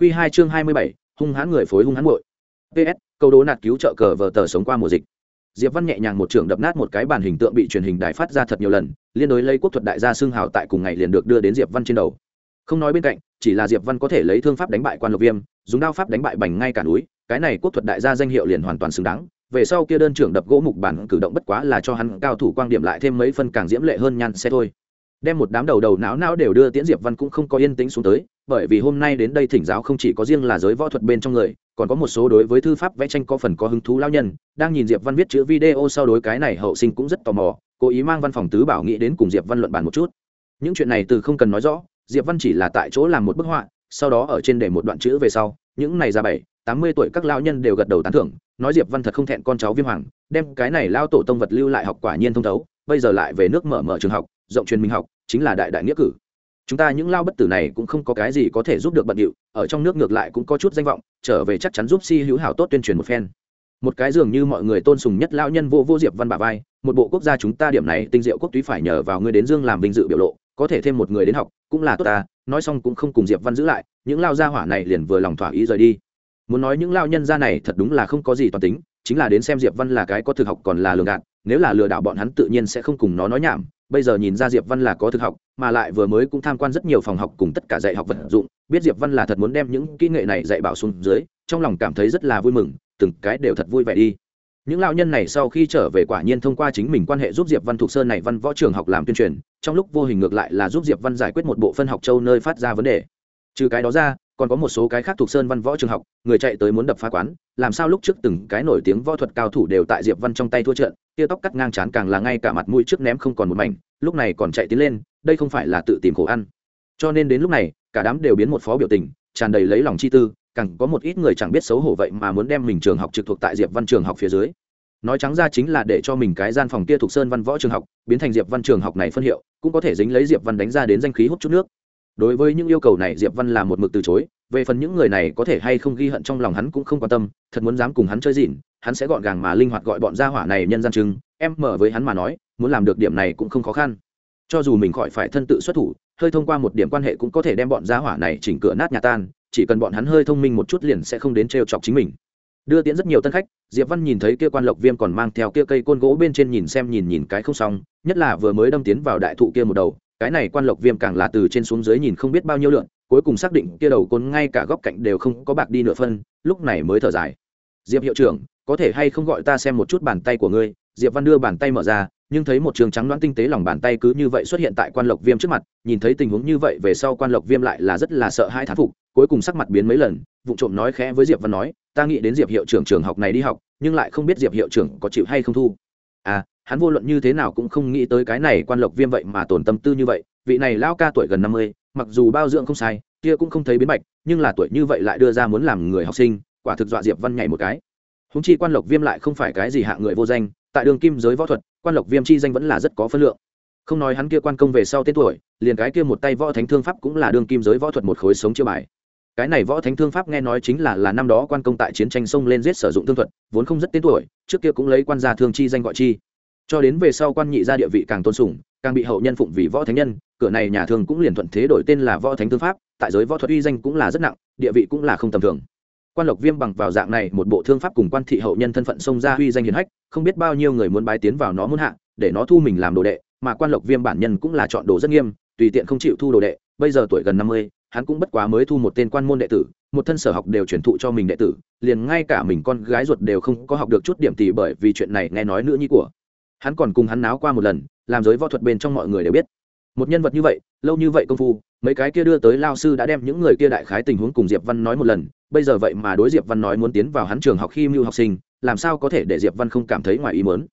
Quy hai chương hai mươi bảy, hung hãn người phối hung hãn muội. ps câu đố nạt cứu trợ cờ vờ tờ sống qua mùa dịch. Diệp văn nhẹ nhàng một trường đập nát một cái bàn hình tượng bị truyền hình đài phát ra thật nhiều lần, liên đối lấy quốc thuật đại gia xương hào tại cùng ngày liền được đưa đến diệp văn trên đầu. Không nói bên cạnh, chỉ là diệp văn có thể lấy thương pháp đánh bại quan lộc viêm, dùng đao pháp đánh bại bành ngay cả núi, cái này quốc thuật đại gia danh hiệu liền hoàn toàn xứng đáng. Về sau kia đơn trưởng đập gỗ mục bản cử động bất quá là cho hắn cao thủ quang điểm lại thêm mấy phân càng diễm lệ hơn nhan xe thôi. Đem một đám đầu đầu não não đều đưa tiễn, diệp văn cũng không có yên tĩnh xuống tới bởi vì hôm nay đến đây thỉnh giáo không chỉ có riêng là giới võ thuật bên trong người, còn có một số đối với thư pháp vẽ tranh có phần có hứng thú lao nhân, đang nhìn diệp văn viết chữ video sau đối cái này hậu sinh cũng rất tò mò, cố ý mang văn phòng tứ bảo nghĩ đến cùng diệp văn luận bàn một chút. Những chuyện này từ không cần nói rõ, diệp văn chỉ là tại chỗ làm một bức họa, sau đó ở trên để một đoạn chữ về sau, những này ra bảy, tám mươi tuổi các lao nhân đều gật đầu tán thưởng, nói diệp văn thật không thẹn con cháu viêm hoàng, đem cái này lao tổ tông vật lưu lại học quả nhiên thông thấu, bây giờ lại về nước mở mở trường học, rộng truyền minh học, chính là đại đại nghĩa cử chúng ta những lao bất tử này cũng không có cái gì có thể giúp được bận điệu, ở trong nước ngược lại cũng có chút danh vọng, trở về chắc chắn giúp si hữu hảo tốt tuyên truyền một phen. Một cái dường như mọi người tôn sùng nhất lao nhân vô vô diệp văn bà vai, một bộ quốc gia chúng ta điểm này tinh diệu quốc túy phải nhờ vào ngươi đến dương làm vinh dự biểu lộ, có thể thêm một người đến học, cũng là tốt ta, nói xong cũng không cùng diệp văn giữ lại, những lao gia hỏa này liền vừa lòng thỏa ý rời đi. Muốn nói những lao nhân gia này thật đúng là không có gì toàn tính, chính là đến xem diệp văn là cái có thực học còn là lường gạt, nếu là lừa đảo bọn hắn tự nhiên sẽ không cùng nó nói nhảm bây giờ nhìn ra diệp văn là có thực học, mà lại vừa mới cũng tham quan rất nhiều phòng học cùng tất cả dạy học vật dụng, biết diệp văn là thật muốn đem những kỹ nghệ này dạy bảo xuống dưới, trong lòng cảm thấy rất là vui mừng, từng cái đều thật vui vẻ đi. Những lão nhân này sau khi trở về quả nhiên thông qua chính mình quan hệ giúp diệp văn thục sơn này văn võ trường học làm tuyên truyền, trong lúc vô hình ngược lại là giúp diệp văn giải quyết một bộ phân học châu nơi phát ra vấn đề. Trừ cái đó ra còn có một số cái khác thuộc sơn văn võ trường học, người chạy tới muốn đập phá quán, làm sao lúc trước từng cái nổi tiếng võ thuật cao thủ đều tại diệp văn trong tay thua trận, tia tóc cắt ngang chán càng là ngay cả mặt mũi trước ném không còn một mảnh, lúc này còn chạy tiến lên, đây không phải là tự tìm khổ ăn. Cho nên đến lúc này, cả đám đều biến một phó biểu tình, tràn đầy lấy lòng chi tư, càng có một ít người chẳng biết xấu hổ vậy mà muốn đem mình trường học trực thuộc tại diệp văn trường học phía dưới. Nói trắng ra chính là để cho mình cái gian phòng kia thuộc sơn văn võ trường học, biến thành diệp văn trường học này phân hiệu, cũng có thể dính lấy diệp văn đánh ra đến danh khí hút chút nước đối với những yêu cầu này, diệp văn là một mực từ chối. Về phần những người này có thể hay không ghi hận trong lòng hắn cũng không quan tâm. Thật muốn dám cùng hắn chơi dịn, hắn sẽ gọn gàng mà linh hoạt gọi bọn gia hỏa này nhân gian chứng em mở với hắn mà nói, muốn làm được điểm này cũng không khó khăn. Cho dù mình khỏi phải thân tự xuất thủ, hơi thông qua một điểm quan hệ cũng có thể đem bọn gia hỏa này chỉnh cửa nát nhà tan. Chỉ cần bọn hắn hơi thông minh một chút liền sẽ không đến trêu chọc chính mình. Đưa tiễn rất nhiều tân khách, diệp văn nhìn thấy kia quan lộc viêm còn mang theo kia cây côn gỗ bên trên nhìn xem nhìn nhìn cái không xong, nhất là vừa mới đâm tiến vào đại thụ kia một đầu cái này quan lộc viêm càng là từ trên xuống dưới nhìn không biết bao nhiêu lượn, cuối cùng xác định kia đầu côn ngay cả góc cạnh đều không có bạc đi nửa phân, lúc này mới thở dài. Diệp hiệu trưởng, có thể hay không gọi ta xem một chút bàn tay của ngươi? Diệp văn đưa bàn tay mở ra, nhưng thấy một trường trắng đoán tinh tế lòng bàn tay cứ như vậy xuất hiện tại quan lộc viêm trước mặt, nhìn thấy tình huống như vậy về sau quan lộc viêm lại là rất là sợ hai thán phục, cuối cùng sắc mặt biến mấy lần vụ trộm nói khẽ với diệp văn nói, ta nghĩ đến diệp hiệu trưởng trường học này đi học, nhưng lại không biết diệp hiệu trưởng có chịu hay không thu. À hắn vô luận như thế nào cũng không nghĩ tới cái này quan lộc viêm vậy mà tổn tâm tư như vậy, vị này lao ca tuổi gần năm mươi, mặc dù bao dưỡng không sai, kia cũng không thấy biến bạch nhưng là tuổi như vậy lại đưa ra muốn làm người học sinh, quả thực dọa diệp văn nhảy một cái. Húng chi quan lộc viêm lại không phải cái gì hạ người vô danh, tại đường kim giới võ thuật, quan lộc viêm chi danh vẫn là rất có phân lượng. Không nói hắn kia quan công về sau tên tuổi, liền cái kia một tay võ thánh thương pháp cũng là đường kim giới võ thuật một khối sống chưa bài. Cái này võ thánh thương pháp nghe nói chính là là năm đó quan công tại chiến tranh sông lên giết sử dụng thương thuật, vốn không rất tên tuổi, trước kia cũng lấy quan gia thương chi danh gọi chi cho đến về sau quan nhị gia địa vị càng tôn sùng, càng bị hậu nhân phụng vì võ thánh nhân, cửa này nhà thường cũng liền thuận thế đổi tên là võ thánh thương pháp, tại giới võ thuật uy danh cũng là rất nặng, địa vị cũng là không tầm thường. Quan lộc viêm bằng vào dạng này một bộ thương pháp cùng quan thị hậu nhân thân phận xông ra uy danh hiền hách, không biết bao nhiêu người muốn bái tiến vào nó muốn hạ, để nó thu mình làm đồ đệ, mà quan lộc viêm bản nhân cũng là chọn đồ rất nghiêm, tùy tiện không chịu thu đồ đệ, bây giờ tuổi gần năm mươi, hắn cũng bất quá mới thu một tên quan môn đệ tử, một thân sở học đều truyền thụ cho mình đệ tử, liền ngay cả mình con gái ruột đều không có học được chút điểm tỷ bởi vì chuyện này nghe nói nữ nhi của hắn còn cùng hắn náo qua một lần, làm giới võ thuật bên trong mọi người đều biết. Một nhân vật như vậy, lâu như vậy công phu, mấy cái kia đưa tới lao sư đã đem những người kia đại khái tình huống cùng diệp văn nói một lần, bây giờ vậy mà đối diệp văn nói muốn tiến vào hắn trường học khi mưu học sinh, làm sao có thể để diệp văn không cảm thấy ngoài ý mớn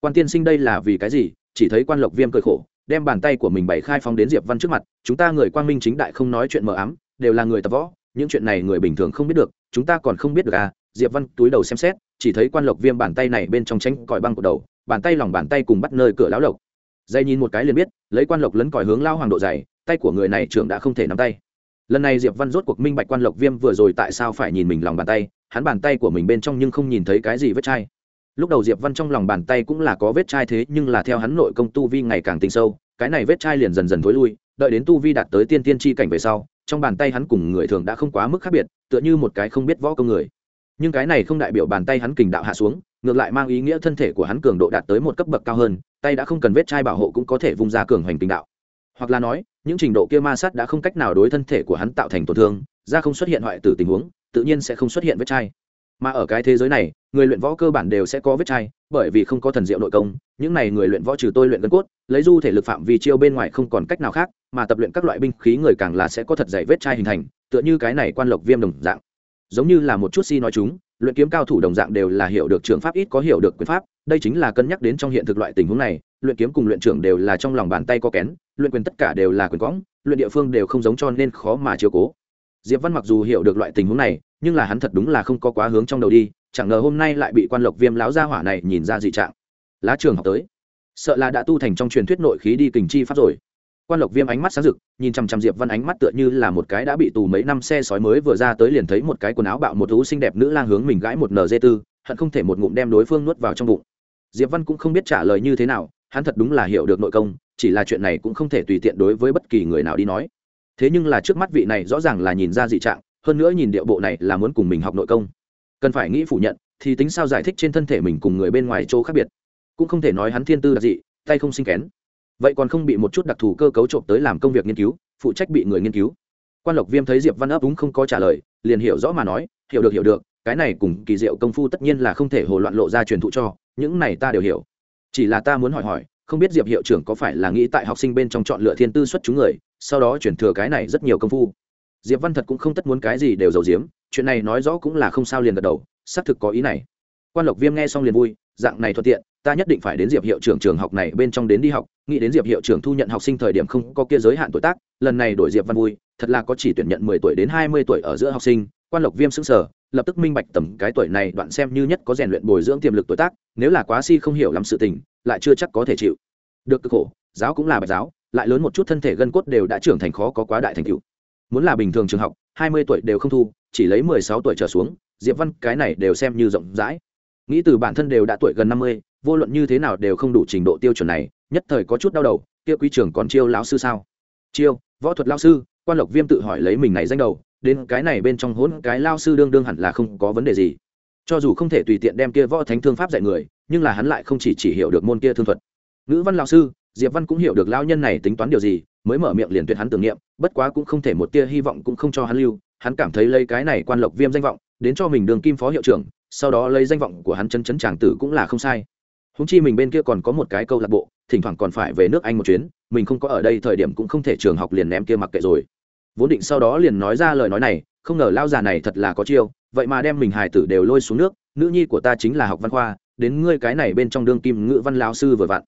quan tiên sinh đây là vì cái gì? Chỉ thấy quan lộc viêm cười khổ, đem bàn tay của mình bày khai phóng đến diệp văn trước mặt, chúng ta người quang minh chính đại không nói chuyện mờ ám, đều là người tập võ, những chuyện này người bình thường không biết được, chúng ta còn không biết được à? Diệp văn túi đầu xem xét, chỉ thấy quan lộc viêm bàn tay này bên trong tranh còi băng của đầu bàn tay lòng bàn tay cùng bắt nơi cửa lão lộc. Dây nhìn một cái liền biết, lấy quan lộc lấn còi hướng lao hoàng độ dày, tay của người này trưởng đã không thể nắm tay. Lần này diệp văn rốt cuộc minh bạch quan lộc viêm vừa rồi tại sao phải nhìn mình lòng bàn tay, hắn bàn tay của mình bên trong nhưng không nhìn thấy cái gì vết chai. Lúc đầu diệp văn trong lòng bàn tay cũng là có vết chai thế, nhưng là theo hắn nội công tu vi ngày càng tinh sâu, cái này vết chai liền dần dần thối lui, đợi đến tu vi đạt tới tiên tiên tri cảnh về sau, trong bàn tay hắn cùng người thường đã không quá mức khác biệt, tựa như một cái không biết võ công người. Nhưng cái này không đại biểu bàn tay hắn kình đạo hạ xuống ngược lại mang ý nghĩa thân thể của hắn cường độ đạt tới một cấp bậc cao hơn, tay đã không cần vết chai bảo hộ cũng có thể vung ra cường hoành tinh đạo. Hoặc là nói, những trình độ kia ma sát đã không cách nào đối thân thể của hắn tạo thành tổn thương ra không xuất hiện hoại tử tình huống, tự nhiên sẽ không xuất hiện vết chai. Mà ở cái thế giới này, người luyện võ cơ bản đều sẽ có vết chai, bởi vì không có thần diệu nội công, những này người luyện võ trừ tôi luyện gân cốt, lấy du thể lực phạm vi chiêu bên ngoài không còn cách nào khác, mà tập luyện các loại binh khí người càng là sẽ có thật dày vết chai hình thành, tựa như cái này quan lộc viêm đồng dạng. Giống như là một chút si nói chúng luyện kiếm cao thủ đồng dạng đều là hiểu được trường pháp, ít có hiểu được quyền pháp. Đây chính là cân nhắc đến trong hiện thực loại tình huống này. Luyện kiếm cùng luyện trưởng đều là trong lòng bàn tay có kén, luyện quyền tất cả đều là quyền cõng luyện địa phương đều không giống cho nên khó mà chiếu cố. Diệp văn mặc dù hiểu được loại tình huống này, nhưng là hắn thật đúng là không có quá hướng trong đầu đi, chẳng ngờ hôm nay lại bị quan lộc viêm láo gia hỏa này nhìn ra dị trạng. Lá trường học tới. Sợ là đã tu thành trong truyền thuyết nội khí đi kình chi pháp rồi quan lộc viêm ánh mắt sáng rực, nhìn chằm chằm diệp văn ánh mắt tựa như là một cái đã bị tù mấy năm xe sói mới vừa ra tới liền thấy một cái quần áo bạo một thú xinh đẹp nữ lang hướng mình gãi một nz tư, hận không thể một ngụm đem đối phương nuốt vào trong bụng. Diệp văn cũng không biết trả lời như thế nào, hắn thật đúng là hiểu được nội công, chỉ là chuyện này cũng không thể tùy tiện đối với bất kỳ người nào đi nói. Thế nhưng là trước mắt vị này rõ ràng là nhìn ra dị trạng, hơn nữa nhìn điệu bộ này là muốn cùng mình học nội công. Cần phải nghĩ phủ nhận, thì tính sao giải thích trên thân thể mình cùng người bên ngoài chỗ khác biệt. Cũng không thể nói hắn thiên tư đặc dị, tay không sinh kén vậy còn không bị một chút đặc thù cơ cấu trộm tới làm công việc nghiên cứu, phụ trách bị người nghiên cứu. Quan lộc viêm thấy diệp văn ấp đúng không có trả lời, liền hiểu rõ mà nói, hiểu được hiểu được, cái này cùng kỳ diệu công phu tất nhiên là không thể hồ loạn lộ ra truyền thụ cho, những này ta đều hiểu. Chỉ là ta muốn hỏi hỏi, không biết diệp hiệu trưởng có phải là nghĩ tại học sinh bên trong chọn lựa thiên tư xuất chúng người, sau đó chuyển thừa cái này rất nhiều công phu. Diệp văn thật cũng không tất muốn cái gì đều giàu diếm chuyện này nói rõ cũng là không sao liền gật đầu, xác thực có ý này. Quan lộc viêm nghe xong liền vui, dạng này thuận tiện, ta nhất định phải đến diệp hiệu trưởng trường học này bên trong đến đi học nghĩ đến diệp hiệu trưởng thu nhận học sinh thời điểm không có kia giới hạn tuổi tác, lần này đổi diệp văn vui, thật là có chỉ tuyển nhận mười tuổi đến hai mươi tuổi ở giữa học sinh, quan lộc viêm xứng sở lập tức minh bạch tầm cái tuổi này đoạn xem như nhất có rèn luyện bồi dưỡng tiềm lực tuổi tác, nếu là quá si không hiểu lắm sự tình, lại chưa chắc có thể chịu. Được cực khổ, giáo cũng là bạch giáo, lại lớn một chút thân thể gân cốt đều đã trưởng thành khó có quá đại thành tựu. Muốn là bình thường trường học, hai mươi tuổi đều không thu, chỉ lấy mười sáu tuổi trở xuống, diệp văn cái này đều xem như rộng rãi. Nghĩ từ bản thân đều đã tuổi gần năm mươi vô luận như thế nào đều không đủ trình độ tiêu chuẩn này, nhất thời có chút đau đầu, kia quý trưởng còn chiêu lão sư sao? Chiêu, võ thuật lao sư, quan lộc viêm tự hỏi lấy mình này danh đầu, đến cái này bên trong hỗn cái lao sư đương đương hẳn là không có vấn đề gì. Cho dù không thể tùy tiện đem kia võ thánh thương pháp dạy người, nhưng là hắn lại không chỉ chỉ hiểu được môn kia thương thuật. Ngữ văn lao sư, diệp văn cũng hiểu được lao nhân này tính toán điều gì, mới mở miệng liền tuyệt hắn tưởng niệm, bất quá cũng không thể một tia hy vọng cũng không cho hắn lưu, hắn cảm thấy lấy cái này quan lộc viêm danh vọng, đến cho mình đường kim phó hiệu trưởng, sau đó lấy danh vọng của hắn chân chấn tràng tử cũng là không sai húng chi mình bên kia còn có một cái câu lạc bộ, thỉnh thoảng còn phải về nước anh một chuyến, mình không có ở đây thời điểm cũng không thể trường học liền ném kia mặc kệ rồi. Vốn định sau đó liền nói ra lời nói này, không ngờ lao già này thật là có chiêu, vậy mà đem mình hài tử đều lôi xuống nước, nữ nhi của ta chính là học văn khoa, đến ngươi cái này bên trong đương kim ngữ văn lao sư vừa vặn.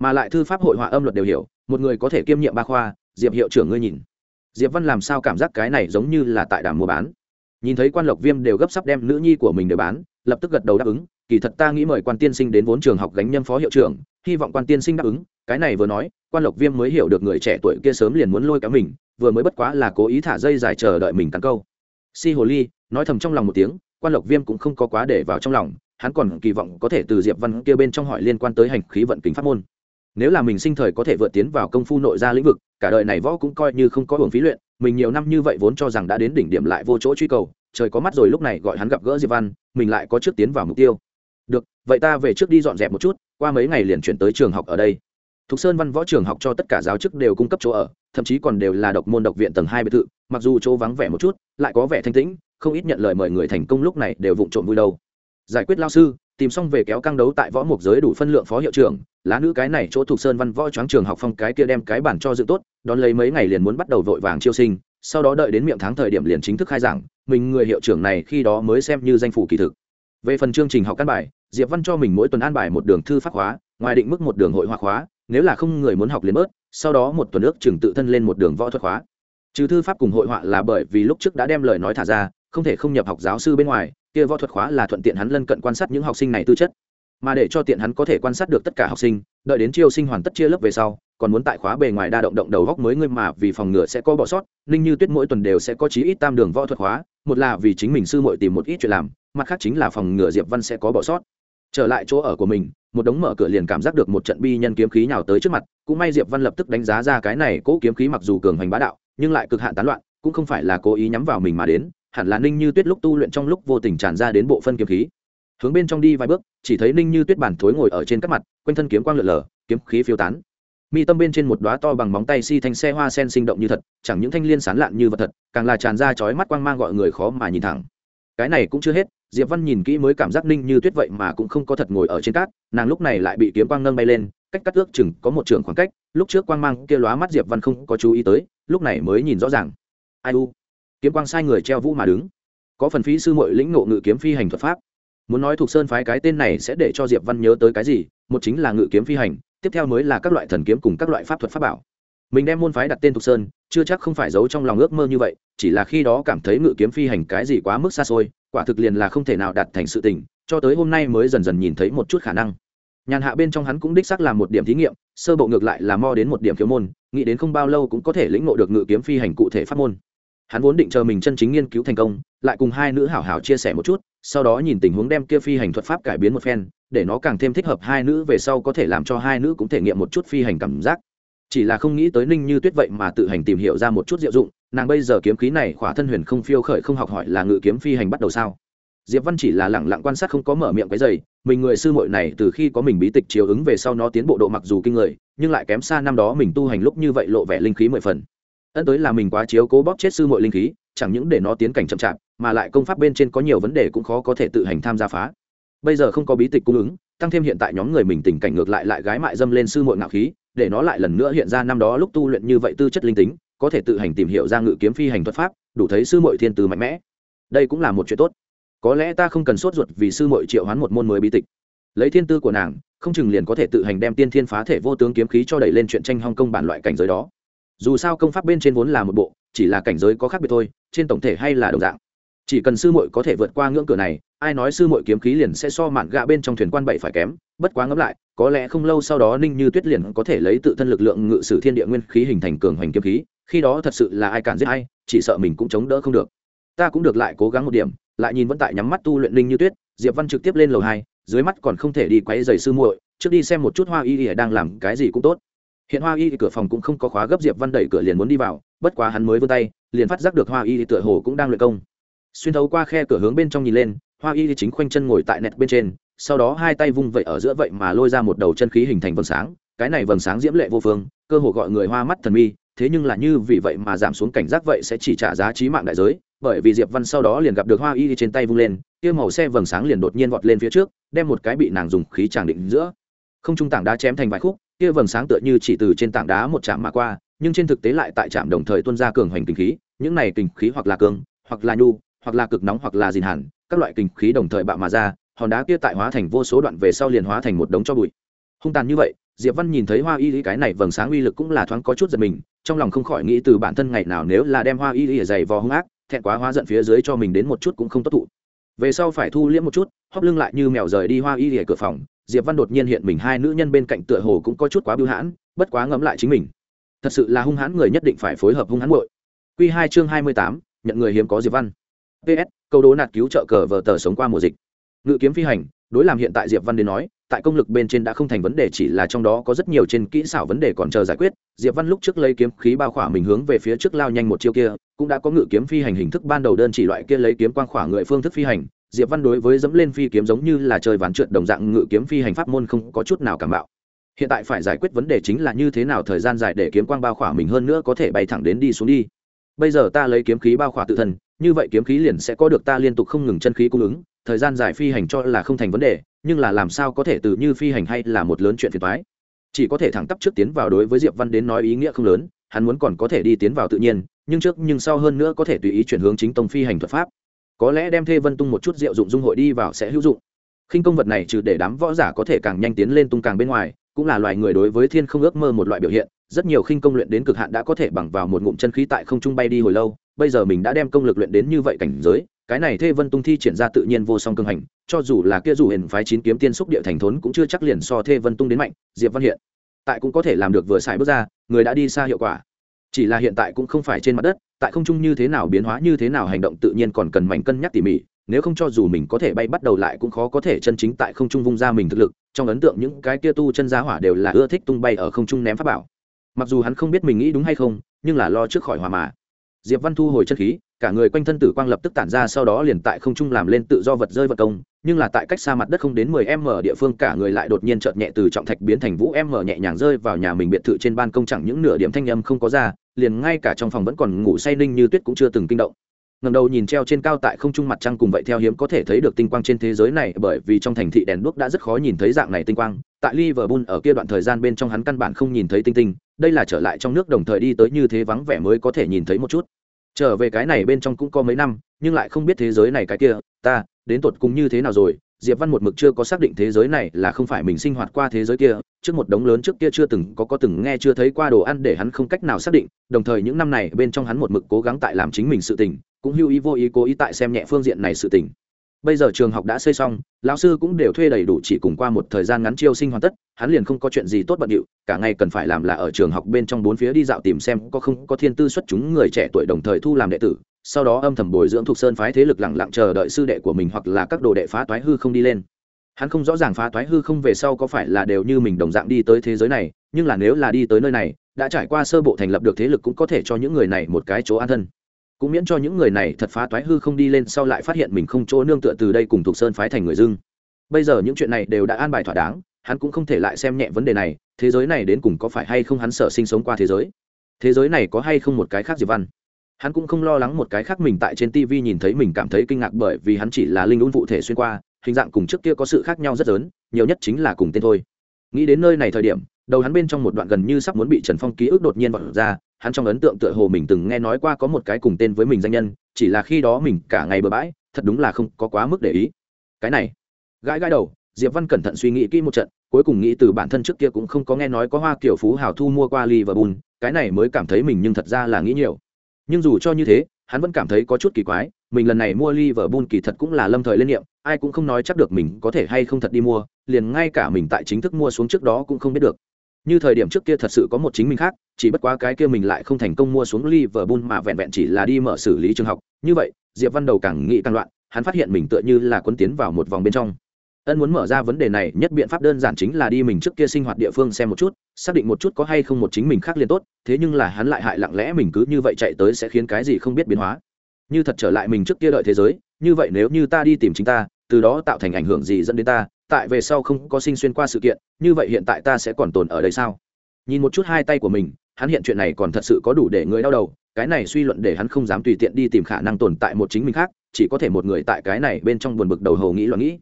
Mà lại thư pháp hội họa âm luật đều hiểu, một người có thể kiêm nhiệm ba khoa, diệp hiệu trưởng ngươi nhìn. Diệp văn làm sao cảm giác cái này giống như là tại đàm mua bán? Nhìn thấy quan lộc viêm đều gấp sắp đem nữ nhi của mình để bán, lập tức gật đầu đáp ứng kỳ thật ta nghĩ mời quan tiên sinh đến vốn trường học gánh nhâm phó hiệu trưởng, hy vọng quan tiên sinh đáp ứng. Cái này vừa nói, quan lộc viêm mới hiểu được người trẻ tuổi kia sớm liền muốn lôi kéo mình, vừa mới bất quá là cố ý thả dây dài chờ đợi mình cắn câu. Si hồ ly nói thầm trong lòng một tiếng, quan lộc viêm cũng không có quá để vào trong lòng, hắn còn kỳ vọng có thể từ diệp văn kia bên trong hỏi liên quan tới hành khí vận kính pháp môn. Nếu là mình sinh thời có thể vượt tiến vào công phu nội gia lĩnh vực, cả đời này võ cũng coi như không có hưởng phí luyện, mình nhiều năm như vậy vốn cho rằng đã đến đỉnh điểm lại vô chỗ truy cầu, trời có mắt rồi lúc này gọi hắn gặp gỡ diệp văn, mình lại có trước tiến vào mục tiêu được, vậy ta về trước đi dọn dẹp một chút, qua mấy ngày liền chuyển tới trường học ở đây. Thục sơn văn võ trường học cho tất cả giáo chức đều cung cấp chỗ ở, thậm chí còn đều là độc môn độc viện tầng hai biệt thự, mặc dù chỗ vắng vẻ một chút, lại có vẻ thanh tĩnh, không ít nhận lời mời người thành công lúc này đều vụng trộm vui đâu. Giải quyết lao sư, tìm xong về kéo căng đấu tại võ mục giới đủ phân lượng phó hiệu trưởng, lá nữ cái này chỗ thuộc sơn văn võ choáng trường học phong cái kia đem cái bản cho dự tốt, đón lấy mấy ngày liền muốn bắt đầu vội vàng chiêu sinh, sau đó đợi đến miệng tháng thời điểm liền chính thức khai giảng, mình người hiệu trưởng này khi đó mới xem như danh phủ kỳ thực. Về phần chương trình học căn bài diệp văn cho mình mỗi tuần an bài một đường thư pháp hóa ngoài định mức một đường hội hoa khóa, nếu là không người muốn học liền bớt, sau đó một tuần ước chừng tự thân lên một đường võ thuật khóa. Trừ thư pháp cùng hội họa là bởi vì lúc trước đã đem lời nói thả ra, không thể không nhập học giáo sư bên ngoài, kia võ thuật khóa là thuận tiện hắn lân cận quan sát những học sinh này tư chất. Mà để cho tiện hắn có thể quan sát được tất cả học sinh, đợi đến chiêu sinh hoàn tất chia lớp về sau, còn muốn tại khóa bề ngoài đa động động đầu góc mới ngươi mà vì phòng ngừa sẽ có bỏ sót, ninh như tuyết mỗi tuần đều sẽ có chí ít tam đường võ thuật khóa, một là vì chính mình sư muội tìm một ít chuyện làm, mặt khác chính là phòng ngừa diệp văn sẽ có bỏ sót trở lại chỗ ở của mình, một đống mở cửa liền cảm giác được một trận bi nhân kiếm khí nhào tới trước mặt, cũng may diệp văn lập tức đánh giá ra cái này cỗ kiếm khí mặc dù cường hành bá đạo, nhưng lại cực hạn tán loạn, cũng không phải là cố ý nhắm vào mình mà đến, hẳn là ninh như tuyết lúc tu luyện trong lúc vô tình tràn ra đến bộ phân kiếm khí. Hướng bên trong đi vài bước, chỉ thấy ninh như tuyết bản thối ngồi ở trên các mặt, quanh thân kiếm quang lượn lờ, kiếm khí phiêu tán. Mi tâm bên trên một đóa to bằng móng tay si thanh xe hoa sen sinh động như thật, chẳng những thanh liên sán lạn như vật thật, càng là tràn ra chói mắt quang mang gọi người khó mà nhìn thẳng. Cái này cũng chưa hết diệp văn nhìn kỹ mới cảm giác ninh như tuyết vậy mà cũng không có thật ngồi ở trên cát, nàng lúc này lại bị kiếm quang nâng bay lên, cách cắt ước chừng có một trường khoảng cách, lúc trước quang mang kia lóa mắt diệp văn không có chú ý tới, lúc này mới nhìn rõ ràng. Ai u? Kiếm quang sai người treo vũ mà đứng. Có phần phí sư muội lĩnh ngộ ngự kiếm phi hành thuật pháp. Muốn nói thuộc sơn phái cái tên này sẽ để cho diệp văn nhớ tới cái gì, một chính là ngự kiếm phi hành, tiếp theo mới là các loại thần kiếm cùng các loại pháp thuật pháp bảo mình đem môn phái đặt tên thục sơn, chưa chắc không phải giấu trong lòng ước mơ như vậy, chỉ là khi đó cảm thấy ngự kiếm phi hành cái gì quá mức xa xôi, quả thực liền là không thể nào đạt thành sự tình, cho tới hôm nay mới dần dần nhìn thấy một chút khả năng. Nhàn hạ bên trong hắn cũng đích xác làm một điểm thí nghiệm, sơ bộ ngược lại là mo đến một điểm khiếu môn, nghĩ đến không bao lâu cũng có thể lĩnh ngộ được ngự kiếm phi hành cụ thể pháp môn. Hắn vốn định chờ mình chân chính nghiên cứu thành công, lại cùng hai nữ hảo hảo chia sẻ một chút, sau đó nhìn tình huống đem kia phi hành thuật pháp cải biến một phen, để nó càng thêm thích hợp hai nữ về sau có thể làm cho hai nữ cũng thể nghiệm một chút phi hành cảm giác chỉ là không nghĩ tới ninh như tuyết vậy mà tự hành tìm hiểu ra một chút diệu dụng, nàng bây giờ kiếm khí này khỏa thân huyền không phiêu khởi không học hỏi là ngự kiếm phi hành bắt đầu sao? Diệp văn chỉ là lẳng lặng quan sát không có mở miệng cái giày, mình người sư muội này từ khi có mình bí tịch chiếu ứng về sau nó tiến bộ độ mặc dù kinh người, nhưng lại kém xa năm đó mình tu hành lúc như vậy lộ vẻ linh khí mười phần. Ân tới là mình quá chiếu cố bóp chết sư muội linh khí, chẳng những để nó tiến cảnh chậm chạp, mà lại công pháp bên trên có nhiều vấn đề cũng khó có thể tự hành tham gia phá. Bây giờ không có bí tịch cung ứng, tăng thêm hiện tại nhóm người mình tình cảnh ngược lại lại gái mại dâm lên sư muội ngạo khí để nó lại lần nữa hiện ra năm đó lúc tu luyện như vậy tư chất linh tính, có thể tự hành tìm hiểu ra ngự kiếm phi hành thuật pháp, đủ thấy sư muội thiên từ mạnh mẽ. Đây cũng là một chuyện tốt. Có lẽ ta không cần sốt ruột vì sư muội triệu hoán một môn mới bí tịch. Lấy thiên tư của nàng, không chừng liền có thể tự hành đem tiên thiên phá thể vô tướng kiếm khí cho đẩy lên chuyện tranh hong công bản loại cảnh giới đó. Dù sao công pháp bên trên vốn là một bộ, chỉ là cảnh giới có khác biệt thôi, trên tổng thể hay là đồng dạng. Chỉ cần sư muội có thể vượt qua ngưỡng cửa này, ai nói sư muội kiếm khí liền sẽ so mạn gạ bên trong thuyền quan bảy phải kém bất quá ngẫm lại, có lẽ không lâu sau đó ninh như tuyết liền có thể lấy tự thân lực lượng ngự sử thiên địa nguyên khí hình thành cường hoành kiếm khí, khi đó thật sự là ai cản giết ai, chỉ sợ mình cũng chống đỡ không được. Ta cũng được lại cố gắng một điểm, lại nhìn vẫn tại nhắm mắt tu luyện ninh như tuyết, diệp văn trực tiếp lên lầu hai, dưới mắt còn không thể đi quấy giày sư muội, trước đi xem một chút hoa y ỉa đang làm cái gì cũng tốt. Hiện hoa y cửa phòng cũng không có khóa gấp, diệp văn đẩy cửa liền muốn đi vào, bất quá hắn mới vươn tay, liền phát giác được hoa y tựa hồ cũng đang luyện công. Xuyên thấu qua khe cửa hướng bên trong nhìn lên, hoa y chính khoanh chân ngồi tại nẹt bên trên sau đó hai tay vung vậy ở giữa vậy mà lôi ra một đầu chân khí hình thành vầng sáng, cái này vầng sáng diễm lệ vô phương, cơ hồ gọi người hoa mắt thần mi, thế nhưng là như vì vậy mà giảm xuống cảnh giác vậy sẽ chỉ trả giá trí mạng đại giới, bởi vì diệp văn sau đó liền gặp được hoa y trên tay vung lên, kia màu xe vầng sáng liền đột nhiên vọt lên phía trước, đem một cái bị nàng dùng khí tràng định giữa. Không trung tảng đá chém thành vài khúc, kia vầng sáng tựa như chỉ từ trên tảng đá một chạm mà qua, nhưng trên thực tế lại tại trạm đồng thời tuôn ra cường hoành kinh khí, những này kinh khí hoặc là cường, hoặc là nhu, hoặc là cực nóng hoặc là dìn hẳn, các loại kinh khí đồng thời bạo mà ra hòn đá kia tại hóa thành vô số đoạn về sau liền hóa thành một đống cho bụi. Hung tàn như vậy, diệp văn nhìn thấy hoa y lý cái này vầng sáng uy lực cũng là thoáng có chút giật mình, trong lòng không khỏi nghĩ từ bản thân ngày nào nếu là đem hoa y lý dày vò hung ác, thẹn quá hóa giận phía dưới cho mình đến một chút cũng không tốt thụ. Về sau phải thu liễm một chút hóp lưng lại như mèo rời đi hoa y lìa cửa phòng, diệp văn đột nhiên hiện mình hai nữ nhân bên cạnh tựa hồ cũng có chút quá bưu hãn, bất quá ngẫm lại chính mình. Thật sự là hung hãn người nhất định phải phối hợp hung hãn muội. Q hai chương hai mươi tám, nhận người hiếm có diệp văn. Ps câu đố nạt cứu trợ cờ vờ tờ sống qua mùa dịch ngự kiếm phi hành, đối làm hiện tại diệp văn đến nói, tại công lực bên trên đã không thành vấn đề, chỉ là trong đó có rất nhiều trên kỹ xảo vấn đề còn chờ giải quyết. Diệp văn lúc trước lấy kiếm khí bao khỏa mình hướng về phía trước lao nhanh một chiêu kia, cũng đã có ngự kiếm phi hành hình thức ban đầu đơn chỉ loại kia lấy kiếm quang khỏa người phương thức phi hành. Diệp văn đối với dẫm lên phi kiếm giống như là chơi ván trượt đồng dạng ngự kiếm phi hành pháp môn không có chút nào cảm bạo. Hiện tại phải giải quyết vấn đề chính là như thế nào thời gian dài để kiếm quang bao khỏa mình hơn nữa có thể bay thẳng đến đi xuống đi. Bây giờ ta lấy kiếm khí bao khỏa tự thân, như vậy kiếm khí liền sẽ có được ta liên tục không ngừng chân khí cung ứng thời gian dài phi hành cho là không thành vấn đề, nhưng là làm sao có thể từ như phi hành hay là một lớn chuyện phiền toái. Chỉ có thể thẳng tắp trước tiến vào đối với diệp văn đến nói ý nghĩa không lớn, hắn muốn còn có thể đi tiến vào tự nhiên, nhưng trước nhưng sau hơn nữa có thể tùy ý chuyển hướng chính tông phi hành thuật pháp. Có lẽ đem thê vân tung một chút diệu dụng dung hội đi vào sẽ hữu dụng. Khinh công vật này trừ để đám võ giả có thể càng nhanh tiến lên tung càng bên ngoài, cũng là loài người đối với thiên không ước mơ một loại biểu hiện, rất nhiều khinh công luyện đến cực hạn đã có thể bằng vào một ngụm chân khí tại không trung bay đi hồi lâu, bây giờ mình đã đem công lực luyện đến như vậy cảnh giới cái này thê vân tung thi triển ra tự nhiên vô song cương hành, cho dù là kia dù hiền phái chín kiếm tiên xúc địa thành thốn cũng chưa chắc liền so thê vân tung đến mạnh, diệp văn hiện. Tại cũng có thể làm được vừa xài bước ra, người đã đi xa hiệu quả. Chỉ là hiện tại cũng không phải trên mặt đất, tại không trung như thế nào biến hóa, như thế nào hành động tự nhiên còn cần mảnh cân nhắc tỉ mỉ, nếu không cho dù mình có thể bay bắt đầu lại cũng khó có thể chân chính tại không trung vung ra mình thực lực, trong ấn tượng những cái kia tu chân giá hỏa đều là ưa thích tung bay ở không trung ném pháp bảo. Mặc dù hắn không biết mình nghĩ đúng hay không, nhưng là lo trước khỏi hòa mà. Diệp văn thu hồi chân khí cả người quanh thân tử quang lập tức tản ra, sau đó liền tại không trung làm lên tự do vật rơi vật công, nhưng là tại cách xa mặt đất không đến 10 m địa phương, cả người lại đột nhiên chợt nhẹ từ trọng thạch biến thành vũ m nhẹ nhàng rơi vào nhà mình biệt thự trên ban công, chẳng những nửa điểm thanh âm không có ra, liền ngay cả trong phòng vẫn còn ngủ say ninh như tuyết cũng chưa từng kinh động. Ngầm đầu nhìn treo trên cao tại không trung mặt trăng cùng vậy theo hiếm có thể thấy được tinh quang trên thế giới này, bởi vì trong thành thị đèn đuốc đã rất khó nhìn thấy dạng này tinh quang. Tại liverpool ở kia đoạn thời gian bên trong hắn căn bản không nhìn thấy tinh tinh, đây là trở lại trong nước đồng thời đi tới như thế vắng vẻ mới có thể nhìn thấy một chút trở về cái này bên trong cũng có mấy năm, nhưng lại không biết thế giới này cái kia, ta, đến tột cùng như thế nào rồi? Diệp văn một mực chưa có xác định thế giới này là không phải mình sinh hoạt qua thế giới kia, trước một đống lớn trước kia chưa từng có có từng nghe chưa thấy qua đồ ăn để hắn không cách nào xác định, đồng thời những năm này bên trong hắn một mực cố gắng tại làm chính mình sự tình, cũng hưu ý vô ý cố ý tại xem nhẹ phương diện này sự tình bây giờ trường học đã xây xong, lão sư cũng đều thuê đầy đủ chỉ cùng qua một thời gian ngắn chiêu sinh hoàn tất, hắn liền không có chuyện gì tốt bận điệu, cả ngày cần phải làm là ở trường học bên trong bốn phía đi dạo tìm xem có không có thiên tư xuất chúng người trẻ tuổi đồng thời thu làm đệ tử, sau đó âm thầm bồi dưỡng thuộc sơn phái thế lực lẳng lặng chờ đợi sư đệ của mình hoặc là các đồ đệ phá toái hư không đi lên. Hắn không rõ ràng phá toái hư không về sau có phải là đều như mình đồng dạng đi tới thế giới này, nhưng là nếu là đi tới nơi này, đã trải qua sơ bộ thành lập được thế lực cũng có thể cho những người này một cái chỗ an thân cũng miễn cho những người này thật phá toái hư không đi lên sau lại phát hiện mình không chỗ nương tựa từ đây cùng thuộc sơn phái thành người dưng. Bây giờ những chuyện này đều đã an bài thỏa đáng, hắn cũng không thể lại xem nhẹ vấn đề này, thế giới này đến cùng có phải hay không hắn sợ sinh sống qua thế giới? Thế giới này có hay không một cái khác diệp văn? Hắn cũng không lo lắng một cái khác mình tại trên tv nhìn thấy mình cảm thấy kinh ngạc bởi vì hắn chỉ là linh ung vụ thể xuyên qua, hình dạng cùng trước kia có sự khác nhau rất lớn, nhiều nhất chính là cùng tên thôi. Nghĩ đến nơi này thời điểm, đầu hắn bên trong một đoạn gần như sắp muốn bị trần phong ký ức đột nhiên vọt ra hắn trong ấn tượng tựa hồ mình từng nghe nói qua có một cái cùng tên với mình danh nhân, chỉ là khi đó mình cả ngày bừa bãi, thật đúng là không có quá mức để ý. Cái này, gãi gãi đầu, diệp văn cẩn thận suy nghĩ kỹ một trận, cuối cùng nghĩ từ bản thân trước kia cũng không có nghe nói có hoa kiểu phú hào thu mua qua liverpool, cái này mới cảm thấy mình nhưng thật ra là nghĩ nhiều. Nhưng dù cho như thế, hắn vẫn cảm thấy có chút kỳ quái, mình lần này mua liverpool kỳ thật cũng là lâm thời lên niệm, ai cũng không nói chắc được mình có thể hay không thật đi mua, liền ngay cả mình tại chính thức mua xuống trước đó cũng không biết được như thời điểm trước kia thật sự có một chính mình khác, chỉ bất quá cái kia mình lại không thành công mua xuống liverpool mà vẹn vẹn chỉ là đi mở xử lý trường học. Như vậy, diệp văn đầu càng nghĩ càng loạn, hắn phát hiện mình tựa như là quân tiến vào một vòng bên trong. Ân muốn mở ra vấn đề này, nhất biện pháp đơn giản chính là đi mình trước kia sinh hoạt địa phương xem một chút, xác định một chút có hay không một chính mình khác liền tốt, thế nhưng là hắn lại hại lặng lẽ mình cứ như vậy chạy tới sẽ khiến cái gì không biết biến hóa. Như thật trở lại mình trước kia đợi thế giới, như vậy nếu như ta đi tìm chính ta, từ đó tạo thành ảnh hưởng gì dẫn đến ta tại về sau không có sinh xuyên qua sự kiện, như vậy hiện tại ta sẽ còn tồn ở đây sao? Nhìn một chút hai tay của mình, hắn hiện chuyện này còn thật sự có đủ để người đau đầu, cái này suy luận để hắn không dám tùy tiện đi tìm khả năng tồn tại một chính mình khác, chỉ có thể một người tại cái này bên trong buồn bực đầu hầu nghĩ loạn nghĩ.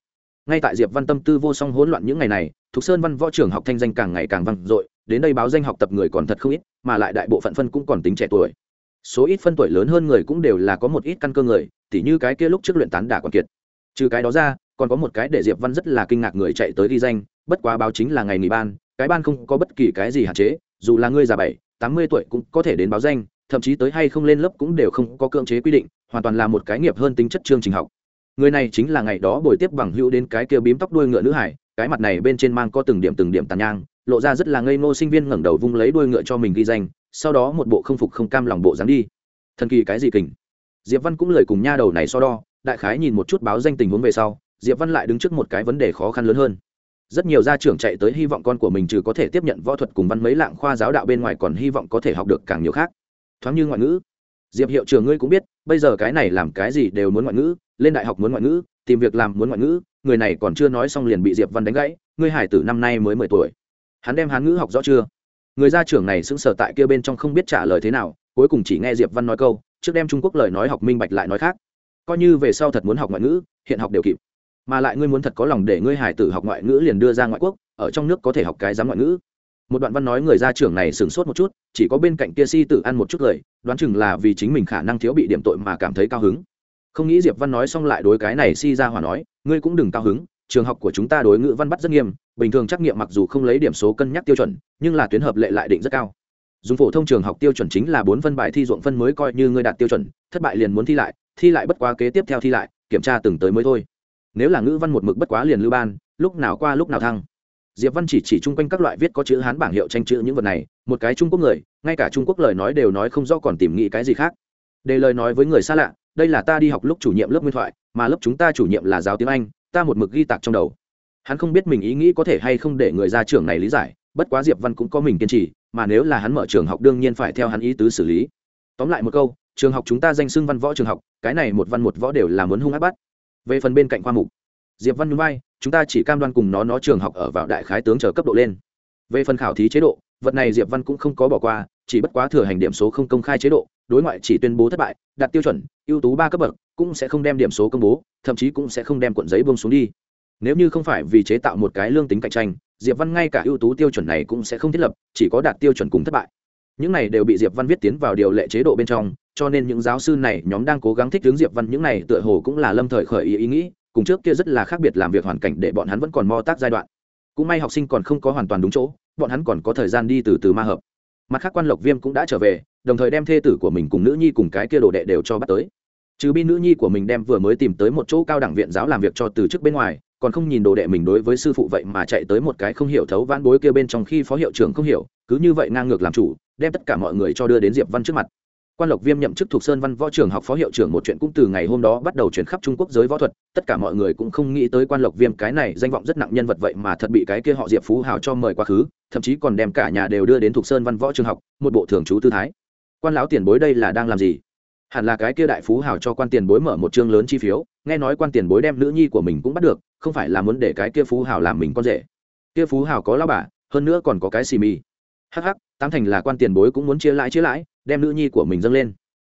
Ngay tại diệp văn tâm tư vô song hỗn loạn những ngày này, thục sơn văn võ trường học thanh danh càng ngày càng vang dội, đến đây báo danh học tập người còn thật không ít, mà lại đại bộ phận phân cũng còn tính trẻ tuổi. Số ít phân tuổi lớn hơn người cũng đều là có một ít căn cơ người, tỉ như cái kia lúc trước luyện tán đả còn kiệt. Trừ cái đó ra còn có một cái để diệp văn rất là kinh ngạc người chạy tới ghi danh, bất quá báo chính là ngày nghỉ ban, cái ban không có bất kỳ cái gì hạn chế, dù là ngươi già bảy, tám mươi tuổi cũng có thể đến báo danh, thậm chí tới hay không lên lớp cũng đều không có cưỡng chế quy định, hoàn toàn là một cái nghiệp hơn tính chất chương trình học. Người này chính là ngày đó buổi tiếp bằng hữu đến cái kia bím tóc đuôi ngựa nữ hải, cái mặt này bên trên mang có từng điểm từng điểm tàn nhang, lộ ra rất là ngây ngô sinh viên ngẩng đầu vung lấy đuôi ngựa cho mình ghi danh, sau đó một bộ không phục không cam lòng bộ dáng đi. Thần kỳ cái gì kình? Diệp văn cũng lời cùng nha đầu này so đo, đại khái nhìn một chút báo danh tình huống về sau diệp văn lại đứng trước một cái vấn đề khó khăn lớn hơn. Rất nhiều gia trưởng chạy tới hy vọng con của mình trừ có thể tiếp nhận võ thuật cùng văn mấy lạng khoa giáo đạo bên ngoài còn hy vọng có thể học được càng nhiều khác. Thoáng như ngoại ngữ. Diệp hiệu trưởng ngươi cũng biết, bây giờ cái này làm cái gì đều muốn ngoại ngữ, lên đại học muốn ngoại ngữ, tìm việc làm muốn ngoại ngữ, người này còn chưa nói xong liền bị diệp văn đánh gãy, ngươi hải tử năm nay mới mười tuổi. Hắn đem hán ngữ học rõ chưa? Người gia trưởng này sững sờ tại kia bên trong không biết trả lời thế nào, cuối cùng chỉ nghe diệp văn nói câu, trước đem trung quốc lời nói học minh bạch lại nói khác. Coi như về sau thật muốn học ngoại ngữ, hiện học đều kịp mà lại ngươi muốn thật có lòng để ngươi hải tử học ngoại ngữ liền đưa ra ngoại quốc, ở trong nước có thể học cái giám ngoại ngữ. Một đoạn văn nói người gia trưởng này sửng sốt một chút, chỉ có bên cạnh kia si tử ăn một chút lời, đoán chừng là vì chính mình khả năng thiếu bị điểm tội mà cảm thấy cao hứng. Không nghĩ diệp văn nói xong lại đối cái này si ra hòa nói, ngươi cũng đừng cao hứng, trường học của chúng ta đối ngữ văn bắt rất nghiêm, bình thường trắc nghiệm mặc dù không lấy điểm số cân nhắc tiêu chuẩn, nhưng là tuyến hợp lệ lại định rất cao. Dùng phổ thông trường học tiêu chuẩn chính là bốn phân bài thi ruộng phân mới coi như ngươi đạt tiêu chuẩn, thất bại liền muốn thi lại thi lại bất quá kế tiếp theo thi lại, kiểm tra từng tới mới thôi nếu là ngữ văn một mực bất quá liền lưu ban, lúc nào qua lúc nào thăng. Diệp văn chỉ chỉ chung quanh các loại viết có chữ hán bảng hiệu tranh chữ những vật này, một cái trung quốc người, ngay cả trung quốc lời nói đều nói không rõ còn tìm nghĩ cái gì khác. Để lời nói với người xa lạ, đây là ta đi học lúc chủ nhiệm lớp nguyên thoại, mà lớp chúng ta chủ nhiệm là giáo tiếng anh, ta một mực ghi tạc trong đầu. Hắn không biết mình ý nghĩ có thể hay không để người ra trường này lý giải, bất quá diệp văn cũng có mình kiên trì, mà nếu là hắn mở trường học đương nhiên phải theo hắn ý tứ xử lý. Tóm lại một câu, trường học chúng ta danh xưng văn võ trường học, cái này một văn một võ đều là muốn hung ác bắt về phần bên cạnh khoa mục, diệp văn núi bay chúng ta chỉ cam đoan cùng nó nó trường học ở vào đại khái tướng chờ cấp độ lên. Về phần khảo thí chế độ, vật này diệp văn cũng không có bỏ qua, chỉ bất quá thừa hành điểm số không công khai chế độ, đối ngoại chỉ tuyên bố thất bại, đạt tiêu chuẩn, ưu tú ba cấp bậc, cũng sẽ không đem điểm số công bố, thậm chí cũng sẽ không đem cuộn giấy buông xuống đi. Nếu như không phải vì chế tạo một cái lương tính cạnh tranh, diệp văn ngay cả ưu tú tiêu chuẩn này cũng sẽ không thiết lập, chỉ có đạt tiêu chuẩn cùng thất bại. Những này đều bị diệp văn viết tiến vào điều lệ chế độ bên trong cho nên những giáo sư này, nhóm đang cố gắng thích hướng diệp văn, những này tựa hồ cũng là lâm thời khởi ý ý nghĩ, cùng trước kia rất là khác biệt làm việc hoàn cảnh để bọn hắn vẫn còn mo tác giai đoạn. Cũng may học sinh còn không có hoàn toàn đúng chỗ, bọn hắn còn có thời gian đi từ từ ma hợp. Mặt khác quan lộc viêm cũng đã trở về, đồng thời đem thê tử của mình cùng nữ nhi cùng cái kia đồ đệ đều cho bắt tới. Trừ bi nữ nhi của mình đem vừa mới tìm tới một chỗ cao đẳng viện giáo làm việc cho từ trước bên ngoài, còn không nhìn đồ đệ mình đối với sư phụ vậy mà chạy tới một cái không hiểu thấu vãn bối kia bên trong khi phó hiệu trưởng không hiểu, cứ như vậy ngang ngược làm chủ, đem tất cả mọi người cho đưa đến diệp văn trước mặt quan lộc viêm nhậm chức thuộc sơn văn võ trường học phó hiệu trưởng một chuyện cũng từ ngày hôm đó bắt đầu chuyển khắp trung quốc giới võ thuật tất cả mọi người cũng không nghĩ tới quan lộc viêm cái này danh vọng rất nặng nhân vật vậy mà thật bị cái kia họ diệp phú hào cho mời quá khứ thậm chí còn đem cả nhà đều đưa đến thuộc sơn văn võ trường học một bộ thường trú tư thái quan lão tiền bối đây là đang làm gì hẳn là cái kia đại phú hào cho quan tiền bối mở một chương lớn chi phiếu nghe nói quan tiền bối đem nữ nhi của mình cũng bắt được không phải là muốn để cái kia phú hào làm mình con rể kia phú hào có lao bà hơn nữa còn có cái xì mì hắc hắc tám thành là quan tiền bối cũng muốn chia lãi chia lãi đem nữ nhi của mình dâng lên.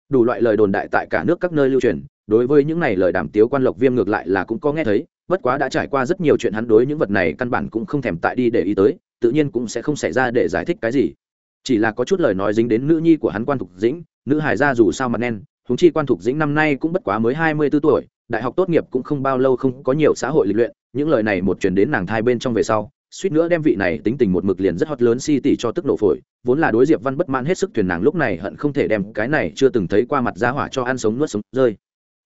Đủ loại lời đồn đại tại cả nước các nơi lưu truyền, đối với những này lời đàm tiếu quan lộc viêm ngược lại là cũng có nghe thấy, bất quá đã trải qua rất nhiều chuyện hắn đối những vật này căn bản cũng không thèm tại đi để ý tới, tự nhiên cũng sẽ không xảy ra để giải thích cái gì. Chỉ là có chút lời nói dính đến nữ nhi của hắn quan thục dĩnh, nữ hải gia dù sao mặt nen húng chi quan thục dĩnh năm nay cũng bất quá mới hai mươi b ố tuổi, đại học tốt nghiệp cũng không bao lâu không có nhiều xã hội lịch luyện, những lời này một chuyển đến nàng thai bên trong về sau suýt nữa đem vị này tính tình một mực liền rất hot lớn si tỉ cho tức nổ phổi, vốn là đối diệp văn bất mãn hết sức thuyền nàng lúc này hận không thể đem cái này chưa từng thấy qua mặt giá hỏa cho ăn sống nuốt sống rơi.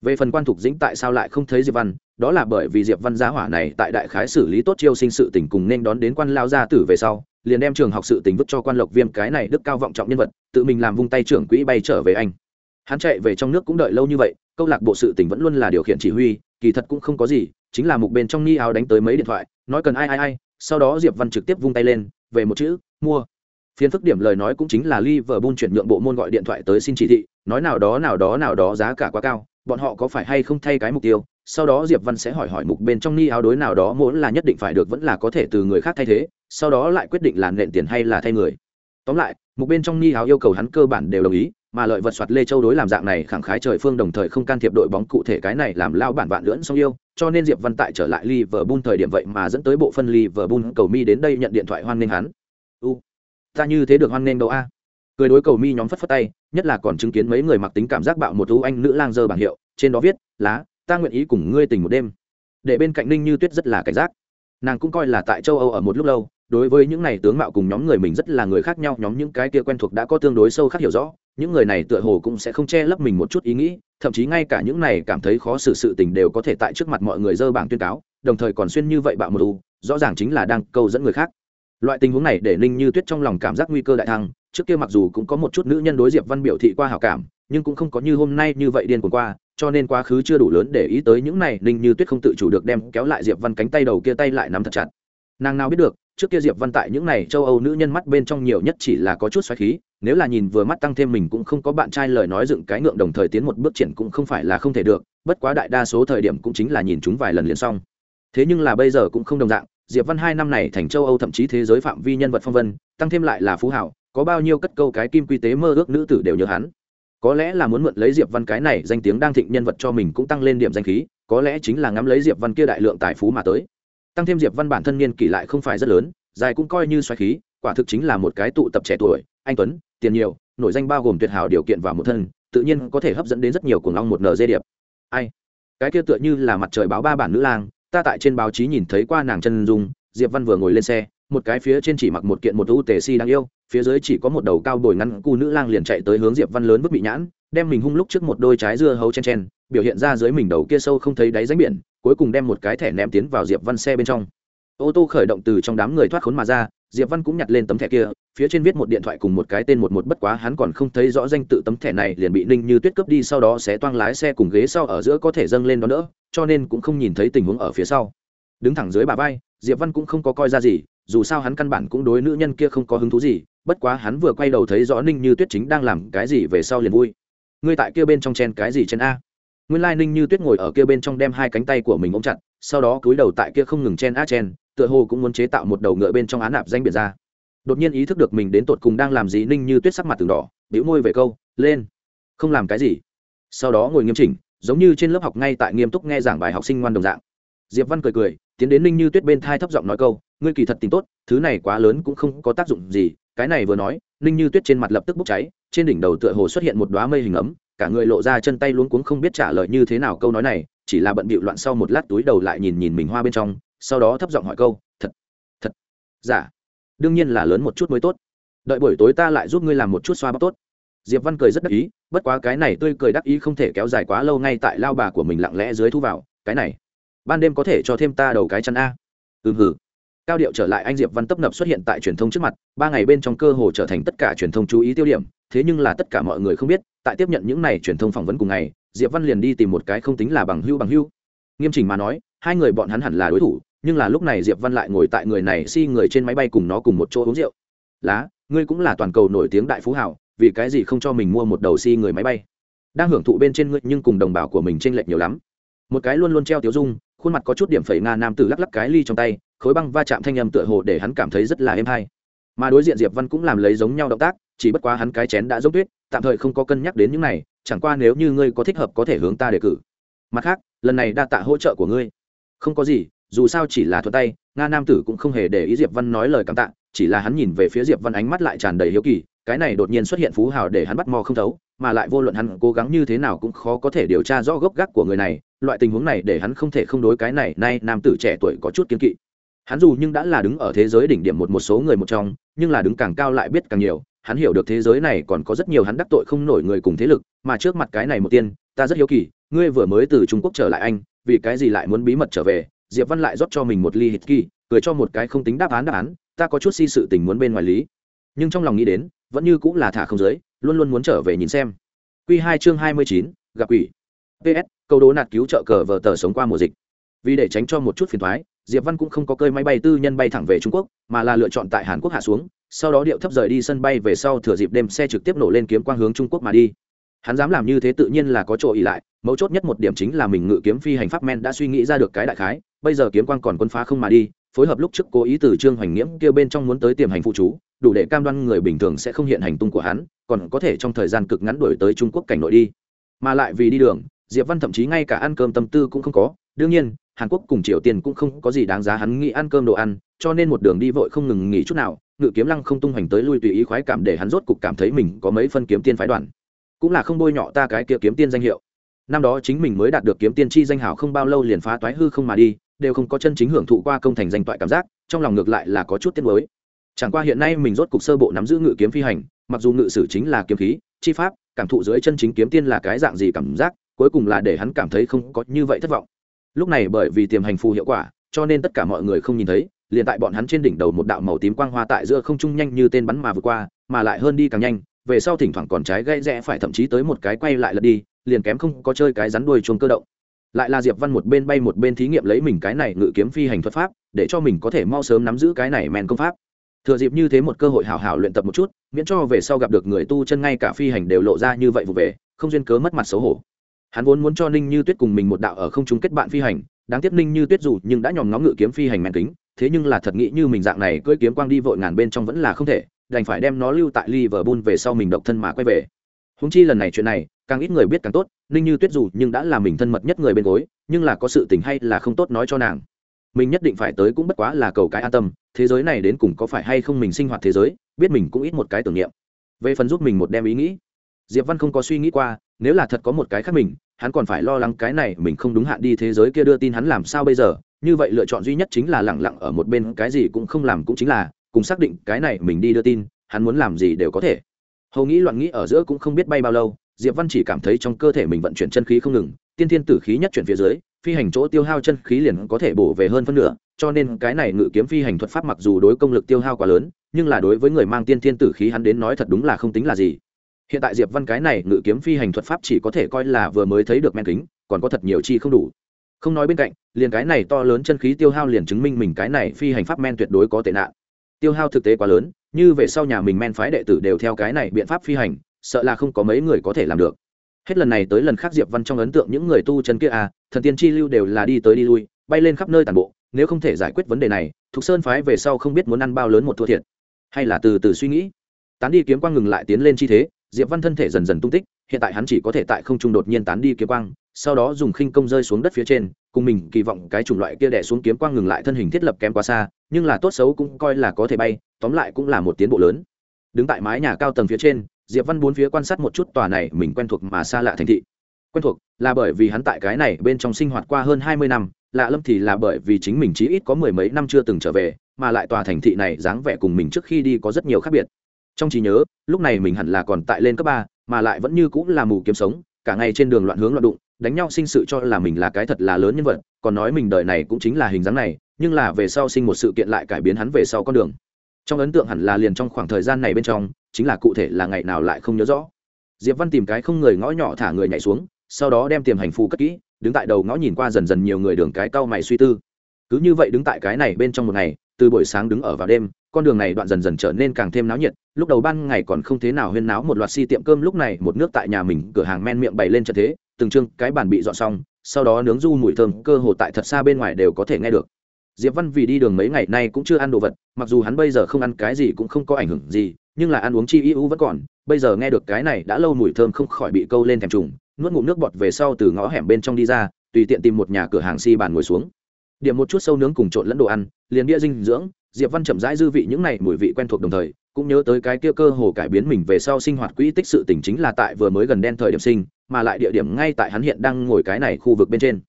Về phần quan thục dĩnh tại sao lại không thấy diệp văn, đó là bởi vì diệp văn giá hỏa này tại đại khái xử lý tốt chiêu sinh sự tình cùng nên đón đến quan lao gia tử về sau, liền đem trường học sự tình vứt cho quan lộc viêm cái này đức cao vọng trọng nhân vật, tự mình làm vung tay trưởng quỹ bay trở về anh. Hắn chạy về trong nước cũng đợi lâu như vậy, câu lạc bộ sự tình vẫn luôn là điều khiển chỉ huy, kỳ thật cũng không có gì, chính là mục bên trong ni áo đánh tới mấy điện thoại, nói cần ai ai ai sau đó diệp văn trực tiếp vung tay lên, về một chữ, mua. Phiên phức điểm lời nói cũng chính là Liverpool chuyển nhượng bộ môn gọi điện thoại tới xin chỉ thị, nói nào đó nào đó nào đó giá cả quá cao, bọn họ có phải hay không thay cái mục tiêu? Sau đó diệp văn sẽ hỏi hỏi mục bên trong ni áo đối nào đó, muốn là nhất định phải được vẫn là có thể từ người khác thay thế, sau đó lại quyết định là nện tiền hay là thay người. Tóm lại, mục bên trong ni áo yêu cầu hắn cơ bản đều đồng ý, mà lợi vật soạt lê châu đối làm dạng này khẳng khái trời phương đồng thời không can thiệp đội bóng cụ thể cái này làm lao bản vạn lưỡn song yêu cho nên diệp văn tại trở lại liverpool thời điểm vậy mà dẫn tới bộ phân liverpool cầu mi đến đây nhận điện thoại hoan nghênh hắn. U, ta như thế được hoan nghênh đâu a? Cười đối cầu mi nhóm phất phất tay, nhất là còn chứng kiến mấy người mặc tính cảm giác bạo một thú anh nữ lang dơ bảng hiệu, trên đó viết, lá, ta nguyện ý cùng ngươi tình một đêm. Để bên cạnh ninh như tuyết rất là cảnh giác. Nàng cũng coi là tại châu âu ở một lúc lâu, đối với những này tướng mạo cùng nhóm người mình rất là người khác nhau, nhóm những cái kia quen thuộc đã có tương đối sâu khác hiểu rõ những người này tựa hồ cũng sẽ không che lấp mình một chút ý nghĩ, thậm chí ngay cả những này cảm thấy khó xử sự tình đều có thể tại trước mặt mọi người dơ bảng tuyên cáo, đồng thời còn xuyên như vậy bạo một u, rõ ràng chính là đang câu dẫn người khác. Loại tình huống này để ninh như tuyết trong lòng cảm giác nguy cơ đại thăng, trước kia mặc dù cũng có một chút nữ nhân đối diệp văn biểu thị qua hảo cảm, nhưng cũng không có như hôm nay như vậy điên cuồng qua, cho nên quá khứ chưa đủ lớn để ý tới những này ninh như tuyết không tự chủ được đem kéo lại diệp văn cánh tay đầu kia tay lại nắm thật chặt. Nàng nào biết được trước kia diệp văn tại những này châu âu nữ nhân mắt bên trong nhiều nhất chỉ là có chút xoáy khí, nếu là nhìn vừa mắt tăng thêm mình cũng không có bạn trai lời nói dựng cái ngượng đồng thời tiến một bước triển cũng không phải là không thể được, bất quá đại đa số thời điểm cũng chính là nhìn chúng vài lần liền xong. Thế nhưng là bây giờ cũng không đồng dạng, diệp văn hai năm này thành châu âu thậm chí thế giới phạm vi nhân vật phong vân, tăng thêm lại là phú hảo, có bao nhiêu cất câu cái kim quy tế mơ ước nữ tử đều nhớ hắn. Có lẽ là muốn mượn lấy diệp văn cái này danh tiếng đang thịnh nhân vật cho mình cũng tăng lên điểm danh khí, có lẽ chính là ngắm lấy diệp văn kia đại lượng tài phú mà tới tăng thêm diệp văn bản thân niên kỷ lại không phải rất lớn, dài cũng coi như xoáy khí, quả thực chính là một cái tụ tập trẻ tuổi, anh tuấn, tiền nhiều nội danh bao gồm tuyệt hảo điều kiện vào một thân, tự nhiên có thể hấp dẫn đến rất nhiều cuồng long một nờ dê điệp. Ai? Cái kia tựa như là mặt trời báo ba bản nữ lang, ta tại trên báo chí nhìn thấy qua nàng chân dung, diệp văn vừa ngồi lên xe, một cái phía trên chỉ mặc một kiện một u tề si đang yêu, phía dưới chỉ có một đầu cao đồi ngăn cu nữ lang liền chạy tới hướng diệp văn lớn bức bị nhãn, đem mình hung lúc trước một đôi trái dưa hấu chen chen, biểu hiện ra dưới mình đầu kia sâu không thấy đáy ránh biển cuối cùng đem một cái thẻ ném tiến vào diệp văn xe bên trong. Ô tô khởi động từ trong đám người thoát khốn mà ra, diệp văn cũng nhặt lên tấm thẻ kia, phía trên viết một điện thoại cùng một cái tên một một bất quá hắn còn không thấy rõ danh tự tấm thẻ này liền bị ninh như tuyết cướp đi, sau đó sẽ toang lái xe cùng ghế sau ở giữa có thể dâng lên đó nữa cho nên cũng không nhìn thấy tình huống ở phía sau. Đứng thẳng dưới bà vai, diệp văn cũng không có coi ra gì, dù sao hắn căn bản cũng đối nữ nhân kia không có hứng thú gì, bất quá hắn vừa quay đầu thấy rõ ninh như tuyết chính đang làm cái gì về sau liền vui. Ngươi tại kia bên trong chen cái gì chen a? Nguyên lai ninh như tuyết ngồi ở kia bên trong đem hai cánh tay của mình ôm chặt, sau đó cúi đầu tại kia không ngừng chen á chen, tựa hồ cũng muốn chế tạo một đầu ngựa bên trong án nạp danh biệt ra. Đột nhiên ý thức được mình đến tột cùng đang làm gì, ninh như tuyết sắc mặt từng đỏ, bĩu môi về câu, lên. Không làm cái gì. Sau đó ngồi nghiêm chỉnh, giống như trên lớp học ngay tại nghiêm túc nghe giảng bài học sinh ngoan đồng dạng. Diệp văn cười cười, tiến đến ninh như tuyết bên thai thấp giọng nói câu, ngươi kỳ thật tính tốt, thứ này quá lớn cũng không có tác dụng gì. Cái này vừa nói, ninh như tuyết trên mặt lập tức bốc cháy, trên đỉnh đầu tựa hồ xuất hiện một đoá mây hình ấm cả người lộ ra chân tay luống cuống không biết trả lời như thế nào câu nói này, chỉ là bận bịu loạn sau một lát túi đầu lại nhìn nhìn mình hoa bên trong, sau đó thấp giọng hỏi câu, thật thật, giả? Dạ. đương nhiên là lớn một chút mới tốt. Đợi buổi tối ta lại giúp ngươi làm một chút xoa bóp tốt. Diệp văn cười rất đắc ý, bất quá cái này tươi cười đắc ý không thể kéo dài quá lâu ngay tại lao bà của mình lặng lẽ dưới thu vào, cái này, ban đêm có thể cho thêm ta đầu cái chăn a? Ừ hử cao điệu trở lại anh diệp văn tấp nập xuất hiện tại truyền thông trước mặt, ba ngày bên trong cơ hồ trở thành tất cả truyền thông chú ý tiêu điểm, thế nhưng là tất cả mọi người không biết, tại tiếp nhận những này truyền thông phỏng vấn cùng ngày, diệp văn liền đi tìm một cái không tính là bằng hưu bằng hưu nghiêm trình mà nói, hai người bọn hắn hẳn là đối thủ, nhưng là lúc này diệp văn lại ngồi tại người này si người trên máy bay cùng nó cùng một chỗ uống rượu. Lá, ngươi cũng là toàn cầu nổi tiếng đại phú hảo vì cái gì không cho mình mua một đầu si người máy bay? Đang hưởng thụ bên trên ngươi nhưng cùng đồng bào của mình tranh lệch nhiều lắm. Một cái luôn luôn treo tiếu dung khuôn mặt có chút điểm phẩy nga nam tử lắc lắc cái ly trong tay, khối băng va chạm thanh âm tựa hồ để hắn cảm thấy rất là êm hay. Mà đối diện diệp văn cũng làm lấy giống nhau động tác, chỉ bất quá hắn cái chén đã giống tuyết, tạm thời không có cân nhắc đến những này, chẳng qua nếu như ngươi có thích hợp có thể hướng ta đề cử. Mặt khác, lần này đa tạ hỗ trợ của ngươi. Không có gì, dù sao chỉ là thuận tay, nga nam tử cũng không hề để ý diệp văn nói lời cảm tạ, chỉ là hắn nhìn về phía diệp văn ánh mắt lại tràn đầy hiếu kỳ cái này đột nhiên xuất hiện phú hào để hắn bắt mò không thấu, mà lại vô luận hắn cố gắng như thế nào cũng khó có thể điều tra rõ gốc gác của người này, loại tình huống này để hắn không thể không đối cái này, nay nam tử trẻ tuổi có chút kiên kỵ. Hắn dù nhưng đã là đứng ở thế giới đỉnh điểm một một số người một trong, nhưng là đứng càng cao lại biết càng nhiều, hắn hiểu được thế giới này còn có rất nhiều hắn đắc tội không nổi người cùng thế lực, mà trước mặt cái này một tiên, ta rất hiếu kỳ, ngươi vừa mới từ trung quốc trở lại anh, vì cái gì lại muốn bí mật trở về? Diệp văn lại rót cho mình một ly hít kỳ, cười cho một cái không tính đáp án đáp án, ta có chút si sự tình muốn bên ngoài lý. Nhưng trong lòng nghĩ đến vẫn như cũng là thả không giới luôn luôn muốn trở về nhìn xem. Q hai chương hai mươi chín, gặp ủy ps câu đố nạt cứu trợ cờ vờ tờ sống qua mùa dịch. Vì để tránh cho một chút phiền thoái, diệp văn cũng không có cơi máy bay tư nhân bay thẳng về trung quốc, mà là lựa chọn tại hàn quốc hạ xuống, sau đó điệu thấp rời đi sân bay về sau thừa dịp đêm xe trực tiếp nổ lên kiếm quang hướng trung quốc mà đi. Hắn dám làm như thế tự nhiên là có chỗ ỉ lại, mấu chốt nhất một điểm chính là mình ngự kiếm phi hành pháp men đã suy nghĩ ra được cái đại khái, bây giờ kiếm quang còn quân phá không mà đi phối hợp lúc trước cố ý từ trương hoành nghiễm kêu bên trong muốn tới tiềm hành phụ chú, đủ để cam đoan người bình thường sẽ không hiện hành tung của hắn, còn có thể trong thời gian cực ngắn đổi tới trung quốc cảnh nội đi. Mà lại vì đi đường, diệp văn thậm chí ngay cả ăn cơm tâm tư cũng không có. Đương nhiên, hàn quốc cùng triều tiên cũng không có gì đáng giá hắn nghĩ ăn cơm đồ ăn, cho nên một đường đi vội không ngừng nghỉ chút nào, ngự kiếm lăng không tung hoành tới lui tùy ý khoái cảm để hắn rốt cục cảm thấy mình có mấy phân kiếm tiên phái đoàn. Cũng là không bôi nhọ ta cái kia kiếm tiên danh hiệu. Năm đó chính mình mới đạt được kiếm tiên chi danh hảo không bao lâu liền phá toái hư không mà đi đều không có chân chính hưởng thụ qua công thành danh toại cảm giác, trong lòng ngược lại là có chút tiếc mới chẳng qua hiện nay mình rốt cục sơ bộ nắm giữ ngự kiếm phi hành, mặc dù ngự sử chính là kiếm khí, chi pháp, cảm thụ dưới chân chính kiếm tiên là cái dạng gì cảm giác, cuối cùng là để hắn cảm thấy không có như vậy thất vọng. Lúc này bởi vì tiềm hành phù hiệu quả, cho nên tất cả mọi người không nhìn thấy, liền tại bọn hắn trên đỉnh đầu một đạo màu tím quang hoa tại giữa không trung nhanh như tên bắn mà vượt qua, mà lại hơn đi càng nhanh, về sau thỉnh thoảng còn trái gãy rẽ phải thậm chí tới một cái quay lại lật đi, liền kém không có chơi cái rắn đuôi chuông cơ động lại là diệp văn một bên bay một bên thí nghiệm lấy mình cái này ngự kiếm phi hành thuật pháp, để cho mình có thể mau sớm nắm giữ cái này men công pháp. Thừa dịp như thế một cơ hội hảo hảo luyện tập một chút, miễn cho về sau gặp được người tu chân ngay cả phi hành đều lộ ra như vậy vụ về, không duyên cớ mất mặt xấu hổ. Hắn vốn muốn cho ninh như tuyết cùng mình một đạo ở không chung kết bạn phi hành, đáng tiếc ninh như tuyết dù nhưng đã nhòm ngó ngự kiếm phi hành men kính, thế nhưng là thật nghĩ như mình dạng này cưỡi kiếm quang đi vội ngàn bên trong vẫn là không thể, đành phải đem nó lưu tại liverpool về sau mình độc thân mà quay về. Húng chi lần này chuyện này càng ít người biết càng tốt, ninh như tuyết dù nhưng đã là mình thân mật nhất người bên gối, nhưng là có sự tình hay là không tốt nói cho nàng. Mình nhất định phải tới cũng bất quá là cầu cái an tâm, thế giới này đến cùng có phải hay không mình sinh hoạt thế giới, biết mình cũng ít một cái tưởng niệm. Về phần giúp mình một đem ý nghĩ, diệp văn không có suy nghĩ qua, nếu là thật có một cái khác mình, hắn còn phải lo lắng cái này mình không đúng hạn đi thế giới kia đưa tin hắn làm sao bây giờ, như vậy lựa chọn duy nhất chính là lẳng lặng ở một bên, cái gì cũng không làm cũng chính là, cùng xác định cái này mình đi đưa tin, hắn muốn làm gì đều có thể. Hầu nghĩ loạn nghĩ ở giữa cũng không biết bay bao lâu diệp văn chỉ cảm thấy trong cơ thể mình vận chuyển chân khí không ngừng, tiên thiên tử khí nhất chuyển phía dưới, phi hành chỗ tiêu hao chân khí liền có thể bổ về hơn phân nửa, cho nên cái này ngự kiếm phi hành thuật pháp mặc dù đối công lực tiêu hao quá lớn, nhưng là đối với người mang tiên thiên tử khí hắn đến nói thật đúng là không tính là gì. Hiện tại diệp văn cái này ngự kiếm phi hành thuật pháp chỉ có thể coi là vừa mới thấy được men kính, còn có thật nhiều chi không đủ. Không nói bên cạnh, liền cái này to lớn chân khí tiêu hao liền chứng minh mình cái này phi hành pháp men tuyệt đối có tệ nạn. Tiêu hao thực tế quá lớn, như về sau nhà mình men phái đệ tử đều theo cái này biện pháp phi hành sợ là không có mấy người có thể làm được. Hết lần này tới lần khác diệp văn trong ấn tượng những người tu chân kia à thần tiên chi lưu đều là đi tới đi lui, bay lên khắp nơi toàn bộ, nếu không thể giải quyết vấn đề này, thục sơn phái về sau không biết muốn ăn bao lớn một thua thiệt. Hay là từ từ suy nghĩ. Tán đi kiếm quang ngừng lại tiến lên chi thế, diệp văn thân thể dần dần tung tích, hiện tại hắn chỉ có thể tại không trung đột nhiên tán đi kiếm quang, sau đó dùng khinh công rơi xuống đất phía trên, cùng mình kỳ vọng cái chủng loại kia đè xuống kiếm quang ngừng lại thân hình thiết lập kém quá xa, nhưng là tốt xấu cũng coi là có thể bay, tóm lại cũng là một tiến bộ lớn. Đứng tại mái nhà cao tầng phía trên diệp văn bốn phía quan sát một chút tòa này mình quen thuộc mà xa lạ thành thị. Quen thuộc là bởi vì hắn tại cái này bên trong sinh hoạt qua hơn hai mươi năm, lạ lâm thì là bởi vì chính mình chí ít có mười mấy năm chưa từng trở về, mà lại tòa thành thị này dáng vẻ cùng mình trước khi đi có rất nhiều khác biệt. Trong trí nhớ, lúc này mình hẳn là còn tại lên cấp ba, mà lại vẫn như cũng là mù kiếm sống, cả ngày trên đường loạn hướng loạn đụng, đánh nhau sinh sự cho là mình là cái thật là lớn nhân vật, còn nói mình đời này cũng chính là hình dáng này, nhưng là về sau sinh một sự kiện lại cải biến hắn về sau con đường trong ấn tượng hẳn là liền trong khoảng thời gian này bên trong, chính là cụ thể là ngày nào lại không nhớ rõ. Diệp văn tìm cái không người ngõ nhỏ thả người nhảy xuống, sau đó đem tiềm hành phù cất kỹ, đứng tại đầu ngõ nhìn qua dần dần nhiều người đường cái cau mày suy tư. Cứ như vậy đứng tại cái này bên trong một ngày, từ buổi sáng đứng ở vào đêm, con đường này đoạn dần dần trở nên càng thêm náo nhiệt, lúc đầu ban ngày còn không thế nào huyên náo một loạt si tiệm cơm, lúc này một nước tại nhà mình cửa hàng men miệng bày lên trận thế, từng trưng cái bàn bị dọn xong, sau đó nướng du mùi thơm, cơ hồ tại thật xa bên ngoài đều có thể nghe được diệp văn vì đi đường mấy ngày nay cũng chưa ăn đồ vật, mặc dù hắn bây giờ không ăn cái gì cũng không có ảnh hưởng gì, nhưng là ăn uống chi ưu vẫn còn. Bây giờ nghe được cái này đã lâu mùi thơm không khỏi bị câu lên thèm trùng, nuốt ngụm nước bọt về sau từ ngõ hẻm bên trong đi ra, tùy tiện tìm một nhà cửa hàng si bàn ngồi xuống. Điểm một chút sâu nướng cùng trộn lẫn đồ ăn, liền bia dinh dưỡng, diệp văn chậm rãi dư vị những này mùi vị quen thuộc đồng thời, cũng nhớ tới cái kia cơ hồ cải biến mình về sau sinh hoạt quỹ tích sự tình chính là tại vừa mới gần đen thời điểm sinh, mà lại địa điểm ngay tại hắn hiện đang ngồi cái này khu vực bên trên.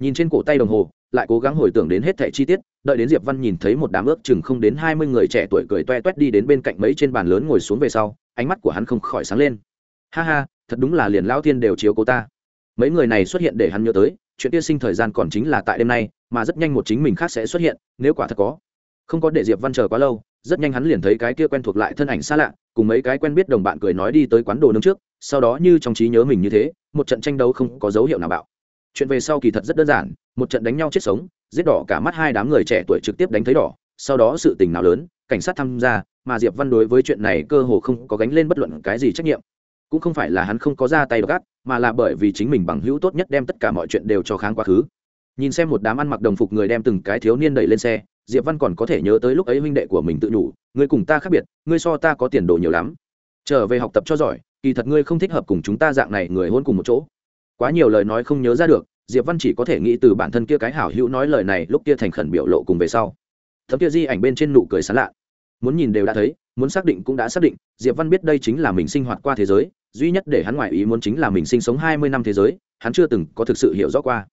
Nhìn trên cổ tay đồng hồ lại cố gắng hồi tưởng đến hết thẻ chi tiết, đợi đến diệp văn nhìn thấy một đám ước chừng không đến hai mươi người trẻ tuổi cười toe toét đi đến bên cạnh mấy trên bàn lớn ngồi xuống về sau, ánh mắt của hắn không khỏi sáng lên. Ha ha, thật đúng là liền lão thiên đều chiếu cố ta. Mấy người này xuất hiện để hắn nhớ tới, chuyện kia sinh thời gian còn chính là tại đêm nay, mà rất nhanh một chính mình khác sẽ xuất hiện, nếu quả thật có. Không có để diệp văn chờ quá lâu, rất nhanh hắn liền thấy cái kia quen thuộc lại thân ảnh xa lạ, cùng mấy cái quen biết đồng bạn cười nói đi tới quán đồ nướng trước, sau đó như trong trí nhớ mình như thế, một trận tranh đấu không có dấu hiệu nào bạo chuyện về sau kỳ thật rất đơn giản, một trận đánh nhau chết sống, giết đỏ cả mắt hai đám người trẻ tuổi trực tiếp đánh thấy đỏ, sau đó sự tình nào lớn, cảnh sát tham gia, mà diệp văn đối với chuyện này cơ hồ không có gánh lên bất luận cái gì trách nhiệm. Cũng không phải là hắn không có ra tay gắt, mà là bởi vì chính mình bằng hữu tốt nhất đem tất cả mọi chuyện đều cho kháng quá khứ. Nhìn xem một đám ăn mặc đồng phục người đem từng cái thiếu niên đẩy lên xe, diệp văn còn có thể nhớ tới lúc ấy huynh đệ của mình tự nhủ, ngươi cùng ta khác biệt, ngươi so ta có tiền đồ nhiều lắm. Trở về học tập cho giỏi, kỳ thật ngươi không thích hợp cùng chúng ta dạng này người hôn cùng một chỗ quá nhiều lời nói không nhớ ra được, diệp văn chỉ có thể nghĩ từ bản thân kia cái hảo hữu nói lời này lúc kia thành khẩn biểu lộ cùng về sau. Thấm kia di ảnh bên trên nụ cười sán lạ. Muốn nhìn đều đã thấy, muốn xác định cũng đã xác định, diệp văn biết đây chính là mình sinh hoạt qua thế giới, duy nhất để hắn ngoại ý muốn chính là mình sinh sống hai mươi năm thế giới, hắn chưa từng có thực sự hiểu rõ qua.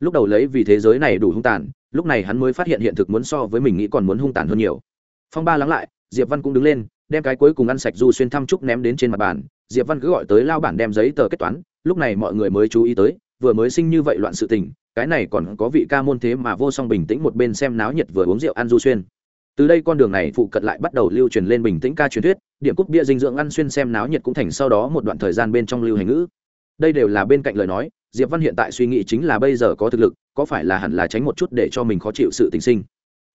Lúc đầu lấy vì thế giới này đủ hung tàn, lúc này hắn mới phát hiện hiện thực muốn so với mình nghĩ còn muốn hung tàn hơn nhiều. Phong ba lắng lại, diệp văn cũng đứng lên, đem cái cuối cùng ăn sạch du xuyên thăm trúc ném đến trên mặt bàn, diệp văn cứ gọi tới lao bản đem giấy tờ kết toán lúc này mọi người mới chú ý tới, vừa mới sinh như vậy loạn sự tình, cái này còn có vị ca môn thế mà vô song bình tĩnh một bên xem náo nhiệt vừa uống rượu ăn du xuyên. Từ đây con đường này phụ cận lại bắt đầu lưu truyền lên bình tĩnh ca truyền thuyết, điểm cúc bia dinh dưỡng ăn xuyên xem náo nhiệt cũng thành sau đó một đoạn thời gian bên trong lưu hành ngữ. Đây đều là bên cạnh lời nói, diệp văn hiện tại suy nghĩ chính là bây giờ có thực lực, có phải là hẳn là tránh một chút để cho mình khó chịu sự tình sinh.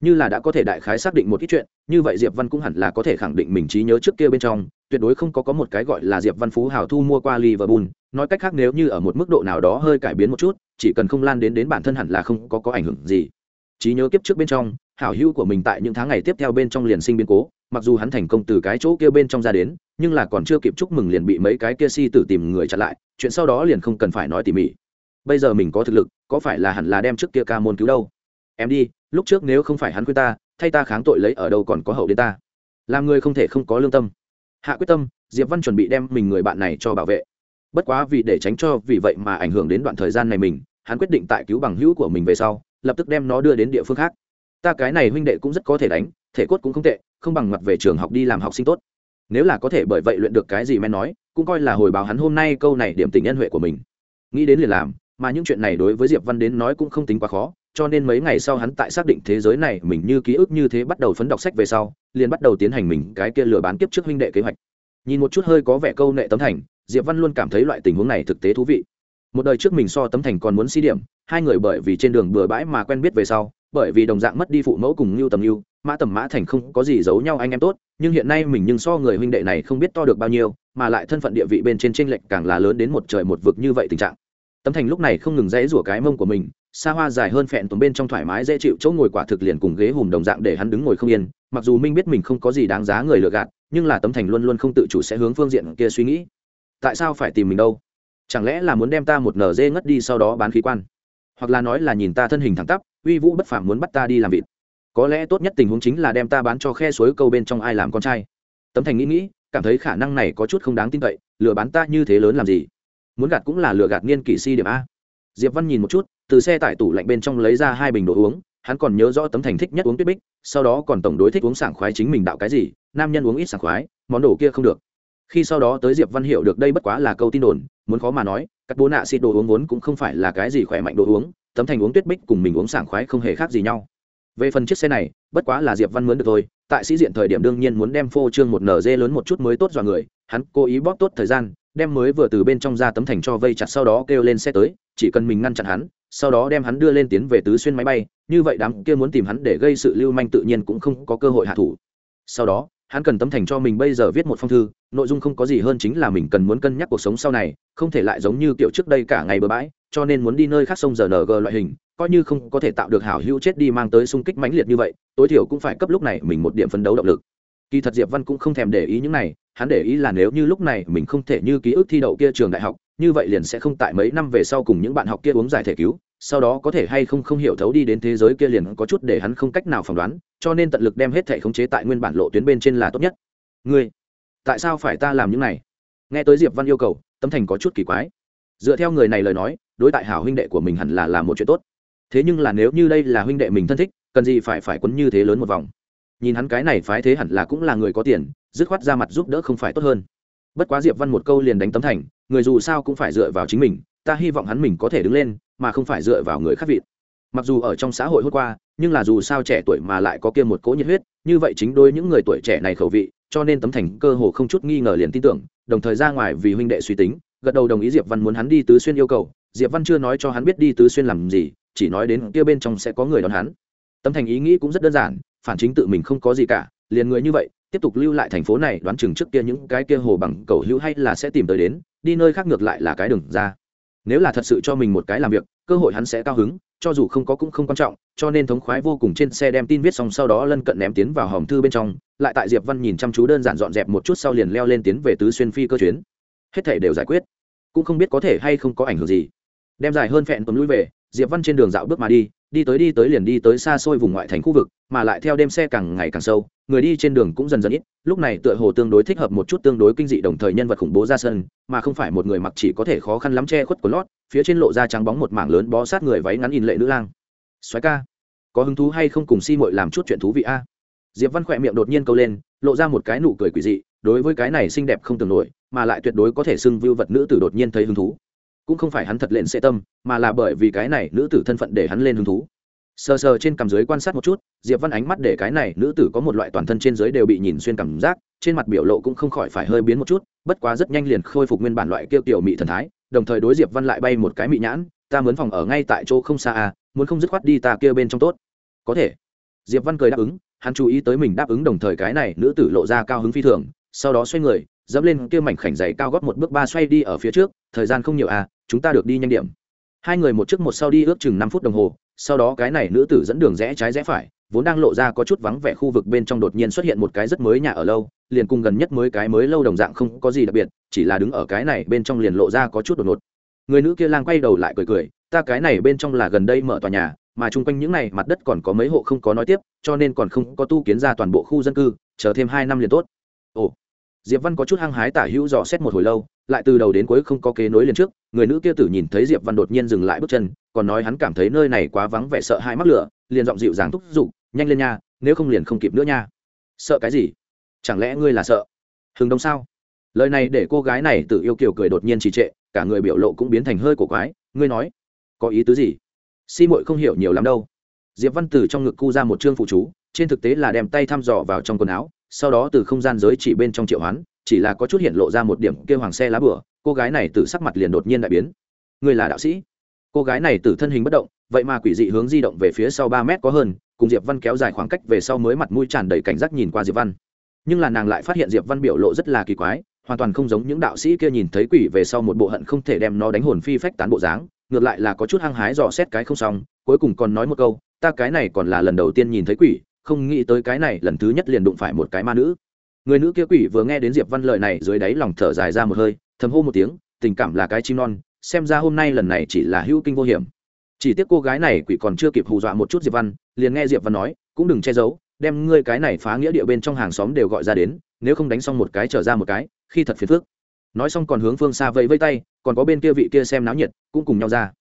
Như là đã có thể đại khái xác định một ít chuyện, như vậy diệp văn cũng hẳn là có thể khẳng định mình trí nhớ trước kia bên trong, tuyệt đối không có có một cái gọi là diệp văn phú hào thu mua qua liverpool nói cách khác nếu như ở một mức độ nào đó hơi cải biến một chút, chỉ cần không lan đến đến bản thân hẳn là không có có ảnh hưởng gì. Trí nhớ kiếp trước bên trong, hảo hữu của mình tại những tháng ngày tiếp theo bên trong liền sinh biến cố, mặc dù hắn thành công từ cái chỗ kia bên trong ra đến, nhưng là còn chưa kịp chúc mừng liền bị mấy cái kia si tử tìm người chặn lại, chuyện sau đó liền không cần phải nói tỉ mỉ. Bây giờ mình có thực lực, có phải là hẳn là đem trước kia ca môn cứu đâu? Em đi, lúc trước nếu không phải hắn khuyên ta, thay ta kháng tội lấy ở đâu còn có hậu đến ta. Làm người không thể không có lương tâm. Hạ quyết tâm, diệp văn chuẩn bị đem mình người bạn này cho bảo vệ bất quá vì để tránh cho vì vậy mà ảnh hưởng đến đoạn thời gian này mình, hắn quyết định tại cứu bằng hữu của mình về sau, lập tức đem nó đưa đến địa phương khác. Ta cái này huynh đệ cũng rất có thể đánh, thể cốt cũng không tệ, không bằng mặt về trường học đi làm học sinh tốt. Nếu là có thể bởi vậy luyện được cái gì men nói, cũng coi là hồi báo hắn hôm nay câu này điểm tình nhân huệ của mình. Nghĩ đến liền làm, mà những chuyện này đối với diệp văn đến nói cũng không tính quá khó, cho nên mấy ngày sau hắn tại xác định thế giới này mình như ký ức như thế bắt đầu phấn đọc sách về sau, liền bắt đầu tiến hành mình cái kia lừa bán kiếp trước huynh đệ kế hoạch. Nhìn một chút hơi có vẻ câu nệ tấm thành diệp văn luôn cảm thấy loại tình huống này thực tế thú vị. Một đời trước mình so tấm thành còn muốn si điểm, hai người bởi vì trên đường bừa bãi mà quen biết về sau, bởi vì đồng dạng mất đi phụ mẫu cùng lưu tầm lưu mã tầm mã thành không có gì giấu nhau anh em tốt, nhưng hiện nay mình nhưng so người huynh đệ này không biết to được bao nhiêu, mà lại thân phận địa vị bên trên tranh lệch càng là lớn đến một trời một vực như vậy tình trạng. Tấm thành lúc này không ngừng dãy rủa cái mông của mình, xa hoa dài hơn phẹn tuần bên trong thoải mái dễ chịu chỗ ngồi quả thực liền cùng ghế hùm đồng dạng để hắn đứng ngồi không yên, mặc dù minh biết mình không có gì đáng giá người lừa gạt, nhưng là tấm thành luôn luôn không tự chủ sẽ hướng phương diện kia suy nghĩ tại sao phải tìm mình đâu? Chẳng lẽ là muốn đem ta một nở dê ngất đi sau đó bán khí quan? Hoặc là nói là nhìn ta thân hình thẳng tắp, uy vũ bất phàm muốn bắt ta đi làm vịt. Có lẽ tốt nhất tình huống chính là đem ta bán cho khe suối câu bên trong ai làm con trai. Tấm thành nghĩ nghĩ, cảm thấy khả năng này có chút không đáng tin cậy, lừa bán ta như thế lớn làm gì? Muốn gạt cũng là lừa gạt niên kỷ si điểm a. Diệp văn nhìn một chút, từ xe tải tủ lạnh bên trong lấy ra hai bình đồ uống, hắn còn nhớ rõ tấm thành thích nhất uống tuyết bích, sau đó còn tổng đối thích uống sảng khoái chính mình đạo cái gì, nam nhân uống ít sảng khoái, món đồ kia không được khi sau đó tới diệp văn Hiệu được đây bất quá là câu tin đồn, muốn khó mà nói, các bố nạ xịt đồ uống vốn cũng không phải là cái gì khỏe mạnh đồ uống, tấm thành uống tuyết bích cùng mình uống sảng khoái không hề khác gì nhau. Về phần chiếc xe này, bất quá là diệp văn mướn được thôi, tại sĩ diện thời điểm đương nhiên muốn đem phô trương một nở dê lớn một chút mới tốt dọa người, hắn cố ý bóp tốt thời gian, đem mới vừa từ bên trong ra tấm thành cho vây chặt sau đó kêu lên xe tới, chỉ cần mình ngăn chặn hắn, sau đó đem hắn đưa lên tiến về tứ xuyên máy bay, như vậy đám kia muốn tìm hắn để gây sự lưu manh tự nhiên cũng không có cơ hội hạ thủ. Sau đó hắn cần tấm thành cho mình bây giờ viết một phong thư, nội dung không có gì hơn chính là mình cần muốn cân nhắc cuộc sống sau này, không thể lại giống như kiểu trước đây cả ngày bừa bãi, cho nên muốn đi nơi khác sông giờ ng loại hình, coi như không có thể tạo được hảo hữu chết đi mang tới sung kích mãnh liệt như vậy, tối thiểu cũng phải cấp lúc này mình một điểm phấn đấu động lực. Kỳ thật diệp văn cũng không thèm để ý những này, hắn để ý là nếu như lúc này mình không thể như ký ức thi đậu kia trường đại học, như vậy liền sẽ không tại mấy năm về sau cùng những bạn học kia uống giải thể cứu sau đó có thể hay không không hiểu thấu đi đến thế giới kia liền có chút để hắn không cách nào phỏng đoán, cho nên tận lực đem hết thể khống chế tại nguyên bản lộ tuyến bên trên là tốt nhất. Ngươi, tại sao phải ta làm những này? Nghe tới diệp văn yêu cầu tâm thành có chút kỳ quái. Dựa theo người này lời nói, đối tại hảo huynh đệ của mình hẳn là làm một chuyện tốt. Thế nhưng là nếu như đây là huynh đệ mình thân thích, cần gì phải phải quấn như thế lớn một vòng? Nhìn hắn cái này phái thế hẳn là cũng là người có tiền, dứt khoát ra mặt giúp đỡ không phải tốt hơn. Bất quá diệp văn một câu liền đánh tấm thành, người dù sao cũng phải dựa vào chính mình ta hy vọng hắn mình có thể đứng lên, mà không phải dựa vào người khác vị mặc dù ở trong xã hội hôm qua, nhưng là dù sao trẻ tuổi mà lại có kia một cỗ nhiệt huyết, như vậy chính đôi những người tuổi trẻ này khẩu vị, cho nên tấm thành cơ hồ không chút nghi ngờ liền tin tưởng, đồng thời ra ngoài vì huynh đệ suy tính, gật đầu đồng ý diệp văn muốn hắn đi tứ xuyên yêu cầu. Diệp văn chưa nói cho hắn biết đi tứ xuyên làm gì, chỉ nói đến kia bên trong sẽ có người đón hắn. Tấm thành ý nghĩ cũng rất đơn giản, phản chính tự mình không có gì cả, liền người như vậy, tiếp tục lưu lại thành phố này, đoán chừng trước kia những cái kia hồ bằng cầu hữu hay là sẽ tìm tới đến, đi nơi khác ngược lại là cái đừng ra nếu là thật sự cho mình một cái làm việc, cơ hội hắn sẽ cao hứng, cho dù không có cũng không quan trọng, cho nên thống khoái vô cùng trên xe đem tin viết xong sau đó lân cận ném tiến vào hòm thư bên trong, lại tại diệp văn nhìn chăm chú đơn giản dọn dẹp một chút sau liền leo lên tiến về tứ xuyên phi cơ chuyến. Hết thể đều giải quyết. Cũng không biết có thể hay không có ảnh hưởng gì. Đem dài hơn phẹn tuần lui về, diệp văn trên đường dạo bước mà đi đi tới đi tới liền đi tới xa xôi vùng ngoại thành khu vực, mà lại theo đêm xe càng ngày càng sâu, người đi trên đường cũng dần dần ít, lúc này tựa hồ tương đối thích hợp một chút tương đối kinh dị đồng thời nhân vật khủng bố ra sân, mà không phải một người mặc chỉ có thể khó khăn lắm che khuất của lót, phía trên lộ ra trắng bóng một mảng lớn bó sát người váy ngắn in lệ nữ lang. Xoáy ca, có hứng thú hay không cùng si mội làm chút chuyện thú vị a? Diệp văn khỏe miệng đột nhiên câu lên, lộ ra một cái nụ cười quỷ dị, đối với cái này xinh đẹp không tưởng nổi, mà lại tuyệt đối có thể xưng vưu vật nữ tử đột nhiên thấy hứng thú cũng không phải hắn thật lên sẽ tâm, mà là bởi vì cái này nữ tử thân phận để hắn lên hứng thú. Sờ sờ trên cằm dưới quan sát một chút, diệp văn ánh mắt để cái này nữ tử có một loại toàn thân trên dưới đều bị nhìn xuyên cảm giác, trên mặt biểu lộ cũng không khỏi phải hơi biến một chút, bất quá rất nhanh liền khôi phục nguyên bản loại kêu tiểu mị thần thái, đồng thời đối diệp văn lại bay một cái mị nhãn, ta muốn phòng ở ngay tại chỗ không xa à muốn không dứt khoát đi ta kia bên trong tốt. Có thể. Diệp văn cười đáp ứng, hắn chú ý tới mình đáp ứng đồng thời cái này nữ tử lộ ra cao hứng phi thường, sau đó xoay người dẫm lên kia mảnh khảnh dày cao gót một bước ba xoay đi ở phía trước, thời gian không nhiều à chúng ta được đi nhanh điểm. Hai người một trước một sau đi ước chừng năm phút đồng hồ, sau đó cái này nữ tử dẫn đường rẽ trái rẽ phải, vốn đang lộ ra có chút vắng vẻ khu vực bên trong đột nhiên xuất hiện một cái rất mới nhà ở lâu, liền cùng gần nhất mới cái mới lâu đồng dạng không có gì đặc biệt, chỉ là đứng ở cái này bên trong liền lộ ra có chút đột ngột. Người nữ kia lang quay đầu lại cười cười, ta cái này bên trong là gần đây mở tòa nhà, mà chung quanh những này mặt đất còn có mấy hộ không có nói tiếp, cho nên còn không có tu kiến ra toàn bộ khu dân cư, chờ thêm hai năm liền tốt. Ồ diệp văn có chút hăng hái tả hữu dò xét một hồi lâu, lại từ đầu đến cuối không có kế nối liền trước, người nữ kia tử nhìn thấy diệp văn đột nhiên dừng lại bước chân, còn nói hắn cảm thấy nơi này quá vắng vẻ sợ hãi mắc lửa, liền giọng dịu dàng thúc giục, nhanh lên nha, nếu không liền không kịp nữa nha. Sợ cái gì? Chẳng lẽ ngươi là sợ? Hừng đông sao? Lời này để cô gái này tự yêu kiều cười đột nhiên trì trệ, cả người biểu lộ cũng biến thành hơi cổ quái, ngươi nói, có ý tứ gì? Si muội không hiểu nhiều lắm đâu. Diệp văn từ trong ngực cu ra một chương phụ chú, trên thực tế là đem tay thăm dò vào trong quần áo sau đó từ không gian giới chỉ bên trong triệu hoán, chỉ là có chút hiện lộ ra một điểm kêu hoàng xe lá bửa, cô gái này từ sắc mặt liền đột nhiên đại biến. Người là đạo sĩ. Cô gái này từ thân hình bất động, vậy mà quỷ dị hướng di động về phía sau ba mét có hơn, cùng diệp văn kéo dài khoảng cách về sau mới mặt mũi tràn đầy cảnh giác nhìn qua diệp văn. Nhưng là nàng lại phát hiện diệp văn biểu lộ rất là kỳ quái, hoàn toàn không giống những đạo sĩ kia nhìn thấy quỷ về sau một bộ hận không thể đem nó đánh hồn phi phách tán bộ dáng, ngược lại là có chút hăng hái dò xét cái không xong, cuối cùng còn nói một câu, ta cái này còn là lần đầu tiên nhìn thấy quỷ không nghĩ tới cái này lần thứ nhất liền đụng phải một cái ma nữ. Người nữ kia quỷ vừa nghe đến diệp văn lời này, dưới đáy lòng thở dài ra một hơi, thầm hô một tiếng, tình cảm là cái chim non, xem ra hôm nay lần này chỉ là hữu kinh vô hiểm. Chỉ tiếc cô gái này quỷ còn chưa kịp hù dọa một chút diệp văn, liền nghe diệp văn nói, cũng đừng che giấu, đem ngươi cái này phá nghĩa địa bên trong hàng xóm đều gọi ra đến, nếu không đánh xong một cái trở ra một cái, khi thật phiền phức. Nói xong còn hướng phương xa vẫy vây tay, còn có bên kia vị kia xem náo nhiệt, cũng cùng nhau ra.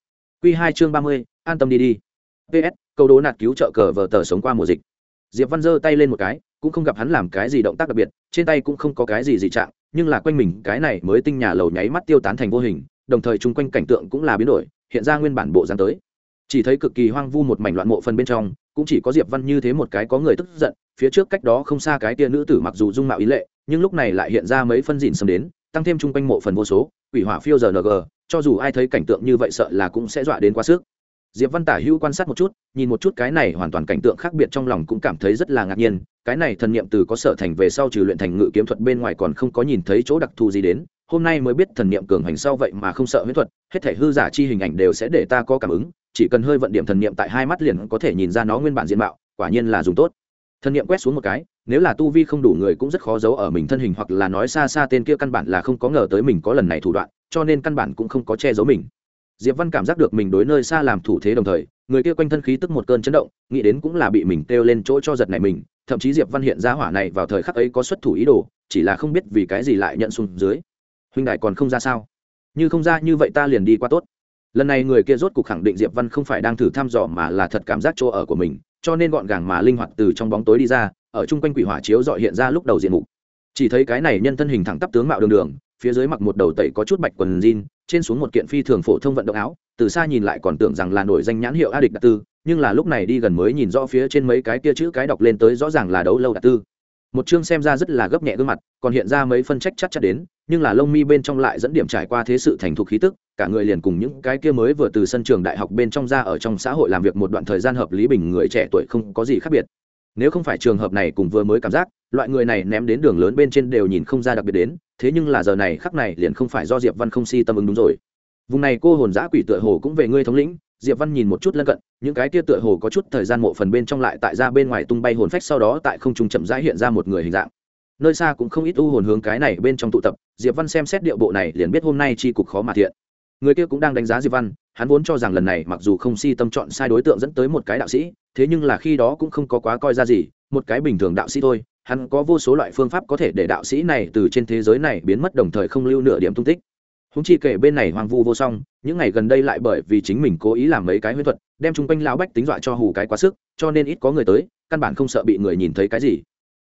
Q hai chương ba mươi, an tâm đi đi. Ps câu đố nạt cứu trợ cờ vờ tờ sống qua mùa dịch diệp văn giơ tay lên một cái, cũng không gặp hắn làm cái gì động tác đặc biệt, trên tay cũng không có cái gì dị trạng, nhưng là quanh mình, cái này mới tinh nhà lầu nháy mắt tiêu tán thành vô hình, đồng thời chung quanh cảnh tượng cũng là biến đổi, hiện ra nguyên bản bộ dáng tới. Chỉ thấy cực kỳ hoang vu một mảnh loạn mộ phần bên trong, cũng chỉ có diệp văn như thế một cái có người tức giận, phía trước cách đó không xa cái tia nữ tử mặc dù dung mạo ý lệ, nhưng lúc này lại hiện ra mấy phân dìn xâm đến, tăng thêm chung quanh mộ phần vô số, quỷ hỏa phiêu giờ ng cho dù ai thấy cảnh tượng như vậy sợ là cũng sẽ dọa đến quá sức diệp văn tả hữu quan sát một chút, nhìn một chút cái này hoàn toàn cảnh tượng khác biệt trong lòng cũng cảm thấy rất là ngạc nhiên, cái này thần niệm từ có sở thành về sau trừ luyện thành ngự kiếm thuật bên ngoài còn không có nhìn thấy chỗ đặc thù gì đến, hôm nay mới biết thần niệm cường hành sau vậy mà không sợ huyết thuật, hết thể hư giả chi hình ảnh đều sẽ để ta có cảm ứng, chỉ cần hơi vận điểm thần niệm tại hai mắt liền có thể nhìn ra nó nguyên bản diện mạo, quả nhiên là dùng tốt. Thần niệm quét xuống một cái, nếu là tu vi không đủ người cũng rất khó giấu ở mình thân hình hoặc là nói xa xa tên kia căn bản là không có ngờ tới mình có lần này thủ đoạn, cho nên căn bản cũng không có che giấu mình diệp văn cảm giác được mình đối nơi xa làm thủ thế đồng thời, người kia quanh thân khí tức một cơn chấn động, nghĩ đến cũng là bị mình kêu lên chỗ cho giật này mình, thậm chí diệp văn hiện ra hỏa này vào thời khắc ấy có xuất thủ ý đồ, chỉ là không biết vì cái gì lại nhận xuống dưới. Huynh đại còn không ra sao? Như không ra như vậy ta liền đi qua tốt. Lần này người kia rốt cuộc khẳng định diệp văn không phải đang thử thăm dò mà là thật cảm giác chỗ ở của mình, cho nên gọn gàng mà linh hoạt từ trong bóng tối đi ra, ở chung quanh quỷ hỏa chiếu dọi hiện ra lúc đầu diện mục. Chỉ thấy cái này nhân thân hình thẳng tắp tướng mạo đường đường, phía dưới mặc một đầu tẩy có chút bạch quần jean trên xuống một kiện phi thường phổ thông vận động áo, từ xa nhìn lại còn tưởng rằng là nổi danh nhãn hiệu a địch đặc tư, nhưng là lúc này đi gần mới nhìn rõ phía trên mấy cái kia chữ cái đọc lên tới rõ ràng là đấu lâu đặc tư. Một chương xem ra rất là gấp nhẹ gương mặt, còn hiện ra mấy phân trách chắc chắc đến, nhưng là lông mi bên trong lại dẫn điểm trải qua thế sự thành thục khí tức, cả người liền cùng những cái kia mới vừa từ sân trường đại học bên trong ra ở trong xã hội làm việc một đoạn thời gian hợp lý bình người trẻ tuổi không có gì khác biệt nếu không phải trường hợp này cùng vừa mới cảm giác, loại người này ném đến đường lớn bên trên đều nhìn không ra đặc biệt đến, thế nhưng là giờ này khắc này liền không phải do diệp văn không si tâm ứng đúng rồi. Vùng này cô hồn giã quỷ tựa hồ cũng về ngươi thống lĩnh, diệp văn nhìn một chút lân cận, những cái kia tựa hồ có chút thời gian mộ phần bên trong lại tại ra bên ngoài tung bay hồn phách sau đó tại không trung chậm rãi hiện ra một người hình dạng. Nơi xa cũng không ít u hồn hướng cái này bên trong tụ tập, diệp văn xem xét điệu bộ này liền biết hôm nay chi cục khó mà thiện. Người kia cũng đang đánh giá diệp văn hắn vốn cho rằng lần này mặc dù không si tâm chọn sai đối tượng dẫn tới một cái đạo sĩ, thế nhưng là khi đó cũng không có quá coi ra gì, một cái bình thường đạo sĩ thôi, hắn có vô số loại phương pháp có thể để đạo sĩ này từ trên thế giới này biến mất đồng thời không lưu nửa điểm tung tích. Húng chi kể bên này hoang vu vô song, những ngày gần đây lại bởi vì chính mình cố ý làm mấy cái huyết thuật, đem chung quanh lão bách tính dọa cho hù cái quá sức, cho nên ít có người tới, căn bản không sợ bị người nhìn thấy cái gì.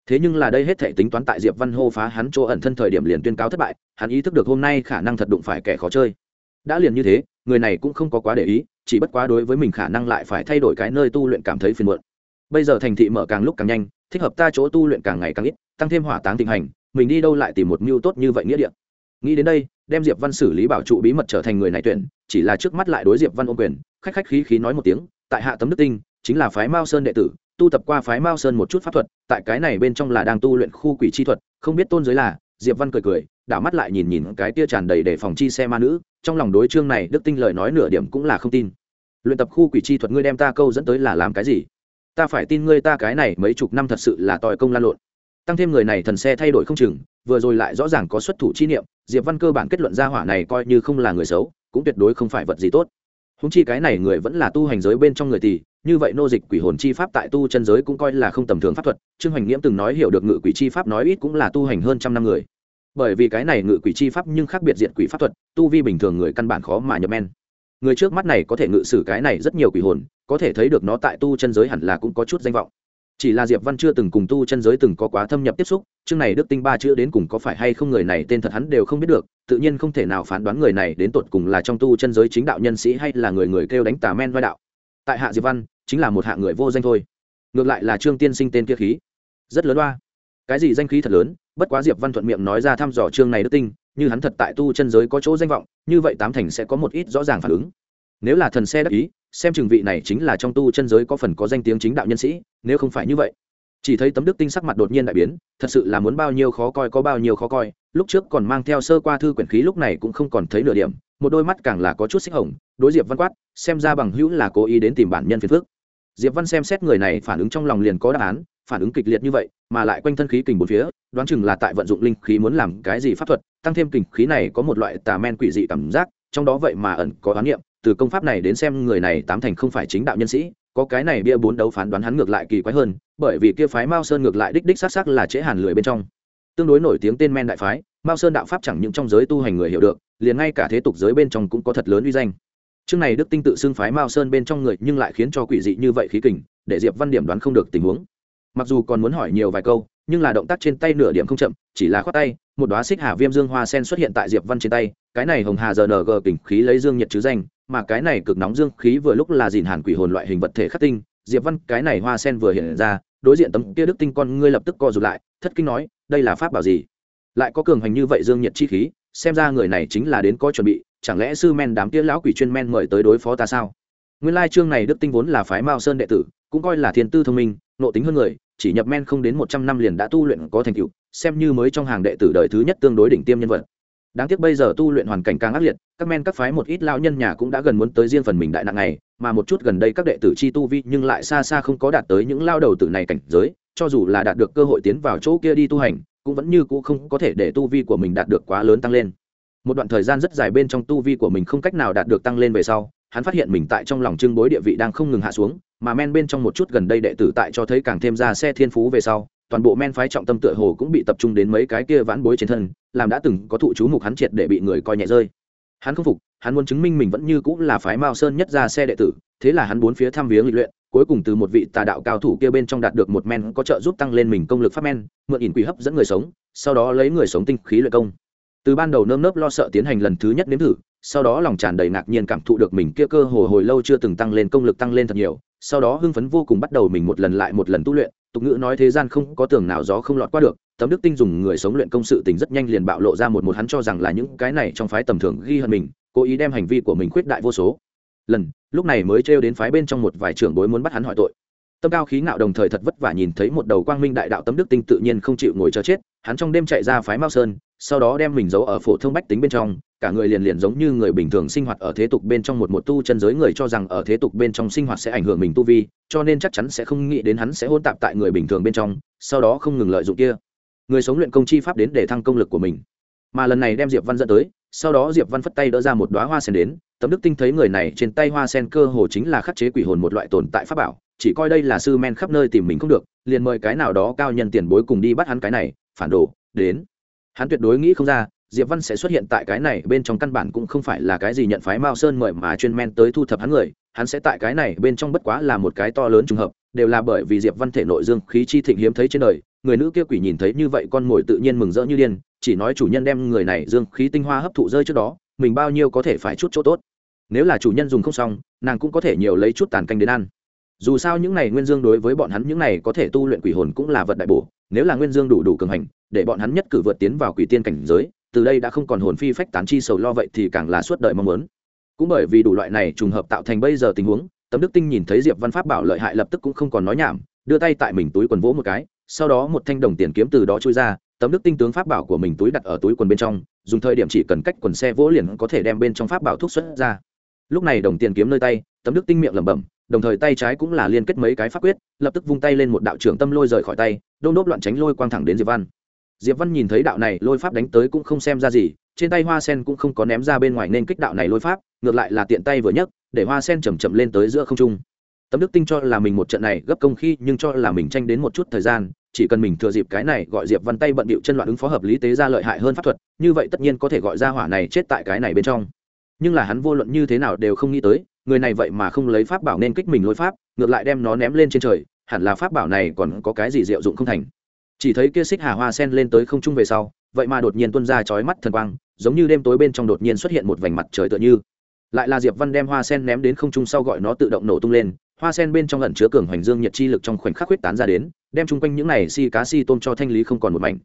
Thế nhưng là đây hết thể tính toán tại diệp văn hô phá hắn chỗ ẩn thân thời điểm liền tuyên cáo thất bại, hắn ý thức được hôm nay khả năng thật đụng phải kẻ khó chơi đã liền như thế, người này cũng không có quá để ý, chỉ bất quá đối với mình khả năng lại phải thay đổi cái nơi tu luyện cảm thấy phiền muộn. Bây giờ thành thị mở càng lúc càng nhanh, thích hợp ta chỗ tu luyện càng ngày càng ít, tăng thêm hỏa táng tình hành, mình đi đâu lại tìm một mưu tốt như vậy nghĩa địa. Nghĩ đến đây, đem diệp văn xử lý bảo trụ bí mật trở thành người này tuyển, chỉ là trước mắt lại đối diệp văn ôm quyền, khách khách khí khí nói một tiếng, tại hạ tấm đức tinh, chính là phái mao sơn đệ tử, tu tập qua phái mao sơn một chút pháp thuật, tại cái này bên trong là đang tu luyện khu quỷ chi thuật, không biết tôn giới là diệp văn cười cười, đảo mắt lại nhìn nhìn cái tia tràn đầy để phòng chi xe ma nữ, trong lòng đối chương này đức tinh lời nói nửa điểm cũng là không tin. Luyện tập khu quỷ chi thuật ngươi đem ta câu dẫn tới là làm cái gì? Ta phải tin ngươi ta cái này mấy chục năm thật sự là tòi công lan lộn. Tăng thêm người này thần xe thay đổi không chừng, vừa rồi lại rõ ràng có xuất thủ chi niệm, diệp văn cơ bản kết luận ra hỏa này coi như không là người xấu, cũng tuyệt đối không phải vật gì tốt. Húng chi cái này người vẫn là tu hành giới bên trong người tỷ như vậy nô dịch quỷ hồn chi pháp tại tu chân giới cũng coi là không tầm thường pháp thuật. Trương hoành nghiễm từng nói hiểu được ngự quỷ chi pháp nói ít cũng là tu hành hơn trăm năm người. Bởi vì cái này ngự quỷ chi pháp nhưng khác biệt diện quỷ pháp thuật, tu vi bình thường người căn bản khó mà nhập men. Người trước mắt này có thể ngự sử cái này rất nhiều quỷ hồn, có thể thấy được nó tại tu chân giới hẳn là cũng có chút danh vọng. Chỉ là diệp văn chưa từng cùng tu chân giới từng có quá thâm nhập tiếp xúc, chương này đức tinh ba chữ đến cùng có phải hay không người này tên thật hắn đều không biết được, tự nhiên không thể nào phán đoán người này đến tột cùng là trong tu chân giới chính đạo nhân sĩ hay là người người kêu đánh tà men vai đạo. Tại hạ diệp văn chính là một hạng người vô danh thôi. Ngược lại là trương tiên sinh tên kia khí. Rất lớn oa. Cái gì danh khí thật lớn, bất quá diệp văn thuận miệng nói ra thăm dò chương này đức tinh, như hắn thật tại tu chân giới có chỗ danh vọng, như vậy tám thành sẽ có một ít rõ ràng phản ứng. Nếu là thần xe đắc ý, xem chừng vị này chính là trong tu chân giới có phần có danh tiếng chính đạo nhân sĩ, nếu không phải như vậy. Chỉ thấy tấm đức tinh sắc mặt đột nhiên đại biến, thật sự là muốn bao nhiêu khó coi có bao nhiêu khó coi, lúc trước còn mang theo sơ qua thư quyển khí lúc này cũng không còn thấy nửa điểm, một đôi mắt càng là có chút xích hồng đối diệp văn quát, xem ra bằng hữu là cố ý đến tìm bản nhân phiền phước diệp văn xem xét người này phản ứng trong lòng liền có đáp án, phản ứng kịch liệt như vậy, mà lại quanh thân khí kình bốn phía, đoán chừng là tại vận dụng linh khí muốn làm cái gì pháp thuật, tăng thêm kình khí này có một loại tà men quỷ dị cảm giác, trong đó vậy mà ẩn có oán niệm, từ công pháp này đến xem người này tám thành không phải chính đạo nhân sĩ, có cái này bia bốn đấu phán đoán hắn ngược lại kỳ quái hơn, bởi vì kia phái mao sơn ngược lại đích đích xác xác là chế hàn lười bên trong. Tương đối nổi tiếng tên men đại phái, mao sơn đạo pháp chẳng những trong giới tu hành người hiểu được, liền ngay cả thế tục giới bên trong cũng có thật lớn uy danh chương này đức tinh tự xưng phái mao sơn bên trong người nhưng lại khiến cho quỷ dị như vậy khí kình, để diệp văn điểm đoán không được tình huống. Mặc dù còn muốn hỏi nhiều vài câu, nhưng là động tác trên tay nửa điểm không chậm, chỉ là khoát tay, một đoá xích hà viêm dương hoa sen xuất hiện tại diệp văn trên tay, cái này hồng hà giờ ng kình khí lấy dương nhiệt chứ danh, mà cái này cực nóng dương khí vừa lúc là dìn hàn quỷ hồn loại hình vật thể khắc tinh, diệp văn, cái này hoa sen vừa hiện ra, đối diện tấm kia đức tinh con ngươi lập tức co rụt lại, thất kinh nói, đây là pháp bảo gì? Lại có cường hành như vậy dương nhiệt chi khí, xem ra người này chính là đến có chuẩn bị chẳng lẽ sư men đám kia lão quỷ chuyên men mời tới đối phó ta sao? Nguyên lai chương này đức tinh vốn là phái mao sơn đệ tử, cũng coi là thiên tư thông minh, nộ tính hơn người, chỉ nhập men không đến một trăm năm liền đã tu luyện có thành tựu, xem như mới trong hàng đệ tử đời thứ nhất tương đối đỉnh tiêm nhân vật. Đáng tiếc bây giờ tu luyện hoàn cảnh càng ác liệt, các men các phái một ít lao nhân nhà cũng đã gần muốn tới riêng phần mình đại nặng này, mà một chút gần đây các đệ tử chi tu vi nhưng lại xa xa không có đạt tới những lao đầu tử này cảnh giới, cho dù là đạt được cơ hội tiến vào chỗ kia đi tu hành, cũng vẫn như cũ không có thể để tu vi của mình đạt được quá lớn tăng lên một đoạn thời gian rất dài bên trong tu vi của mình không cách nào đạt được tăng lên về sau, hắn phát hiện mình tại trong lòng trưng bối địa vị đang không ngừng hạ xuống, mà men bên trong một chút gần đây đệ tử tại cho thấy càng thêm ra xe thiên phú về sau, toàn bộ men phái trọng tâm tựa hồ cũng bị tập trung đến mấy cái kia vãn bối trên thân, làm đã từng có thụ chú mục hắn triệt để bị người coi nhẹ rơi. Hắn không phục, hắn muốn chứng minh mình vẫn như cũng là phái mao sơn nhất ra xe đệ tử, thế là hắn bốn phía thăm viếng lịch luyện, cuối cùng từ một vị tà đạo cao thủ kia bên trong đạt được một men có trợ giúp tăng lên mình công lực pháp men, mượn ỉn quỷ hấp dẫn người sống, sau đó lấy người sống tinh khí luyện công từ ban đầu nơm nớp lo sợ tiến hành lần thứ nhất nếm thử, sau đó lòng tràn đầy ngạc nhiên cảm thụ được mình kia cơ hồ hồi lâu chưa từng tăng lên công lực tăng lên thật nhiều, sau đó hưng phấn vô cùng bắt đầu mình một lần lại một lần tu luyện, tục ngữ nói thế gian không có tường nào gió không lọt qua được, tấm đức tinh dùng người sống luyện công sự tình rất nhanh liền bạo lộ ra một một hắn cho rằng là những cái này trong phái tầm thường ghi hơn mình, cố ý đem hành vi của mình khuyết đại vô số. Lần, lúc này mới trêu đến phái bên trong một vài trưởng bối muốn bắt hắn hỏi tội. Tâm cao khí ngạo đồng thời thật vất vả nhìn thấy một đầu quang minh đại đạo tấm đức tinh tự nhiên không chịu ngồi chờ chết, hắn trong đêm chạy ra phái mao sơn sau đó đem mình giấu ở phổ thông bách tính bên trong, cả người liền liền giống như người bình thường sinh hoạt ở thế tục bên trong một một tu chân giới người cho rằng ở thế tục bên trong sinh hoạt sẽ ảnh hưởng mình tu vi, cho nên chắc chắn sẽ không nghĩ đến hắn sẽ hôn tạp tại người bình thường bên trong, sau đó không ngừng lợi dụng kia. Người sống luyện công chi pháp đến để thăng công lực của mình. Mà lần này đem diệp văn dẫn tới, sau đó diệp văn phất tay đỡ ra một đoá hoa sen đến, tấm đức tinh thấy người này trên tay hoa sen cơ hồ chính là khắc chế quỷ hồn một loại tồn tại pháp bảo, chỉ coi đây là sư men khắp nơi tìm mình không được, liền mời cái nào đó cao nhân tiền bối cùng đi bắt hắn cái này, phản đồ, đến hắn tuyệt đối nghĩ không ra, diệp văn sẽ xuất hiện tại cái này bên trong căn bản cũng không phải là cái gì nhận phái mao sơn mời mà chuyên men tới thu thập hắn người, hắn sẽ tại cái này bên trong bất quá là một cái to lớn trùng hợp, đều là bởi vì diệp văn thể nội dương khí chi thịnh hiếm thấy trên đời, người nữ kia quỷ nhìn thấy như vậy con mồi tự nhiên mừng rỡ như điên, chỉ nói chủ nhân đem người này dương khí tinh hoa hấp thụ rơi trước đó, mình bao nhiêu có thể phải chút chỗ tốt. Nếu là chủ nhân dùng không xong, nàng cũng có thể nhiều lấy chút tàn canh đến ăn. Dù sao những này nguyên dương đối với bọn hắn những này có thể tu luyện quỷ hồn cũng là vật đại bổ nếu là nguyên dương đủ đủ cường hành, để bọn hắn nhất cử vượt tiến vào quỷ tiên cảnh giới, từ đây đã không còn hồn phi phách tán chi sầu lo vậy thì càng là suốt đời mong muốn. Cũng bởi vì đủ loại này trùng hợp tạo thành bây giờ tình huống, tấm đức tinh nhìn thấy diệp văn pháp bảo lợi hại lập tức cũng không còn nói nhảm, đưa tay tại mình túi quần vỗ một cái, sau đó một thanh đồng tiền kiếm từ đó trôi ra, tấm đức tinh tướng pháp bảo của mình túi đặt ở túi quần bên trong, dùng thời điểm chỉ cần cách quần xe vỗ liền có thể đem bên trong pháp bảo thuốc xuất ra. Lúc này đồng tiền kiếm nơi tay, tấm đức tinh miệng lẩm bẩm, đồng thời tay trái cũng là liên kết mấy cái pháp quyết, lập tức vung tay lên một đạo trưởng tâm lôi rời khỏi tay đôn đốp loạn tránh lôi quang thẳng đến diệp văn diệp văn nhìn thấy đạo này lôi pháp đánh tới cũng không xem ra gì trên tay hoa sen cũng không có ném ra bên ngoài nên kích đạo này lôi pháp ngược lại là tiện tay vừa nhấc để hoa sen chầm chậm lên tới giữa không trung tấm đức tinh cho là mình một trận này gấp công khi nhưng cho là mình tranh đến một chút thời gian chỉ cần mình thừa dịp cái này gọi diệp văn tay bận bịu chân loạn ứng phó hợp lý tế ra lợi hại hơn pháp thuật như vậy tất nhiên có thể gọi ra hỏa này chết tại cái này bên trong nhưng là hắn vô luận như thế nào đều không nghĩ tới người này vậy mà không lấy pháp bảo nên kích mình lôi pháp ngược lại đem nó ném lên trên trời hẳn là pháp bảo này còn có cái gì diệu dụng không thành. Chỉ thấy kia xích hà hoa sen lên tới không trung về sau, vậy mà đột nhiên tuôn ra chói mắt thần quang, giống như đêm tối bên trong đột nhiên xuất hiện một vành mặt trời tựa như. Lại là diệp văn đem hoa sen ném đến không trung sau gọi nó tự động nổ tung lên, hoa sen bên trong lẩn chứa cường hoành dương nhiệt chi lực trong khoảnh khắc huyết tán ra đến, đem chung quanh những này si cá si tôm cho thanh lý không còn một mảnh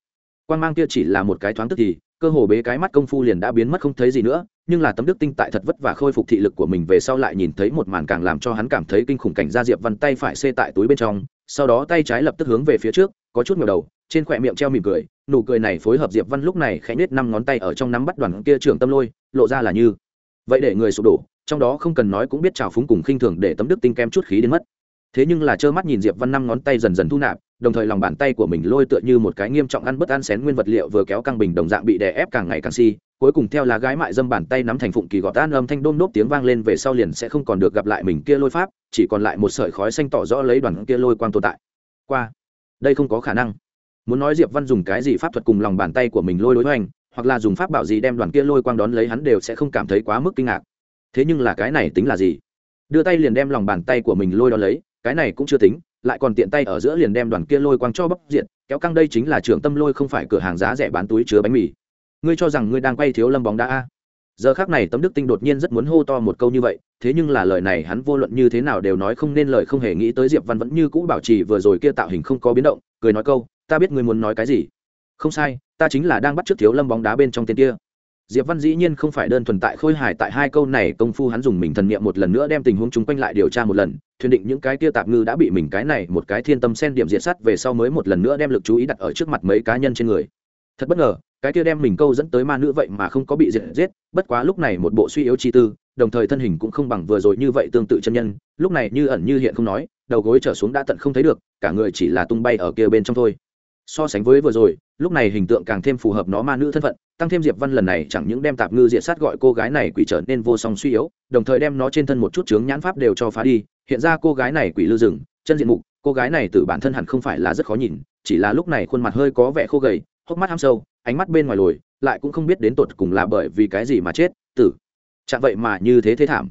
quan mang kia chỉ là một cái thoáng tức thì, cơ hồ bế cái mắt công phu liền đã biến mất không thấy gì nữa, nhưng là tấm đức tinh tại thật vất vả khôi phục thị lực của mình về sau lại nhìn thấy một màn càng làm cho hắn cảm thấy kinh khủng cảnh ra diệp văn tay phải xê tại túi bên trong, sau đó tay trái lập tức hướng về phía trước, có chút ngẩng đầu, trên khỏe miệng treo mỉm cười, nụ cười này phối hợp diệp văn lúc này khẽ nhếch năm ngón tay ở trong nắm bắt đoàn kia trưởng tâm lôi, lộ ra là như. Vậy để người sụp đổ, trong đó không cần nói cũng biết trào phúng cùng khinh thường để tấm đức tinh kem chút khí đến mất. Thế nhưng là trơ mắt nhìn diệp văn năm ngón tay dần dần thu nạp đồng thời lòng bàn tay của mình lôi tựa như một cái nghiêm trọng ăn bất ăn xén nguyên vật liệu vừa kéo căng bình đồng dạng bị đè ép càng ngày càng si, cuối cùng theo lá gái mại dâm bàn tay nắm thành phụng kỳ gọt tan âm thanh đôm nốt tiếng vang lên về sau liền sẽ không còn được gặp lại mình kia lôi pháp, chỉ còn lại một sợi khói xanh tỏ rõ lấy đoàn kia lôi quang tồn tại. Qua, đây không có khả năng. Muốn nói diệp văn dùng cái gì pháp thuật cùng lòng bàn tay của mình lôi đối hoành, hoặc là dùng pháp bảo gì đem đoàn kia lôi quang đón lấy hắn đều sẽ không cảm thấy quá mức kinh ngạc. Thế nhưng là cái này tính là gì? Đưa tay liền đem lòng bàn tay của mình lôi đón lấy, cái này cũng chưa tính lại còn tiện tay ở giữa liền đem đoàn kia lôi quang cho bóc diện kéo căng đây chính là trưởng tâm lôi không phải cửa hàng giá rẻ bán túi chứa bánh mì. Ngươi cho rằng ngươi đang quay thiếu lâm bóng đá a? Giờ khác này tấm đức tinh đột nhiên rất muốn hô to một câu như vậy, thế nhưng là lời này hắn vô luận như thế nào đều nói không nên lời không hề nghĩ tới diệp văn vẫn như cũ bảo trì vừa rồi kia tạo hình không có biến động, cười nói câu, ta biết ngươi muốn nói cái gì. Không sai, ta chính là đang bắt trước thiếu lâm bóng đá bên trong tên kia diệp văn dĩ nhiên không phải đơn thuần tại khôi hài tại hai câu này công phu hắn dùng mình thần niệm một lần nữa đem tình huống chúng quanh lại điều tra một lần, thuyền định những cái kia tạp ngư đã bị mình cái này một cái thiên tâm sen điểm diệt sát về sau mới một lần nữa đem lực chú ý đặt ở trước mặt mấy cá nhân trên người. Thật bất ngờ, cái kia đem mình câu dẫn tới ma nữ vậy mà không có bị diệt giết, bất quá lúc này một bộ suy yếu chi tư, đồng thời thân hình cũng không bằng vừa rồi như vậy tương tự chân nhân, lúc này như ẩn như hiện không nói, đầu gối trở xuống đã tận không thấy được, cả người chỉ là tung bay ở kia bên trong thôi so sánh với vừa rồi, lúc này hình tượng càng thêm phù hợp nó ma nữ thân phận, tăng thêm diệp văn lần này chẳng những đem tạp ngư diệt sát gọi cô gái này quỷ trở nên vô song suy yếu, đồng thời đem nó trên thân một chút chướng nhãn pháp đều cho phá đi, hiện ra cô gái này quỷ lư rừng, chân diện mục, cô gái này từ bản thân hẳn không phải là rất khó nhìn, chỉ là lúc này khuôn mặt hơi có vẻ khô gầy, hốc mắt ham sâu, ánh mắt bên ngoài lồi, lại cũng không biết đến tột cùng là bởi vì cái gì mà chết, tử. Chạm vậy mà như thế thế thảm.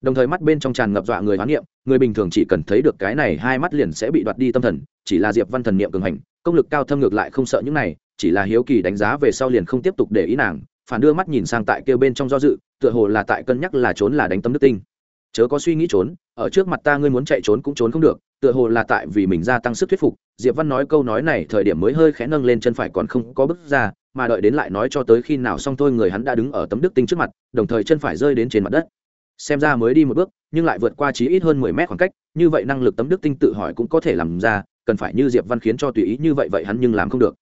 Đồng thời mắt bên trong tràn ngập dọa người hoán niệm, người bình thường chỉ cần thấy được cái này hai mắt liền sẽ bị đoạt đi tâm thần, chỉ là diệp văn thần niệm cường hành công lực cao thâm ngược lại không sợ những này, chỉ là hiếu kỳ đánh giá về sau liền không tiếp tục để ý nàng, phản đưa mắt nhìn sang tại kêu bên trong do dự, tựa hồ là tại cân nhắc là trốn là đánh tâm đức tinh. Chớ có suy nghĩ trốn, ở trước mặt ta ngươi muốn chạy trốn cũng trốn không được, tựa hồ là tại vì mình gia tăng sức thuyết phục, diệp văn nói câu nói này thời điểm mới hơi khẽ nâng lên chân phải còn không có bước ra, mà đợi đến lại nói cho tới khi nào xong thôi người hắn đã đứng ở tấm đức tinh trước mặt, đồng thời chân phải rơi đến trên mặt đất. Xem ra mới đi một bước, nhưng lại vượt qua chí ít hơn mười mét khoảng cách, như vậy năng lực tấm đức tinh tự hỏi cũng có thể làm ra cần phải như diệp văn khiến cho tùy ý như vậy vậy hắn nhưng làm không được.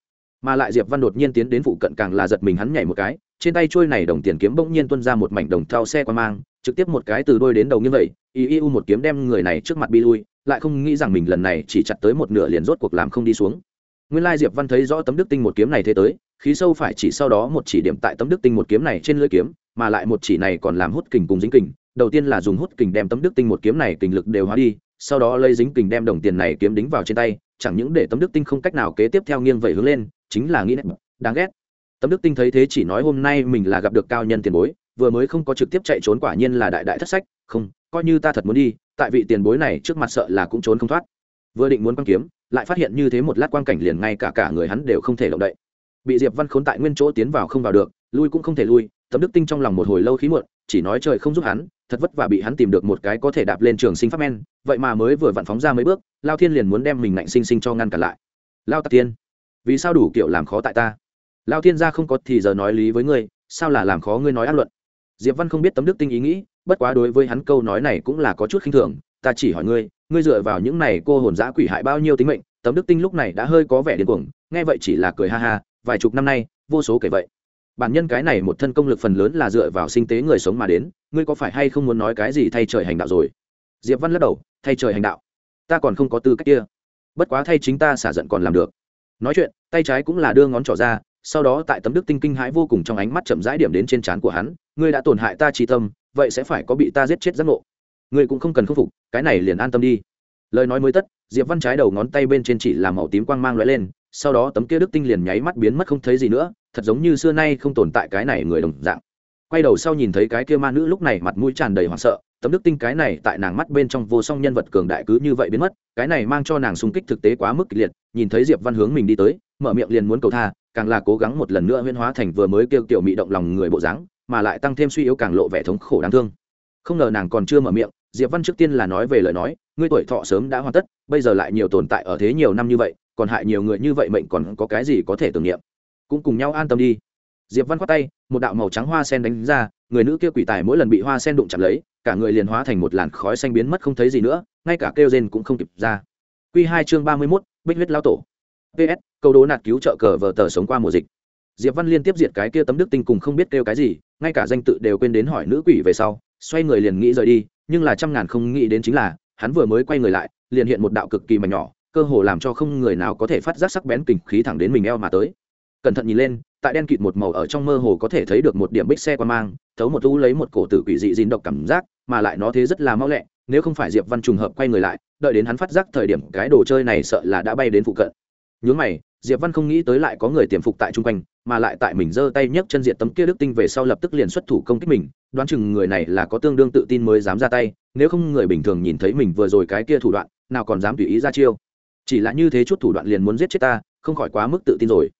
Mà lại diệp văn đột nhiên tiến đến phụ cận càng là giật mình hắn nhảy một cái, trên tay trôi này đồng tiền kiếm bỗng nhiên tuôn ra một mảnh đồng thao xe qua mang, trực tiếp một cái từ đôi đến đầu như vậy ý y u một kiếm đem người này trước mặt bi lui, lại không nghĩ rằng mình lần này chỉ chặt tới một nửa liền rốt cuộc làm không đi xuống. Nguyên lai diệp văn thấy rõ tấm đức tinh một kiếm này thế tới, khí sâu phải chỉ sau đó một chỉ điểm tại tấm đức tinh một kiếm này trên lưỡi kiếm, mà lại một chỉ này còn làm hút kình cùng dính kình, đầu tiên là dùng hút kình đem tấm đức tinh một kiếm này kình lực đều hóa đi sau đó lấy dính kình đem đồng tiền này kiếm đính vào trên tay, chẳng những để tấm đức tinh không cách nào kế tiếp theo nghiêng vẩy hướng lên, chính là nghĩ nét đáng ghét. Tấm đức tinh thấy thế chỉ nói hôm nay mình là gặp được cao nhân tiền bối, vừa mới không có trực tiếp chạy trốn quả nhiên là đại đại thất sách, không, coi như ta thật muốn đi, tại vị tiền bối này trước mặt sợ là cũng trốn không thoát. Vừa định muốn quan kiếm, lại phát hiện như thế một lát quan cảnh liền ngay cả cả người hắn đều không thể động đậy. Bị diệp văn khốn tại nguyên chỗ tiến vào không vào được, lui cũng không thể lui tấm đức tinh trong lòng một hồi lâu khí muộn, chỉ nói trời không giúp hắn, thật vất vả bị hắn tìm được một cái có thể đạp lên trường sinh pháp men, vậy mà mới vừa vặn phóng ra mấy bước, lao thiên liền muốn đem mình ngạnh sinh sinh cho ngăn cản lại. Lao tạc tiên, vì sao đủ kiểu làm khó tại ta? Lao thiên gia không có thì giờ nói lý với ngươi, sao là làm khó ngươi nói ác luận? Diệp văn không biết tấm đức tinh ý nghĩ, bất quá đối với hắn câu nói này cũng là có chút khinh thường, ta chỉ hỏi ngươi ngươi dựa vào những này cô hồn giã quỷ hại bao nhiêu tính mệnh? Tấm đức tinh lúc này đã hơi có vẻ điên cuồng, nghe vậy chỉ là cười ha ha, vài chục năm nay, vô số kể vậy bản nhân cái này một thân công lực phần lớn là dựa vào sinh tế người sống mà đến, ngươi có phải hay không muốn nói cái gì thay trời hành đạo rồi? Diệp văn lắc đầu, thay trời hành đạo. Ta còn không có tư cách kia. Bất quá thay chính ta xả giận còn làm được. Nói chuyện, tay trái cũng là đưa ngón trỏ ra, sau đó tại tấm đức tinh kinh hãi vô cùng trong ánh mắt chậm rãi điểm đến trên trán của hắn, ngươi đã tổn hại ta trí tâm, vậy sẽ phải có bị ta giết chết giác ngộ. Ngươi cũng không cần khắc phục, cái này liền an tâm đi. Lời nói mới tất, diệp văn trái đầu ngón tay bên trên chỉ là màu tím quang mang lóe lên sau đó tấm kia đức tinh liền nháy mắt biến mất không thấy gì nữa, thật giống như xưa nay không tồn tại cái này người đồng dạng. Quay đầu sau nhìn thấy cái kia ma nữ lúc này mặt mũi tràn đầy hoảng sợ, tấm đức tinh cái này tại nàng mắt bên trong vô song nhân vật cường đại cứ như vậy biến mất, cái này mang cho nàng xung kích thực tế quá mức kịch liệt, nhìn thấy diệp văn hướng mình đi tới, mở miệng liền muốn cầu tha, càng là cố gắng một lần nữa huyễn hóa thành vừa mới kêu tiểu mị động lòng người bộ dáng, mà lại tăng thêm suy yếu càng lộ vẻ thống khổ đáng thương. Không ngờ nàng còn chưa mở miệng, diệp văn trước tiên là nói về lời nói, ngươi tuổi thọ sớm đã hoàn tất, bây giờ lại nhiều tồn tại ở thế nhiều năm như vậy còn hại nhiều người như vậy mệnh còn có cái gì có thể tưởng niệm? Cũng cùng nhau an tâm đi. Diệp văn khoát tay, một đạo màu trắng hoa sen đánh ra, người nữ kia quỷ tài mỗi lần bị hoa sen đụng chạm lấy, cả người liền hóa thành một làn khói xanh biến mất không thấy gì nữa, ngay cả kêu rên cũng không kịp ra. Q hai chương ba mươi mốt, bích huyết lao tổ. Ps câu đố nạt cứu trợ cờ vờ tờ sống qua mùa dịch. Diệp văn liên tiếp diệt cái kia tấm đức tinh cùng không biết kêu cái gì, ngay cả danh tự đều quên đến hỏi nữ quỷ về sau, xoay người liền nghĩ rời đi, nhưng là trăm ngàn không nghĩ đến chính là, hắn vừa mới quay người lại, liền hiện một đạo cực kỳ mảnh nhỏ cơ hồ làm cho không người nào có thể phát giác sắc bén kình khí thẳng đến mình eo mà tới. Cẩn thận nhìn lên, tại đen kịt một màu ở trong mơ hồ có thể thấy được một điểm bích xe qua mang, thấu một u lấy một cổ tử quỷ dị dính độc cảm giác, mà lại nó thế rất là mau lẹ, nếu không phải diệp văn trùng hợp quay người lại, đợi đến hắn phát giác thời điểm cái đồ chơi này sợ là đã bay đến phụ cận. Nhớ mày, diệp văn không nghĩ tới lại có người tiềm phục tại chung quanh, mà lại tại mình giơ tay nhấc chân diện tấm kia đức tinh về sau lập tức liền xuất thủ công kích mình, đoán chừng người này là có tương đương tự tin mới dám ra tay, nếu không người bình thường nhìn thấy mình vừa rồi cái kia thủ đoạn, nào còn dám tùy ý ra chiêu chỉ là như thế chút thủ đoạn liền muốn giết chết ta, không khỏi quá mức tự tin rồi.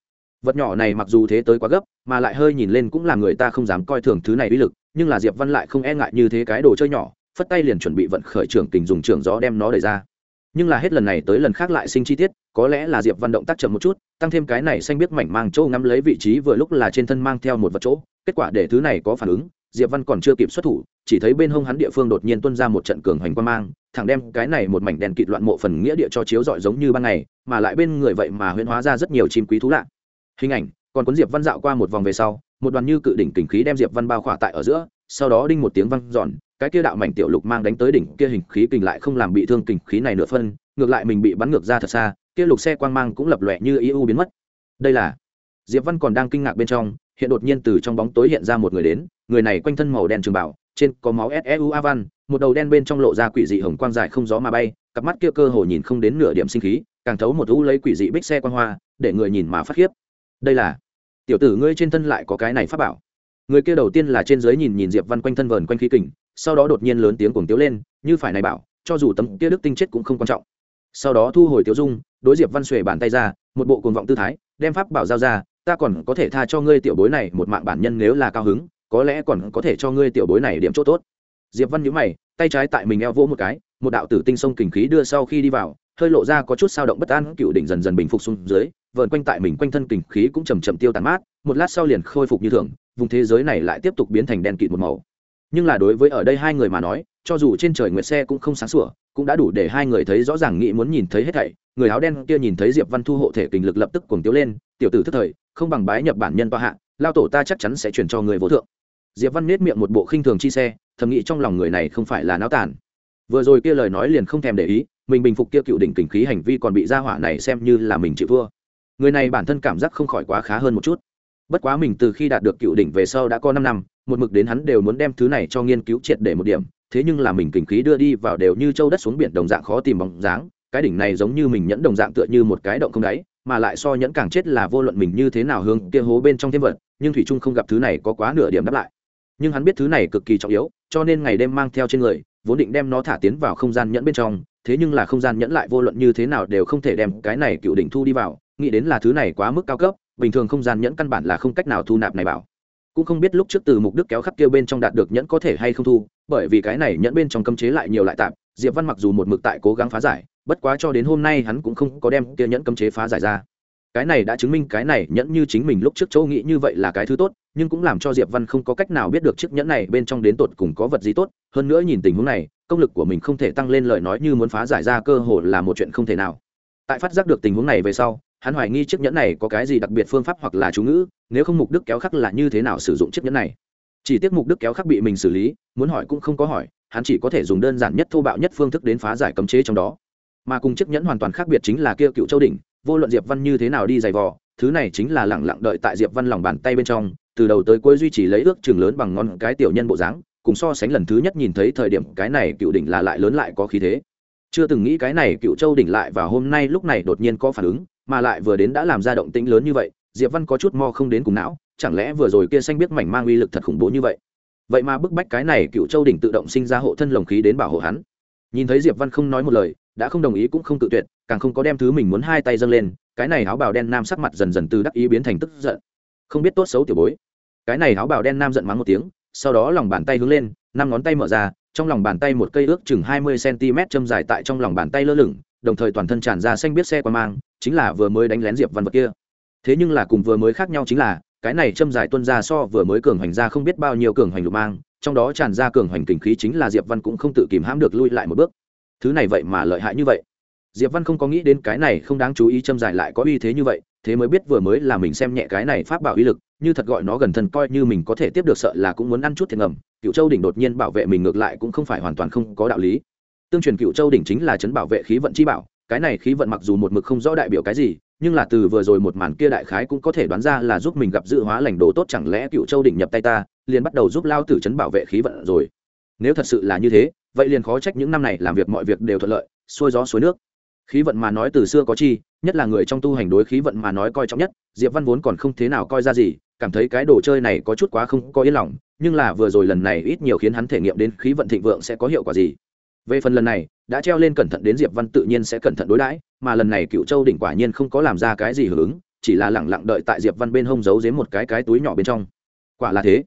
Vật nhỏ này mặc dù thế tới quá gấp, mà lại hơi nhìn lên cũng là người ta không dám coi thường thứ này uy lực, nhưng là diệp văn lại không e ngại như thế cái đồ chơi nhỏ, phất tay liền chuẩn bị vận khởi trưởng tình dùng trưởng gió đem nó đẩy ra. Nhưng là hết lần này tới lần khác lại sinh chi tiết, có lẽ là diệp văn động tác chậm một chút, tăng thêm cái này xanh biết mảnh mang chỗ ngắm lấy vị trí vừa lúc là trên thân mang theo một vật chỗ, kết quả để thứ này có phản ứng diệp văn còn chưa kịp xuất thủ, chỉ thấy bên hông hắn địa phương đột nhiên tuân ra một trận cường hoành quan mang, thẳng đem cái này một mảnh đèn kịt loạn mộ phần nghĩa địa cho chiếu rọi giống như ban ngày, mà lại bên người vậy mà huyễn hóa ra rất nhiều chim quý thú lạ. Hình ảnh, còn cuốn diệp văn dạo qua một vòng về sau, một đoàn như cự đỉnh kình khí đem diệp văn bao khỏa tại ở giữa, sau đó đinh một tiếng văng giòn cái kia đạo mảnh tiểu lục mang đánh tới đỉnh kia hình khí kình lại không làm bị thương kình khí này nửa phân, ngược lại mình bị bắn ngược ra thật xa, kia lục xe quang mang cũng lập lòe như iu biến mất. Đây là diệp văn còn đang kinh ngạc bên trong, hiện đột nhiên từ trong bóng tối hiện ra một người đến người này quanh thân màu đen trường bảo, trên có máu seu a văn, một đầu đen bên trong lộ ra quỷ dị hồng quang dài không gió mà bay, cặp mắt kia cơ hồ nhìn không đến nửa điểm sinh khí, càng thấu một u lấy quỷ dị bích xe quan hoa, để người nhìn mà phát khiếp. Đây là, tiểu tử ngươi trên thân lại có cái này pháp bảo. Người kia đầu tiên là trên dưới nhìn nhìn diệp văn quanh thân vờn quanh khí kình, sau đó đột nhiên lớn tiếng cuồng tiếu lên, như phải này bảo, cho dù tấm kia đức tinh chết cũng không quan trọng. Sau đó thu hồi Tiểu dung, đối diệp văn xuề bàn tay ra, một bộ cuồng vọng tư thái, đem pháp bảo giao ra, ta còn có thể tha cho ngươi tiểu bối này một mạng bản nhân nếu là cao hứng có lẽ còn có thể cho ngươi tiểu bối này điểm chỗ tốt. Diệp văn nhíu mày, tay trái tại mình eo vỗ một cái, một đạo tử tinh sông kình khí đưa sau khi đi vào, hơi lộ ra có chút sao động bất an, cựu đỉnh dần dần bình phục xuống dưới vợn quanh tại mình quanh thân kình khí cũng chầm chậm tiêu tàn mát, một lát sau liền khôi phục như thường, vùng thế giới này lại tiếp tục biến thành đen kịt một màu. Nhưng là đối với ở đây hai người mà nói, cho dù trên trời nguyệt xe cũng không sáng sủa, cũng đã đủ để hai người thấy rõ ràng nghĩ muốn nhìn thấy hết thảy, người áo đen kia nhìn thấy diệp văn thu hộ thể kình lực lập tức cuồng tiếu lên, tiểu tử thức thời, không bằng bái nhập bản nhân toa hạ, lao tổ ta chắc chắn sẽ chuyển cho người vô thượng diệp văn nết miệng một bộ khinh thường chi xe, thầm nghĩ trong lòng người này không phải là náo tàn. Vừa rồi kia lời nói liền không thèm để ý, mình bình phục kia cựu đỉnh kình khí hành vi còn bị gia hỏa này xem như là mình chịu thua. Người này bản thân cảm giác không khỏi quá khá hơn một chút. Bất quá mình từ khi đạt được cựu đỉnh về sau đã có năm năm, một mực đến hắn đều muốn đem thứ này cho nghiên cứu triệt để một điểm, thế nhưng là mình kình khí đưa đi vào đều như châu đất xuống biển đồng dạng khó tìm bóng dáng, cái đỉnh này giống như mình nhẫn đồng dạng tựa như một cái động không đáy, mà lại so nhẫn càng chết là vô luận mình như thế nào hướng kia hố bên trong thêm vật, nhưng thủy trung không gặp thứ này có quá nửa điểm đáp lại nhưng hắn biết thứ này cực kỳ trọng yếu, cho nên ngày đêm mang theo trên người, vốn định đem nó thả tiến vào không gian nhẫn bên trong, thế nhưng là không gian nhẫn lại vô luận như thế nào đều không thể đem cái này cựu đỉnh thu đi vào, nghĩ đến là thứ này quá mức cao cấp, bình thường không gian nhẫn căn bản là không cách nào thu nạp này bảo. Cũng không biết lúc trước từ mục đức kéo khắp kia bên trong đạt được nhẫn có thể hay không thu, bởi vì cái này nhẫn bên trong cấm chế lại nhiều lại tạm, diệp văn mặc dù một mực tại cố gắng phá giải, bất quá cho đến hôm nay hắn cũng không có đem kia nhẫn cấm chế phá giải ra cái này đã chứng minh cái này nhẫn như chính mình lúc trước châu nghĩ như vậy là cái thứ tốt, nhưng cũng làm cho diệp văn không có cách nào biết được chiếc nhẫn này bên trong đến tột cùng có vật gì tốt. Hơn nữa nhìn tình huống này, công lực của mình không thể tăng lên lời nói như muốn phá giải ra cơ hội là một chuyện không thể nào. Tại phát giác được tình huống này về sau, hắn hoài nghi chiếc nhẫn này có cái gì đặc biệt phương pháp hoặc là chú ngữ, nếu không mục đức kéo khắc là như thế nào sử dụng chiếc nhẫn này. Chỉ tiếc mục đức kéo khắc bị mình xử lý, muốn hỏi cũng không có hỏi, hắn chỉ có thể dùng đơn giản nhất thô bạo nhất phương thức đến phá giải cấm chế trong đó. Mà cùng chiếc nhẫn hoàn toàn khác biệt chính là kia cựu châu đỉnh vô luận diệp văn như thế nào đi giày vò, thứ này chính là lẳng lặng đợi tại diệp văn lòng bàn tay bên trong, từ đầu tới cuối duy trì lấy ước chừng lớn bằng ngón cái tiểu nhân bộ dáng, cùng so sánh lần thứ nhất nhìn thấy thời điểm cái này cựu đỉnh là lại lớn lại có khí thế. Chưa từng nghĩ cái này cựu châu đỉnh lại và hôm nay lúc này đột nhiên có phản ứng, mà lại vừa đến đã làm ra động tĩnh lớn như vậy, diệp văn có chút mo không đến cùng não, chẳng lẽ vừa rồi kia xanh biết mảnh mang uy lực thật khủng bố như vậy? Vậy mà bức bách cái này cựu châu đỉnh tự động sinh ra hộ thân lồng khí đến bảo hộ hắn. Nhìn thấy diệp văn không nói một lời đã không đồng ý cũng không tự tuyệt, càng không có đem thứ mình muốn hai tay dâng lên, cái này áo bào đen nam sắc mặt dần dần từ đắc ý biến thành tức giận. Không biết tốt xấu tiểu bối. Cái này áo bào đen nam giận mắng một tiếng, sau đó lòng bàn tay hướng lên, năm ngón tay mở ra, trong lòng bàn tay một cây ước chừng hai mươi cm châm dài tại trong lòng bàn tay lơ lửng, đồng thời toàn thân tràn ra xanh biết xe qua mang, chính là vừa mới đánh lén diệp văn vật kia. Thế nhưng là cùng vừa mới khác nhau chính là, cái này châm dài tuân ra so vừa mới cường hành ra không biết bao nhiêu cường hành lục mang, trong đó tràn ra cường hành kình khí chính là diệp văn cũng không tự kìm hãm được lui lại một bước thứ này vậy mà lợi hại như vậy. Diệp văn không có nghĩ đến cái này không đáng chú ý châm dài lại có uy thế như vậy, thế mới biết vừa mới là mình xem nhẹ cái này pháp bảo uy lực, như thật gọi nó gần thân coi như mình có thể tiếp được sợ là cũng muốn ăn chút thiệt ngầm. Cựu châu đỉnh đột nhiên bảo vệ mình ngược lại cũng không phải hoàn toàn không có đạo lý. Tương truyền cựu châu đỉnh chính là chấn bảo vệ khí vận chi bảo, cái này khí vận mặc dù một mực không rõ đại biểu cái gì, nhưng là từ vừa rồi một màn kia đại khái cũng có thể đoán ra là giúp mình gặp dự hóa lành đồ tốt chẳng lẽ cựu châu đỉnh nhập tay ta, liền bắt đầu giúp lao tử chấn bảo vệ khí vận rồi. Nếu thật sự là như thế vậy liền khó trách những năm này làm việc mọi việc đều thuận lợi, xuôi gió suối nước. Khí vận mà nói từ xưa có chi, nhất là người trong tu hành đối khí vận mà nói coi trọng nhất, diệp văn vốn còn không thế nào coi ra gì, cảm thấy cái đồ chơi này có chút quá không có yên lòng, nhưng là vừa rồi lần này ít nhiều khiến hắn thể nghiệm đến khí vận thịnh vượng sẽ có hiệu quả gì. Về phần lần này, đã treo lên cẩn thận đến diệp văn tự nhiên sẽ cẩn thận đối đãi, mà lần này cựu châu đỉnh quả nhiên không có làm ra cái gì hưởng ứng, chỉ là lẳng lặng đợi tại diệp văn bên hông giấu dếm một cái cái túi nhỏ bên trong. Quả là thế.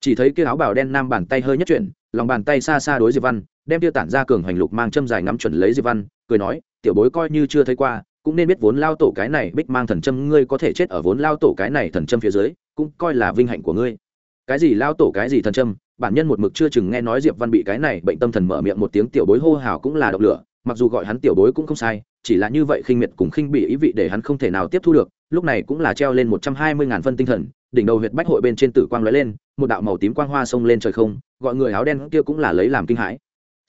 Chỉ thấy kia áo bào đen nam bàn tay hơi nhất chuyển, lòng bàn tay xa xa đối diệp văn đem tiêu tản ra cường hoành lục mang châm dài ngắm chuẩn lấy diệp văn, cười nói, tiểu bối coi như chưa thấy qua, cũng nên biết vốn lao tổ cái này bích mang thần châm ngươi có thể chết ở vốn lao tổ cái này thần châm phía dưới, cũng coi là vinh hạnh của ngươi. Cái gì lao tổ cái gì thần châm? Bản nhân một mực chưa chừng nghe nói diệp văn bị cái này bệnh tâm thần mở miệng một tiếng tiểu bối hô hào cũng là độc lửa, mặc dù gọi hắn tiểu bối cũng không sai, chỉ là như vậy khinh miệt cùng khinh bị ý vị để hắn không thể nào tiếp thu được, lúc này cũng là treo lên một trăm hai mươi ngàn phân tinh thần, đỉnh đầu huyệt bách hội bên trên tử quang lóe lên, một đạo màu tím quang hoa xông lên trời không, gọi người áo đen kia cũng là lấy làm kinh hãi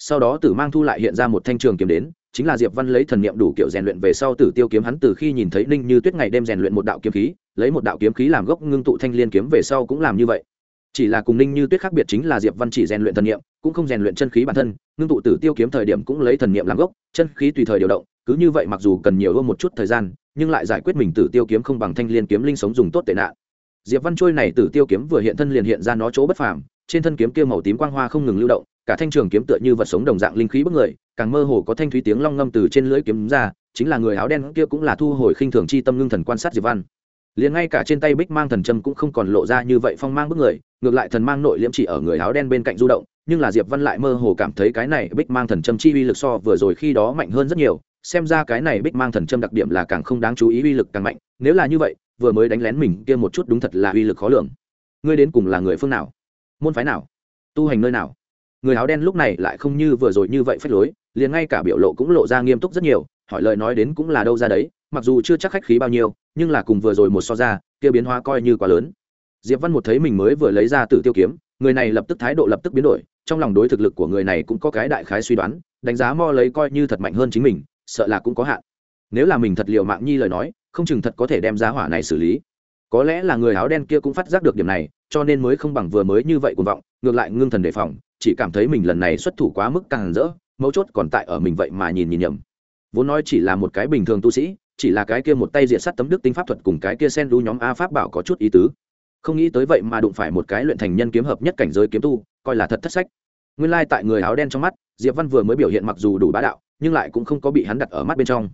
sau đó tử mang thu lại hiện ra một thanh trường kiếm đến, chính là diệp văn lấy thần niệm đủ kiểu rèn luyện về sau tử tiêu kiếm hắn từ khi nhìn thấy ninh như tuyết ngày đêm rèn luyện một đạo kiếm khí, lấy một đạo kiếm khí làm gốc ngưng tụ thanh liên kiếm về sau cũng làm như vậy. Chỉ là cùng ninh như tuyết khác biệt chính là diệp văn chỉ rèn luyện thần niệm, cũng không rèn luyện chân khí bản thân, ngưng tụ tử tiêu kiếm thời điểm cũng lấy thần niệm làm gốc, chân khí tùy thời điều động, cứ như vậy mặc dù cần nhiều hơn một chút thời gian, nhưng lại giải quyết mình tử tiêu kiếm không bằng thanh liên kiếm linh sống dùng tốt tệ nạn. Diệp văn trôi này tử tiêu kiếm vừa hiện thân liền hiện ra nó chỗ bất phàm, trên thân kiếm kia màu tím quang hoa không ngừng lưu động cả thanh trường kiếm tựa như vật sống đồng dạng linh khí bức người, càng mơ hồ có thanh thúy tiếng long ngâm từ trên lưỡi kiếm ra, chính là người áo đen kia cũng là thu hồi khinh thường chi tâm ngưng thần quan sát diệp văn. Liền ngay cả trên tay bích mang thần trâm cũng không còn lộ ra như vậy phong mang bức người, ngược lại thần mang nội liễm chỉ ở người áo đen bên cạnh du động, nhưng là diệp văn lại mơ hồ cảm thấy cái này bích mang thần trâm chi uy lực so vừa rồi khi đó mạnh hơn rất nhiều, xem ra cái này bích mang thần trâm đặc điểm là càng không đáng chú ý uy lực càng mạnh, nếu là như vậy, vừa mới đánh lén mình kia một chút đúng thật là uy lực khó lường. Ngươi đến cùng là người phương nào? Môn phái nào? Tu hành nơi nào? Người áo đen lúc này lại không như vừa rồi như vậy phách lối, liền ngay cả biểu lộ cũng lộ ra nghiêm túc rất nhiều, hỏi lời nói đến cũng là đâu ra đấy, mặc dù chưa chắc khách khí bao nhiêu, nhưng là cùng vừa rồi một so ra, kia biến hóa coi như quá lớn. Diệp văn một thấy mình mới vừa lấy ra tử tiêu kiếm, người này lập tức thái độ lập tức biến đổi, trong lòng đối thực lực của người này cũng có cái đại khái suy đoán, đánh giá mo lấy coi như thật mạnh hơn chính mình, sợ là cũng có hạn. Nếu là mình thật liệu mạng nhi lời nói, không chừng thật có thể đem giá hỏa này xử lý. Có lẽ là người áo đen kia cũng phát giác được điểm này, cho nên mới không bằng vừa mới như vậy cuồng vọng, ngược lại ngưng thần đề phòng chỉ cảm thấy mình lần này xuất thủ quá mức càng rỡ, mấu chốt còn tại ở mình vậy mà nhìn nhìn nhầm. Vốn nói chỉ là một cái bình thường tu sĩ, chỉ là cái kia một tay diện sắt tấm đức tinh pháp thuật cùng cái kia sen đu nhóm a pháp bảo có chút ý tứ. Không nghĩ tới vậy mà đụng phải một cái luyện thành nhân kiếm hợp nhất cảnh giới kiếm tu, coi là thật thất sách. Nguyên lai tại người áo đen trong mắt, diệp văn vừa mới biểu hiện mặc dù đủ bá đạo, nhưng lại cũng không có bị hắn đặt ở mắt bên trong.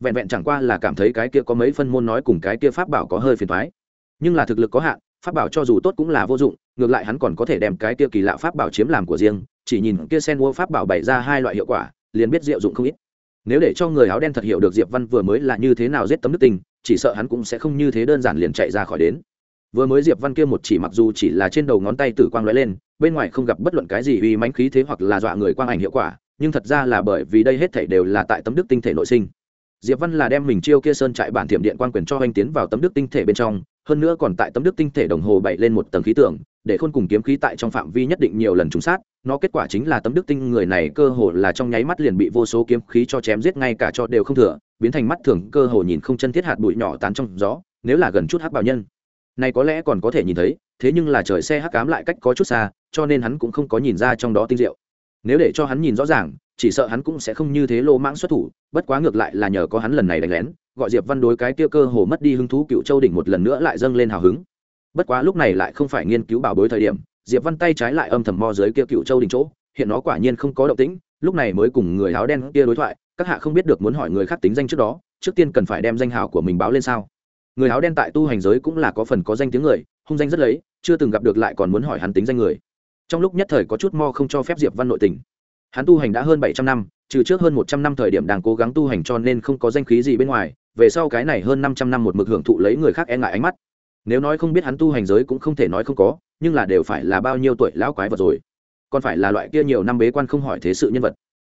Vẹn vẹn chẳng qua là cảm thấy cái kia có mấy phân môn nói cùng cái kia pháp bảo có hơi phiền thoái nhưng là thực lực có hạn, pháp bảo cho dù tốt cũng là vô dụng ngược lại hắn còn có thể đem cái kia kỳ lạ pháp bảo chiếm làm của riêng, chỉ nhìn kia sen mua pháp bảo bày ra hai loại hiệu quả, liền biết diệu dụng không ít. Nếu để cho người áo đen thật hiểu được diệp văn vừa mới là như thế nào giết tấm đức tình, chỉ sợ hắn cũng sẽ không như thế đơn giản liền chạy ra khỏi đến. Vừa mới diệp văn kia một chỉ mặc dù chỉ là trên đầu ngón tay tử quang lóe lên, bên ngoài không gặp bất luận cái gì uy mãnh khí thế hoặc là dọa người quang ảnh hiệu quả, nhưng thật ra là bởi vì đây hết thảy đều là tại tấm đức tinh thể nội sinh. Diệp văn là đem mình chiêu kia sơn trại bản thiểm điện quan quyền cho anh tiến vào tấm đức tinh thể bên trong, hơn nữa còn tại tấm đức tinh thể đồng hồ bậy lên một tầng khí tượng để khôn cùng kiếm khí tại trong phạm vi nhất định nhiều lần trúng sát, nó kết quả chính là tấm đức tinh người này cơ hồ là trong nháy mắt liền bị vô số kiếm khí cho chém giết, ngay cả cho đều không thừa, biến thành mắt thường, cơ hồ nhìn không chân thiết hạt bụi nhỏ tán trong gió, nếu là gần chút hắc bảo nhân. Này có lẽ còn có thể nhìn thấy, thế nhưng là trời xe hắc cám lại cách có chút xa, cho nên hắn cũng không có nhìn ra trong đó tinh diệu. Nếu để cho hắn nhìn rõ ràng, chỉ sợ hắn cũng sẽ không như thế lô mãng xuất thủ, bất quá ngược lại là nhờ có hắn lần này đánh lén, gọi diệp văn đối cái kia cơ hồ mất đi hứng thú cựu châu đỉnh một lần nữa lại dâng lên hào hứng bất quá lúc này lại không phải nghiên cứu bảo bối thời điểm, diệp văn tay trái lại âm thầm mo dưới kia cựu châu đình chỗ, hiện nó quả nhiên không có động tĩnh, lúc này mới cùng người áo đen kia đối thoại, các hạ không biết được muốn hỏi người khác tính danh trước đó, trước tiên cần phải đem danh hào của mình báo lên sao. Người áo đen tại tu hành giới cũng là có phần có danh tiếng người, hung danh rất lấy, chưa từng gặp được lại còn muốn hỏi hắn tính danh người. Trong lúc nhất thời có chút mo không cho phép diệp văn nội tình. Hắn tu hành đã hơn bảy trăm năm, trừ trước hơn một trăm năm thời điểm đang cố gắng tu hành cho nên không có danh khí gì bên ngoài, về sau cái này hơn năm trăm năm một mực hưởng thụ lấy người khác e ngại ánh mắt nếu nói không biết hắn tu hành giới cũng không thể nói không có, nhưng là đều phải là bao nhiêu tuổi lão quái vật rồi. Còn phải là loại kia nhiều năm bế quan không hỏi thế sự nhân vật.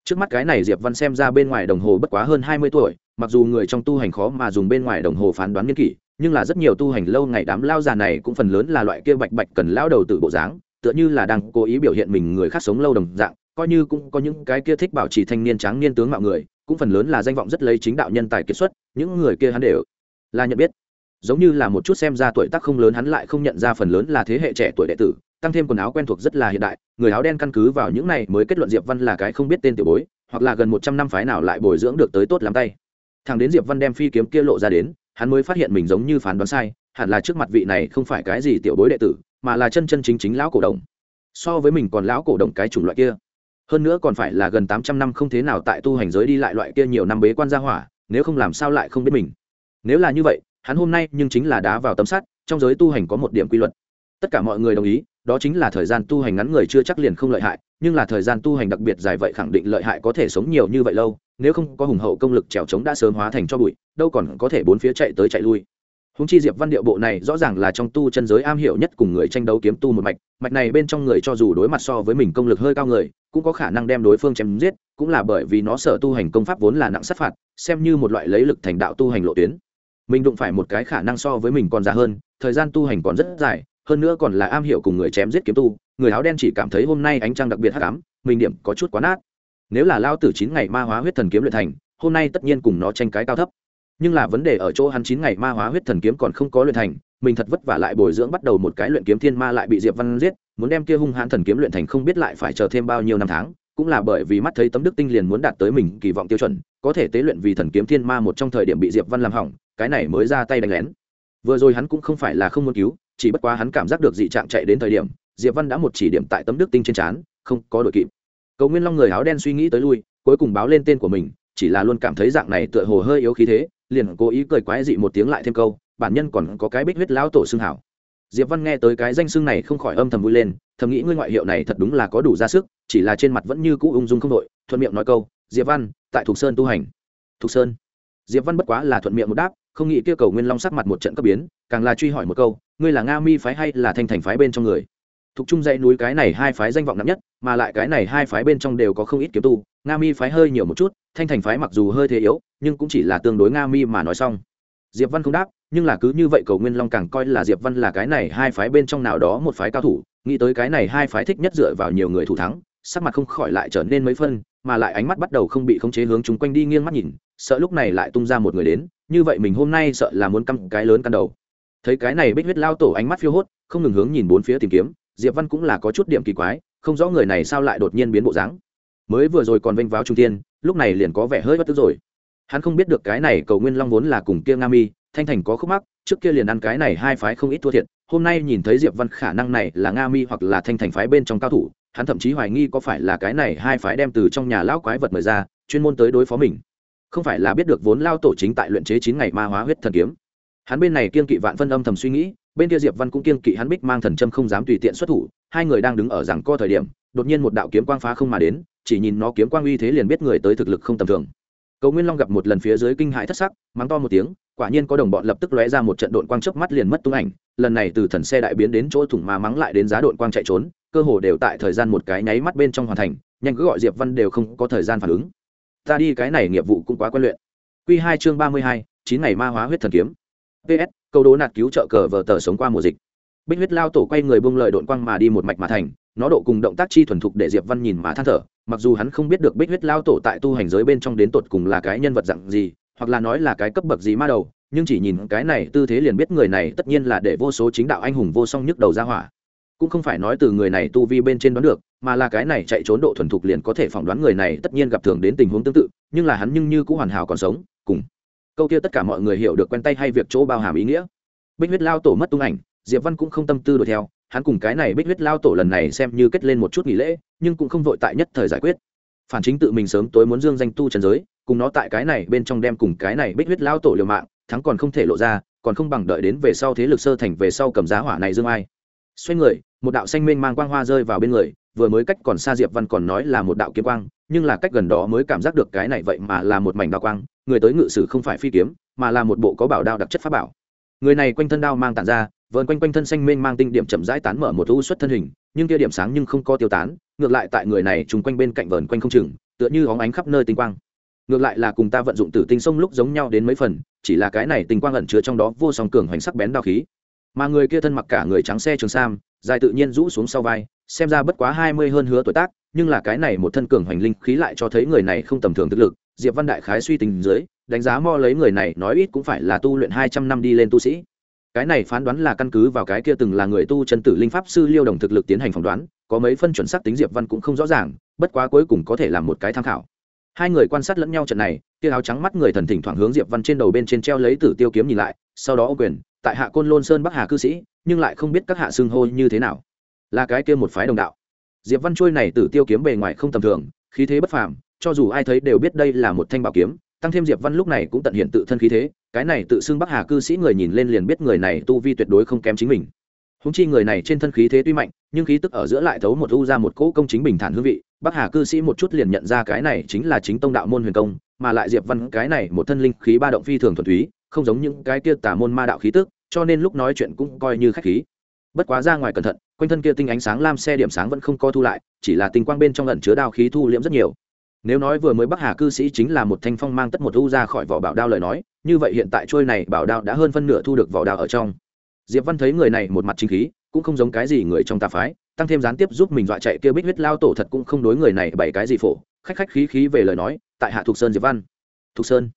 Trước mắt cái này diệp văn xem ra bên ngoài đồng hồ bất quá hơn hai mươi tuổi, mặc dù người trong tu hành khó mà dùng bên ngoài đồng hồ phán đoán niên kỷ, nhưng là rất nhiều tu hành lâu ngày đám lao già này cũng phần lớn là loại kia bạch bạch cần lao đầu từ bộ dáng, tựa như là đang cố ý biểu hiện mình người khác sống lâu đồng dạng, coi như cũng có những cái kia thích bảo trì thanh niên tráng niên tướng mạo người, cũng phần lớn là danh vọng rất lấy chính đạo nhân tài kiệt xuất, những người kia hắn đều là nhận biết giống như là một chút xem ra tuổi tác không lớn hắn lại không nhận ra phần lớn là thế hệ trẻ tuổi đệ tử, tăng thêm quần áo quen thuộc rất là hiện đại, người áo đen căn cứ vào những này mới kết luận diệp văn là cái không biết tên tiểu bối, hoặc là gần một trăm năm phái nào lại bồi dưỡng được tới tốt lắm tay. Thằng đến diệp văn đem phi kiếm kia lộ ra đến, hắn mới phát hiện mình giống như phán đoán sai, hẳn là trước mặt vị này không phải cái gì tiểu bối đệ tử, mà là chân chân chính chính lão cổ đồng. So với mình còn lão cổ đồng cái chủng loại kia. Hơn nữa còn phải là gần tám trăm năm không thế nào tại tu hành giới đi lại loại kia nhiều năm bế quan gia hỏa, nếu không làm sao lại không biết mình. Nếu là như vậy hắn hôm nay nhưng chính là đá vào tấm sắt trong giới tu hành có một điểm quy luật. Tất cả mọi người đồng ý, đó chính là thời gian tu hành ngắn người chưa chắc liền không lợi hại, nhưng là thời gian tu hành đặc biệt dài vậy khẳng định lợi hại có thể sống nhiều như vậy lâu, nếu không có hùng hậu công lực trèo trống đã sớm hóa thành cho bụi, đâu còn có thể bốn phía chạy tới chạy lui. Húng chi diệp văn điệu bộ này rõ ràng là trong tu chân giới am hiểu nhất cùng người tranh đấu kiếm tu một mạch mạch này bên trong người cho dù đối mặt so với mình công lực hơi cao người, cũng có khả năng đem đối phương chém giết, cũng là bởi vì nó sở tu hành công pháp vốn là nặng sát phạt, xem như một loại lấy lực thành đạo tu hành lộ tuyến mình đụng phải một cái khả năng so với mình còn già hơn, thời gian tu hành còn rất dài, hơn nữa còn là am hiểu cùng người chém giết kiếm tu, người áo đen chỉ cảm thấy hôm nay ánh trăng đặc biệt hắc ám, mình điểm có chút quá nát. Nếu là lao tử chín ngày ma hóa huyết thần kiếm luyện thành, hôm nay tất nhiên cùng nó tranh cái cao thấp. Nhưng là vấn đề ở chỗ hắn chín ngày ma hóa huyết thần kiếm còn không có luyện thành, mình thật vất vả lại bồi dưỡng bắt đầu một cái luyện kiếm thiên ma lại bị diệp văn giết, muốn đem kia hung hãn thần kiếm luyện thành không biết lại phải chờ thêm bao nhiêu năm tháng, cũng là bởi vì mắt thấy tấm đức tinh liền muốn đạt tới mình kỳ vọng tiêu chuẩn, có thể tế luyện vì thần kiếm thiên ma một trong thời điểm bị diệp văn làm hỏng cái này mới ra tay đánh lén. Vừa rồi hắn cũng không phải là không muốn cứu, chỉ bất quá hắn cảm giác được dị trạng chạy đến thời điểm, diệp văn đã một chỉ điểm tại tấm đức tinh trên trán, không có đội kịp. Cầu nguyên long người áo đen suy nghĩ tới lui, cuối cùng báo lên tên của mình, chỉ là luôn cảm thấy dạng này tựa hồ hơi yếu khí thế, liền cố ý cười quái dị một tiếng lại thêm câu, bản nhân còn có cái bích huyết lão tổ xương hảo. Diệp văn nghe tới cái danh xưng này không khỏi âm thầm vui lên, thầm nghĩ ngươi ngoại hiệu này thật đúng là có đủ ra sức, chỉ là trên mặt vẫn như cũ ung dung không đội thuận miệng nói câu, diệp văn, tại thục sơn tu hành. Thục sơn. Diệp văn bất quá là thuận miệng một đáp không nghĩ kia cầu nguyên long sắc mặt một trận cấp biến, càng là truy hỏi một câu, ngươi là nga mi phái hay là thanh thành phái bên trong người? Thuộc trung dãy núi cái này hai phái danh vọng nặng nhất, mà lại cái này hai phái bên trong đều có không ít kiếm tu, nga mi phái hơi nhiều một chút, thanh thành phái mặc dù hơi thế yếu, nhưng cũng chỉ là tương đối nga mi mà nói xong. Diệp văn không đáp, nhưng là cứ như vậy cầu nguyên long càng coi là diệp văn là cái này hai phái bên trong nào đó một phái cao thủ, nghĩ tới cái này hai phái thích nhất dựa vào nhiều người thủ thắng, sắc mặt không khỏi lại trở nên mấy phân, mà lại ánh mắt bắt đầu không bị khống chế hướng chúng quanh đi nghiêng mắt nhìn, sợ lúc này lại tung ra một người đến như vậy mình hôm nay sợ là muốn căm cái lớn căn đầu. Thấy cái này bích huyết lao tổ ánh mắt phiêu hốt, không ngừng hướng nhìn bốn phía tìm kiếm, diệp văn cũng là có chút điểm kỳ quái, không rõ người này sao lại đột nhiên biến bộ dáng. Mới vừa rồi còn vênh váo trung tiên lúc này liền có vẻ hơi bất tức rồi. Hắn không biết được cái này cầu nguyên long vốn là cùng kia nga mi, thanh thành có khúc mắc, trước kia liền ăn cái này hai phái không ít thua thiệt, hôm nay nhìn thấy diệp văn khả năng này là nga mi hoặc là thanh thành phái bên trong cao thủ, hắn thậm chí hoài nghi có phải là cái này hai phái đem từ trong nhà lão quái vật mời ra, chuyên môn tới đối phó mình không phải là biết được vốn lao tổ chính tại luyện chế chín ngày ma hóa huyết thần kiếm. Hắn bên này kiên kỵ vạn phân âm thầm suy nghĩ, bên kia diệp văn cũng kiên kỵ hắn bích mang thần châm không dám tùy tiện xuất thủ, hai người đang đứng ở rằng co thời điểm, đột nhiên một đạo kiếm quang phá không mà đến, chỉ nhìn nó kiếm quang uy thế liền biết người tới thực lực không tầm thường. Cầu nguyên long gặp một lần phía dưới kinh hãi thất sắc, mắng to một tiếng, quả nhiên có đồng bọn lập tức lóe ra một trận đội quang chớp mắt liền mất tung ảnh, lần này từ thần xe đại biến đến chỗ thủng mà mắng lại đến giá đội quang chạy trốn, cơ hồ đều tại thời gian một cái nháy mắt bên trong hoàn thành, nhanh cứ gọi diệp văn đều không có thời gian phản ứng ta đi cái này nghiệp vụ cũng quá quen luyện. Quy hai chương ba mươi hai, chín ngày ma hóa huyết thần kiếm. Ps câu đố nạt cứu trợ cờ vờ tờ sống qua mùa dịch. Bích huyết lao tổ quay người bung lời đội quang mà đi một mạch mà thành, nó độ cùng động tác chi thuần thục để diệp văn nhìn mà than thở, mặc dù hắn không biết được bích huyết lao tổ tại tu hành giới bên trong đến tột cùng là cái nhân vật dạng gì, hoặc là nói là cái cấp bậc gì ma đầu, nhưng chỉ nhìn cái này tư thế liền biết người này tất nhiên là để vô số chính đạo anh hùng vô song nhức đầu ra hỏa cũng không phải nói từ người này tu vi bên trên đoán được, mà là cái này chạy trốn độ thuần thục liền có thể phỏng đoán người này tất nhiên gặp thường đến tình huống tương tự, nhưng là hắn nhưng như cũng hoàn hảo còn sống, cùng. Câu kia tất cả mọi người hiểu được quen tay hay việc chỗ bao hàm ý nghĩa. Bích huyết lao tổ mất tung ảnh, diệp văn cũng không tâm tư đuổi theo, hắn cùng cái này bích huyết lao tổ lần này xem như kết lên một chút nghỉ lễ, nhưng cũng không vội tại nhất thời giải quyết. Phản chính tự mình sớm tối muốn dương danh tu trần giới, cùng nó tại cái này bên trong đem cùng cái này bích huyết lao tổ liều mạng, thắng còn không thể lộ ra, còn không bằng đợi đến về sau thế lực sơ thành về sau cầm giá hỏa này dương ai. Xoay người một đạo xanh mênh mang quang hoa rơi vào bên người, vừa mới cách còn xa diệp văn còn nói là một đạo kiếm quang, nhưng là cách gần đó mới cảm giác được cái này vậy mà là một mảnh đao quang, người tới ngự sử không phải phi kiếm, mà là một bộ có bảo đao đặc chất pháp bảo. Người này quanh thân đao mang tản ra, vờn quanh quanh thân xanh mênh mang tinh điểm chậm rãi tán mở một u xuất thân hình, nhưng kia điểm sáng nhưng không có tiêu tán, ngược lại tại người này trùng quanh bên cạnh vờn quanh không chừng, tựa như óng ánh khắp nơi tinh quang. Ngược lại là cùng ta vận dụng tử tinh sông lúc giống nhau đến mấy phần, chỉ là cái này tinh quang ẩn chứa trong đó vô song cường hoành sắc bén đao khí. Mà người kia thân mặc cả người trắng xe trường sam dài tự nhiên rũ xuống sau vai, xem ra bất quá hai mươi hơn hứa tuổi tác, nhưng là cái này một thân cường hoành linh khí lại cho thấy người này không tầm thường thực lực. Diệp văn đại khái suy tình dưới, đánh giá mo lấy người này, nói ít cũng phải là tu luyện hai trăm năm đi lên tu sĩ. Cái này phán đoán là căn cứ vào cái kia từng là người tu chân tử linh pháp sư liêu đồng thực lực tiến hành phỏng đoán, có mấy phân chuẩn xác tính diệp văn cũng không rõ ràng, bất quá cuối cùng có thể làm một cái tham khảo. Hai người quan sát lẫn nhau trận này kia áo trắng mắt người thần thỉnh thoảng hướng diệp văn trên đầu bên trên treo lấy tử tiêu kiếm nhìn lại, sau đó ô quyền tại hạ côn lôn sơn bắc hà cư sĩ, nhưng lại không biết các hạ xưng hô như thế nào. Là cái kia một phái đồng đạo. Diệp văn trôi này tử tiêu kiếm bề ngoài không tầm thường, khí thế bất phàm, cho dù ai thấy đều biết đây là một thanh bảo kiếm, tăng thêm diệp văn lúc này cũng tận hiện tự thân khí thế, cái này tự xưng bắc hà cư sĩ người nhìn lên liền biết người này tu vi tuyệt đối không kém chính mình. Húng chi người này trên thân khí thế tuy mạnh, nhưng khí tức ở giữa lại thấu một u ra một cỗ công chính bình thản hương vị, bắc hà cư sĩ một chút liền nhận ra cái này chính là chính tông đạo môn huyền công, mà lại diệp văn cái này một thân linh khí ba động phi thường thuần túy không giống những cái kia tà môn ma đạo khí tức, cho nên lúc nói chuyện cũng coi như khách khí. Bất quá ra ngoài cẩn thận, quanh thân kia tinh ánh sáng lam xe điểm sáng vẫn không co thu lại, chỉ là tinh quang bên trong ẩn chứa đao khí thu liễm rất nhiều. Nếu nói vừa mới bắc hà cư sĩ chính là một thanh phong mang tất một u ra khỏi vỏ bảo đao lời nói, như vậy hiện tại trôi này bảo đao đã hơn phân nửa thu được vỏ đao ở trong. Diệp văn thấy người này một mặt chính khí, cũng không giống cái gì người trong tà phái, tăng thêm gián tiếp giúp mình dọa chạy kia bích huyết lao tổ thật cũng không đối người này bảy cái gì phổ, khách khách khí khí về lời nói, tại hạ thục sơn diệp văn. Thục sơn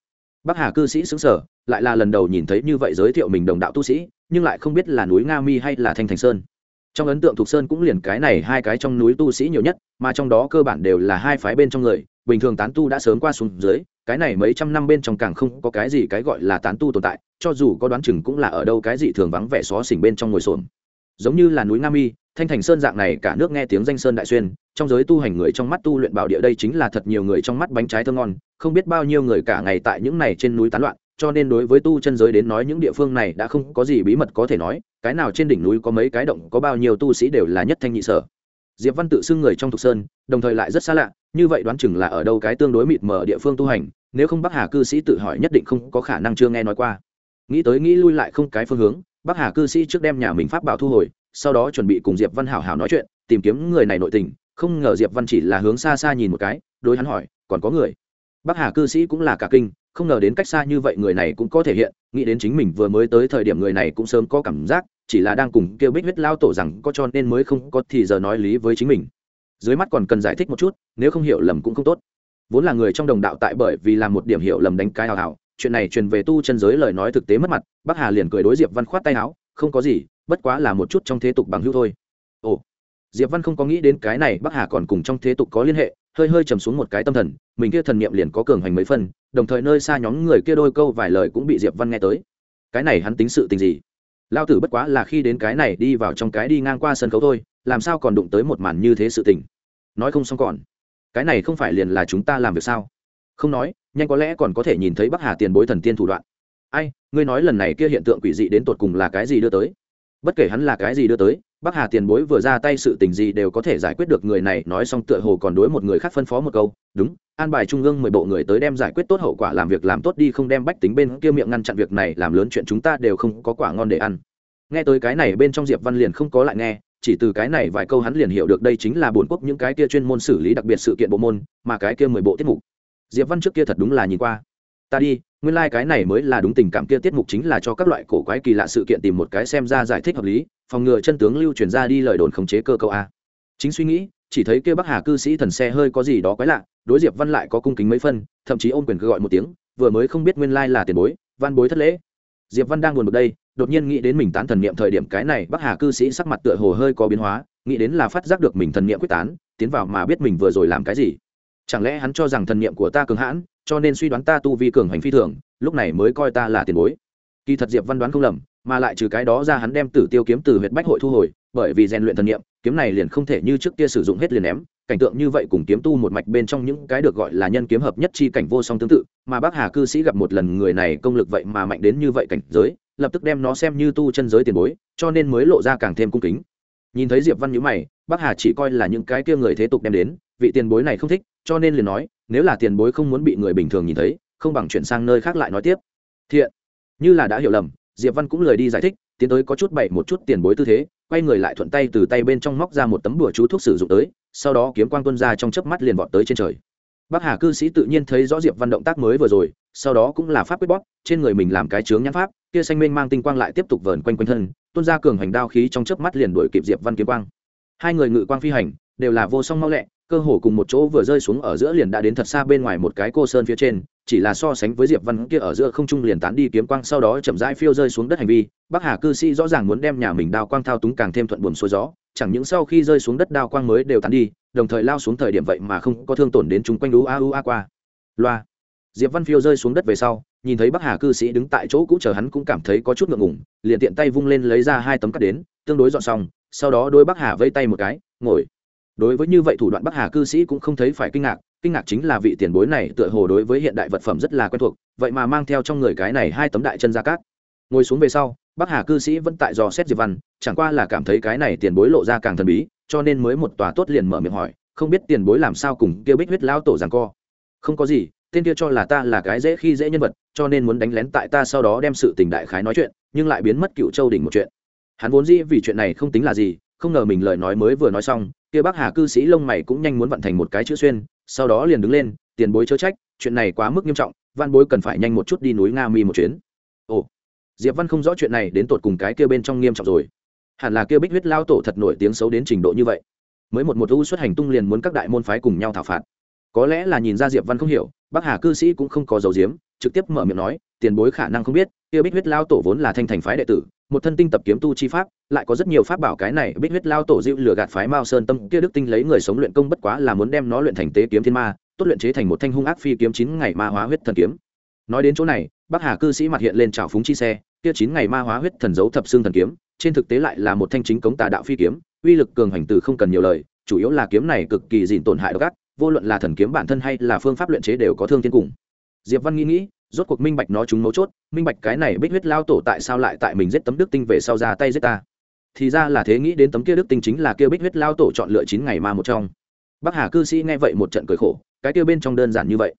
bắc hà cư sĩ xứng sở lại là lần đầu nhìn thấy như vậy giới thiệu mình đồng đạo tu sĩ, nhưng lại không biết là núi nga mi hay là thanh thành sơn trong ấn tượng thục sơn cũng liền cái này hai cái trong núi tu sĩ nhiều nhất, mà trong đó cơ bản đều là hai phái bên trong người, bình thường tán tu đã sớm qua xuống dưới, cái này mấy trăm năm bên trong càng không có cái gì cái gọi là tán tu tồn tại, cho dù có đoán chừng cũng là ở đâu cái gì thường vắng vẻ xó xỉnh bên trong ngồi xổm giống như là núi nam Mi thanh thành sơn dạng này cả nước nghe tiếng danh sơn đại xuyên, trong giới tu hành người trong mắt tu luyện bảo địa đây chính là thật nhiều người trong mắt bánh trái thơ ngon, không biết bao nhiêu người cả ngày tại những này trên núi tán loạn, cho nên đối với tu chân giới đến nói những địa phương này đã không có gì bí mật có thể nói, cái nào trên đỉnh núi có mấy cái động, có bao nhiêu tu sĩ đều là nhất thanh nhị sở. Diệp văn tự xưng người trong thục sơn, đồng thời lại rất xa lạ, như vậy đoán chừng là ở đâu cái tương đối mịt mờ địa phương tu hành, nếu không bắc hà cư sĩ tự hỏi nhất định không có khả năng chưa nghe nói qua. Nghĩ tới nghĩ lui lại không cái phương hướng, bắc hà cư sĩ trước đem nhà mình pháp bảo thu hồi sau đó chuẩn bị cùng diệp văn hảo hảo nói chuyện, tìm kiếm người này nội tình, không ngờ diệp văn chỉ là hướng xa xa nhìn một cái, đối hắn hỏi, còn có người? Bắc hà cư sĩ cũng là cả kinh, không ngờ đến cách xa như vậy người này cũng có thể hiện, nghĩ đến chính mình vừa mới tới thời điểm người này cũng sớm có cảm giác, chỉ là đang cùng kêu bích huyết lao tổ rằng có cho nên mới không có thì giờ nói lý với chính mình. Dưới mắt còn cần giải thích một chút, nếu không hiểu lầm cũng không tốt. Vốn là người trong đồng đạo tại bởi vì làm một điểm hiểu lầm đánh cái hào hào, chuyện này truyền về tu chân giới lời nói thực tế mất mặt, bắc hà liền cười đối diệp văn khoát tay áo, không có gì bất quá là một chút trong thế tục bằng hữu thôi. Ồ, diệp văn không có nghĩ đến cái này bắc hà còn cùng trong thế tục có liên hệ, hơi hơi trầm xuống một cái tâm thần, mình kia thần niệm liền có cường hành mấy phân đồng thời nơi xa nhóm người kia đôi câu vài lời cũng bị diệp văn nghe tới. Cái này hắn tính sự tình gì? Lao tử bất quá là khi đến cái này đi vào trong cái đi ngang qua sân khấu thôi, làm sao còn đụng tới một màn như thế sự tình? Nói không xong còn. Cái này không phải liền là chúng ta làm việc sao? Không nói, nhanh có lẽ còn có thể nhìn thấy bắc hà tiền bối thần tiên thủ đoạn. Ai, ngươi nói lần này kia hiện tượng quỷ dị đến tột cùng là cái gì đưa tới? Bất kể hắn là cái gì đưa tới, bắc hà tiền bối vừa ra tay sự tình gì đều có thể giải quyết được người này, nói xong tựa hồ còn đối một người khác phân phó một câu, đúng, an bài trung ương mười bộ người tới đem giải quyết tốt hậu quả làm việc làm tốt đi, không đem bách tính bên kia miệng ngăn chặn việc này, làm lớn chuyện chúng ta đều không có quả ngon để ăn. Nghe tới cái này, bên trong diệp văn liền không có lại nghe, chỉ từ cái này vài câu hắn liền hiểu được đây chính là bổn quốc những cái kia chuyên môn xử lý đặc biệt sự kiện bộ môn, mà cái kia mười bộ tiết mục. Diệp văn trước kia thật đúng là nhìn qua ta đi, nguyên lai、like、cái này mới là đúng tình cảm kia tiết mục chính là cho các loại cổ quái kỳ lạ sự kiện tìm một cái xem ra giải thích hợp lý, phòng ngừa chân tướng lưu truyền ra đi lời đồn khống chế cơ câu a. Chính suy nghĩ, chỉ thấy kia bắc hà cư sĩ thần xe hơi có gì đó quái lạ, đối diệp văn lại có cung kính mấy phân, thậm chí ôm quyền cứ gọi một tiếng, vừa mới không biết nguyên lai là tiền bối, văn bối thất lễ. Diệp văn đang buồn bực đây, đột nhiên nghĩ đến mình tán thần niệm thời điểm cái này bắc hà cư sĩ sắc mặt tựa hồ hơi có biến hóa, nghĩ đến là phát giác được mình thần niệm quyết tán, tiến vào mà biết mình vừa rồi làm cái gì. Chẳng lẽ hắn cho rằng thần niệm của ta cường hãn cho nên suy đoán ta tu vi cường hành phi thường, lúc này mới coi ta là tiền bối. Kỳ thật diệp văn đoán không lầm, mà lại trừ cái đó ra hắn đem tử tiêu kiếm từ huyện bách hội thu hồi, bởi vì rèn luyện thần nghiệm kiếm này liền không thể như trước kia sử dụng hết liền ném. Cảnh tượng như vậy cùng kiếm tu một mạch bên trong những cái được gọi là nhân kiếm hợp nhất chi cảnh vô song tương tự, mà bác hà cư sĩ gặp một lần người này công lực vậy mà mạnh đến như vậy cảnh giới, lập tức đem nó xem như tu chân giới tiền bối, cho nên mới lộ ra càng thêm cung kính nhìn thấy diệp văn nhữ mày bác hà chỉ coi là những cái kia người thế tục đem đến, vị tiền bối này không thích, cho nên liền nói, nếu là tiền bối không muốn bị người bình thường nhìn thấy, không bằng chuyển sang nơi khác lại nói tiếp. Thiện. Như là đã hiểu lầm, diệp văn cũng lời đi giải thích, tiến tới có chút bậy một chút tiền bối tư thế, quay người lại thuận tay từ tay bên trong móc ra một tấm bùa chú thuốc sử dụng tới, sau đó kiếm quang tuân ra trong chớp mắt liền vọt tới trên trời. Bác hà cư sĩ tự nhiên thấy rõ diệp văn động tác mới vừa rồi, sau đó cũng là pháp quyết bóp, trên người mình làm cái chướng nhãn pháp, kia xanh mênh mang tinh quang lại tiếp tục vờn quanh quanh thân tuôn ra cường hành đao khí trong chớp mắt liền đuổi kịp diệp văn kiếm quang. Hai người ngự quang phi hành, đều là vô song mau lẹ, cơ hồ cùng một chỗ vừa rơi xuống ở giữa liền đã đến thật xa bên ngoài một cái cô sơn phía trên, chỉ là so sánh với diệp văn kia ở giữa không trung liền tán đi kiếm quang sau đó chậm rãi phiêu rơi xuống đất hành vi, bắc hà cư sĩ rõ ràng muốn đem nhà mình đao quang thao túng càng thêm thuận buồm xuôi gió, chẳng những sau khi rơi xuống đất đao quang mới đều tán đi, đồng thời lao xuống thời điểm vậy mà không có thương tổn đến chúng quanh đú a u a qua. Loa. Diệp văn phiêu rơi xuống đất về sau nhìn thấy bắc hà cư sĩ đứng tại chỗ cũ chờ hắn cũng cảm thấy có chút ngượng ngùng, liền tiện tay vung lên lấy ra hai tấm cắt đến, tương đối dọn xong, sau đó đôi bắc hà vây tay một cái, ngồi. Đối với như vậy thủ đoạn bắc hà cư sĩ cũng không thấy phải kinh ngạc kinh ngạc chính là vị tiền bối này tựa hồ đối với hiện đại vật phẩm rất là quen thuộc, vậy mà mang theo trong người cái này hai tấm đại chân ra cát. Ngồi xuống về sau, bắc hà cư sĩ vẫn tại dò xét diệp văn, chẳng qua là cảm thấy cái này tiền bối lộ ra càng thần bí, cho nên mới một tòa tốt liền mở miệng hỏi, không biết tiền bối làm sao cùng kia bích huyết lao tổ rằng co? Không có gì tên kia cho là ta là cái dễ khi dễ nhân vật, cho nên muốn đánh lén tại ta sau đó đem sự tình đại khái nói chuyện, nhưng lại biến mất cựu châu đỉnh một chuyện. Hắn vốn dĩ vì chuyện này không tính là gì, không ngờ mình lời nói mới vừa nói xong, kia bác hà cư sĩ lông mày cũng nhanh muốn vận thành một cái chữ xuyên, sau đó liền đứng lên, tiền bối chớ trách, chuyện này quá mức nghiêm trọng, văn bối cần phải nhanh một chút đi núi nga mi một chuyến. Ồ, diệp văn không rõ chuyện này đến tột cùng cái kia bên trong nghiêm trọng rồi. Hẳn là kia bích huyết lao tổ thật nổi tiếng xấu đến trình độ như vậy. Mới một một u xuất hành tung liền muốn các đại môn phái cùng nhau thảo phạt có lẽ là nhìn ra diệp văn không hiểu, Bắc hà cư sĩ cũng không có dấu diếm trực tiếp mở miệng nói, tiền bối khả năng không biết, kia bích huyết lao tổ vốn là thanh thành phái đệ tử, một thân tinh tập kiếm tu chi pháp, lại có rất nhiều pháp bảo cái này bích huyết lao tổ dịu lừa gạt phái mao sơn tâm, kia đức tinh lấy người sống luyện công bất quá là muốn đem nó luyện thành tế kiếm thiên ma, tốt luyện chế thành một thanh hung ác phi kiếm chín ngày ma hóa huyết thần kiếm. Nói đến chỗ này, bắc hà cư sĩ mặt hiện lên trào phúng chi xe, kia chín ngày ma hóa huyết thần dấu thập xương thần kiếm, trên thực tế lại là một thanh chính cống tà đạo phi kiếm, uy lực cường hành từ không cần nhiều lời, chủ yếu là kiếm này cực kỳ dịn tổn hại độc ác vô luận là thần kiếm bản thân hay là phương pháp luyện chế đều có thương thiên cùng. Diệp văn nghĩ nghĩ, rốt cuộc minh bạch nó chúng mấu chốt, minh bạch cái này bích huyết lao tổ tại sao lại tại mình giết tấm đức tinh về sau ra tay giết ta. Thì ra là thế nghĩ đến tấm kia đức tinh chính là kia bích huyết lao tổ chọn lựa chín ngày ma một trong. Bắc hà cư sĩ nghe vậy một trận cười khổ, cái kia bên trong đơn giản như vậy.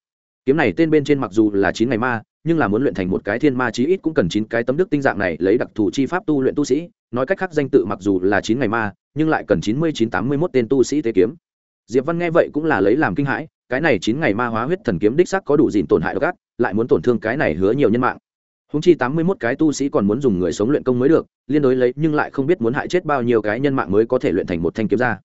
Kiếm này tên bên trên mặc dù là chín ngày ma, nhưng là muốn luyện thành một cái thiên ma chí ít cũng cần chín cái tấm đức tinh dạng này lấy đặc thù chi pháp tu luyện tu sĩ. Nói cách khác danh tự mặc dù là chín ngày ma, nhưng lại cần chín mươi chín tám mươi mốt tên tu sĩ tế kiếm diệp văn nghe vậy cũng là lấy làm kinh hãi, cái này chín ngày ma hóa huyết thần kiếm đích sắc có đủ dìn tổn hại độc ác, lại muốn tổn thương cái này hứa nhiều nhân mạng. Húng chi tám mươi mốt cái tu sĩ còn muốn dùng người sống luyện công mới được, liên đối lấy nhưng lại không biết muốn hại chết bao nhiêu cái nhân mạng mới có thể luyện thành một thanh kiếm ra.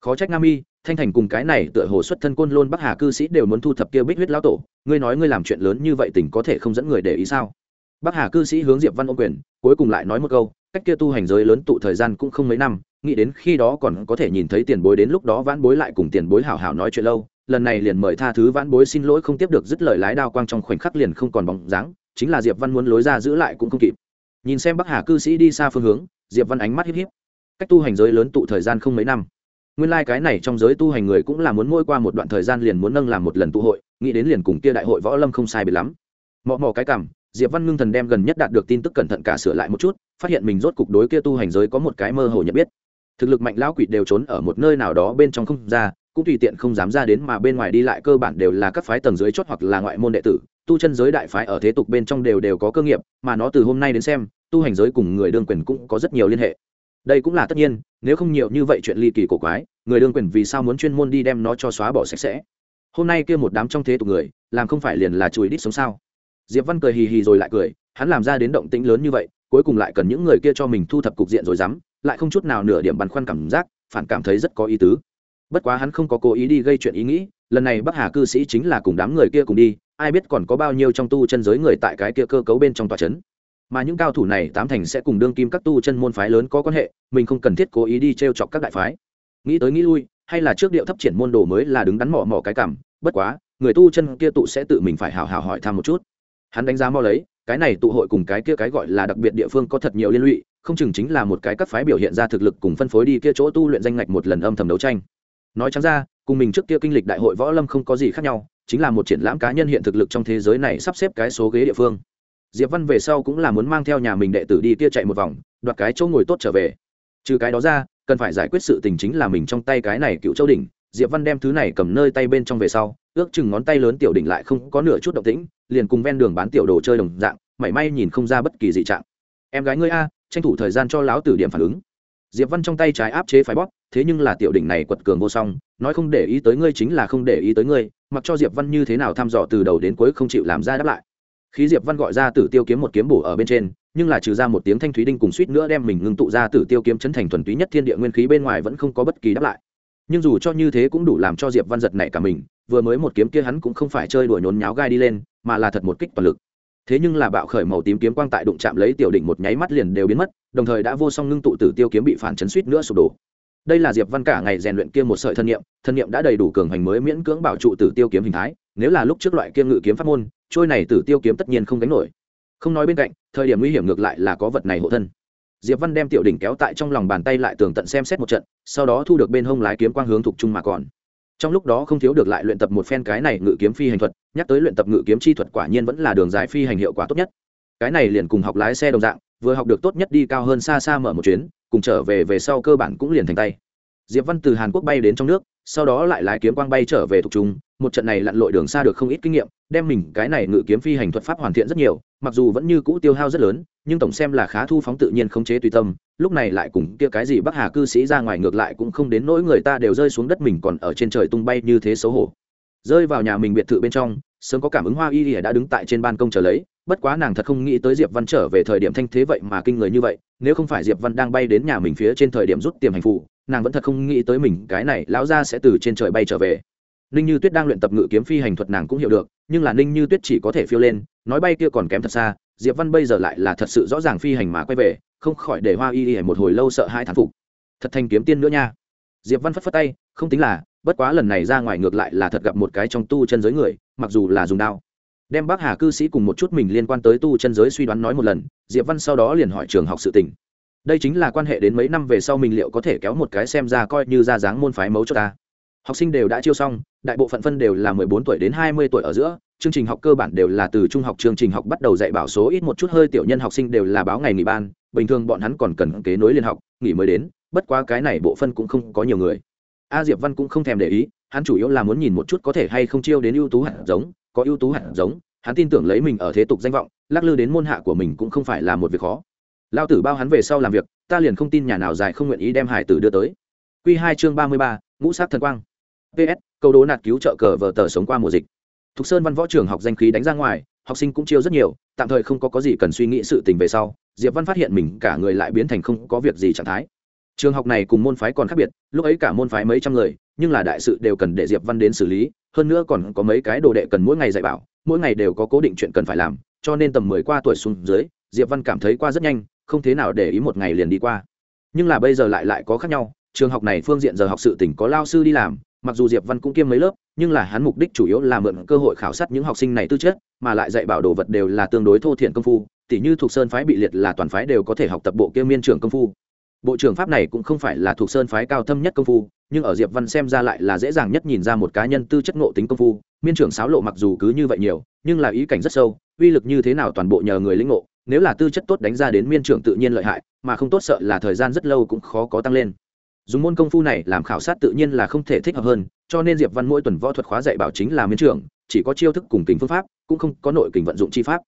Khó trách nam y thanh thành cùng cái này tựa hồ xuất thân côn lôn bắc hà cư sĩ đều muốn thu thập kia bích huyết lão tổ, ngươi nói ngươi làm chuyện lớn như vậy tỉnh có thể không dẫn người để ý sao? Bắc hà cư sĩ hướng diệp văn ô quyền, cuối cùng lại nói một câu cách kia tu hành giới lớn tụ thời gian cũng không mấy năm, nghĩ đến khi đó còn có thể nhìn thấy tiền bối đến lúc đó vãn bối lại cùng tiền bối hảo hảo nói chuyện lâu, lần này liền mời tha thứ vãn bối xin lỗi không tiếp được dứt lời lái đao quang trong khoảnh khắc liền không còn bóng dáng, chính là diệp văn muốn lối ra giữ lại cũng không kịp. Nhìn xem bắc hà cư sĩ đi xa phương hướng, diệp văn ánh mắt hiếp hiếp cách tu hành giới lớn tụ thời gian không mấy năm. Nguyên lai cái này trong giới tu hành người cũng là muốn mỗi qua một đoạn thời gian liền muốn nâng làm một lần tụ hội, nghĩ đến liền cùng kia đại hội võ lâm không sai bị lắm. Mò mò cái cảm diệp văn ngưng thần đem gần nhất đạt được tin tức cẩn thận cả sửa lại một chút, phát hiện mình rốt cục đối kia tu hành giới có một cái mơ hồ nhận biết. Thực lực mạnh lão quỷ đều trốn ở một nơi nào đó bên trong không ra, cũng tùy tiện không dám ra đến mà bên ngoài đi lại cơ bản đều là các phái tầng dưới chót hoặc là ngoại môn đệ tử. Tu chân giới đại phái ở thế tục bên trong đều đều có cơ nghiệp, mà nó từ hôm nay đến xem, tu hành giới cùng người đương quyền cũng có rất nhiều liên hệ. Đây cũng là tất nhiên, nếu không nhiều như vậy chuyện ly kỳ cổ quái, người đương quyền vì sao muốn chuyên môn đi đem nó cho xóa bỏ sạch sẽ? Hôm nay kia một đám trong thế tục người, làm không phải liền là chùi đít sống sao? Diệp văn cười hì hì rồi lại cười, hắn làm ra đến động tĩnh lớn như vậy, cuối cùng lại cần những người kia cho mình thu thập cục diện rồi dám, lại không chút nào nửa điểm băn khoăn cảm giác, phản cảm thấy rất có ý tứ. Bất quá hắn không có cố ý đi gây chuyện ý nghĩ, lần này bắc hà cư sĩ chính là cùng đám người kia cùng đi, ai biết còn có bao nhiêu trong tu chân giới người tại cái kia cơ cấu bên trong tòa c h ấ n mà những cao thủ này tám thành sẽ cùng đương kim các tu chân môn phái lớn có quan hệ, mình không cần thiết cố ý đi t r e o chọc các đại phái. Nghĩ tới nghĩ lui, hay là trước điệu thấp triển môn đồ mới là đứng đắn mỏ mỏ cái cảm, bất quá, người tu chân kia tụ sẽ tự mình phải hào hào hỏi thăm một chút hắn đánh giá mau lấy, cái này tụ hội cùng cái kia cái gọi là đặc biệt địa phương có thật nhiều liên lụy, không chừng chính là một cái các phái biểu hiện ra thực lực cùng phân phối đi kia chỗ tu luyện danh ngạch một lần âm thầm đấu tranh. Nói chẳng ra, cùng mình trước kia kinh lịch đại hội võ lâm không có gì khác nhau, chính là một triển lãm cá nhân hiện thực lực trong thế giới này sắp xếp cái số ghế địa phương. Diệp văn về sau cũng là muốn mang theo nhà mình đệ tử đi kia chạy một vòng, đoạt cái chỗ ngồi tốt trở về. Trừ cái đó ra, cần phải giải quyết sự tình chính là mình trong tay cái này cựu châu đỉnh, diệp văn đem thứ này cầm nơi tay bên trong về sau ước chừng ngón tay lớn tiểu đỉnh lại không có nửa chút động tĩnh, liền cùng ven đường bán tiểu đồ chơi đồng dạng, mảy may nhìn không ra bất kỳ dị trạng. Em gái ngươi a, tranh thủ thời gian cho lão tử điểm phản ứng. Diệp văn trong tay trái áp chế phải bóp, thế nhưng là tiểu đỉnh này quật cường vô song, nói không để ý tới ngươi chính là không để ý tới ngươi, mặc cho diệp văn như thế nào thăm dò từ đầu đến cuối không chịu làm ra đáp lại. Khi diệp văn gọi ra tử tiêu kiếm một kiếm bổ ở bên trên, nhưng là trừ ra một tiếng thanh thúy đinh cùng suýt nữa đem mình ngưng tụ ra tử tiêu kiếm chấn thành thuần túy nhất thiên địa nguyên khí bên ngoài vẫn không có bất kỳ đáp lại nhưng dù cho như thế cũng đủ làm cho diệp văn giật nảy cả mình, vừa mới một kiếm kia hắn cũng không phải chơi đùa nhốn nháo gai đi lên, mà là thật một kích toàn lực. Thế nhưng là bạo khởi màu tím kiếm quang tại đụng chạm lấy tiểu đỉnh một nháy mắt liền đều biến mất, đồng thời đã vô song ngưng tụ tử tiêu kiếm bị phản chấn suýt nữa sụp đổ. Đây là diệp văn cả ngày rèn luyện kia một sợi thân nhiệm thân nhiệm đã đầy đủ cường hành mới miễn cưỡng bảo trụ tử tiêu kiếm hình thái, nếu là lúc trước loại kia ngự kiếm pháp môn, trôi này tử tiêu kiếm tất nhiên không đánh nổi. Không nói bên cạnh, thời điểm nguy hiểm ngược lại là có vật này hộ thân diệp văn đem tiểu đỉnh kéo tại trong lòng bàn tay lại tường tận xem xét một trận, sau đó thu được bên hông lái kiếm quang hướng thục trung mà còn. Trong lúc đó không thiếu được lại luyện tập một phen cái này ngự kiếm phi hành thuật, nhắc tới luyện tập ngự kiếm chi thuật quả nhiên vẫn là đường dài phi hành hiệu quả tốt nhất. Cái này liền cùng học lái xe đồng dạng, vừa học được tốt nhất đi cao hơn xa xa mở một chuyến, cùng trở về về sau cơ bản cũng liền thành tay. Diệp văn từ hàn quốc bay đến trong nước, sau đó lại lái kiếm quang bay trở về thuộc trung, một trận này lặn lội đường xa được không ít kinh nghiệm, đem mình cái này ngự kiếm phi hành thuật pháp hoàn thiện rất nhiều, mặc dù vẫn như cũ tiêu hao rất lớn nhưng tổng xem là khá thu phóng tự nhiên không chế tùy tâm, lúc này lại cùng kia cái gì bắc hà cư sĩ ra ngoài ngược lại cũng không đến nỗi người ta đều rơi xuống đất mình còn ở trên trời tung bay như thế xấu hổ. Rơi vào nhà mình biệt thự bên trong, sớm có cảm ứng hoa y ỉa đã đứng tại trên ban công chờ lấy, bất quá nàng thật không nghĩ tới diệp văn trở về thời điểm thanh thế vậy mà kinh người như vậy, nếu không phải diệp văn đang bay đến nhà mình phía trên thời điểm rút tiềm hành phụ, nàng vẫn thật không nghĩ tới mình, cái này lão ra sẽ từ trên trời bay trở về. Ninh như tuyết đang luyện tập ngự kiếm phi hành thuật nàng cũng hiểu được, nhưng là ninh như tuyết chỉ có thể phiêu lên, nói bay kia còn kém thật xa diệp văn bây giờ lại là thật sự rõ ràng phi hành mà quay về, không khỏi để hoa y y một hồi lâu sợ hai thán phục. Thật thành kiếm tiên nữa nha. Diệp văn phất phất tay, không tính là, bất quá lần này ra ngoài ngược lại là thật gặp một cái trong tu chân giới người, mặc dù là dùng đao. Đem bác hà cư sĩ cùng một chút mình liên quan tới tu chân giới suy đoán nói một lần, diệp văn sau đó liền hỏi trường học sự tình. Đây chính là quan hệ đến mấy năm về sau mình liệu có thể kéo một cái xem ra coi như ra dáng môn phái mấu cho ta. Học sinh đều đã chiêu xong, đại bộ phận phân đều là mười bốn tuổi đến hai mươi tuổi ở giữa chương trình học cơ bản đều là từ trung học chương trình học bắt đầu dạy bảo số ít một chút hơi tiểu nhân học sinh đều là báo ngày nghỉ ban, bình thường bọn hắn còn cần kế nối liên học, nghỉ mới đến, bất quá cái này bộ phân cũng không có nhiều người. A diệp văn cũng không thèm để ý, hắn chủ yếu là muốn nhìn một chút có thể hay không chiêu đến ưu tú hạt giống, có ưu tú hạt giống, hắn tin tưởng lấy mình ở thế tục danh vọng, lắc lư đến môn hạ của mình cũng không phải là một việc khó. Lao tử bao hắn về sau làm việc, ta liền không tin nhà nào dài không nguyện ý đem hải tử đưa tới. Q hai chương ba mươi ba, ngũ sát thần quang. Ps câu đố nạt cứu trợ cờ vờ tờ sống qua mùa dịch thục sơn văn võ trường học danh khí đánh ra ngoài, học sinh cũng chiêu rất nhiều, tạm thời không có có gì cần suy nghĩ sự tình về sau, diệp văn phát hiện mình cả người lại biến thành không có việc gì trạng thái. Trường học này cùng môn phái còn khác biệt, lúc ấy cả môn phái mấy trăm người, nhưng là đại sự đều cần để diệp văn đến xử lý, hơn nữa còn có mấy cái đồ đệ cần mỗi ngày dạy bảo, mỗi ngày đều có cố định chuyện cần phải làm, cho nên tầm mười qua tuổi xuống dưới, diệp văn cảm thấy qua rất nhanh, không thế nào để ý một ngày liền đi qua. Nhưng là bây giờ lại lại có khác nhau, trường học này phương diện giờ học sự tỉnh có lao sư đi làm, mặc dù diệp văn cũng kiêm mấy lớp nhưng là hắn mục đích chủ yếu là mượn cơ hội khảo sát những học sinh này tư chất, mà lại dạy bảo đồ vật đều là tương đối thô thiện công phu, tỉ như thuộc sơn phái bị liệt là toàn phái đều có thể học tập bộ kia miên trưởng công phu. Bộ trưởng pháp này cũng không phải là thuộc sơn phái cao thâm nhất công phu, nhưng ở diệp văn xem ra lại là dễ dàng nhất nhìn ra một cá nhân tư chất ngộ tính công phu. Miên trưởng sáo lộ mặc dù cứ như vậy nhiều, nhưng là ý cảnh rất sâu, uy lực như thế nào toàn bộ nhờ người lĩnh ngộ, nếu là tư chất tốt đánh ra đến miên trưởng tự nhiên lợi hại, mà không tốt sợ là thời gian rất lâu cũng khó có tăng lên. Dùng môn công phu này làm khảo sát tự nhiên là không thể thích hợp hơn cho nên diệp văn mỗi tuần võ thuật khóa dạy bảo chính là miên trưởng chỉ có chiêu thức cùng kính phương pháp, cũng không có nội kình vận dụng chi pháp.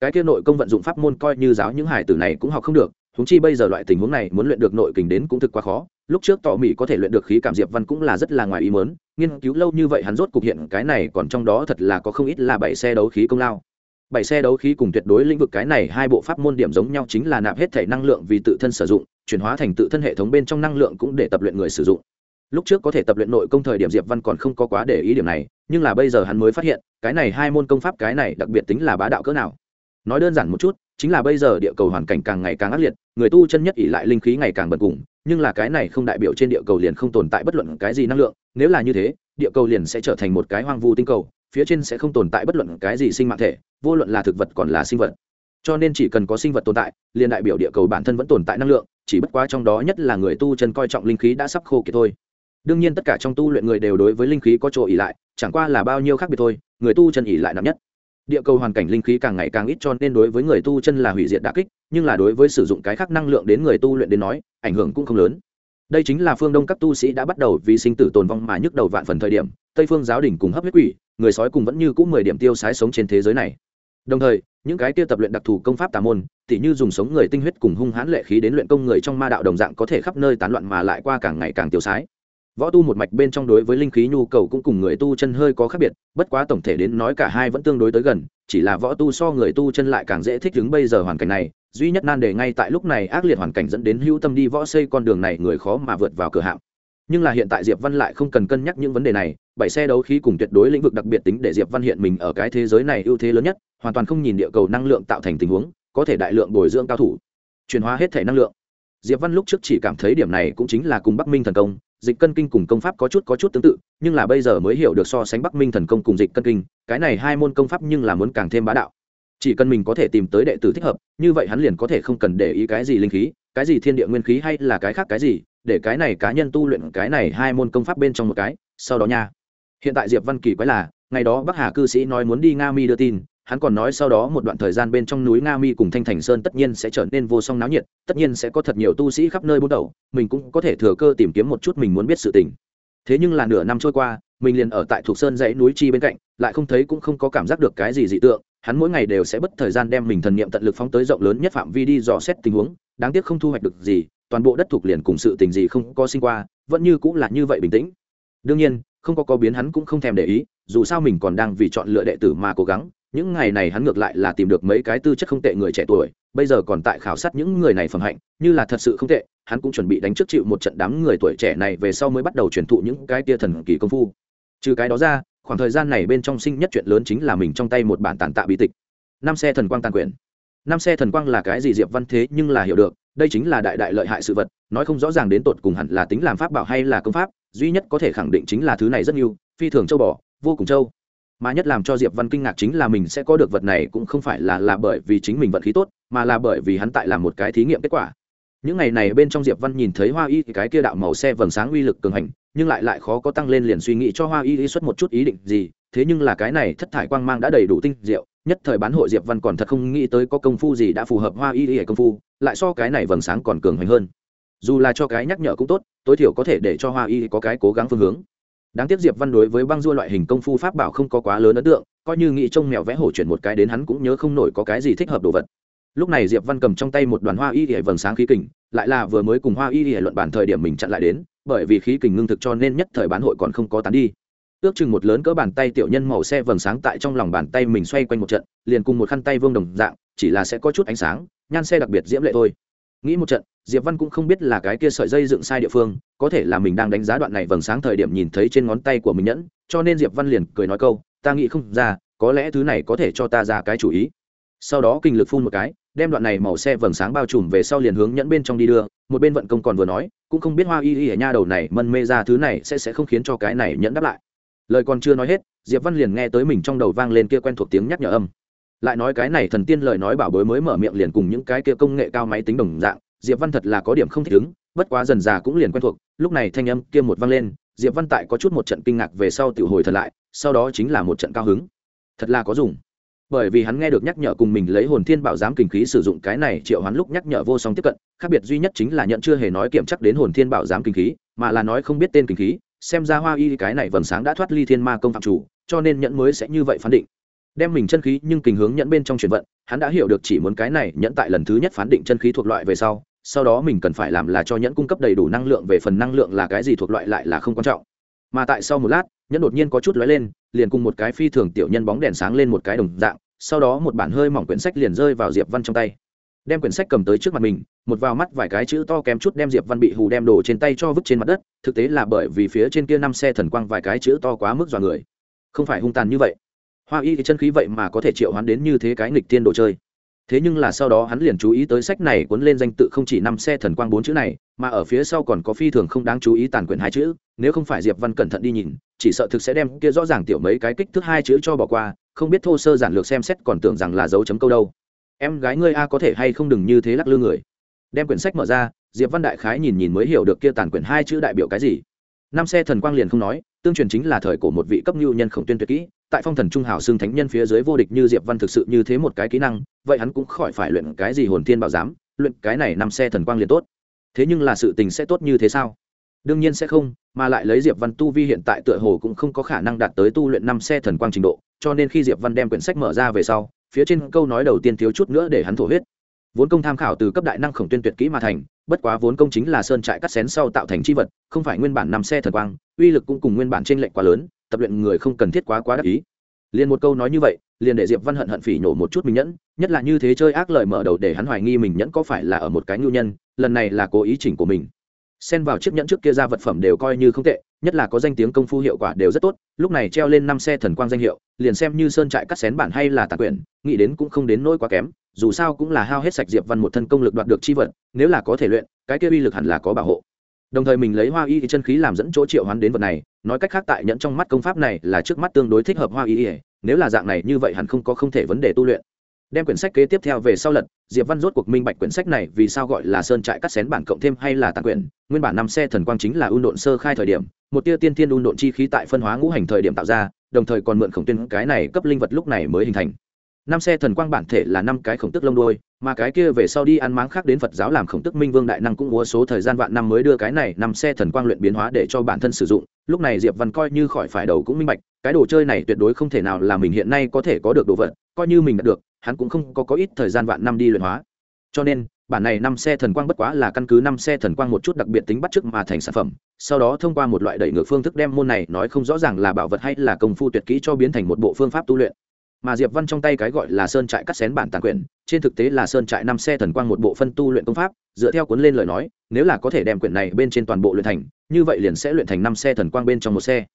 Cái kia nội công vận dụng pháp môn coi như giáo những hải tử này cũng học không được húng chi bây giờ loại tình huống này muốn luyện được nội kình đến cũng thực quá khó, lúc trước tỏ mỹ có thể luyện được khí cảm diệp văn cũng là rất là ngoài ý mớn nghiên cứu lâu như vậy hắn rốt cục hiện cái này còn trong đó thật là có không ít là bảy xe đấu khí công lao. Bảy xe đấu khí cùng tuyệt đối lĩnh vực cái này hai bộ pháp môn điểm giống nhau chính là nạp hết thể năng lượng vì tự thân sử dụng, chuyển hóa thành tự thân hệ thống bên trong năng lượng cũng để tập luyện người sử dụng lúc trước có thể tập luyện nội công thời điểm diệp văn còn không có quá để ý điểm này, nhưng là bây giờ hắn mới phát hiện, cái này hai môn công pháp, cái này đặc biệt tính là bá đạo cỡ nào. Nói đơn giản một chút, chính là bây giờ địa cầu hoàn cảnh càng ngày càng ác liệt, người tu chân nhất ỉ lại linh khí ngày càng bật cùng, nhưng là cái này không đại biểu trên địa cầu liền không tồn tại bất luận cái gì năng lượng, nếu là như thế, địa cầu liền sẽ trở thành một cái hoang vu tinh cầu, phía trên sẽ không tồn tại bất luận cái gì sinh mạng thể, vô luận là thực vật còn là sinh vật. Cho nên chỉ cần có sinh vật tồn tại, liền đại biểu địa cầu bản thân vẫn tồn tại năng lượng, chỉ bất quá trong đó nhất là người tu chân coi trọng linh khí đã sắp khô kiệt thôi đương nhiên tất cả trong tu luyện người đều đối với linh khí có chỗ ỉ lại, chẳng qua là bao nhiêu khác biệt thôi, người tu chân ỉ lại nặng nhất. Địa cầu hoàn cảnh linh khí càng ngày càng ít cho nên đối với người tu chân là hủy diệt đà kích, nhưng là đối với sử dụng cái khác năng lượng đến người tu luyện đến nói, ảnh hưởng cũng không lớn. Đây chính là phương đông các tu sĩ đã bắt đầu vì sinh tử tồn vong mà nhức đầu vạn phần thời điểm, tây phương giáo đình cùng hấp huyết quỷ, người sói cùng vẫn như cũng mười điểm tiêu sái sống trên thế giới này. Đồng thời, những cái kia tập luyện đặc thù công pháp tà môn, tỉ như dùng sống người tinh huyết cùng hung hãn lệ khí đến luyện công người trong ma đạo đồng dạng có thể khắp nơi tán loạn mà lại qua càng ngày càng tiêu sái võ tu một mạch bên trong đối với linh khí nhu cầu cũng cùng người tu chân hơi có khác biệt, bất quá tổng thể đến nói cả hai vẫn tương đối tới gần, chỉ là võ tu so người tu chân lại càng dễ thích ứng bây giờ hoàn cảnh này, duy nhất nan đề ngay tại lúc này ác liệt hoàn cảnh dẫn đến hữu tâm đi võ xây con đường này người khó mà vượt vào cửa hạm. Nhưng là hiện tại diệp văn lại không cần cân nhắc những vấn đề này, bảy xe đấu khí cùng tuyệt đối lĩnh vực đặc biệt tính để diệp văn hiện mình ở cái thế giới này ưu thế lớn nhất, hoàn toàn không nhìn địa cầu năng lượng tạo thành tình huống, có thể đại lượng bồi dưỡng cao thủ, chuyển hóa hết thể năng lượng. Diệp văn lúc trước chỉ cảm thấy điểm này cũng chính là cùng bắc minh thần công dịch cân kinh cùng công pháp có chút có chút tương tự, nhưng là bây giờ mới hiểu được so sánh bắc minh thần công cùng dịch cân kinh, cái này hai môn công pháp nhưng là muốn càng thêm bá đạo. Chỉ cần mình có thể tìm tới đệ tử thích hợp, như vậy hắn liền có thể không cần để ý cái gì linh khí, cái gì thiên địa nguyên khí hay là cái khác cái gì, để cái này cá nhân tu luyện cái này hai môn công pháp bên trong một cái, sau đó nha. Hiện tại diệp văn kỳ quái là, ngày đó bắc hà cư sĩ nói muốn đi nga mi đưa tin hắn còn nói sau đó một đoạn thời gian bên trong núi nga mi cùng thanh thành sơn tất nhiên sẽ trở nên vô song náo nhiệt, tất nhiên sẽ có thật nhiều tu sĩ khắp nơi bút đầu, mình cũng có thể thừa cơ tìm kiếm một chút mình muốn biết sự tình. Thế nhưng là nửa năm trôi qua, mình liền ở tại thuộc sơn dãy núi chi bên cạnh, lại không thấy cũng không có cảm giác được cái gì dị tượng, hắn mỗi ngày đều sẽ bất thời gian đem mình thần niệm tận lực phóng tới rộng lớn nhất phạm vi đi dò xét tình huống, đáng tiếc không thu hoạch được gì, toàn bộ đất thuộc liền cùng sự tình gì không có sinh qua, vẫn như cũng là như vậy bình tĩnh. Đương nhiên, không có có biến hắn cũng không thèm để ý, dù sao mình còn đang vì chọn lựa đệ tử mà cố gắng những ngày này hắn ngược lại là tìm được mấy cái tư chất không tệ người trẻ tuổi, bây giờ còn tại khảo sát những người này phẩm hạnh, như là thật sự không tệ, hắn cũng chuẩn bị đánh trước chịu một trận đám người tuổi trẻ này về sau mới bắt đầu truyền thụ những cái tia thần kỳ công phu. Trừ cái đó ra, khoảng thời gian này bên trong sinh nhất chuyện lớn chính là mình trong tay một bản tàn tạ bí tịch. Năm xe thần quang tàn quyển năm xe thần quang là cái gì diệp văn thế nhưng là hiểu được, đây chính là đại đại lợi hại sự vật, nói không rõ ràng đến tột cùng hẳn là tính làm pháp bảo hay là công pháp, duy nhất có thể khẳng định chính là thứ này rất nhiều, phi thường châu bò, vô cùng châu mà nhất làm cho diệp văn kinh ngạc chính là mình sẽ có được vật này cũng không phải là là bởi vì chính mình vận khí tốt, mà là bởi vì hắn tại làm một cái thí nghiệm kết quả. Những ngày này bên trong diệp văn nhìn thấy hoa y thì cái kia đạo màu xe vầng sáng uy lực cường hành, nhưng lại lại khó có tăng lên liền suy nghĩ cho hoa y xuất một chút ý định gì, thế nhưng là cái này thất thải quang mang đã đầy đủ tinh diệu, nhất thời bán hội diệp văn còn thật không nghĩ tới có công phu gì đã phù hợp hoa y y công phu, lại so cái này vầng sáng còn cường hành hơn. Dù là cho cái nhắc nhở cũng tốt, tối thiểu có thể để cho hoa y có cái cố gắng phương hướng đáng tiếc diệp văn đối với băng dua loại hình công phu pháp bảo không có quá lớn ấn tượng, coi như nghĩ trông mèo vẽ hổ chuyển một cái đến hắn cũng nhớ không nổi có cái gì thích hợp đồ vật. Lúc này diệp văn cầm trong tay một đoàn hoa y hệ vầng sáng khí kình, lại là vừa mới cùng hoa y hệ luận bản thời điểm mình chặn lại đến, bởi vì khí kình ngưng thực cho nên nhất thời bán hội còn không có tán đi. Ước chừng một lớn cỡ bàn tay tiểu nhân màu xe vầng sáng tại trong lòng bàn tay mình xoay quanh một trận, liền cùng một khăn tay vương đồng dạng, chỉ là sẽ có chút ánh sáng, nhan xe đặc biệt diễm lệ thôi. Nghĩ một trận diệp văn cũng không biết là cái kia sợi dây dựng sai địa phương, có thể là mình đang đánh giá đoạn này vầng sáng thời điểm nhìn thấy trên ngón tay của mình nhẫn, cho nên diệp văn liền cười nói câu, ta nghĩ không ra, có lẽ thứ này có thể cho ta ra cái chủ ý. Sau đó kinh lực phun một cái, đem đoạn này màu xe vầng sáng bao trùm về sau liền hướng nhẫn bên trong đi đưa, một bên vận công còn vừa nói, cũng không biết hoa y y ở nha đầu này mân mê ra thứ này sẽ sẽ không khiến cho cái này nhẫn đáp lại. Lời còn chưa nói hết, diệp văn liền nghe tới mình trong đầu vang lên kia quen thuộc tiếng nhắc nhở âm. Lại nói cái này thần tiên lời nói bảo bối mới mở miệng liền cùng những cái kia công nghệ cao máy tính đồng dạng diệp văn thật là có điểm không thích ứng, bất quá dần già cũng liền quen thuộc, lúc này thanh âm kia một vang lên, diệp văn tại có chút một trận kinh ngạc về sau tiểu hồi thật lại, sau đó chính là một trận cao hứng. Thật là có dùng. Bởi vì hắn nghe được nhắc nhở cùng mình lấy hồn thiên bảo giám kinh khí sử dụng cái này triệu hoán lúc nhắc nhở vô song tiếp cận, khác biệt duy nhất chính là nhận chưa hề nói kiểm chắc đến hồn thiên bảo giám kinh khí, mà là nói không biết tên kinh khí, xem ra hoa y cái này vầng sáng đã thoát ly thiên ma công phạm chủ, cho nên nhẫn mới sẽ như vậy phán định. Đem mình chân khí nhưng kình hướng nhẫn bên trong chuyển vận, hắn đã hiểu được chỉ muốn cái này nhẫn tại lần thứ nhất phán định chân khí thuộc loại về sau sau đó mình cần phải làm là cho nhẫn cung cấp đầy đủ năng lượng về phần năng lượng là cái gì thuộc loại lại là không quan trọng. Mà tại sau một lát, nhẫn đột nhiên có chút lóe lên, liền cùng một cái phi thường tiểu nhân bóng đèn sáng lên một cái đồng dạng, sau đó một bản hơi mỏng quyển sách liền rơi vào diệp văn trong tay. Đem quyển sách cầm tới trước mặt mình, một vào mắt vài cái chữ to kém chút đem diệp văn bị hù đem đổ trên tay cho vứt trên mặt đất, thực tế là bởi vì phía trên kia năm xe thần quang vài cái chữ to quá mức dọa người. Không phải hung tàn như vậy. Hoa y cái chân khí vậy mà có thể triệu hoán đến như thế cái nghịch tiên đồ chơi thế nhưng là sau đó hắn liền chú ý tới sách này cuốn lên danh tự không chỉ năm xe thần quang bốn chữ này, mà ở phía sau còn có phi thường không đáng chú ý tàn quyển hai chữ, nếu không phải diệp văn cẩn thận đi nhìn, chỉ sợ thực sẽ đem kia rõ ràng tiểu mấy cái kích thước hai chữ cho bỏ qua, không biết thô sơ giản lược xem xét còn tưởng rằng là dấu chấm câu đâu. Em gái ngươi a có thể hay không đừng như thế lắc lư người. Đem quyển sách mở ra, diệp văn đại khái nhìn nhìn mới hiểu được kia tàn quyển hai chữ đại biểu cái gì. Năm xe thần quang liền không nói, tương truyền chính là thời cổ một vị cấp nhu nhân khổng tuyên tuyệt kỹ tại phong thần trung hào xương thánh nhân phía dưới vô địch như diệp văn thực sự như thế một cái kỹ năng, vậy hắn cũng khỏi phải luyện cái gì hồn thiên bảo giám, luyện cái này năm xe thần quang liền tốt. Thế nhưng là sự tình sẽ tốt như thế sao? Đương nhiên sẽ không, mà lại lấy diệp văn tu vi hiện tại tựa hồ cũng không có khả năng đạt tới tu luyện năm xe thần quang trình độ, cho nên khi diệp văn đem quyển sách mở ra về sau, phía trên câu nói đầu tiên thiếu chút nữa để hắn thổ huyết. Vốn công tham khảo từ cấp đại năng khổng tuyên tuyệt kỹ mà thành, bất quá vốn công chính là sơn trại cắt xén sau tạo thành chi vật, không phải nguyên bản năm xe thần quang, uy lực cũng cùng nguyên bản trên lệch quá lớn tập luyện người không cần thiết quá quá đắc ý. Liền một câu nói như vậy, liền để diệp văn hận hận phỉ nhổ một chút mình nhẫn, nhất là như thế chơi ác lời mở đầu để hắn hoài nghi mình nhẫn có phải là ở một cái nhu nhân, lần này là cố ý chỉnh của mình. Xen vào chiếc nhẫn trước kia ra vật phẩm đều coi như không tệ, nhất là có danh tiếng công phu hiệu quả đều rất tốt, lúc này treo lên năm xe thần quang danh hiệu, liền xem như sơn trại cắt xén bản hay là tạc quyển, nghĩ đến cũng không đến nỗi quá kém, dù sao cũng là hao hết sạch diệp văn một thân công lực đoạt được chi vật, nếu là có thể luyện, cái kia uy lực hẳn là có bảo hộ đồng thời mình lấy hoa y chân khí làm dẫn chỗ triệu hoán đến vật này, nói cách khác tại nhẫn trong mắt công pháp này là trước mắt tương đối thích hợp hoa y, nếu là dạng này như vậy hẳn không có không thể vấn đề tu luyện. Đem quyển sách kế tiếp theo về sau lật, diệp văn rốt cuộc minh bạch quyển sách này vì sao gọi là sơn trại cắt xén bản cộng thêm hay là tàn quyển, nguyên bản năm xe thần quang chính là ưu độn sơ khai thời điểm, một tia tiên thiên ưu độn chi khí tại phân hóa ngũ hành thời điểm tạo ra, đồng thời còn mượn khổng tuyên cái này cấp linh vật lúc này mới hình thành. Năm xe thần quang bản thể là năm cái khổng tức lông đôi mà cái kia về sau đi ăn máng khác đến phật giáo làm khổng tức minh vương đại năng cũng múa số thời gian vạn năm mới đưa cái này năm xe thần quang luyện biến hóa để cho bản thân sử dụng. Lúc này diệp văn coi như khỏi phải đầu cũng minh bạch, cái đồ chơi này tuyệt đối không thể nào là mình hiện nay có thể có được đồ vật, coi như mình đã được, hắn cũng không có có ít thời gian vạn năm đi luyện hóa. Cho nên, bản này năm xe thần quang bất quá là căn cứ năm xe thần quang một chút đặc biệt tính bắt chước mà thành sản phẩm, sau đó thông qua một loại đẩy ngược phương thức đem môn này nói không rõ ràng là bảo vật hay là công phu tuyệt kỹ cho biến thành một bộ phương pháp tu luyện mà diệp văn trong tay cái gọi là sơn trại cắt xén bản tàn quyển, trên thực tế là sơn trại năm xe thần quang một bộ phân tu luyện công pháp, dựa theo cuốn lên lời nói, nếu là có thể đem quyển này bên trên toàn bộ luyện thành, như vậy liền sẽ luyện thành năm xe thần quang bên trong một xe.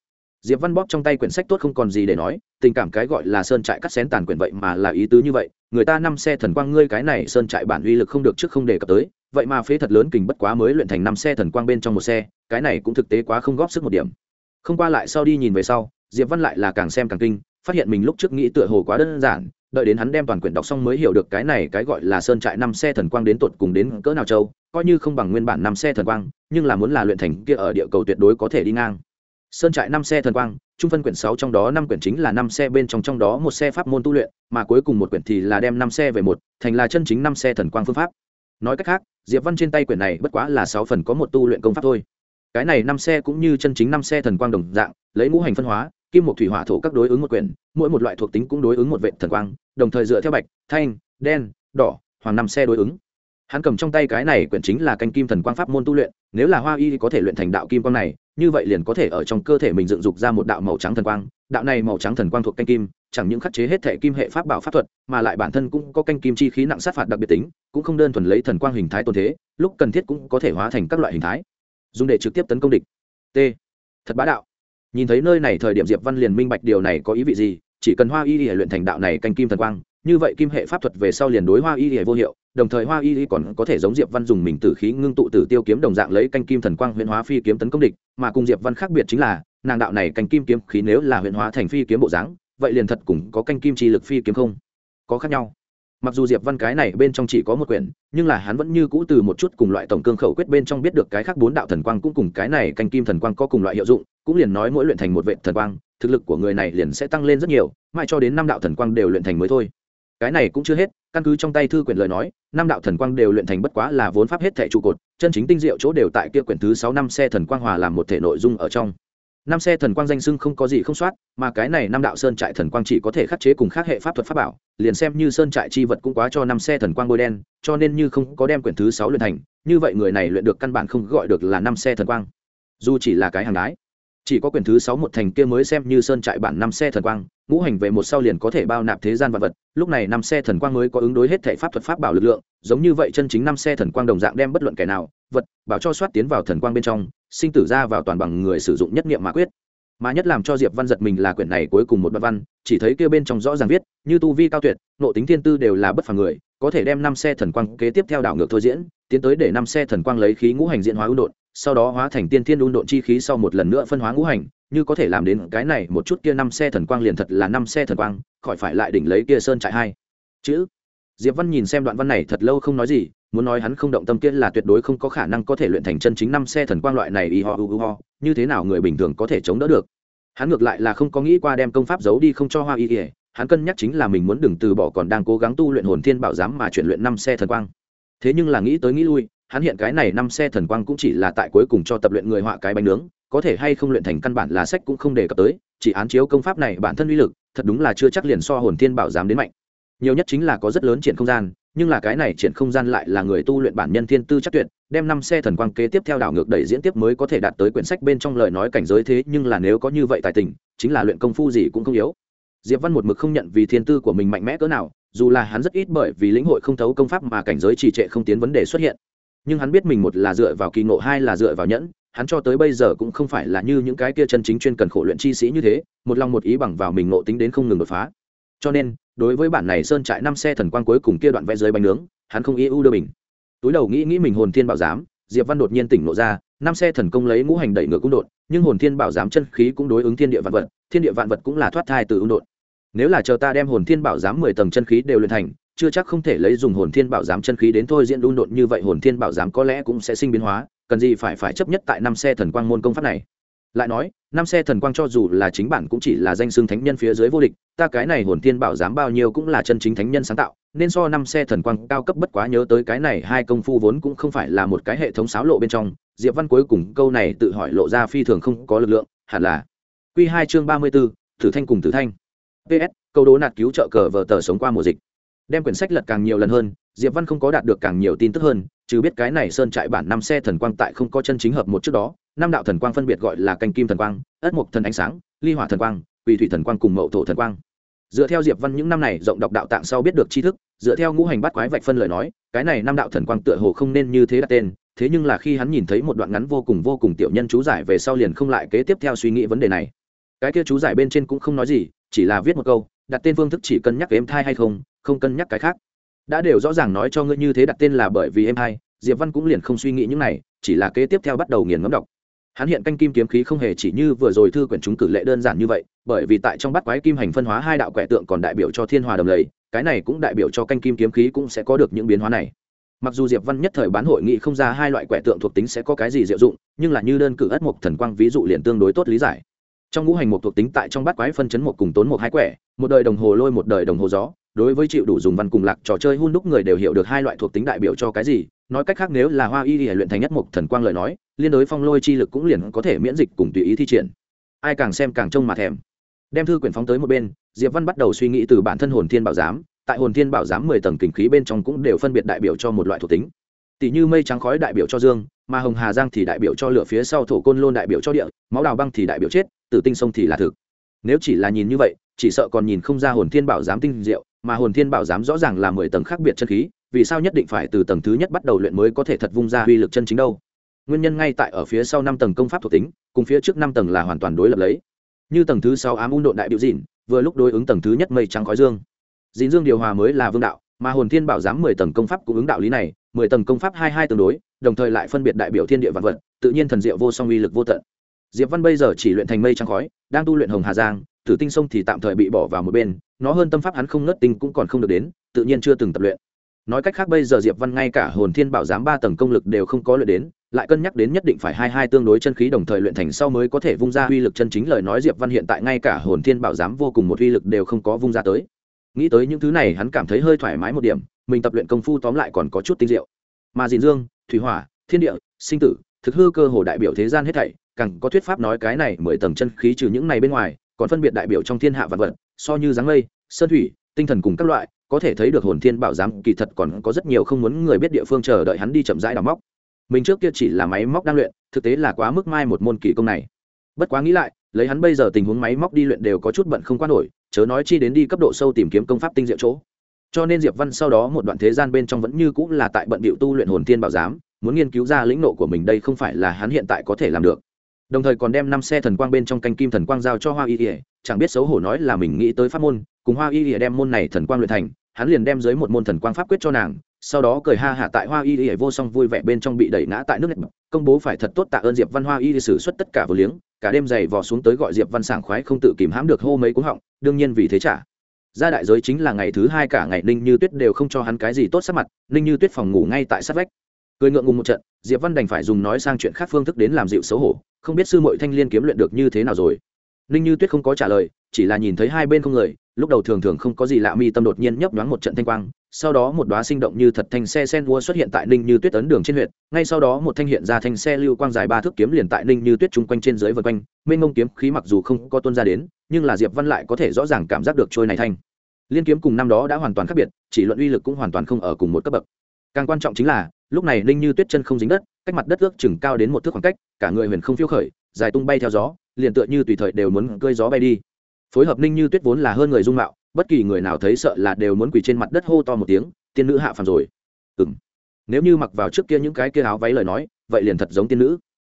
Diệp văn bóp trong tay quyển sách tốt không còn gì để nói, tình cảm cái gọi là sơn trại cắt xén tàn quyển vậy mà là ý tứ như vậy, người ta năm xe thần quang ngươi cái này sơn trại bản uy lực không được trước không đề cập tới, vậy mà phế thật lớn kình bất quá mới luyện thành năm xe thần quang bên trong một xe, cái này cũng thực tế quá không góp sức một điểm. Không qua lại sau đi nhìn về sau, diệp văn lại là càng xem càng kinh phát hiện mình lúc trước nghĩ tựa hồ quá đơn giản, đợi đến hắn đem toàn quyển đọc xong mới hiểu được cái này cái gọi là sơn trại năm xe thần quang đến tột cùng đến cỡ nào châu, coi như không bằng nguyên bản năm xe thần quang, nhưng là muốn là luyện thành kia ở địa cầu tuyệt đối có thể đi ngang. Sơn trại năm xe thần quang, trung phân quyển sáu trong đó năm quyển chính là năm xe bên trong trong đó một xe pháp môn tu luyện, mà cuối cùng một quyển thì là đem năm xe về một, thành là chân chính năm xe thần quang phương pháp. Nói cách khác, diệp văn trên tay quyển này bất quá là sáu phần có một tu luyện công pháp thôi. Cái này năm xe cũng như chân chính năm xe thần quang đồng dạng, lấy ngũ hành phân hóa kim một thủy hỏa thổ các đối ứng một quyển mỗi một loại thuộc tính cũng đối ứng một vệ thần quang, đồng thời dựa theo bạch, thanh, đen, đỏ, hoàng năm xe đối ứng. Hắn cầm trong tay cái này quyển chính là canh kim thần quang pháp môn tu luyện, nếu là hoa y có thể luyện thành đạo kim quang này, như vậy liền có thể ở trong cơ thể mình dựng dục ra một đạo màu trắng thần quang, đạo này màu trắng thần quang thuộc canh kim, chẳng những khắc chế hết thể kim hệ pháp bảo pháp thuật, mà lại bản thân cũng có canh kim chi khí nặng sát phạt đặc biệt tính, cũng không đơn thuần lấy thần quang hình thái tồn thế, lúc cần thiết cũng có thể hóa thành các loại hình thái. Dùng để trực tiếp tấn công địch. T. Thật bá đạo nhìn thấy nơi này thời điểm diệp văn liền minh bạch điều này có ý vị gì, chỉ cần hoa y y luyện thành đạo này canh kim thần quang, như vậy kim hệ pháp thuật về sau liền đối hoa y y vô hiệu, đồng thời hoa y y còn có thể giống diệp văn dùng mình tử khí ngưng tụ tử tiêu kiếm đồng dạng lấy canh kim thần quang huyện hóa phi kiếm tấn công địch, mà cùng diệp văn khác biệt chính là, nàng đạo này canh kim kiếm khí nếu là huyện hóa thành phi kiếm bộ dáng, vậy liền thật cũng có canh kim chi lực phi kiếm không? Có khác nhau mặc dù diệp văn cái này bên trong chỉ có một quyển, nhưng là hắn vẫn như cũ từ một chút cùng loại tổng cương khẩu quyết bên trong biết được cái khác bốn đạo thần quang cũng cùng cái này canh kim thần quang có cùng loại hiệu dụng, cũng liền nói mỗi luyện thành một vệ thần quang, thực lực của người này liền sẽ tăng lên rất nhiều, mãi cho đến năm đạo thần quang đều luyện thành mới thôi. Cái này cũng chưa hết, căn cứ trong tay thư quyển lời nói, năm đạo thần quang đều luyện thành bất quá là vốn pháp hết thẻ trụ cột, chân chính tinh diệu chỗ đều tại kia quyển thứ sáu năm xe thần quang hòa làm một thể nội dung ở trong năm xe thần quang danh sưng không có gì không soát, mà cái này năm đạo sơn trại thần quang chỉ có thể khắc chế cùng khác hệ pháp thuật pháp bảo, liền xem như sơn trại chi vật cũng quá cho năm xe thần quang bôi đen, cho nên như không có đem quyển thứ sáu luyện thành, như vậy người này luyện được căn bản không gọi được là năm xe thần quang. Dù chỉ là cái hàng đái, chỉ có quyển thứ sáu một thành kia mới xem như sơn trại bản năm xe thần quang, ngũ hành về một sau liền có thể bao nạp thế gian vật vật, lúc này năm xe thần quang mới có ứng đối hết thể pháp thuật pháp bảo lực lượng, giống như vậy chân chính năm xe thần quang đồng dạng đem bất luận kẻ nào, vật, bảo cho soát tiến vào thần quang bên trong sinh tử ra vào toàn bằng người sử dụng nhất niệm mà quyết. Mà nhất làm cho diệp văn giật mình là quyển này cuối cùng một đoạn văn, chỉ thấy kia bên trong rõ ràng viết, như tu vi cao tuyệt, nộ tính thiên tư đều là bất phàm người, có thể đem năm xe thần quang kế tiếp theo đảo ngược thôi diễn, tiến tới để năm xe thần quang lấy khí ngũ hành diễn hóa ưu độn, sau đó hóa thành tiên thiên ưu độn chi khí sau một lần nữa phân hóa ngũ hành, như có thể làm đến cái này một chút kia năm xe thần quang liền thật là năm xe thần quang, khỏi phải lại đỉnh lấy kia sơn trại hai. Chữ. Diệp văn nhìn xem đoạn văn này thật lâu không nói gì muốn nói hắn không động tâm kia là tuyệt đối không có khả năng có thể luyện thành chân chính năm xe thần quang loại này y ho, u ho. Như thế nào người bình thường có thể chống đỡ được? Hắn ngược lại là không có nghĩ qua đem công pháp giấu đi không cho hoa y ỉa hắn cân nhắc chính là mình muốn đừng từ bỏ còn đang cố gắng tu luyện hồn thiên bảo giám mà chuyển luyện năm xe thần quang. Thế nhưng là nghĩ tới nghĩ lui, hắn hiện cái này năm xe thần quang cũng chỉ là tại cuối cùng cho tập luyện người họa cái bánh nướng, có thể hay không luyện thành căn bản là sách cũng không đề cập tới, chỉ án chiếu công pháp này bản thân uy lực, thật đúng là chưa chắc liền so hồn thiên bảo giám đến mạnh. Nhiều nhất chính là có rất lớn triển không gian nhưng là cái này triển không gian lại là người tu luyện bản nhân thiên tư chắc tuyệt, đem năm xe thần quang kế tiếp theo đảo ngược đẩy diễn tiếp mới có thể đạt tới quyển sách bên trong lời nói cảnh giới thế, nhưng là nếu có như vậy tài tình, chính là luyện công phu gì cũng không yếu. Diệp văn một mực không nhận vì thiên tư của mình mạnh mẽ cỡ nào, dù là hắn rất ít bởi vì lĩnh hội không thấu công pháp mà cảnh giới trì trệ không tiến vấn đề xuất hiện. Nhưng hắn biết mình một là dựa vào kỳ ngộ, hai là dựa vào nhẫn, hắn cho tới bây giờ cũng không phải là như những cái kia chân chính chuyên cần khổ luyện chi sĩ như thế, một lòng một ý bằng vào mình ngộ tính đến không ngừng đột phá. Cho nên đối với bản này sơn trại năm xe thần quang cuối cùng kia đoạn vẽ dưới bánh nướng, hắn không y ưu đưa mình. Túi đầu nghĩ nghĩ mình hồn thiên bảo giám, diệp văn đột nhiên tỉnh lộ ra, năm xe thần công lấy ngũ hành đẩy ngựa cung đột, nhưng hồn thiên bảo giám chân khí cũng đối ứng thiên địa vạn vật, thiên địa vạn vật cũng là thoát thai từ ứng đột. Nếu là chờ ta đem hồn thiên bảo giám mười tầng chân khí đều luyện thành, chưa chắc không thể lấy dùng hồn thiên bảo giám chân khí đến thôi diễn đun đột, như vậy hồn thiên bảo giám có lẽ cũng sẽ sinh biến hóa, cần gì phải phải chấp nhất tại năm xe thần quang môn công pháp này? Lại nói, năm xe thần quang cho dù là chính bản cũng chỉ là danh xưng thánh nhân phía dưới vô địch, ta cái này hồn tiên bảo giám bao nhiêu cũng là chân chính thánh nhân sáng tạo, nên so năm xe thần quang cao cấp bất quá nhớ tới cái này hai công phu vốn cũng không phải là một cái hệ thống xáo lộ bên trong, diệp văn cuối cùng câu này tự hỏi lộ ra phi thường không có lực lượng, hẳn là q hai chương ba mươi b ố thử thanh cùng thử thanh. Ps câu đố nạt cứu trợ cờ vờ tờ sống qua mùa dịch. Đem quyển sách lật càng nhiều lần hơn, diệp văn không có đạt được càng nhiều tin tức hơn chứ biết cái này sơn trại bản năm xe thần quang tại không có chân chính hợp một trước đó năm đạo thần quang phân biệt gọi là canh kim thần quang, ất mộc thần ánh sáng, ly hỏa thần quang, quỳ thủy thần quang cùng mậu thổ thần quang. Dựa theo diệp văn những năm này rộng đọc đạo tạng sau biết được tri thức, dựa theo ngũ hành bắt quái vạch phân lời nói, cái này năm đạo thần quang tựa hồ không nên như thế đặt tên, thế nhưng là khi hắn nhìn thấy một đoạn ngắn vô cùng vô cùng tiểu nhân chú giải về sau liền không lại kế tiếp theo suy nghĩ vấn đề này. Cái kia chú giải bên trên cũng không nói gì, chỉ là viết một câu, đặt tên phương thức chỉ cân nhắc em thai hay không không cân nhắc cái khác. Đã đều rõ ràng nói cho ngươi như thế đặt tên là bởi vì em hai diệp văn cũng liền không suy nghĩ những này, chỉ là kế tiếp theo bắt đầu nghiền ngẫm đọc hắn hiện canh kim kiếm khí không hề chỉ như vừa rồi thư quyển chúng cử lệ đơn giản như vậy, bởi vì tại trong bắt quái kim hành phân hóa hai đạo quẻ tượng còn đại biểu cho thiên hòa đầm lầy, cái này cũng đại biểu cho canh kim kiếm khí cũng sẽ có được những biến hóa này. Mặc dù diệp văn nhất thời bán hội nghị không ra hai loại quẻ tượng thuộc tính sẽ có cái gì diệu dụng, nhưng là như đơn cử ất mục thần quang ví dụ liền tương đối tốt lý giải. Trong ngũ hành một thuộc tính tại trong bát quái phân chấn một cùng tốn một hai quẻ, một đời đồng hồ lôi một đời đồng hồ gió đối với chịu đủ dùng văn cùng lạc trò chơi hun đúc người đều hiểu được hai loại thuộc tính đại biểu cho cái gì. Nói cách khác, nếu là hoa y y luyện thành nhất mục thần quang lời nói, liên đối phong lôi chi lực cũng liền có thể miễn dịch cùng tùy ý thi triển. Ai càng xem càng trông mà thèm. Đem thư quyển phóng tới một bên, diệp văn bắt đầu suy nghĩ từ bản thân hồn thiên bảo giám, tại hồn thiên bảo giám mười tầng kình khí bên trong cũng đều phân biệt đại biểu cho một loại thuộc tính. Tỷ như mây trắng khói đại biểu cho dương, mà hồng hà giang thì đại biểu cho lửa phía sau thổ côn lôn đại biểu cho địa, máu đào băng thì đại biểu chết, tử tinh sông thì là thực. Nếu chỉ là nhìn như vậy, chỉ sợ còn nhìn không ra hồn thiên bảo giám tinh diệu mà hồn thiên bảo giám rõ ràng là mười tầng khác biệt chân khí, vì sao nhất định phải từ tầng thứ nhất bắt đầu luyện mới có thể thật vung ra uy lực chân chính đâu? Nguyên nhân ngay tại ở phía sau năm tầng công pháp thuộc tính, cùng phía trước năm tầng là hoàn toàn đối lập lấy. Như tầng thứ sáu ám ung độn đại biểu dịn, vừa lúc đối ứng tầng thứ nhất mây trắng khói dương. Dịn dương điều hòa mới là vương đạo, mà hồn thiên bảo giám mười tầng công pháp cũng ứng đạo lý này, mười tầng công pháp hai hai tương đối, đồng thời lại phân biệt đại biểu thiên địa vạn vật, tự nhiên thần diệu vô song uy lực vô tận. Diệp văn bây giờ chỉ luyện thành mây trắng khói, đang tu luyện hồng hà giang, tử tinh sông thì tạm thời bị bỏ vào một bên nó hơn tâm pháp hắn không nớt tinh cũng còn không được đến, tự nhiên chưa từng tập luyện. Nói cách khác bây giờ diệp văn ngay cả hồn thiên bảo giám ba tầng công lực đều không có luyện đến, lại cân nhắc đến nhất định phải hai hai tương đối chân khí đồng thời luyện thành sau mới có thể vung ra uy lực chân chính lời nói diệp văn hiện tại ngay cả hồn thiên bảo giám vô cùng một uy lực đều không có vung ra tới. Nghĩ tới những thứ này hắn cảm thấy hơi thoải mái một điểm, mình tập luyện công phu tóm lại còn có chút tinh diệu. Mà dìn dương, thủy hỏa, thiên địa, sinh tử, thực hư cơ hồ đại biểu thế gian hết thảy, càng có thuyết pháp nói cái này mười tầng chân khí trừ những này bên ngoài, còn phân biệt đại biểu trong thiên hạ vật vật so như dáng mây, sơn thủy, tinh thần cùng các loại, có thể thấy được hồn thiên bảo giám, kỳ thật còn có rất nhiều không muốn người biết địa phương chờ đợi hắn đi chậm rãi đào móc. Mình trước kia chỉ là máy móc đang luyện, thực tế là quá mức mai một môn kỳ công này. Bất quá nghĩ lại, lấy hắn bây giờ tình huống máy móc đi luyện đều có chút bận không qua nổi, chớ nói chi đến đi cấp độ sâu tìm kiếm công pháp tinh diệu chỗ. Cho nên diệp văn sau đó một đoạn thế gian bên trong vẫn như cũng là tại bận bịu tu luyện hồn thiên bảo giám, muốn nghiên cứu ra lĩnh nộ của mình đây không phải là hắn hiện tại có thể làm được đồng thời còn đem năm xe thần quang bên trong canh kim thần quang giao cho hoa y ỉa, chẳng biết xấu hổ nói là mình nghĩ tới pháp môn, cùng hoa y ỉa đem môn này thần quang luyện thành, hắn liền đem dưới một môn thần quang pháp quyết cho nàng, sau đó cười ha hạ tại hoa y ỉa vô song vui vẻ bên trong bị đẩy ngã tại nước nhật, công bố phải thật tốt tạ ơn diệp văn hoa y xử xuất tất cả vừa liếng, cả đêm giày vò xuống tới gọi diệp văn sảng khoái không tự kìm hãm được hô mấy cúng họng, đương nhiên vì thế trả. Ra đại giới chính là ngày thứ hai cả ngày, ninh như tuyết đều không cho hắn cái gì tốt sắc mặt, ninh như tuyết phòng ngủ ngay tại sát vách. Cười ngượng ngùng một trận, diệp văn đành phải dùng nói sang chuyện khác phương thức đến làm dịu xấu hổ không biết sư mội thanh liên kiếm luyện được như thế nào rồi. Ninh như tuyết không có trả lời, chỉ là nhìn thấy hai bên không người, lúc đầu thường thường không có gì lạ mi tâm đột nhiên nhấp nhoáng một trận thanh quang, sau đó một đoá sinh động như thật thanh xe sen mua xuất hiện tại ninh như tuyết ấn đường trên huyện ngay sau đó một thanh hiện ra thanh xe lưu quang dài ba thước kiếm liền tại ninh như tuyết chung quanh trên dưới vân quanh, mênh mông kiếm khí mặc dù không có tuân ra đến, nhưng là diệp văn lại có thể rõ ràng cảm giác được trôi này thanh. Liên kiếm cùng năm đó đã hoàn toàn khác biệt, chỉ luận uy lực cũng hoàn toàn không ở cùng một cấp bậc. Càng quan trọng chính là, lúc này ninh như tuyết chân không dính đất cách mặt đất ước chừng cao đến một thước khoảng cách, cả người huyền không phiêu khởi, dài tung bay theo gió, liền tựa như tùy thời đều muốn cơi gió bay đi. Phối hợp ninh như tuyết vốn là hơn người dung mạo, bất kỳ người nào thấy sợ là đều muốn quỳ trên mặt đất hô to một tiếng, tiên nữ hạ phàm rồi. Ừng nếu như mặc vào trước kia những cái kia áo váy lời nói, vậy liền thật giống tiên nữ.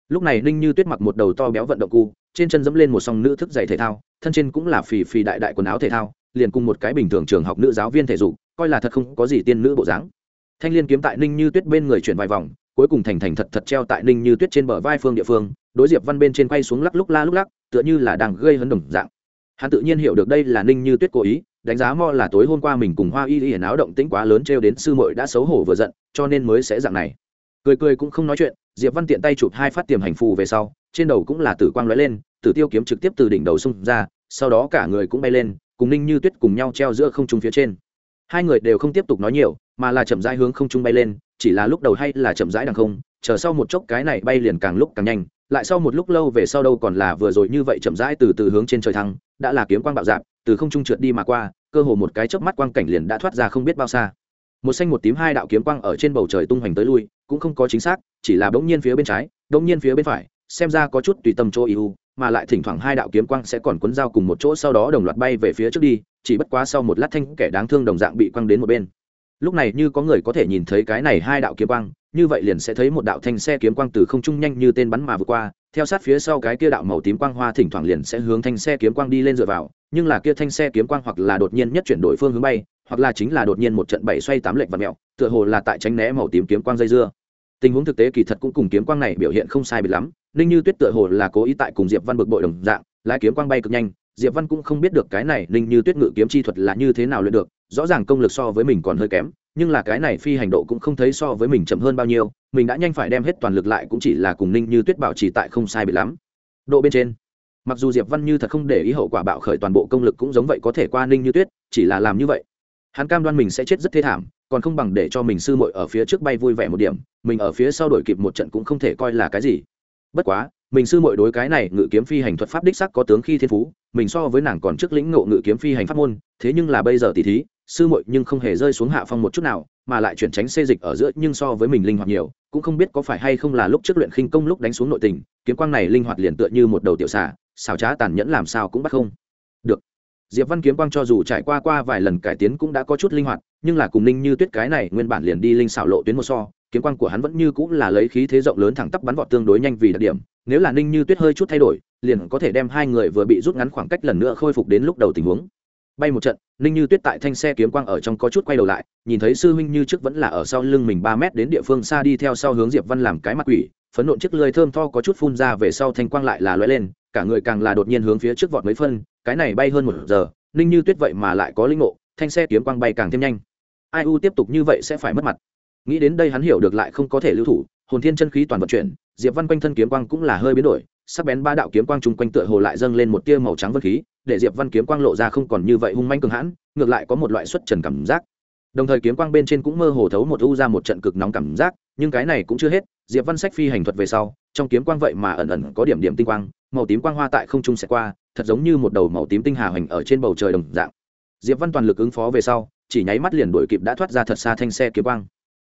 Lúc này ninh như tuyết mặc một đầu to béo vận động cu, trên chân dẫm lên một song nữ thức giày thể thao, thân trên cũng là phì phì đại đại quần áo thể thao, liền cùng một cái bình thường trường học nữ giáo viên thể dục, coi là thật không có gì tiên nữ bộ dáng. Thanh liên kiếm tại ninh như tuyết bên người chuyển vài vòng cuối cùng thành thành thật thật treo tại ninh như tuyết trên bờ vai phương địa phương, đối diệp văn bên trên quay xuống lắc lúc la lúc lắc, tựa như là đang gây hấn đồng dạng. Hắn tự nhiên hiểu được đây là ninh như tuyết cố ý, đánh giá mo là tối hôm qua mình cùng hoa y y hiển áo động tĩnh quá lớn trêu đến sư muội đã xấu hổ vừa giận, cho nên mới sẽ dạng này. Cười cười cũng không nói chuyện, diệp văn tiện tay chụp hai phát tiềm hành phù về sau, trên đầu cũng là tử quang lóe lên, tử tiêu kiếm trực tiếp từ đỉnh đầu xung ra, sau đó cả người cũng bay lên, cùng ninh như tuyết cùng nhau treo giữa không trung phía trên. Hai người đều không tiếp tục nói nhiều, mà là chậm rãi hướng không trung bay lên chỉ là lúc đầu hay là chậm rãi đằng không, chờ sau một chốc cái này bay liền càng lúc càng nhanh, lại sau một lúc lâu về sau đâu còn là vừa rồi như vậy chậm rãi từ từ hướng trên trời thăng, đã là kiếm quang bạo dạp, từ không trung trượt đi mà qua, cơ hồ một cái chớp mắt quang cảnh liền đã thoát ra không biết bao xa. Một xanh một tím hai đạo kiếm quang ở trên bầu trời tung hoành tới lui, cũng không có chính xác, chỉ là bỗng nhiên phía bên trái, bỗng nhiên phía bên phải, xem ra có chút tùy tâm chỗ ưu mà lại thỉnh thoảng hai đạo kiếm quang sẽ còn cuốn dao cùng một chỗ sau đó đồng loạt bay về phía trước đi, chỉ bất quá sau một lát thanh kẻ đáng thương đồng dạng bị quăng đến một bên lúc này như có người có thể nhìn thấy cái này hai đạo kiếm quang, như vậy liền sẽ thấy một đạo thanh xe kiếm quang từ không trung nhanh như tên bắn mà vượt qua, theo sát phía sau cái kia đạo màu tím quang hoa thỉnh thoảng liền sẽ hướng thanh xe kiếm quang đi lên dựa vào, nhưng là kia thanh xe kiếm quang hoặc là đột nhiên nhất chuyển đổi phương hướng bay, hoặc là chính là đột nhiên một trận bảy xoay tám lệch và mẹo, tựa hồ là tại tránh né màu tím kiếm quang dây dưa. Tình huống thực tế kỳ thật cũng cùng kiếm quang này biểu hiện không sai biệt lắm, ninh như tuyết tựa hồ là cố ý tại cùng diệp văn bực bội đồng dạng, lái kiếm quang bay cực nhanh, diệp văn cũng không biết được cái này ninh như tuyết ngự kiếm chi thuật là như thế nào luyện được rõ ràng công lực so với mình còn hơi kém, nhưng là cái này phi hành độ cũng không thấy so với mình chậm hơn bao nhiêu, mình đã nhanh phải đem hết toàn lực lại cũng chỉ là cùng ninh như tuyết bảo trì tại không sai bị lắm. Độ bên trên, mặc dù diệp văn như thật không để ý hậu quả bạo khởi toàn bộ công lực cũng giống vậy có thể qua ninh như tuyết, chỉ là làm như vậy. Hắn cam đoan mình sẽ chết rất thê thảm, còn không bằng để cho mình sư muội ở phía trước bay vui vẻ một điểm, mình ở phía sau đổi kịp một trận cũng không thể coi là cái gì. Bất quá, mình sư muội đối cái này ngự kiếm phi hành thuật pháp đích sắc có tướng khi thiên phú, mình so với nàng còn trước lĩnh ngộ ngự kiếm phi hành pháp môn, thế nhưng là bây giờ tỷ thí sư muội nhưng không hề rơi xuống hạ phong một chút nào, mà lại chuyển tránh xê dịch ở giữa, nhưng so với mình linh hoạt nhiều, cũng không biết có phải hay không là lúc trước luyện khinh công lúc đánh xuống nội tình, kiếm quang này linh hoạt liền tựa như một đầu tiểu xà xào trá tàn nhẫn làm sao cũng bắt không được. Diệp văn kiếm quang cho dù trải qua qua vài lần cải tiến cũng đã có chút linh hoạt, nhưng là cùng ninh như tuyết cái này nguyên bản liền đi linh xảo lộ tuyến một so, kiếm quang của hắn vẫn như cũng là lấy khí thế rộng lớn thẳng tắp bắn vọt tương đối nhanh vì đặc điểm, nếu là ninh như tuyết hơi chút thay đổi, liền có thể đem hai người vừa bị rút ngắn khoảng cách lần nữa khôi phục đến lúc đầu tình huống bay một trận, ninh như tuyết tại thanh xe kiếm quang ở trong có chút quay đầu lại, nhìn thấy sư huynh như trước vẫn là ở sau lưng mình ba mét đến địa phương xa đi theo sau hướng diệp văn làm cái mặt quỷ, phấn nộn chiếc lưới thơm tho có chút phun ra về sau thanh quang lại là loay lên, cả người càng là đột nhiên hướng phía trước vọt mấy phân, cái này bay hơn một giờ, ninh như tuyết vậy mà lại có linh ngộ, thanh xe kiếm quang bay càng thêm nhanh. Ai u tiếp tục như vậy sẽ phải mất mặt. Nghĩ đến đây hắn hiểu được lại không có thể lưu thủ, hồn thiên chân khí toàn vận chuyển, diệp văn quanh thân kiếm quang cũng là hơi biến đổi, sắc bén ba đạo kiếm quang chung quanh tựa hồ lại dâng lên một tia màu trắng vân khí để diệp văn kiếm quang lộ ra không còn như vậy hung manh cường hãn, ngược lại có một loại xuất trần cảm giác. Đồng thời kiếm quang bên trên cũng mơ hồ thấu một u ra một trận cực nóng cảm giác, nhưng cái này cũng chưa hết, diệp văn sách phi hành thuật về sau, trong kiếm quang vậy mà ẩn ẩn có điểm điểm tinh quang, màu tím quang hoa tại không trung sẽ qua, thật giống như một đầu màu tím tinh hà hoành ở trên bầu trời đồng dạng. Diệp văn toàn lực ứng phó về sau, chỉ nháy mắt liền đuổi kịp đã thoát ra thật xa thanh xe kiếm quang.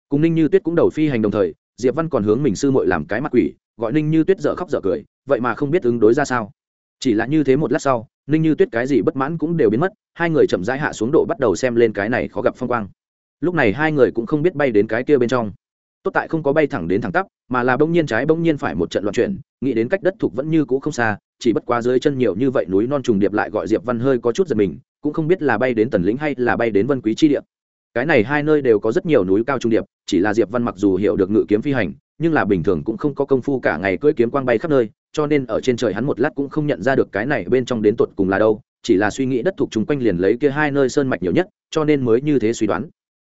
Cùng ninh như tuyết cũng đầu phi hành đồng thời, diệp văn còn hướng mình sư muội làm cái mặt quỷ, gọi ninh như tuyết dở khóc dở cười, vậy mà không biết ứng đối ra sao. Chỉ là như thế một lát sau ninh như tuyết cái gì bất mãn cũng đều biến mất, hai người chậm rãi hạ xuống độ bắt đầu xem lên cái này khó gặp phong quang. Lúc này hai người cũng không biết bay đến cái kia bên trong. Tốt tại không có bay thẳng đến thẳng tắp, mà là bỗng nhiên trái bỗng nhiên phải một trận loạn chuyển, nghĩ đến cách đất thục vẫn như cũ không xa, chỉ bất quá dưới chân nhiều như vậy núi non trùng điệp lại gọi diệp văn hơi có chút giật mình, cũng không biết là bay đến tần lĩnh hay là bay đến vân quý chi điệp cái này hai nơi đều có rất nhiều núi cao trung điệp, chỉ là diệp văn mặc dù hiểu được ngự kiếm phi hành, nhưng là bình thường cũng không có công phu cả ngày cưỡi kiếm quang bay khắp nơi cho nên ở trên trời hắn một lát cũng không nhận ra được cái này bên trong đến tột cùng là đâu, chỉ là suy nghĩ đất thuộc chung quanh liền lấy kia hai nơi sơn mạch nhiều nhất, cho nên mới như thế suy đoán.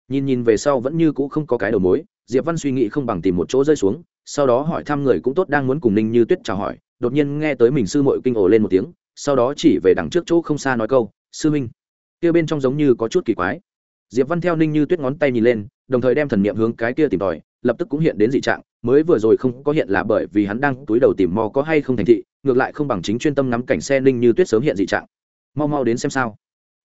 Nhìn nhìn về sau vẫn như cũ không có cái đầu mối, diệp văn suy nghĩ không bằng tìm một chỗ rơi xuống, sau đó hỏi thăm người cũng tốt đang muốn cùng ninh như tuyết chào hỏi, đột nhiên nghe tới mình sư muội kinh ồ lên một tiếng, sau đó chỉ về đằng trước chỗ không xa nói câu, sư minh, kia bên trong giống như có chút kỳ quái. Diệp văn theo ninh như tuyết ngón tay nhìn lên, đồng thời đem thần niệm hướng cái kia tìm tòi lập tức cũng hiện đến dị trạng, mới vừa rồi không có hiện là bởi vì hắn đang túi đầu tìm mò có hay không thành thị, ngược lại không bằng chính chuyên tâm ngắm cảnh xe ninh như tuyết sớm hiện dị trạng. Mau mau đến xem sao.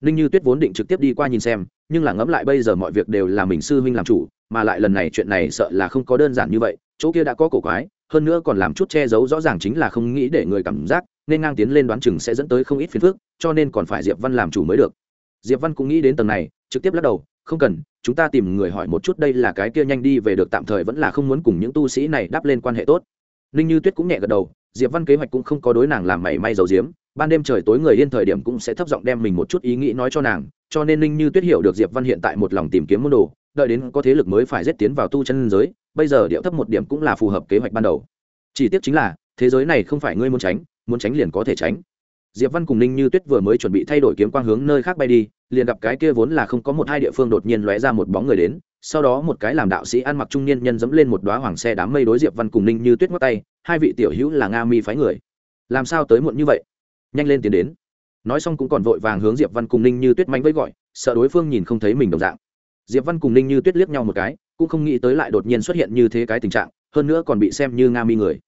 Ninh như tuyết vốn định trực tiếp đi qua nhìn xem, nhưng là ngẫm lại bây giờ mọi việc đều là mình sư huynh làm chủ, mà lại lần này chuyện này sợ là không có đơn giản như vậy, chỗ kia đã có cổ quái, hơn nữa còn làm chút che giấu rõ ràng chính là không nghĩ để người cảm giác, nên ngang tiến lên đoán chừng sẽ dẫn tới không ít phiền phức, cho nên còn phải diệp văn làm chủ mới được. Diệp văn cũng nghĩ đến tầng này, trực tiếp lắc đầu, không cần chúng ta tìm người hỏi một chút đây là cái kia nhanh đi về được tạm thời vẫn là không muốn cùng những tu sĩ này đáp lên quan hệ tốt. Ninh như tuyết cũng nhẹ gật đầu, diệp văn kế hoạch cũng không có đối nàng làm mảy may dầu diếm ban đêm trời tối người yên thời điểm cũng sẽ thấp giọng đem mình một chút ý nghĩ nói cho nàng, cho nên ninh như tuyết hiểu được diệp văn hiện tại một lòng tìm kiếm môn đồ, đợi đến có thế lực mới phải giết tiến vào tu chân giới, bây giờ điệu thấp một điểm cũng là phù hợp kế hoạch ban đầu. Chỉ tiếc chính là, thế giới này không phải ngươi muốn tránh muốn tránh liền có thể tránh. Diệp văn cùng ninh như tuyết vừa mới chuẩn bị thay đổi kiếm quang hướng nơi khác bay đi liền gặp cái kia vốn là không có một hai địa phương đột nhiên lóe ra một bóng người đến, sau đó một cái làm đạo sĩ ăn mặc trung niên nhân dẫm lên một đoá hoàng xe đám mây đối diệp văn cùng ninh như tuyết ngót tay, hai vị tiểu hữu là nga mi phái người. Làm sao tới muộn như vậy? Nhanh lên tiến đến. Nói xong cũng còn vội vàng hướng diệp văn cùng ninh như tuyết manh với gọi, sợ đối phương nhìn không thấy mình đồng dạng. Diệp văn cùng ninh như tuyết liếc nhau một cái, cũng không nghĩ tới lại đột nhiên xuất hiện như thế cái tình trạng, hơn nữa còn bị xem như nga mi người.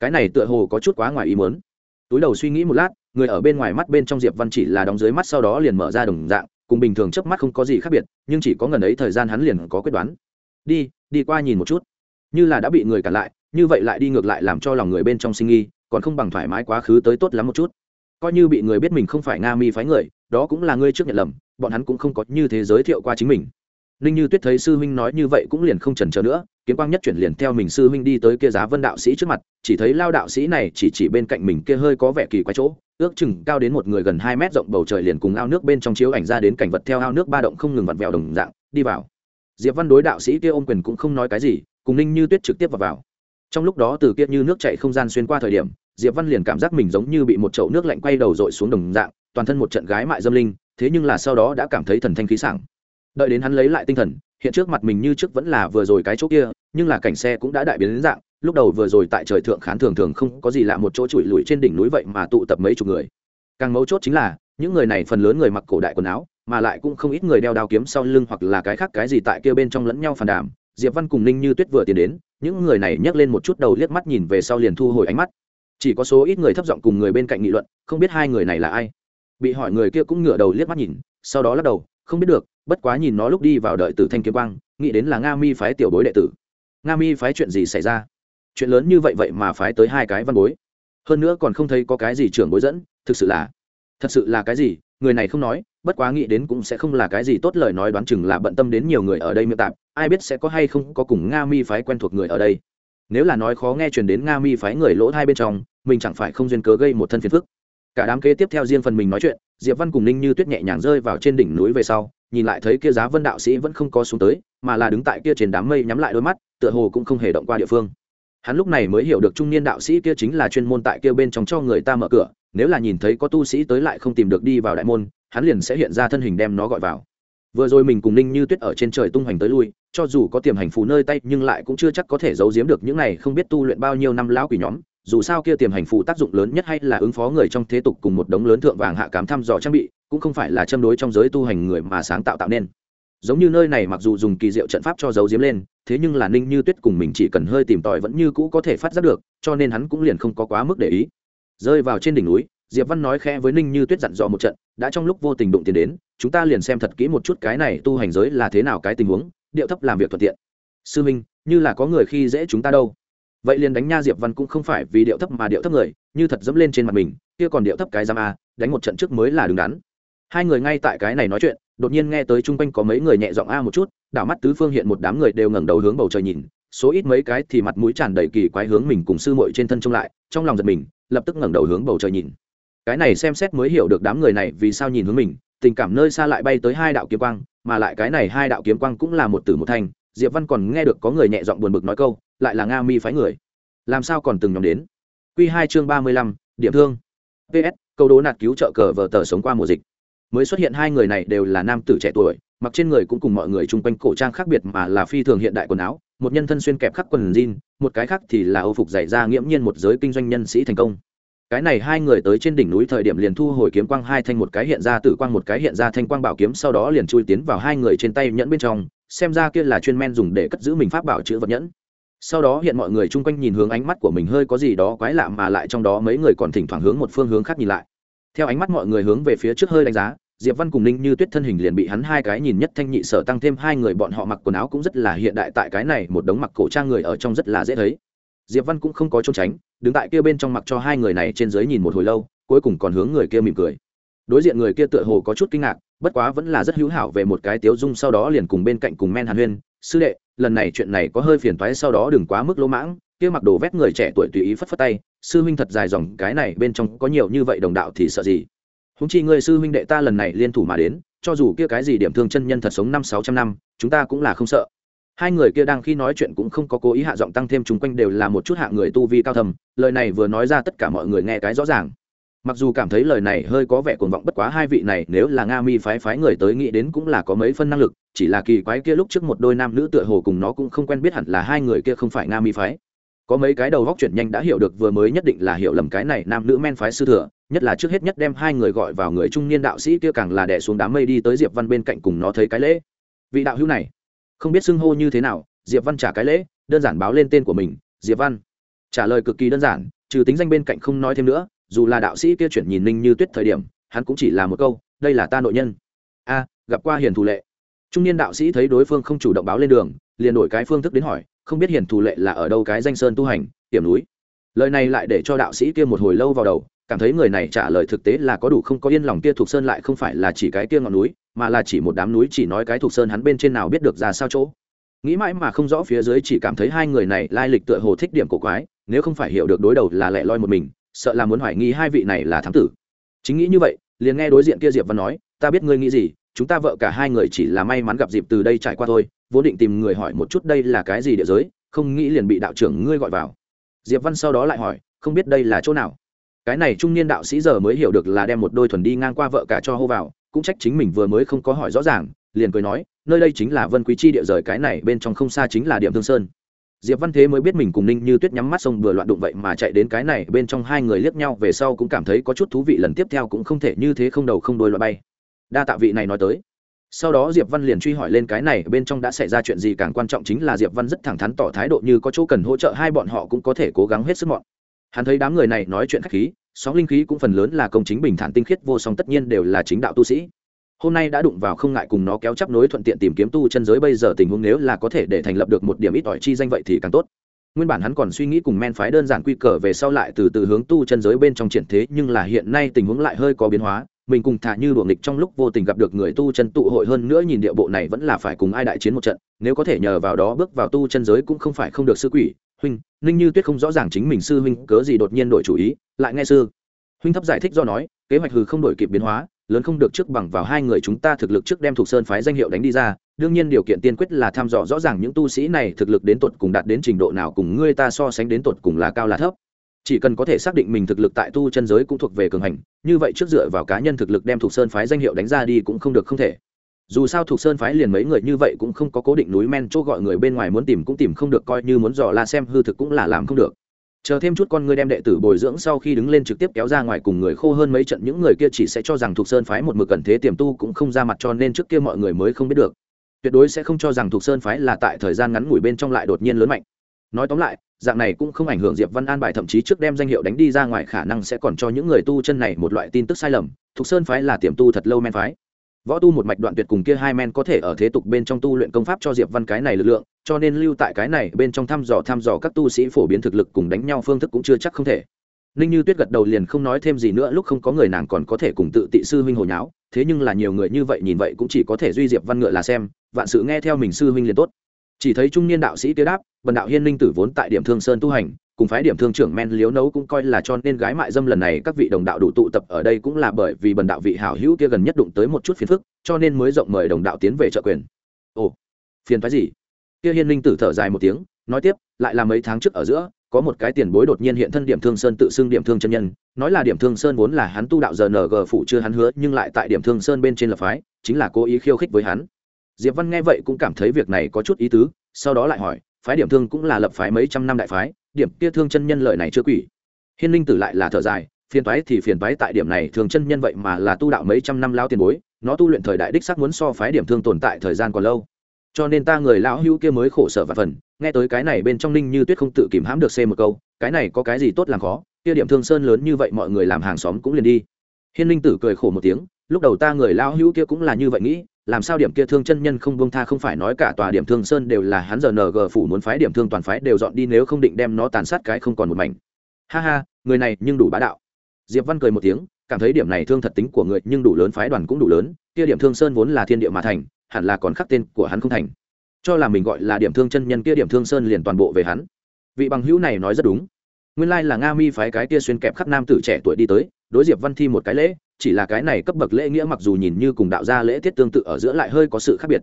Cái này tựa hồ có chút quá ngoài ý muốn túi đầu suy nghĩ một lát, người ở bên ngoài mắt bên trong diệp văn chỉ là đóng dưới mắt sau đó liền mở ra đồng dạng, cùng bình thường chớp mắt không có gì khác biệt, nhưng chỉ có ngần ấy thời gian hắn liền có quyết đoán. Đi đi qua nhìn một chút. Như là đã bị người cản lại, như vậy lại đi ngược lại làm cho lòng người bên trong sinh nghi, còn không bằng thoải mái quá khứ tới tốt lắm một chút. Coi như bị người biết mình không phải nga mi phái người, đó cũng là ngươi trước nhận lầm, bọn hắn cũng không có như thế giới thiệu qua chính mình ninh như tuyết thấy sư huynh nói như vậy cũng liền không trần trờ nữa kiếm quang nhất chuyển liền theo mình sư huynh đi tới kia giá vân đạo sĩ trước mặt chỉ thấy lao đạo sĩ này chỉ chỉ bên cạnh mình kia hơi có vẻ kỳ quái chỗ ước chừng cao đến một người gần hai mét rộng bầu trời liền cùng ao nước bên trong chiếu ảnh ra đến cảnh vật theo ao nước ba động không ngừng vặn vẹo đồng dạng đi vào diệp văn đối đạo sĩ kia ôm quyền cũng không nói cái gì cùng ninh như tuyết trực tiếp vào, vào. trong lúc đó từ kia như nước chạy không gian xuyên qua thời điểm diệp văn liền cảm giác mình giống như bị một chậu nước lạnh quay đầu dội xuống đồng dạng toàn thân một trận gái mại dâm linh thế nhưng là sau đó đã cảm thấy thần thanh khí sảng đợi đến hắn lấy lại tinh thần, hiện trước mặt mình như trước vẫn là vừa rồi cái chỗ kia, nhưng là cảnh xe cũng đã đại biến đến dạng, lúc đầu vừa rồi tại trời thượng khán thường thường không có gì lạ một chỗ trụi lùi trên đỉnh núi vậy mà tụ tập mấy chục người. Càng mấu chốt chính là, những người này phần lớn người mặc cổ đại quần áo, mà lại cũng không ít người đeo đao kiếm sau lưng hoặc là cái khác cái gì tại kia bên trong lẫn nhau phản đàm. Diệp văn cùng ninh như tuyết vừa tiến đến, những người này nhấc lên một chút đầu liếc mắt nhìn về sau liền thu hồi ánh mắt. Chỉ có số ít người thấp giọng cùng người bên cạnh nghị luận, không biết hai người này là ai. Bị hỏi người kia cũng ngửa đầu liếc mắt nhìn, sau đó lắc đầu, không biết được bất quá nhìn nó lúc đi vào đợi tử thanh kiếm quang, nghĩ đến là nga mi phái tiểu bối đệ tử. Nga mi phái chuyện gì xảy ra? Chuyện lớn như vậy vậy mà phái tới hai cái văn bối. Hơn nữa còn không thấy có cái gì trưởng bối dẫn, thực sự là, thật sự là cái gì, người này không nói, bất quá nghĩ đến cũng sẽ không là cái gì tốt lời nói đoán chừng là bận tâm đến nhiều người ở đây miệng tạp, ai biết sẽ có hay không có cùng nga mi phái quen thuộc người ở đây. Nếu là nói khó nghe truyền đến nga mi phái người lỗ hai bên trong, mình chẳng phải không duyên cớ gây một thân phiền phức. Cả đám kế tiếp theo riêng phần mình nói chuyện, diệp văn cùng ninh như tuyết nhẹ nhàng rơi vào trên đỉnh núi về sau nhìn lại thấy kia giá vân đạo sĩ vẫn không có xuống tới, mà là đứng tại kia trên đám mây nhắm lại đôi mắt, tựa hồ cũng không hề động qua địa phương. Hắn lúc này mới hiểu được trung niên đạo sĩ kia chính là chuyên môn tại kia bên trong cho người ta mở cửa, nếu là nhìn thấy có tu sĩ tới lại không tìm được đi vào đại môn, hắn liền sẽ hiện ra thân hình đem nó gọi vào. Vừa rồi mình cùng ninh như tuyết ở trên trời tung hoành tới lui, cho dù có tiềm hành phù nơi tay, nhưng lại cũng chưa chắc có thể giấu giếm được những này không biết tu luyện bao nhiêu năm lão quỷ nhóm dù sao kia tiềm hành phụ tác dụng lớn nhất hay là ứng phó người trong thế tục cùng một đống lớn thượng vàng hạ cám thăm dò trang bị, cũng không phải là châm đối trong giới tu hành người mà sáng tạo tạo nên. Giống như nơi này mặc dù dùng kỳ diệu trận pháp cho giấu diếm lên, thế nhưng là ninh như tuyết cùng mình chỉ cần hơi tìm tòi vẫn như cũ có thể phát giác được, cho nên hắn cũng liền không có quá mức để ý. Rơi vào trên đỉnh núi, diệp văn nói khẽ với ninh như tuyết dặn dò một trận, đã trong lúc vô tình đụng tiền đến, chúng ta liền xem thật kỹ một chút cái này tu hành giới là thế nào cái tình huống, điệu thấp làm việc thuận tiện. Sư minh, như là có người khi dễ chúng ta đâu vậy liền đánh nha diệp văn cũng không phải vì điệu thấp mà điệu thấp người, như thật dẫm lên trên mặt mình, kia còn điệu thấp cái giam a, đánh một trận trước mới là đứng đắn. Hai người ngay tại cái này nói chuyện, đột nhiên nghe tới chung quanh có mấy người nhẹ giọng a một chút, đảo mắt tứ phương hiện một đám người đều ngẩng đầu hướng bầu trời nhìn, số ít mấy cái thì mặt mũi tràn đầy kỳ quái hướng mình cùng sư muội trên thân trông lại, trong lòng giật mình, lập tức ngẩng đầu hướng bầu trời nhìn. Cái này xem xét mới hiểu được đám người này vì sao nhìn hướng mình, tình cảm nơi xa lại bay tới hai đạo kiếm quang, mà lại cái này hai đạo kiếm quang cũng là một tử một thanh diệp văn còn nghe được có người nhẹ giọng buồn bực nói câu, lại là nga mi phái người. Làm sao còn từng nhóm đến? Q hai chương ba mươi lăm, điểm thương. Ps câu đố nạt cứu trợ cờ vờ tờ sống qua mùa dịch. Mới xuất hiện hai người này đều là nam tử trẻ tuổi, mặc trên người cũng cùng mọi người chung quanh cổ trang khác biệt mà là phi thường hiện đại quần áo, một nhân thân xuyên kẹp khắc quần jean, một cái khác thì là âu phục dày ra nghiễm nhiên một giới kinh doanh nhân sĩ thành công. Cái này hai người tới trên đỉnh núi thời điểm liền thu hồi kiếm quang hai thanh một cái hiện ra tử quang một cái hiện ra thanh quang bảo kiếm, sau đó liền chui tiến vào hai người trên tay nhẫn bên trong xem ra kia là chuyên men dùng để cất giữ mình pháp bảo chữ vật nhẫn. Sau đó hiện mọi người chung quanh nhìn hướng ánh mắt của mình hơi có gì đó quái lạ mà lại trong đó mấy người còn thỉnh thoảng hướng một phương hướng khác nhìn lại. Theo ánh mắt mọi người hướng về phía trước hơi đánh giá, diệp văn cùng ninh như tuyết thân hình liền bị hắn hai cái nhìn nhất thanh nhị sở tăng thêm hai người bọn họ mặc quần áo cũng rất là hiện đại tại cái này một đống mặc cổ trang người ở trong rất là dễ thấy. Diệp văn cũng không có trốn tránh, đứng tại kia bên trong mặc cho hai người này trên dưới nhìn một hồi lâu, cuối cùng còn hướng người kia mỉm cười. Đối diện người kia tựa hồ có chút kinh ngạc bất quá vẫn là rất hữu hảo về một cái tiếu dung sau đó liền cùng bên cạnh cùng men hàn huyên, sư đệ, lần này chuyện này có hơi phiền toái, sau đó đừng quá mức lỗ mãng. Kia mặc đồ vét người trẻ tuổi tùy ý phất phất tay, sư huynh thật dài dòng, cái này bên trong có nhiều như vậy đồng đạo thì sợ gì? Húng chi ngươi sư huynh đệ ta lần này liên thủ mà đến, cho dù kia cái gì điểm thương chân nhân thật sống năm, sáu trăm năm, chúng ta cũng là không sợ. Hai người kia đang khi nói chuyện cũng không có cố ý hạ giọng tăng thêm chung quanh đều là một chút hạ người tu vi cao thầm lời này vừa nói ra tất cả mọi người nghe cái rõ ràng mặc dù cảm thấy lời này hơi có vẻ cuồng vọng, bất quá hai vị này nếu là nga mi phái phái người tới nghĩ đến cũng là có mấy phân năng lực, chỉ là kỳ quái kia lúc trước một đôi nam nữ tựa hồ cùng nó cũng không quen biết hẳn là hai người kia không phải nga mi phái. Có mấy cái đầu góc chuyển nhanh đã hiểu được vừa mới nhất định là hiểu lầm cái này nam nữ men phái sư thừa, nhất là trước hết nhất đem hai người gọi vào người trung niên đạo sĩ kia càng là đẻ xuống đám mây đi tới diệp văn bên cạnh cùng nó thấy cái lễ. Vị đạo hữu này, không biết xưng hô như thế nào, diệp văn trả cái lễ, đơn giản báo lên tên của mình, diệp văn. Trả lời cực kỳ đơn giản, trừ tính danh bên cạnh không nói thêm nữa dù là đạo sĩ kia chuyển nhìn ninh như tuyết thời điểm, hắn cũng chỉ là một câu, đây là ta nội nhân. A, gặp qua hiền thủ lệ. Trung niên đạo sĩ thấy đối phương không chủ động báo lên đường, liền đổi cái phương thức đến hỏi, không biết hiền thủ lệ là ở đâu cái danh sơn tu hành hiểm núi? Lời này lại để cho đạo sĩ kia một hồi lâu vào đầu, cảm thấy người này trả lời thực tế là có đủ không có yên lòng kia thuộc sơn lại không phải là chỉ cái kia ngọn núi, mà là chỉ một đám núi chỉ nói cái thuộc sơn hắn bên trên nào biết được ra sao chỗ. Nghĩ mãi mà không rõ phía dưới chỉ cảm thấy hai người này lai lịch tựa hồ thích điểm cổ quái, nếu không phải hiểu được đối đầu là lẻ loi một mình sợ là muốn hoài nghi hai vị này là thám tử. Chính nghĩ như vậy, liền nghe đối diện kia diệp văn nói, ta biết ngươi nghĩ gì, chúng ta vợ cả hai người chỉ là may mắn gặp dịp từ đây trải qua thôi, vốn định tìm người hỏi một chút đây là cái gì địa giới, không nghĩ liền bị đạo trưởng ngươi gọi vào. Diệp văn sau đó lại hỏi, không biết đây là chỗ nào? Cái này trung niên đạo sĩ giờ mới hiểu được là đem một đôi thuần đi ngang qua vợ cả cho hô vào, cũng trách chính mình vừa mới không có hỏi rõ ràng, liền cười nói, nơi đây chính là vân quý chi địa rời cái này bên trong không xa chính là điểm thương sơn diệp văn thế mới biết mình cùng ninh như tuyết nhắm mắt sông vừa loạn đụng vậy mà chạy đến cái này, bên trong hai người liếc nhau về sau cũng cảm thấy có chút thú vị, lần tiếp theo cũng không thể như thế không đầu không đôi loại bay. Đa tạ vị này nói tới. Sau đó diệp văn liền truy hỏi lên cái này, bên trong đã xảy ra chuyện gì, càng quan trọng chính là diệp văn rất thẳng thắn tỏ thái độ như có chỗ cần hỗ trợ, hai bọn họ cũng có thể cố gắng hết sức mọn hắn thấy đám người này nói chuyện khách khí, sóng linh khí cũng phần lớn là công chính bình thản tinh khiết vô song, tất nhiên đều là chính đạo tu sĩ hôm nay đã đụng vào không ngại cùng nó kéo chấp nối thuận tiện tìm kiếm tu chân giới bây giờ tình huống nếu là có thể để thành lập được một điểm ít ỏi chi danh vậy thì càng tốt. Nguyên bản hắn còn suy nghĩ cùng men phái đơn giản quy cờ về sau lại từ từ hướng tu chân giới bên trong triển thế, nhưng là hiện nay tình huống lại hơi có biến hóa, mình cùng thả như luồng nghịch trong lúc vô tình gặp được người tu chân tụ hội hơn nữa nhìn địa bộ này vẫn là phải cùng ai đại chiến một trận, nếu có thể nhờ vào đó bước vào tu chân giới cũng không phải không được sư quỷ. Huynh, ninh như tuyết không rõ ràng chính mình sư huynh cớ gì đột nhiên đổi chủ ý, lại nghe sư. Huynh thấp giải thích do nói, kế hoạch hư không đổi kịp biến hóa lớn không được trước bằng vào hai người chúng ta thực lực trước đem thuộc sơn phái danh hiệu đánh đi ra, đương nhiên điều kiện tiên quyết là thăm dò rõ ràng những tu sĩ này thực lực đến tột cùng đạt đến trình độ nào cùng ngươi ta so sánh đến tột cùng là cao là thấp. Chỉ cần có thể xác định mình thực lực tại tu chân giới cũng thuộc về cường hành, như vậy trước dựa vào cá nhân thực lực đem thuộc sơn phái danh hiệu đánh ra đi cũng không được không thể. Dù sao thuộc sơn phái liền mấy người như vậy cũng không có cố định núi men chỗ gọi người bên ngoài muốn tìm cũng tìm không được, coi như muốn dò la xem hư thực cũng là làm không được chờ thêm chút con ngươi đem đệ tử bồi dưỡng sau khi đứng lên trực tiếp kéo ra ngoài cùng người khô hơn mấy trận, những người kia chỉ sẽ cho rằng thuộc sơn phái một mực cần thế tiềm tu cũng không ra mặt cho nên trước kia mọi người mới không biết được. Tuyệt đối sẽ không cho rằng thuộc sơn phái là tại thời gian ngắn ngủi bên trong lại đột nhiên lớn mạnh. Nói tóm lại, dạng này cũng không ảnh hưởng diệp văn an bài thậm chí trước đem danh hiệu đánh đi ra ngoài, khả năng sẽ còn cho những người tu chân này một loại tin tức sai lầm. Thuộc sơn phái là tiềm tu thật lâu men phái võ tu một mạch đoạn tuyệt cùng kia hai men có thể ở thế tục bên trong tu luyện công pháp cho diệp văn cái này lực lượng, cho nên lưu tại cái này bên trong thăm dò thăm dò các tu sĩ phổ biến thực lực cùng đánh nhau phương thức cũng chưa chắc không thể. Ninh như tuyết gật đầu liền không nói thêm gì nữa, lúc không có người nàng còn có thể cùng tự tị sư huynh hồi nháo, thế nhưng là nhiều người như vậy nhìn vậy cũng chỉ có thể duy diệp văn ngựa là xem, vạn sự nghe theo mình sư huynh liền tốt. Chỉ thấy trung niên đạo sĩ tiêu đáp, bần đạo hiên ninh tử vốn tại điểm thương sơn tu hành cùng phái điểm thương trưởng men liếu nấu cũng coi là cho nên gái mại dâm lần này các vị đồng đạo đủ tụ tập ở đây cũng là bởi vì bần đạo vị hảo hữu kia gần nhất đụng tới một chút phiền phức, cho nên mới rộng mời đồng đạo tiến về trợ quyền. Ồ, phiền phái gì? Kia hiên linh tử thở dài một tiếng, nói tiếp, lại là mấy tháng trước ở giữa, có một cái tiền bối đột nhiên hiện thân điểm thương sơn tự xưng điểm thương chân nhân, nói là điểm thương sơn vốn là hắn tu đạo giờ ng phụ chưa hắn hứa, nhưng lại tại điểm thương sơn bên trên lập phái, chính là cố ý khiêu khích với hắn. Diệp văn nghe vậy cũng cảm thấy việc này có chút ý tứ, sau đó lại hỏi, phái điểm thương cũng là lập phái mấy trăm năm đại phái điểm kia thương chân nhân lợi này chưa quỷ. Hiên linh tử lại là thở dài, phiền toái thì phiền toái tại điểm này thường chân nhân vậy mà là tu đạo mấy trăm năm lao tiền bối, nó tu luyện thời đại đích sắc muốn so phái điểm thương tồn tại thời gian còn lâu. Cho nên ta người lão hữu kia mới khổ sở và phần, nghe tới cái này bên trong ninh như tuyết không tự kìm hãm được xê một câu, cái này có cái gì tốt làm khó, kia điểm thương sơn lớn như vậy mọi người làm hàng xóm cũng liền đi. Hiên linh tử cười khổ một tiếng, lúc đầu ta người lão hữu kia cũng là như vậy nghĩ làm sao điểm kia thương chân nhân không buông tha không phải nói cả tòa điểm thương sơn đều là hắn giờ ng phủ muốn phái điểm thương toàn phái đều dọn đi nếu không định đem nó tàn sát cái không còn một mảnh. Ha ha, người này nhưng đủ bá đạo. Diệp văn cười một tiếng, cảm thấy điểm này thương thật tính của người nhưng đủ lớn phái đoàn cũng đủ lớn, kia điểm thương sơn vốn là thiên địa mà thành, hẳn là còn khắc tên của hắn không thành. Cho là mình gọi là điểm thương chân nhân kia điểm thương sơn liền toàn bộ về hắn. Vị bằng hữu này nói rất đúng. Nguyên lai là nga mi phái cái kia xuyên kẹp khắc nam tử trẻ tuổi đi tới, đối diệp văn thi một cái lễ chỉ là cái này cấp bậc lễ nghĩa mặc dù nhìn như cùng đạo gia lễ tiết tương tự ở giữa lại hơi có sự khác biệt.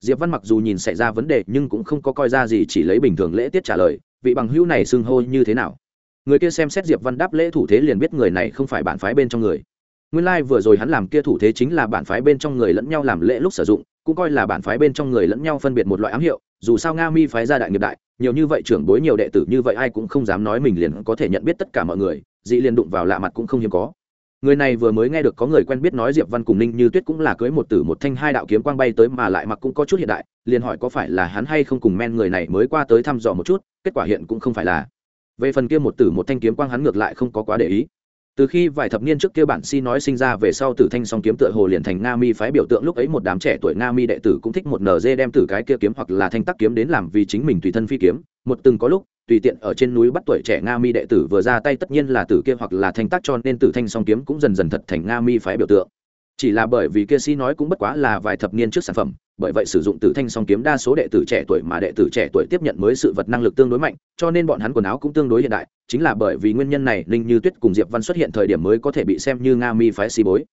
Diệp văn mặc dù nhìn xảy ra vấn đề nhưng cũng không có coi ra gì, chỉ lấy bình thường lễ tiết trả lời, vị bằng hữu này xưng hô như thế nào? Người kia xem xét diệp văn đáp lễ thủ thế liền biết người này không phải bản phái bên trong người. Nguyên lai vừa rồi hắn làm kia thủ thế chính là bản phái bên trong người lẫn nhau làm lễ lúc sử dụng, cũng coi là bản phái bên trong người lẫn nhau phân biệt một loại ám hiệu, dù sao nga mi phái gia đại nghiệp đại, nhiều như vậy trưởng bối nhiều đệ tử như vậy ai cũng không dám nói mình liền có thể nhận biết tất cả mọi người, dị liền đụng vào lạ mặt cũng không hiếm có người này vừa mới nghe được có người quen biết nói diệp văn cùng ninh như tuyết cũng là cưới một tử một thanh hai đạo kiếm quang bay tới mà lại mặc cũng có chút hiện đại, liền hỏi có phải là hắn hay không cùng men người này mới qua tới thăm dò một chút, kết quả hiện cũng không phải là. Về phần kia một tử một thanh kiếm quang hắn ngược lại không có quá để ý. Từ khi vài thập niên trước kia bản si nói sinh ra về sau tử thanh song kiếm tựa hồ liền thành nga mi phái biểu tượng, lúc ấy một đám trẻ tuổi nga mi đệ tử cũng thích một nz đem tử cái kia kiếm hoặc là thanh tắc kiếm đến làm vì chính mình tùy thân phi kiếm. Một từng có lúc tùy tiện ở trên núi bắt tuổi trẻ nga mi đệ tử vừa ra tay tất nhiên là tử kia hoặc là thanh tác cho nên tử thanh song kiếm cũng dần dần thật thành nga mi phái biểu tượng. Chỉ là bởi vì kia si nói cũng bất quá là vài thập niên trước sản phẩm, bởi vậy sử dụng tử thanh song kiếm đa số đệ tử trẻ tuổi mà đệ tử trẻ tuổi tiếp nhận mới sự vật năng lực tương đối mạnh, cho nên bọn hắn quần áo cũng tương đối hiện đại, chính là bởi vì nguyên nhân này, ninh như tuyết cùng diệp văn xuất hiện thời điểm mới có thể bị xem như nga mi phái si bối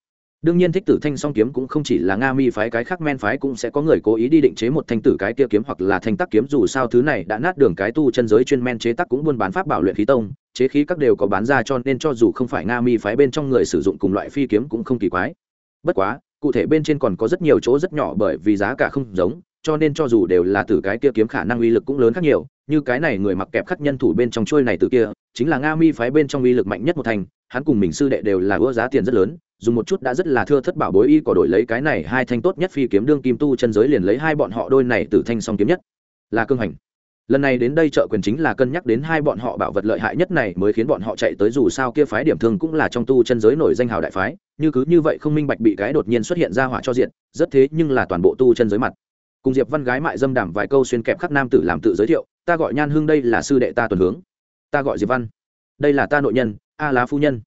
đương nhiên thích tử thanh song kiếm cũng không chỉ là nga mi phái, cái khác men phái cũng sẽ có người cố ý đi định chế một thanh tử cái kia kiếm hoặc là thanh tắc kiếm, dù sao thứ này đã nát đường cái tu chân giới chuyên men chế tác cũng buôn bán pháp bảo luyện khí tông, chế khí các đều có bán ra cho nên cho dù không phải nga mi phái bên trong người sử dụng cùng loại phi kiếm cũng không kỳ quái. Bất quá, cụ thể bên trên còn có rất nhiều chỗ rất nhỏ bởi vì giá cả không giống, cho nên cho dù đều là từ cái kia kiếm khả năng uy lực cũng lớn khác nhiều, như cái này người mặc kẹp khắc nhân thủ bên trong trôi này từ kia, chính là nga mi phái bên trong uy lực mạnh nhất một thành, hắn cùng mình sư đệ đều là ưa giá tiền rất lớn dùng một chút đã rất là thưa thất bảo bối y có đổi lấy cái này hai thanh tốt nhất phi kiếm đương kim tu chân giới liền lấy hai bọn họ đôi này từ thanh song kiếm nhất. Là cương hành. Lần này đến đây trợ quyền chính là cân nhắc đến hai bọn họ bảo vật lợi hại nhất này mới khiến bọn họ chạy tới dù sao kia phái điểm thương cũng là trong tu chân giới nổi danh hào đại phái, như cứ như vậy không minh bạch bị cái đột nhiên xuất hiện ra hỏa cho diện rất thế nhưng là toàn bộ tu chân giới mặt. Cùng diệp văn gái mại dâm đảm vài câu xuyên kẹp khắc nam tử làm tự giới thiệu, ta gọi nhan hương đây là sư đệ ta tuần hướng. Ta gọi diệp văn. Đây là ta nội nhân, a lá phu nhân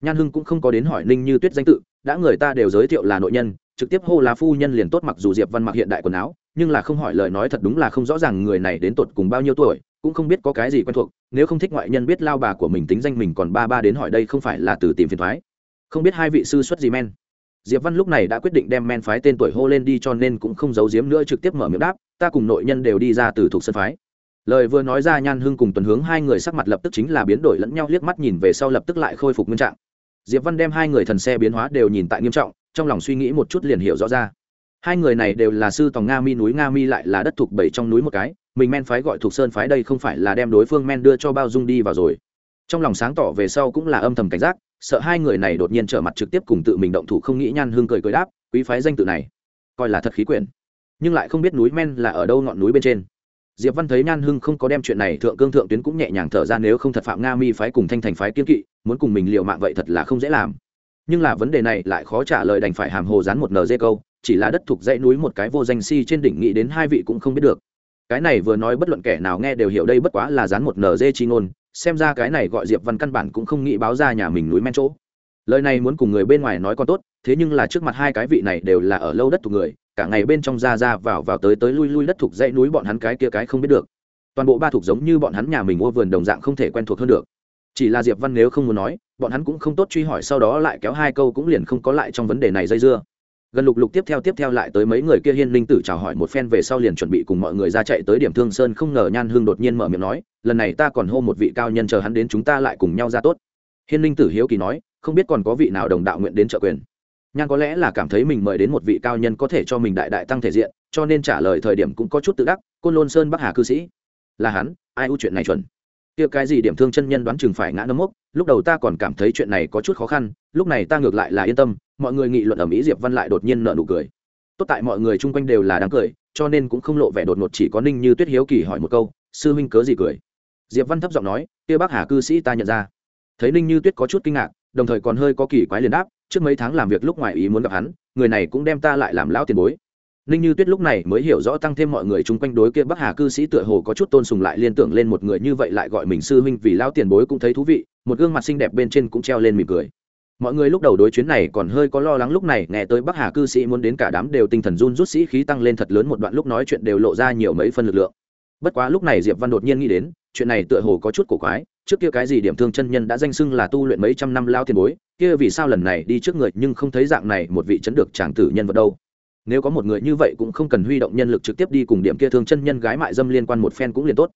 nhan hưng cũng không có đến hỏi ninh như tuyết danh tự, đã người ta đều giới thiệu là nội nhân, trực tiếp hô là phu nhân liền tốt mặc dù diệp văn mặc hiện đại quần áo, nhưng là không hỏi lời nói thật đúng là không rõ ràng người này đến tột cùng bao nhiêu tuổi, cũng không biết có cái gì quen thuộc, nếu không thích ngoại nhân biết lao bà của mình tính danh mình còn ba ba đến hỏi đây không phải là từ tìm phiền thoái. Không biết hai vị sư xuất gì men. Diệp văn lúc này đã quyết định đem men phái tên tuổi hô lên đi cho nên cũng không giấu giếm nữa trực tiếp mở miệng đáp, ta cùng nội nhân đều đi ra từ thuộc sân phái. Lời vừa nói ra, nhan hưng cùng tuần hướng hai người sắc mặt lập tức chính là biến đổi lẫn nhau, liếc mắt nhìn về sau lập tức lại khôi phục nguyên trạng diệp văn đem hai người thần xe biến hóa đều nhìn tại nghiêm trọng, trong lòng suy nghĩ một chút liền hiểu rõ ra. Hai người này đều là sư tòng nga mi núi nga mi lại là đất thuộc bảy trong núi một cái, mình men phái gọi thuộc sơn phái đây không phải là đem đối phương men đưa cho bao dung đi vào rồi. Trong lòng sáng tỏ về sau cũng là âm thầm cảnh giác, sợ hai người này đột nhiên trở mặt trực tiếp cùng tự mình động thủ không nghĩ nhan hương cười cười đáp, quý phái danh tự này, coi là thật khí quyển. Nhưng lại không biết núi men là ở đâu ngọn núi bên trên diệp văn thấy nhan hưng không có đem chuyện này thượng cương thượng tuyến cũng nhẹ nhàng thở ra nếu không thật phạm nga mi phái cùng thanh thành phái kiên kỵ, muốn cùng mình liệu mạng vậy thật là không dễ làm. Nhưng là vấn đề này lại khó trả lời đành phải hàm hồ dán một nd câu, chỉ là đất thuộc dãy núi một cái vô danh si trên đỉnh nghĩ đến hai vị cũng không biết được. Cái này vừa nói bất luận kẻ nào nghe đều hiểu đây bất quá là dán một nd chi ngôn, xem ra cái này gọi diệp văn căn bản cũng không nghĩ báo ra nhà mình núi men chỗ. Lời này muốn cùng người bên ngoài nói còn tốt, thế nhưng là trước mặt hai cái vị này đều là ở lâu đất thuộc người cả ngày bên trong ra ra vào vào tới tới lui lui đất thuộc dãy núi bọn hắn cái kia cái không biết được. Toàn bộ ba thuộc giống như bọn hắn nhà mình mua vườn đồng dạng không thể quen thuộc hơn được. Chỉ là diệp văn nếu không muốn nói, bọn hắn cũng không tốt truy hỏi sau đó lại kéo hai câu cũng liền không có lại trong vấn đề này dây dưa. Gần lục lục tiếp theo tiếp theo lại tới mấy người kia hiên linh tử chào hỏi một phen về sau liền chuẩn bị cùng mọi người ra chạy tới điểm thương sơn không ngờ nhan hương đột nhiên mở miệng nói, lần này ta còn hô một vị cao nhân chờ hắn đến chúng ta lại cùng nhau ra tốt. Hiên linh tử hiếu kỳ nói, không biết còn có vị nào đồng đạo nguyện đến trợ quyền? Nhan có lẽ là cảm thấy mình mời đến một vị cao nhân có thể cho mình đại đại tăng thể diện, cho nên trả lời thời điểm cũng có chút tự đắc, côn lôn sơn bắc hà cư sĩ. Là hắn, ai ưu chuyện này chuẩn? Kia cái gì điểm thương chân nhân đoán chừng phải ngã nấm mốc, lúc đầu ta còn cảm thấy chuyện này có chút khó khăn, lúc này ta ngược lại là yên tâm. Mọi người nghị luận ở mỹ diệp văn lại đột nhiên nợ nụ cười. Tốt tại mọi người chung quanh đều là đáng cười, cho nên cũng không lộ vẻ đột ngột chỉ có ninh như tuyết hiếu kỳ hỏi một câu, sư huynh cớ gì cười? Diệp văn thấp giọng nói, kia bác hà cư sĩ ta nhận ra. Thấy ninh như tuyết có chút kinh ngạc, đồng thời còn hơi có kỳ quái liền đáp trước mấy tháng làm việc lúc ngoài ý muốn gặp hắn, người này cũng đem ta lại làm lão tiền bối. Ninh như tuyết lúc này mới hiểu rõ tăng thêm mọi người chung quanh đối kia bắc hà cư sĩ tựa hồ có chút tôn sùng lại liên tưởng lên một người như vậy lại gọi mình sư huynh vì lão tiền bối cũng thấy thú vị, một gương mặt xinh đẹp bên trên cũng treo lên mỉm cười. Mọi người lúc đầu đối chuyến này còn hơi có lo lắng lúc này nghe tới bắc hà cư sĩ muốn đến cả đám đều tinh thần run rút sĩ khí tăng lên thật lớn một đoạn lúc nói chuyện đều lộ ra nhiều mấy phân lực lượng. Bất quá lúc này diệp văn đột nhiên nghĩ đến, chuyện này tựa hồ có chút cổ quái trước kia cái gì điểm thương chân nhân đã danh xưng là tu luyện mấy trăm năm lao tiền bối, kia vì sao lần này đi trước người nhưng không thấy dạng này một vị chấn được tràng tử nhân vật đâu? Nếu có một người như vậy cũng không cần huy động nhân lực trực tiếp đi cùng điểm kia thương chân nhân gái mại dâm liên quan một phen cũng liền tốt.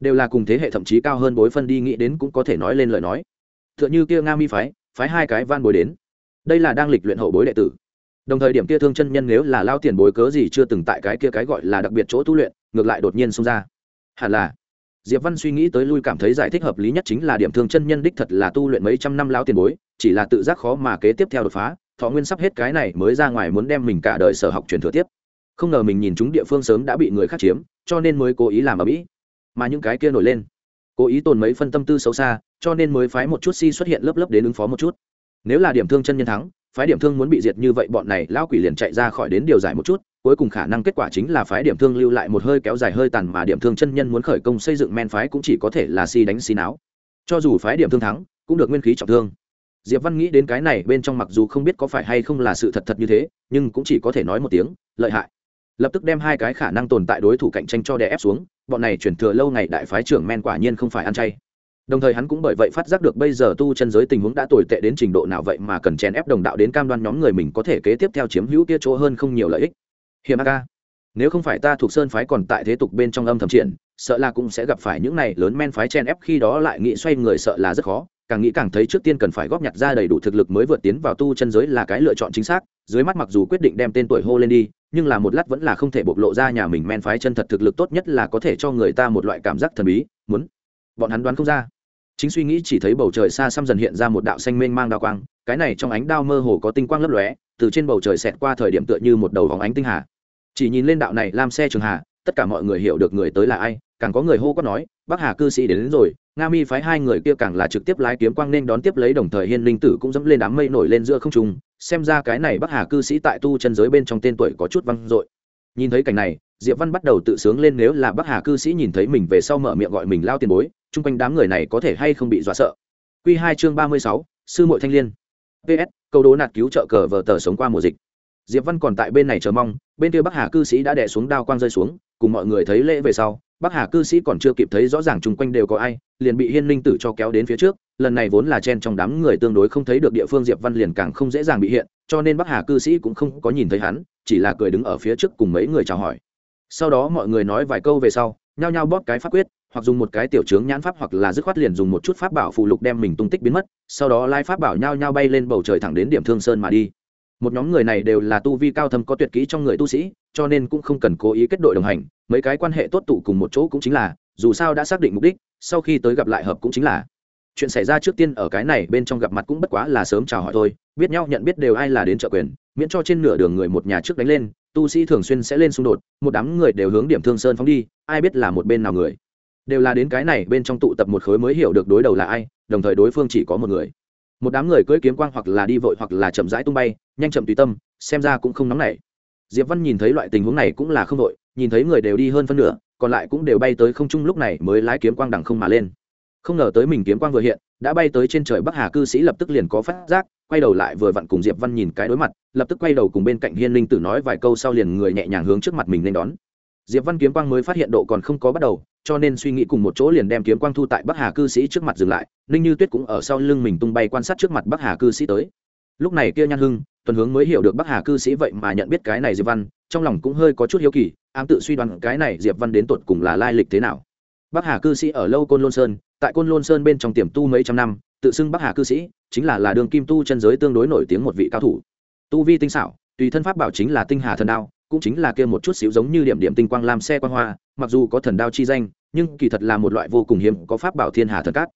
Đều là cùng thế hệ thậm chí cao hơn bối phân đi nghĩ đến cũng có thể nói lên lời nói. T h ư ợ n h ư kia nga mi phái phái hai cái van bối đến. Đây là đang lịch luyện hậu bối đệ tử. Đồng thời điểm kia thương chân nhân nếu là lao tiền bối cớ gì chưa từng tại cái kia cái gọi là đặc biệt chỗ tu luyện, ngược lại đột nhiên xông ra. Hẳn là diệp văn suy nghĩ tới lui cảm thấy giải thích hợp lý nhất chính là điểm thương chân nhân đích thật là tu luyện mấy trăm năm lao tiền bối, chỉ là tự giác khó mà kế tiếp theo đột phá, thọ nguyên sắp hết cái này mới ra ngoài muốn đem mình cả đời sở học truyền thừa tiếp. Không ngờ mình nhìn chúng địa phương sớm đã bị người khác chiếm, cho nên mới cố ý làm ở mỹ mà những cái kia nổi lên, cố ý tồn mấy phân tâm tư xấu xa, cho nên mới phái một chút si xuất hiện lớp lớp đến ứng phó một chút. Nếu là điểm thương chân nhân thắng phái điểm thương muốn bị diệt như vậy, bọn này lão quỷ liền chạy ra khỏi đến điều giải một chút, cuối cùng khả năng kết quả chính là phái điểm thương lưu lại một hơi kéo dài hơi tàn mà điểm thương chân nhân muốn khởi công xây dựng men phái cũng chỉ có thể là si đánh si náo. Cho dù phái điểm thương thắng, cũng được nguyên khí trọng thương. Diệp văn nghĩ đến cái này bên trong mặc dù không biết có phải hay không là sự thật thật như thế, nhưng cũng chỉ có thể nói một tiếng, lợi hại. Lập tức đem hai cái khả năng tồn tại đối thủ cạnh tranh cho đè ép xuống, bọn này chuyển thừa lâu ngày đại phái trưởng men quả nhiên không phải ăn chay đồng thời hắn cũng bởi vậy phát giác được bây giờ tu chân giới tình huống đã tồi tệ đến trình độ nào vậy mà cần chèn ép đồng đạo đến cam đoan nhóm người mình có thể kế tiếp theo chiếm hữu kia chỗ hơn không nhiều lợi ích. Hiểm a. Ca nếu không phải ta thuộc sơn phái còn tại thế tục bên trong âm thầm triển, sợ là cũng sẽ gặp phải những này lớn men phái chen ép khi đó lại nghĩ xoay người sợ là rất khó. Càng nghĩ càng thấy trước tiên cần phải góp nhặt ra đầy đủ thực lực mới vượt tiến vào tu chân giới là cái lựa chọn chính xác, dưới mắt mặc dù quyết định đem tên tuổi hô lên đi, nhưng là một lát vẫn là không thể bộc lộ ra nhà mình men phái chân thật thực lực tốt nhất là có thể cho người ta một loại cảm giác thần bí, muốn. Bọn hắn đoán không ra chính suy nghĩ chỉ thấy bầu trời xa xăm dần hiện ra một đạo xanh mênh mang đao quang cái này trong ánh đao mơ hồ có tinh quang lấp lóe từ trên bầu trời xẹt qua thời điểm tựa như một đầu vòng ánh tinh hà. Chỉ nhìn lên đạo này làm xe trường hà tất cả mọi người hiểu được người tới là ai càng có người hô có nói bắc hà cư sĩ đến, đến rồi nga mi phái hai người kia càng là trực tiếp lái kiếm quang nên đón tiếp lấy đồng thời hiên linh tử cũng dẫm lên đám mây nổi lên giữa không trung xem ra cái này bắc hà cư sĩ tại tu chân giới bên trong tên tuổi có chút văng dội. Nhìn thấy cảnh này diệp văn bắt đầu tự sướng lên nếu là bắc hà cư sĩ nhìn thấy mình về sau mở miệng gọi mình lao tiền bối chung quanh đám người này có thể hay không bị dọa sợ. Q hai chương ba mươi sáu, sư mội thanh liên. Ps câu đố nạt cứu trợ cờ vờ tờ sống qua mùa dịch. Diệp văn còn tại bên này chờ mong, bên kia bắc hà cư sĩ đã đẻ xuống đao quang rơi xuống, cùng mọi người thấy lễ về sau, bắc hà cư sĩ còn chưa kịp thấy rõ ràng chung quanh đều có ai, liền bị hiên linh tử cho kéo đến phía trước, lần này vốn là chen trong đám người tương đối không thấy được địa phương, diệp văn liền càng không dễ dàng bị hiện, cho nên bắc hà cư sĩ cũng không có nhìn thấy hắn, chỉ là cười đứng ở phía trước cùng mấy người chào hỏi. Sau đó mọi người nói vài câu về sau, nhao nhao bóp cái pháp quyết hoặc dùng một cái tiểu trướng nhãn pháp hoặc là dứt khoát liền dùng một chút pháp bảo phụ lục đem mình tung tích biến mất, sau đó lai pháp bảo nhao nhao bay lên bầu trời thẳng đến điểm thương sơn mà đi. Một nhóm người này đều là tu vi cao thâm có tuyệt kỹ trong người tu sĩ, cho nên cũng không cần cố ý kết đội đồng hành, mấy cái quan hệ tốt tụ cùng một chỗ cũng chính là, dù sao đã xác định mục đích, sau khi tới gặp lại hợp cũng chính là. Chuyện xảy ra trước tiên ở cái này bên trong gặp mặt cũng bất quá là sớm chào hỏi thôi, biết nhau nhận biết đều ai là đến trợ quyền, miễn cho trên nửa đường người một nhà trước đánh lên, tu sĩ thường xuyên sẽ lên xung đột, một đám người đều hướng điểm thương sơn phóng đi, ai biết là một bên nào người đều là đến cái này bên trong tụ tập một khối mới hiểu được đối đầu là ai, đồng thời đối phương chỉ có một người. Một đám người cưỡi kiếm quang hoặc là đi vội hoặc là chậm rãi tung bay, nhanh chậm tùy tâm, xem ra cũng không nóng nảy. Diệp văn nhìn thấy loại tình huống này cũng là không vội, nhìn thấy người đều đi hơn phân nửa, còn lại cũng đều bay tới không trung lúc này mới lái kiếm quang đằng không mà lên. Không ngờ tới mình kiếm quang vừa hiện, đã bay tới trên trời bắc hà cư sĩ lập tức liền có phát giác, quay đầu lại vừa vặn cùng diệp văn nhìn cái đối mặt, lập tức quay đầu cùng bên cạnh hiên linh tử nói vài câu sau liền người nhẹ nhàng hướng trước mặt mình lên đón diệp văn kiếm quang mới phát hiện độ còn không có bắt đầu, cho nên suy nghĩ cùng một chỗ liền đem kiếm quang thu tại bắc hà cư sĩ trước mặt dừng lại, ninh như tuyết cũng ở sau lưng mình tung bay quan sát trước mặt bắc hà cư sĩ tới. Lúc này kia nhan hưng, tuần hướng mới hiểu được bắc hà cư sĩ vậy mà nhận biết cái này diệp văn, trong lòng cũng hơi có chút hiếu kỳ, ám tự suy đoán cái này diệp văn đến tột cùng là lai lịch thế nào. Bắc hà cư sĩ ở lâu côn lôn sơn, tại côn lôn sơn bên trong tiềm tu mấy trăm năm, tự xưng bắc hà cư sĩ, chính là là đường kim tu chân giới tương đối nổi tiếng một vị cao thủ. Tu vi tinh xảo, tùy thân pháp bảo chính là tinh hà thần đao cũng chính là kia một chút xíu giống như điểm điểm tinh quang làm xe quang hoa, mặc dù có thần đao chi danh, nhưng kỳ thật là một loại vô cùng hiếm có pháp bảo thiên hà thần cát.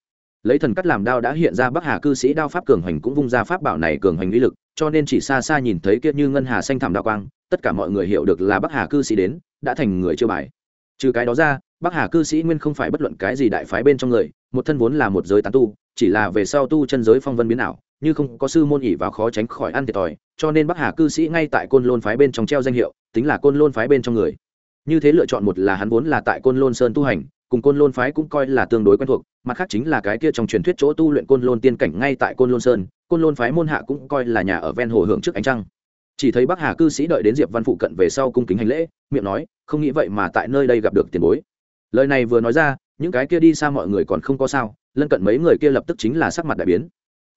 Lấy thần cắt làm đao đã hiện ra bắc hà cư sĩ đao pháp cường hoành cũng vung ra pháp bảo này cường hoành uy lực, cho nên chỉ xa xa nhìn thấy kia như ngân hà xanh thảm đao quang, tất cả mọi người hiểu được là bắc hà cư sĩ đến, đã thành người chưa bài. Trừ cái đó ra, bắc hà cư sĩ nguyên không phải bất luận cái gì đại phái bên trong người, một thân vốn là một giới tán tu chỉ là về sau tu chân giới phong vân biến ảo, như không có sư môn ỉ vào khó tránh khỏi ăn thiệt thòi, cho nên bắc hà cư sĩ ngay tại côn lôn phái bên trong treo danh hiệu, tính là côn lôn phái bên trong người. Như thế lựa chọn một là hắn vốn là tại côn lôn sơn tu hành, cùng côn lôn phái cũng coi là tương đối quen thuộc, mặt khác chính là cái kia trong truyền thuyết chỗ tu luyện côn lôn tiên cảnh ngay tại côn lôn sơn, côn lôn phái môn hạ cũng coi là nhà ở ven hồ hưởng trước ánh trăng. Chỉ thấy bắc hà cư sĩ đợi đến diệp văn phụ cận về sau cung kính hành lễ, miệng nói, không nghĩ vậy mà tại nơi đây gặp được tiền bối. Lời này vừa nói ra những cái kia đi xa mọi người còn không có sao lân cận mấy người kia lập tức chính là sắc mặt đại biến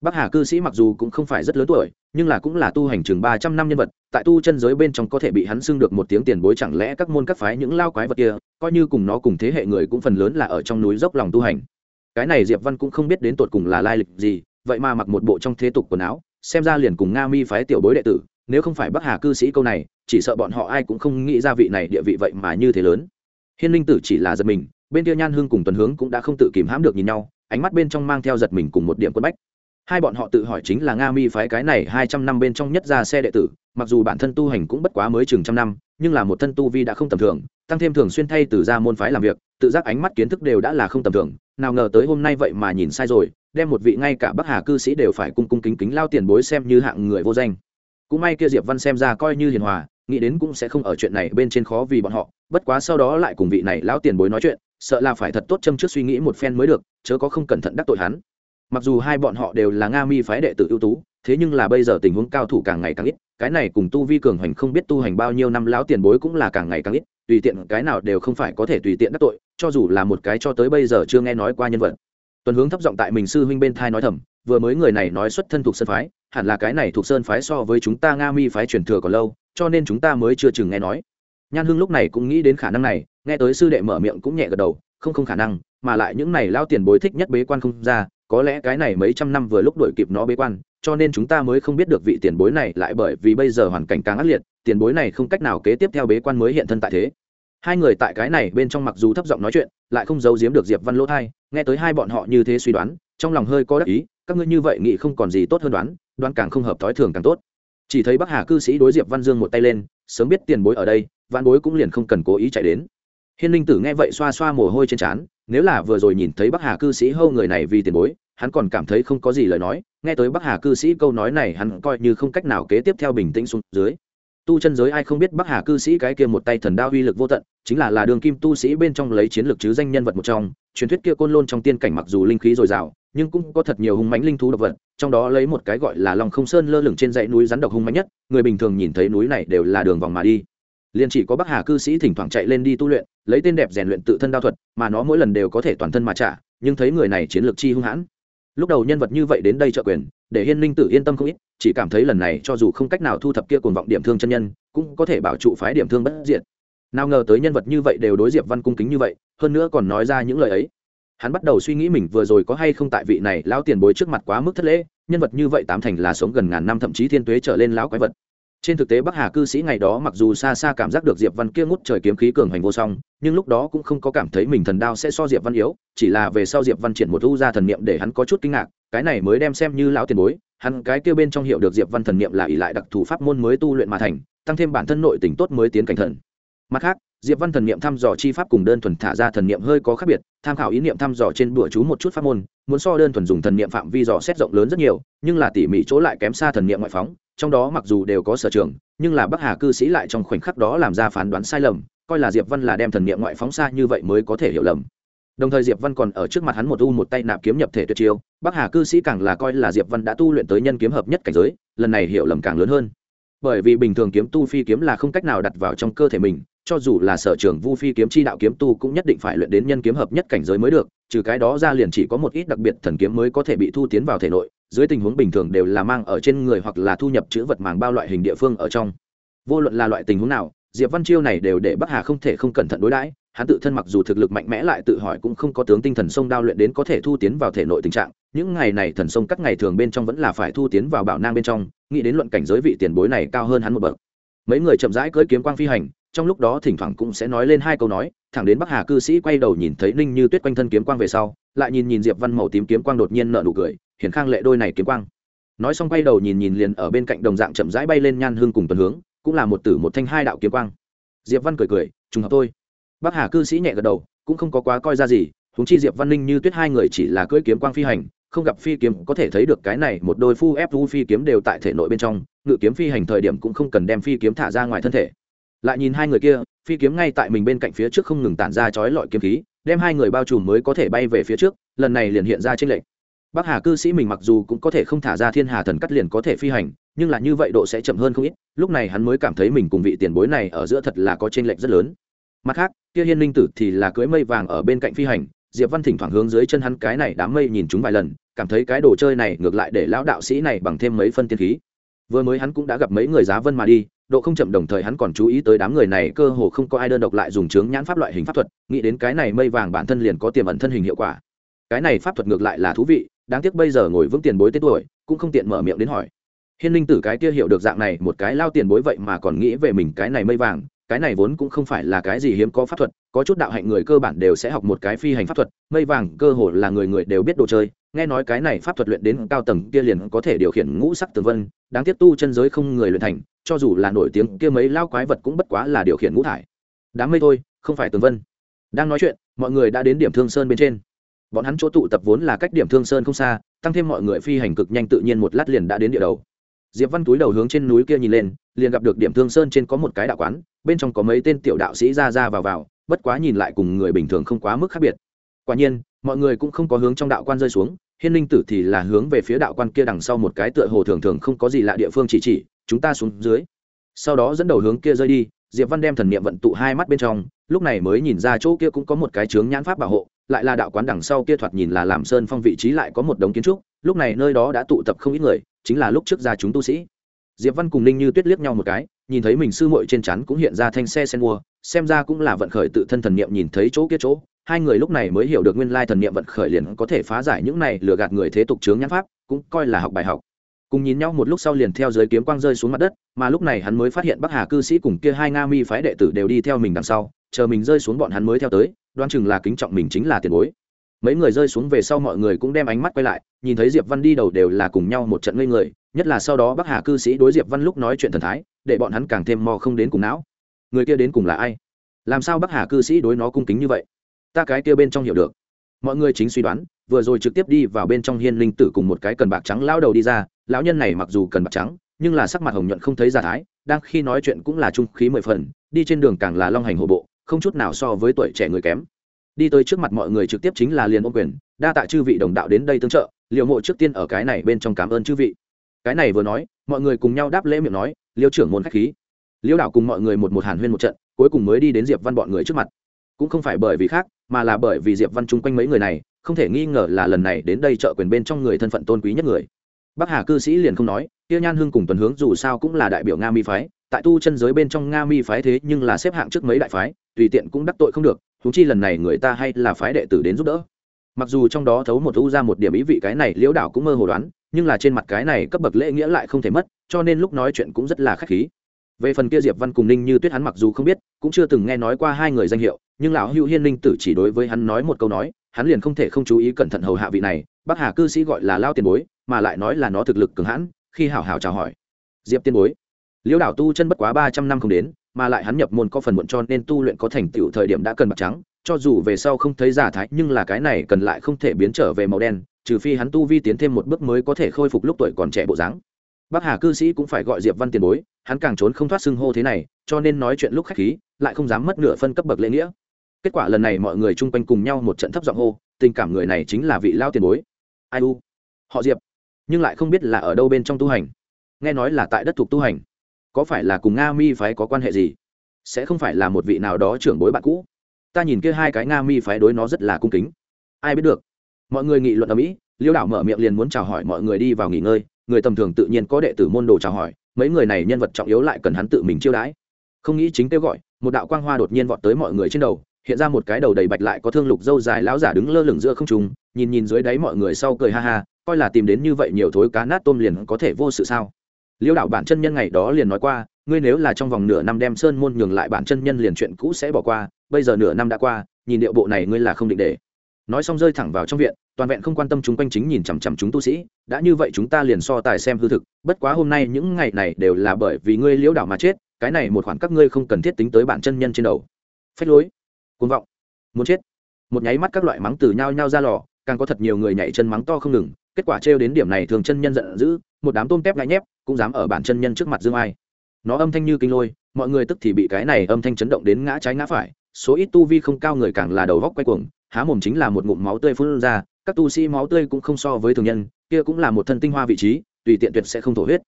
Bắc Hà cư sĩ mặc dù cũng không phải rất lớn tuổi, nhưng là cũng là tu hành chừng ba trăm năm nhân vật, tại tu chân giới bên trong có thể bị hắn xưng được một tiếng tiền bối chẳng lẽ các môn các phái những lao quái vật kia, coi như cùng nó cùng thế hệ người cũng phần lớn là ở trong núi dốc lòng tu hành. Cái này Diệp Văn cũng không biết đến tột cùng là lai lịch gì, vậy mà mặc một bộ trong thế tục quần áo, xem ra liền cùng Nga Mi phái tiểu bối đệ tử, nếu không phải Bắc Hà cư sĩ câu này, chỉ sợ bọn họ ai cũng không nghĩ ra vị này địa vị vậy mà như thế lớn. Hiên Linh tử chỉ là giật mình, bên kia Nhan Hương cùng Tuần Hướng cũng đã không tự kìm hãm được nhìn nhau, ánh mắt bên trong mang theo giật mình cùng một điểm quân bách. Hai bọn họ tự hỏi chính là nga mi phái cái này hai trăm năm bên trong nhất ra xe đệ tử mặc dù bản thân tu hành cũng bất quá mới chừng trăm năm nhưng là một thân tu vi đã không tầm thường tăng thêm thường xuyên thay từ ra môn phái làm việc tự giác ánh mắt kiến thức đều đã là không tầm thường nào ngờ tới hôm nay vậy mà nhìn sai rồi đem một vị ngay cả bắc hà cư sĩ đều phải cung cung kính kính lao tiền bối xem như hạng người vô danh. Cũng may kia diệp văn xem ra coi như hiền hòa nghĩ đến cũng sẽ không ở chuyện này bên trên khó vì bọn họ bất quá sau đó lại cùng vị này lão tiền bối nói chuyện sợ là phải thật tốt châm trước suy nghĩ một phen mới được, chớ có không cẩn thận đắc tội hắn. Mặc dù hai bọn họ đều là nga mi phái đệ tử ưu tú, thế nhưng là bây giờ tình huống cao thủ càng ngày càng ít, cái này cùng tu vi cường hành không biết tu hành bao nhiêu năm lão tiền bối cũng là càng ngày càng ít, tùy tiện cái nào đều không phải có thể tùy tiện đắc tội, cho dù là một cái cho tới bây giờ chưa nghe nói qua nhân vật. Tuần hướng thấp giọng tại mình sư huynh bên thai nói thầm, vừa mới người này nói xuất thân thuộc sơn phái, hẳn là cái này thuộc sơn phái so với chúng ta nga mi phái truyền thừa còn lâu, cho nên chúng ta mới chưa chừng nghe nói. Nhan hương lúc này cũng nghĩ đến khả năng này nghe tới sư đệ mở miệng cũng nhẹ gật đầu, không không khả năng, mà lại những này lao tiền bối thích nhất bế quan không ra, có lẽ cái này mấy trăm năm vừa lúc đổi kịp nó bế quan, cho nên chúng ta mới không biết được vị tiền bối này lại bởi vì bây giờ hoàn cảnh càng ác liệt, tiền bối này không cách nào kế tiếp theo bế quan mới hiện thân tại thế. Hai người tại cái này bên trong mặc dù thấp giọng nói chuyện, lại không giấu giếm được diệp văn lỗ thai nghe tới hai bọn họ như thế suy đoán, trong lòng hơi có đắc ý, các ngươi như vậy nghĩ không còn gì tốt hơn đoán đoán càng không hợp thói thường càng tốt. Chỉ thấy bắc hà cư sĩ đối diệp văn dương một tay lên, sớm biết tiền bối ở đây văn bối cũng liền không cần cố ý chạy đến hiên linh tử nghe vậy xoa xoa mồ hôi trên trán, nếu là vừa rồi nhìn thấy bắc hà cư sĩ hâu người này vì tiền bối, hắn còn cảm thấy không có gì lời nói, nghe tới bắc hà cư sĩ câu nói này hắn coi như không cách nào kế tiếp theo bình tĩnh xuống dưới. Tu chân giới ai không biết bắc hà cư sĩ cái kia một tay thần đao uy lực vô tận, chính là là đường kim tu sĩ bên trong lấy chiến lược chứ danh nhân vật một trong, truyền thuyết kia côn lôn trong tiên cảnh mặc dù linh khí dồi dào, nhưng cũng có thật nhiều hung mãnh linh thú độc vật, trong đó lấy một cái gọi là lòng không sơn lơ lửng trên dãy núi rắn độc hung mãnh nhất, người bình thường nhìn thấy núi này đều là đường vòng mà đi liền chỉ có bắc hà cư sĩ thỉnh thoảng chạy lên đi tu luyện, lấy tên đẹp rèn luyện tự thân đao thuật, mà nó mỗi lần đều có thể toàn thân mà trả, nhưng thấy người này chiến lược chi hung hãn. Lúc đầu nhân vật như vậy đến đây trợ quyền, để hiên linh tử yên tâm không ít, chỉ cảm thấy lần này cho dù không cách nào thu thập kia cuồng vọng điểm thương chân nhân, cũng có thể bảo trụ phái điểm thương bất diện nào ngờ tới nhân vật như vậy đều đối diệp văn cung kính như vậy, hơn nữa còn nói ra những lời ấy. Hắn bắt đầu suy nghĩ mình vừa rồi có hay không tại vị này lão tiền bối trước mặt quá mức thất lễ, nhân vật như vậy tám thành là sống gần ngàn năm, thậm chí thiên tuế trở lên lão quái vật trên thực tế bắc hà cư sĩ ngày đó mặc dù xa xa cảm giác được diệp văn kia ngút trời kiếm khí cường hành vô song, nhưng lúc đó cũng không có cảm thấy mình thần đao sẽ so diệp văn yếu, chỉ là về sau diệp văn triển một thu ra thần niệm để hắn có chút kinh ngạc, cái này mới đem xem như lão tiền bối, hắn cái kia bên trong hiệu được diệp văn thần niệm là ỷ lại đặc thù pháp môn mới tu luyện mà thành, tăng thêm bản thân nội tình tốt mới tiến cảnh thần. Mặt khác, diệp văn thần niệm thăm dò chi pháp cùng đơn thuần thả ra thần niệm hơi có khác biệt, tham khảo ý niệm thăm dò trên bữa chú một chút pháp môn, muốn so đơn thuần dùng thần niệm phạm vi dò xét rộng lớn rất nhiều, nhưng là tỉ mỉ chỗ lại kém xa thần niệm ngoại phóng trong đó mặc dù đều có sở trường, nhưng là bắc hà cư sĩ lại trong khoảnh khắc đó làm ra phán đoán sai lầm, coi là diệp văn là đem thần niệm ngoại phóng xa như vậy mới có thể hiểu lầm. Đồng thời diệp văn còn ở trước mặt hắn một u một tay nạp kiếm nhập thể tuyệt chiêu, bắc hà cư sĩ càng là coi là diệp văn đã tu luyện tới nhân kiếm hợp nhất cảnh giới, lần này hiểu lầm càng lớn hơn. Bởi vì bình thường kiếm tu phi kiếm là không cách nào đặt vào trong cơ thể mình, cho dù là sở trường vu phi kiếm chi đạo kiếm tu cũng nhất định phải luyện đến nhân kiếm hợp nhất cảnh giới mới được, trừ cái đó ra liền chỉ có một ít đặc biệt thần kiếm mới có thể bị thu tiến vào thể nội dưới tình huống bình thường đều là mang ở trên người hoặc là thu nhập chữ vật màng bao loại hình địa phương ở trong. Vô luận là loại tình huống nào, diệp văn chiêu này đều để bắc hà không thể không cẩn thận đối đãi. Hắn tự thân mặc dù thực lực mạnh mẽ lại tự hỏi cũng không có tướng tinh thần sông đao luyện đến có thể thu tiến vào thể nội tình trạng. Những ngày này thần sông các ngày thường bên trong vẫn là phải thu tiến vào bảo nang bên trong, nghĩ đến luận cảnh giới vị tiền bối này cao hơn hắn một bậc. Mấy người chậm rãi cưỡi kiếm quang phi hành, trong lúc đó thỉnh thoảng cũng sẽ nói lên hai câu nói, thẳng đến bắc hà cư sĩ quay đầu nhìn thấy ninh như tuyết quanh thân kiếm quang về sau, lại nhìn nhìn diệp văn màu tím kiếm quang đột nhiên nở nụ cười hiển khang lệ đôi này kiếm quang. Nói xong quay đầu nhìn nhìn liền ở bên cạnh đồng dạng chậm rãi bay lên nhan hương cùng tuần hướng, cũng là một tử một thanh hai đạo kiếm quang. Diệp văn cười cười, trùng hợp thôi. Bắc hà cư sĩ nhẹ gật đầu, cũng không có quá coi ra gì, huống chi diệp văn ninh như tuyết hai người chỉ là cưỡi kiếm quang phi hành, không gặp phi kiếm có thể thấy được cái này một đôi phu ép phi kiếm đều tại thể nội bên trong, ngự kiếm phi hành thời điểm cũng không cần đem phi kiếm thả ra ngoài thân thể. Lại nhìn hai người kia, phi kiếm ngay tại mình bên cạnh phía trước không ngừng tản ra chói lọi kiếm khí, đem hai người bao trùm mới có thể bay về phía trước, lần này liền hiện ra trên lệnh bắc hà cư sĩ mình mặc dù cũng có thể không thả ra thiên hà thần cắt liền có thể phi hành, nhưng là như vậy độ sẽ chậm hơn không ít, lúc này hắn mới cảm thấy mình cùng vị tiền bối này ở giữa thật là có trên lệch rất lớn. Mặt khác, kia hiên linh tử thì là cưới mây vàng ở bên cạnh phi hành, diệp văn thỉnh thoảng hướng dưới chân hắn cái này đám mây nhìn chúng vài lần, cảm thấy cái đồ chơi này ngược lại để lão đạo sĩ này bằng thêm mấy phân tiên khí. Vừa mới hắn cũng đã gặp mấy người giá vân mà đi, độ không chậm đồng thời hắn còn chú ý tới đám người này cơ hồ không có ai đơn độc lại dùng chướng nhãn pháp loại hình pháp thuật, nghĩ đến cái này mây vàng bản thân liền có tiềm ẩn thân hình hiệu quả. Cái này pháp thuật ngược lại là thú vị đáng tiếc bây giờ ngồi vững tiền bối tên tuổi, cũng không tiện mở miệng đến hỏi. Hiên linh tử cái kia hiểu được dạng này, một cái lao tiền bối vậy mà còn nghĩ về mình cái này mây vàng, cái này vốn cũng không phải là cái gì hiếm có pháp thuật, có chút đạo hạnh người cơ bản đều sẽ học một cái phi hành pháp thuật, mây vàng cơ hồ là người người đều biết đồ chơi, nghe nói cái này pháp thuật luyện đến cao tầng kia liền có thể điều khiển ngũ sắc tường vân, đáng tiếc tu chân giới không người luyện thành, cho dù là nổi tiếng kia mấy lao quái vật cũng bất quá là điều khiển ngũ thải. Đám mây thôi, không phải tường vân. Đang nói chuyện, mọi người đã đến điểm thương sơn bên trên bọn hắn chỗ tụ tập vốn là cách điểm thương sơn không xa, tăng thêm mọi người phi hành cực nhanh tự nhiên một lát liền đã đến địa đầu. Diệp văn túi đầu hướng trên núi kia nhìn lên, liền gặp được điểm thương sơn trên có một cái đạo quán, bên trong có mấy tên tiểu đạo sĩ ra ra vào vào, bất quá nhìn lại cùng người bình thường không quá mức khác biệt. Quả nhiên, mọi người cũng không có hướng trong đạo quan rơi xuống, hiên linh tử thì là hướng về phía đạo quan kia đằng sau một cái tựa hồ thường thường không có gì lạ địa phương chỉ chỉ, chúng ta xuống dưới. Sau đó dẫn đầu hướng kia rơi đi, diệp văn đem thần niệm vận tụ hai mắt bên trong, lúc này mới nhìn ra chỗ kia cũng có một cái chướng nhãn pháp bảo hộ lại là đạo quán đằng sau kia thoạt nhìn là làm sơn phong vị trí lại có một đống kiến trúc, lúc này nơi đó đã tụ tập không ít người, chính là lúc trước ra chúng tu sĩ. Diệp văn cùng ninh như tuyết liếc nhau một cái, nhìn thấy mình sư muội trên chắn cũng hiện ra thanh xe sen mua, xem ra cũng là vận khởi tự thân thần niệm nhìn thấy chỗ kia chỗ, hai người lúc này mới hiểu được nguyên lai thần niệm vận khởi liền có thể phá giải những này lừa gạt người thế tục chướng nhãn pháp, cũng coi là học bài học. Cùng nhìn nhau một lúc sau liền theo dưới kiếm quang rơi xuống mặt đất, mà lúc này hắn mới phát hiện bắc hà cư sĩ cùng kia hai nga mi phái đệ tử đều đi theo mình đằng sau, chờ mình rơi xuống bọn hắn mới theo tới đoan chừng là kính trọng mình chính là tiền bối. Mấy người rơi xuống về sau mọi người cũng đem ánh mắt quay lại, nhìn thấy diệp văn đi đầu đều là cùng nhau một trận ngây người, nhất là sau đó bắc hà cư sĩ đối diệp văn lúc nói chuyện thần thái, để bọn hắn càng thêm mò không đến cùng não. Người kia đến cùng là ai? Làm sao bắc hà cư sĩ đối nó cung kính như vậy? Ta cái kia bên trong hiểu được. Mọi người chính suy đoán, vừa rồi trực tiếp đi vào bên trong hiên linh tử cùng một cái cần bạc trắng lao đầu đi ra, lão nhân này mặc dù cần bạc trắng, nhưng là sắc mặt hồng nhuận không thấy giả thái, đang khi nói chuyện cũng là trung khí mười phần, đi trên đường càng là long hành hộ bộ không chút nào so với tuổi trẻ người kém. Đi tới trước mặt mọi người trực tiếp chính là liền ôm quyền, đa tạ chư vị đồng đạo đến đây tương trợ liệu mộ trước tiên ở cái này bên trong cảm ơn chư vị. Cái này vừa nói, mọi người cùng nhau đáp lễ miệng nói, liêu trưởng môn khách khí. Liêu đảo cùng mọi người một một hàn huyên một trận, cuối cùng mới đi đến diệp văn bọn người trước mặt. Cũng không phải bởi vì khác, mà là bởi vì diệp văn chung quanh mấy người này, không thể nghi ngờ là lần này đến đây trợ quyền bên trong người thân phận tôn quý nhất người. Bắc hà cư sĩ liền không nói, tiêu nhan hương cùng tuần hướng dù sao cũng là đại biểu nga mi phái tại tu chân giới bên trong nga mi phái thế nhưng là xếp hạng trước mấy đại phái, tùy tiện cũng đắc tội không được thú chi lần này người ta hay là phái đệ tử đến giúp đỡ. Mặc dù trong đó thấu một thu ra một điểm ý vị cái này liễu đảo cũng mơ hồ đoán, nhưng là trên mặt cái này cấp bậc lễ nghĩa lại không thể mất, cho nên lúc nói chuyện cũng rất là khách khí. Về phần kia diệp văn cùng ninh như tuyết hắn mặc dù không biết, cũng chưa từng nghe nói qua hai người danh hiệu, nhưng lão hữu hiên ninh tử chỉ đối với hắn nói một câu nói, hắn liền không thể không chú ý cẩn thận hầu hạ vị này bác hà cư sĩ gọi là lao tiền bối, mà lại nói là nó thực lực cường hãn, khi hảo hảo chào hỏi. Diệp tiên bối liễu đảo tu chân bất quá ba trăm năm không đến, mà lại hắn nhập môn có phần muộn cho nên tu luyện có thành tựu thời điểm đã cần bạc trắng, cho dù về sau không thấy giả thái, nhưng là cái này cần lại không thể biến trở về màu đen, trừ phi hắn tu vi tiến thêm một bước mới có thể khôi phục lúc tuổi còn trẻ bộ dáng. Bác hà cư sĩ cũng phải gọi diệp văn tiền bối, hắn càng trốn không thoát xưng hô thế này, cho nên nói chuyện lúc khách khí, lại không dám mất nửa phân cấp bậc lễ nghĩa. Kết quả lần này mọi người chung quanh cùng nhau một trận thấp giọng hô, tình cảm người này chính là vị lao tiền bối. Ai u? Họ diệp. Nhưng lại không biết là ở đâu bên trong tu hành. Nghe nói là tại đất thuộc tu hành có phải là cùng nga mi phái có quan hệ gì? Sẽ không phải là một vị nào đó trưởng bối bạn cũ. Ta nhìn kia hai cái nga mi phái đối nó rất là cung kính. Ai biết được? Mọi người nghị luận ở mỹ, liêu đảo mở miệng liền muốn chào hỏi mọi người đi vào nghỉ ngơi. Người tầm thường tự nhiên có đệ tử môn đồ chào hỏi, mấy người này nhân vật trọng yếu lại cần hắn tự mình chiêu đãi. Không nghĩ chính kêu gọi, một đạo quang hoa đột nhiên vọt tới mọi người trên đầu, hiện ra một cái đầu đầy bạch lại có thương lục dâu dài lão giả đứng lơ lửng giữa không trung, nhìn nhìn dưới đáy mọi người sau cười ha ha, coi là tìm đến như vậy nhiều thối cá nát tôm liền có thể vô sự sao? Liêu đạo bản chân nhân ngày đó liền nói qua, ngươi nếu là trong vòng nửa năm đem sơn môn nhường lại bản chân nhân liền chuyện cũ sẽ bỏ qua, bây giờ nửa năm đã qua, nhìn điệu bộ này ngươi là không định để. Nói xong rơi thẳng vào trong viện, toàn vẹn không quan tâm chúng quanh chính nhìn chằm chằm chúng tu sĩ, đã như vậy chúng ta liền so tài xem hư thực, bất quá hôm nay những ngày này đều là bởi vì ngươi liễu đảo mà chết, cái này một khoản các ngươi không cần thiết tính tới bản chân nhân trên đầu. Phách lối côn vọng, muốn chết. Một nháy mắt các loại mắng từ nhau nhau ra lò, càng có thật nhiều người nhảy chân mắng to không ngừng, kết quả trêu đến điểm này thường chân nhân giận dữ một đám tôm tép ngại nhép cũng dám ở bản chân nhân trước mặt dương ai. Nó âm thanh như kinh lôi, mọi người tức thì bị cái này âm thanh chấn động đến ngã trái ngã phải, số ít tu vi không cao người càng là đầu góc quay cuồng, há mồm chính là một ngụm máu tươi phun ra, các tu sĩ máu tươi cũng không so với thường nhân, kia cũng là một thân tinh hoa vị trí, tùy tiện tuyệt sẽ không thổ huyết.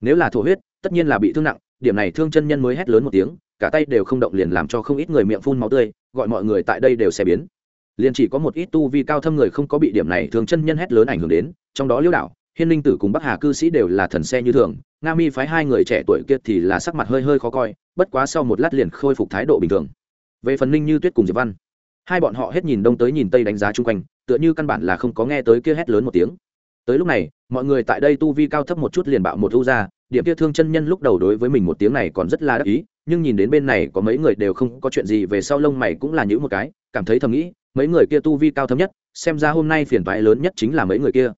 Nếu là thổ huyết, tất nhiên là bị thương nặng, điểm này thương chân nhân mới hét lớn một tiếng, cả tay đều không động liền làm cho không ít người miệng phun máu tươi, gọi mọi người tại đây đều sẽ biến. Liền chỉ có một ít tu vi cao thâm người không có bị điểm này thường chân nhân hét lớn ảnh hưởng đến, trong đó liêu đảo hiên linh tử cùng bắc hà cư sĩ đều là thần xe như thường, nga mi phái hai người trẻ tuổi kia thì là sắc mặt hơi hơi khó coi, bất quá sau một lát liền khôi phục thái độ bình thường. Về phần ninh như tuyết cùng diệp văn, hai bọn họ hết nhìn đông tới nhìn tây đánh giá chung quanh, tựa như căn bản là không có nghe tới kia hét lớn một tiếng. Tới lúc này, mọi người tại đây tu vi cao thấp một chút liền bạo một thu ra, điểm kia thương chân nhân lúc đầu đối với mình một tiếng này còn rất là đắc ý, nhưng nhìn đến bên này có mấy người đều không có chuyện gì về sau lông mày cũng là những một cái, cảm thấy thầm nghĩ, mấy người kia tu vi cao thấp nhất, xem ra hôm nay phiền toái lớn nhất chính là mấy người kia.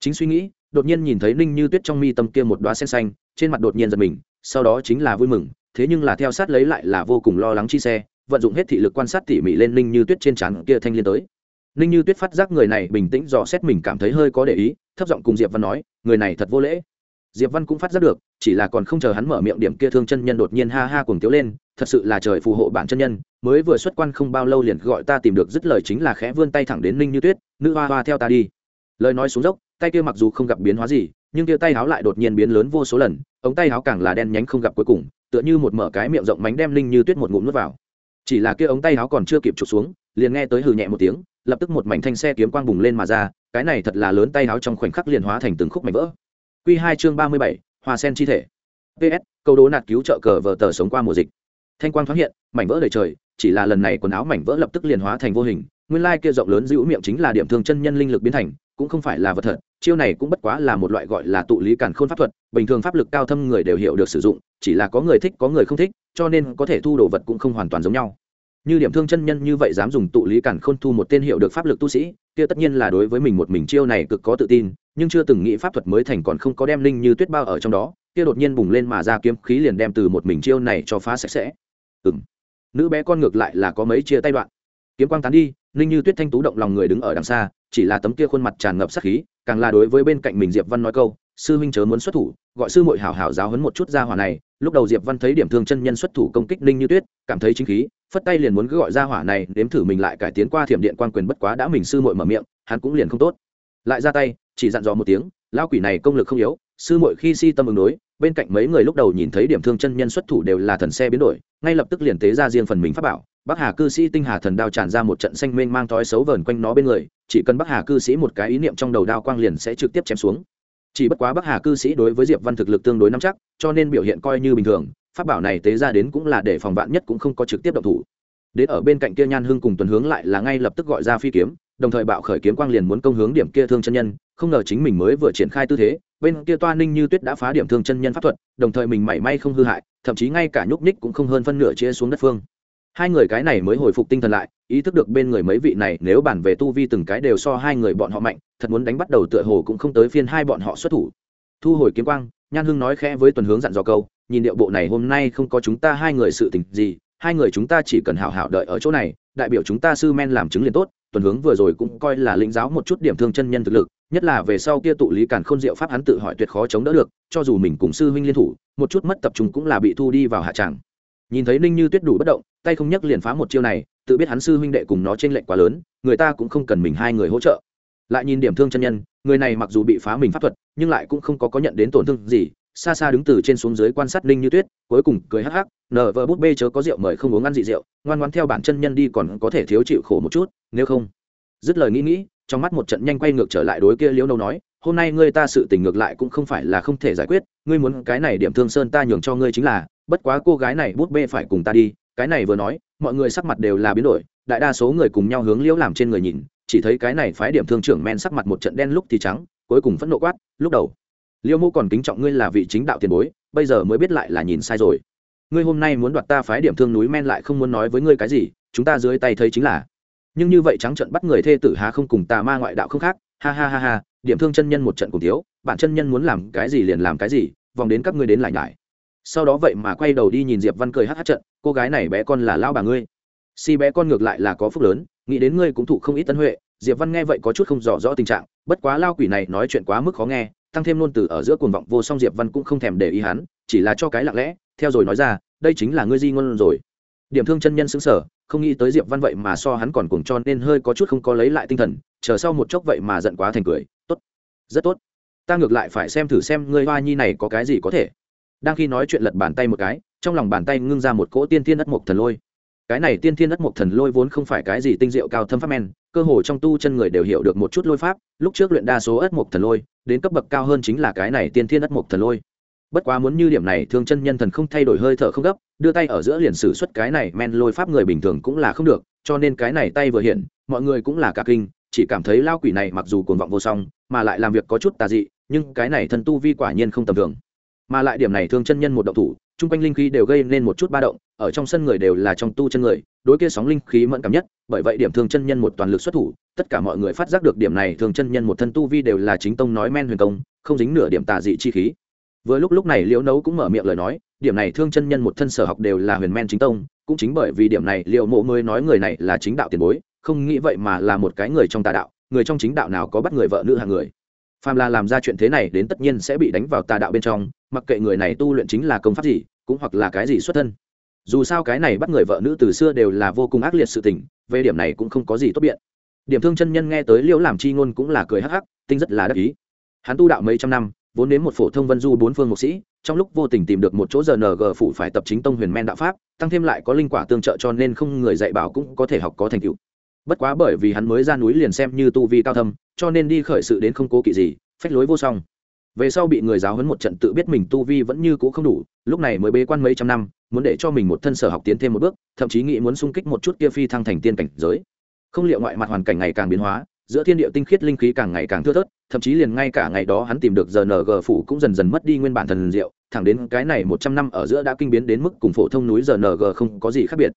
Chính suy nghĩ đột nhiên nhìn thấy ninh như tuyết trong mi tâm kia một đoá sen xanh, trên mặt đột nhiên giật mình, sau đó chính là vui mừng, thế nhưng là theo sát lấy lại là vô cùng lo lắng chi xe, vận dụng hết thị lực quan sát tỉ mỉ lên ninh như tuyết trên trán kia thanh liên tới. Ninh như tuyết phát giác người này bình tĩnh dò xét mình cảm thấy hơi có để ý, thấp giọng cùng diệp văn nói, người này thật vô lễ. Diệp văn cũng phát giác được, chỉ là còn không chờ hắn mở miệng điểm kia thương chân nhân đột nhiên ha ha cuồng tiếu lên, thật sự là trời phù hộ bản chân nhân, mới vừa xuất quan không bao lâu liền gọi ta tìm được, dứt lời chính là khẽ vươn tay thẳng đến ninh như tuyết, nữ hoa hoa theo ta đi lời nói xuống dốc, tay kia mặc dù không gặp biến hóa gì, nhưng kia tay háo lại đột nhiên biến lớn vô số lần, ống tay háo càng là đen nhánh không gặp cuối cùng, tựa như một mở cái miệng rộng mánh đem linh như tuyết một ngụm nuốt vào. Chỉ là kia ống tay háo còn chưa kịp trục xuống, liền nghe tới hừ nhẹ một tiếng, lập tức một mảnh thanh xe kiếm quang bùng lên mà ra, cái này thật là lớn tay háo trong khoảnh khắc liền hóa thành từng khúc mảnh vỡ. Q hai chương ba mươi bảy hoa sen chi thể. Ps câu đố nạt cứu trợ cờ vờ tờ sống qua mùa dịch. Thanh quang thoáng hiện, mảnh vỡ đầy trời, chỉ là lần này quần áo mảnh vỡ lập tức liền hóa thành vô hình nguyên lai kia rộng lớn giữ miệng chính là điểm thương chân nhân linh lực biến thành, cũng không phải là vật thật, chiêu này cũng bất quá là một loại gọi là tụ lý cản khôn pháp thuật, bình thường pháp lực cao thâm người đều hiểu được sử dụng, chỉ là có người thích, có người không thích, cho nên có thể thu đồ vật cũng không hoàn toàn giống nhau. Như điểm thương chân nhân như vậy dám dùng tụ lý cản khôn thu một tên hiệu được pháp lực tu sĩ, kia tất nhiên là đối với mình một mình chiêu này cực có tự tin, nhưng chưa từng nghĩ pháp thuật mới thành còn không có đem linh như tuyết bao ở trong đó, kia đột nhiên bùng lên mà ra kiếm khí liền đem từ một mình chiêu này cho phá sạch sẽ. Ừng nữ bé con ngược lại là có mấy chia tay đoạn. Kiếm quang tán đi ninh như tuyết thanh tú động lòng người đứng ở đằng xa, chỉ là tấm kia khuôn mặt tràn ngập sắc khí, càng là đối với bên cạnh mình diệp văn nói câu, sư huynh chớ muốn xuất thủ, gọi sư muội hảo hảo giáo hấn một chút ra hỏa này. Lúc đầu diệp văn thấy điểm thương chân nhân xuất thủ công kích ninh như tuyết, cảm thấy chính khí, phất tay liền muốn cứ gọi ra hỏa này nếm thử mình lại cải tiến qua thiểm điện quan quyền bất quá đã mình sư muội mở miệng, hắn cũng liền không tốt. Lại ra tay, chỉ dặn dò một tiếng lao quỷ này công lực không yếu, sư muội khi si tâm ứng đối, bên cạnh mấy người lúc đầu nhìn thấy điểm thương chân nhân xuất thủ đều là thần xe biến đổi, ngay lập tức liền tế ra riêng phần mình pháp bảo bắc hà cư sĩ tinh hà thần đao tràn ra một trận xanh mênh mang thói xấu vờn quanh nó bên người, chỉ cần bắc hà cư sĩ một cái ý niệm trong đầu đao quang liền sẽ trực tiếp chém xuống. Chỉ bất quá bắc hà cư sĩ đối với diệp văn thực lực tương đối nắm chắc, cho nên biểu hiện coi như bình thường, pháp bảo này tế ra đến cũng là để phòng vạn nhất cũng không có trực tiếp động thủ. Đến ở bên cạnh kia nhan hưng cùng tuần hướng lại là ngay lập tức gọi ra phi kiếm, đồng thời bạo khởi kiếm quang liền muốn công hướng điểm kia thương chân nhân, không ngờ chính mình mới vừa triển khai tư thế, bên kia toa ninh như tuyết đã phá điểm thương chân nhân pháp thuật, đồng thời mình mảy may không hư hại, thậm chí ngay cả nhúc ních cũng không hơn phân nửa chia xuống đất phương hai người cái này mới hồi phục tinh thần lại, ý thức được bên người mấy vị này nếu bản về tu vi từng cái đều so hai người bọn họ mạnh, thật muốn đánh bắt đầu tựa hồ cũng không tới phiên hai bọn họ xuất thủ. Thu hồi kiếm quang, nhan hưng nói khẽ với tuần hướng dặn dò câu, nhìn điệu bộ này hôm nay không có chúng ta hai người sự tình gì, hai người chúng ta chỉ cần hảo hảo đợi ở chỗ này, đại biểu chúng ta sư men làm chứng liền tốt, tuần hướng vừa rồi cũng coi là lĩnh giáo một chút điểm thương chân nhân thực lực, nhất là về sau kia tụ lý càn khôn diệu pháp hắn tự hỏi tuyệt khó chống đỡ được, cho dù mình cùng sư huynh liên thủ, một chút mất tập trung cũng là bị thu đi vào hạ tràng nhìn thấy ninh như tuyết đủ bất động, tay không nhấc liền phá một chiêu này, tự biết hắn sư huynh đệ cùng nó trên lệnh quá lớn, người ta cũng không cần mình hai người hỗ trợ. Lại nhìn điểm thương chân nhân, người này mặc dù bị phá mình pháp thuật, nhưng lại cũng không có có nhận đến tổn thương gì, xa xa đứng từ trên xuống dưới quan sát ninh như tuyết, cuối cùng cười hắc hắc nở vợ bút bê chớ có rượu mời không uống ăn dị rượu, ngoan ngoan theo bản chân nhân đi còn có thể thiếu chịu khổ một chút, nếu không. Dứt lời nghĩ nghĩ, trong mắt một trận nhanh quay ngược trở lại đối kia liễu nâu nói, hôm nay ngươi ta sự tình ngược lại cũng không phải là không thể giải quyết, ngươi muốn cái này điểm thương sơn ta nhường cho ngươi chính là bất quá cô gái này bút bê phải cùng ta đi, cái này vừa nói, mọi người sắc mặt đều là biến đổi, đại đa số người cùng nhau hướng liễu làm trên người nhìn, chỉ thấy cái này phái điểm thương trưởng men sắc mặt một trận đen lúc thì trắng, cuối cùng phẫn nộ quát, lúc đầu, liễu mô còn kính trọng ngươi là vị chính đạo tiền bối, bây giờ mới biết lại là nhìn sai rồi. Ngươi hôm nay muốn đoạt ta phái điểm thương núi men lại không muốn nói với ngươi cái gì, chúng ta dưới tay thấy chính là. Nhưng như vậy trắng trận bắt người thê tử há không cùng tà ma ngoại đạo không khác, ha ha ha ha, điểm thương chân nhân một trận cùng thiếu, bạn chân nhân muốn làm cái gì liền làm cái gì, vòng đến các ngươi đến lại nhải sau đó vậy mà quay đầu đi nhìn diệp văn cười hát hát trận, cô gái này bé con là lao bà ngươi. Si bé con ngược lại là có phúc lớn, nghĩ đến ngươi cũng thụ không ít tân huệ. Diệp văn nghe vậy có chút không rõ rõ tình trạng, bất quá lao quỷ này nói chuyện quá mức khó nghe, tăng thêm luôn từ ở giữa cuồng vọng vô song diệp văn cũng không thèm để ý hắn, chỉ là cho cái lặng lẽ, theo rồi nói ra, đây chính là ngươi di ngôn rồi. Điểm thương chân nhân xứng sở không nghĩ tới diệp văn vậy mà so hắn còn cuồng cho nên hơi có chút không có lấy lại tinh thần, chờ sau một chốc vậy mà giận quá thành cười, tốt, rất tốt. Ta ngược lại phải xem thử xem ngươi hoa nhi này có cái gì có thể đang khi nói chuyện lật bàn tay một cái, trong lòng bàn tay ngưng ra một cỗ tiên thiên đất mộc thần lôi. Cái này tiên thiên đất mộc thần lôi vốn không phải cái gì tinh diệu cao thâm pháp men, cơ hồ trong tu chân người đều hiểu được một chút lôi pháp, lúc trước luyện đa số ất mộc thần lôi, đến cấp bậc cao hơn chính là cái này tiên thiên đất mộc thần lôi. Bất quá muốn như điểm này, thương chân nhân thần không thay đổi hơi thở không gấp, đưa tay ở giữa liền sử xuất cái này men lôi pháp người bình thường cũng là không được, cho nên cái này tay vừa hiện, mọi người cũng là cả kinh, chỉ cảm thấy lao quỷ này mặc dù cuồng vọng vô song, mà lại làm việc có chút tà dị, nhưng cái này thần tu vi quả nhiên không tầm thường mà lại điểm này thương chân nhân một động thủ, chung quanh linh khí đều gây nên một chút ba động, ở trong sân người đều là trong tu chân người, đối kia sóng linh khí mẫn cảm nhất, bởi vậy điểm thương chân nhân một toàn lực xuất thủ, tất cả mọi người phát giác được điểm này thương chân nhân một thân tu vi đều là chính tông nói men huyền công, không dính nửa điểm tà dị chi khí. Vừa lúc lúc này liễu nấu cũng mở miệng lời nói, điểm này thương chân nhân một thân sở học đều là huyền men chính tông, cũng chính bởi vì điểm này liệu mộ mới nói người này là chính đạo tiền bối, không nghĩ vậy mà là một cái người trong tà đạo, người trong chính đạo nào có bắt người vợ nữ hàng người. Phàm là làm ra chuyện thế này đến tất nhiên sẽ bị đánh vào tà đạo bên trong mặc kệ người này tu luyện chính là công pháp gì, cũng hoặc là cái gì xuất thân. Dù sao cái này bắt người vợ nữ từ xưa đều là vô cùng ác liệt sự tình, về điểm này cũng không có gì tốt biện. Điểm thương chân nhân nghe tới liễu làm chi ngôn cũng là cười hắc hắc, tinh rất là đắc ý. Hắn tu đạo mấy trăm năm, vốn đến một phổ thông vân du bốn phương mục sĩ, trong lúc vô tình tìm được một chỗ giờ ng phụ phải tập chính tông huyền men đạo pháp, tăng thêm lại có linh quả tương trợ cho nên không người dạy bảo cũng có thể học có thành tựu. Bất quá bởi vì hắn mới ra núi liền xem như tu vi cao thâm, cho nên đi khởi sự đến không cố kỵ gì, phách lối vô song về sau bị người giáo huấn một trận tự biết mình tu vi vẫn như cũ không đủ, lúc này mới bế quan mấy trăm năm, muốn để cho mình một thân sở học tiến thêm một bước, thậm chí nghĩ muốn sung kích một chút kia phi thăng thành tiên cảnh giới. Không liệu ngoại mặt hoàn cảnh ngày càng biến hóa, giữa thiên địa tinh khiết linh khí càng ngày càng thưa thớt, thậm chí liền ngay cả ngày đó hắn tìm được giờ ng phủ cũng dần dần mất đi nguyên bản thần diệu, thẳng đến cái này một trăm năm ở giữa đã kinh biến đến mức cùng phổ thông núi giờ ng không có gì khác biệt.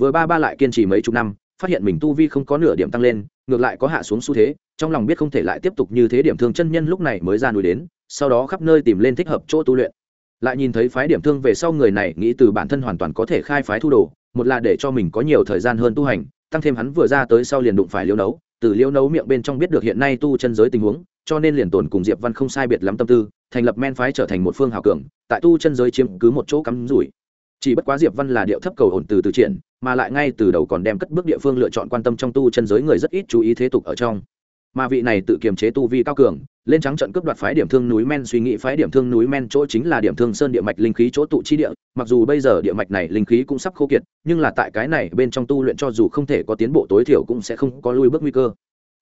Vừa ba ba lại kiên trì mấy chục năm phát hiện mình tu vi không có nửa điểm tăng lên, ngược lại có hạ xuống xu thế, trong lòng biết không thể lại tiếp tục như thế điểm thương chân nhân lúc này mới ra núi đến, sau đó khắp nơi tìm lên thích hợp chỗ tu luyện. Lại nhìn thấy phái điểm thương về sau người này, nghĩ từ bản thân hoàn toàn có thể khai phái thu đồ, một là để cho mình có nhiều thời gian hơn tu hành, tăng thêm hắn vừa ra tới sau liền đụng phải liêu nấu, từ liêu nấu miệng bên trong biết được hiện nay tu chân giới tình huống, cho nên liền tồn cùng diệp văn không sai biệt lắm tâm tư, thành lập men phái trở thành một phương hào cường, tại tu chân giới chiếm cứ một chỗ cắm rủi chỉ bất quá diệp văn là điệu thấp cầu ổn từ từ triển, mà lại ngay từ đầu còn đem cất bước địa phương lựa chọn quan tâm trong tu chân giới người rất ít chú ý thế tục ở trong. Mà vị này tự kiềm chế tu vi cao cường, lên trắng trận cướp đoạt phái điểm thương núi men suy nghĩ phái điểm thương núi men chỗ chính là điểm thương sơn địa mạch linh khí chỗ tụ chi địa, mặc dù bây giờ địa mạch này linh khí cũng sắp khô kiệt, nhưng là tại cái này bên trong tu luyện cho dù không thể có tiến bộ tối thiểu cũng sẽ không có lui bước nguy cơ.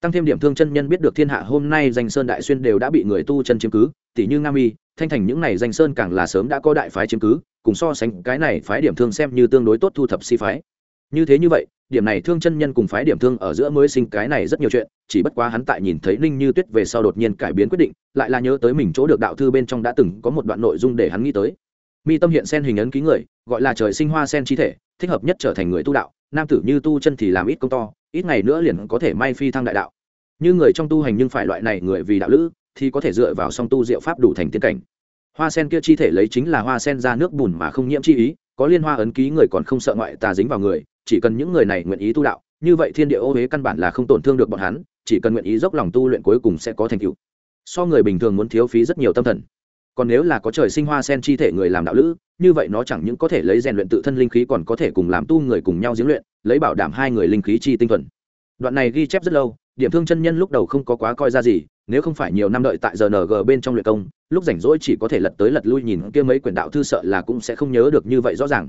Tăng thêm điểm thương chân nhân biết được thiên hạ hôm nay danh sơn đại xuyên đều đã bị người tu chân chiếm cứ tỷ như nga mi, thanh thành những này danh sơn càng là sớm đã có đại phái chiếm cứ cùng so sánh cái này phái điểm thương xem như tương đối tốt thu thập si phái. Như thế như vậy, điểm này thương chân nhân cùng phái điểm thương ở giữa mới sinh cái này rất nhiều chuyện, chỉ bất quá hắn tại nhìn thấy ninh như tuyết về sau đột nhiên cải biến quyết định, lại là nhớ tới mình chỗ được đạo thư bên trong đã từng có một đoạn nội dung để hắn nghĩ tới. Mi tâm hiện sen hình ấn ký người, gọi là trời sinh hoa sen chi thể, thích hợp nhất trở thành người tu đạo, nam tử như tu chân thì làm ít công to, ít ngày nữa liền có thể may phi thăng đại đạo. Như người trong tu hành nhưng phải loại này người vì đạo lữ, thì có thể dựa vào song tu diệu pháp đủ thành tiên cảnh hoa sen kia chi thể lấy chính là hoa sen ra nước bùn mà không nhiễm chi ý, có liên hoa ấn ký người còn không sợ ngoại tà dính vào người, chỉ cần những người này nguyện ý tu đạo, như vậy thiên địa ô huế căn bản là không tổn thương được bọn hắn, chỉ cần nguyện ý dốc lòng tu luyện cuối cùng sẽ có thành tựu. So người bình thường muốn thiếu phí rất nhiều tâm thần. Còn nếu là có trời sinh hoa sen chi thể người làm đạo lữ, như vậy nó chẳng những có thể lấy rèn luyện tự thân linh khí còn có thể cùng làm tu người cùng nhau diễn luyện, lấy bảo đảm hai người linh khí chi tinh thuần. Đoạn này ghi chép rất lâu điểm thương chân nhân lúc đầu không có quá coi ra gì, nếu không phải nhiều năm đợi tại giờ ng bên trong luyện công, lúc rảnh rỗi chỉ có thể lật tới lật lui nhìn kia mấy quyển đạo thư sợ là cũng sẽ không nhớ được như vậy rõ ràng.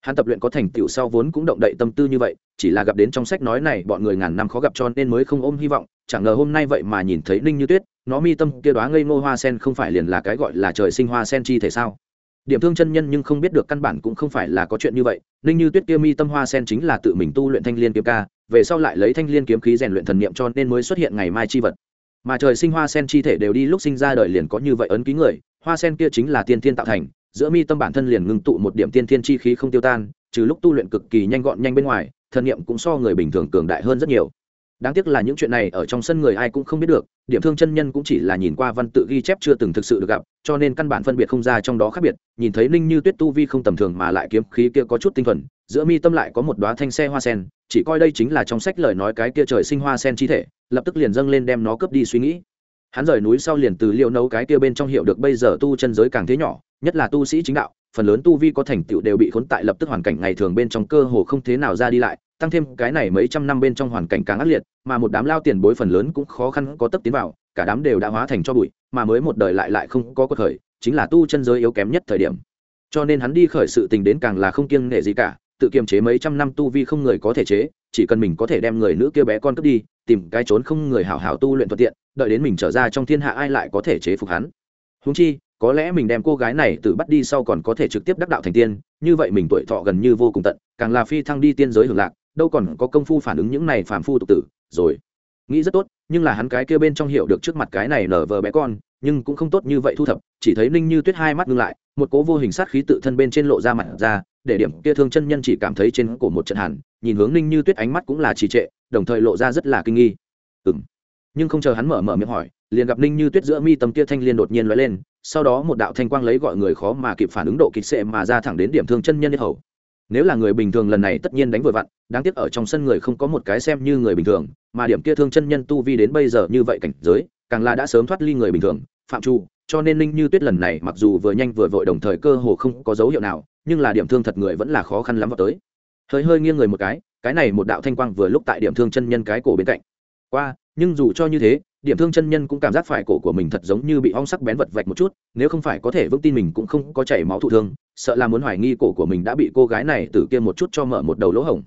Hắn tập luyện có thành tựu sau vốn cũng động đậy tâm tư như vậy, chỉ là gặp đến trong sách nói này bọn người ngàn năm khó gặp cho nên mới không ôm hy vọng, chẳng ngờ hôm nay vậy mà nhìn thấy ninh như tuyết, nó mi tâm kia đoá ngây ngô hoa sen không phải liền là cái gọi là trời sinh hoa sen chi thể sao? Điểm thương chân nhân nhưng không biết được căn bản cũng không phải là có chuyện như vậy, ninh như tuyết kia mi tâm hoa sen chính là tự mình tu luyện thanh liên kiếm ca về sau lại lấy thanh liên kiếm khí rèn luyện thần niệm cho nên mới xuất hiện ngày mai chi vật. Mà trời sinh hoa sen chi thể đều đi lúc sinh ra đời liền có như vậy ấn ký người, hoa sen kia chính là tiên thiên tạo thành, giữa mi tâm bản thân liền ngưng tụ một điểm tiên thiên chi khí không tiêu tan, trừ lúc tu luyện cực kỳ nhanh gọn nhanh bên ngoài, thần niệm cũng so người bình thường cường đại hơn rất nhiều. Đáng tiếc là những chuyện này ở trong sân người ai cũng không biết được, điểm thương chân nhân cũng chỉ là nhìn qua văn tự ghi chép chưa từng thực sự được gặp, cho nên căn bản phân biệt không ra trong đó khác biệt, nhìn thấy ninh như tuyết tu vi không tầm thường mà lại kiếm khí kia có chút tinh thuần, giữa mi tâm lại có một đoá thanh xe hoa sen chỉ coi đây chính là trong sách lời nói cái kia trời sinh hoa sen chi thể, lập tức liền dâng lên đem nó cướp đi suy nghĩ. Hắn rời núi sau liền từ liệu nấu cái kia bên trong hiệu được bây giờ tu chân giới càng thế nhỏ, nhất là tu sĩ chính đạo, phần lớn tu vi có thành tựu đều bị khốn tại lập tức hoàn cảnh ngày thường bên trong cơ hồ không thế nào ra đi lại, tăng thêm cái này mấy trăm năm bên trong hoàn cảnh càng ác liệt, mà một đám lao tiền bối phần lớn cũng khó khăn có tấp tiến vào, cả đám đều đã hóa thành cho bụi, mà mới một đời lại lại không có cuộc khởi, chính là tu chân giới yếu kém nhất thời điểm. Cho nên hắn đi khởi sự tình đến càng là không kiêng nể gì cả tự kiềm chế mấy trăm năm tu vi không người có thể chế, chỉ cần mình có thể đem người nữ kia bé con cướp đi, tìm cái trốn không người hảo hảo tu luyện thuận tiện, đợi đến mình trở ra trong thiên hạ ai lại có thể chế phục hắn. Húng chi, có lẽ mình đem cô gái này tự bắt đi sau còn có thể trực tiếp đắc đạo thành tiên, như vậy mình tuổi thọ gần như vô cùng tận, càng là phi thăng đi tiên giới hưởng lạc, đâu còn có công phu phản ứng những này phàm phu tục tử. Rồi, nghĩ rất tốt nhưng là hắn cái kia bên trong hiểu được trước mặt cái này nở vờ bé con, nhưng cũng không tốt như vậy thu thập, chỉ thấy ninh như tuyết hai mắt ngưng lại, một cố vô hình sát khí tự thân bên trên lộ ra mặt ra, để điểm kia thương chân nhân chỉ cảm thấy trên cổ một trận hàn nhìn hướng ninh như tuyết ánh mắt cũng là trì trệ, đồng thời lộ ra rất là kinh nghi. Ừng nhưng không chờ hắn mở mở miệng hỏi, liền gặp ninh như tuyết giữa mi tầm kia thanh liên đột nhiên lóe lên, sau đó một đạo thanh quang lấy gọi người khó mà kịp phản ứng độ kịch sệ mà ra thẳng đến điểm thương chân nhân nhất hầu nếu là người bình thường lần này tất nhiên đánh vội vặn đáng tiếc ở trong sân người không có một cái xem như người bình thường mà điểm kia thương chân nhân tu vi đến bây giờ như vậy cảnh giới càng là đã sớm thoát ly người bình thường phạm chu, cho nên ninh như tuyết lần này mặc dù vừa nhanh vừa vội đồng thời cơ hồ không có dấu hiệu nào nhưng là điểm thương thật người vẫn là khó khăn lắm vào tới. Hơi hơi nghiêng người một cái cái này một đạo thanh quang vừa lúc tại điểm thương chân nhân cái cổ bên cạnh. Qua nhưng dù cho như thế, điểm thương chân nhân cũng cảm giác phải cổ của mình thật giống như bị ong sắc bén vật vạch một chút, nếu không phải có thể vững tin mình cũng không có chảy máu thụ thương, sợ là muốn hoài nghi cổ của mình đã bị cô gái này từ kia một chút cho mở một đầu lỗ hổng.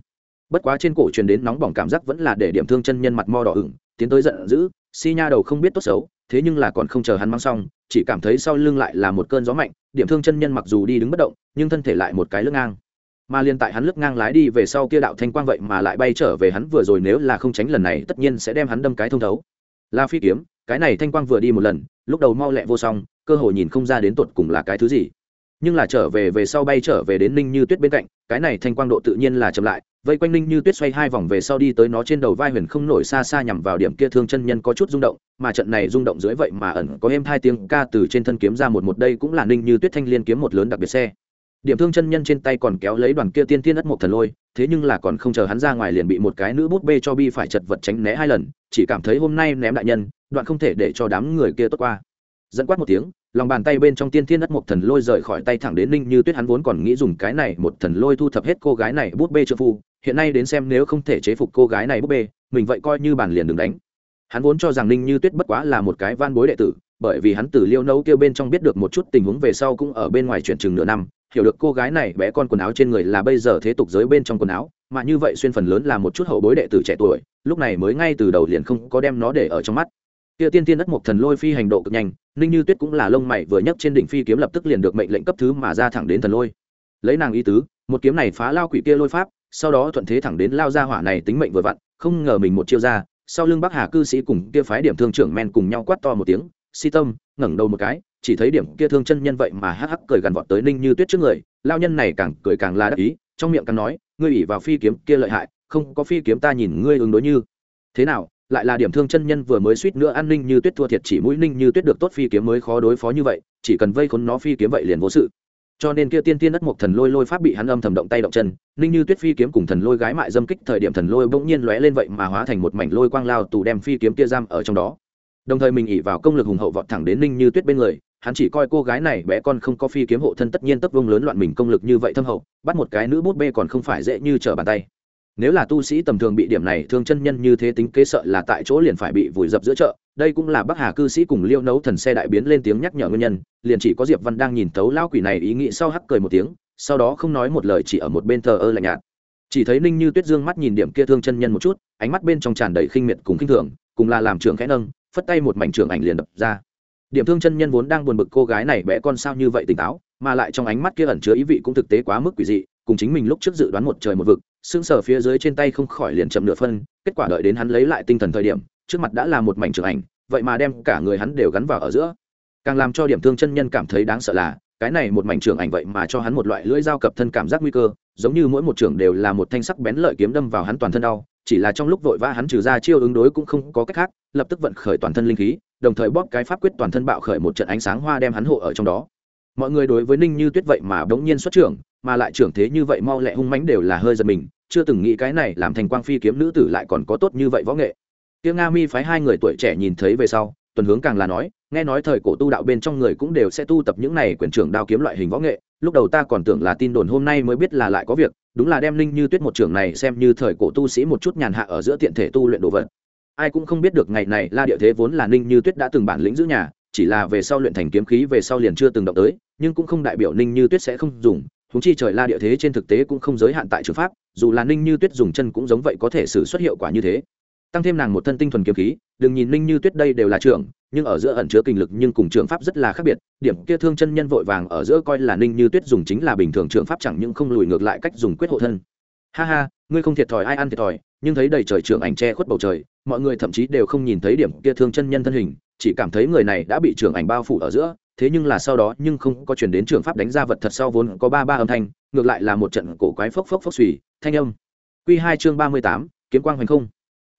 Bất quá trên cổ truyền đến nóng bỏng cảm giác vẫn là để điểm thương chân nhân mặt mo đỏ ửng, tiến tới giận dữ, si nha đầu không biết tốt xấu, thế nhưng là còn không chờ hắn mang xong, chỉ cảm thấy sau lưng lại là một cơn gió mạnh, điểm thương chân nhân mặc dù đi đứng bất động, nhưng thân thể lại một cái lưng ngang mà liên tại hắn lướt ngang lái đi về sau kia đạo thanh quang vậy mà lại bay trở về hắn vừa rồi nếu là không tránh lần này tất nhiên sẽ đem hắn đâm cái thông thấu. La phi kiếm, cái này thanh quang vừa đi một lần, lúc đầu mau lẹ vô song, cơ hội nhìn không ra đến tột cùng là cái thứ gì. Nhưng là trở về về sau bay trở về đến ninh như tuyết bên cạnh, cái này thanh quang độ tự nhiên là chậm lại, vây quanh ninh như tuyết xoay hai vòng về sau đi tới nó trên đầu vai huyền không nổi xa xa nhằm vào điểm kia thương chân nhân có chút rung động, mà trận này rung động dưới vậy mà ẩn có êm hai tiếng ca từ trên thân kiếm ra một một, đây cũng là ninh như tuyết thanh liên kiếm một lớn đặc biệt xe điểm thương chân nhân trên tay còn kéo lấy đoàn kia tiên tiên ất một thần lôi, thế nhưng là còn không chờ hắn ra ngoài liền bị một cái nữ bút bê cho bi phải chật vật tránh né hai lần, chỉ cảm thấy hôm nay ném đại nhân, đoạn không thể để cho đám người kia tốt qua. Dẫn quát một tiếng, lòng bàn tay bên trong tiên thiên đất một thần lôi rời khỏi tay thẳng đến ninh như tuyết hắn vốn còn nghĩ dùng cái này một thần lôi thu thập hết cô gái này bút bê trợ phu, hiện nay đến xem nếu không thể chế phục cô gái này bút bê, mình vậy coi như bản liền đừng đánh. Hắn vốn cho rằng ninh như tuyết bất quá là một cái van bối đệ tử, bởi vì hắn từ liêu nấu kêu bên trong biết được một chút tình huống về sau cũng ở bên ngoài chuyển chừng nửa năm hiểu được cô gái này bé con quần áo trên người là bây giờ thế tục giới bên trong quần áo, mà như vậy xuyên phần lớn là một chút hậu bối đệ tử trẻ tuổi, lúc này mới ngay từ đầu liền không có đem nó để ở trong mắt. Kia tiên tiên đất một thần lôi phi hành độ cực nhanh, ninh như tuyết cũng là lông mày vừa nhấc trên đỉnh phi kiếm lập tức liền được mệnh lệnh cấp thứ mà ra thẳng đến thần lôi. Lấy nàng y tứ, một kiếm này phá lao quỷ kia lôi pháp, sau đó thuận thế thẳng đến lao ra hỏa này tính mệnh vừa vặn, không ngờ mình một chiêu ra, sau lưng bắc hà cư sĩ cùng kia phái điểm thương trưởng men cùng nhau quát to một tiếng, si tâm, ngẩng đầu một cái chỉ thấy điểm kia thương chân nhân vậy mà hắc hắc cười gần vọt tới ninh như tuyết trước người, lao nhân này càng cười càng là đắc ý, trong miệng càng nói, ngươi ủy vào phi kiếm kia lợi hại, không có phi kiếm ta nhìn ngươi ứng đối như. Thế nào, lại là điểm thương chân nhân vừa mới suýt nữa an ninh như tuyết thua thiệt chỉ mũi ninh như tuyết được tốt phi kiếm mới khó đối phó như vậy, chỉ cần vây khốn nó phi kiếm vậy liền vô sự. Cho nên kia tiên tiên đất một thần lôi lôi pháp bị hắn âm thầm động tay động chân, ninh như tuyết phi kiếm cùng thần lôi gái mại dâm kích thời điểm thần lôi bỗng nhiên lóe lên vậy mà hóa thành một mảnh lôi quang lao tù đem phi kiếm kia giam ở trong đó. Đồng thời mình ỉ vào công lực hùng hậu vọt thẳng đến ninh như tuyết bên người hắn chỉ coi cô gái này bé con không có phi kiếm hộ thân tất nhiên tấp vông lớn loạn mình công lực như vậy thâm hậu, bắt một cái nữ bút bê còn không phải dễ như trở bàn tay. Nếu là tu sĩ tầm thường bị điểm này thương chân nhân như thế tính kế sợ là tại chỗ liền phải bị vùi dập giữa chợ, đây cũng là bắc hà cư sĩ cùng liêu nấu thần xe đại biến lên tiếng nhắc nhở nguyên nhân, liền chỉ có diệp văn đang nhìn tấu lao quỷ này ý nghĩ sau hắc cười một tiếng, sau đó không nói một lời chỉ ở một bên thờ ơ lạnh nhạt. Chỉ thấy ninh như tuyết dương mắt nhìn điểm kia thương chân nhân một chút, ánh mắt bên trong tràn đầy khinh miệt cùng khinh thường, cùng là làm trưởng khẽ nâng, phất tay một mảnh trường ảnh liền đập ra điểm thương chân nhân vốn đang buồn bực cô gái này bé con sao như vậy tỉnh táo, mà lại trong ánh mắt kia ẩn chứa ý vị cũng thực tế quá mức quỷ dị, cùng chính mình lúc trước dự đoán một trời một vực xương sở phía dưới trên tay không khỏi liền chậm nửa phân, kết quả đợi đến hắn lấy lại tinh thần thời điểm, trước mặt đã là một mảnh trưởng ảnh, vậy mà đem cả người hắn đều gắn vào ở giữa. Càng làm cho điểm thương chân nhân cảm thấy đáng sợ là, cái này một mảnh trưởng ảnh vậy mà cho hắn một loại lưỡi dao cập thân cảm giác nguy cơ, giống như mỗi một trưởng đều là một thanh sắc bén lợi kiếm đâm vào hắn toàn thân đau chỉ là trong lúc vội vã hắn trừ ra chiêu ứng đối cũng không có cách khác, lập tức vận khởi toàn thân linh khí, đồng thời bóp cái pháp quyết toàn thân bạo khởi một trận ánh sáng hoa đem hắn hộ ở trong đó. Mọi người đối với ninh như tuyết vậy mà bỗng nhiên xuất trưởng, mà lại trưởng thế như vậy mau lẹ hung mãnh đều là hơi giật mình, chưa từng nghĩ cái này làm thành quang phi kiếm nữ tử lại còn có tốt như vậy võ nghệ. Tiếng nga mi phái hai người tuổi trẻ nhìn thấy về sau, tuần hướng càng là nói, nghe nói thời cổ tu đạo bên trong người cũng đều sẽ tu tập những này quyền trưởng đao kiếm loại hình võ nghệ, lúc đầu ta còn tưởng là tin đồn hôm nay mới biết là lại có việc đúng là đem linh như tuyết một trưởng này xem như thời cổ tu sĩ một chút nhàn hạ ở giữa tiện thể tu luyện đồ vật. Ai cũng không biết được ngày này la địa thế vốn là ninh như tuyết đã từng bản lĩnh giữ nhà, chỉ là về sau luyện thành kiếm khí về sau liền chưa từng động tới, nhưng cũng không đại biểu ninh như tuyết sẽ không dùng húng chi trời la địa thế trên thực tế cũng không giới hạn tại trường pháp, dù là ninh như tuyết dùng chân cũng giống vậy có thể xử xuất hiệu quả như thế. Tăng thêm nàng một thân tinh thuần kiếm khí, đừng nhìn ninh như tuyết đây đều là trưởng nhưng ở giữa ẩn chứa kinh lực nhưng cùng trường pháp rất là khác biệt, điểm kia thương chân nhân vội vàng ở giữa coi là ninh như tuyết dùng chính là bình thường trường pháp chẳng những không lùi ngược lại cách dùng quyết hộ thân. Ha ha, ngươi không thiệt thòi, ai ăn thiệt thòi, nhưng thấy đầy trời trưởng ảnh che khuất bầu trời, mọi người thậm chí đều không nhìn thấy điểm kia thương chân nhân thân hình, chỉ cảm thấy người này đã bị trưởng ảnh bao phủ ở giữa, thế nhưng là sau đó nhưng không có chuyển đến trường pháp đánh ra vật thật sau vốn có ba ba âm thanh, ngược lại là một trận cổ quái phốc phốc phốc xùy, thanh âm. Q hai chương ba mươi tám, kiếm quang hoành không.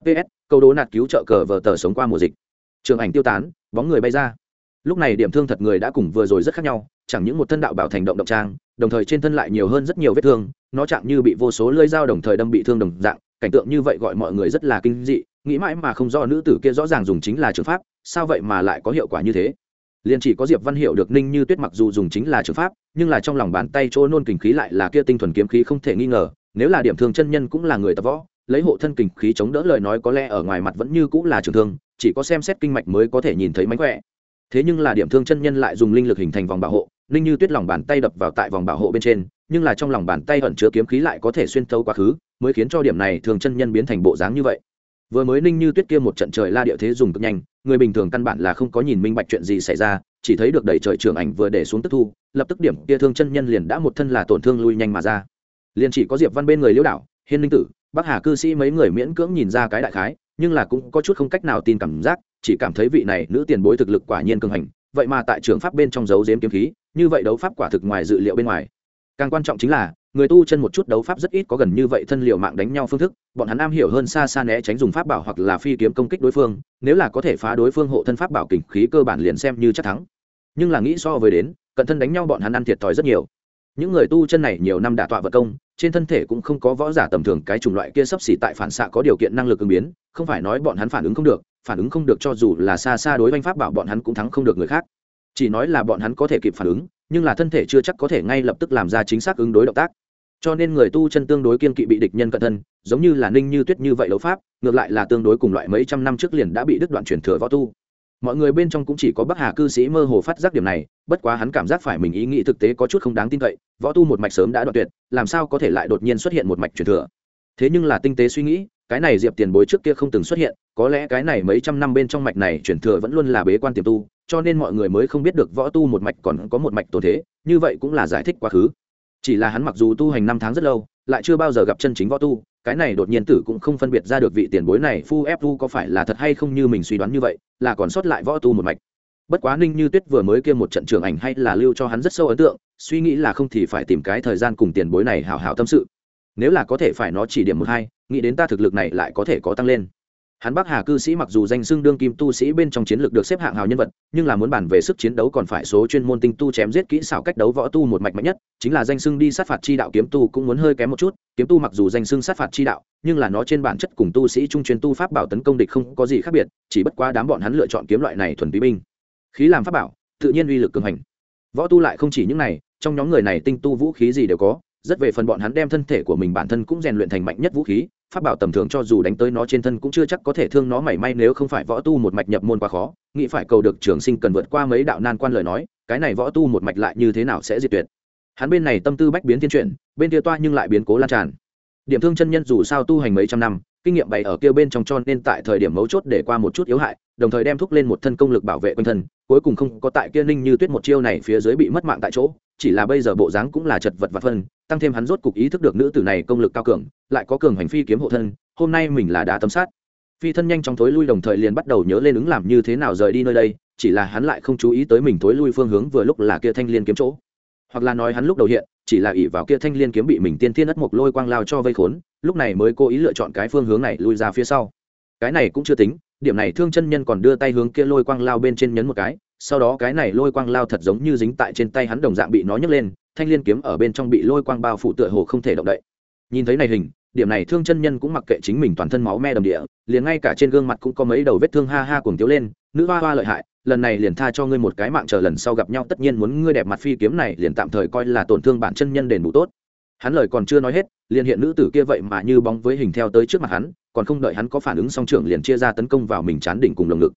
Ps câu đố nạt cứu trợ cờ vờ tờ sống qua mùa dịch trường ảnh tiêu tán, bóng người bay ra. Lúc này điểm thương thật người đã cùng vừa rồi rất khác nhau, chẳng những một thân đạo bảo thành động động trang, đồng thời trên thân lại nhiều hơn rất nhiều vết thương, nó chạm như bị vô số lưỡi dao đồng thời đâm bị thương đồng dạng, cảnh tượng như vậy gọi mọi người rất là kinh dị, nghĩ mãi mà không do nữ tử kia rõ ràng dùng chính là trường pháp, sao vậy mà lại có hiệu quả như thế? Liền chỉ có diệp văn hiệu được ninh như tuyết mặc dù dùng chính là trường pháp, nhưng là trong lòng bàn tay chỗ nôn kình khí lại là kia tinh thuần kiếm khí không thể nghi ngờ, nếu là điểm thương chân nhân cũng là người tập võ, lấy hộ thân kình khí chống đỡ lời nói có lẽ ở ngoài mặt vẫn như cũng là trường thương chỉ có xem xét kinh mạch mới có thể nhìn thấy mánh khỏe. Thế nhưng là điểm thương chân nhân lại dùng linh lực hình thành vòng bảo hộ, ninh như tuyết lòng bàn tay đập vào tại vòng bảo hộ bên trên, nhưng là trong lòng bàn tay ẩn chứa kiếm khí lại có thể xuyên thấu quá khứ, mới khiến cho điểm này thường chân nhân biến thành bộ dáng như vậy. Vừa mới ninh như tuyết kia một trận trời la địa thế dùng cực nhanh, người bình thường căn bản là không có nhìn minh bạch chuyện gì xảy ra, chỉ thấy được đẩy trời trường ảnh vừa để xuống tức thu, lập tức điểm kia thương chân nhân liền đã một thân là tổn thương lui nhanh mà ra. Liền chỉ có diệp văn bên người liễu đảo, hiên linh tử, bắc hà cư sĩ mấy người miễn cưỡng nhìn ra cái đại khái nhưng là cũng có chút không cách nào tin cảm giác, chỉ cảm thấy vị này nữ tiền bối thực lực quả nhiên cường hành, vậy mà tại trường pháp bên trong dấu dếm kiếm khí, như vậy đấu pháp quả thực ngoài dự liệu bên ngoài. Càng quan trọng chính là, người tu chân một chút đấu pháp rất ít có gần như vậy thân liệu mạng đánh nhau phương thức, bọn hắn am hiểu hơn xa xa né tránh dùng pháp bảo hoặc là phi kiếm công kích đối phương, nếu là có thể phá đối phương hộ thân pháp bảo kình khí cơ bản liền xem như chắc thắng. Nhưng là nghĩ so với đến, cận thân đánh nhau bọn hắn ăn thiệt thòi rất nhiều những người tu chân này nhiều năm đả tọa vật công, trên thân thể cũng không có võ giả tầm thường cái chủng loại kia sắp xỉ tại phản xạ có điều kiện năng lực ứng biến, không phải nói bọn hắn phản ứng không được, phản ứng không được cho dù là xa xa đối với pháp bảo bọn hắn cũng thắng không được người khác. Chỉ nói là bọn hắn có thể kịp phản ứng, nhưng là thân thể chưa chắc có thể ngay lập tức làm ra chính xác ứng đối động tác. Cho nên người tu chân tương đối kiên kỵ bị địch nhân cận thân, giống như là ninh như tuyết như vậy đấu pháp, ngược lại là tương đối cùng loại mấy trăm năm trước liền đã bị đứt đoạn truyền thừa võ tu mọi người bên trong cũng chỉ có bắc hà cư sĩ mơ hồ phát giác điểm này, bất quá hắn cảm giác phải mình ý nghĩ thực tế có chút không đáng tin cậy, võ tu một mạch sớm đã đoạn tuyệt, làm sao có thể lại đột nhiên xuất hiện một mạch truyền thừa? Thế nhưng là tinh tế suy nghĩ, cái này diệp tiền bối trước kia không từng xuất hiện, có lẽ cái này mấy trăm năm bên trong mạch này truyền thừa vẫn luôn là bế quan tiềm tu, cho nên mọi người mới không biết được võ tu một mạch còn có một mạch tồn thế, như vậy cũng là giải thích quá khứ. Chỉ là hắn mặc dù tu hành năm tháng rất lâu lại chưa bao giờ gặp chân chính võ tu, cái này đột nhiên tử cũng không phân biệt ra được vị tiền bối này phu ép tu có phải là thật hay không như mình suy đoán như vậy, là còn sót lại võ tu một mạch. Bất quá ninh như tuyết vừa mới kia một trận trường ảnh hay là lưu cho hắn rất sâu ấn tượng, suy nghĩ là không thì phải tìm cái thời gian cùng tiền bối này hào hào tâm sự. Nếu là có thể phải nó chỉ điểm một hai, nghĩ đến ta thực lực này lại có thể có tăng lên hắn bắc hà cư sĩ mặc dù danh xưng đương kim tu sĩ bên trong chiến lược được xếp hạng hào nhân vật, nhưng là muốn bàn về sức chiến đấu còn phải số chuyên môn tinh tu chém giết kỹ xảo cách đấu võ tu một mạch mạnh nhất, chính là danh xưng đi sát phạt chi đạo kiếm tu cũng muốn hơi kém một chút. Kiếm tu mặc dù danh xưng sát phạt chi đạo, nhưng là nó trên bản chất cùng tu sĩ trung chuyên tu pháp bảo tấn công địch không có gì khác biệt, chỉ bất quá đám bọn hắn lựa chọn kiếm loại này thuần túy binh. Khí làm pháp bảo, tự nhiên uy lực cường hành. Võ tu lại không chỉ những này, trong nhóm người này tinh tu vũ khí gì đều có, rất về phần bọn hắn đem thân thể của mình bản thân cũng rèn luyện thành mạnh nhất vũ khí pháp bảo tầm thường cho dù đánh tới nó trên thân cũng chưa chắc có thể thương nó mảy may nếu không phải võ tu một mạch nhập môn quá khó. Nghĩ phải cầu được trường sinh cần vượt qua mấy đạo nan quan lời nói, cái này võ tu một mạch lại như thế nào sẽ diệt tuyệt? Hắn bên này tâm tư bách biến thiên chuyển, bên kia toa nhưng lại biến cố lan tràn. Điểm thương chân nhân dù sao tu hành mấy trăm năm, kinh nghiệm bày ở kia bên trong cho nên tại thời điểm mấu chốt để qua một chút yếu hại, đồng thời đem thúc lên một thân công lực bảo vệ quanh thân, cuối cùng không có tại kia ninh như tuyết một chiêu này phía dưới bị mất mạng tại chỗ, chỉ là bây giờ bộ dáng cũng là chật vật và phân tăng thêm hắn rốt cục ý thức được nữ tử này công lực cao cường, lại có cường hành phi kiếm hộ thân, hôm nay mình là đã tấm sát. Phi thân nhanh chóng thối lui đồng thời liền bắt đầu nhớ lên ứng làm như thế nào rời đi nơi đây, chỉ là hắn lại không chú ý tới mình thối lui phương hướng vừa lúc là kia thanh liên kiếm chỗ. Hoặc là nói hắn lúc đầu hiện, chỉ là ỷ vào kia thanh liên kiếm bị mình tiên thiên ất mộc lôi quang lao cho vây khốn, lúc này mới cố ý lựa chọn cái phương hướng này lui ra phía sau. Cái này cũng chưa tính, điểm này thương chân nhân còn đưa tay hướng kia lôi quang lao bên trên nhấn một cái sau đó cái này lôi quang lao thật giống như dính tại trên tay hắn đồng dạng bị nó nhấc lên, thanh liên kiếm ở bên trong bị lôi quang bao phủ tựa hồ không thể động đậy. Nhìn thấy này hình, điểm này thương chân nhân cũng mặc kệ chính mình toàn thân máu me đầm địa, liền ngay cả trên gương mặt cũng có mấy đầu vết thương ha ha cuồng tiếu lên, nữ hoa hoa lợi hại, lần này liền tha cho ngươi một cái mạng chờ lần sau gặp nhau, tất nhiên muốn ngươi đẹp mặt phi kiếm này liền tạm thời coi là tổn thương bản chân nhân đền bù tốt. Hắn lời còn chưa nói hết, liền hiện nữ tử kia vậy mà như bóng với hình theo tới trước mặt hắn, còn không đợi hắn có phản ứng song trưởng liền chia ra tấn công vào mình chán đỉnh cùng lồng ngực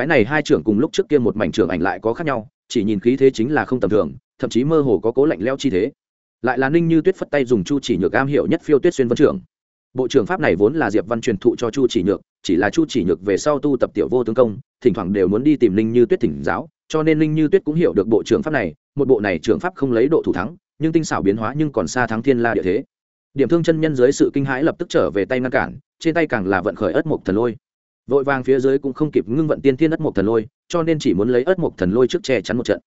cái này hai trưởng cùng lúc trước kia một mảnh trưởng ảnh lại có khác nhau, chỉ nhìn khí thế chính là không tầm thường, thậm chí mơ hồ có cố lạnh leo chi thế. Lại là ninh như tuyết phất tay dùng chu chỉ nhược am hiểu nhất phiêu tuyết xuyên vân trưởng. Bộ trưởng pháp này vốn là diệp văn truyền thụ cho chu chỉ nhược, chỉ là chu chỉ nhược về sau tu tập tiểu vô tướng công, thỉnh thoảng đều muốn đi tìm ninh như tuyết thỉnh giáo, cho nên ninh như tuyết cũng hiểu được bộ trưởng pháp này, một bộ này trưởng pháp không lấy độ thủ thắng, nhưng tinh xảo biến hóa nhưng còn xa thắng thiên la địa thế. Điểm thương chân nhân dưới sự kinh hãi lập tức trở về tay ngăn cản, trên tay càng là vận khởi ất mộc thần lôi vội vàng phía dưới cũng không kịp ngưng vận tiên thiên ất mộc thần lôi, cho nên chỉ muốn lấy ất mộc thần lôi trước che chắn một trận.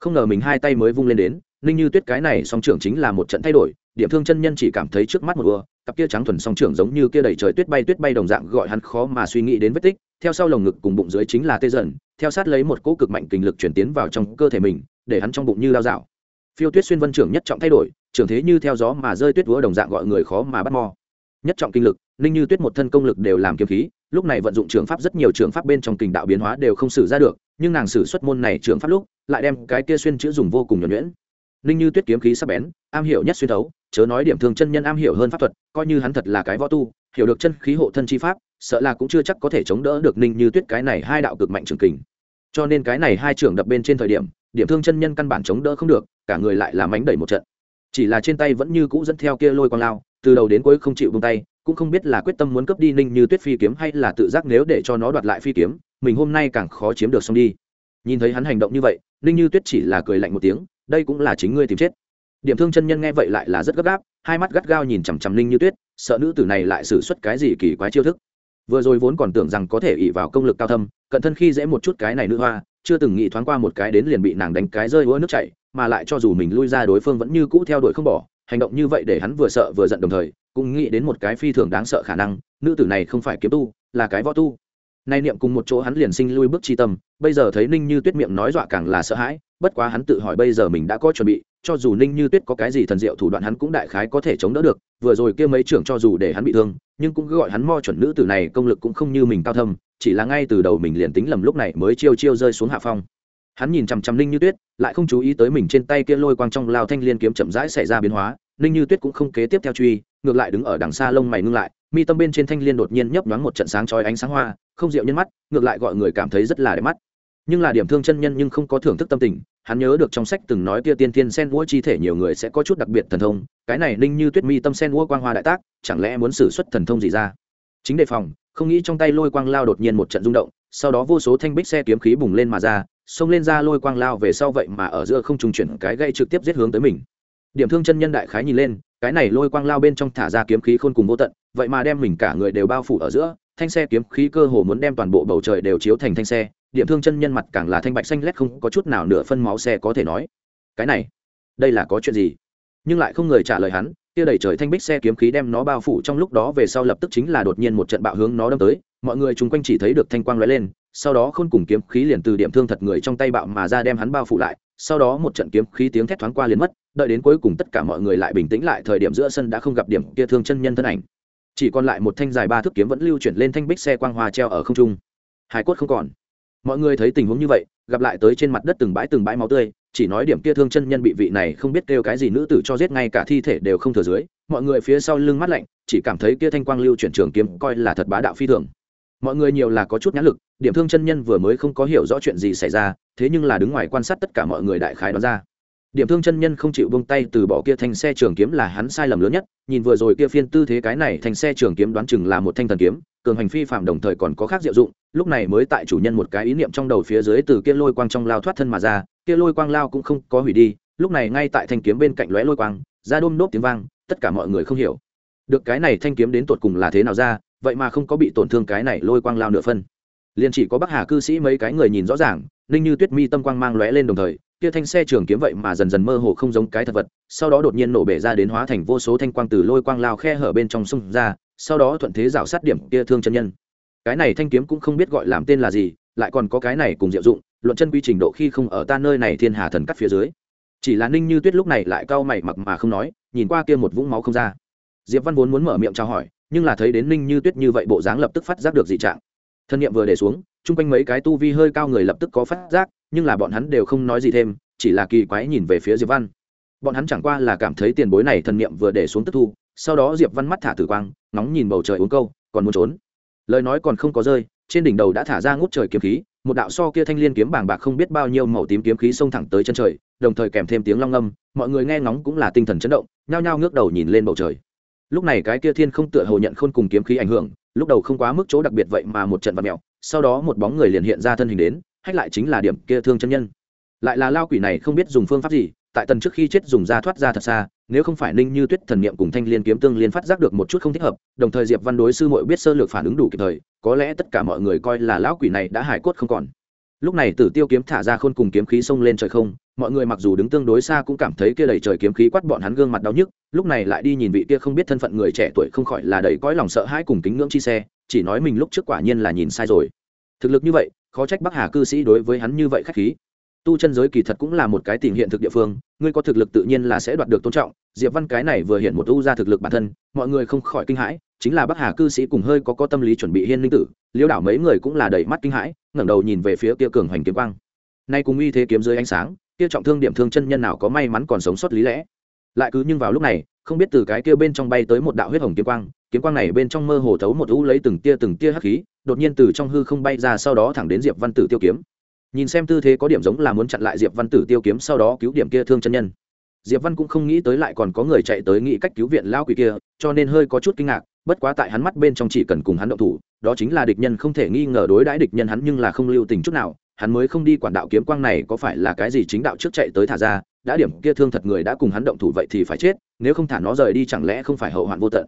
Không ngờ mình hai tay mới vung lên đến, ninh như tuyết cái này song trưởng chính là một trận thay đổi, điểm thương chân nhân chỉ cảm thấy trước mắt một ưa cặp kia trắng thuần song trưởng giống như kia đầy trời tuyết bay tuyết bay đồng dạng gọi hắn khó mà suy nghĩ đến vết tích, theo sau lồng ngực cùng bụng dưới chính là tê dần, theo sát lấy một cỗ cực mạnh kinh lực chuyển tiến vào trong cơ thể mình, để hắn trong bụng như lao dạo. Phiêu tuyết xuyên vân trưởng nhất trọng thay đổi, trưởng thế như theo gió mà rơi tuyết vúa đồng dạng gọi người khó mà bắt mò. Nhất trọng kinh lực, ninh như tuyết một thân công lực đều làm kiếm khí lúc này vận dụng trường pháp rất nhiều trường pháp bên trong kình đạo biến hóa đều không xử ra được, nhưng nàng xử xuất môn này trường pháp lúc, lại đem cái kia xuyên chữ dùng vô cùng nhuẩn nhuyễn. Ninh như tuyết kiếm khí sắc bén, am hiểu nhất xuyên thấu, chớ nói điểm thường chân nhân am hiểu hơn pháp thuật, coi như hắn thật là cái võ tu, hiểu được chân khí hộ thân chi pháp, sợ là cũng chưa chắc có thể chống đỡ được ninh như tuyết cái này hai đạo cực mạnh trường kình. Cho nên cái này hai trưởng đập bên trên thời điểm điểm thương chân nhân căn bản chống đỡ không được, cả người lại làm ánh đẩy một trận. Chỉ là trên tay vẫn như cũ dẫn theo kia lôi quang lao, từ đầu đến cuối không chịu buông tay cũng không biết là quyết tâm muốn cướp đi ninh như tuyết phi kiếm hay là tự giác nếu để cho nó đoạt lại phi kiếm, mình hôm nay càng khó chiếm được xong đi. Nhìn thấy hắn hành động như vậy, ninh như tuyết chỉ là cười lạnh một tiếng, đây cũng là chính ngươi tìm chết. Điểm thương chân nhân nghe vậy lại là rất gấp gáp, hai mắt gắt gao nhìn chằm chằm ninh như tuyết, sợ nữ tử này lại xử suất cái gì kỳ quái chiêu thức. Vừa rồi vốn còn tưởng rằng có thể ỉ vào công lực cao thâm, cận thân khi dễ một chút cái này nữ hoa, chưa từng nghĩ thoáng qua một cái đến liền bị nàng đánh cái rơi vỡ nước chảy, mà lại cho dù mình lui ra đối phương vẫn như cũ theo đuổi không bỏ, hành động như vậy để hắn vừa sợ vừa giận đồng thời cũng nghĩ đến một cái phi thường đáng sợ khả năng, nữ tử này không phải kiếm tu, là cái võ tu. Nay niệm cùng một chỗ hắn liền sinh lui bước chi tâm, bây giờ thấy ninh như tuyết miệng nói dọa càng là sợ hãi, bất quá hắn tự hỏi bây giờ mình đã có chuẩn bị, cho dù ninh như tuyết có cái gì thần diệu thủ đoạn hắn cũng đại khái có thể chống đỡ được, vừa rồi kia mấy trưởng cho dù để hắn bị thương, nhưng cũng cứ gọi hắn mo chuẩn nữ tử này công lực cũng không như mình cao thâm, chỉ là ngay từ đầu mình liền tính lầm lúc này mới chiêu chiêu rơi xuống hạ phong. Hắn nhìn chằm chằm ninh như tuyết, lại không chú ý tới mình trên tay kia lôi quang trong lao thanh liên kiếm chậm rãi xảy ra biến hóa ninh như tuyết cũng không kế tiếp theo truy, ngược lại đứng ở đằng xa lông mày ngưng lại, mi tâm bên trên thanh liên đột nhiên nhấp nhoáng một trận sáng chói ánh sáng hoa, không dịu nhân mắt, ngược lại gọi người cảm thấy rất là đẹp mắt. Nhưng là điểm thương chân nhân nhưng không có thưởng thức tâm tình, hắn nhớ được trong sách từng nói kia tiên tiên sen mua chi thể nhiều người sẽ có chút đặc biệt thần thông, cái này ninh như tuyết mi tâm sen mua quang hoa đại tác, chẳng lẽ muốn xử xuất thần thông gì ra? Chính đề phòng, không nghĩ trong tay lôi quang lao đột nhiên một trận rung động, sau đó vô số thanh bích xe kiếm khí bùng lên mà ra, xông lên ra lôi quang lao về sau vậy mà ở giữa không trùng chuyển cái gây trực tiếp giết hướng tới mình điểm thương chân nhân đại khái nhìn lên, cái này lôi quang lao bên trong thả ra kiếm khí khôn cùng vô tận, vậy mà đem mình cả người đều bao phủ ở giữa, thanh xe kiếm khí cơ hồ muốn đem toàn bộ bầu trời đều chiếu thành thanh xe, điểm thương chân nhân mặt càng là thanh bạch xanh lét không có chút nào nửa phân máu xe có thể nói. Cái này, đây là có chuyện gì? Nhưng lại không người trả lời hắn, kia đẩy trời thanh bích xe kiếm khí đem nó bao phủ trong lúc đó về sau lập tức chính là đột nhiên một trận bạo hướng nó đâm tới, mọi người chung quanh chỉ thấy được thanh quang lóe lên, sau đó khôn cùng kiếm khí liền từ điểm thương thật người trong tay bạo mà ra đem hắn bao phủ lại, sau đó một trận kiếm khí tiếng thét thoáng qua liền mất đợi đến cuối cùng tất cả mọi người lại bình tĩnh lại thời điểm giữa sân đã không gặp điểm kia thương chân nhân thân ảnh. Chỉ còn lại một thanh dài ba thước kiếm vẫn lưu chuyển lên thanh bích xe quang hoa treo ở không trung. Hải cốt không còn. Mọi người thấy tình huống như vậy, gặp lại tới trên mặt đất từng bãi từng bãi máu tươi, chỉ nói điểm kia thương chân nhân bị vị này không biết kêu cái gì nữ tử cho giết ngay cả thi thể đều không thừa dưới. Mọi người phía sau lưng mắt lạnh, chỉ cảm thấy kia thanh quang lưu chuyển trường kiếm coi là thật bá đạo phi thường. Mọi người nhiều là có chút nhãn lực, điểm thương chân nhân vừa mới không có hiểu rõ chuyện gì xảy ra, thế nhưng là đứng ngoài quan sát tất cả mọi người đại khái đó ra điểm thương chân nhân không chịu buông tay từ bỏ kia thanh xe trường kiếm là hắn sai lầm lớn nhất, nhìn vừa rồi kia phiên tư thế cái này, thanh xe trường kiếm đoán chừng là một thanh thần kiếm, cường hành phi phạm đồng thời còn có khác diệu dụng, lúc này mới tại chủ nhân một cái ý niệm trong đầu phía dưới từ kia lôi quang trong lao thoát thân mà ra, kia lôi quang lao cũng không có hủy đi, lúc này ngay tại thanh kiếm bên cạnh lóe lôi quang, ra đôm đốp tiếng vang, tất cả mọi người không hiểu. Được cái này thanh kiếm đến tột cùng là thế nào ra, vậy mà không có bị tổn thương cái này lôi quang lao nửa phân. Liền chỉ có bắc hà cư sĩ mấy cái người nhìn rõ ràng, ninh như tuyết mi tâm quang mang lóe lên đồng thời kia thanh xe trường kiếm vậy mà dần dần mơ hồ không giống cái thật vật, sau đó đột nhiên nổ bể ra đến hóa thành vô số thanh quang từ lôi quang lao khe hở bên trong sông ra, sau đó thuận thế rào sát điểm kia thương chân nhân. Cái này thanh kiếm cũng không biết gọi làm tên là gì, lại còn có cái này cùng diệu dụng, luận chân quy trình độ khi không ở ta nơi này thiên hà thần cắt phía dưới. Chỉ là ninh như tuyết lúc này lại cau mày mặc mà không nói, nhìn qua kia một vũng máu không ra. Diệp văn vốn muốn mở miệng trao hỏi, nhưng là thấy đến ninh như tuyết như vậy bộ dáng lập tức phát giác được dị trạng. Thân nhiệm vừa để xuống chung quanh mấy cái tu vi hơi cao người lập tức có phát giác, nhưng là bọn hắn đều không nói gì thêm, chỉ là kỳ quái nhìn về phía diệp văn. Bọn hắn chẳng qua là cảm thấy tiền bối này thần niệm vừa để xuống tức thu, sau đó diệp văn mắt thả tử quang nóng nhìn bầu trời uống câu, còn muốn trốn. Lời nói còn không có rơi, trên đỉnh đầu đã thả ra ngút trời kiếm khí, một đạo so kia thanh liên kiếm bảng bạc không biết bao nhiêu màu tím kiếm khí xông thẳng tới chân trời, đồng thời kèm thêm tiếng long âm mọi người nghe ngóng cũng là tinh thần chấn động, nhao nhao ngước đầu nhìn lên bầu trời. Lúc này cái kia thiên không tựa hồ nhận khôn cùng kiếm khí ảnh hưởng, lúc đầu không quá mức chỗ đặc biệt vậy mà một trận vật mèo sau đó một bóng người liền hiện ra thân hình đến, hách lại chính là điểm kia thương chân nhân. Lại là lao quỷ này không biết dùng phương pháp gì, tại tần trước khi chết dùng ra thoát ra thật xa, nếu không phải ninh như tuyết thần niệm cùng thanh liên kiếm tương liên phát giác được một chút không thích hợp, đồng thời diệp văn đối sư muội biết sơ lược phản ứng đủ kịp thời, có lẽ tất cả mọi người coi là lão quỷ này đã hải cốt không còn. Lúc này tử tiêu kiếm thả ra khôn cùng kiếm khí xông lên trời không, mọi người mặc dù đứng tương đối xa cũng cảm thấy kia đầy trời kiếm khí quát bọn hắn gương mặt đau nhức, lúc này lại đi nhìn vị kia không biết thân phận người trẻ tuổi không khỏi là đầy cõi lòng sợ hãi cùng kính ngưỡng chi xe chỉ nói mình lúc trước quả nhiên là nhìn sai rồi. Thực lực như vậy, khó trách bắc hà cư sĩ đối với hắn như vậy khách khí. Tu chân giới kỳ thật cũng là một cái tình hiện thực địa phương, ngươi có thực lực tự nhiên là sẽ đoạt được tôn trọng. Diệp văn cái này vừa hiện một tu ra thực lực bản thân, mọi người không khỏi kinh hãi, chính là bắc hà cư sĩ cùng hơi có có tâm lý chuẩn bị hiên linh tử, liêu đảo mấy người cũng là đầy mắt kinh hãi, ngẩng đầu nhìn về phía kia cường hoành kiếm quang. Nay cùng uy thế kiếm dưới ánh sáng, kia trọng thương điểm thương chân nhân nào có may mắn còn sống sót lý lẽ. Lại cứ nhưng vào lúc này, không biết từ cái kia bên trong bay tới một đạo huyết hồng kiếm quang kiếm quang này bên trong mơ hồ thấu một u lấy từng tia từng tia hắc khí, đột nhiên từ trong hư không bay ra sau đó thẳng đến diệp văn tử tiêu kiếm. Nhìn xem tư thế có điểm giống là muốn chặn lại diệp văn tử tiêu kiếm sau đó cứu điểm kia thương chân nhân. Diệp văn cũng không nghĩ tới lại còn có người chạy tới nghĩ cách cứu viện lao quỷ kia, cho nên hơi có chút kinh ngạc, bất quá tại hắn mắt bên trong chỉ cần cùng hắn động thủ, đó chính là địch nhân không thể nghi ngờ đối đãi địch nhân hắn nhưng là không lưu tình chút nào, hắn mới không đi quản đạo kiếm quang này có phải là cái gì chính đạo trước chạy tới thả ra, đã điểm kia thương thật người đã cùng hắn động thủ vậy thì phải chết, nếu không thả nó rời đi chẳng lẽ không phải hậu hoạn vô tận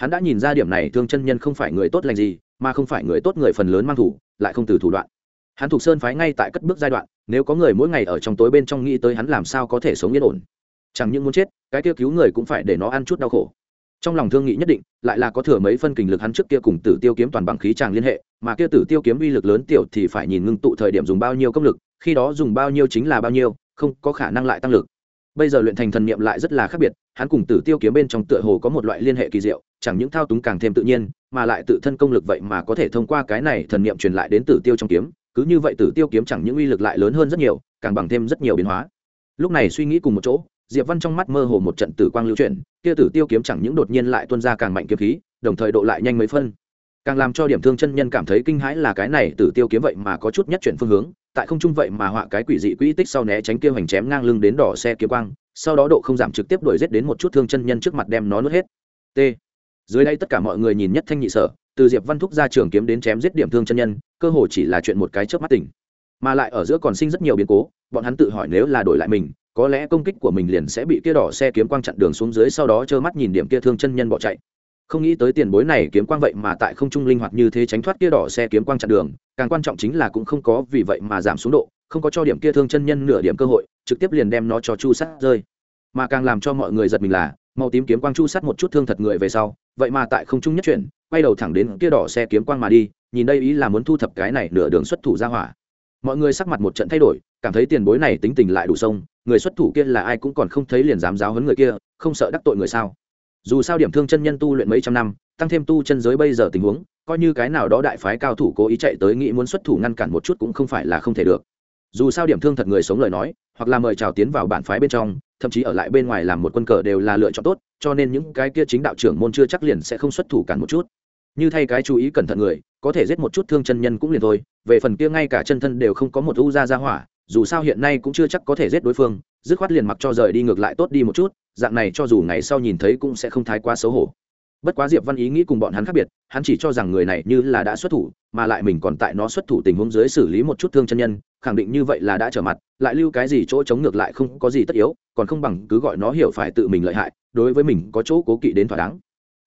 hắn đã nhìn ra điểm này thương chân nhân không phải người tốt lành gì, mà không phải người tốt người phần lớn mang thủ, lại không từ thủ đoạn. Hắn thuộc sơn phái ngay tại cất bước giai đoạn, nếu có người mỗi ngày ở trong tối bên trong nghĩ tới hắn làm sao có thể sống yên ổn. Chẳng những muốn chết, cái kia cứu người cũng phải để nó ăn chút đau khổ. Trong lòng thương nghị nhất định, lại là có thừa mấy phân kình lực hắn trước kia cùng tử tiêu kiếm toàn bằng khí tràng liên hệ, mà kia tử tiêu kiếm uy lực lớn tiểu thì phải nhìn ngưng tụ thời điểm dùng bao nhiêu công lực, khi đó dùng bao nhiêu chính là bao nhiêu, không có khả năng lại tăng lực bây giờ luyện thành thần niệm lại rất là khác biệt, hắn cùng tử tiêu kiếm bên trong tựa hồ có một loại liên hệ kỳ diệu, chẳng những thao túng càng thêm tự nhiên, mà lại tự thân công lực vậy mà có thể thông qua cái này thần niệm truyền lại đến tử tiêu trong kiếm, cứ như vậy tử tiêu kiếm chẳng những uy lực lại lớn hơn rất nhiều, càng bằng thêm rất nhiều biến hóa. Lúc này suy nghĩ cùng một chỗ, diệp văn trong mắt mơ hồ một trận tử quang lưu chuyển, kia tử tiêu kiếm chẳng những đột nhiên lại tuôn ra càng mạnh kiếm khí, đồng thời độ lại nhanh mấy phân càng làm cho điểm thương chân nhân cảm thấy kinh hãi là cái này tử tiêu kiếm vậy mà có chút nhất chuyển phương hướng, tại không trung vậy mà họa cái quỷ dị quỹ tích sau né tránh kia hoành chém ngang lưng đến đỏ xe kiếm quang, sau đó độ không giảm trực tiếp đuổi giết đến một chút thương chân nhân trước mặt đem nó nuốt hết. T. Dưới đây tất cả mọi người nhìn nhất thanh nhị sở, từ diệp văn thúc ra trường kiếm đến chém giết điểm thương chân nhân, cơ hồ chỉ là chuyện một cái trước mắt tỉnh. Mà lại ở giữa còn sinh rất nhiều biến cố, bọn hắn tự hỏi nếu là đổi lại mình, có lẽ công kích của mình liền sẽ bị kia đỏ xe kiếm quang chặn đường xuống dưới sau đó trơ mắt nhìn điểm kia thương chân nhân bỏ chạy không nghĩ tới tiền bối này kiếm quang vậy mà tại không trung linh hoạt như thế tránh thoát kia đỏ xe kiếm quang chặn đường, càng quan trọng chính là cũng không có vì vậy mà giảm xuống độ, không có cho điểm kia thương chân nhân nửa điểm cơ hội, trực tiếp liền đem nó cho chu sát rơi. Mà càng làm cho mọi người giật mình là, màu tím kiếm quang chu sát một chút thương thật người về sau, vậy mà tại không trung nhất chuyển, quay đầu thẳng đến kia đỏ xe kiếm quang mà đi, nhìn đây ý là muốn thu thập cái này nửa đường xuất thủ ra hỏa. Mọi người sắc mặt một trận thay đổi, cảm thấy tiền bối này tính tình lại đủ sông, người xuất thủ kia là ai cũng còn không thấy liền dám giáo hấn người kia, không sợ đắc tội người sao? Dù sao điểm thương chân nhân tu luyện mấy trăm năm, tăng thêm tu chân giới bây giờ tình huống, coi như cái nào đó đại phái cao thủ cố ý chạy tới nghĩ muốn xuất thủ ngăn cản một chút cũng không phải là không thể được. Dù sao điểm thương thật người sống lời nói, hoặc là mời chào tiến vào bản phái bên trong, thậm chí ở lại bên ngoài làm một quân cờ đều là lựa chọn tốt, cho nên những cái kia chính đạo trưởng môn chưa chắc liền sẽ không xuất thủ cản một chút. Như thay cái chú ý cẩn thận người, có thể giết một chút thương chân nhân cũng liền thôi, về phần kia ngay cả chân thân đều không có một u ra ra hỏa, dù sao hiện nay cũng chưa chắc có thể giết đối phương, dứt khoát liền mặc cho rời đi ngược lại tốt đi một chút dạng này cho dù ngày sau nhìn thấy cũng sẽ không thái quá xấu hổ. Bất quá diệp văn ý nghĩ cùng bọn hắn khác biệt, hắn chỉ cho rằng người này như là đã xuất thủ, mà lại mình còn tại nó xuất thủ tình huống dưới xử lý một chút thương chân nhân, khẳng định như vậy là đã trở mặt, lại lưu cái gì chỗ chống ngược lại không có gì tất yếu, còn không bằng cứ gọi nó hiểu phải tự mình lợi hại, đối với mình có chỗ cố kỵ đến thỏa đáng.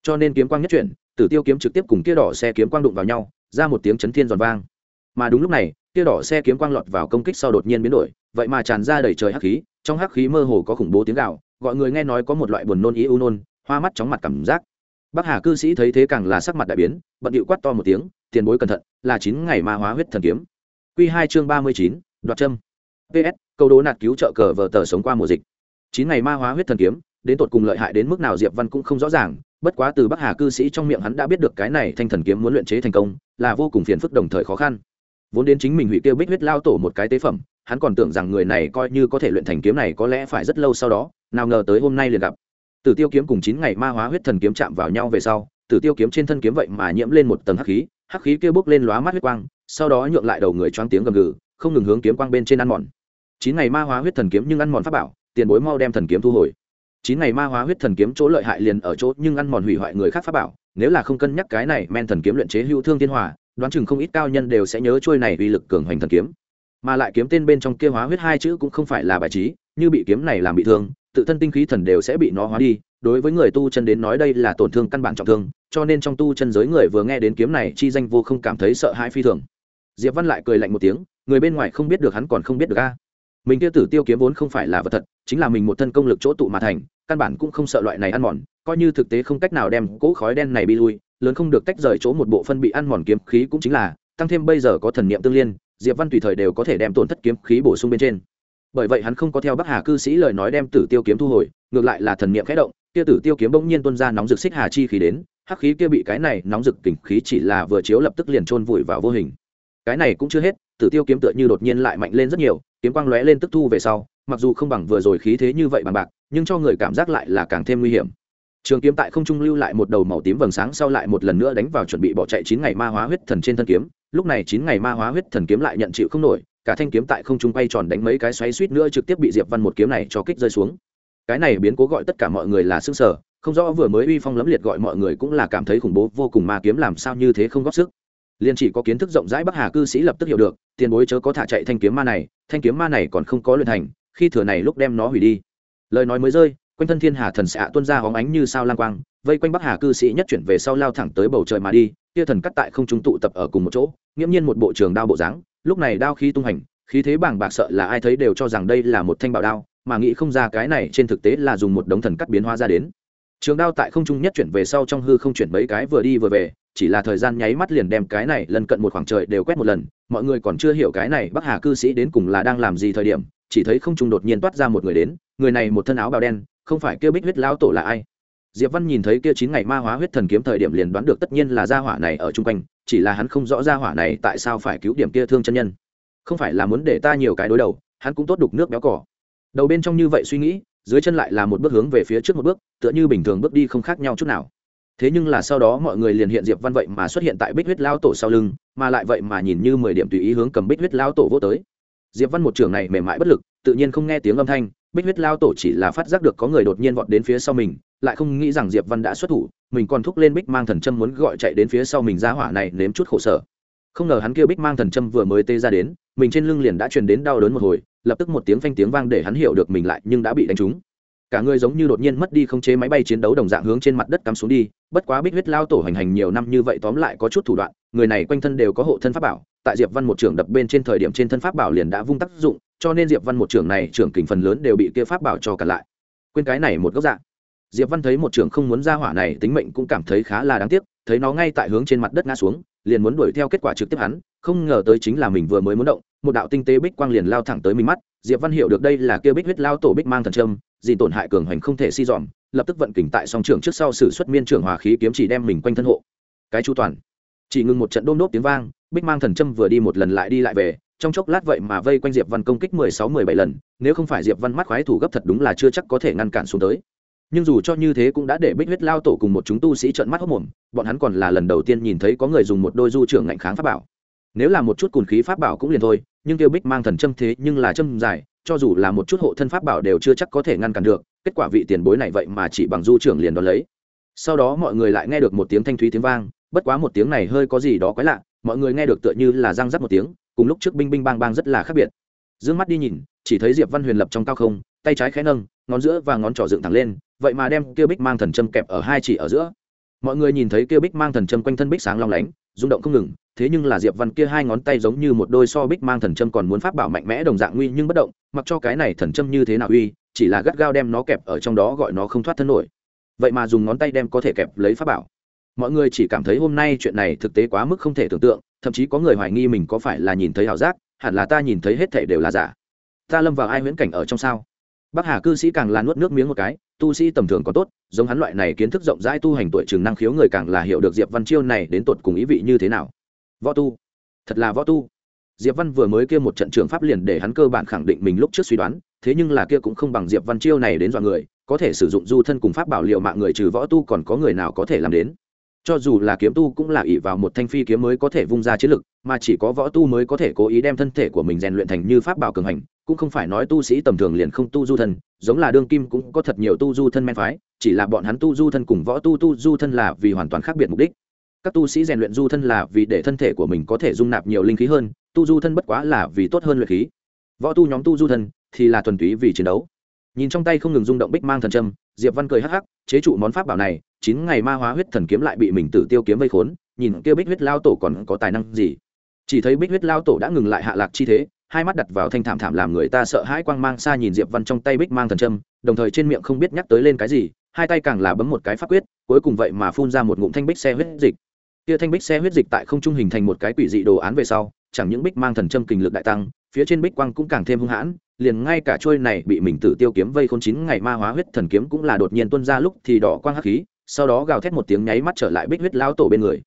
Cho nên kiếm quang nhất chuyển, tử tiêu kiếm trực tiếp cùng kia đỏ xe kiếm quang đụng vào nhau, ra một tiếng chấn thiên giòn vang. Mà đúng lúc này, kia đỏ xe kiếm quang lọt vào công kích sau đột nhiên biến đổi, vậy mà tràn ra đầy trời hắc khí, trong hắc khí mơ hồ có khủng bố tiếng gạo gọi người nghe nói có một loại buồn nôn ý u nôn, hoa mắt chóng mặt cảm giác. Bắc hà cư sĩ thấy thế càng là sắc mặt đại biến, bận điệu quát to một tiếng, tiền bối cẩn thận, là chín ngày ma hóa huyết thần kiếm. Q hai chương ba mươi chín, đoạt trâm ps câu đố nạt cứu trợ cờ vờ tờ sống qua mùa dịch. Chín ngày ma hóa huyết thần kiếm, đến tột cùng lợi hại đến mức nào diệp văn cũng không rõ ràng, bất quá từ bắc hà cư sĩ trong miệng hắn đã biết được cái này thanh thần kiếm muốn luyện chế thành công, là vô cùng phiền phức đồng thời khó khăn. Vốn đến chính mình hủy tiêu bích huyết lao tổ một cái tế phẩm hắn còn tưởng rằng người này coi như có thể luyện thành kiếm này có lẽ phải rất lâu sau đó, nào ngờ tới hôm nay liền gặp. Tử tiêu kiếm cùng chín ngày ma hóa huyết thần kiếm chạm vào nhau về sau, tử tiêu kiếm trên thân kiếm vậy mà nhiễm lên một tầng hắc khí hắc khí kia bốc lên lóa mắt huyết quang, sau đó nhượng lại đầu người choáng tiếng gầm gừ, không ngừng hướng kiếm quang bên trên ăn mòn. Chín ngày ma hóa huyết thần kiếm nhưng ăn mòn pháp bảo, tiền bối mau đem thần kiếm thu hồi. Chín ngày ma hóa huyết thần kiếm chỗ lợi hại liền ở chỗ nhưng ăn mòn hủy hoại người khác pháp bảo, nếu là không cân nhắc cái này men thần kiếm luyện chế hữu thương thiên hòa, đoán chừng không ít cao nhân đều sẽ nhớ trôi này uy lực cường hoành thần kiếm mà lại kiếm tên bên trong kia hóa huyết hai chữ cũng không phải là bài trí, như bị kiếm này làm bị thương, tự thân tinh khí thần đều sẽ bị nó hóa đi. Đối với người tu chân đến nói đây là tổn thương căn bản trọng thương, cho nên trong tu chân giới người vừa nghe đến kiếm này, chi danh vô không cảm thấy sợ hãi phi thường. Diệp văn lại cười lạnh một tiếng, người bên ngoài không biết được hắn còn không biết được a. À. Mình kia tử tiêu kiếm vốn không phải là vật thật, chính là mình một thân công lực chỗ tụ mà thành, căn bản cũng không sợ loại này ăn mòn, coi như thực tế không cách nào đem cỗ khói đen này bị lui, lớn không được tách rời chỗ một bộ phân bị ăn mòn kiếm khí cũng chính là, tăng thêm bây giờ có thần niệm tương liên diệp văn tùy thời đều có thể đem tổn thất kiếm khí bổ sung bên trên. Bởi vậy hắn không có theo bắc hà cư sĩ lời nói đem tử tiêu kiếm thu hồi, ngược lại là thần niệm khẽ động, kia tử tiêu kiếm bỗng nhiên tuôn ra nóng rực xích hà chi khí đến, hắc khí kia bị cái này nóng rực kình khí chỉ là vừa chiếu lập tức liền trôn vùi vào vô hình. Cái này cũng chưa hết, tử tiêu kiếm tựa như đột nhiên lại mạnh lên rất nhiều, kiếm quang lóe lên tức thu về sau, mặc dù không bằng vừa rồi khí thế như vậy bằng bạc, nhưng cho người cảm giác lại là càng thêm nguy hiểm. Trường kiếm tại không trung lưu lại một đầu màu tím vầng sáng sau lại một lần nữa đánh vào chuẩn bị bỏ chạy chín ngày ma hóa huyết thần trên thân kiếm lúc này chín ngày ma hóa huyết thần kiếm lại nhận chịu không nổi, cả thanh kiếm tại không trung quay tròn đánh mấy cái xoáy suýt nữa trực tiếp bị diệp văn một kiếm này cho kích rơi xuống. Cái này biến cố gọi tất cả mọi người là xương sở không rõ vừa mới uy phong lẫm liệt gọi mọi người cũng là cảm thấy khủng bố, vô cùng ma kiếm làm sao như thế không góp sức. Liền chỉ có kiến thức rộng rãi bắc hà cư sĩ lập tức hiểu được, tiền bối chớ có thả chạy thanh kiếm ma này, thanh kiếm ma này còn không có luyện thành, khi thừa này lúc đem nó hủy đi. Lời nói mới rơi, quanh thân thiên hà thần xạ tuôn ra hóng ánh như sao lang quang, vây quanh bắc hà cư sĩ nhất chuyển về sau lao thẳng tới bầu trời mà đi kia thần cắt tại không trung tụ tập ở cùng một chỗ, nghiễm nhiên một bộ trường đao bộ dáng, lúc này đao khí tung hành, khí thế bảng bạc sợ là ai thấy đều cho rằng đây là một thanh bảo đao, mà nghĩ không ra cái này trên thực tế là dùng một đống thần cắt biến hóa ra đến. Trường đao tại không trung nhất chuyển về sau trong hư không chuyển mấy cái vừa đi vừa về, chỉ là thời gian nháy mắt liền đem cái này lần cận một khoảng trời đều quét một lần, mọi người còn chưa hiểu cái này bắc hà cư sĩ đến cùng là đang làm gì thời điểm, chỉ thấy không trung đột nhiên toát ra một người đến, người này một thân áo bào đen, không phải kêu bích huyết lão tổ là ai? Diệp văn nhìn thấy kia chín ngày ma hóa huyết thần kiếm thời điểm liền đoán được tất nhiên là gia hỏa này ở chung quanh, chỉ là hắn không rõ gia hỏa này tại sao phải cứu điểm kia thương chân nhân. Không phải là muốn để ta nhiều cái đối đầu, hắn cũng tốt đục nước béo cỏ. Đầu bên trong như vậy suy nghĩ, dưới chân lại là một bước hướng về phía trước một bước, tựa như bình thường bước đi không khác nhau chút nào. Thế nhưng là sau đó mọi người liền hiện diệp văn vậy mà xuất hiện tại bích huyết lao tổ sau lưng, mà lại vậy mà nhìn như mười điểm tùy ý hướng cầm bích huyết lao tổ vô tới. Diệp văn một trường này mềm mại bất lực, tự nhiên không nghe tiếng âm thanh, bích huyết lao tổ chỉ là phát giác được có người đột nhiên vọt đến phía sau mình lại không nghĩ rằng diệp văn đã xuất thủ, mình còn thúc lên bích mang thần châm muốn gọi chạy đến phía sau mình ra hỏa này nếm chút khổ sở. Không ngờ hắn kêu bích mang thần châm vừa mới tê ra đến, mình trên lưng liền đã truyền đến đau đớn một hồi, lập tức một tiếng phanh tiếng vang để hắn hiểu được mình lại nhưng đã bị đánh trúng. Cả người giống như đột nhiên mất đi không chế máy bay chiến đấu đồng dạng hướng trên mặt đất cắm xuống đi, bất quá bích huyết lao tổ hành hành nhiều năm như vậy tóm lại có chút thủ đoạn, người này quanh thân đều có hộ thân pháp bảo, tại diệp văn một trưởng đập bên trên thời điểm trên thân pháp bảo liền đã vung tác dụng, cho nên diệp văn một trưởng này trưởng kình phần lớn đều bị kia pháp bảo cho cả lại. Quên cái này một góc dạng diệp văn thấy một trưởng không muốn ra hỏa này, tính mệnh cũng cảm thấy khá là đáng tiếc, thấy nó ngay tại hướng trên mặt đất ngã xuống, liền muốn đuổi theo kết quả trực tiếp hắn, không ngờ tới chính là mình vừa mới muốn động, một đạo tinh tế bích quang liền lao thẳng tới mình mắt. Diệp văn hiểu được đây là kia bích huyết lao tổ bích mang thần trâm gì tổn hại cường hoành không thể si dòm lập tức vận kình tại song trưởng trước sau sử xuất miên trưởng hòa khí kiếm chỉ đem mình quanh thân hộ. Cái chu toàn. Chỉ ngừng một trận đôm đốp tiếng vang, bích mang thần châm vừa đi một lần lại đi lại về, trong chốc lát vậy mà vây quanh diệp văn công kích mười sáu mười bảy lần, nếu không phải diệp văn mắt khoái thủ gấp thật đúng là chưa chắc có thể ngăn cản xuống tới nhưng dù cho như thế cũng đã để bích huyết lao tổ cùng một chúng tu sĩ trợn mắt hốc mồm, bọn hắn còn là lần đầu tiên nhìn thấy có người dùng một đôi du trưởng ngạnh kháng pháp bảo. Nếu là một chút cùn khí pháp bảo cũng liền thôi, nhưng tiêu bích mang thần châm thế nhưng là châm dài, cho dù là một chút hộ thân pháp bảo đều chưa chắc có thể ngăn cản được, kết quả vị tiền bối này vậy mà chỉ bằng du trưởng liền đón lấy. Sau đó mọi người lại nghe được một tiếng thanh thúy tiếng vang, bất quá một tiếng này hơi có gì đó quái lạ, mọi người nghe được tựa như là răng rắc một tiếng, cùng lúc trước binh binh bang bang rất là khác biệt. D ư ơ n g mắt đi nhìn, chỉ thấy diệp văn huyền lập trong cao không, tay trái khẽ nâng, ngón giữa và ngón trỏ dựng thẳng lên vậy mà đem kia bích mang thần châm kẹp ở hai chỉ ở giữa. Mọi người nhìn thấy kia bích mang thần châm quanh thân bích sáng long lánh, rung động không ngừng, thế nhưng là diệp văn kia hai ngón tay giống như một đôi so bích mang thần châm còn muốn pháp bảo mạnh mẽ đồng dạng nguy nhưng bất động, mặc cho cái này thần châm như thế nào uy, chỉ là gắt gao đem nó kẹp ở trong đó gọi nó không thoát thân nổi. Vậy mà dùng ngón tay đem có thể kẹp lấy pháp bảo. Mọi người chỉ cảm thấy hôm nay chuyện này thực tế quá mức không thể tưởng tượng, thậm chí có người hoài nghi mình có phải là nhìn thấy ảo giác, hẳn là ta nhìn thấy hết thể đều là giả. Ta lâm vào ai huyễn cảnh ở trong sao? Bắc hà cư sĩ càng là nuốt nước miếng một cái tu sĩ tầm thường có tốt, giống hắn loại này kiến thức rộng rãi tu hành tuổi trường năng khiếu người càng là hiểu được diệp văn chiêu này đến tột cùng ý vị như thế nào. Võ tu. Thật là võ tu. Diệp văn vừa mới kia một trận trường pháp liền để hắn cơ bản khẳng định mình lúc trước suy đoán, thế nhưng là kia cũng không bằng diệp văn chiêu này đến dọa người, có thể sử dụng du thân cùng pháp bảo liệu mạng người trừ võ tu còn có người nào có thể làm đến. Cho dù là kiếm tu cũng là ỷ vào một thanh phi kiếm mới có thể vung ra chiến lực, mà chỉ có võ tu mới có thể cố ý đem thân thể của mình rèn luyện thành như pháp bảo cường hành cũng không phải nói tu sĩ tầm thường liền không tu du thân, giống là đương kim cũng có thật nhiều tu du thân men phái, chỉ là bọn hắn tu du thân cùng võ tu tu du thân là vì hoàn toàn khác biệt mục đích. Các tu sĩ rèn luyện du thân là vì để thân thể của mình có thể dung nạp nhiều linh khí hơn, tu du thân bất quá là vì tốt hơn luyện khí. Võ tu nhóm tu du thân thì là thuần túy vì chiến đấu. Nhìn trong tay không ngừng rung động bích mang thần trâm diệp văn cười hắc hắc, chế trụ món pháp bảo này, chín ngày ma hóa huyết thần kiếm lại bị mình tử tiêu kiếm vây khốn, nhìn kia bích huyết lao tổ còn có tài năng gì. Chỉ thấy bích huyết lao tổ đã ngừng lại hạ lạc chi thế hai mắt đặt vào thanh thảm thảm làm người ta sợ hãi quang mang xa nhìn diệp văn trong tay bích mang thần châm, đồng thời trên miệng không biết nhắc tới lên cái gì, hai tay càng là bấm một cái pháp quyết, cuối cùng vậy mà phun ra một ngụm thanh bích xe huyết dịch. Kia thanh bích xe huyết dịch tại không trung hình thành một cái quỷ dị đồ án về sau, chẳng những bích mang thần châm kình lực đại tăng, phía trên bích quang cũng càng thêm hung hãn, liền ngay cả trôi này bị mình tử tiêu kiếm vây khôn chín ngày ma hóa huyết thần kiếm cũng là đột nhiên tuôn ra lúc thì đỏ quang hắc khí, sau đó gào thét một tiếng nháy mắt trở lại bích huyết lao tổ bên người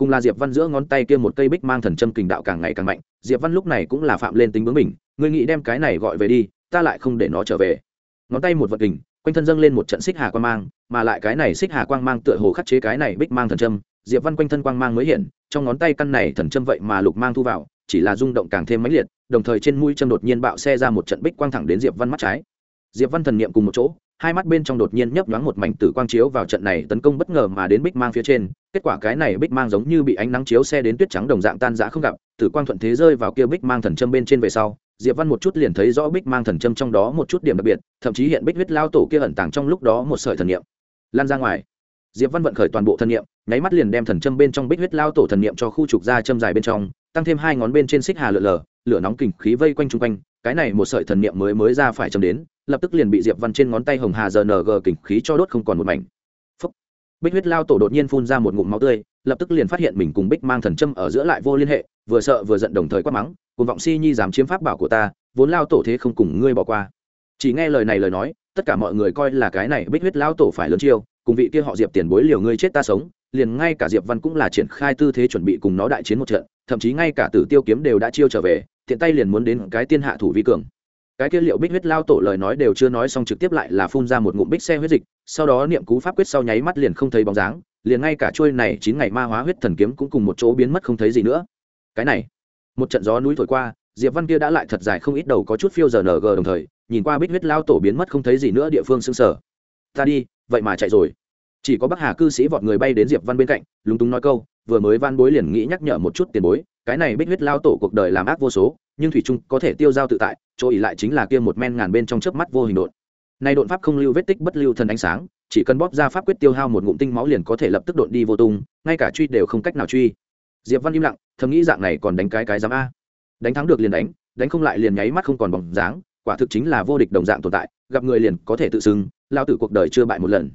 cùng là diệp văn giữa ngón tay kia một cây bích mang thần châm kình đạo càng ngày càng mạnh, diệp văn lúc này cũng là phạm lên tính bướng mình ngươi nghĩ đem cái này gọi về đi, ta lại không để nó trở về. Ngón tay một vật kình, quanh thân dâng lên một trận xích hà quang mang, mà lại cái này xích hà quang mang tựa hồ khắc chế cái này bích mang thần châm, diệp văn quanh thân quang mang mới hiện, trong ngón tay căn này thần châm vậy mà lục mang thu vào, chỉ là rung động càng thêm mãnh liệt, đồng thời trên mũi châm đột nhiên bạo xe ra một trận bích quang thẳng đến diệp văn mắt trái diệp văn thần niệm cùng một chỗ, hai mắt bên trong đột nhiên nhấp nhoáng một mảnh tử quang chiếu vào trận này tấn công bất ngờ mà đến bích mang phía trên kết quả cái này bích mang giống như bị ánh nắng chiếu xe đến tuyết trắng đồng dạng tan rã không gặp, tử quang thuận thế rơi vào kia bích mang thần châm bên trên về sau, diệp văn một chút liền thấy rõ bích mang thần châm trong đó một chút điểm đặc biệt, thậm chí hiện bích huyết lao tổ kia ẩn tàng trong lúc đó một sợi thần niệm lan ra ngoài diệp văn vận khởi toàn bộ thần niệm, nháy mắt liền đem thần châm bên trong bích huyết lao tổ thần niệm cho khu trục ra châm dài bên trong, tăng thêm hai ngón bên trên xích hà lượn lờ lửa nóng kình khí vây quanh chung quanh, cái này một sợi thần niệm mới mới ra phải chấm đến, lập tức liền bị diệp văn trên ngón tay hồng hà giờ ng kình khí cho đốt không còn một mảnh Phúc. bích huyết lao tổ đột nhiên phun ra một ngụm máu tươi, lập tức liền phát hiện mình cùng bích mang thần châm ở giữa lại vô liên hệ, vừa sợ vừa giận đồng thời quát mắng cùng vọng si nhi dám chiếm pháp bảo của ta, vốn lao tổ thế không cùng ngươi bỏ qua chỉ nghe lời này lời nói, tất cả mọi người coi là cái này bích huyết lao tổ phải lớn chiêu, cùng vị kia họ diệp tiền bối liều ngươi chết ta sống liền ngay cả diệp văn cũng là triển khai tư thế chuẩn bị cùng nó đại chiến một trận, thậm chí ngay cả tử tiêu kiếm đều đã chiêu trở về, tiện tay liền muốn đến cái tiên hạ thủ vi cường. Cái kia liệu bích huyết lao tổ lời nói đều chưa nói xong trực tiếp lại là phun ra một ngụm bích xe huyết dịch, sau đó niệm cú pháp quyết sau nháy mắt liền không thấy bóng dáng, liền ngay cả trôi này chín ngày ma hóa huyết thần kiếm cũng cùng một chỗ biến mất không thấy gì nữa. Cái này, một trận gió núi thổi qua, diệp văn kia đã lại thật dài không ít đầu có chút phiêu giờ ng đồng thời, nhìn qua bích huyết lao tổ biến mất không thấy gì nữa địa phương xương sở ta đi, vậy mà chạy rồi chỉ có bắc hà cư sĩ vọt người bay đến diệp văn bên cạnh, lúng túng nói câu, vừa mới van bối liền nghĩ nhắc nhở một chút tiền bối, cái này bích huyết lao tổ cuộc đời làm ác vô số, nhưng thủy trung có thể tiêu giao tự tại, chỗ ỉ lại chính là kia một men ngàn bên trong chớp mắt vô hình đột nay đột pháp không lưu vết tích bất lưu thần ánh sáng, chỉ cần bóp ra pháp quyết tiêu hao một ngụm tinh máu liền có thể lập tức đột đi vô tung, ngay cả truy đều không cách nào truy. Diệp văn im lặng, thầm nghĩ dạng này còn đánh cái cái dám a. Đánh thắng được liền đánh đánh không lại liền nháy mắt không còn bóng dáng, quả thực chính là vô địch đồng dạng tồn tại, gặp người liền có thể tự xưng, lao tử cuộc đời chưa bại một lần.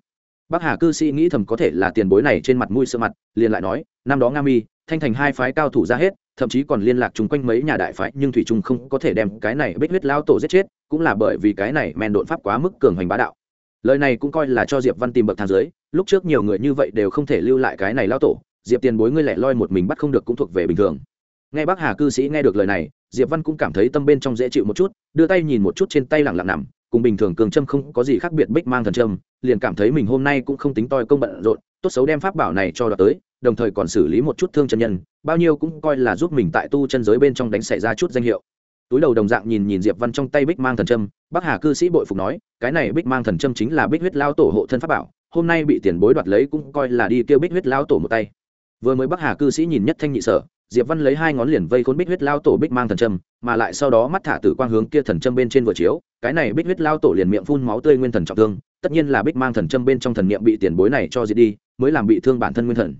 Bắc Hà cư sĩ nghĩ thầm có thể là tiền bối này trên mặt mũi sơ mặt, liền lại nói, năm đó Nga Mi, Thanh Thành hai phái cao thủ ra hết, thậm chí còn liên lạc chung quanh mấy nhà đại phái, nhưng thủy trung không có thể đem cái này Bích huyết lao tổ giết chết, cũng là bởi vì cái này men độn pháp quá mức cường hành bá đạo. Lời này cũng coi là cho Diệp Văn tìm bậc thang dưới, lúc trước nhiều người như vậy đều không thể lưu lại cái này lao tổ, Diệp tiền bối ngươi lẻ loi một mình bắt không được cũng thuộc về bình thường. Nghe Bắc Hà cư sĩ nghe được lời này, Diệp Văn cũng cảm thấy tâm bên trong dễ chịu một chút, đưa tay nhìn một chút trên tay lẳng lặng nằm, cùng bình thường cường châm không có gì khác biệt bích mang thần châm, liền cảm thấy mình hôm nay cũng không tính toi công bận rộn, tốt xấu đem pháp bảo này cho đoạt tới, đồng thời còn xử lý một chút thương chân nhân, bao nhiêu cũng coi là giúp mình tại tu chân giới bên trong đánh xảy ra chút danh hiệu. Túi đầu đồng dạng nhìn nhìn diệp văn trong tay bích mang thần châm, bắc hà cư sĩ bội phục nói, cái này bích mang thần châm chính là bích huyết lao tổ hộ thân pháp bảo, hôm nay bị tiền bối đoạt lấy cũng coi là đi kêu bích huyết lao tổ một tay. Vừa mới bắc hà cư sĩ nhìn nhất thanh nhị sở diệp văn lấy hai ngón liền vây khốn bích huyết lao tổ bích mang thần trâm mà lại sau đó mắt thả tử quang hướng kia thần trâm bên trên vừa chiếu, cái này bích huyết lao tổ liền miệng phun máu tươi nguyên thần trọng thương, tất nhiên là bích mang thần trâm bên trong thần niệm bị tiền bối này cho diệt đi, mới làm bị thương bản thân nguyên thần.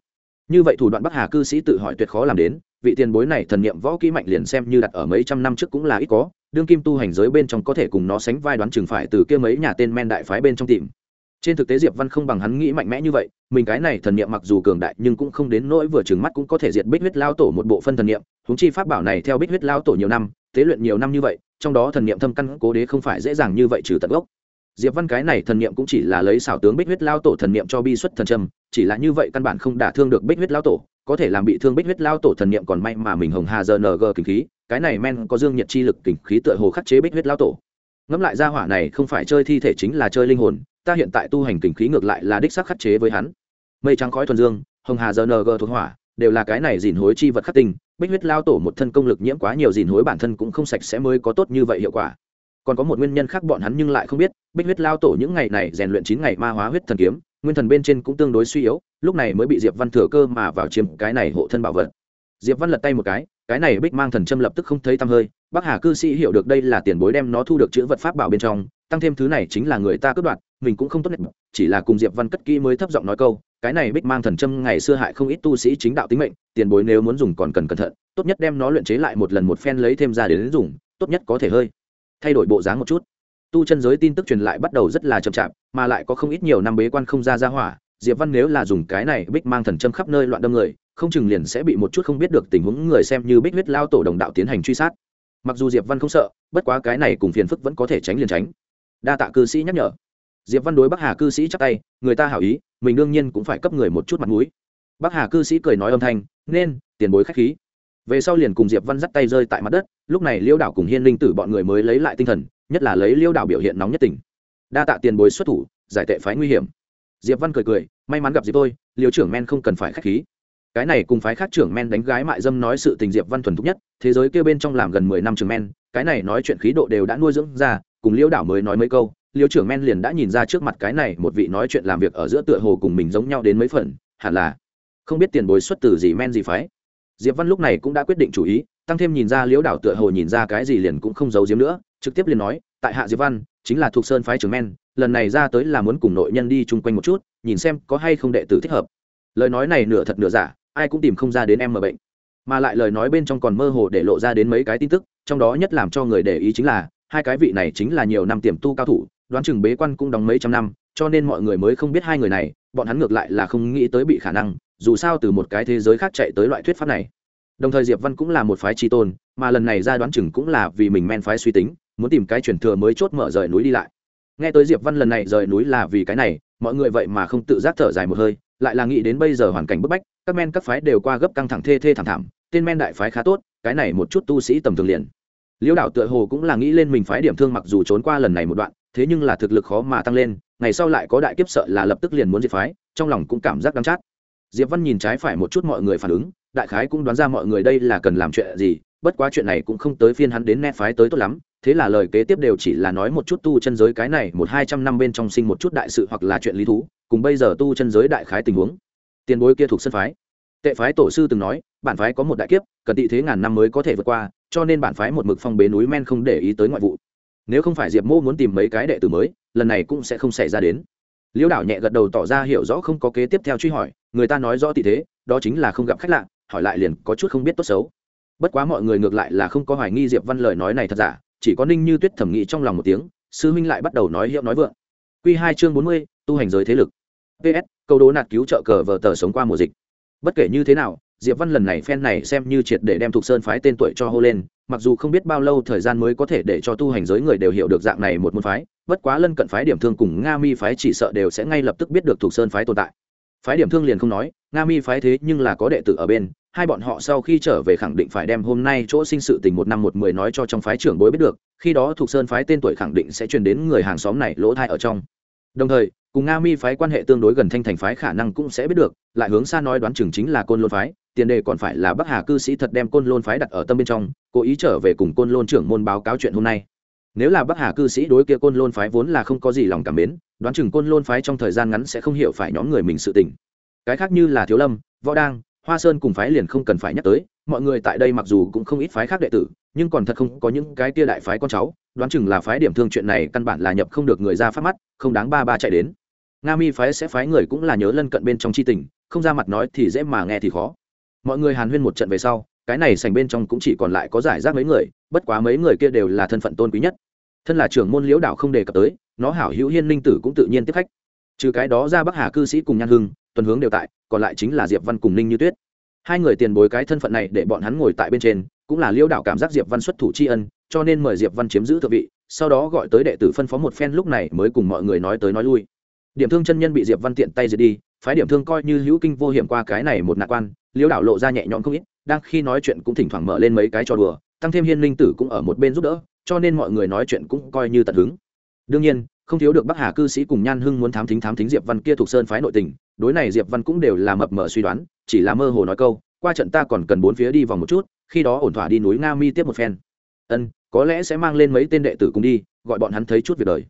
Như vậy thủ đoạn bắc hà cư sĩ tự hỏi tuyệt khó làm đến, vị tiền bối này thần niệm võ kỹ mạnh liền xem như đặt ở mấy trăm năm trước cũng là ít có, đương kim tu hành giới bên trong có thể cùng nó sánh vai đoán chừng phải từ kia mấy nhà tên men đại phái bên trong tìm trên thực tế diệp văn không bằng hắn nghĩ mạnh mẽ như vậy, mình cái này thần niệm mặc dù cường đại nhưng cũng không đến nỗi vừa trừng mắt cũng có thể diệt bích huyết lao tổ một bộ phân thần niệm húng chi pháp bảo này theo bích huyết lao tổ nhiều năm, tế luyện nhiều năm như vậy, trong đó thần niệm thâm căn cố đế không phải dễ dàng như vậy trừ tận gốc. Diệp văn cái này thần niệm cũng chỉ là lấy xảo tướng bích huyết lao tổ thần niệm cho bi xuất thần trầm chỉ là như vậy căn bản không đả thương được bích huyết lao tổ, có thể làm bị thương bích huyết lao tổ thần niệm còn may mà mình hồng hà giờ ng kinh khí, cái này men có dương nhiệt chi lực kinh khí tựa hồ khắc chế bích huyết lao tổ ngẫm lại ra hỏa này không phải chơi thi thể chính là chơi linh hồn, ta hiện tại tu hành kình khí ngược lại là đích sắc khắc chế với hắn. Mây trắng khói thuần dương, hồng hà giờ ng thuộc hỏa, đều là cái này dìn hối chi vật khắc tinh, bích huyết lao tổ một thân công lực nhiễm quá nhiều dìn hối bản thân cũng không sạch sẽ mới có tốt như vậy hiệu quả. Còn có một nguyên nhân khác bọn hắn nhưng lại không biết, bích huyết lao tổ những ngày này rèn luyện chín ngày ma hóa huyết thần kiếm, nguyên thần bên trên cũng tương đối suy yếu, lúc này mới bị diệp văn thừa cơ mà vào chiếm cái này hộ thân bảo vật diệp văn lật tay một cái cái này bích mang thần châm lập tức không thấy tăm hơi bắc hà cư sĩ hiểu được đây là tiền bối đem nó thu được chữ vật pháp bảo bên trong, tăng thêm thứ này chính là người ta cướp đoạt, mình cũng không tốt nhất chỉ là cùng diệp văn cất kỹ mới thấp giọng nói câu, cái này bích mang thần châm ngày xưa hại không ít tu sĩ chính đạo tính mệnh, tiền bối nếu muốn dùng còn cần cẩn thận, tốt nhất đem nó luyện chế lại một lần một phen lấy thêm ra để đến dùng, tốt nhất có thể hơi. Thay đổi bộ dáng một chút. Tu chân giới tin tức truyền lại bắt đầu rất là chậm chạp, mà lại có không ít nhiều năm bế quan không ra ra hỏa diệp văn nếu là dùng cái này bích mang thần châm khắp nơi loạn đâm người, không chừng liền sẽ bị một chút không biết được tình huống người xem như bích huyết lao tổ đồng đạo tiến hành truy sát. Mặc dù diệp văn không sợ, bất quá cái này cùng phiền phức vẫn có thể tránh liền tránh. Đa tạ cư sĩ nhắc nhở. Diệp văn đối bắc hà cư sĩ chắc tay, người ta hảo ý, mình đương nhiên cũng phải cấp người một chút mặt mũi. Bắc hà cư sĩ cười nói âm thanh, nên, tiền bối khách khí. Về sau liền cùng diệp văn dắt tay rơi tại mặt đất, lúc này liêu đảo cùng hiên linh tử bọn người mới lấy lại tinh thần, nhất là lấy liêu đảo biểu hiện nóng nhất tình đa tạ tiền bối xuất thủ, giải tệ phái nguy hiểm diệp văn cười cười, may mắn gặp diệp tôi liêu trưởng men không cần phải k h á c h khí. Cái này cùng phái khác trưởng men đánh gái mại dâm nói sự tình diệp văn thuần thục nhất, thế giới kêu bên trong làm gần mười năm trưởng men, cái này nói chuyện khí độ đều đã nuôi dưỡng ra, cùng liêu đảo mới nói mấy câu liêu trưởng men liền đã nhìn ra trước mặt cái này một vị nói chuyện làm việc ở giữa tựa hồ cùng mình giống nhau đến mấy phần, hẳn là không biết tiền bối xuất từ gì men gì phái. Diệp văn lúc này cũng đã quyết định chủ ý, tăng thêm nhìn ra liễu đảo tựa hồ nhìn ra cái gì liền cũng không giấu giếm nữa, trực tiếp liền nói, tại hạ diệp văn, chính là thuộc sơn phái trưởng men lần này ra tới là muốn cùng nội nhân đi chung quanh một chút, nhìn xem có hay không đệ tử thích hợp. Lời nói này nửa thật nửa giả, ai cũng tìm không ra đến em mà bệnh. Mà lại lời nói bên trong còn mơ hồ để lộ ra đến mấy cái tin tức, trong đó nhất làm cho người để ý chính là, hai cái vị này chính là nhiều năm tiềm tu cao thủ, đoán chừng bế quan cũng đóng mấy trăm năm, cho nên mọi người mới không biết hai người này, bọn hắn ngược lại là không nghĩ tới bị khả năng, dù sao từ một cái thế giới khác chạy tới loại thuyết pháp này. Đồng thời diệp văn cũng là một phái tri tôn, mà lần này ra đoán chừng cũng là vì mình men phái suy tính, muốn tìm cái truyền thừa mới chốt mở rời núi đi lại nghe tới diệp văn lần này rời núi là vì cái này, mọi người vậy mà không tự giác thở dài một hơi, lại là nghĩ đến bây giờ hoàn cảnh bức bách, các men các phái đều qua gấp căng thẳng thê thê thảm thảm, tên men đại phái khá tốt, cái này một chút tu sĩ tầm thường liền. Liễu đạo tựa hồ cũng là nghĩ lên mình phái điểm thương mặc dù trốn qua lần này một đoạn, thế nhưng là thực lực khó mà tăng lên, ngày sau lại có đại kiếp sợ là lập tức liền muốn diệt phái, trong lòng cũng cảm giác đắng chát. Diệp văn nhìn trái phải một chút mọi người phản ứng, đại khái cũng đoán ra mọi người đây là cần làm chuyện gì bất quá chuyện này cũng không tới phiên hắn đến nét phái tới tốt lắm, thế là lời kế tiếp đều chỉ là nói một chút tu chân giới cái này một hai trăm năm bên trong sinh một chút đại sự hoặc là chuyện lý thú, cùng bây giờ tu chân giới đại khái tình huống. Tiền bối kia thuộc sân phái. Tệ phái tổ sư từng nói, bản phái có một đại kiếp, cần tị thế ngàn năm mới có thể vượt qua, cho nên bản phái một mực phong bế núi men không để ý tới ngoại vụ. Nếu không phải diệp mô muốn tìm mấy cái đệ tử mới, lần này cũng sẽ không xảy ra đến. Liễu đảo nhẹ gật đầu tỏ ra hiểu rõ không có kế tiếp theo truy hỏi, người ta nói rõ tị thế, đó chính là không gặp khách lạ, hỏi lại liền có chút không biết tốt xấu bất quá mọi người ngược lại là không có hoài nghi diệp văn lời nói này thật giả, chỉ có ninh như tuyết thẩm nghĩ trong lòng một tiếng, sư huynh lại bắt đầu nói hiệu nói vượng. Q hai chương bốn mươi, tu hành giới thế lực. Ps câu đố nạt cứu trợ cờ vờ tờ sống qua mùa dịch. Bất kể như thế nào, diệp văn lần này phen này xem như triệt để đem thục sơn phái tên tuổi cho hô lên, mặc dù không biết bao lâu thời gian mới có thể để cho tu hành giới người đều hiểu được dạng này một môn phái, bất quá lân cận phái điểm thương cùng nga mi phái chỉ sợ đều sẽ ngay lập tức biết được thục sơn phái tồn tại. Phái điểm thương liền không nói, nga mi phái thế nhưng là có đệ tử ở bên hai bọn họ sau khi trở về khẳng định phải đem hôm nay chỗ sinh sự tình một năm một mười nói cho trong phái trưởng bối biết được, khi đó thuộc sơn phái tên tuổi khẳng định sẽ truyền đến người hàng xóm này lỗ thai ở trong. Đồng thời, cùng nga mi phái quan hệ tương đối gần thanh thành phái khả năng cũng sẽ biết được, lại hướng xa nói đoán chừng chính là côn lôn phái, tiền đề còn phải là bắc hà cư sĩ thật đem côn lôn phái đặt ở tâm bên trong, cố ý trở về cùng côn lôn trưởng môn báo cáo chuyện hôm nay. Nếu là bắc hà cư sĩ đối kia côn lôn phái vốn là không có gì lòng cảm mến, đoán chừng côn lôn phái trong thời gian ngắn sẽ không hiểu phải nhóm người mình sự tình. Cái khác như là thiếu lâm, võ đang hoa sơn cùng phái liền không cần phải nhắc tới, mọi người tại đây mặc dù cũng không ít phái khác đệ tử, nhưng còn thật không có những cái tia đại phái con cháu, đoán chừng là phái điểm thương chuyện này căn bản là nhập không được người ra phát mắt, không đáng ba ba chạy đến. Nga mi phái sẽ phái người cũng là nhớ lân cận bên trong c h i tình, không ra mặt nói thì dễ mà nghe thì khó. Mọi người hàn huyên một trận về sau, cái này sành bên trong cũng chỉ còn lại có giải rác mấy người, bất quá mấy người kia đều là thân phận tôn quý nhất. Thân là trưởng môn liễu đạo không đề cập tới, nó hảo hữu hiên linh tử cũng tự nhiên tiếp khách. Trừ cái đó ra bắc hà cư sĩ cùng nhan hưng tuần hướng đều tại, còn lại chính là diệp văn cùng ninh như tuyết. Hai người tiền bối cái thân phận này để bọn hắn ngồi tại bên trên, cũng là liễu đạo cảm giác diệp văn xuất thủ tri ân, cho nên mời diệp văn chiếm giữ thượng vị, sau đó gọi tới đệ tử phân phó một phen lúc này mới cùng mọi người nói tới nói lui. Điểm thương chân nhân bị diệp văn tiện tay diệt đi, phái điểm thương coi như hữu kinh vô hiểm qua cái này một nạn quan liễu đạo lộ ra nhẹ nhõm không ít, đang khi nói chuyện cũng thỉnh thoảng mở lên mấy cái trò đùa, tăng thêm hiên linh tử cũng ở một bên giúp đỡ, cho nên mọi người nói chuyện cũng coi như tận hứng. Đương nhiên, không thiếu được bắc hà cư sĩ cùng nhan hưng muốn thám thính thám thính diệp văn kia thuộc sơn phái nội tình đối này diệp văn cũng đều là mập mờ suy đoán, chỉ là mơ hồ nói câu, qua trận ta còn cần bốn phía đi vòng một chút, khi đó ổn thỏa đi núi nga mi tiếp một phen. Ân, có lẽ sẽ mang lên mấy tên đệ tử cùng đi, gọi bọn hắn thấy chút việc đời.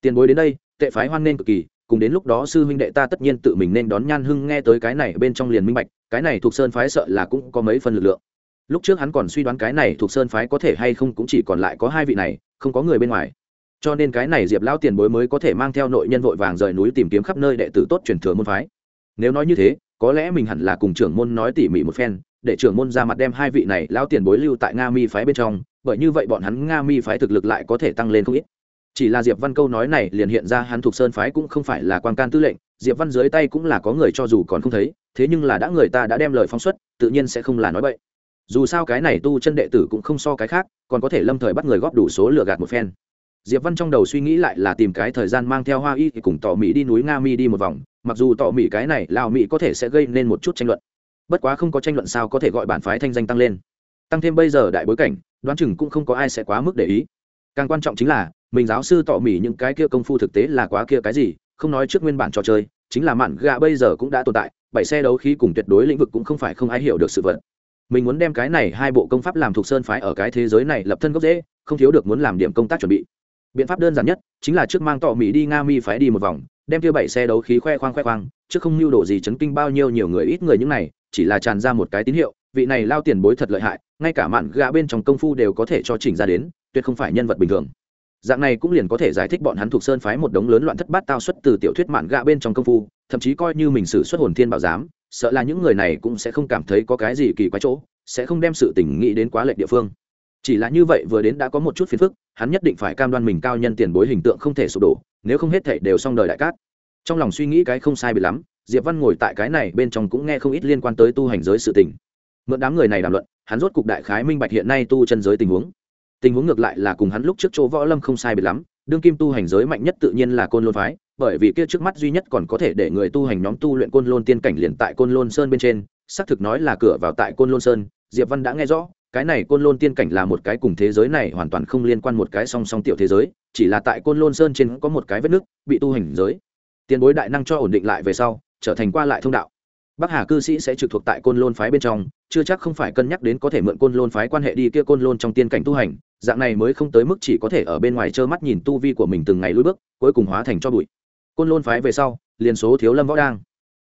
Tiền bối đến đây, tệ phái hoan nên cực kỳ, cùng đến lúc đó sư huynh đệ ta tất nhiên tự mình nên đón nhan hưng nghe tới cái này bên trong liền minh bạch, cái này thuộc sơn phái sợ là cũng có mấy phần lực lượng. Lúc trước hắn còn suy đoán cái này thuộc sơn phái có thể hay không cũng chỉ còn lại có hai vị này, không có người bên ngoài cho nên cái này diệp lão tiền bối mới có thể mang theo nội nhân vội vàng rời núi tìm kiếm khắp nơi đệ tử tốt truyền thừa môn phái. Nếu nói như thế, có lẽ mình hẳn là cùng trưởng môn nói tỉ mỉ một phen, để trưởng môn ra mặt đem hai vị này lão tiền bối lưu tại nga mi phái bên trong, bởi như vậy bọn hắn nga mi phái thực lực lại có thể tăng lên không ít. Chỉ là diệp văn câu nói này liền hiện ra hắn thuộc sơn phái cũng không phải là quan can tư lệnh, diệp văn dưới tay cũng là có người cho dù còn không thấy, thế nhưng là đã người ta đã đem lời phóng xuất, tự nhiên sẽ không là nói bậy. Dù sao cái này tu chân đệ tử cũng không so cái khác, còn có thể lâm thời bắt người góp đủ số lừa gạt một phen diệp văn trong đầu suy nghĩ lại là tìm cái thời gian mang theo hoa y thì cùng tỏ mỹ đi núi nga mi đi một vòng, mặc dù tỏ mỹ cái này lào mỹ có thể sẽ gây nên một chút tranh luận. Bất quá không có tranh luận sao có thể gọi bản phái thanh danh tăng lên. Tăng thêm bây giờ đại bối cảnh, đoán chừng cũng không có ai sẽ quá mức để ý. Càng quan trọng chính là, mình giáo sư tỏ mỹ những cái kia công phu thực tế là quá kia cái gì, không nói trước nguyên bản trò chơi, chính là mạn gạ bây giờ cũng đã tồn tại, bảy xe đấu khí cùng tuyệt đối lĩnh vực cũng không phải không ai hiểu được sự vật. Mình muốn đem cái này hai bộ công pháp làm thuộc sơn phái ở cái thế giới này lập thân gốc dễ không thiếu được muốn làm điểm công tác chuẩn bị biện pháp đơn giản nhất chính là trước mang tỏ mỹ đi nga mi phái đi một vòng, đem kia bảy xe đấu khí khoe khoang khoe khoang, chứ không mưu đồ gì chấn kinh bao nhiêu nhiều người ít người những này, chỉ là tràn ra một cái tín hiệu, vị này lao tiền bối thật lợi hại, ngay cả mạn gạ bên trong công phu đều có thể cho chỉnh ra đến, tuyệt không phải nhân vật bình thường. Dạng này cũng liền có thể giải thích bọn hắn thuộc sơn phái một đống lớn loạn thất bát tao xuất từ tiểu thuyết mạn gạ bên trong công phu, thậm chí coi như mình xử xuất hồn thiên bảo giám, sợ là những người này cũng sẽ không cảm thấy có cái gì kỳ quái chỗ, sẽ không đem sự tình nghĩ đến quá lệch địa phương chỉ là như vậy vừa đến đã có một chút phiền phức, hắn nhất định phải cam đoan mình cao nhân tiền bối hình tượng không thể sụp đổ, nếu không hết thể đều xong đời đại cát. Trong lòng suy nghĩ cái không sai bị lắm, diệp văn ngồi tại cái này bên trong cũng nghe không ít liên quan tới tu hành giới sự tình. Mượn đám người này đàm luận, hắn rốt cục đại khái minh bạch hiện nay tu chân giới tình huống. Tình huống ngược lại là cùng hắn lúc trước chỗ võ lâm không sai biệt lắm, đương kim tu hành giới mạnh nhất tự nhiên là côn lôn phái, bởi vì kia trước mắt duy nhất còn có thể để người tu hành nhóm tu luyện côn lôn tiên cảnh liền tại côn lôn sơn bên trên, xác thực nói là cửa vào tại côn lôn sơn, diệp văn đã nghe rõ cái này côn lôn tiên cảnh là một cái cùng thế giới này hoàn toàn không liên quan một cái song song tiểu thế giới, chỉ là tại côn lôn sơn trên có một cái vết nước bị tu hành giới. Tiền bối đại năng cho ổn định lại về sau, trở thành qua lại thông đạo. Bắc hà cư sĩ sẽ trực thuộc tại côn lôn phái bên trong, chưa chắc không phải cân nhắc đến có thể mượn côn lôn phái quan hệ đi kia côn lôn trong tiên cảnh tu hành, dạng này mới không tới mức chỉ có thể ở bên ngoài trơ mắt nhìn tu vi của mình từng ngày lui bước, cuối cùng hóa thành cho bụi. Côn lôn phái về sau, liền số thiếu lâm võ đang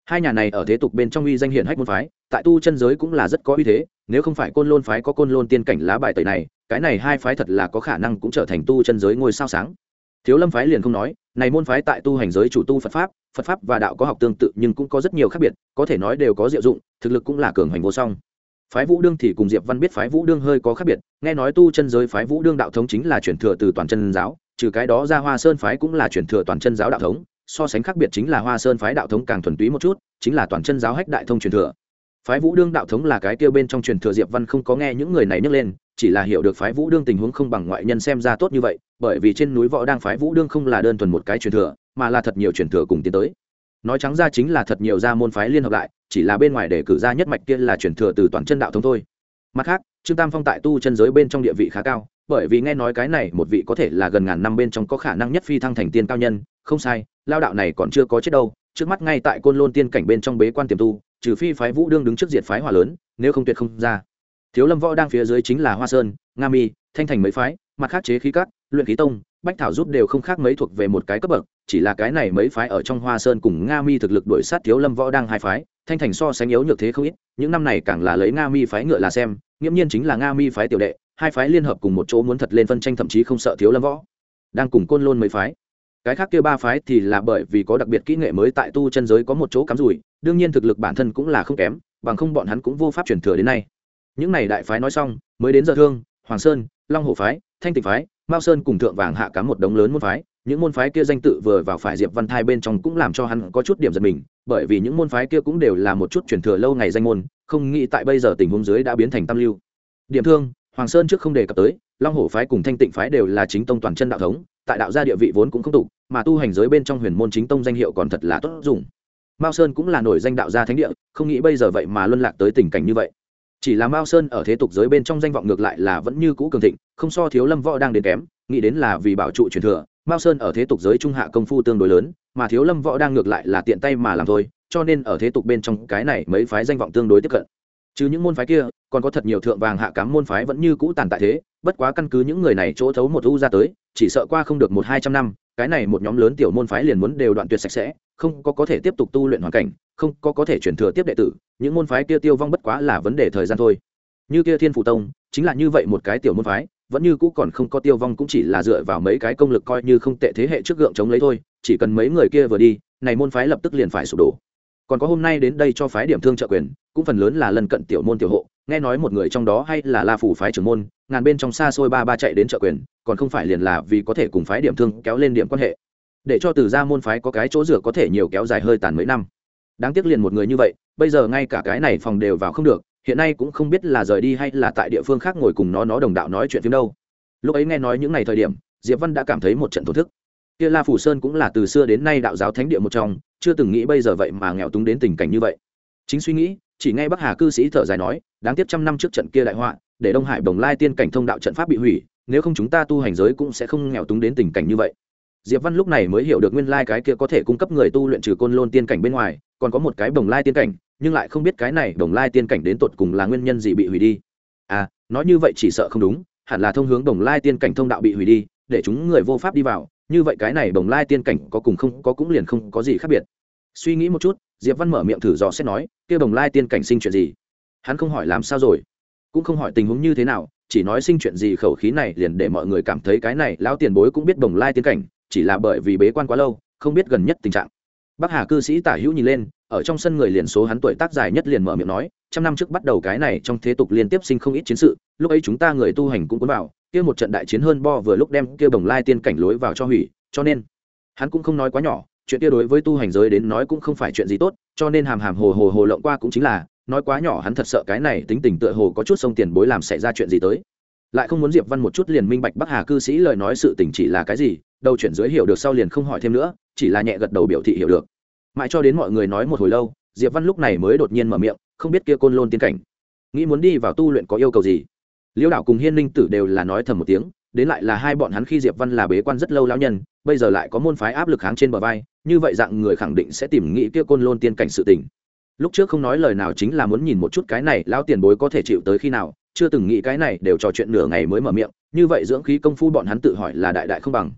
hai nhà này ở thế tục bên trong uy danh hiển hách môn phái, tại tu chân giới cũng là rất có uy thế, nếu không phải côn lôn phái có côn lôn tiên cảnh lá bài tẩy này, cái này hai phái thật là có khả năng cũng trở thành tu chân giới ngôi sao sáng. Thiếu lâm phái liền không nói, này môn phái tại tu hành giới chủ tu phật pháp phật pháp và đạo có học tương tự nhưng cũng có rất nhiều khác biệt, có thể nói đều có diệu dụng, thực lực cũng là cường hành vô song. Phái vũ đương thì cùng diệp văn biết phái vũ đương hơi có khác biệt, nghe nói tu chân giới phái vũ đương đạo thống chính là chuyển thừa từ toàn chân giáo, trừ cái đó ra hoa sơn phái cũng là chuyển thừa toàn chân giáo đạo thống so sánh khác biệt chính là hoa sơn phái đạo thống càng thuần túy một chút, chính là toàn chân giáo hách đại thông truyền thừa. Phái vũ đương đạo thống là cái kêu bên trong truyền thừa diệp văn không có nghe những người này nhắc lên, chỉ là hiểu được phái vũ đương tình huống không bằng ngoại nhân xem ra tốt như vậy, bởi vì trên núi võ đang phái vũ đương không là đơn thuần một cái truyền thừa, mà là thật nhiều truyền thừa cùng tiến tới. Nói trắng ra chính là thật nhiều gia môn phái liên hợp lại, chỉ là bên ngoài để cử ra nhất mạch kia là truyền thừa từ toàn chân đạo thống thôi. Mặt khác, trương tam phong tại tu chân giới bên trong địa vị khá cao, bởi vì nghe nói cái này một vị có thể là gần ngàn năm bên trong có khả năng nhất phi thăng thành tiên cao nhân không sai, lao đạo này còn chưa có chết đâu, trước mắt ngay tại côn lôn tiên cảnh bên trong bế quan tiềm tu, trừ phi phái vũ đương đứng trước diệt phái hòa lớn, nếu không tuyệt không ra. Thiếu lâm võ đang phía dưới chính là hoa sơn, nga mi, thanh thành mấy phái, mặt khác chế khí cắt luyện khí tông, bách thảo giúp đều không khác mấy thuộc về một cái cấp bậc, chỉ là cái này mấy phái ở trong hoa sơn cùng nga mi thực lực đổi sát thiếu lâm võ đang hai phái, thanh thành so sánh yếu nhược thế không ít, những năm này càng là lấy nga mi phái ngựa là xem, nghiễm nhiên chính là nga mi phái tiểu đệ, hai phái liên hợp cùng một chỗ muốn thật lên phân tranh thậm chí không sợ thiếu lâm võ. Đang cùng côn lôn mấy phái cái khác kia ba phái thì là bởi vì có đặc biệt kỹ nghệ mới tại tu chân giới có một chỗ cắm rủi, đương nhiên thực lực bản thân cũng là không kém, bằng không bọn hắn cũng vô pháp chuyển thừa đến nay. Những này đại phái nói xong, mới đến giờ thương, hoàng sơn, long hồ phái, thanh tịnh phái, mao sơn cùng thượng vàng hạ cám một đống lớn môn phái. Những môn phái kia danh tự vừa vào phải diệp văn thai bên trong cũng làm cho hắn có chút điểm giật mình, bởi vì những môn phái kia cũng đều là một chút chuyển thừa lâu ngày danh môn, không nghĩ tại bây giờ tình huống dưới đã biến thành tam lưu. Điểm thương, hoàng sơn trước không đề cập tới long hổ phái cùng thanh tịnh phái đều là chính tông toàn chân đạo thống, tại đạo gia địa vị vốn cũng không tục mà tu hành giới bên trong huyền môn chính tông danh hiệu còn thật là tốt dùng. Mao sơn cũng là nổi danh đạo gia thánh địa, không nghĩ bây giờ vậy mà luân lạc tới tình cảnh như vậy. Chỉ là mao sơn ở thế tục giới bên trong danh vọng ngược lại là vẫn như cũ cường thịnh, không so thiếu lâm võ đang đến kém, nghĩ đến là vì bảo trụ truyền thừa, mao sơn ở thế tục giới trung hạ công phu tương đối lớn, mà thiếu lâm võ đang ngược lại là tiện tay mà làm thôi, cho nên ở thế tục bên trong cái này mấy phái danh vọng tương đối tiếp cận. Chứ những môn phái kia, còn có thật nhiều thượng vàng hạ cám môn phái vẫn như cũ tàn tại thế bất quá căn cứ những người này chỗ thấu một u ra tới, chỉ sợ qua không được một hai trăm năm, cái này một nhóm lớn tiểu môn phái liền muốn đều đoạn tuyệt sạch sẽ, không có có thể tiếp tục tu luyện hoàn cảnh, không có có thể chuyển thừa tiếp đệ tử, những môn phái kia tiêu vong bất quá là vấn đề thời gian thôi. Như kia thiên phụ tông, chính là như vậy một cái tiểu môn phái, vẫn như cũ còn không có tiêu vong cũng chỉ là dựa vào mấy cái công lực coi như không tệ thế hệ trước gượng chống lấy thôi, chỉ cần mấy người kia vừa đi, này môn phái lập tức liền phải sụp đổ. Còn có hôm nay đến đây cho phái điểm thương trợ quyền, cũng phần lớn là lần cận tiểu môn tiểu hộ nghe nói một người trong đó hay là la phủ phái trưởng môn, ngàn bên trong xa xôi ba ba chạy đến trợ quyền, còn không phải liền là vì có thể cùng phái điểm thương kéo lên điểm quan hệ. Để cho từ gia môn phái có cái chỗ dựa có thể nhiều kéo dài hơi tàn mấy năm. Đáng tiếc liền một người như vậy, bây giờ ngay cả cái này phòng đều vào không được, hiện nay cũng không biết là rời đi hay là tại địa phương khác ngồi cùng nó nó đồng đạo nói chuyện phim đâu. Lúc ấy nghe nói những ngày thời điểm, diệp văn đã cảm thấy một trận thổ thức. Kia la phủ sơn cũng là từ xưa đến nay đạo giáo thánh địa một trong, chưa từng nghĩ bây giờ vậy mà nghèo túng đến tình cảnh như vậy. Chính suy nghĩ, chỉ nghe bắc hà cư sĩ thở dài nói đáng tiếc trăm năm trước trận kia đại họa, để đông hải đồng lai tiên cảnh thông đạo trận pháp bị hủy, nếu không chúng ta tu hành giới cũng sẽ không nghèo túng đến tình cảnh như vậy. Diệp văn lúc này mới hiểu được nguyên lai cái kia có thể cung cấp người tu luyện trừ côn lôn tiên cảnh bên ngoài, còn có một cái đồng lai tiên cảnh, nhưng lại không biết cái này đồng lai tiên cảnh đến tột cùng là nguyên nhân gì bị hủy đi. À nói như vậy chỉ sợ không đúng, hẳn là thông hướng đồng lai tiên cảnh thông đạo bị hủy đi, để chúng người vô pháp đi vào, như vậy cái này đồng lai tiên cảnh có cùng không, có cũng liền không có gì khác biệt. Suy nghĩ một chút, diệp văn mở miệng thử dò xét nói, kia đồng lai tiên cảnh sinh chuyện gì? Hắn không hỏi làm sao rồi. Cũng không hỏi tình huống như thế nào, chỉ nói sinh chuyện gì khẩu khí này liền để mọi người cảm thấy cái này lão tiền bối cũng biết đồng lai tiên cảnh, chỉ là bởi vì bế quan quá lâu, không biết gần nhất tình trạng. Bắc hà cư sĩ tả hữu nhìn lên, ở trong sân người liền số hắn tuổi tác dài nhất liền mở miệng nói, trăm năm trước bắt đầu cái này trong thế tục liên tiếp sinh không ít chiến sự, lúc ấy chúng ta người tu hành cũng cuốn vào, kia một trận đại chiến hơn bo vừa lúc đem kia đồng lai tiên cảnh lối vào cho hủy, cho nên hắn cũng không nói quá nhỏ, chuyện kia đối với tu hành giới đến nói cũng không phải chuyện gì tốt, cho nên hàm hàm hồ hồ hồ lộng qua cũng chính là nói quá nhỏ hắn thật sợ cái này tính tình tựa hồ có chút sông tiền bối làm xảy ra chuyện gì tới. Lại không muốn diệp văn một chút liền minh bạch bắc hà cư sĩ lời nói sự tình chỉ là cái gì, đầu chuyển dưới hiểu được sau liền không hỏi thêm nữa, chỉ là nhẹ gật đầu biểu thị hiểu được. Mãi cho đến mọi người nói một hồi lâu, diệp văn lúc này mới đột nhiên mở miệng, không biết kia côn lôn tiên cảnh. Nghĩ muốn đi vào tu luyện có yêu cầu gì? Liễu đạo cùng hiên ninh tử đều là nói thầm một tiếng, đến lại là hai bọn hắn khi diệp văn là bế quan rất lâu lão nhân, bây giờ lại có môn phái áp lực kháng trên bờ vai, như vậy dạng người khẳng định sẽ tìm nghĩ kia côn lôn tiên cảnh sự tình lúc trước không nói lời nào chính là muốn nhìn một chút cái này lão tiền bối có thể chịu tới khi nào, chưa từng nghĩ cái này đều trò chuyện nửa ngày mới mở miệng, như vậy dưỡng khí công phu bọn hắn tự hỏi là đại đại không bằng.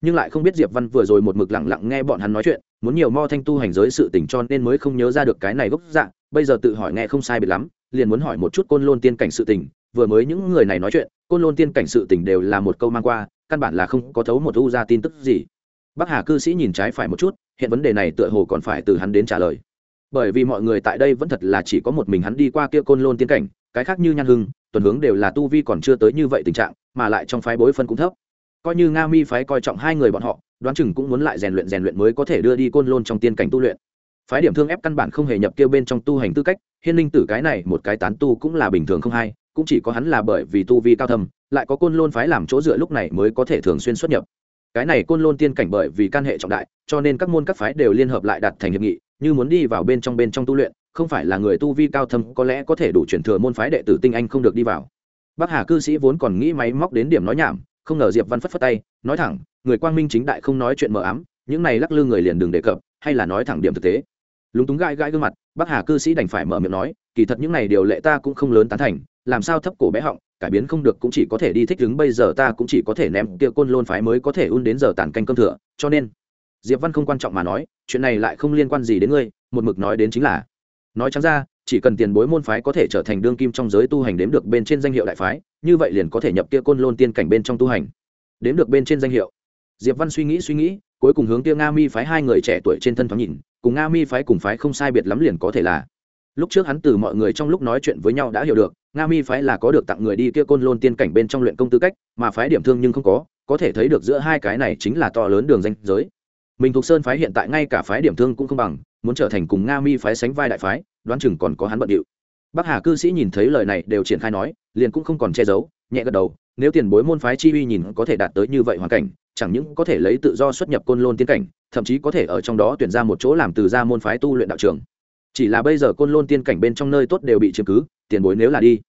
Nhưng lại không biết diệp văn vừa rồi một mực lặng lặng nghe bọn hắn nói chuyện, muốn nhiều mo thanh tu hành giới sự tình cho nên mới không nhớ ra được cái này gốc dạng, bây giờ tự hỏi nghe không sai biệt lắm, liền muốn hỏi một chút côn lôn tiên cảnh sự tình, vừa mới những người này nói chuyện, côn lôn tiên cảnh sự tình đều là một câu mang qua, căn bản là không có thấu một u ra tin tức gì. Bắc hà cư sĩ nhìn trái phải một chút, hiện vấn đề này tựa hồ còn phải từ hắn đến trả lời bởi vì mọi người tại đây vẫn thật là chỉ có một mình hắn đi qua kia côn lôn tiên cảnh, cái khác như nhan hưng, tuần hướng đều là tu vi còn chưa tới như vậy tình trạng, mà lại trong phái bối phân cũng thấp. Coi như nga mi phái coi trọng hai người bọn họ, đoán chừng cũng muốn lại rèn luyện rèn luyện mới có thể đưa đi côn lôn trong tiên cảnh tu luyện. Phái điểm thương ép căn bản không hề nhập kêu bên trong tu hành tư cách, hiên linh tử cái này một cái tán tu cũng là bình thường không hay, cũng chỉ có hắn là bởi vì tu vi cao thâm, lại có côn lôn phái làm chỗ dựa lúc này mới có thể thường xuyên xuất nhập. Cái này côn lôn tiên cảnh bởi vì can hệ trọng đại, cho nên các môn các phái đều liên hợp lại đặt thành hiệp nghị như muốn đi vào bên trong bên trong tu luyện, không phải là người tu vi cao thâm, có lẽ có thể đủ chuyển thừa môn phái đệ tử tinh anh không được đi vào. Bắc hà cư sĩ vốn còn nghĩ máy móc đến điểm nói nhảm, không ngờ diệp văn phất phất tay, nói thẳng, người quang minh chính đại không nói chuyện mờ ám, những này lắc lư người liền đừng đề cập, hay là nói thẳng điểm thực tế. Lúng túng gai gai gương mặt, Bắc hà cư sĩ đành phải mở miệng nói, kỳ thật những này điều lệ ta cũng không lớn tán thành, làm sao thấp cổ bé họng, cải biến không được cũng chỉ có thể đi thích ứng, bây giờ ta cũng chỉ có thể ném kia côn lôn phái mới có thể un đến giờ tàn canh cơm thừa, cho nên diệp văn không quan trọng mà nói, chuyện này lại không liên quan gì đến ngươi, một mực nói đến chính là, nói trắng ra, chỉ cần tiền bối môn phái có thể trở thành đương kim trong giới tu hành đếm được bên trên danh hiệu đại phái, như vậy liền có thể nhập kia côn lôn tiên cảnh bên trong tu hành, đếm được bên trên danh hiệu. Diệp văn suy nghĩ suy nghĩ, cuối cùng hướng kia nga mi phái hai người trẻ tuổi trên thân thoáng nhìn, cùng nga mi phái cùng phái không sai biệt lắm liền có thể là. Lúc trước hắn từ mọi người trong lúc nói chuyện với nhau đã hiểu được, nga mi phái là có được tặng người đi kia côn lôn tiên cảnh bên trong luyện công tư cách, mà phái điểm thương nhưng không có có thể thấy được giữa hai cái này chính là to lớn đường danh giới mình thuộc sơn phái hiện tại ngay cả phái điểm thương cũng không bằng, muốn trở thành cùng nga mi phái sánh vai đại phái, đoán chừng còn có hắn bận điệu. Bắc hà cư sĩ nhìn thấy lời này đều triển khai nói, liền cũng không còn che giấu, nhẹ gật đầu, nếu tiền bối môn phái chi uy nhìn có thể đạt tới như vậy hoàn cảnh, chẳng những có thể lấy tự do xuất nhập côn lôn tiên cảnh, thậm chí có thể ở trong đó tuyển ra một chỗ làm từ ra môn phái tu luyện đạo trường chỉ là bây giờ côn lôn tiên cảnh bên trong nơi tốt đều bị chiếm cứ, tiền bối nếu là đi,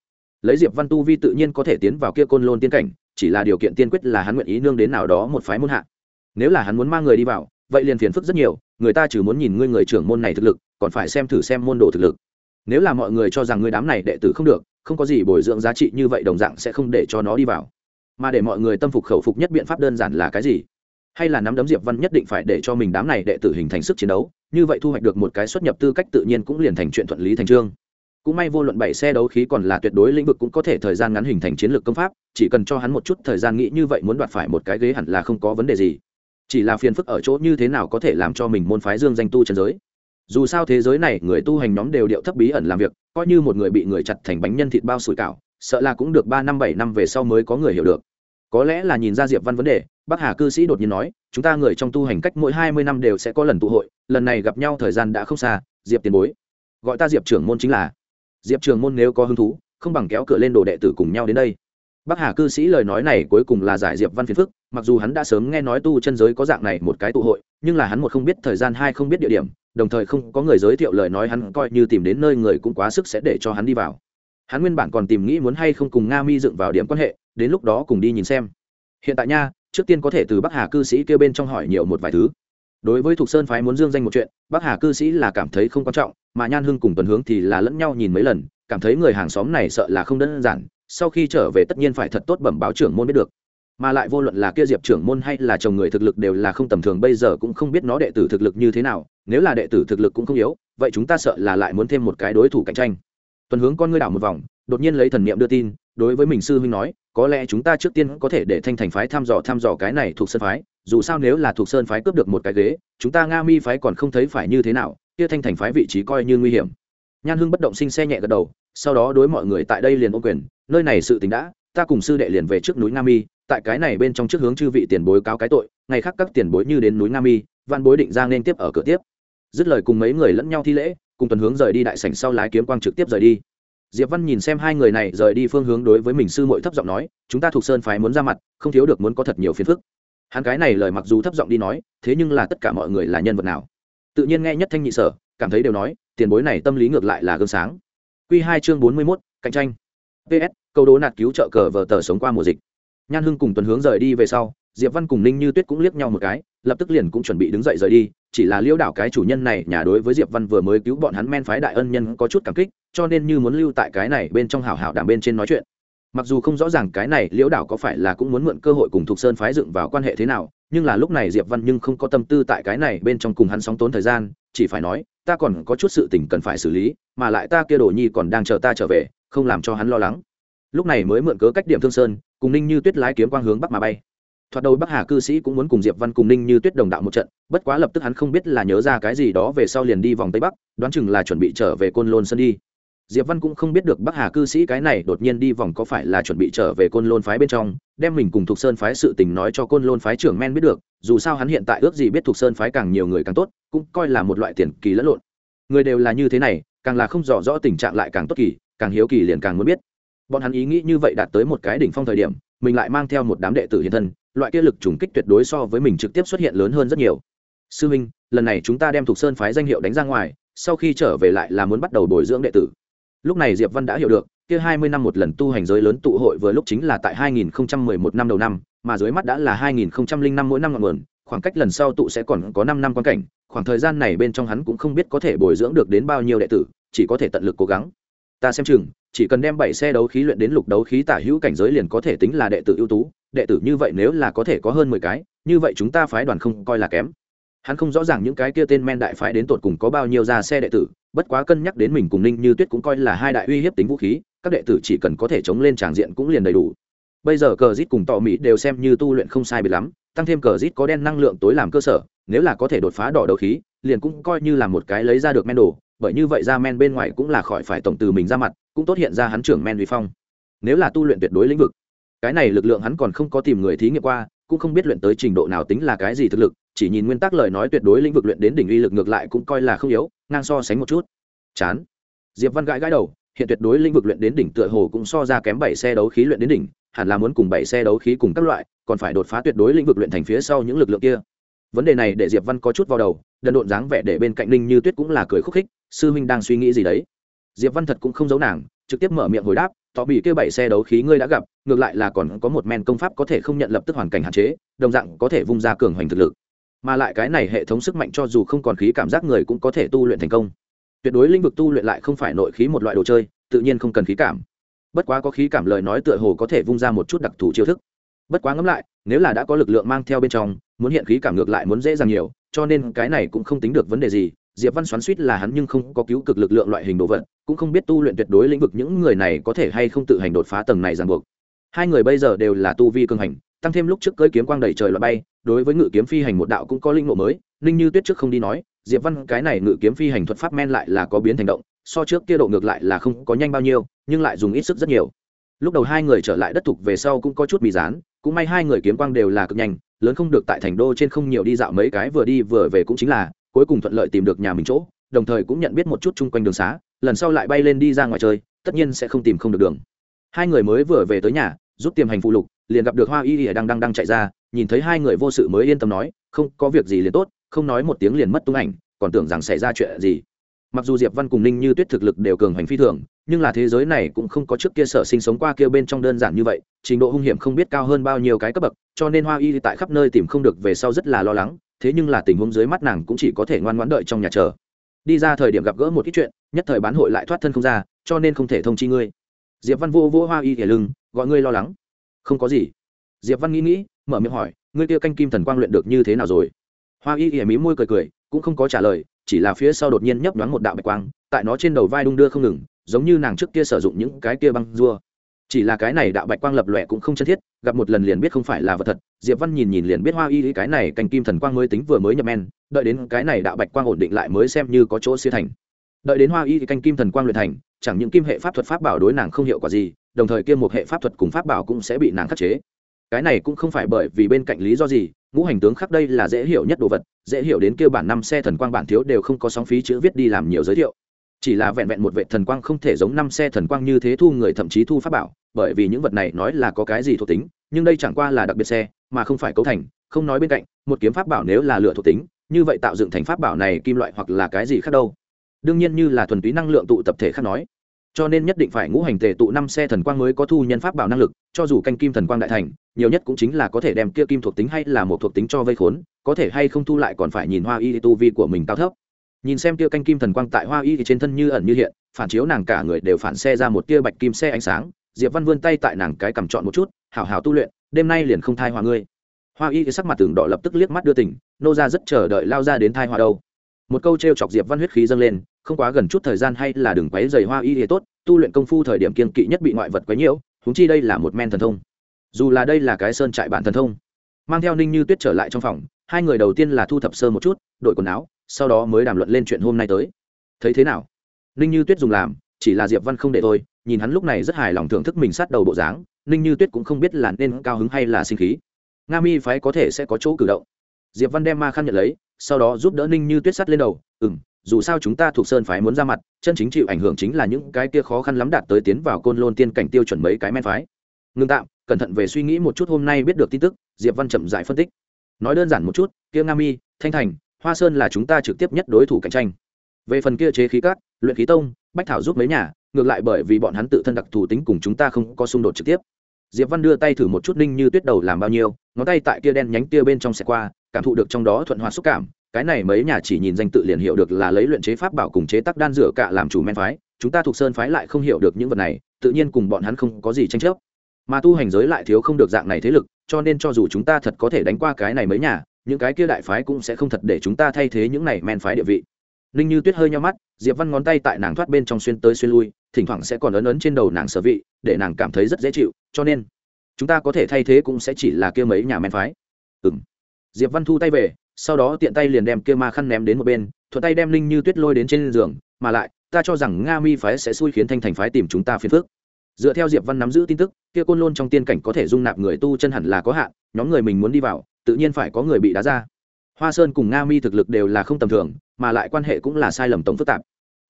lấy diệp văn tu vi tự nhiên có thể tiến vào kia côn lôn tiên cảnh, chỉ là điều kiện tiên quyết là hắn nguyện ý nương đến nào đó một phái môn hạ. Nếu là hắn muốn mang người đi vào vậy liền phiền phức rất nhiều, người ta chỉ muốn nhìn ngươi người trưởng môn này thực lực, còn phải xem thử xem môn đồ thực lực. Nếu là mọi người cho rằng ngươi đám này đệ tử không được, không có gì bồi dưỡng giá trị như vậy đồng dạng sẽ không để cho nó đi vào. Mà để mọi người tâm phục khẩu phục nhất biện pháp đơn giản là cái gì? Hay là nắm đấm diệp văn nhất định phải để cho mình đám này đệ tử hình thành sức chiến đấu, như vậy thu hoạch được một cái xuất nhập tư cách tự nhiên cũng liền thành chuyện thuận lý thành trương cũng may vô luận bảy xe đấu khí còn là tuyệt đối lĩnh vực cũng có thể thời gian ngắn hình thành chiến lược công pháp, chỉ cần cho hắn một chút thời gian nghĩ như vậy muốn đoạt phải một cái ghế hẳn là không có vấn đề gì chỉ là phiền phức ở chỗ như thế nào có thể làm cho mình môn phái dương danh tu trần giới. Dù sao thế giới này, người tu hành nhóm đều điệu thấp bí ẩn làm việc, coi như một người bị người chặt thành bánh nhân thịt bao sủi cảo, sợ là cũng được ba năm, bảy năm về sau mới có người hiểu được. Có lẽ là nhìn ra diệp văn vấn đề, bắc hà cư sĩ đột nhiên nói, chúng ta người trong tu hành cách mỗi hai mươi năm đều sẽ có lần tụ hội, lần này gặp nhau thời gian đã không xa, diệp tiền bối. Gọi ta diệp trưởng môn chính là. Diệp trưởng môn nếu có hứng thú, không bằng kéo cửa lên đồ đệ tử cùng nhau đến đây bắc hà cư sĩ lời nói này cuối cùng là giải diệp văn phiền phức, mặc dù hắn đã sớm nghe nói tu chân giới có dạng này một cái tụ hội, nhưng là hắn một không biết thời gian hai không biết địa điểm, đồng thời không có người giới thiệu lời nói hắn coi như tìm đến nơi người cũng quá sức sẽ để cho hắn đi vào. Hắn nguyên bản còn tìm nghĩ muốn hay không cùng nga mi dựng vào điểm quan hệ, đến lúc đó cùng đi nhìn xem. Hiện tại nha, trước tiên có thể từ bắc hà cư sĩ kia bên trong hỏi nhiều một vài thứ. Đối với thục sơn phái muốn dương danh một chuyện, bắc hà cư sĩ là cảm thấy không quan trọng, mà nhan hưng cùng tuần hướng thì là lẫn nhau nhìn mấy lần, cảm thấy người hàng xóm này sợ là không đơn giản sau khi trở về tất nhiên phải thật tốt bẩm báo trưởng môn biết được. Mà lại vô luận là kia diệp trưởng môn hay là chồng người thực lực đều là không tầm thường, bây giờ cũng không biết nó đệ tử thực lực như thế nào, nếu là đệ tử thực lực cũng không yếu, vậy chúng ta sợ là lại muốn thêm một cái đối thủ cạnh tranh. Tuần hướng con ngươi đảo một vòng, đột nhiên lấy thần niệm đưa tin, đối với mình sư huynh nói, có lẽ chúng ta trước tiên có thể để thanh thành phái thăm dò thăm dò cái này thuộc sơn phái, dù sao nếu là thuộc sơn phái cướp được một cái ghế, chúng ta nga mi phái còn không thấy phải như thế nào, kia thanh thành phái vị trí coi như nguy hiểm. Nhan hưng bất động sinh xe nhẹ gật đầu, sau đó đối mọi người tại đây liền ô quyền nơi này sự tình đã ta cùng sư đệ liền về trước núi nga mi tại cái này bên trong trước hướng chư vị tiền bối cáo cái tội ngày khác các tiền bối như đến núi nga mi văn bối định ra nên tiếp ở cửa tiếp. Dứt lời cùng mấy người lẫn nhau thi lễ cùng tuần hướng rời đi đại sảnh sau lái kiếm quang trực tiếp rời đi. Diệp văn nhìn xem hai người này rời đi phương hướng đối với mình sư muội thấp giọng nói chúng ta thuộc sơn phái muốn ra mặt không thiếu được muốn có thật nhiều phiền phức. Hắn cái này lời mặc dù thấp giọng đi nói thế nhưng là tất cả mọi người là nhân vật nào? Tự nhiên nghe nhất thanh nhị sở cảm thấy đều nói tiền bối này tâm lý ngược lại là gương sáng. Quy hai chương bốn mươi 41, cạnh tranh ps câu đố nạt cứu trợ cờ vờ tờ sống qua mùa dịch. Nhan hưng cùng tuần hướng rời đi về sau, diệp văn cùng ninh như tuyết cũng liếc nhau một cái, lập tức liền cũng chuẩn bị đứng dậy rời đi, chỉ là liễu đảo cái chủ nhân này, nhà đối với diệp văn vừa mới cứu bọn hắn men phái đại ân nhân có chút cảm kích, cho nên như muốn lưu tại cái này bên trong hảo hảo đảm bên trên nói chuyện. Mặc dù không rõ ràng cái này liễu đảo có phải là cũng muốn mượn cơ hội cùng thục sơn phái dựng vào quan hệ thế nào, nhưng là lúc này diệp văn nhưng không có tâm tư tại cái này bên trong cùng hắn sóng tốn thời gian, chỉ phải nói, ta còn có chút sự tình cần phải xử lý, mà lại ta kia đồ nhi còn đang chờ ta trở về không làm cho hắn lo lắng. Lúc này mới mượn cớ cách điểm thương sơn, cùng ninh như tuyết lái kiếm quang hướng bắc mà bay. Thoạt đầu bắc hà cư sĩ cũng muốn cùng diệp văn cùng ninh như tuyết đồng đạo một trận, bất quá lập tức hắn không biết là nhớ ra cái gì đó về sau liền đi vòng tây bắc, đoán chừng là chuẩn bị trở về côn lôn Sơn đi. Diệp văn cũng không biết được bắc hà cư sĩ cái này đột nhiên đi vòng có phải là chuẩn bị trở về côn lôn phái bên trong, đem mình cùng thục sơn phái sự tình nói cho côn lôn phái trưởng men biết được, dù sao hắn hiện tại ước gì biết thục sơn phái càng nhiều người càng tốt, cũng coi là một loại tiền kỳ lẫn lộn. Người đều là như thế này, càng là không rõ rõ tình trạng lại càng tốt kỳ càng hiếu kỳ liền càng muốn biết. Bọn hắn ý nghĩ như vậy đạt tới một cái đỉnh phong thời điểm, mình lại mang theo một đám đệ tử hiện thân, loại kia lực trùng kích tuyệt đối so với mình trực tiếp xuất hiện lớn hơn rất nhiều. Sư minh, lần này chúng ta đem thuộc sơn phái danh hiệu đánh ra ngoài, sau khi trở về lại là muốn bắt đầu bồi dưỡng đệ tử. Lúc này diệp văn đã hiểu được, kia hai mươi năm một lần tu hành giới lớn tụ hội vừa lúc chính là tại hai nghìn một năm đầu năm, mà dưới mắt đã là hai nghìn năm mỗi năm ngọn nguồn, khoảng cách lần sau tụ sẽ còn có năm năm quan cảnh, khoảng thời gian này bên trong hắn cũng không biết có thể bồi dưỡng được đến bao nhiêu đệ tử, chỉ có thể tận lực cố gắng ta xem chừng, chỉ cần đem bảy xe đấu khí luyện đến lục đấu khí tả hữu cảnh giới liền có thể tính là đệ tử ưu tú, đệ tử như vậy nếu là có thể có hơn mười cái, như vậy chúng ta phái đoàn không coi là kém. Hắn không rõ ràng những cái kia tên men đại phái đến tột cùng có bao nhiêu ra xe đệ tử, bất quá cân nhắc đến mình cùng ninh như tuyết cũng coi là hai đại uy hiếp tính vũ khí, các đệ tử chỉ cần có thể chống lên tràng diện cũng liền đầy đủ. Bây giờ cờ rít cùng tọ mỹ đều xem như tu luyện không sai biệt lắm, tăng thêm cờ rít có đen năng lượng tối làm cơ sở, nếu là có thể đột phá đỏ đầu khí, liền cũng coi như là một cái lấy ra được men đồ bởi như vậy ra men bên ngoài cũng là khỏi phải tổng từ mình ra mặt, cũng tốt hiện ra hắn trưởng men vi phong. Nếu là tu luyện tuyệt đối lĩnh vực, cái này lực lượng hắn còn không có tìm người thí nghiệm qua, cũng không biết luyện tới trình độ nào tính là cái gì thực lực, chỉ nhìn nguyên tắc lời nói tuyệt đối lĩnh vực luyện đến đỉnh uy lực ngược lại cũng coi là không yếu, ngang so sánh một chút. Chán. Diệp văn gãi gãi đầu, hiện tuyệt đối lĩnh vực luyện đến đỉnh tựa hồ cũng so ra kém bảy xe đấu khí luyện đến đỉnh, hẳn là muốn cùng bảy xe đấu khí cùng các loại, còn phải đột phá tuyệt đối lĩnh vực luyện thành phía sau những lực lượng kia. Vấn đề này để diệp văn có chút vào đầu, đần độn dáng vẻ để bên cạnh Ninh như tuyết cũng là cười khúc khích sư huynh đang suy nghĩ gì đấy? Diệp văn thật cũng không giấu nàng, trực tiếp mở miệng hồi đáp tỏ bị kêu bảy xe đấu khí ngươi đã gặp, ngược lại là còn có một men công pháp có thể không nhận lập tức hoàn cảnh hạn chế, đồng dạng có thể vung ra cường hoành thực lực. Mà lại cái này hệ thống sức mạnh cho dù không còn khí cảm giác người cũng có thể tu luyện thành công. Tuyệt đối lĩnh vực tu luyện lại không phải nội khí một loại đồ chơi, tự nhiên không cần khí cảm. Bất quá có khí cảm lời nói tựa hồ có thể vung ra một chút đặc thù chiêu thức. Bất quá ngẫm lại, nếu là đã có lực lượng mang theo bên trong, muốn hiện khí cảm ngược lại muốn dễ dàng nhiều, cho nên cái này cũng không tính được vấn đề gì diệp văn xoắn suýt là hắn nhưng không có cứu cực lực lượng loại hình đồ vật, cũng không biết tu luyện tuyệt đối lĩnh vực những người này có thể hay không tự hành đột phá tầng này ràng buộc. Hai người bây giờ đều là tu vi cường hành, tăng thêm lúc trước cưỡi kiếm quang đầy trời loại bay, đối với ngự kiếm phi hành một đạo cũng có linh ngộ mới, ninh như tuyết trước không đi nói, diệp văn cái này ngự kiếm phi hành thuật pháp men lại là có biến thành động, so trước kia độ ngược lại là không có nhanh bao nhiêu, nhưng lại dùng ít sức rất nhiều. Lúc đầu hai người trở lại đất thục về sau cũng có chút bị dán cũng may hai người kiếm quang đều là cực nhanh, lớn không được tại thành đô trên không nhiều đi dạo mấy cái vừa đi vừa về cũng chính là cuối cùng thuận lợi tìm được nhà mình chỗ, đồng thời cũng nhận biết một chút chung quanh đường xá, lần sau lại bay lên đi ra ngoài chơi, tất nhiên sẽ không tìm không được đường. Hai người mới vừa về tới nhà, giúp tiềm hành phụ lục, liền gặp được hoa y ỉa đang đang đang chạy ra, nhìn thấy hai người vô sự mới yên tâm nói, không, có việc gì liền tốt, không nói một tiếng liền mất tung ảnh, còn tưởng rằng xảy ra chuyện gì. Mặc dù diệp văn cùng ninh như tuyết thực lực đều cường hành phi thường, nhưng là thế giới này cũng không có trước kia sở sinh sống qua kia bên trong đơn giản như vậy, trình độ hung hiểm không biết cao hơn bao nhiêu cái cấp bậc, cho nên hoa y tại khắp nơi tìm không được về sau rất là lo lắng thế nhưng là tình huống dưới mắt nàng cũng chỉ có thể ngoan ngoãn đợi trong nhà chờ. Đi ra thời điểm gặp gỡ một ít chuyện, nhất thời bán hội lại thoát thân không ra, cho nên không thể thông chi ngươi. Diệp văn vô vô hoa y thể lưng, gọi ngươi lo lắng. Không có gì. Diệp văn nghĩ nghĩ, mở miệng hỏi, ngươi kia canh kim thần quang luyện được như thế nào rồi? Hoa y ỉa mí môi cười cười, cũng không có trả lời, chỉ là phía sau đột nhiên nhấp nhoáng một đạo bạch quang, tại nó trên đầu vai đung đưa không ngừng, giống như nàng trước kia sử dụng những cái kia băng rua chỉ là cái này đạo bạch quang lập lòe cũng không chân thiết, gặp một lần liền biết không phải là vật thật. Diệp văn nhìn nhìn liền biết hoa y cái này canh kim thần quang mới tính vừa mới nhập men, đợi đến cái này đạo bạch quang ổn định lại mới xem như có chỗ siêu thành. Đợi đến hoa y canh kim thần quang luyện thành, chẳng những kim hệ pháp thuật pháp bảo đối nàng không hiệu quả gì, đồng thời kiêm một hệ pháp thuật cùng pháp bảo cũng sẽ bị nàng khắc chế. Cái này cũng không phải bởi vì bên cạnh lý do gì, ngũ hành tướng khắc đây là dễ hiểu nhất đồ vật, dễ hiểu đến kêu bản năm xe thần quang bản thiếu đều không có sóng phí chữ viết đi làm nhiều giới thiệu chỉ là vẹn vẹn một vệ thần quang không thể giống năm xe thần quang như thế thu người thậm chí thu pháp bảo, bởi vì những vật này nói là có cái gì thuộc tính, nhưng đây chẳng qua là đặc biệt xe, mà không phải cấu thành, không nói bên cạnh, một kiếm pháp bảo nếu là lửa thuộc tính, như vậy tạo dựng thành pháp bảo này kim loại hoặc là cái gì khác đâu. Đương nhiên như là thuần túy năng lượng tụ tập thể khác nói. Cho nên nhất định phải ngũ hành tề tụ năm xe thần quang mới có thu nhân pháp bảo năng lực, cho dù canh kim thần quang đại thành, nhiều nhất cũng chính là có thể đem kia kim thuộc tính hay là một thuộc tính cho vây khốn, có thể hay không thu lại còn phải nhìn hoa y tu vi của mình cao thấp nhìn xem tia canh kim thần quang tại hoa y thì trên thân như ẩn như hiện, phản chiếu nàng cả người đều phản xe ra một tia bạch kim xe ánh sáng. Diệp văn vươn tay tại nàng cái cầm chọn một chút, hảo hảo tu luyện, đêm nay liền không thai hoa ngươi. Hoa y thì sắc mặt tường đỏ lập tức liếc mắt đưa tỉnh, nô ra rất chờ đợi lao ra đến thai hoa đâu. Một câu t chọc diệp văn huyết khí dâng lên, không quá gần chút thời gian hay là đừng quấy dày hoa y thì tốt, tu luyện công phu thời điểm kiên kỵ nhất bị ngoại vật quấy nhiễu húng chi đây là một men thần thông. Dù là đây là cái sơn trại bản thần thông, mang theo ninh như tuyết trở lại trong phòng, hai người đầu tiên là thu thập sơ một chút đội quần áo sau đó mới đàm luận lên chuyện hôm nay tới. Thấy thế nào? Ninh như tuyết dùng làm, chỉ là diệp văn không để thôi, nhìn hắn lúc này rất hài lòng thưởng thức mình sát đầu bộ dáng, ninh như tuyết cũng không biết là nên cao hứng hay là sinh khí. Nga mi phái có thể sẽ có chỗ cử động. Diệp văn đem ma khăn nhận lấy, sau đó giúp đỡ ninh như tuyết sắt lên đầu ừ m dù sao chúng ta thuộc sơn phái muốn ra mặt, chân chính chịu ảnh hưởng chính là những cái kia khó khăn lắm đạt tới tiến vào côn lôn tiên cảnh tiêu chuẩn mấy cái men phái. Ngưng tạm, cẩn thận về suy nghĩ một chút hôm nay biết được tin tức, diệp văn chậm dại phân tích. Nói đơn giản một chút, kia nga mi, thanh thành hoa sơn là chúng ta trực tiếp nhất đối thủ cạnh tranh. Về phần kia chế khí cát, luyện khí tông, bách thảo giúp mấy nhà, ngược lại bởi vì bọn hắn tự thân đặc thù tính cùng chúng ta không có xung đột trực tiếp. Diệp văn đưa tay thử một chút ninh như tuyết đầu làm bao nhiêu, ngón tay tại kia đen nhánh tia bên trong xe qua, cảm thụ được trong đó thuận hòa xúc cảm. Cái này mấy nhà chỉ nhìn danh tự liền hiểu được là lấy luyện chế pháp bảo cùng chế tác đan rửa cạ làm chủ men phái, chúng ta thuộc sơn phái lại không hiểu được những vật này, tự nhiên cùng bọn hắn không có gì tranh chấp. Mà tu hành giới lại thiếu không được dạng này thế lực, cho nên cho dù chúng ta thật có thể đánh qua cái này mấy nhà những cái kia đại phái cũng sẽ không thật để chúng ta thay thế những này men phái địa vị. Ninh như tuyết hơi nhau mắt, diệp văn ngón tay tại nàng thoát bên trong xuyên tới xuyên lui, thỉnh thoảng sẽ còn ấn ấn trên đầu nàng sở vị, để nàng cảm thấy rất dễ chịu, cho nên, chúng ta có thể thay thế cũng sẽ chỉ là kia mấy nhà men phái. Ừng diệp văn thu tay về, sau đó tiện tay liền đem kia ma khăn ném đến một bên, thuận tay đem ninh như tuyết lôi đến trên giường, mà lại, ta cho rằng nga mi phái sẽ xui khiến thanh thành phái tìm chúng ta phiền phước dựa theo diệp văn nắm giữ tin tức, kia côn lôn trong tiên cảnh có thể dung nạp người tu chân hẳn là có hạn, nhóm người mình muốn đi vào tự nhiên phải có người bị đá ra. Hoa sơn cùng nga mi thực lực đều là không tầm thường, mà lại quan hệ cũng là sai lầm tổng phức tạp.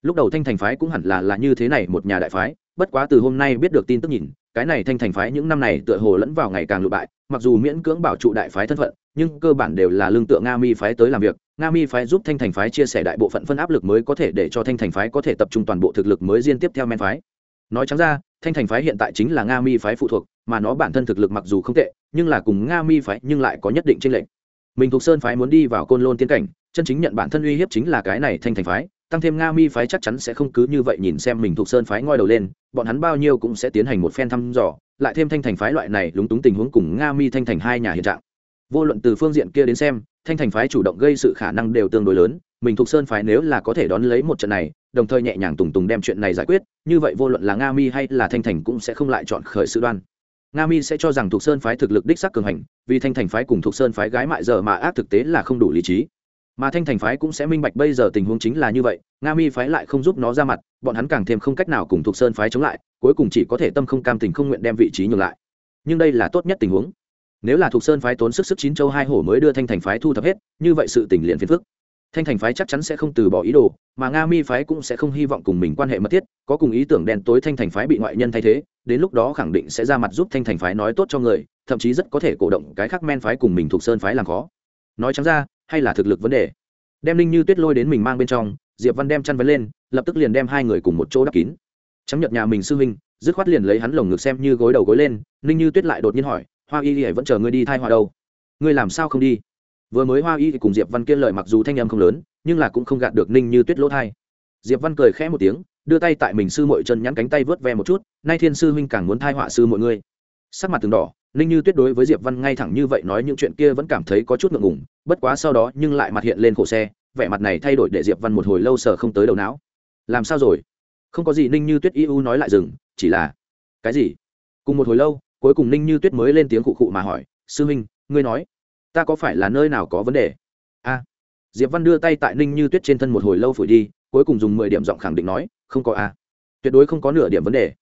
Lúc đầu thanh thành phái cũng hẳn là là như thế này một nhà đại phái, bất quá từ hôm nay biết được tin tức nhìn, cái này thanh thành phái những năm này tựa hồ lẫn vào ngày càng lụ bại, mặc dù miễn cưỡng bảo trụ đại phái thân phận, nhưng cơ bản đều là lương tựa nga mi phái tới làm việc. Nga mi phái giúp thanh thành phái chia sẻ đại bộ phận phân áp lực mới có thể để cho thanh thành phái có thể tập trung toàn bộ thực lực mới riêng tiếp theo men phái. Nói trắng ra, thanh thành phái hiện tại chính là nga mi phái phụ thuộc, mà nó bản thân thực lực mặc dù không tệ nhưng là cùng nga mi phái nhưng lại có nhất định tranh lệch. Mình thuộc sơn phái muốn đi vào côn lôn tiên cảnh, chân chính nhận bản thân uy hiếp chính là cái này thanh thành phái, tăng thêm nga mi phái chắc chắn sẽ không cứ như vậy nhìn xem mình thuộc sơn phái ngoi đầu lên, bọn hắn bao nhiêu cũng sẽ tiến hành một phen thăm dò, lại thêm thanh thành phái loại này lúng túng tình huống cùng nga mi thanh thành hai nhà hiện trạng. Vô luận từ phương diện kia đến xem, thanh thành phái chủ động gây sự khả năng đều tương đối lớn, mình thuộc sơn phái nếu là có thể đón lấy một trận này, đồng thời nhẹ nhàng tùng tùng đem chuyện này giải quyết, như vậy vô luận là nga mi hay là thanh thành cũng sẽ không lại chọn khởi sự đoan nga mi sẽ cho rằng thuộc sơn phái thực lực đích sắc cường hành, vì thanh thành phái cùng thuộc sơn phái gái mại giờ mà ác thực tế là không đủ lý trí. Mà thanh thành phái cũng sẽ minh bạch bây giờ tình huống chính là như vậy, nga mi phái lại không giúp nó ra mặt, bọn hắn càng thêm không cách nào cùng thuộc sơn phái chống lại, cuối cùng chỉ có thể tâm không cam tình không nguyện đem vị trí nhường lại. Nhưng đây là tốt nhất tình huống. Nếu là thuộc sơn phái tốn sức sức chín châu hai hổ mới đưa thanh thành phái thu thập hết, như vậy sự tình liền phiền phức thanh thành phái chắc chắn sẽ không từ bỏ ý đồ, mà nga mi phái cũng sẽ không hy vọng cùng mình quan hệ mật thiết, có cùng ý tưởng đen tối thanh thành phái bị ngoại nhân thay thế, đến lúc đó khẳng định sẽ ra mặt giúp thanh thành phái nói tốt cho người, thậm chí rất có thể cổ động cái khác men phái cùng mình thuộc sơn phái làm khó. Nói chẳng ra, hay là thực lực vấn đề? Đem linh như tuyết lôi đến mình mang bên trong, diệp văn đem chăn vấn lên, lập tức liền đem hai người cùng một chỗ đắp kín. Chấm nhật nhà mình sư huynh, dứt khoát liền lấy hắn lồng ngực xem như gối đầu gối lên, ninh như tuyết lại đột nhiên hỏi, hoa y y vẫn chờ ngươi đi thai hoa đâu? Ngươi làm sao không đi? Vừa mới hoa y thì cùng diệp văn kiên lời mặc dù thanh âm không lớn, nhưng là cũng không gạt được ninh như tuyết lỗ thai. Diệp văn cười khẽ một tiếng, đưa tay tại mình sư mội chân nhắn cánh tay vớt ve một chút, nay thiên sư huynh càng muốn thai họa sư mọi người sắc mặt từng đỏ, ninh như tuyết đối với diệp văn ngay thẳng như vậy nói những chuyện kia vẫn cảm thấy có chút ngượng ngùng, bất quá sau đó nhưng lại mặt hiện lên khổ xe, vẻ mặt này thay đổi để diệp văn một hồi lâu sờ không tới đầu não. Làm sao rồi? Không có gì ninh như tuyết y nói lại dừng, chỉ là, cái gì? Cùng một hồi lâu, cuối cùng ninh như tuyết mới lên tiếng khụ khụ mà hỏi, sư huynh, ngươi nói ta có phải là nơi nào có vấn đề? A. Diệp văn đưa tay tại ninh như tuyết trên thân một hồi lâu phủi đi, cuối cùng dùng mười điểm giọng khẳng định nói, không có a. Tuyệt đối không có nửa điểm vấn đề.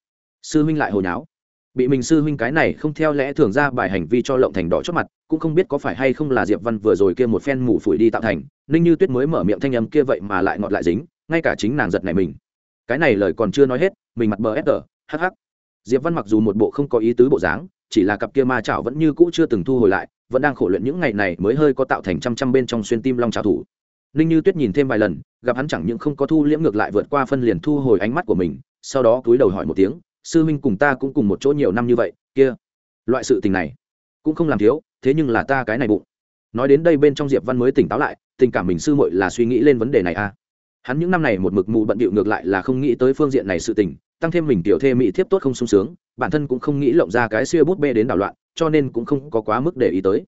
Sư huynh lại hồi nháo. Bị mình sư huynh cái này không theo lẽ thường ra bài hành vi cho lộng thành đỏ chót mặt, cũng không biết có phải hay không là diệp văn vừa rồi kia một phen mù phủi đi tạo thành, ninh như tuyết mới mở miệng thanh âm kia vậy mà lại ngọt lại dính, ngay cả chính nàng giật này mình. Cái này lời còn chưa nói hết, mình mặt bờ ép tờ hh diệp văn mặc dù một bộ không có ý tứ bộ dáng chỉ là cặp kia ma chảo vẫn như cũ chưa từng thu hồi lại, vẫn đang khổ luyện những ngày này mới hơi có tạo thành trăm trăm bên trong xuyên tim long trào thủ. Ninh như tuyết nhìn thêm vài lần, gặp hắn chẳng những không có thu liễm ngược lại vượt qua phân liền thu hồi ánh mắt của mình, sau đó cúi đầu hỏi một tiếng, sư huynh cùng ta cũng cùng một chỗ nhiều năm như vậy, kia loại sự tình này cũng không làm thiếu, thế nhưng là ta cái này bụng. Nói đến đây bên trong diệp văn mới tỉnh táo lại, tình cảm mình sư muội là suy nghĩ lên vấn đề này à. Hắn những năm này một mực mù bận bịu ngược lại là không nghĩ tới phương diện này sự tình tăng thêm mình tiểu thê mỹ thiếp tốt không sung sướng, bản thân cũng không nghĩ lộng ra cái xưa bút bê đến đảo loạn, cho nên cũng không có quá mức để ý tới.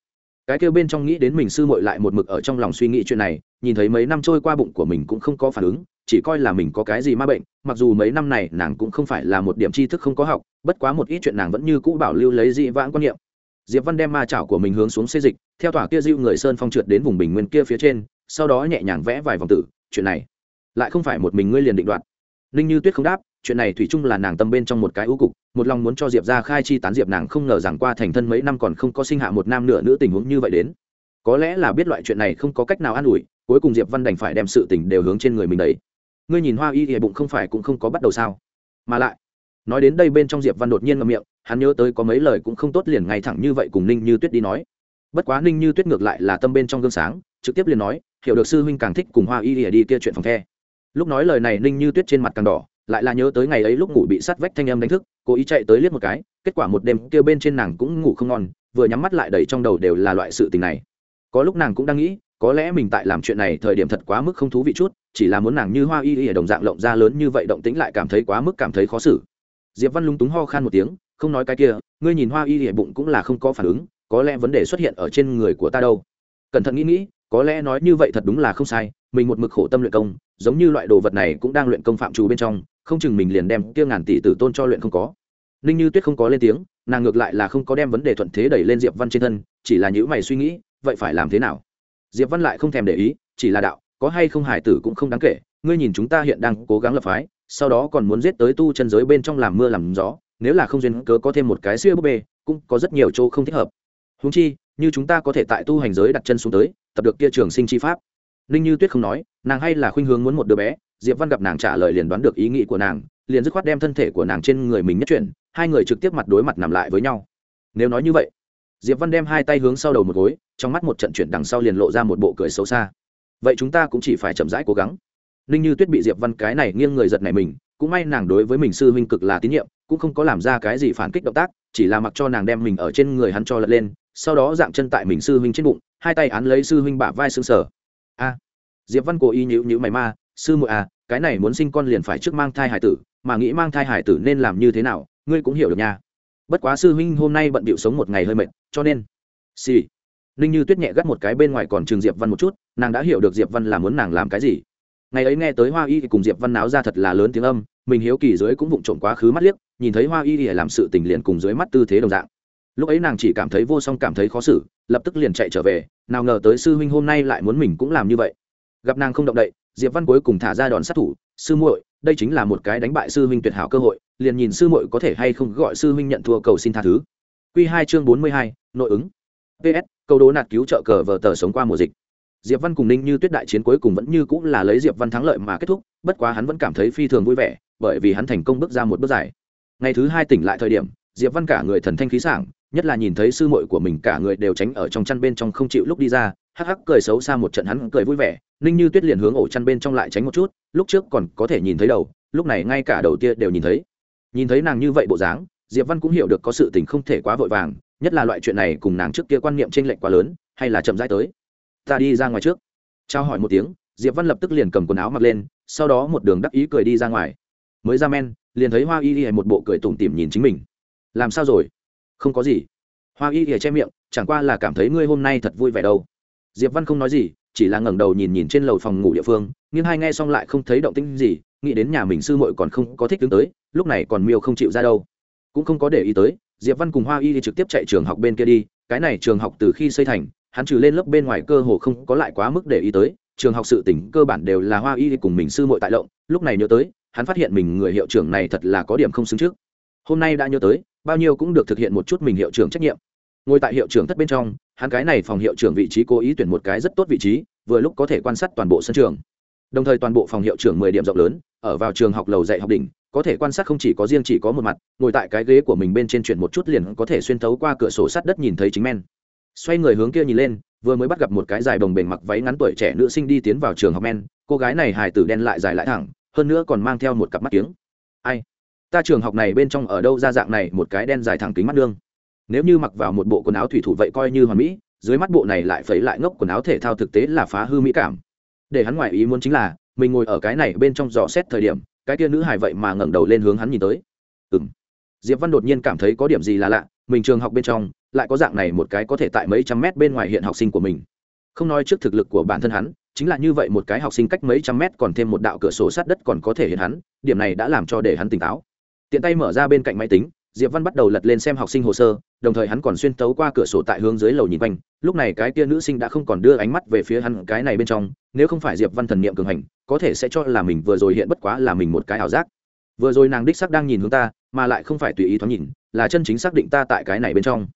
Cái kêu bên trong nghĩ đến mình sư muội lại một mực ở trong lòng suy nghĩ chuyện này, nhìn thấy mấy năm trôi qua bụng của mình cũng không có phản ứng, chỉ coi là mình có cái gì ma bệnh, mặc dù mấy năm này nàng cũng không phải là một điểm tri thức không có học, bất quá một ít chuyện nàng vẫn như cũ bảo lưu lấy dị vãng quan niệm. Diệp văn đem ma chảo của mình hướng xuống xê dịch, theo tòa kia dịu người sơn phong trượt đến vùng bình nguyên kia phía trên, sau đó nhẹ nhàng vẽ vài vòng tử, chuyện này lại không phải một mình ngươi liền định đoạt. Ninh như tuyết không đáp chuyện này thủy chung là nàng tâm bên trong một cái ưu cục, một lòng muốn cho diệp ra khai chi tán diệp nàng không ngờ rằng qua thành thân mấy năm còn không có sinh hạ một nam nửa nữ tình huống như vậy đến. Có lẽ là biết loại chuyện này không có cách nào an ủi, cuối cùng diệp văn đành phải đem sự tình đều hướng trên người mình đấy ngươi nhìn hoa y thì bụng không phải cũng không có bắt đầu sao? Mà lại, nói đến đây bên trong diệp văn đột nhiên ngậm miệng, hắn nhớ tới có mấy lời cũng không tốt liền ngay thẳng như vậy cùng ninh như tuyết đi nói. Bất quá ninh như tuyết ngược lại là tâm bên trong gương sáng, trực tiếp liền nói, hiểu được sư huynh càng thích cùng hoa y thì đi kia chuyện phòng the. Lúc nói lời này, ninh như tuyết trên mặt càng đỏ lại là nhớ tới ngày ấy lúc ngủ bị sắt vách thanh âm đánh thức, cố ý chạy tới liếc một cái, kết quả một đêm kêu bên trên nàng cũng ngủ không ngon, vừa nhắm mắt lại đầy trong đầu đều là loại sự tình này. Có lúc nàng cũng đang nghĩ, có lẽ mình tại làm chuyện này thời điểm thật quá mức không thú vị chút, chỉ là muốn nàng như hoa y y ở đồng dạng lộng ra lớn như vậy động tĩnh lại cảm thấy quá mức cảm thấy khó xử. Diệp văn lúng túng ho khan một tiếng, không nói cái kia, ngươi nhìn hoa y y bụng cũng là không có phản ứng, có lẽ vấn đề xuất hiện ở trên người của ta đâu. Cẩn thận nghĩ nghĩ, có lẽ nói như vậy thật đúng là không sai, mình một mực khổ tâm luyện công, giống như loại đồ vật này cũng đang luyện công phạm trù bên trong không chừng mình liền đem kia ngàn tỷ tử tôn cho luyện không có. Ninh như tuyết không có lên tiếng, nàng ngược lại là không có đem vấn đề thuận thế đẩy lên diệp văn trên thân, chỉ là những mày suy nghĩ, vậy phải làm thế nào? Diệp văn lại không thèm để ý, chỉ là đạo, có hay không hải tử cũng không đáng kể, ngươi nhìn chúng ta hiện đang cố gắng lập phái, sau đó còn muốn giết tới tu chân giới bên trong làm mưa làm gió, nếu là không duyên cớ có thêm một cái siêu búp bê, cũng có rất nhiều chỗ không thích hợp. Húng chi, như chúng ta có thể tại tu hành giới đặt chân xuống tới, tập được kia trường sinh chi pháp. Ninh như tuyết không nói, nàng hay là khuynh hướng muốn một đứa bé diệp văn gặp nàng trả lời liền đoán được ý nghĩ của nàng, liền dứt khoát đem thân thể của nàng trên người mình nhất chuyển, hai người trực tiếp mặt đối mặt nằm lại với nhau. Nếu nói như vậy, diệp văn đem hai tay hướng sau đầu một gối, trong mắt một trận chuyển đằng sau liền lộ ra một bộ cười xấu xa. Vậy chúng ta cũng chỉ phải chậm rãi cố gắng. Ninh như tuyết bị diệp văn cái này nghiêng người giật này mình, cũng may nàng đối với mình sư huynh cực là tín nhiệm, cũng không có làm ra cái gì phản kích động tác, chỉ là mặc cho nàng đem mình ở trên người hắn cho lật lên, sau đó dạng chân tại mình sư huynh trên bụng, hai tay án lấy sư huynh bả vai xương sở a! Diệp văn cố ý nhữ nhữ mày ma sư muội à cái này muốn sinh con liền phải trước mang thai hải tử, mà nghĩ mang thai hải tử nên làm như thế nào, ngươi cũng hiểu được nha. Bất quá sư huynh hôm nay bận bịu sống một ngày hơi mệt, cho nên, xì、sì. ninh như tuyết nhẹ gắt một cái bên ngoài còn trường diệp văn một chút, nàng đã hiểu được diệp văn là muốn nàng làm cái gì. Ngày ấy nghe tới hoa y thì cùng diệp văn náo ra thật là lớn tiếng âm, mình hiếu kỳ dưới cũng vụng trộm quá khứ mắt liếc, nhìn thấy hoa y thì làm sự tình liền cùng dưới mắt tư thế đồng dạng. Lúc ấy nàng chỉ cảm thấy vô song cảm thấy khó xử, lập tức liền chạy trở về, nào ngờ tới sư huynh hôm nay lại muốn mình cũng làm như vậy gặp nàng không động đậy, diệp văn cuối cùng thả ra đòn sát thủ, sư muội, đây chính là một cái đánh bại sư huynh tuyệt hảo cơ hội, liền nhìn sư muội có thể hay không gọi sư huynh nhận thua cầu xin tha thứ. Q hai chương bốn mươi hai, nội ứng. Ps câu đố nạt cứu trợ cờ vờ tờ sống qua mùa dịch. Diệp văn cùng ninh như tuyết đại chiến cuối cùng vẫn như cũng là lấy diệp văn thắng lợi mà kết thúc, bất quá hắn vẫn cảm thấy phi thường vui vẻ, bởi vì hắn thành công bước ra một bước dài. Ngày thứ hai tỉnh lại thời điểm, diệp văn cả người thần thanh khí sảng, nhất là nhìn thấy sư muội của mình cả người đều tránh ở trong chăn bên trong không chịu lúc đi ra hắc hắc cười xấu xa một trận hắn cười vui vẻ, ninh như tuyết liền hướng ổ chăn bên trong lại tránh một chút, lúc trước còn có thể nhìn thấy đầu, lúc này ngay cả đầu tia đều nhìn thấy. Nhìn thấy nàng như vậy bộ dáng, diệp văn cũng hiểu được có sự tình không thể quá vội vàng, nhất là loại chuyện này cùng nàng trước kia quan niệm trên lệnh quá lớn, hay là chậm rãi tới. Ta đi ra ngoài trước. Trao hỏi một tiếng, diệp văn lập tức liền cầm quần áo mặc lên, sau đó một đường đắc ý cười đi ra ngoài. Mới ra men, liền thấy hoa y y một bộ cười tủm tỉm nhìn chính mình. Làm sao rồi? Không có gì. Hoa y y che miệng, chẳng qua là cảm thấy ngươi hôm nay thật vui vẻ đâu diệp văn không nói gì, chỉ là ngẩng đầu nhìn nhìn trên lầu phòng ngủ địa phương, nhưng hai nghe xong lại không thấy động tĩnh gì, nghĩ đến nhà mình sư muội còn không có thích đứng tới, lúc này còn miêu không chịu ra đâu. Cũng không có để ý tới, diệp văn cùng hoa y đi trực tiếp chạy trường học bên kia đi, cái này trường học từ khi xây thành, hắn trừ lên lớp bên ngoài cơ hồ không có lại quá mức để ý tới, trường học sự tỉnh cơ bản đều là hoa y cùng mình sư muội tại lộng, lúc này nhớ tới, hắn phát hiện mình người hiệu trưởng này thật là có điểm không xứng trước. Hôm nay đã nhớ tới, bao nhiêu cũng được thực hiện một chút mình hiệu trưởng trách nhiệm ngồi tại hiệu trưởng thất bên trong, hắn cái này phòng hiệu trưởng vị trí cố ý tuyển một cái rất tốt vị trí, vừa lúc có thể quan sát toàn bộ sân trường. Đồng thời toàn bộ phòng hiệu trưởng mười điểm rộng lớn, ở vào trường học lầu dạy học đỉnh, có thể quan sát không chỉ có riêng chỉ có một mặt, ngồi tại cái ghế của mình bên trên chuyển một chút liền có thể xuyên thấu qua cửa sổ sắt đất nhìn thấy chính men. Xoay người hướng kia nhìn lên, vừa mới bắt gặp một cái dài đồng bềnh mặc váy ngắn tuổi trẻ nữ sinh đi tiến vào trường học men, cô gái này hài tử đen lại dài lại thẳng, hơn nữa còn mang theo một cặp mắt kiếng. Ai? Ta trường học này bên trong ở đâu ra dạng này, một cái đen dài thẳng kính mắt đương nếu như mặc vào một bộ quần áo thủy thủ vậy coi như hoàn mỹ, dưới mắt bộ này lại phẩy lại ngốc quần áo thể thao thực tế là phá hư mỹ cảm. Để hắn ngoại ý muốn chính là, mình ngồi ở cái này bên trong dò xét thời điểm, cái kia nữ hài vậy mà ngẩng đầu lên hướng hắn nhìn tới. Ừng diệp văn đột nhiên cảm thấy có điểm gì là lạ, mình trường học bên trong, lại có dạng này một cái có thể tại mấy trăm mét bên ngoài hiện học sinh của mình. Không nói trước thực lực của bản thân hắn, chính là như vậy một cái học sinh cách mấy trăm mét còn thêm một đạo cửa sổ sát đất còn có thể hiện hắn, điểm này đã làm cho để hắn tỉnh táo. Tiện tay mở ra bên cạnh máy tính diệp văn bắt đầu lật lên xem học sinh hồ sơ, đồng thời hắn còn xuyên tấu qua cửa sổ tại hướng dưới lầu nhìn quanh. Lúc này cái kia nữ sinh đã không còn đưa ánh mắt về phía hắn cái này bên trong, nếu không phải diệp văn thần niệm cường hành, có thể sẽ cho là mình vừa rồi hiện bất quá là mình một cái ảo giác. Vừa rồi nàng đích xác đang nhìn hướng ta, mà lại không phải tùy ý thoáng nhìn, là chân chính xác định ta tại cái này bên trong.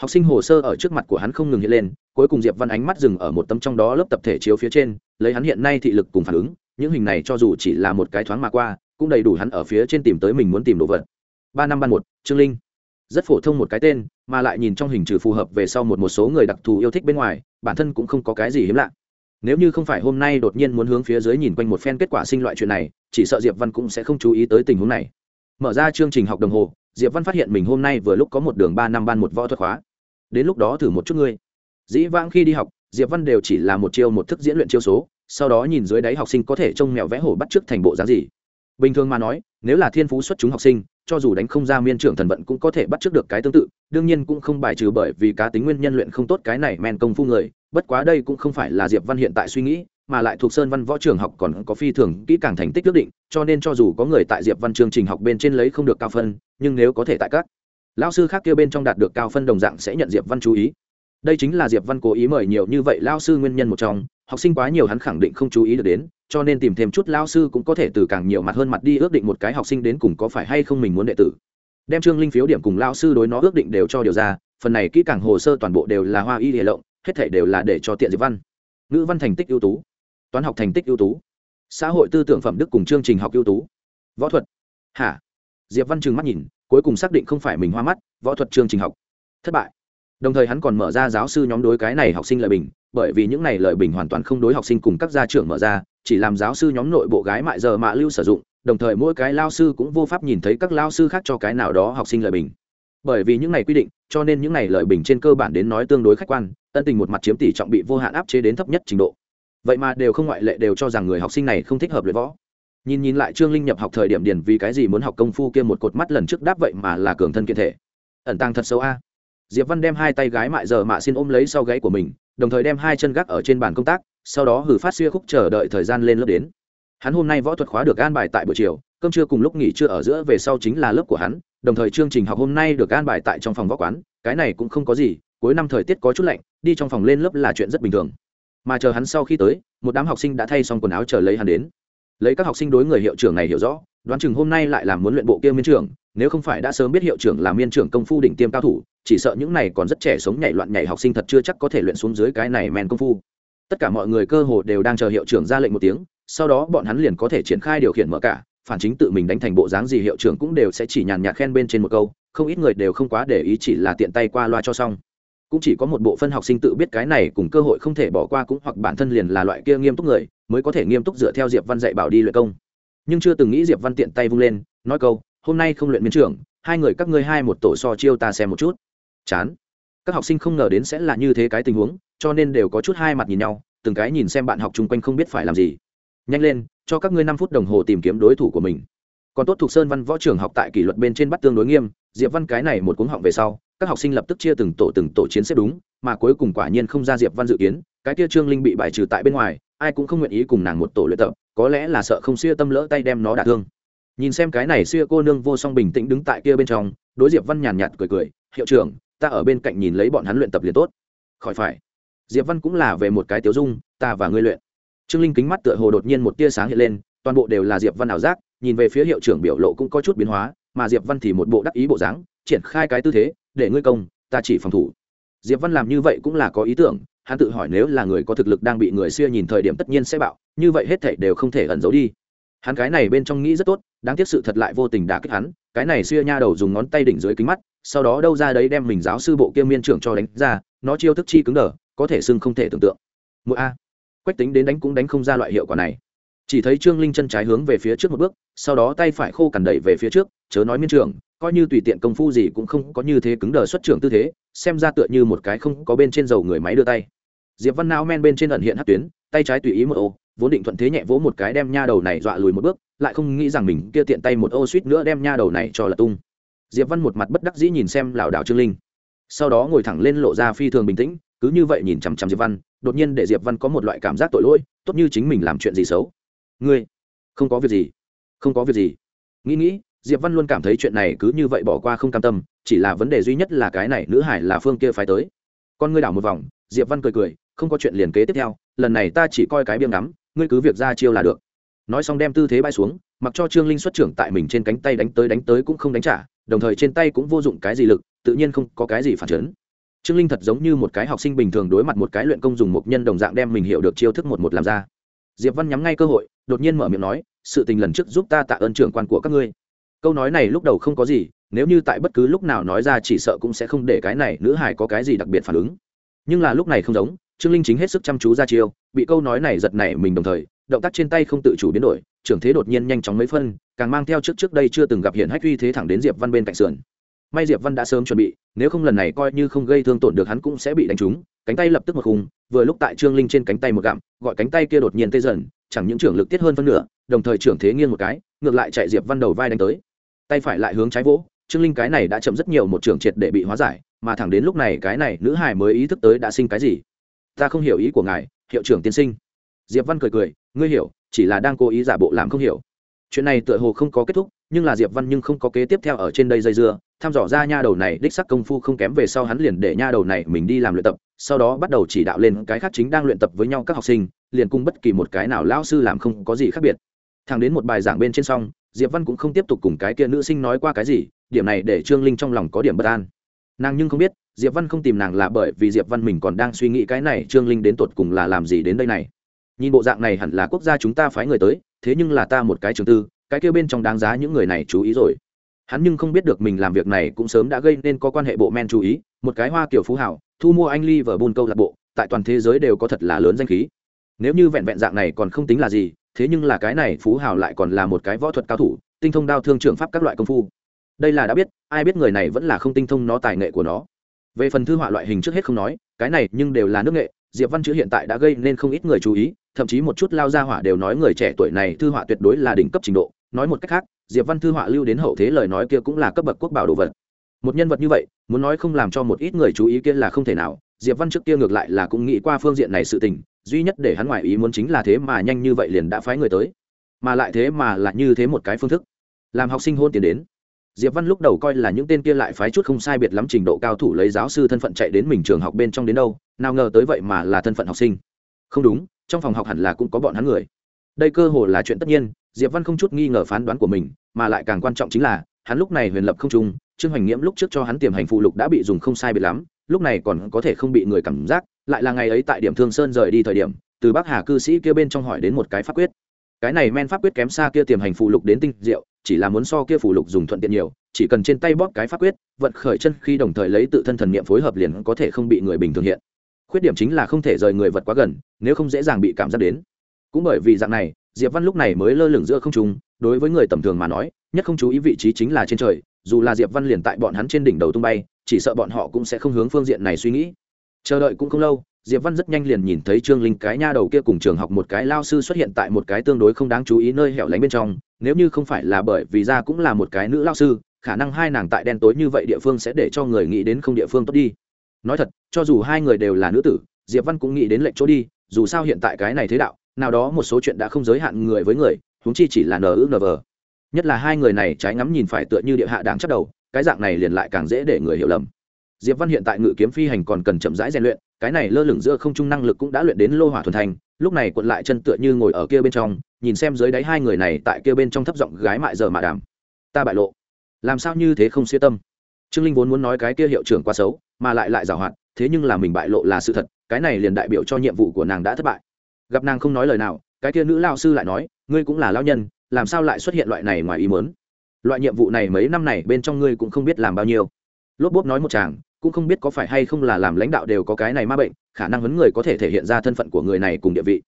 Học sinh hồ sơ ở trước mặt của hắn không ngừng hiện lên, cuối cùng diệp văn ánh mắt dừng ở một tấm trong đó lớp tập thể chiếu phía trên, lấy hắn hiện nay thị lực cùng phản ứng, những hình này cho dù chỉ là một cái thoáng mà qua, cũng đầy đủ hắn ở phía trên tìm tới mình muốn tìm đồ vật ba năm ban một, trương linh. Rất phổ thông một cái tên, mà lại nhìn trong hình trừ phù hợp về sau một một số người đặc thù yêu thích bên ngoài, bản thân cũng không có cái gì hiếm lạ. Nếu như không phải hôm nay đột nhiên muốn hướng phía dưới nhìn quanh một phen kết quả sinh loại chuyện này, chỉ sợ diệp văn cũng sẽ không chú ý tới tình huống này. Mở ra chương trình học đồng hồ, diệp văn phát hiện mình hôm nay vừa lúc có một đường ba năm ban một võ thuật khóa. Đến lúc đó thử một chút ngươi. Dĩ vãng khi đi học, diệp văn đều chỉ là một chiêu một thức diễn luyện chiêu số, sau đó nhìn dưới đáy học sinh có thể trông mèo vẽ hổ bắt trước thành bộ dáng gì. Bình thường mà nói, nếu là thiên phú xuất chúng học sinh cho dù đánh không ra miên trưởng thần vận cũng có thể bắt trước được cái tương tự, đương nhiên cũng không bài trừ bởi vì cá tính nguyên nhân luyện không tốt cái này men công phu người, bất quá đây cũng không phải là diệp văn hiện tại suy nghĩ, mà lại thuộc sơn văn võ trường học còn có phi thường kỹ càng thành tích quyết định, cho nên cho dù có người tại diệp văn chương trình học bên trên lấy không được cao phân, nhưng nếu có thể tại các lão sư khác kia bên trong đạt được cao phân đồng dạng sẽ nhận diệp văn chú ý đây chính là diệp văn cố ý mời nhiều như vậy lao sư nguyên nhân một trong, học sinh quá nhiều hắn khẳng định không chú ý được đến, cho nên tìm thêm chút lao sư cũng có thể từ càng nhiều mặt hơn mặt đi ước định một cái học sinh đến cùng có phải hay không mình muốn đệ tử. Đem trương linh phiếu điểm cùng lao sư đối nó ước định đều cho điều ra, phần này kỹ càng hồ sơ toàn bộ đều là hoa y hệ lộng, hết thể đều là để cho tiện diệp văn. Ngữ văn thành tích ưu tú. Toán học thành tích ưu tú. Xã hội tư tưởng phẩm đức cùng chương trình học ưu tú. Võ thuật. Hả? Diệp văn trừng mắt nhìn, cuối cùng xác định không phải mình hoa mắt, võ thuật chương trình học. Thất bại đồng thời hắn còn mở ra giáo sư nhóm đối cái này học sinh lợi bình, bởi vì những này lợi bình hoàn toàn không đối học sinh cùng các gia trưởng mở ra, chỉ làm giáo sư nhóm nội bộ gái mại giờ mạ lưu sử dụng, đồng thời mỗi cái lao sư cũng vô pháp nhìn thấy các lao sư khác cho cái nào đó học sinh lợi bình. Bởi vì những này quy định, cho nên những này lợi bình trên cơ bản đến nói tương đối khách quan, ân tình một mặt chiếm tỷ trọng bị vô hạn áp chế đến thấp nhất trình độ. Vậy mà đều không ngoại lệ đều cho rằng người học sinh này không thích hợp luyện võ. Nhìn nhìn lại trương linh nhập học thời điểm điển vì cái gì muốn học công phu kia một cột mắt lần trước đáp vậy mà là cường thân kiện thể. Ẩn tàng thật xấu a diệp văn đem hai tay gái mại giờ mạ xin ôm lấy sau gáy của mình, đồng thời đem hai chân gác ở trên bàn công tác, sau đó hử phát xuya khúc chờ đợi thời gian lên lớp đến. Hắn hôm nay võ thuật khóa được an bài tại buổi chiều, cơm trưa cùng lúc nghỉ trưa ở giữa về sau chính là lớp của hắn, đồng thời chương trình học hôm nay được an bài tại trong phòng võ quán, cái này cũng không có gì, cuối năm thời tiết có chút lạnh, đi trong phòng lên lớp là chuyện rất bình thường. Mà chờ hắn sau khi tới, một đám học sinh đã thay xong quần áo chờ lấy hắn đến. Lấy các học sinh đối người hiệu trưởng này hiểu rõ, đoán chừng hôm nay lại làm muốn luyện bộ kia miên trưởng nếu không phải đã sớm biết hiệu trưởng là miên trưởng công phu đỉnh tiêm cao thủ, chỉ sợ những này còn rất trẻ sống nhảy loạn nhảy học sinh thật chưa chắc có thể luyện xuống dưới cái này men công phu. Tất cả mọi người cơ hồ đều đang chờ hiệu trưởng ra lệnh một tiếng, sau đó bọn hắn liền có thể triển khai điều khiển mở cả, phản chính tự mình đánh thành bộ dáng gì hiệu trưởng cũng đều sẽ chỉ nhàn nhạt khen bên trên một câu, không ít người đều không quá để ý chỉ là tiện tay qua loa cho xong. Cũng chỉ có một bộ phân học sinh tự biết cái này cùng cơ hội không thể bỏ qua cũng hoặc bản thân liền là loại kia nghiêm túc người, mới có thể nghiêm túc dựa theo diệp văn dạy bảo đi luyện công. Nhưng chưa từng nghĩ diệp văn tiện tay vung lên, nói câu hôm nay không luyện miến trưởng, hai người các ngươi hai một tổ so chiêu ta xem một chút. Chán. Các học sinh không ngờ đến sẽ là như thế cái tình huống, cho nên đều có chút hai mặt nhìn nhau, từng cái nhìn xem bạn học chung quanh không biết phải làm gì. Nhanh lên, cho các ngươi năm phút đồng hồ tìm kiếm đối thủ của mình. Còn tốt thuộc sơn văn võ trường học tại kỷ luật bên trên bắt tương đối nghiêm, diệp văn cái này một cuốn họng về sau, các học sinh lập tức chia từng tổ từng tổ chiến xếp đúng, mà cuối cùng quả nhiên không ra diệp văn dự kiến, cái kia trương linh bị bài trừ tại bên ngoài, ai cũng không nguyện ý cùng nàng một tổ luyện tập, có lẽ là sợ không xia tâm lỡ tay đem nó đả thương nhìn xem cái này xưa cô nương vô song bình tĩnh đứng tại kia bên trong, đối diệp văn nhàn nhạt cười cười, hiệu trưởng, ta ở bên cạnh nhìn lấy bọn hắn luyện tập liền tốt. Khỏi phải. Diệp văn cũng là về một cái tiếu dung, ta và ngươi luyện. Trương linh kính mắt tựa hồ đột nhiên một tia sáng hiện lên, toàn bộ đều là diệp văn ảo giác, nhìn về phía hiệu trưởng biểu lộ cũng có chút biến hóa, mà diệp văn thì một bộ đắc ý bộ dáng, triển khai cái tư thế, để ngươi công, ta chỉ phòng thủ. Diệp văn làm như vậy cũng là có ý tưởng, hắn tự hỏi nếu là người có thực lực đang bị người xưa nhìn thời điểm tất nhiên sẽ bạo, như vậy hết thảy đều không thể ẩn giấu đi hắn cái này bên trong nghĩ rất tốt, đáng tiếc sự thật lại vô tình đã kích hắn, cái này xưa nha đầu dùng ngón tay đỉnh dưới kính mắt, sau đó đâu ra đấy đem mình giáo sư bộ kiêm miên trưởng cho đánh ra, nó chiêu thức chi cứng đờ, có thể xưng không thể tưởng tượng. Mỗi a. Quách tính đến đánh cũng đánh không ra loại hiệu quả này. Chỉ thấy trương linh chân trái hướng về phía trước một bước, sau đó tay phải khô cằn đẩy về phía trước, chớ nói miên trưởng, coi như tùy tiện công phu gì cũng không có như thế cứng đờ xuất trưởng tư thế, xem ra tựa như một cái không có bên trên dầu người máy đưa tay. Diệp văn não men bên trên ẩn hiện hát tuyến, tay trái tùy ý một ô vốn định thuận thế nhẹ vỗ một cái đem nha đầu này dọa lùi một bước, lại không nghĩ rằng mình kia tiện tay một ô suýt nữa đem nha đầu này cho là tung. Diệp văn một mặt bất đắc dĩ nhìn xem lảo đảo trương linh. Sau đó ngồi thẳng lên lộ ra phi thường bình tĩnh, cứ như vậy nhìn chằm chằm diệp văn, đột nhiên để diệp văn có một loại cảm giác tội lỗi, tốt như chính mình làm chuyện gì xấu. Ngươi, không có việc gì, không có việc gì. Nghĩ nghĩ, diệp văn luôn cảm thấy chuyện này cứ như vậy bỏ qua không cam tâm, chỉ là vấn đề duy nhất là cái này nữ hải là phương kia phải tới. Con ngươi đảo một vòng, diệp văn cười cười, không có chuyện liền kế tiếp theo, lần này ta chỉ coi cái biêng ngắm ngươi cứ việc ra chiêu là được. Nói xong đem tư thế bay xuống, mặc cho trương linh xuất trưởng tại mình trên cánh tay đánh tới đánh tới cũng không đánh trả, đồng thời trên tay cũng vô dụng cái gì lực, tự nhiên không có cái gì phản chấn. Trương linh thật giống như một cái học sinh bình thường đối mặt một cái luyện công dùng một nhân đồng dạng đem mình hiểu được chiêu thức một một làm ra. Diệp văn nhắm ngay cơ hội, đột nhiên mở miệng nói, sự tình lần trước giúp ta tạ ơn trưởng quan của các ngươi. Câu nói này lúc đầu không có gì, nếu như tại bất cứ lúc nào nói ra chỉ sợ cũng sẽ không để cái này nữ hải có cái gì đặc biệt phản ứng. Nhưng là lúc này không giống trương linh chính hết sức chăm chú ra chiêu, bị câu nói này giật nảy mình đồng thời, động tác trên tay không tự chủ biến đổi, trưởng thế đột nhiên nhanh chóng mấy phân, càng mang theo trước trước đây chưa từng gặp hiện hách uy thế thẳng đến diệp văn bên cạnh sườn. May diệp văn đã sớm chuẩn bị, nếu không lần này coi như không gây thương tổn được hắn cũng sẽ bị đánh trúng, cánh tay lập tức một khung, vừa lúc tại trương linh trên cánh tay một gặm, gọi cánh tay kia đột nhiên tê dần, chẳng những trưởng lực tiết hơn phân nửa, đồng thời trưởng thế nghiêng một cái, ngược lại chạy diệp văn đầu vai đánh tới. Tay phải lại hướng trái vỗ, trương linh cái này đã chậm rất nhiều một trưởng triệt để bị hóa giải, mà thẳng đến lúc này cái này nữ hải mới ý thức tới đã sinh cái gì ta không hiểu ý của ngài, hiệu trưởng tiên sinh. Diệp văn cười cười, ngươi hiểu, chỉ là đang cố ý giả bộ làm không hiểu. Chuyện này tựa hồ không có kết thúc, nhưng là diệp văn nhưng không có kế tiếp theo ở trên đây dây dưa thăm dò ra nha đầu này, đích sắc công phu không kém về sau hắn liền để nha đầu này mình đi làm luyện tập, sau đó bắt đầu chỉ đạo lên cái khác chính đang luyện tập với nhau các học sinh, liền cùng bất kỳ một cái nào lão sư làm không có gì khác biệt. Thằng đến một bài giảng bên trên xong, diệp văn cũng không tiếp tục cùng cái kia nữ sinh nói qua cái gì, điểm này để trương linh trong lòng có điểm bất an nàng nhưng không biết, diệp văn không tìm nàng là bởi vì diệp văn mình còn đang suy nghĩ cái này trương linh đến tột cùng là làm gì đến đây này. Nhìn bộ dạng này hẳn là quốc gia chúng ta phái người tới, thế nhưng là ta một cái trường tư, cái kia bên trong đáng giá những người này chú ý rồi. Hắn nhưng không biết được mình làm việc này cũng sớm đã gây nên có quan hệ bộ men chú ý, một cái hoa kiểu phú hảo, thu mua anh ly và bùn câu lạc bộ, tại toàn thế giới đều có thật là lớn danh khí. Nếu như vẹn vẹn dạng này còn không tính là gì, thế nhưng là cái này phú hảo lại còn là một cái võ thuật cao thủ, tinh thông đao thương trường pháp các loại công phu đây là đã biết, ai biết người này vẫn là không tinh thông nó tài nghệ của nó. Về phần thư họa loại hình trước hết không nói, cái này nhưng đều là nước nghệ, diệp văn chữ hiện tại đã gây nên không ít người chú ý, thậm chí một chút lao ra hỏa đều nói người trẻ tuổi này thư họa tuyệt đối là đỉnh cấp trình độ. Nói một cách khác, diệp văn thư họa lưu đến hậu thế lời nói kia cũng là cấp bậc quốc bảo đồ vật. Một nhân vật như vậy, muốn nói không làm cho một ít người chú ý kia là không thể nào, diệp văn trước kia ngược lại là cũng nghĩ qua phương diện này sự tình, duy nhất để hắn ngoại ý muốn chính là thế mà nhanh như vậy liền đã phái người tới. Mà lại thế mà là như thế một cái phương thức. Làm học sinh hôn tiền đến diệp văn lúc đầu coi là những tên kia lại phái chút không sai biệt lắm trình độ cao thủ lấy giáo sư thân phận chạy đến mình trường học bên trong đến đâu, nào ngờ tới vậy mà là thân phận học sinh. Không đúng, trong phòng học hẳn là cũng có bọn hắn người. Đây cơ hồ là chuyện tất nhiên, diệp văn không chút nghi ngờ phán đoán của mình, mà lại càng quan trọng chính là, hắn lúc này huyền lập không trung, trương hoành nghiễm lúc trước cho hắn tiềm hành phụ lục đã bị dùng không sai biệt lắm, lúc này còn có thể không bị người cảm giác, lại là ngày ấy tại điểm thương sơn rời đi thời điểm, từ bắc hà cư sĩ kia bên trong hỏi đến một cái pháp quyết. Cái này men pháp quyết kém xa kia tiềm hành phụ lục đến tinh diệu chỉ là muốn so kia phụ lục dùng thuận tiện nhiều, chỉ cần trên tay bóp cái pháp quyết, vận khởi chân khi đồng thời lấy tự thân thần niệm phối hợp liền có thể không bị người bình thường hiện. Khuyết điểm chính là không thể rời người vật quá gần, nếu không dễ dàng bị cảm giác đến. Cũng bởi vì dạng này, diệp văn lúc này mới lơ lửng giữa không trung, đối với người tầm thường mà nói, nhất không chú ý vị trí chính là trên trời, dù là diệp văn liền tại bọn hắn trên đỉnh đầu tung bay, chỉ sợ bọn họ cũng sẽ không hướng phương diện này suy nghĩ. Chờ đợi cũng không lâu diệp văn rất nhanh liền nhìn thấy trương linh cái nha đầu kia cùng trường học một cái lao sư xuất hiện tại một cái tương đối không đáng chú ý nơi hẻo lánh bên trong. Nếu như không phải là bởi vì ra cũng là một cái nữ lao sư, khả năng hai nàng tại đen tối như vậy địa phương sẽ để cho người nghĩ đến không địa phương tốt đi. Nói thật, cho dù hai người đều là nữ tử, diệp văn cũng nghĩ đến lệnh chỗ đi, dù sao hiện tại cái này thế đạo, nào đó một số chuyện đã không giới hạn người với người, huống chi chỉ là nờ ư nờ vờ. Nhất là hai người này trái ngắm nhìn phải tựa như địa hạ đáng chắc đầu, cái dạng này liền lại càng dễ để người hiểu lầm diệp văn hiện tại ngự kiếm phi hành còn cần chậm rãi rèn luyện, cái này lơ lửng giữa không trung năng lực cũng đã luyện đến lô hỏa thuần thành, lúc này cuộn lại chân tựa như ngồi ở kia bên trong, nhìn xem dưới đáy hai người này tại kia bên trong thấp giọng gái mại giờ mà đàm. Ta bại lộ. Làm sao như thế không siêu tâm? Trương linh vốn muốn nói cái kia hiệu trưởng quá xấu, mà lại lại giảo hoạt, thế nhưng là mình bại lộ là sự thật, cái này liền đại biểu cho nhiệm vụ của nàng đã thất bại. Gặp nàng không nói lời nào, cái kia nữ lao sư lại nói, ngươi cũng là lao nhân, làm sao lại xuất hiện loại này ngoài ý mớn loại nhiệm vụ này mấy năm này bên trong ngươi cũng không biết làm bao nhiêu. Lốp bốp nói một chàng cũng không biết có phải hay không là làm lãnh đạo đều có cái này ma bệnh, khả năng vấn người có thể thể hiện ra thân phận của người này cùng địa vị.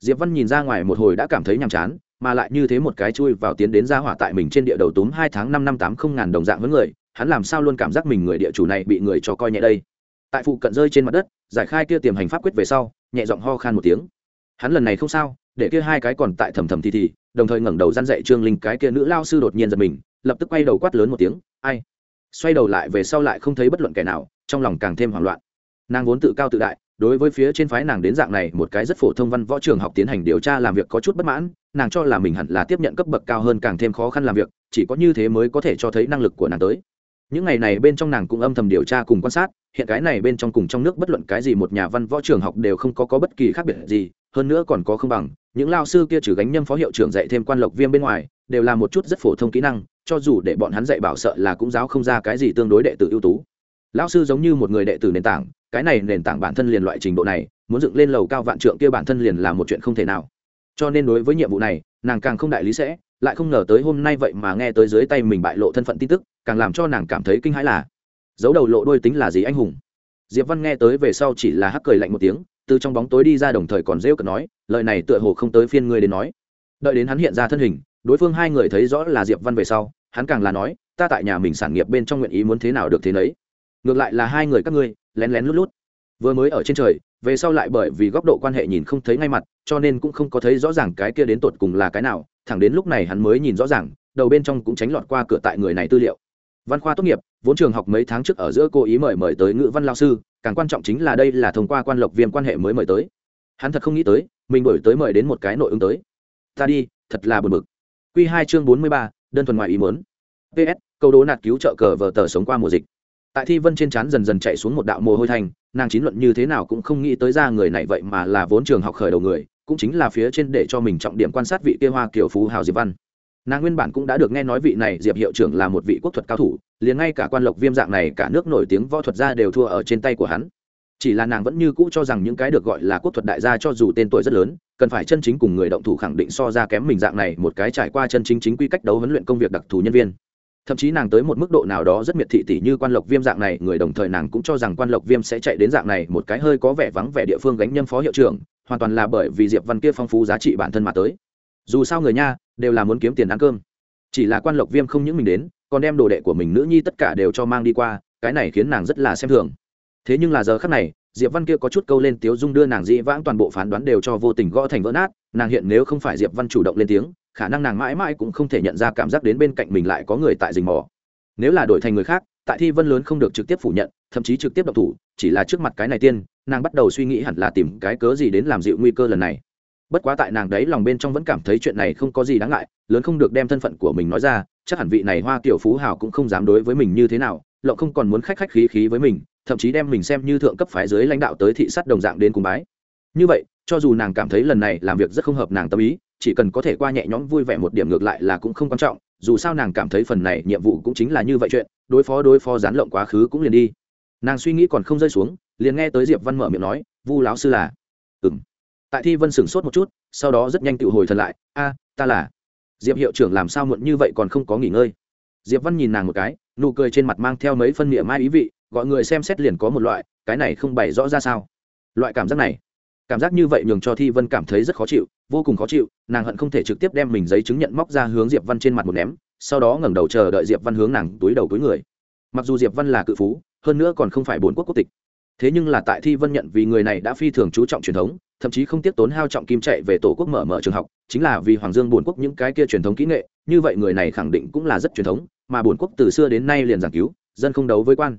Diệp văn nhìn ra ngoài một hồi đã cảm thấy nhàm chán, mà lại như thế một cái chui vào tiến đến ra hỏa tại mình trên địa đầu túm hai tháng năm năm tám không ngàn đồng dạng với người, hắn làm sao luôn cảm giác mình người địa chủ này bị người cho coi nhẹ đây. Tại phụ cận rơi trên mặt đất, giải khai kia tiềm hành pháp quyết về sau, nhẹ giọng ho khan một tiếng. Hắn lần này không sao, để kia hai cái còn tại thầm thầm thì thì, đồng thời ngẩng đầu răn dậy trương linh cái kia nữ lao sư đột nhiên giật mình, lập tức quay đầu quát lớn một tiếng, ai? Xoay đầu lại về sau lại không thấy bất luận kẻ nào trong lòng càng thêm hoảng loạn. Nàng vốn tự cao tự đại đối với phía trên phái nàng đến dạng này một cái rất phổ thông văn võ trường học tiến hành điều tra làm việc có chút bất mãn nàng cho là mình hẳn là tiếp nhận cấp bậc cao hơn càng thêm khó khăn làm việc chỉ có như thế mới có thể cho thấy năng lực của nàng tới. Những ngày này bên trong nàng cũng âm thầm điều tra cùng quan sát hiện cái này bên trong cùng trong nước bất luận cái gì một nhà văn võ trường học đều không có, có bất kỳ khác biệt gì hơn nữa còn có không bằng những lao sư kia trừ gánh nhâm phó hiệu trưởng dạy thêm quan lộc viêm bên ngoài đều là một chút rất phổ thông kỹ năng cho dù để bọn hắn dạy bảo sợ là cũng giáo không ra cái gì tương đối đệ tử ưu tú. Lão sư giống như một người đệ tử nền tảng, cái này nền tảng bản thân liền loại trình độ này, muốn dựng lên lầu cao vạn trượng kia bản thân liền là một chuyện không thể nào. Cho nên đối với nhiệm vụ này, nàng càng không đại lý sẽ, lại không ngờ tới hôm nay vậy mà nghe tới dưới tay mình bại lộ thân phận tin tức, càng làm cho nàng cảm thấy kinh hãi là, giấu đầu lộ đôi tính là gì anh hùng. Diệp văn nghe tới về sau chỉ là hắc cười lạnh một tiếng, từ trong bóng tối đi ra đồng thời còn rêu cợt nói, lời này tựa hồ không tới phiên ngươi đến nói. Đợi đến hắn hiện ra thân hình, đối phương hai người thấy rõ là diệp văn về sau hắn càng là nói, ta tại nhà mình sản nghiệp bên trong nguyện ý muốn thế nào được thế nấy. Ngược lại là hai người các ngươi, lén lén lút lút. Vừa mới ở trên trời, về sau lại bởi vì góc độ quan hệ nhìn không thấy ngay mặt, cho nên cũng không có thấy rõ ràng cái kia đến tột cùng là cái nào, thẳng đến lúc này hắn mới nhìn rõ ràng, đầu bên trong cũng tránh lọt qua cửa tại người này tư liệu. Văn khoa tốt nghiệp, vốn trường học mấy tháng trước ở giữa cô ý mời mời tới ngữ văn lao sư, càng quan trọng chính là đây là thông qua quan lộc viêm quan hệ mới mời tới. Hắn thật không nghĩ tới, mình đổi tới mời đến một cái nội ứng tới. Ta đi, thật là buồn bực. Q hai chương bốn mươi ba đơn thuần ngoài ý muốn. Ps câu đố nạt cứu trợ cờ vờ tờ sống qua mùa dịch. Tại thi vân trên trán dần dần chạy xuống một đạo mồ hôi thành nàng chín luận như thế nào cũng không nghĩ tới ra người này vậy mà là vốn trường học khởi đầu người, cũng chính là phía trên để cho mình trọng điểm quan sát vị kia hoa kiều phú hào diệp văn. Nàng nguyên bản cũng đã được nghe nói vị này diệp hiệu trưởng là một vị quốc thuật cao thủ, liền ngay cả quan lộc viêm dạng này cả nước nổi tiếng võ thuật gia đều thua ở trên tay của hắn. Chỉ là nàng vẫn như cũ cho rằng những cái được gọi là quốc thuật đại gia cho dù tên tuổi rất lớn cần phải chân chính cùng người động thủ khẳng định so ra kém mình dạng này một cái trải qua chân chính chính quy cách đấu huấn luyện công việc đặc thù nhân viên. Thậm chí nàng tới một mức độ nào đó rất miệt thị tỷ như quan lộc viêm dạng này, người đồng thời nàng cũng cho rằng quan lộc viêm sẽ chạy đến dạng này một cái hơi có vẻ vắng vẻ địa phương gánh nhâm phó hiệu trưởng, hoàn toàn là bởi vì diệp văn kia phong phú giá trị bản thân mà tới. Dù sao người nha, đều là muốn kiếm tiền ăn cơm. Chỉ là quan lộc viêm không những mình đến, còn đem đồ đệ của mình nữ nhi tất cả đều cho mang đi qua, cái này khiến nàng rất là xem thường. Thế nhưng là giờ khắc này diệp văn kia có chút câu lên tiếu dung đưa nàng dĩ vãng toàn bộ phán đoán đều cho vô tình gõ thành vỡ nát, nàng hiện nếu không phải diệp văn chủ động lên tiếng, khả năng nàng mãi mãi cũng không thể nhận ra cảm giác đến bên cạnh mình lại có người tại rình mò. Nếu là đổi thành người khác, tại thi vân lớn không được trực tiếp phủ nhận, thậm chí trực tiếp độc thủ, chỉ là trước mặt cái này tiên, nàng bắt đầu suy nghĩ hẳn là tìm cái cớ gì đến làm dịu nguy cơ lần này. Bất quá tại nàng đấy lòng bên trong vẫn cảm thấy chuyện này không có gì đáng ngại, lớn không được đem thân phận của mình nói ra, chắc hẳn vị này hoa kiểu phú hào cũng không dám đối với mình như thế nào, lộng không còn muốn khách khách khí khí với mình thậm chí đem mình xem như thượng cấp phái dưới lãnh đạo tới thị sát đồng dạng đến cùng bái. Như vậy, cho dù nàng cảm thấy lần này làm việc rất không hợp nàng tâm ý, chỉ cần có thể qua nhẹ nhõm vui vẻ một điểm ngược lại là cũng không quan trọng, dù sao nàng cảm thấy phần này nhiệm vụ cũng chính là như vậy chuyện, đối phó đối phó gián lộng quá khứ cũng liền đi. Nàng suy nghĩ còn không rơi xuống, liền nghe tới diệp văn mở miệng nói, vu lão sư là? Ừ m tại thi vân sửng sốt một chút, sau đó rất nhanh tự hồi thần lại, a, ta là. Diệp hiệu trưởng làm sao muộn như vậy còn không có nghỉ ngơi. Diệp văn nhìn nàng một cái, nụ cười trên mặt mang theo mấy phân miệng mai ý vị gọi người xem xét liền có một loại, cái này không bày rõ ra sao. Loại cảm giác này, cảm giác như vậy nhường cho thi vân cảm thấy rất khó chịu, vô cùng khó chịu, nàng hận không thể trực tiếp đem mình giấy chứng nhận móc ra hướng diệp văn trên mặt một ném, sau đó ngẩng đầu chờ đợi diệp văn hướng nàng túi đầu túi người. Mặc dù diệp văn là cự phú, hơn nữa còn không phải bốn quốc quốc tịch, thế nhưng là tại thi vân nhận vì người này đã phi thường chú trọng truyền thống, thậm chí không tiếc tốn hao trọng kim chạy về tổ quốc mở mở trường học, chính là vì hoàng dương bồn quốc những cái kia truyền thống kỹ nghệ, như vậy người này khẳng định cũng là rất truyền thống, mà bồn quốc từ xưa đến nay liền giảng cứu, dân không đấu với quan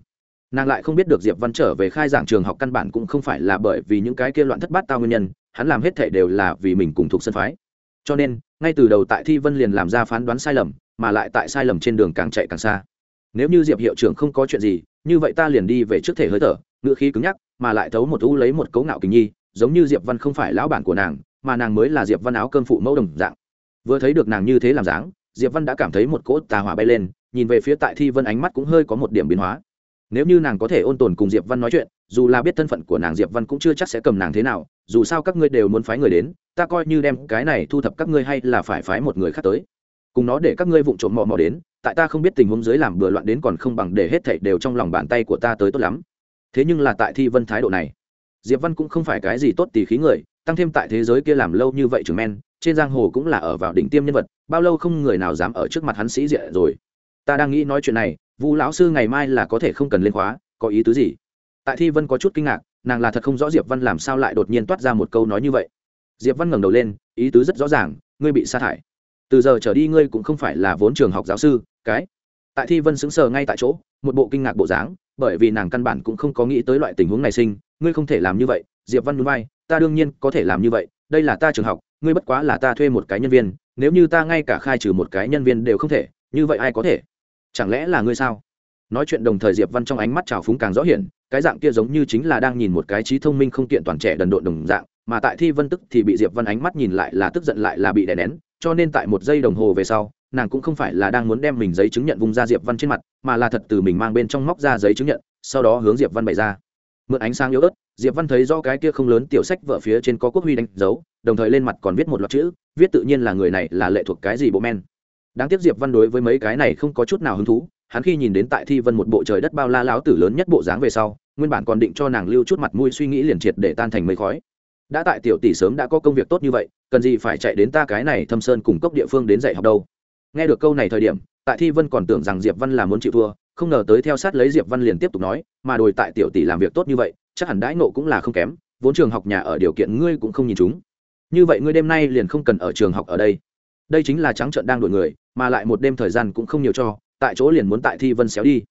nàng lại không biết được diệp văn trở về khai giảng trường học căn bản cũng không phải là bởi vì những cái kia loạn thất bát tao nguyên nhân, hắn làm hết thể đều là vì mình cùng thuộc sân phái. Cho nên, ngay từ đầu tại thi vân liền làm ra phán đoán sai lầm, mà lại tại sai lầm trên đường càng chạy càng xa. Nếu như diệp hiệu trưởng không có chuyện gì, như vậy ta liền đi về trước thể hơi thở, ngựa khí cứng nhắc, mà lại thấu một u lấy một cấu ngạo kính nhi, giống như diệp văn không phải lão bản của nàng, mà nàng mới là diệp văn áo cơm phụ mẫu đồng dạng. Vừa thấy được nàng như thế làm dáng, diệp văn đã cảm thấy một cỗ tà hỏa bay lên, nhìn về phía tại thi vân ánh mắt cũng hơi có một điểm biến hóa nếu như nàng có thể ôn tồn cùng diệp văn nói chuyện, dù là biết thân phận của nàng, diệp văn cũng chưa chắc sẽ cầm nàng thế nào, dù sao các ngươi đều muốn phái người đến, ta coi như đem cái này thu thập các ngươi hay là phải phái một người khác tới. Cùng nó để các ngươi vụng trộm mò mò đến, tại ta không biết tình huống dưới làm bừa loạn đến còn không bằng để hết thảy đều trong lòng bàn tay của ta tới tốt lắm. Thế nhưng là tại thi vân thái độ này, diệp văn cũng không phải cái gì tốt tỳ khí người, tăng thêm tại thế giới kia làm lâu như vậy trưởng men, trên giang hồ cũng là ở vào đỉnh tiêm nhân vật, bao lâu không người nào dám ở trước mặt hắn sĩ diện rồi. Ta đang nghĩ nói chuyện này vu lão sư ngày mai là có thể không cần lên khóa, có ý tứ gì? Tại thi vân có chút kinh ngạc, nàng là thật không rõ diệp văn làm sao lại đột nhiên toát ra một câu nói như vậy. Diệp văn ngẩng đầu lên, ý tứ rất rõ ràng, ngươi bị sa thải. Từ giờ trở đi ngươi cũng không phải là vốn trường học giáo sư, cái. Tại thi vân sững sờ ngay tại chỗ, một bộ kinh ngạc bộ dáng, bởi vì nàng căn bản cũng không có nghĩ tới loại tình huống này sinh, ngươi không thể làm như vậy, diệp văn núi bay ta đương nhiên có thể làm như vậy, đây là ta trường học, ngươi bất quá là ta thuê một cái nhân viên, nếu như ta ngay cả khai trừ một cái nhân viên đều không thể, như vậy ai có thể? Chẳng lẽ là ngươi sao? Nói chuyện đồng thời diệp văn trong ánh mắt trào phúng càng rõ hiển, cái dạng kia giống như chính là đang nhìn một cái trí thông minh không kiện toàn trẻ đần độn đồng dạng, mà tại thi vân tức thì bị diệp văn ánh mắt nhìn lại là tức giận lại là bị đè nén, cho nên tại một giây đồng hồ về sau, nàng cũng không phải là đang muốn đem mình giấy chứng nhận vung ra diệp văn trên mặt, mà là thật từ mình mang bên trong móc ra giấy chứng nhận, sau đó hướng diệp văn bày ra. Mượn ánh sáng yếu ớt, diệp văn thấy do cái kia không lớn tiểu sách vợ phía trên có quốc huy đánh dấu, đồng thời lên mặt còn viết một loạt chữ, viết tự nhiên là người này là lệ thuộc cái gì bộ men đáng tiếc diệp văn đối với mấy cái này không có chút nào hứng thú, hắn khi nhìn đến tại thi vân một bộ trời đất bao la láo tử lớn nhất bộ dáng về sau, nguyên bản còn định cho nàng lưu chút mặt mũi suy nghĩ liền triệt để tan thành mây khói. Đã tại tiểu tỷ sớm đã có công việc tốt như vậy, cần gì phải chạy đến ta cái này thâm sơn cùng cốc địa phương đến dạy học đâu? Nghe được câu này thời điểm, tại thi vân còn tưởng rằng diệp văn là muốn chịu thua, không ngờ tới theo sát lấy diệp văn liền tiếp tục nói, mà đổi tại tiểu tỷ làm việc tốt như vậy, chắc hẳn đãi nộ cũng là không kém, vốn trường học nhà ở điều kiện ngươi cũng không nhìn chúng. Như vậy ngươi đêm nay liền không cần ở trường học ở đây đây chính là trắng trợn đang đổi người, mà lại một đêm thời gian cũng không nhiều cho, tại chỗ liền muốn tại thi vân xéo đi.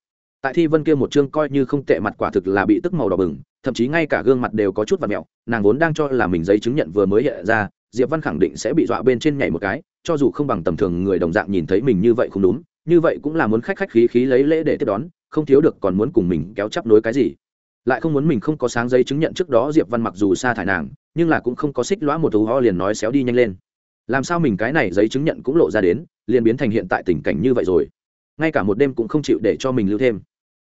Tại thi vân kia một chương coi như không tệ mặt quả thực là bị tức màu đỏ bừng, thậm chí ngay cả gương mặt đều có chút và mẹo, nàng vốn đang cho là mình giấy chứng nhận vừa mới hiện ra, diệp văn khẳng định sẽ bị dọa bên trên nhảy một cái, cho dù không bằng tầm thường người đồng dạng nhìn thấy mình như vậy không đúng, như vậy cũng là muốn khách khách khí khí lấy lễ để tiếp đón, không thiếu được còn muốn cùng mình kéo chắp nối cái gì. Lại không muốn mình không có sáng giấy chứng nhận trước đó diệp văn mặc dù sa thải nàng, nhưng là cũng không có xích lõa một thú ho liền nói xéo đi nhanh lên làm sao mình cái này giấy chứng nhận cũng lộ ra đến, liền biến thành hiện tại tình cảnh như vậy rồi. Ngay cả một đêm cũng không chịu để cho mình lưu thêm.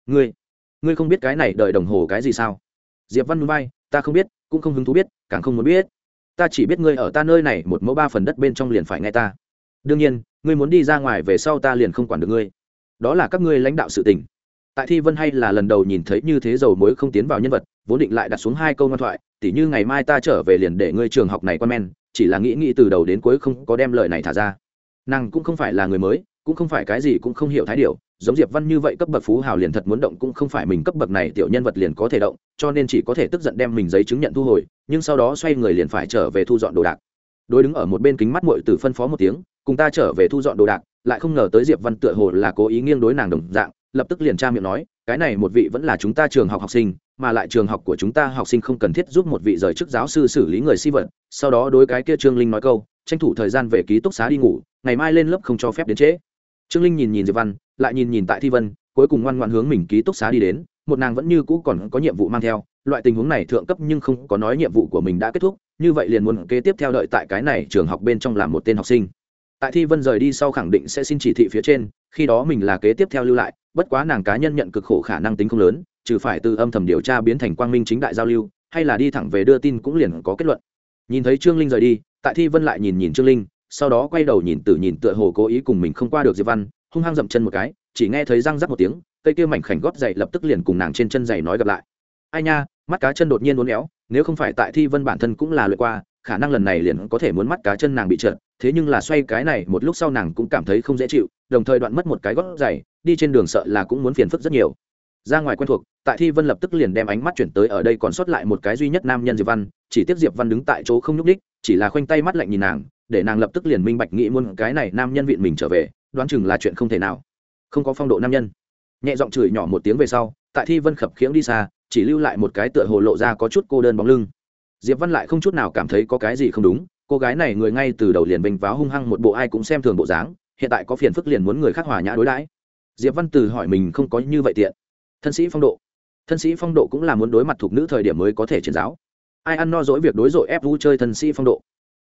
Ngươi ngươi không biết cái này đợi đồng hồ cái gì sao? Diệp văn núi bay, ta không biết, cũng không hứng thú biết, càng không muốn biết. Ta chỉ biết ngươi ở ta nơi này một mẫu ba phần đất bên trong liền phải nghe ta. Đương nhiên, ngươi muốn đi ra ngoài về sau ta liền không quản được ngươi. Đó là các ngươi lãnh đạo sự tình. Tại thi vân hay là lần đầu nhìn thấy như thế dầu mối không tiến vào nhân vật, vốn định lại đặt xuống hai câu ngoan thoại, tỉ như ngày mai ta trở về liền để ngươi trường học này quan men chỉ là nghĩ nghĩ từ đầu đến cuối không có đem lời này thả ra. Nàng cũng không phải là người mới, cũng không phải cái gì cũng không hiểu thái điều giống diệp văn như vậy cấp bậc phú hào liền thật muốn động cũng không phải mình cấp bậc này tiểu nhân vật liền có thể động, cho nên chỉ có thể tức giận đem mình giấy chứng nhận thu hồi, nhưng sau đó xoay người liền phải trở về thu dọn đồ đạc. Đối đứng ở một bên kính mắt muội tử phân phó một tiếng, cùng ta trở về thu dọn đồ đạc, lại không ngờ tới diệp văn tựa hồ là cố ý nghiêng đối nàng đồng dạng, lập tức liền tra miệng nói, cái này một vị vẫn là chúng ta trường học học sinh mà lại trường học của chúng ta học sinh không cần thiết giúp một vị rời chức giáo sư xử lý người si vật. Sau đó đối cái kia trương linh nói câu, tranh thủ thời gian về ký túc xá đi ngủ, ngày mai lên lớp không cho phép đến trễ. Trương linh nhìn nhìn diệp văn, lại nhìn nhìn tại thi vân, cuối cùng ngoan ngoan hướng mình ký túc xá đi đến. Một nàng vẫn như cũ còn có nhiệm vụ mang theo, loại tình huống này thượng cấp nhưng không có nói nhiệm vụ của mình đã kết thúc, như vậy liền muốn kế tiếp theo đợi tại cái này trường học bên trong làm một tên học sinh. Tại thi vân rời đi sau khẳng định sẽ xin chỉ thị phía trên, khi đó mình là kế tiếp theo lưu lại, bất quá nàng cá nhân nhận cực khổ khả năng tính không lớn trừ phải từ âm thầm điều tra biến thành quang minh chính đại giao lưu, hay là đi thẳng về đưa tin cũng liền có kết luận. Nhìn thấy trương linh rời đi tại thi vân lại nhìn nhìn trương linh, sau đó quay đầu nhìn tử nhìn tựa hồ cố ý cùng mình không qua được diệp văn, hung hăng dậm chân một cái, chỉ nghe thấy răng rắc một tiếng, cây kia mảnh khảnh gót dậy lập tức liền cùng nàng trên chân giày nói gặp lại. Ai nha, mắt cá chân đột nhiên uốn éo, nếu không phải tại thi vân bản thân cũng là lượt qua, khả năng lần này liền có thể muốn mắt cá chân nàng bị trượt, thế nhưng là xoay cái này một lúc sau nàng cũng cảm thấy không dễ chịu, đồng thời đoạn mất một cái gót giày, đi trên đường sợ là cũng muốn phiền phức rất nhiều ra ngoài quen thuộc, tại thi vân lập tức liền đem ánh mắt chuyển tới ở đây còn sót lại một cái duy nhất nam nhân diệp văn, chỉ tiếp diệp văn đứng tại chỗ không nhúc ních chỉ là khoanh tay mắt lạnh nhìn nàng, để nàng lập tức liền minh bạch nghĩ muốn cái này nam nhân viện mình trở về, đoán chừng là chuyện không thể nào. Không có phong độ nam nhân. Nhẹ giọng chửi nhỏ một tiếng về sau, tại thi vân khập khiễng đi xa, chỉ lưu lại một cái tựa hồ lộ ra có chút cô đơn bóng lưng. Diệp văn lại không chút nào cảm thấy có cái gì không đúng, cô gái này người ngay từ đầu liền bình váo hung hăng một bộ ai cũng xem thường bộ dáng, hiện tại có phiền phức liền muốn người khác hòa nhã đối đãi. Diệp văn từ hỏi mình không có như vậy tiện thân sĩ phong độ. Thân sĩ phong độ cũng là muốn đối mặt thuộc nữ thời điểm mới có thể triển giáo. Ai ăn no dỗi việc đối dội ép vu chơi thân sĩ phong độ.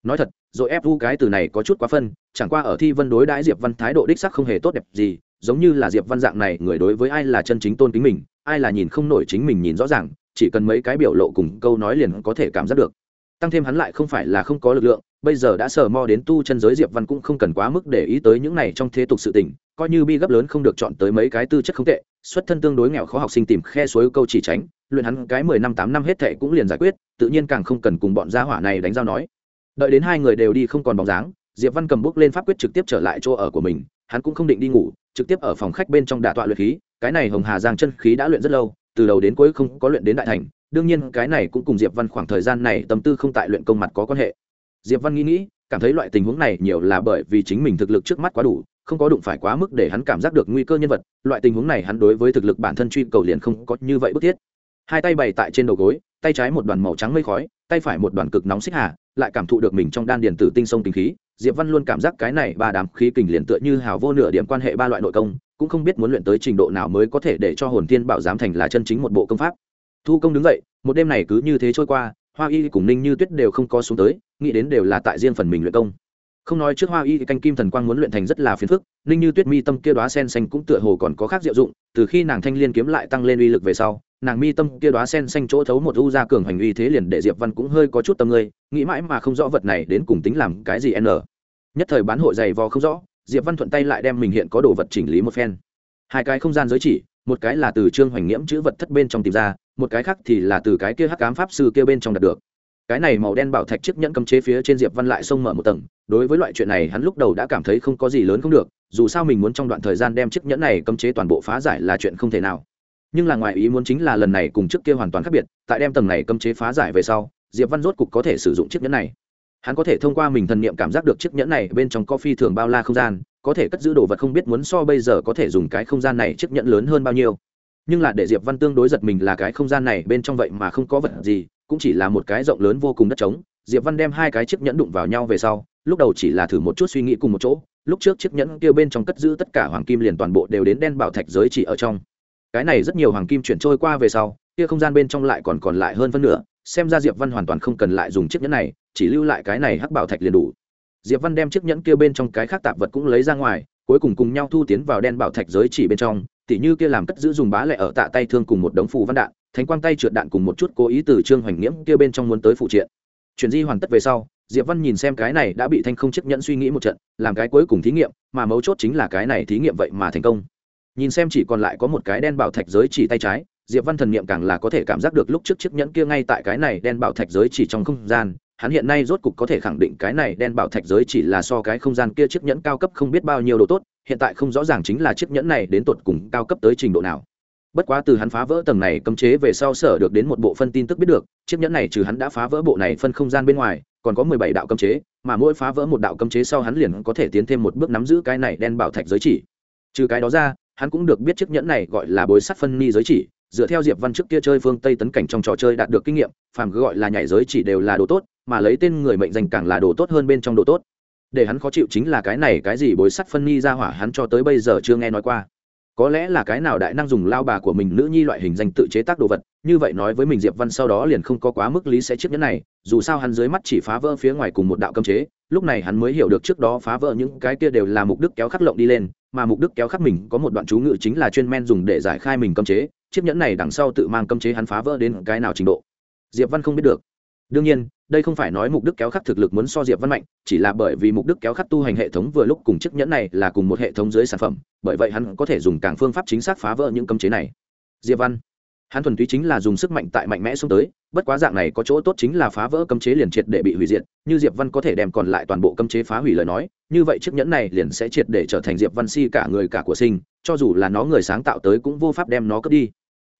Nói thật, dội ép vu cái từ này có chút quá phân, chẳng qua ở thi vân đối đãi diệp văn thái độ đích sắc không hề tốt đẹp gì, giống như là diệp văn dạng này người đối với ai là chân chính tôn kính mình, ai là nhìn không nổi chính mình nhìn rõ ràng, chỉ cần mấy cái biểu lộ cùng câu nói liền có thể cảm giác được. Tăng thêm hắn lại không phải là không có lực lượng bây giờ đã sờ mo đến tu chân giới diệp văn cũng không cần quá mức để ý tới những này trong thế tục sự tình, coi như bi gấp lớn không được chọn tới mấy cái tư chất không tệ, xuất thân tương đối nghèo khó học sinh tìm khe suối câu chỉ tránh, luyện hắn cái mười năm tám năm hết thệ cũng liền giải quyết, tự nhiên càng không cần cùng bọn gia hỏa này đánh giao nói. Đợi đến hai người đều đi không còn bóng dáng, diệp văn cầm bút lên pháp quyết trực tiếp trở lại chỗ ở của mình, hắn cũng không định đi ngủ, trực tiếp ở phòng khách bên trong đả tọa luyện khí, cái này hồng hà giang chân khí đã luyện rất lâu, từ đầu đến cuối không có luyện đến đại thành, đương nhiên cái này cũng cùng diệp văn khoảng thời gian này tâm tư không tại luyện công mặt có quan hệ diệp văn nghĩ nghĩ, cảm thấy loại tình huống này nhiều là bởi vì chính mình thực lực trước mắt quá đủ, không có đụng phải quá mức để hắn cảm giác được nguy cơ nhân vật, loại tình huống này hắn đối với thực lực bản thân truy cầu liền không có như vậy bức thiết. Hai tay bày tại trên đầu gối, tay trái một đoàn màu trắng mây khói, tay phải một đoàn cực nóng xích hà, lại cảm thụ được mình trong đan điền tử tinh sông kinh khí. Diệp văn luôn cảm giác cái này ba đám khí kình liền tựa như hào vô nửa điểm quan hệ ba loại nội công, cũng không biết muốn luyện tới trình độ nào mới có thể để cho hồn tiên bảo giám thành là chân chính một bộ công pháp. Thu công đứng dậy, một đêm này cứ như thế trôi qua hoa y cùng ninh như tuyết đều không có xuống tới, nghĩ đến đều là tại riêng phần mình luyện công. Không nói trước hoa y canh kim thần quang muốn luyện thành rất là phiền phức, ninh như tuyết mi tâm kia đoá sen xanh cũng tựa hồ còn có khác diệu dụng, từ khi nàng thanh liên kiếm lại tăng lên uy lực về sau, nàng mi tâm kia đoá sen xanh chỗ thấu một u ra cường hành uy thế liền để diệp văn cũng hơi có chút tâm ngươi nghĩ mãi mà không rõ vật này đến cùng tính làm cái gì n. Nhất thời bán hội dày vò không rõ, diệp văn thuận tay lại đem mình hiện có đồ vật chỉnh lý một phen. Hai cái không gian giới chỉ một cái là từ trương hoành nghiễm chữ vật thất bên trong tìm ra, một cái khác thì là từ cái kia hắc cám pháp sư kia bên trong đạt được. Cái này màu đen bảo thạch chiếc nhẫn cấm chế phía trên diệp văn lại xông mở một tầng, đối với loại chuyện này hắn lúc đầu đã cảm thấy không có gì lớn không được, dù sao mình muốn trong đoạn thời gian đem chiếc nhẫn này cấm chế toàn bộ phá giải là chuyện không thể nào. Nhưng là ngoài ý muốn chính là lần này cùng trước kia hoàn toàn khác biệt, tại đem tầng này cấm chế phá giải về sau, diệp văn rốt cục có thể sử dụng chiếc nhẫn này. Hắn có thể thông qua mình thần niệm cảm giác được chiếc nhẫn này bên trong có phi thường bao la không gian có thể cất giữ đồ vật không biết muốn so bây giờ có thể dùng cái không gian này chiếc nhẫn lớn hơn bao nhiêu. Nhưng là để diệp văn tương đối giật mình là cái không gian này bên trong vậy mà không có vật gì, cũng chỉ là một cái rộng lớn vô cùng đất trống. Diệp văn đem hai cái chiếc nhẫn đụng vào nhau về sau, lúc đầu chỉ là thử một chút suy nghĩ cùng một chỗ, lúc trước chiếc nhẫn kia bên trong cất giữ tất cả hoàng kim liền toàn bộ đều đến đen bảo thạch giới chỉ ở trong. Cái này rất nhiều hoàng kim chuyển trôi qua về sau, kia không gian bên trong lại còn còn lại hơn phân nửa, xem ra diệp văn hoàn toàn không cần lại dùng chiếc nhẫn này, chỉ lưu lại cái này hắc bảo thạch liền đủ diệp văn đem chiếc nhẫn kia bên trong cái khác tạp vật cũng lấy ra ngoài, cuối cùng cùng nhau thu tiến vào đen bảo thạch giới chỉ bên trong, tỉ như kia làm cất giữ dùng bá lệ ở tạ tay thương cùng một đống phù văn đạn, thánh quang tay trượt đạn cùng một chút cố ý từ trương hoành nghiễm kia bên trong muốn tới phụ triện. Chuyển di hoàn tất về sau, diệp văn nhìn xem cái này đã bị thanh không chiếc nhẫn suy nghĩ một trận, làm cái cuối cùng thí nghiệm, mà mấu chốt chính là cái này thí nghiệm vậy mà thành công. Nhìn xem chỉ còn lại có một cái đen bảo thạch giới chỉ tay trái, diệp văn thần niệm càng là có thể cảm giác được lúc trước chiếc nhẫn kia ngay tại cái này đen bảo thạch giới chỉ trong không gian hắn hiện nay rốt cục có thể khẳng định cái này đen bảo thạch giới chỉ là so cái không gian kia chiếc nhẫn cao cấp không biết bao nhiêu độ tốt, hiện tại không rõ ràng chính là chiếc nhẫn này đến tột cùng cao cấp tới trình độ nào. Bất quá từ hắn phá vỡ tầng này cấm chế về sau sở được đến một bộ phân tin tức biết được, chiếc nhẫn này trừ hắn đã phá vỡ bộ này phân không gian bên ngoài, còn có mười bảy đạo cấm chế, mà mỗi phá vỡ một đạo cấm chế sau hắn liền có thể tiến thêm một bước nắm giữ cái này đen bảo thạch giới chỉ. Trừ cái đó ra, hắn cũng được biết chiếc nhẫn này gọi là bối sắt phân ni giới chỉ, dựa theo diệp văn trước kia chơi phương tây tấn cảnh trong trò chơi đạt được kinh nghiệm, phàm cứ gọi là nhảy giới chỉ đều là đồ tốt mà lấy tên người mệnh danh càng là đồ tốt hơn bên trong đồ tốt. Để hắn khó chịu chính là cái này cái gì bối sắt phân nhi ra hỏa hắn cho tới bây giờ chưa nghe nói qua. Có lẽ là cái nào đại năng dùng lao bà của mình nữ nhi loại hình danh tự chế tác đồ vật, như vậy nói với mình diệp văn sau đó liền không có quá mức lý sẽ chiếc nhẫn này, dù sao hắn dưới mắt chỉ phá vỡ phía ngoài cùng một đạo cấm chế, lúc này hắn mới hiểu được trước đó phá vỡ những cái kia đều là mục đức kéo khắc lộng đi lên, mà mục đức kéo khắc mình có một đoạn chú ngự chính là chuyên men dùng để giải khai mình cấm chế, chiếc nhẫn này đằng sau tự mang cấm chế hắn phá vỡ đến cái nào trình độ. Diệp văn không biết được. Đương nhiên đây không phải nói mục đức kéo khắc thực lực muốn so diệp văn mạnh, chỉ là bởi vì mục đức kéo khắc tu hành hệ thống vừa lúc cùng chiếc nhẫn này là cùng một hệ thống dưới sản phẩm, bởi vậy hắn có thể dùng càng phương pháp chính xác phá vỡ những cấm chế này. Diệp văn, hắn thuần túy chính là dùng sức mạnh tại mạnh mẽ xuống tới, bất quá dạng này có chỗ tốt chính là phá vỡ cấm chế liền triệt để bị hủy diệt, như diệp văn có thể đem còn lại toàn bộ cấm chế phá hủy lời nói, như vậy chiếc nhẫn này liền sẽ triệt để trở thành diệp văn si cả người cả của sinh, cho dù là nó người sáng tạo tới cũng vô pháp đem nó cướp đi.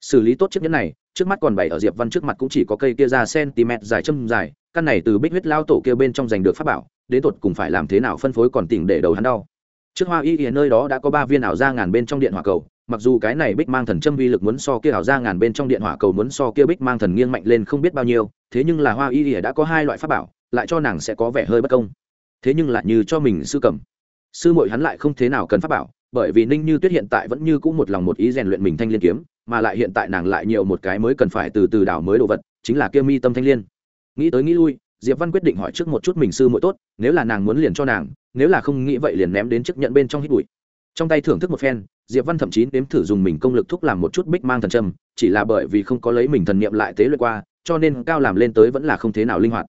Xử lý tốt chiếc nhẫn này trước mắt còn bày ở diệp văn trước mặt cũng chỉ có cây kia ra cm dài châm dài, căn này từ bích huyết lao tổ kia bên trong giành được pháp bảo, đến tột cùng phải làm thế nào phân phối còn tỉnh để đầu hắn đau. Trước hoa y ở nơi đó đã có ba viên ảo ra ngàn bên trong điện hỏa cầu, mặc dù cái này bích mang thần châm vi lực muốn so kia ảo ra ngàn bên trong điện hỏa cầu muốn so kia bích mang thần nghiêng mạnh lên không biết bao nhiêu, thế nhưng là hoa y đã có hai loại pháp bảo, lại cho nàng sẽ có vẻ hơi bất công. Thế nhưng lại như cho mình sư cầm. Sư muội hắn lại không thế nào cần pháp bảo, bởi vì ninh như tuyết hiện tại vẫn như cũ một lòng một ý rèn luyện mình thanh liên kiếm mà lại hiện tại nàng lại nhiều một cái mới cần phải từ từ đào mới đồ vật, chính là kia mi tâm thanh liên. Nghĩ tới nghĩ lui, diệp văn quyết định hỏi trước một chút mình sư muội tốt, nếu là nàng muốn liền cho nàng, nếu là không nghĩ vậy liền ném đến chiếc nhận bên trong hít bụi. Trong tay thưởng thức một phen, diệp văn thậm chí nếm thử dùng mình công lực thúc làm một chút bích mang thần trâm chỉ là bởi vì không có lấy mình thần niệm lại tế luyện qua, cho nên cao làm lên tới vẫn là không thế nào linh hoạt.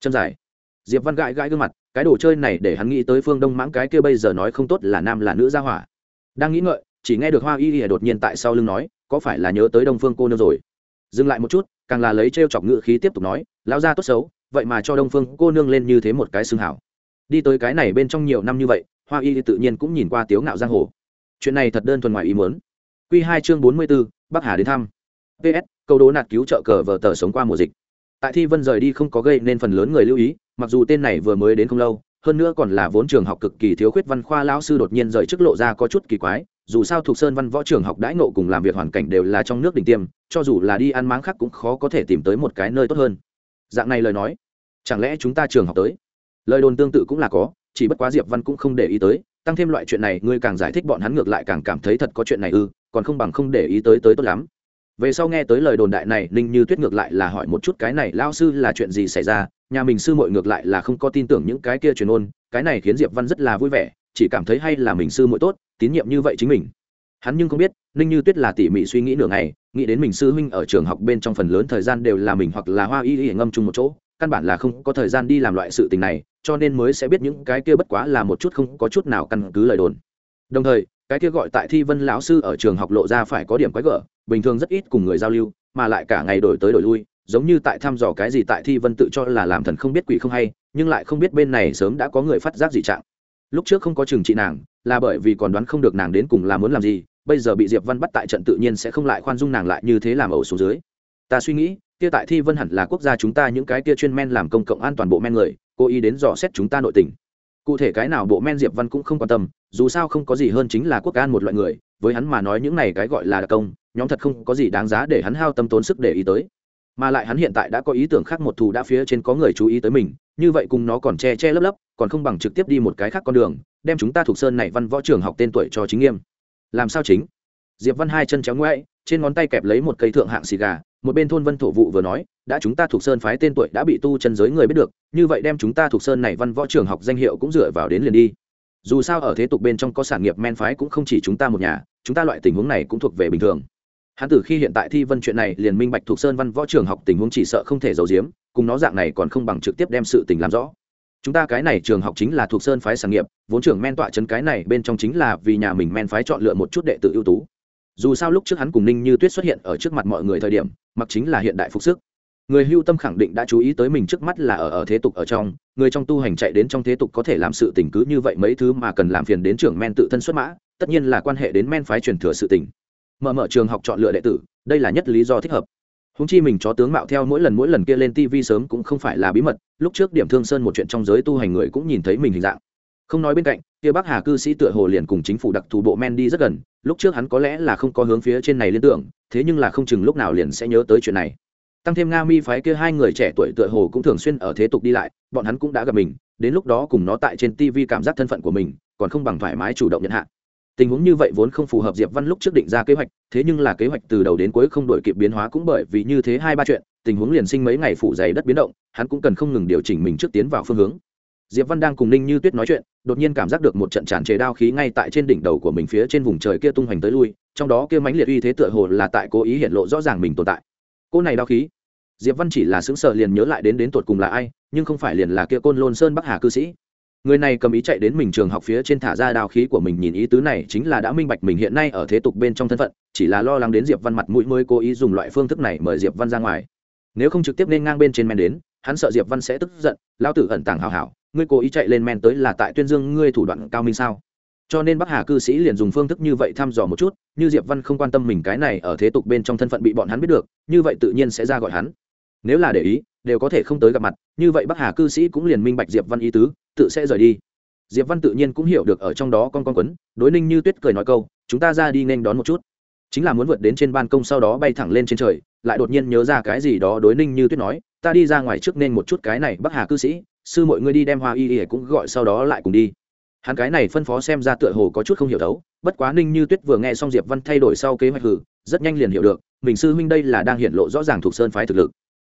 Châm giải. Diệp văn gãi gãi gương mặt, cái đồ chơi này để hắn nghĩ tới phương đông mãng cái kia bây giờ nói không tốt là nam là nữ gia hỏa. Đang nghĩ ngợi chỉ nghe được hoa y y đột nhiên tại sau lưng nói, có phải là nhớ tới đông phương cô nương rồi? Dừng lại một chút, càng là lấy t chọc ngự khí tiếp tục nói, lão gia tốt xấu, vậy mà cho đông phương cô nương lên như thế một cái xương hảo. Đi tới cái này bên trong nhiều năm như vậy, hoa y tự nhiên cũng nhìn qua tiếu ngạo giang hồ. Chuyện này thật đơn thuần ngoài ý muốn. Q hai chương bốn mươi b ố bắc hà đến thăm. Ps câu đố nạt cứu trợ cờ vờ tờ sống qua mùa dịch. Tại thi vân rời đi không có gây nên phần lớn người lưu ý, mặc dù tên này vừa mới đến không lâu, hơn nữa còn là vốn trường học cực kỳ thiếu khuyết văn khoa lão sư đột nhiên rời chức lộ ra có chút kỳ quái dù sao thuộc sơn văn võ trường học đãi nộ cùng làm việc hoàn cảnh đều là trong nước đỉnh tiêm, cho dù là đi ăn máng khác cũng khó có thể tìm tới một cái nơi tốt hơn. Dạng này lời nói, chẳng lẽ chúng ta trường học tới? Lời đồn tương tự cũng là có, chỉ bất quá diệp văn cũng không để ý tới, tăng thêm loại chuyện này, ngươi càng giải thích bọn hắn ngược lại càng cảm thấy thật có chuyện này ư, còn không bằng không để ý tới tới tốt lắm. Về sau nghe tới lời đồn đại này, ninh như tuyết ngược lại là hỏi một chút cái này lao sư là chuyện gì xảy ra, nhà mình sư muội ngược lại là không có tin tưởng những cái kia truyền ôn, cái này khiến diệp văn rất là vui vẻ, chỉ cảm thấy hay là mình sư muội tốt tín nhiệm như vậy chính mình. Hắn nhưng không biết, ninh như tuyết là tỉ mỉ suy nghĩ nửa ngày, nghĩ đến mình sư huynh ở trường học bên trong phần lớn thời gian đều là mình hoặc là hoa y y ngâm chung một chỗ, căn bản là không có thời gian đi làm loại sự tình này, cho nên mới sẽ biết những cái kia bất quá là một chút không có chút nào căn cứ lời đồn. Đồng thời, cái kia gọi tại thi vân lão sư ở trường học lộ ra phải có điểm quái gở, bình thường rất ít cùng người giao lưu, mà lại cả ngày đổi tới đổi lui, giống như tại thăm dò cái gì tại thi vân tự cho là làm thần không biết quỷ không hay, nhưng lại không biết bên này sớm đã có người phát giác dị trạng. Lúc trước không có trường trị nàng là bởi vì còn đoán không được nàng đến cùng là muốn làm gì, bây giờ bị diệp văn bắt tại trận tự nhiên sẽ không lại khoan dung nàng lại như thế làm ẩu số dưới. Ta suy nghĩ, kia tại thi vân hẳn là quốc gia chúng ta những cái kia chuyên men làm công cộng an toàn bộ men người, cố ý đến dò xét chúng ta nội tình. Cụ thể cái nào bộ men diệp văn cũng không quan tâm, dù sao không có gì hơn chính là quốc an một loại người, với hắn mà nói những này cái gọi là đặc công, nhóm thật không có gì đáng giá để hắn hao tâm tốn sức để ý tới. Mà lại hắn hiện tại đã có ý tưởng khác một thù đã phía trên có người chú ý tới mình, như vậy cùng nó còn che che lấp lấp, còn không bằng trực tiếp đi một cái khác con đường đem chúng ta thuộc sơn này văn võ trường học tên tuổi cho chính nghiêm. Làm sao chính? Diệp văn hai chân chéo ngoại trên ngón tay kẹp lấy một cây thượng hạng xì gà, một bên thôn vân thổ vụ vừa nói, đã chúng ta thuộc sơn phái tên tuổi đã bị tu chân giới người biết được, như vậy đem chúng ta thuộc sơn này văn võ trường học danh hiệu cũng dựa vào đến liền đi. Dù sao ở thế tục bên trong có sản nghiệp men phái cũng không chỉ chúng ta một nhà, chúng ta loại tình huống này cũng thuộc về bình thường. Hắn từ khi hiện tại thi vân chuyện này liền minh bạch thuộc sơn văn võ trường học tình huống chỉ sợ không thể giấu giếm, cùng nó dạng này còn không bằng trực tiếp đem sự tình làm rõ chúng ta cái này trường học chính là thuộc sơn phái sản nghiệp, vốn trưởng men tọa chấn cái này bên trong chính là vì nhà mình men phái chọn lựa một chút đệ tử ưu tú. Dù sao lúc trước hắn cùng ninh như tuyết xuất hiện ở trước mặt mọi người thời điểm, mặc chính là hiện đại phục sức. Người hưu tâm khẳng định đã chú ý tới mình trước mắt là ở ở thế tục ở trong, người trong tu hành chạy đến trong thế tục có thể làm sự tình cứ như vậy mấy thứ mà cần làm phiền đến trưởng men tự thân xuất mã, tất nhiên là quan hệ đến men phái truyền thừa sự tình. Mở mở trường học chọn lựa đệ tử, đây là nhất lý do thích hợp húng chi mình chó tướng mạo theo mỗi lần mỗi lần kia lên tv sớm cũng không phải là bí mật, lúc trước điểm thương sơn một chuyện trong giới tu hành người cũng nhìn thấy mình hình dạng. Không nói bên cạnh, kia bắc hà cư sĩ tựa hồ liền cùng chính phủ đặc thù bộ men đi rất gần, lúc trước hắn có lẽ là không có hướng phía trên này liên tưởng, thế nhưng là không chừng lúc nào liền sẽ nhớ tới chuyện này. Tăng thêm nga mi phái kia hai người trẻ tuổi tựa hồ cũng thường xuyên ở thế tục đi lại, bọn hắn cũng đã gặp mình, đến lúc đó cùng nó tại trên tv cảm giác thân phận của mình, còn không bằng thoải mái chủ động nhận hạ tình huống như vậy vốn không phù hợp diệp văn lúc trước định ra kế hoạch, thế nhưng là kế hoạch từ đầu đến cuối không đổi kịp biến hóa cũng bởi vì như thế hai ba chuyện, tình huống liền sinh mấy ngày phủ dày đất biến động, hắn cũng cần không ngừng điều chỉnh mình trước tiến vào phương hướng. Diệp văn đang cùng ninh như tuyết nói chuyện, đột nhiên cảm giác được một trận tràn trề đao khí ngay tại trên đỉnh đầu của mình phía trên vùng trời kia tung hoành tới lui, trong đó kia mãnh liệt uy thế tựa hồ là tại cố ý hiện lộ rõ ràng mình tồn tại. Cô này đao khí. Diệp văn chỉ là xứng sợ liền nhớ lại đến đến tột cùng là ai, nhưng không phải liền là kia côn lôn sơn bắc hà cư sĩ người này cầm ý chạy đến mình trường học phía trên thả ra đào khí của mình, nhìn ý tứ này chính là đã minh bạch mình hiện nay ở thế tục bên trong thân phận, chỉ là lo lắng đến diệp văn mặt mũi mới cố ý dùng loại phương thức này mời diệp văn ra ngoài. Nếu không trực tiếp nên ngang bên trên men đến, hắn sợ diệp văn sẽ tức giận lao tử ẩn tàng hào hảo, ngươi cố ý chạy lên men tới là tại tuyên dương ngươi thủ đoạn cao minh sao? Cho nên bắc hà cư sĩ liền dùng phương thức như vậy thăm dò một chút, như diệp văn không quan tâm mình cái này ở thế tục bên trong thân phận bị bọn hắn biết được, như vậy tự nhiên sẽ ra gọi hắn. Nếu là để ý đều có thể không tới gặp mặt, như vậy bắc hà cư sĩ cũng liền minh bạch diệp văn ý tứ, tự sẽ rời đi. Diệp văn tự nhiên cũng hiểu được ở trong đó con con quấn, đối ninh như tuyết cười nói câu, chúng ta ra đi nên đón một chút. Chính là muốn vượt đến trên ban công sau đó bay thẳng lên trên trời, lại đột nhiên nhớ ra cái gì đó đối ninh như tuyết nói, ta đi ra ngoài trước nên một chút cái này, bắc hà cư sĩ, sư mọi người đi đem hoa y y cũng gọi sau đó lại cùng đi. Hắn cái này phân phó xem ra tựa hồ có chút không hiểu thấu, bất quá ninh như tuyết vừa nghe xong diệp văn thay đổi sau kế hoạch hử, rất nhanh liền hiểu được, mình sư huynh đây là đang hiện lộ rõ ràng thuộc sơn phái thực lực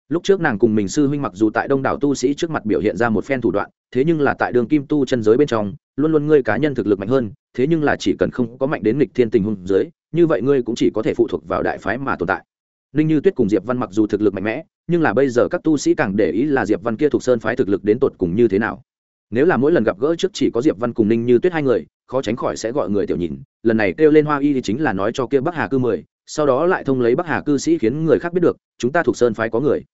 lúc trước nàng cùng mình sư huynh mặc dù tại đông đảo tu sĩ trước mặt biểu hiện ra một phen thủ đoạn, thế nhưng là tại đường kim tu chân giới bên trong, luôn luôn ngươi cá nhân thực lực mạnh hơn, thế nhưng là chỉ cần không có mạnh đến nghịch thiên tình huống giới như vậy ngươi cũng chỉ có thể phụ thuộc vào đại phái mà tồn tại. Ninh như tuyết cùng diệp văn mặc dù thực lực mạnh mẽ, nhưng là bây giờ các tu sĩ càng để ý là diệp văn kia thuộc sơn phái thực lực đến tột cùng như thế nào. Nếu là mỗi lần gặp gỡ trước chỉ có diệp văn cùng ninh như tuyết hai người, khó tránh khỏi sẽ gọi người tiểu nhìn, lần này kêu lên hoa y thì chính là nói cho kia bắc hà cư mười, sau đó lại thông lấy bắc hà cư sĩ khiến người khác biết được, chúng ta thuộc sơn phái có người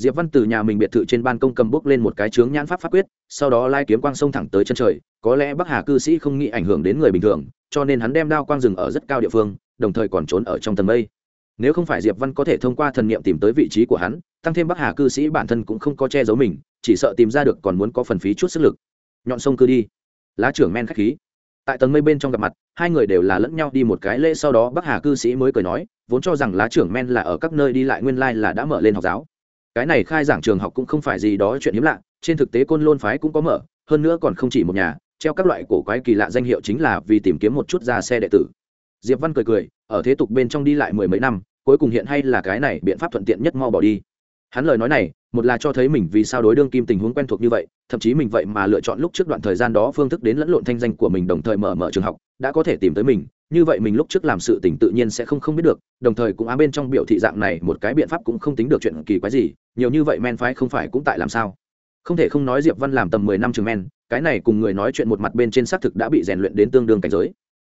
diệp văn từ nhà mình biệt thự trên ban công cầm bước lên một cái chướng nhãn pháp pháp quyết, sau đó lai kiếm quang sông thẳng tới chân trời, có lẽ bắc hà cư sĩ không nghĩ ảnh hưởng đến người bình thường, cho nên hắn đem đao quang rừng ở rất cao địa phương, đồng thời còn trốn ở trong tầng mây. Nếu không phải diệp văn có thể thông qua thần niệm tìm tới vị trí của hắn, tăng thêm bắc hà cư sĩ bản thân cũng không có che giấu mình, chỉ sợ tìm ra được còn muốn có phần phí chút sức lực. Nhọn sông cứ đi. Lá trưởng men khách khí. Tại tầng mây bên trong gặp mặt, hai người đều là lẫn nhau đi một cái lễ sau đó bắc hà cư sĩ mới cười nói, vốn cho rằng lá trưởng men là ở các nơi đi lại nguyên lai là đã mở lên học giáo cái này khai giảng trường học cũng không phải gì đó chuyện hiếm lạ, trên thực tế côn lôn phái cũng có mở, hơn nữa còn không chỉ một nhà, treo các loại cổ quái kỳ lạ danh hiệu chính là vì tìm kiếm một chút ra xe đệ tử. Diệp văn cười cười, ở thế tục bên trong đi lại mười mấy năm, cuối cùng hiện hay là cái này biện pháp thuận tiện nhất mau bỏ đi. Hắn lời nói này, một là cho thấy mình vì sao đối đương kim tình huống quen thuộc như vậy, thậm chí mình vậy mà lựa chọn lúc trước đoạn thời gian đó phương thức đến lẫn lộn thanh danh của mình đồng thời mở mở trường học, đã có thể tìm tới mình như vậy mình lúc trước làm sự tình tự nhiên sẽ không không biết được, đồng thời cũng á bên trong biểu thị dạng này một cái biện pháp cũng không tính được chuyện kỳ quái gì, nhiều như vậy men phái không phải cũng tại làm sao? Không thể không nói diệp văn làm tầm mười năm trường men, cái này cùng người nói chuyện một mặt bên trên xác thực đã bị rèn luyện đến tương đương cảnh giới.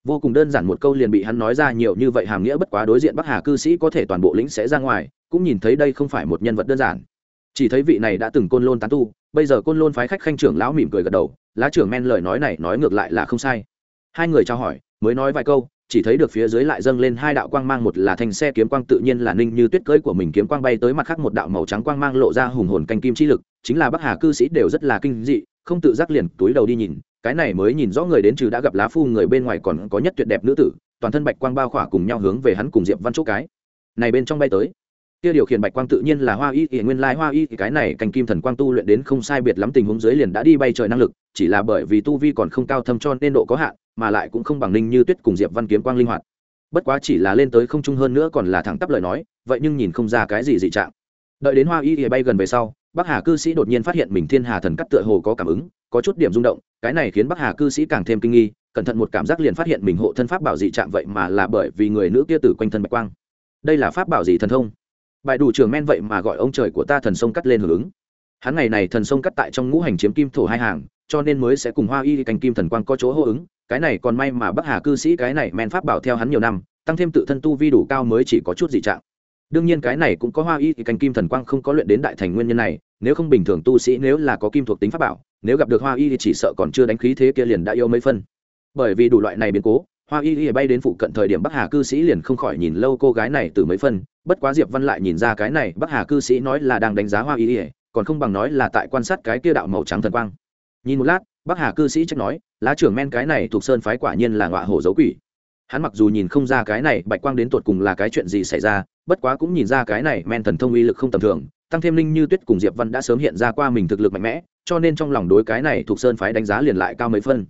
Vô cùng đơn giản một câu liền bị hắn nói ra nhiều như vậy hàm nghĩa bất quá đối diện bắc hà cư sĩ có thể toàn bộ lĩnh sẽ ra ngoài, cũng nhìn thấy đây không phải một nhân vật đơn giản. Chỉ thấy vị này đã từng côn lôn tán tu, bây giờ côn lôn phái khách khanh trưởng lão mỉm cười gật đầu, lá trưởng men lời nói này nói ngược lại là không sai. Hai người trao hỏi mới nói vài câu, chỉ thấy được phía dưới lại dâng lên hai đạo quang mang, một là thành xe kiếm quang tự nhiên là ninh như tuyết cưỡi của mình kiếm quang bay tới mặt khác một đạo màu trắng quang mang lộ ra hùng hồn canh kim chi lực, chính là bắc hà cư sĩ đều rất là kinh dị, không tự giác liền túi đầu đi nhìn, cái này mới nhìn rõ người đến trừ đã gặp lá phu người bên ngoài còn có nhất tuyệt đẹp nữ tử, toàn thân bạch quang bao khỏa cùng nhau hướng về hắn cùng diệp văn chỗ cái này bên trong bay tới kia điều khiển bạch quang tự nhiên là hoa y nguyên lai hoa y, cái này cành kim thần quang tu luyện đến không sai biệt lắm tình huống dưới liền đã đi bay trời năng lực, chỉ là bởi vì tu vi còn không cao thâm cho nên độ có hạn, mà lại cũng không bằng ninh như tuyết cùng diệp văn kiếm quang linh hoạt. Bất quá chỉ là lên tới không trung hơn nữa còn là thẳng tắp lời nói, vậy nhưng nhìn không ra cái gì dị trạng. Đợi đến hoa y bay gần về sau, bắc hà cư sĩ đột nhiên phát hiện mình thiên hà thần cắt tựa hồ có cảm ứng, có chút điểm rung động, cái này khiến bắc hà cư sĩ càng thêm kinh nghi, cẩn thận một cảm giác liền phát hiện mình hộ thân pháp bảo dị trạng vậy mà là bởi vì người nữ kia tử quanh thân bạch quang. Đây là pháp bảo gì thần thông? Bài đủ trường men vậy mà gọi ông trời của ta thần sông cắt lên hưởng ứng. Hắn ngày này thần sông cắt tại trong ngũ hành chiếm kim thổ hai hàng, cho nên mới sẽ cùng hoa y canh kim thần quang có chỗ hô ứng, cái này còn may mà bắc hà cư sĩ cái này men pháp bảo theo hắn nhiều năm, tăng thêm tự thân tu vi đủ cao mới chỉ có chút dị trạng. Đương nhiên cái này cũng có hoa y thì canh kim thần quang không có luyện đến đại thành nguyên nhân này, nếu không bình thường tu sĩ nếu là có kim thuộc tính pháp bảo, nếu gặp được hoa y thì chỉ sợ còn chưa đánh khí thế kia liền đã yêu mấy phân. Bởi vì đủ loại này biến cố hoa y y bay đến phụ cận thời điểm bắc hà cư sĩ liền không khỏi nhìn lâu cô gái này từ mấy phân, bất quá diệp văn lại nhìn ra cái này, bắc hà cư sĩ nói là đang đánh giá hoa y y, còn không bằng nói là tại quan sát cái kia đạo màu trắng thần quang. Nhìn một lát, bắc hà cư sĩ trách nói, lá trưởng men cái này thuộc sơn phái quả nhiên là ngọa hổ dấu quỷ. Hắn mặc dù nhìn không ra cái này, bạch quang đến tột cùng là cái chuyện gì xảy ra, bất quá cũng nhìn ra cái này men thần thông uy lực không tầm thường, tăng thêm linh như tuyết cùng diệp văn đã sớm hiện ra qua mình thực lực mạnh mẽ, cho nên trong lòng đối cái này thuộc sơn phái đánh giá liền lại cao mấy phân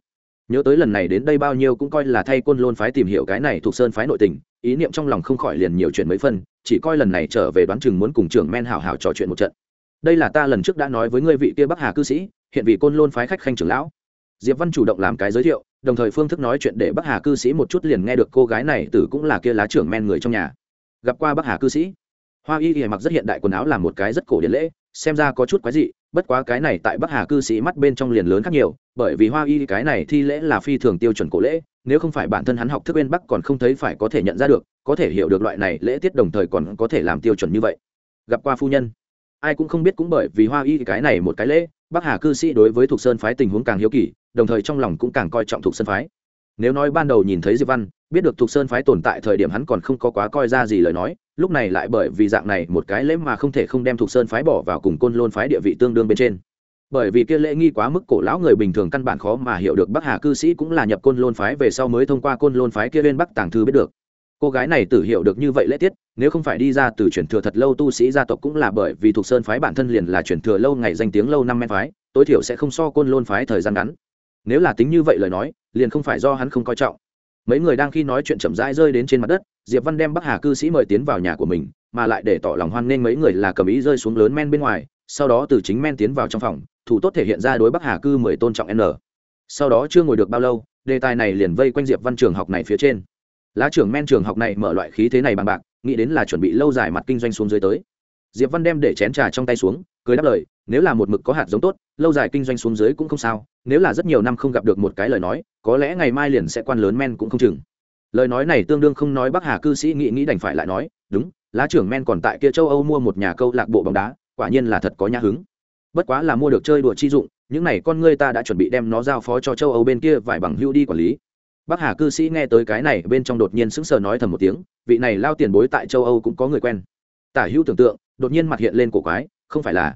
nhớ tới lần này đến đây bao nhiêu cũng coi là thay côn lôn phái tìm hiểu cái này thuộc sơn phái nội tình, ý niệm trong lòng không khỏi liền nhiều chuyện mấy phân, chỉ coi lần này trở về đoán chừng muốn cùng trưởng men hảo hảo trò chuyện một trận. Đây là ta lần trước đã nói với ngươi vị kia bắc hà cư sĩ, hiện vị côn lôn phái khách khanh trưởng lão. Diệp văn chủ động làm cái giới thiệu, đồng thời phương thức nói chuyện để bắc hà cư sĩ một chút liền nghe được cô gái này, tử cũng là kia lá trưởng men người trong nhà. Gặp qua bắc hà cư sĩ. Hoa y y mặc rất hiện đại quần áo là một cái rất cổ điển lễ, xem ra có chút quái dị bất quá cái này tại bắc hà cư sĩ mắt bên trong liền lớn khác nhiều, bởi vì hoa y cái này thi lễ là phi thường tiêu chuẩn cổ lễ, nếu không phải bản thân hắn học thức bên bắc còn không thấy phải có thể nhận ra được, có thể hiểu được loại này lễ tiết đồng thời còn có thể làm tiêu chuẩn như vậy. Gặp qua phu nhân. Ai cũng không biết cũng bởi vì hoa y cái này một cái lễ, bắc hà cư sĩ đối với thuộc sơn phái tình huống càng hiếu kỳ, đồng thời trong lòng cũng càng coi trọng thuộc sơn phái. Nếu nói ban đầu nhìn thấy diệp văn, biết được thuộc sơn phái tồn tại thời điểm hắn còn không có quá coi ra gì lời nói lúc này lại bởi vì dạng này một cái lễ mà không thể không đem thuộc sơn phái bỏ vào cùng côn lôn phái địa vị tương đương bên trên. Bởi vì kia lễ nghi quá mức cổ lão người bình thường căn bản khó mà hiểu được bắc hà cư sĩ cũng là nhập côn lôn phái về sau mới thông qua côn lôn phái kia bên bắc tàng thư biết được. Cô gái này tự hiểu được như vậy lễ tiết, nếu không phải đi ra từ truyền thừa thật lâu tu sĩ gia tộc cũng là bởi vì thuộc sơn phái bản thân liền là truyền thừa lâu ngày danh tiếng lâu năm men phái, tối thiểu sẽ không so côn lôn phái thời gian ngắn. Nếu là tính như vậy lời nói, liền không phải do hắn không coi trọng. Mấy người đang khi nói chuyện chậm rãi rơi đến trên mặt đất diệp văn đem bắc hà cư sĩ mời tiến vào nhà của mình, mà lại để tỏ lòng hoan nghênh mấy người là cầm ý rơi xuống lớn men bên ngoài, sau đó từ chính men tiến vào trong phòng, thủ tốt thể hiện ra đối bắc hà cư mười tôn trọng n. Sau đó chưa ngồi được bao lâu, đề tài này liền vây quanh diệp văn trường học này phía trên. Lá trưởng men trường học này mở loại khí thế này bằng bạc, nghĩ đến là chuẩn bị lâu dài mặt kinh doanh xuống dưới tới. Diệp văn đem để chén trà trong tay xuống, cười đáp lời, nếu là một mực có hạt giống tốt, lâu dài kinh doanh xuống dưới cũng không sao, nếu là rất nhiều năm không gặp được một cái lời nói, có lẽ ngày mai liền sẽ quan lớn men cũng không chừng lời nói này tương đương không nói bắc hà cư sĩ nghĩ nghĩ đành phải lại nói, đúng, lá trưởng men còn tại kia châu âu mua một nhà câu lạc bộ bóng đá, quả nhiên là thật có nhã hứng. Bất quá là mua được chơi đùa chi dụng, những này con ngươi ta đã chuẩn bị đem nó giao phó cho châu âu bên kia vài bằng hưu đi quản lý. Bắc hà cư sĩ nghe tới cái này, bên trong đột nhiên sững sờ nói thầm một tiếng, vị này lao tiền bối tại châu âu cũng có người quen. Tả hữu tưởng tượng, đột nhiên mặt hiện lên cổ quái, không phải là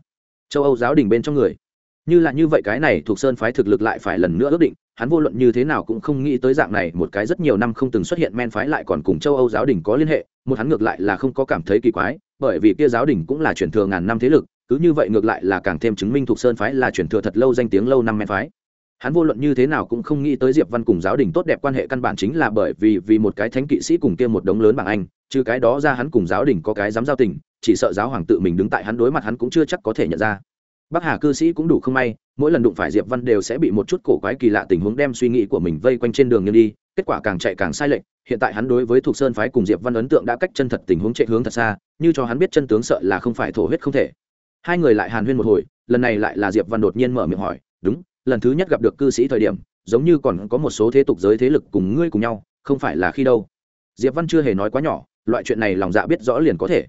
châu âu giáo đình bên trong người. Như là như vậy cái này thuộc sơn phái thực lực lại phải lần nữa ước định hắn vô luận như thế nào cũng không nghĩ tới dạng này, một cái rất nhiều năm không từng xuất hiện men phái lại còn cùng châu âu giáo đình có liên hệ, một hắn ngược lại là không có cảm thấy kỳ quái, bởi vì kia giáo đình cũng là truyền thừa ngàn năm thế lực, cứ như vậy ngược lại là càng thêm chứng minh thuộc sơn phái là truyền thừa thật lâu danh tiếng lâu năm men phái. Hắn vô luận như thế nào cũng không nghĩ tới diệp văn cùng giáo đình tốt đẹp quan hệ căn bản chính là bởi vì vì một cái thánh kỵ sĩ cùng kia một đống lớn bằng anh chứ cái đó ra hắn cùng giáo đình có cái dám giao tình, chỉ sợ giáo hoàng tự mình đứng tại hắn đối mặt hắn cũng chưa chắc có thể nhận ra bắc hà cư sĩ cũng đủ không may, mỗi lần đụng phải diệp văn đều sẽ bị một chút cổ quái kỳ lạ tình huống đem suy nghĩ của mình vây quanh trên đường như đi, kết quả càng chạy càng sai lệch, hiện tại hắn đối với thuộc sơn phái cùng diệp văn ấn tượng đã cách chân thật tình huống chạy hướng thật xa, như cho hắn biết chân tướng sợ là không phải thổ huyết không thể. Hai người lại hàn huyên một hồi, lần này lại là diệp văn đột nhiên mở miệng hỏi, đúng, lần thứ nhất gặp được cư sĩ thời điểm, giống như còn có một số thế tục giới thế lực cùng ngươi cùng nhau, không phải là khi đâu? Diệp văn chưa hề nói quá nhỏ, loại chuyện này lòng dạ biết rõ liền có thể.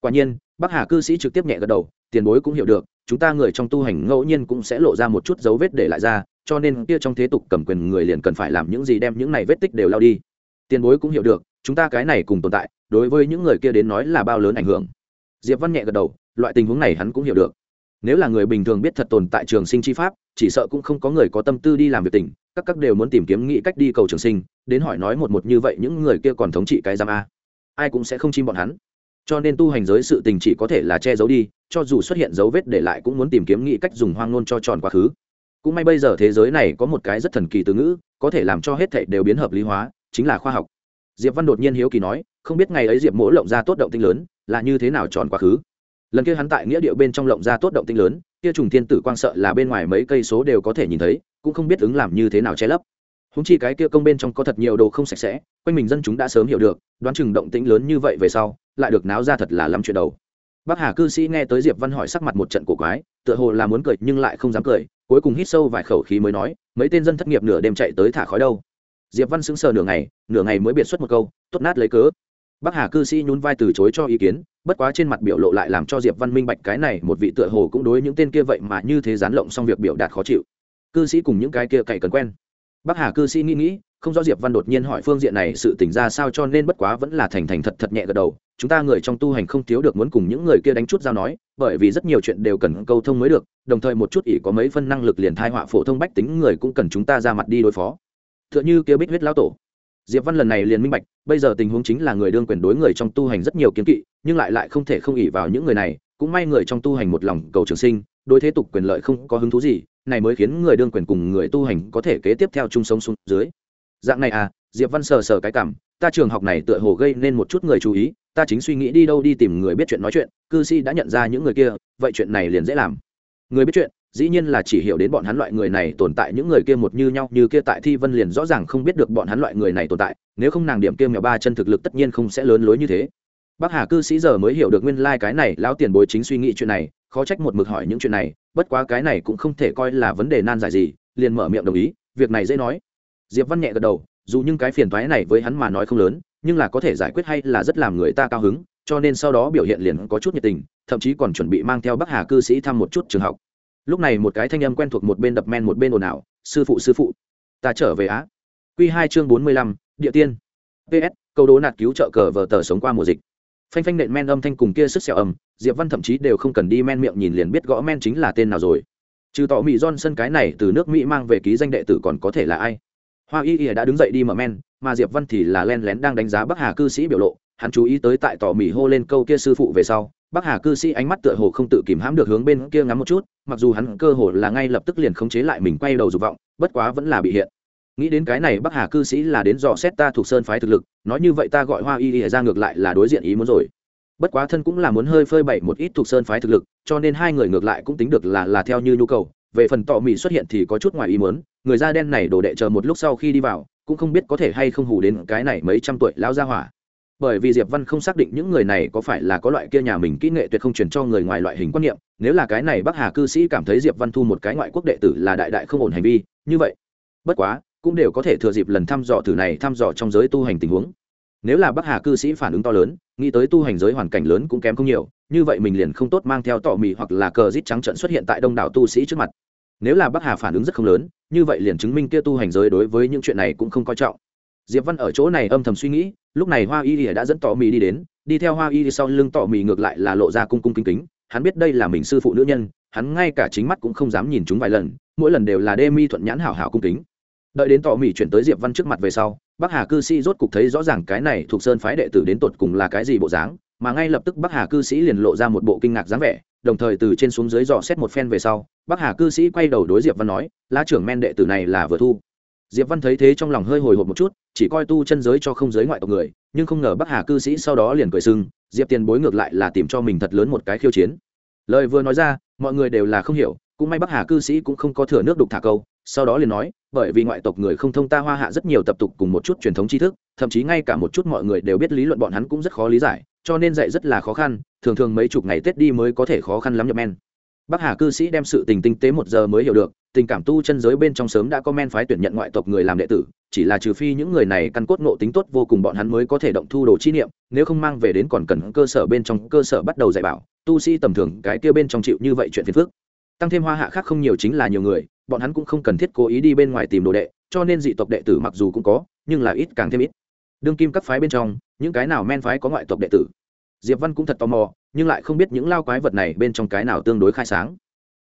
Quả nhiên, bắc hà cư sĩ trực tiếp nhẹ gật đầu, tiền bối cũng hiểu được chúng ta người trong tu hành ngẫu nhiên cũng sẽ lộ ra một chút dấu vết để lại ra, cho nên kia trong thế tục cầm quyền người liền cần phải làm những gì đem những này vết tích đều lao đi. Tiền bối cũng hiểu được, chúng ta cái này cùng tồn tại, đối với những người kia đến nói là bao lớn ảnh hưởng. Diệp văn nhẹ gật đầu, loại tình huống này hắn cũng hiểu được. Nếu là người bình thường biết thật tồn tại trường sinh chi pháp, chỉ sợ cũng không có người có tâm tư đi làm việc tỉnh, các các đều muốn tìm kiếm nghĩ cách đi cầu trường sinh, đến hỏi nói một một như vậy những người kia còn thống trị cái giam a. Ai cũng sẽ không chim bọn hắn cho nên tu hành giới sự tình chỉ có thể là che giấu đi, cho dù xuất hiện dấu vết để lại cũng muốn tìm kiếm nghĩ cách dùng hoang ngôn cho tròn quá khứ. Cũng may bây giờ thế giới này có một cái rất thần kỳ từ ngữ, có thể làm cho hết thảy đều biến hợp lý hóa, chính là khoa học. Diệp văn đột nhiên hiếu kỳ nói, không biết ngày ấy diệp mỗ lộng ra tốt động tinh lớn, là như thế nào tròn quá khứ? Lần kia hắn tại nghĩa địa bên trong lộng ra tốt động tinh lớn, kia trùng thiên tử quang sợ là bên ngoài mấy cây số đều có thể nhìn thấy, cũng không biết ứng làm như thế nào che lấp. Húng chi cái kia công bên trong có thật nhiều đồ không sạch sẽ, quanh mình dân chúng đã sớm hiểu được, đoán chừng động tĩnh lớn như vậy về sau lại được náo ra thật là lắm chuyện đầu. Bác hà cư sĩ nghe tới diệp văn hỏi sắc mặt một trận cổ quái, tựa hồ là muốn cười nhưng lại không dám cười, cuối cùng hít sâu vài khẩu khí mới nói, mấy tên dân thất nghiệp nửa đêm chạy tới thả khói đâu. Diệp văn sững sờ nửa ngày nửa ngày mới biệt xuất một câu, tốt nát lấy cớ. Bác hà cư sĩ nhún vai từ chối cho ý kiến, bất quá trên mặt biểu lộ lại làm cho diệp văn minh bạch cái này một vị tựa hồ cũng đối những tên kia vậy mà như thế gián lộng xong việc biểu đạt khó chịu. Cư sĩ cùng những cái kia cậy cần quen. Bác hà cư sĩ nghĩ nghĩ không rõ diệp văn đột nhiên hỏi phương diện này sự tỉnh ra sao cho nên bất quá vẫn là thành thành thật thật nhẹ gật đầu. Chúng ta người trong tu hành không thiếu được muốn cùng những người kia đánh chút giao nói, bởi vì rất nhiều chuyện đều cần câu thông mới được, đồng thời một chút ỷ có mấy phân năng lực liền thai họa phổ thông bách tính người cũng cần chúng ta ra mặt đi đối phó. T h ư ợ n h ư kia bích huyết lão tổ. Diệp văn lần này liền minh bạch, bây giờ tình huống chính là người đương quyền đối người trong tu hành rất nhiều kiến kỵ, nhưng lại lại không thể không ỷ vào những người này, cũng may người trong tu hành một lòng cầu trường sinh, đối thế tục quyền lợi không có hứng thú gì, này mới khiến người đương quyền cùng người tu hành có thể kế tiếp theo chung sống xuống dưới dạng này à diệp văn sờ sờ cái cảm, ta trường học này tựa hồ gây nên một chút người chú ý, ta chính suy nghĩ đi đâu đi tìm người biết chuyện nói chuyện, cư sĩ đã nhận ra những người kia, vậy chuyện này liền dễ làm. Người biết chuyện, dĩ nhiên là chỉ hiểu đến bọn hắn loại người này tồn tại, những người kia một như nhau, như kia tại thi vân liền rõ ràng không biết được bọn hắn loại người này tồn tại, nếu không nàng điểm kia mèo ba chân thực lực tất nhiên không sẽ lớn lối như thế. Bác hà cư sĩ giờ mới hiểu được nguyên lai、like、cái này lão tiền bối chính suy nghĩ chuyện này, khó trách một mực hỏi những chuyện này, bất quá cái này cũng không thể coi là vấn đề nan giải gì, liền mở miệng đồng ý, việc này dễ nói diệp văn nhẹ gật đầu dù những cái phiền toái này với hắn mà nói không lớn nhưng là có thể giải quyết hay là rất làm người ta cao hứng cho nên sau đó biểu hiện liền có chút nhiệt tình thậm chí còn chuẩn bị mang theo bắc hà cư sĩ thăm một chút trường học. Lúc này một cái thanh âm quen thuộc một bên đập men một bên ồn ào sư phụ sư phụ ta trở về á. Q hai chương bốn mươi lăm địa tiên. Ps câu đố nạt cứu trợ cờ vờ tờ sống qua mùa dịch. Phanh phanh nện men âm thanh cùng kia sức xẻo ầm, diệp văn thậm chí đều không cần đi men miệng nhìn liền biết gõ men chính là tên nào rồi. Trừ tỏ mỹ sân cái này từ nước mỹ mang về ký danh đệ tử còn có thể là ai? Hoa y ỉa đã đứng dậy đi mở men, mà diệp văn thì là len lén đang đánh giá bắc hà cư sĩ biểu lộ. Hắn chú ý tới tại tỏ Mỉ hô lên câu kia sư phụ về sau, bắc hà cư sĩ ánh mắt tựa hồ không tự kìm hãm được hướng bên kia ngắm một chút, mặc dù hắn cơ hồ là ngay lập tức liền khống chế lại mình quay đầu dục vọng, bất quá vẫn là bị hiện. Nghĩ đến cái này bắc hà cư sĩ là đến dò xét ta thuộc sơn phái thực lực, nói như vậy ta gọi hoa y ỉa ra ngược lại là đối diện ý muốn rồi. Bất quá thân cũng là muốn hơi phơi bày một ít thuộc sơn phái thực lực, cho nên hai người ngược lại cũng tính được là là theo như nhu cầu. Về phần tỏ Mỉ xuất hiện thì có chút ngoài ý muốn người da đen này đổ đệ chờ một lúc sau khi đi vào, cũng không biết có thể hay không hù đến cái này mấy trăm tuổi lão gia hỏa. Bởi vì diệp văn không xác định những người này có phải là có loại kia nhà mình kỹ nghệ tuyệt không truyền cho người ngoài loại hình quan niệm, nếu là cái này bắc hà cư sĩ cảm thấy diệp văn thu một cái ngoại quốc đệ tử là đại đại không ổn hành vi, như vậy, bất quá, cũng đều có thể thừa dịp lần thăm dò thử này thăm dò trong giới tu hành tình huống. Nếu là bắc hà cư sĩ phản ứng to lớn, nghĩ tới tu hành giới hoàn cảnh lớn cũng kém không nhiều, như vậy mình liền không tốt mang theo tỏ mì hoặc là cờ rít trắng trận xuất hiện tại đông đảo tu sĩ trước mặt nếu là bắc hà phản ứng rất không lớn, như vậy liền chứng minh kia tu hành giới đối với những chuyện này cũng không coi trọng. Diệp văn ở chỗ này âm thầm suy nghĩ, lúc này hoa y ỉa đã dẫn tỏ mì đi đến, đi theo hoa y sau lưng tỏ mì ngược lại là lộ ra cung cung kính kính, hắn biết đây là mình sư phụ nữ nhân, hắn ngay cả chính mắt cũng không dám nhìn chúng vài lần, mỗi lần đều là đê mi thuận nhãn hảo hảo cung kính. Đợi đến tỏ mì chuyển tới diệp văn trước mặt về sau, bắc hà cư sĩ rốt cục thấy rõ ràng cái này thuộc sơn phái đệ tử đến tột cùng là cái gì bộ dáng mà ngay lập tức bắc hà cư sĩ liền lộ ra một bộ kinh ngạc dáng vẻ, đồng thời từ trên xuống dưới dò xét một phen về sau, bắc hà cư sĩ quay đầu đối diệp văn nói, lá trưởng men đệ tử này là vừa thu. Diệp văn thấy thế trong lòng hơi hồi hộp một chút, chỉ coi tu chân giới cho không giới ngoại tộc người, nhưng không ngờ bắc hà cư sĩ sau đó liền cười sưng, diệp tiền bối ngược lại là tìm cho mình thật lớn một cái khiêu chiến. Lời vừa nói ra, mọi người đều là không hiểu, cũng may bắc hà cư sĩ cũng không có thừa nước đục thả câu, sau đó liền nói, bởi vì ngoại tộc người không thông ta hoa hạ rất nhiều tập tục cùng một chút truyền thống tri thức, thậm chí ngay cả một chút mọi người đều biết lý luận bọn hắn cũng rất khó lý giải cho nên dạy rất là khó khăn thường thường mấy chục ngày tết đi mới có thể khó khăn lắm nhập men Bắc Hà cư sĩ đem sự tình tinh tế một giờ mới hiểu được, tình cảm tu chân giới bên trong sớm đã có men phái tuyển nhận ngoại tộc người làm đệ tử, chỉ là trừ phi những người này căn cốt ngộ tính tốt vô cùng bọn hắn mới có thể động thu đồ chi niệm, nếu không mang về đến còn cần cơ sở bên trong cơ sở bắt đầu dạy bảo, tu sĩ tầm thường cái kia bên trong chịu như vậy chuyện phiền phức. Tăng thêm hoa hạ khác không nhiều chính là nhiều người, bọn hắn cũng không cần thiết cố ý đi bên ngoài tìm đồ đệ, cho nên dị tộc đệ tử mặc dù cũng có, nhưng là ít càng thêm ít. đương kim các phái bên trong những cái nào men phái có ngoại tộc đệ tử diệp văn cũng thật tò mò, nhưng lại không biết những lao quái vật này bên trong cái nào tương đối khai sáng.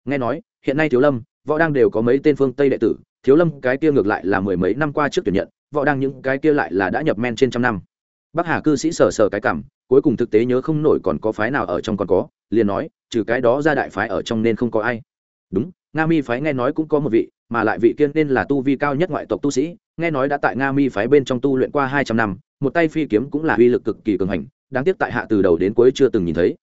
Nghe nói, hiện nay thiếu lâm, võ đang đều có mấy tên phương tây đệ tử, thiếu lâm cái kia ngược lại là mười mấy năm qua trước tuyển nhận, võ đang những cái kia lại là đã nhập men trên trăm năm. Bắc hà cư sĩ sờ sờ cái cảm, cuối cùng thực tế nhớ không nổi còn có phái nào ở trong còn có, liền nói, trừ cái đó ra đại phái ở trong nên không có ai. Đúng, nga mi phái nghe nói cũng có một vị, mà lại vị kiên nên là tu vi cao nhất ngoại tộc tu sĩ, nghe nói đã tại nga mi phái bên trong tu luyện qua hai trăm năm, một tay phi kiếm cũng là uy lực cực kỳ cường hành đáng tiếc tại hạ từ đầu đến cuối chưa từng nhìn thấy.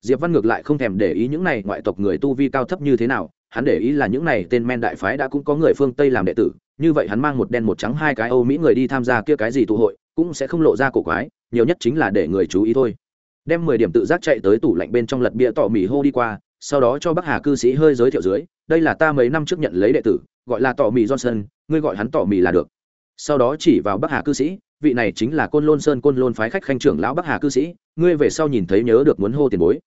Diệp văn ngược lại không thèm để ý những này ngoại tộc người tu vi cao thấp như thế nào, hắn để ý là những này tên men đại phái đã cũng có người phương tây làm đệ tử, như vậy hắn mang một đen một trắng hai cái âu mỹ người đi tham gia kia cái gì tụ hội, cũng sẽ không lộ ra cổ quái, nhiều nhất chính là để người chú ý thôi. Đem mười điểm tự giác chạy tới tủ lạnh bên trong lật bia tỏ mì hô đi qua, sau đó cho bắc hà cư sĩ hơi giới thiệu dưới, đây là ta mấy năm trước nhận lấy đệ tử, gọi là tỏ mì johnson, ngươi gọi hắn tỏ mì là được. Sau đó chỉ vào bắc hà cư sĩ vị này chính là côn lôn sơn côn lôn phái khách khanh trưởng lão bắc hà cư sĩ, ngươi về sau nhìn thấy nhớ được muốn hô tiền bối.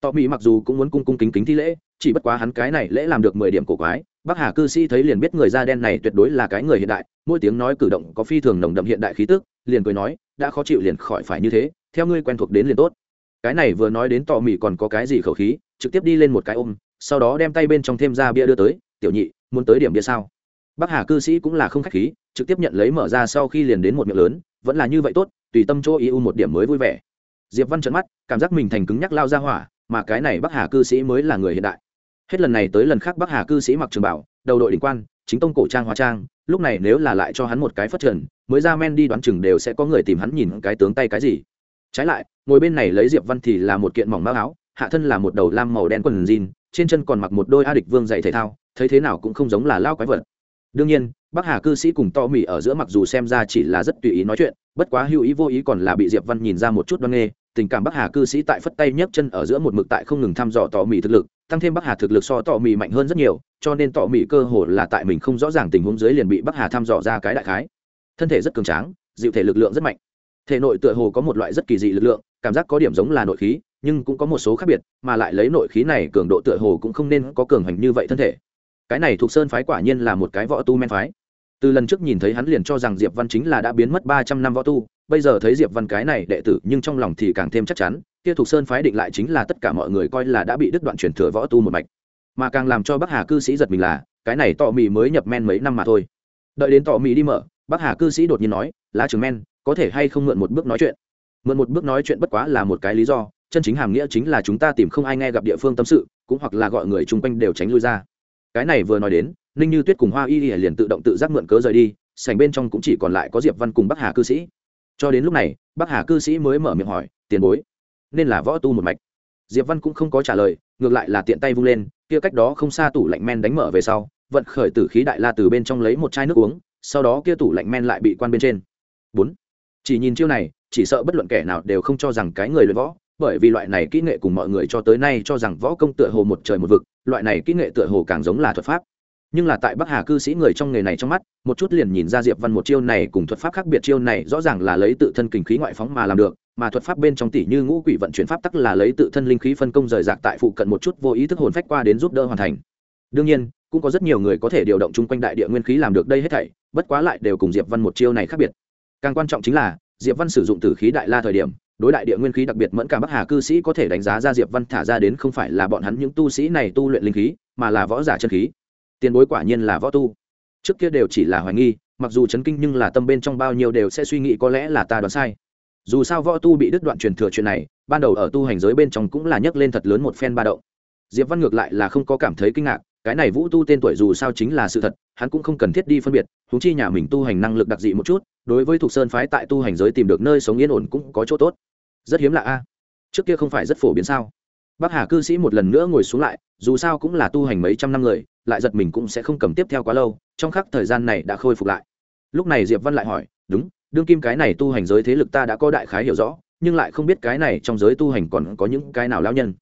Tọ mỹ mặc dù cũng muốn cung cung kính kính thi lễ, chỉ bất quá hắn cái này lễ làm được mười điểm cổ quái, bắc hà cư sĩ thấy liền biết người da đen này tuyệt đối là cái người hiện đại, mỗi tiếng nói cử động có phi thường nồng đậm hiện đại khí tức, liền cười nói, đã khó chịu liền khỏi phải như thế, theo ngươi quen thuộc đến liền tốt. Cái này vừa nói đến tọ mỹ còn có cái gì khẩu khí, trực tiếp đi lên một cái ôm, sau đó đem tay bên trong thêm ra bia đưa tới, tiểu nhị, muốn tới điểm bia sao? Bắc hà cư sĩ cũng là không khách khí, trực tiếp nhận lấy mở ra sau khi liền đến một miệng lớn, vẫn là như vậy tốt, tùy tâm chỗ ý u một điểm mới vui vẻ. Diệp văn trợn mắt, cảm giác mình thành cứng nhắc lao ra hỏa, mà cái này bắc hà cư sĩ mới là người hiện đại. Hết lần này tới lần khác bắc hà cư sĩ mặc trường bảo, đầu đội đỉnh quan, chính tông cổ trang hóa trang, lúc này nếu là lại cho hắn một cái phát trần, mới ra men đi đoán chừng đều sẽ có người tìm hắn nhìn cái tướng tay cái gì. Trái lại, ngồi bên này lấy diệp văn thì là một kiện mỏng mao áo, hạ thân là một đầu lam màu đen quần jean, trên chân còn mặc một đôi a địch vương dạy thể thao, thấy thế nào cũng không giống là lao quái vật đương nhiên, bắc hà cư sĩ cùng to mì ở giữa mặc dù xem ra chỉ là rất tùy ý nói chuyện, bất quá hữu ý vô ý còn là bị diệp văn nhìn ra một chút đoan nghê, tình cảm bắc hà cư sĩ tại phất tay nhấc chân ở giữa một mực tại không ngừng thăm dò to mì thực lực, tăng thêm bắc hà thực lực so to mì mạnh hơn rất nhiều, cho nên to mì cơ hồ là tại mình không rõ ràng tình huống dưới liền bị bắc hà thăm dò ra cái đại khái. Thân thể rất cường tráng, dịu thể lực lượng rất mạnh. Thể nội tựa hồ có một loại rất kỳ dị lực lượng, cảm giác có điểm giống là nội khí, nhưng cũng có một số khác biệt, mà lại lấy nội khí này cường độ tựa hồ cũng không nên có cường hành như vậy thân thể cái này thuộc sơn phái quả nhiên là một cái võ tu men phái. Từ lần trước nhìn thấy hắn liền cho rằng diệp văn chính là đã biến mất ba trăm năm võ tu, bây giờ thấy diệp văn cái này đệ tử nhưng trong lòng thì càng thêm chắc chắn, kia thuộc sơn phái định lại chính là tất cả mọi người coi là đã bị đứt đoạn truyền thừa võ tu một mạch. Mà càng làm cho bắc hà cư sĩ giật mình là, cái này tọ mì mới nhập men mấy năm mà thôi. Đợi đến tọ mì đi mở, bắc hà cư sĩ đột nhiên nói, lá trường men, có thể hay không mượn một bước nói chuyện? Mượn một bước nói chuyện bất quá là một cái lý do, chân chính hàm nghĩa chính là chúng ta tìm không ai nghe gặp địa phương tâm sự, cũng hoặc là gọi người chung quanh đều tránh lui ra cái này vừa nói đến, ninh như tuyết cùng hoa y y liền tự động tự giác mượn cớ rời đi sành bên trong cũng chỉ còn lại có diệp văn cùng bắc hà cư sĩ. Cho đến lúc này, bắc hà cư sĩ mới mở miệng hỏi, tiền bối, nên là võ tu một mạch? Diệp văn cũng không có trả lời, ngược lại là tiện tay vung lên, kia cách đó không xa tủ lạnh men đánh mở về sau, vận khởi tử khí đại la từ bên trong lấy một chai nước uống, sau đó kia tủ lạnh men lại bị quan bên trên. Bốn, chỉ nhìn chiêu này, chỉ sợ bất luận kẻ nào đều không cho rằng cái người luyện võ, bởi vì loại này kỹ nghệ cùng mọi người cho tới nay cho rằng võ công tựa hồ một trời một vực loại này kỹ nghệ tựa hồ càng giống là thuật pháp. Nhưng là tại bắc hà cư sĩ người trong nghề này trong mắt, một chút liền nhìn ra diệp văn một chiêu này cùng thuật pháp khác biệt chiêu này rõ ràng là lấy tự thân kinh khí ngoại phóng mà làm được, mà thuật pháp bên trong tỷ như ngũ quỷ vận chuyển pháp tắc là lấy tự thân linh khí phân công rời rạc tại phụ cận một chút vô ý thức hồn phách qua đến giúp đỡ hoàn thành. Đương nhiên, cũng có rất nhiều người có thể điều động chung quanh đại địa nguyên khí làm được đây hết thảy, bất quá lại đều cùng diệp văn một chiêu này khác biệt. Càng quan trọng chính là, diệp văn sử dụng tử khí đại la thời điểm đối đại địa nguyên khí đặc biệt mẫn cảm bắc hà cư sĩ có thể đánh giá ra diệp văn thả ra đến không phải là bọn hắn những tu sĩ này tu luyện linh khí, mà là võ giả chân khí. Tiền bối quả nhiên là võ tu. Trước kia đều chỉ là hoài nghi, mặc dù chấn kinh nhưng là tâm bên trong bao nhiêu đều sẽ suy nghĩ có lẽ là ta đoán sai. Dù sao võ tu bị đứt đoạn truyền thừa chuyện này, ban đầu ở tu hành giới bên trong cũng là nhấc lên thật lớn một phen ba động. Diệp văn ngược lại là không có cảm thấy kinh ngạc cái này vũ tu tên tuổi dù sao chính là sự thật, hắn cũng không cần thiết đi phân biệt thú chi nhà mình tu hành năng lực đặc dị một chút, đối với thuộc sơn phái tại tu hành giới tìm được nơi sống yên ổn cũng có chỗ tốt. Rất hiếm lạ a. Trước kia không phải rất phổ biến sao? Bác hà cư sĩ một lần nữa ngồi xuống lại, dù sao cũng là tu hành mấy trăm năm người, lại giật mình cũng sẽ không cầm tiếp theo quá lâu, trong khắc thời gian này đã khôi phục lại. Lúc này diệp văn lại hỏi, đúng, đương kim cái này tu hành giới thế lực ta đã có đại khái hiểu rõ, nhưng lại không biết cái này trong giới tu hành còn có những cái nào lao nhân.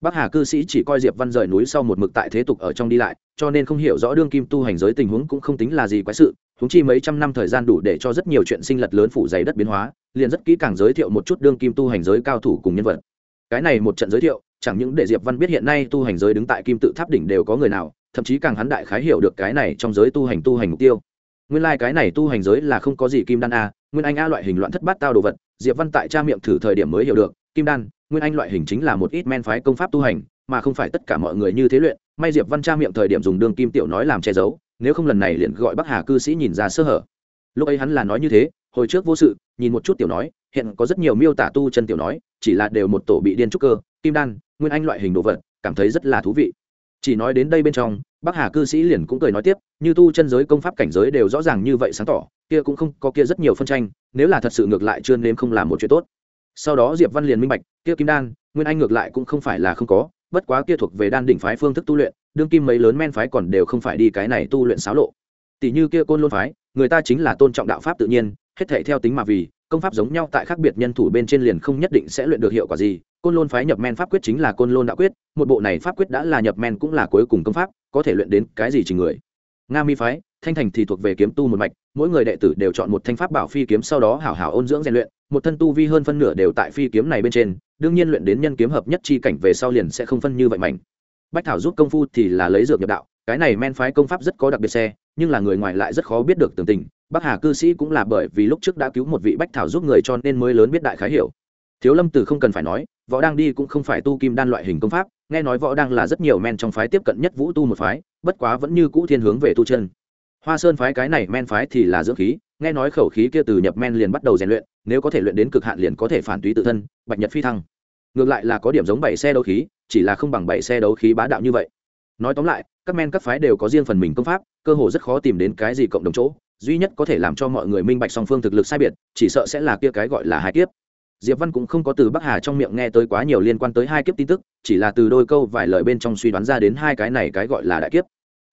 Bắc Hà cư sĩ chỉ coi Diệp Văn rời núi sau một mực tại thế tục ở trong đi lại, cho nên không hiểu rõ đương kim tu hành giới tình huống cũng không tính là gì quái sự, húng chi mấy trăm năm thời gian đủ để cho rất nhiều chuyện sinh lật lớn phủ dày đất biến hóa, liền rất kỹ càng giới thiệu một chút đương kim tu hành giới cao thủ cùng nhân vật. Cái này một trận giới thiệu, chẳng những để Diệp Văn biết hiện nay tu hành giới đứng tại kim tự tháp đỉnh đều có người nào, thậm chí càng hắn đại khái hiểu được cái này trong giới tu hành tu hành mục tiêu. Nguyên lai like cái này tu hành giới là không có gì kim đan a, nguyên anh a loại hình loạn thất bát tao đồ vật diệp văn tại cha miệng thử thời điểm mới hiểu được kim đan, nguyên anh loại hình chính là một ít men phái công pháp tu hành, mà không phải tất cả mọi người như thế luyện. May diệp văn tra miệng thời điểm dùng đường kim tiểu nói làm che giấu, nếu không lần này liền gọi bắc hà cư sĩ nhìn ra sơ hở. Lúc ấy hắn là nói như thế, hồi trước vô sự, nhìn một chút tiểu nói, hiện có rất nhiều miêu tả tu chân tiểu nói, chỉ là đều một tổ bị điên trúc cơ. Kim đan, nguyên anh loại hình đồ vật, cảm thấy rất là thú vị. Chỉ nói đến đây bên trong, bắc hà cư sĩ liền cũng cười nói tiếp, như tu chân giới công pháp cảnh giới đều rõ ràng như vậy sáng tỏ, kia cũng không có kia rất nhiều phân tranh, nếu là thật sự ngược lại chưa nên không làm một chuyện tốt sau đó diệp văn liền minh bạch, kia kim đan, nguyên anh ngược lại cũng không phải là không có, bất quá kia thuộc về đan đỉnh phái phương thức tu luyện, đương kim mấy lớn men phái còn đều không phải đi cái này tu luyện xáo lộ. Tỷ như kia côn lôn phái, người ta chính là tôn trọng đạo pháp tự nhiên, hết thể theo tính mà vì, công pháp giống nhau tại khác biệt nhân thủ bên trên liền không nhất định sẽ luyện được hiệu quả gì. Côn lôn phái nhập men pháp quyết chính là côn lôn đạo quyết, một bộ này pháp quyết đã là nhập men cũng là cuối cùng công pháp, có thể luyện đến cái gì trình người nga mi phái, thanh thành thì thuộc về kiếm tu một mạch, mỗi người đệ tử đều chọn một thanh pháp bảo phi kiếm sau đó hảo hảo ôn dưỡng rèn luyện, một thân tu vi hơn phân nửa đều tại phi kiếm này bên trên, đương nhiên luyện đến nhân kiếm hợp nhất chi cảnh về sau liền sẽ không phân như vậy mạnh bách thảo giúp công phu thì là lấy dược nhập đạo, cái này men phái công pháp rất có đặc biệt xe, nhưng là người ngoài lại rất khó biết được tường tình, bắc hà cư sĩ cũng là bởi vì lúc trước đã cứu một vị bách thảo giúp người cho nên mới lớn biết đại khái hiểu. Thiếu lâm tử không cần phải nói, võ đang đi cũng không phải tu kim đan loại hình công pháp nghe nói võ đang là rất nhiều men trong phái tiếp cận nhất vũ tu một phái, bất quá vẫn như cũ thiên hướng về tu chân. Hoa sơn phái cái này men phái thì là dưỡng khí, nghe nói khẩu khí kia từ nhập men liền bắt đầu rèn luyện, nếu có thể luyện đến cực hạn liền có thể phản túy tự thân, bạch nhật phi thăng. Ngược lại là có điểm giống bảy xe đấu khí, chỉ là không bằng bảy xe đấu khí bá đạo như vậy. Nói tóm lại, các men các phái đều có riêng phần mình công pháp, cơ hồ rất khó tìm đến cái gì cộng đồng chỗ, duy nhất có thể làm cho mọi người minh bạch song phương thực lực sai biệt, chỉ sợ sẽ là kia cái gọi là hai kiếp diệp văn cũng không có từ bắc hà trong miệng nghe tới quá nhiều liên quan tới hai kiếp tin tức, chỉ là từ đôi câu vài lời bên trong suy đoán ra đến hai cái này cái gọi là đại kiếp.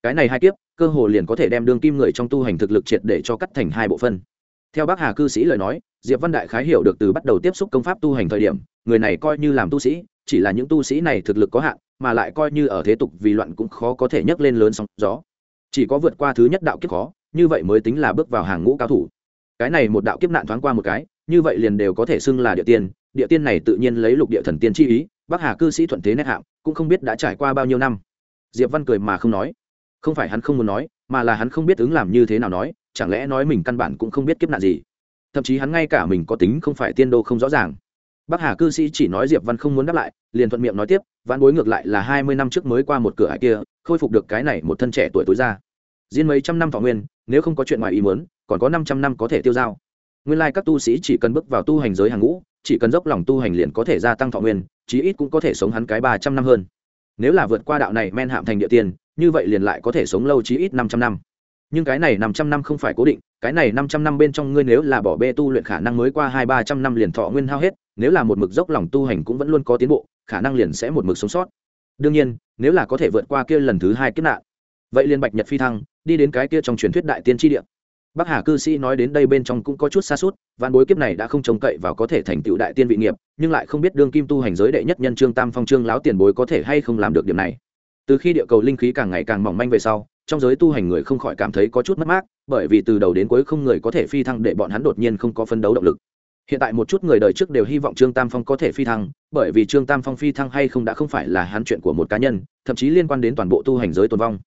Cái này hai kiếp, cơ hồ liền có thể đem đương kim người trong tu hành thực lực triệt để cho cắt thành hai bộ phân. Theo bác hà cư sĩ lời nói, diệp văn đại khái hiểu được từ bắt đầu tiếp xúc công pháp tu hành thời điểm, người này coi như làm tu sĩ, chỉ là những tu sĩ này thực lực có hạn, mà lại coi như ở thế tục vì loạn cũng khó có thể nhấc lên lớn sóng gió. Chỉ có vượt qua thứ nhất đạo kiếp khó, như vậy mới tính là bước vào hàng ngũ cao thủ. Cái này một đạo kiếp nạn thoáng qua một cái như vậy liền đều có thể xưng là địa tiên địa tiên này tự nhiên lấy lục địa thần tiên chi ý, bắc hà cư sĩ thuận thế nét hạng, cũng không biết đã trải qua bao nhiêu năm. Diệp văn cười mà không nói. Không phải hắn không muốn nói, mà là hắn không biết ứng làm như thế nào nói, chẳng lẽ nói mình căn bản cũng không biết kiếp nạn gì. Thậm chí hắn ngay cả mình có tính không phải tiên đô không rõ ràng. Bắc hà cư sĩ chỉ nói diệp văn không muốn đáp lại, liền thuận miệng nói tiếp, vãn bối ngược lại là hai mươi năm trước mới qua một cửa hải kia, khôi phục được cái này một thân trẻ tuổi tối ra. Riêng mấy trăm năm thọ nguyên, nếu không có chuyện ngoài ý muốn, còn có năm trăm năm có thể tiêu dao nguyên lai các tu sĩ chỉ cần bước vào tu hành giới hàng ngũ, chỉ cần dốc lòng tu hành liền có thể gia tăng thọ nguyên, chí ít cũng có thể sống hắn cái ba trăm năm hơn. Nếu là vượt qua đạo này men hạm thành địa tiên, như vậy liền lại có thể sống lâu chí ít năm trăm năm. Nhưng cái này năm trăm năm không phải cố định, cái này năm trăm năm bên trong ngươi nếu là bỏ bê tu luyện khả năng mới qua hai ba trăm năm liền thọ nguyên hao hết, nếu là một mực dốc lòng tu hành cũng vẫn luôn có tiến bộ, khả năng liền sẽ một mực sống sót. Đương nhiên, nếu là có thể vượt qua kia lần thứ hai kiếp nạn, vậy liền bạch nhật phi thăng, đi đến cái kia trong truyền thuyết đại tiên tri địa. Bắc Hà cư sĩ nói đến đây bên trong cũng có chút xa suốt, vạn bối kiếp này đã không trông cậy vào có thể thành tựu đại tiên vị nghiệp, nhưng lại không biết đương kim tu hành giới đệ nhất nhân Trương Tam Phong Trương lão tiền bối có thể hay không làm được điểm này. Từ khi địa cầu linh khí càng ngày càng mỏng manh về sau, trong giới tu hành người không khỏi cảm thấy có chút mất mát, bởi vì từ đầu đến cuối không người có thể phi thăng để bọn hắn đột nhiên không có phân đấu động lực. Hiện tại một chút người đời trước đều hy vọng Trương Tam Phong có thể phi thăng, bởi vì Trương Tam Phong phi thăng hay không đã không phải là hắn chuyện của một cá nhân, thậm chí liên quan đến toàn bộ tu hành giới tồn vong.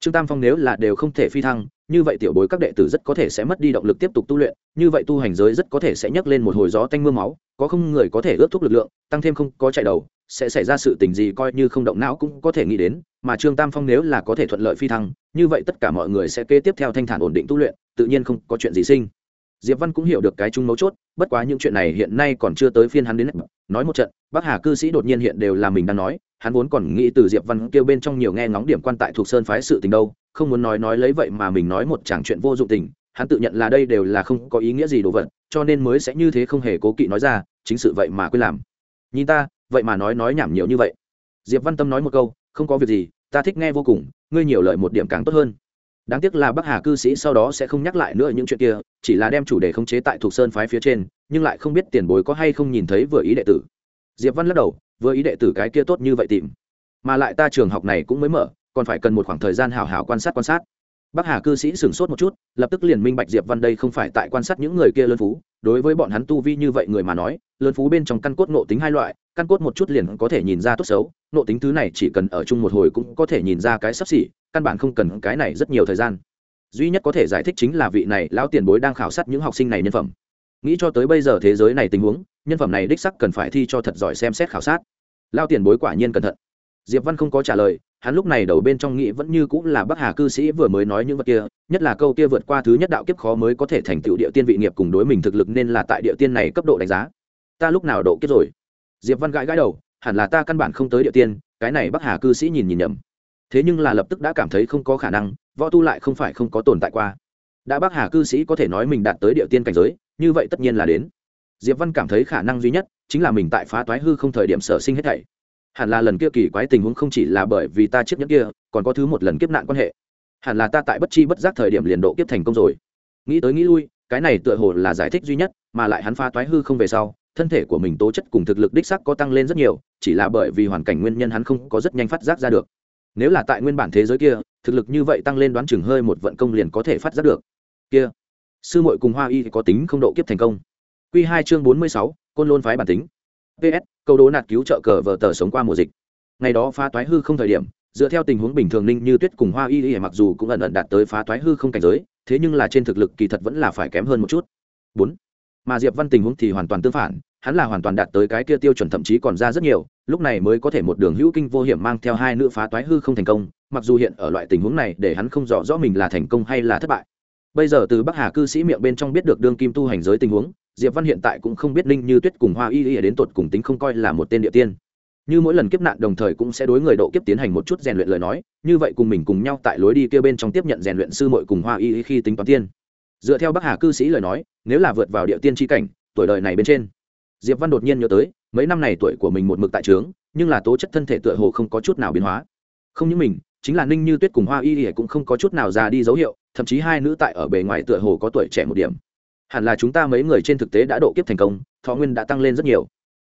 Trương Tam Phong nếu là đều không thể phi thăng, như vậy tiểu bối các đệ tử rất có thể sẽ mất đi động lực tiếp tục tu luyện, như vậy tu hành giới rất có thể sẽ nhấc lên một hồi gió tanh m ư a máu, có không người có thể ướt thuốc lực lượng, tăng thêm không có chạy đầu, sẽ xảy ra sự tình gì coi như không động não cũng có thể nghĩ đến, mà trương tam phong nếu là có thể thuận lợi phi thăng, như vậy tất cả mọi người sẽ kế tiếp theo thanh thản ổn định tu luyện, tự nhiên không có chuyện gì sinh. Diệp văn cũng hiểu được cái chung mấu chốt, bất quá những chuyện này hiện nay còn chưa tới phiên hắn đến nói một trận bác hà cư sĩ đột nhiên hiện đều là mình đang nói, hắn vốn còn nghĩ từ diệp văn kêu bên trong nhiều nghe ngóng điểm quan tại thuộc sơn phái sự tình đâu không muốn nói nói lấy vậy mà mình nói một chẳng chuyện vô dụng tình, hắn tự nhận là đây đều là không có ý nghĩa gì đồ vật, cho nên mới sẽ như thế không hề cố kỵ nói ra, chính sự vậy mà quên làm. Nhìn ta, vậy mà nói nói nhảm nhiều như vậy. Diệp văn tâm nói một câu, không có việc gì, ta thích nghe vô cùng, ngươi nhiều lời một điểm càng tốt hơn. Đáng tiếc là bắc hà cư sĩ sau đó sẽ không nhắc lại nữa những chuyện kia, chỉ là đem chủ đề khống chế tại thuộc sơn phái phía trên, nhưng lại không biết tiền bối có hay không nhìn thấy vừa ý đệ tử. Diệp văn lắc đầu, vừa ý đệ tử cái kia tốt như vậy tìm. Mà lại ta trường học này cũng mới mở còn phải cần một khoảng thời gian hào hào quan sát quan sát. Bắc hà cư sĩ sửng sốt một chút, lập tức liền minh bạch diệp văn đây không phải tại quan sát những người kia lớn phú. Đối với bọn hắn tu vi như vậy người mà nói lớn phú bên trong căn cốt nộ tính hai loại, căn cốt một chút liền có thể nhìn ra tốt xấu nộ tính thứ này chỉ cần ở chung một hồi cũng có thể nhìn ra cái sắp xỉ, căn bản không cần cái này rất nhiều thời gian. Duy nhất có thể giải thích chính là vị này lão tiền bối đang khảo sát những học sinh này nhân phẩm. Nghĩ cho tới bây giờ thế giới này tình huống, nhân phẩm này đích sắc cần phải thi cho thật giỏi xem xét khảo sát. Lao tiền bối quả nhiên cẩn thận. Diệp văn không có trả lời hắn lúc này đầu bên trong nghĩ vẫn như cũng là bắc hà cư sĩ vừa mới nói những vật kia, nhất là câu kia vượt qua thứ nhất đạo kiếp khó mới có thể thành tựu địa tiên vị nghiệp cùng đối mình thực lực nên là tại địa tiên này cấp độ đánh giá. Ta lúc nào độ kiếp rồi? Diệp văn gãi gãi đầu, hẳn là ta căn bản không tới địa tiên, cái này bắc hà cư sĩ nhìn nhìn nhầm. Thế nhưng là lập tức đã cảm thấy không có khả năng, võ tu lại không phải không có tồn tại qua. Đã bắc hà cư sĩ có thể nói mình đạt tới địa tiên cảnh giới, như vậy tất nhiên là đến. Diệp văn cảm thấy khả năng duy nhất chính là mình tại phá toái hư không thời điểm sở sinh hết thảy hẳn là lần kia kỳ quái tình huống không chỉ là bởi vì ta chiếc nhẫn kia, còn có thứ một lần kiếp nạn quan hệ. Hẳn là ta tại bất chi bất giác thời điểm liền độ kiếp thành công rồi. Nghĩ tới nghĩ lui, cái này tựa hồ là giải thích duy nhất, mà lại hắn phá toái hư không về sau, thân thể của mình tố chất cùng thực lực đích sắc có tăng lên rất nhiều, chỉ là bởi vì hoàn cảnh nguyên nhân hắn không có rất nhanh phát giác ra được. Nếu là tại nguyên bản thế giới kia, thực lực như vậy tăng lên đoán chừng hơi một vận công liền có thể phát giác được. Kia, sư muội cùng hoa y có tính không độ kiếp thành công. Q hai chương bốn mươi sáu, côn lôn phái bản tính. Ps câu đố nạt cứu trợ cờ vờ tờ sống qua mùa dịch. Ngày đó phá toái hư không thời điểm, dựa theo tình huống bình thường ninh như tuyết cùng hoa y y mặc dù cũng ẩn ẩn đạt tới phá toái hư không cảnh giới, thế nhưng là trên thực lực kỳ thật vẫn là phải kém hơn một chút. Bốn, mà diệp văn tình huống thì hoàn toàn tương phản, hắn là hoàn toàn đạt tới cái kia tiêu chuẩn thậm chí còn ra rất nhiều, lúc này mới có thể một đường hữu kinh vô hiểm mang theo hai nữ phá toái hư không thành công, mặc dù hiện ở loại tình huống này để hắn không rõ rõ mình là thành công hay là thất bại. Bây giờ từ bắc hà cư sĩ miệng bên trong biết được đương kim tu hành giới tình huống diệp văn hiện tại cũng không biết ninh như tuyết cùng hoa y y đến tột cùng tính không coi là một tên địa tiên. Như mỗi lần kiếp nạn đồng thời cũng sẽ đối người độ kiếp tiến hành một chút rèn luyện lời nói, như vậy cùng mình cùng nhau tại lối đi kia bên trong tiếp nhận rèn luyện sư muội cùng hoa y y khi tính toán tiên. Dựa theo bắc hà cư sĩ lời nói, nếu là vượt vào địa tiên tri cảnh, tuổi đời này bên trên. Diệp văn đột nhiên nhớ tới, mấy năm này tuổi của mình một mực tại trướng, nhưng là tố chất thân thể tựa hồ không có chút nào biến hóa. Không những mình, chính là ninh như tuyết cùng hoa y y cũng không có chút nào già đi dấu hiệu, thậm chí hai nữ tại ở bề ngoài tựa hồ có tuổi trẻ một điểm hẳn là chúng ta mấy người trên thực tế đã độ kiếp thành công, thọ nguyên đã tăng lên rất nhiều.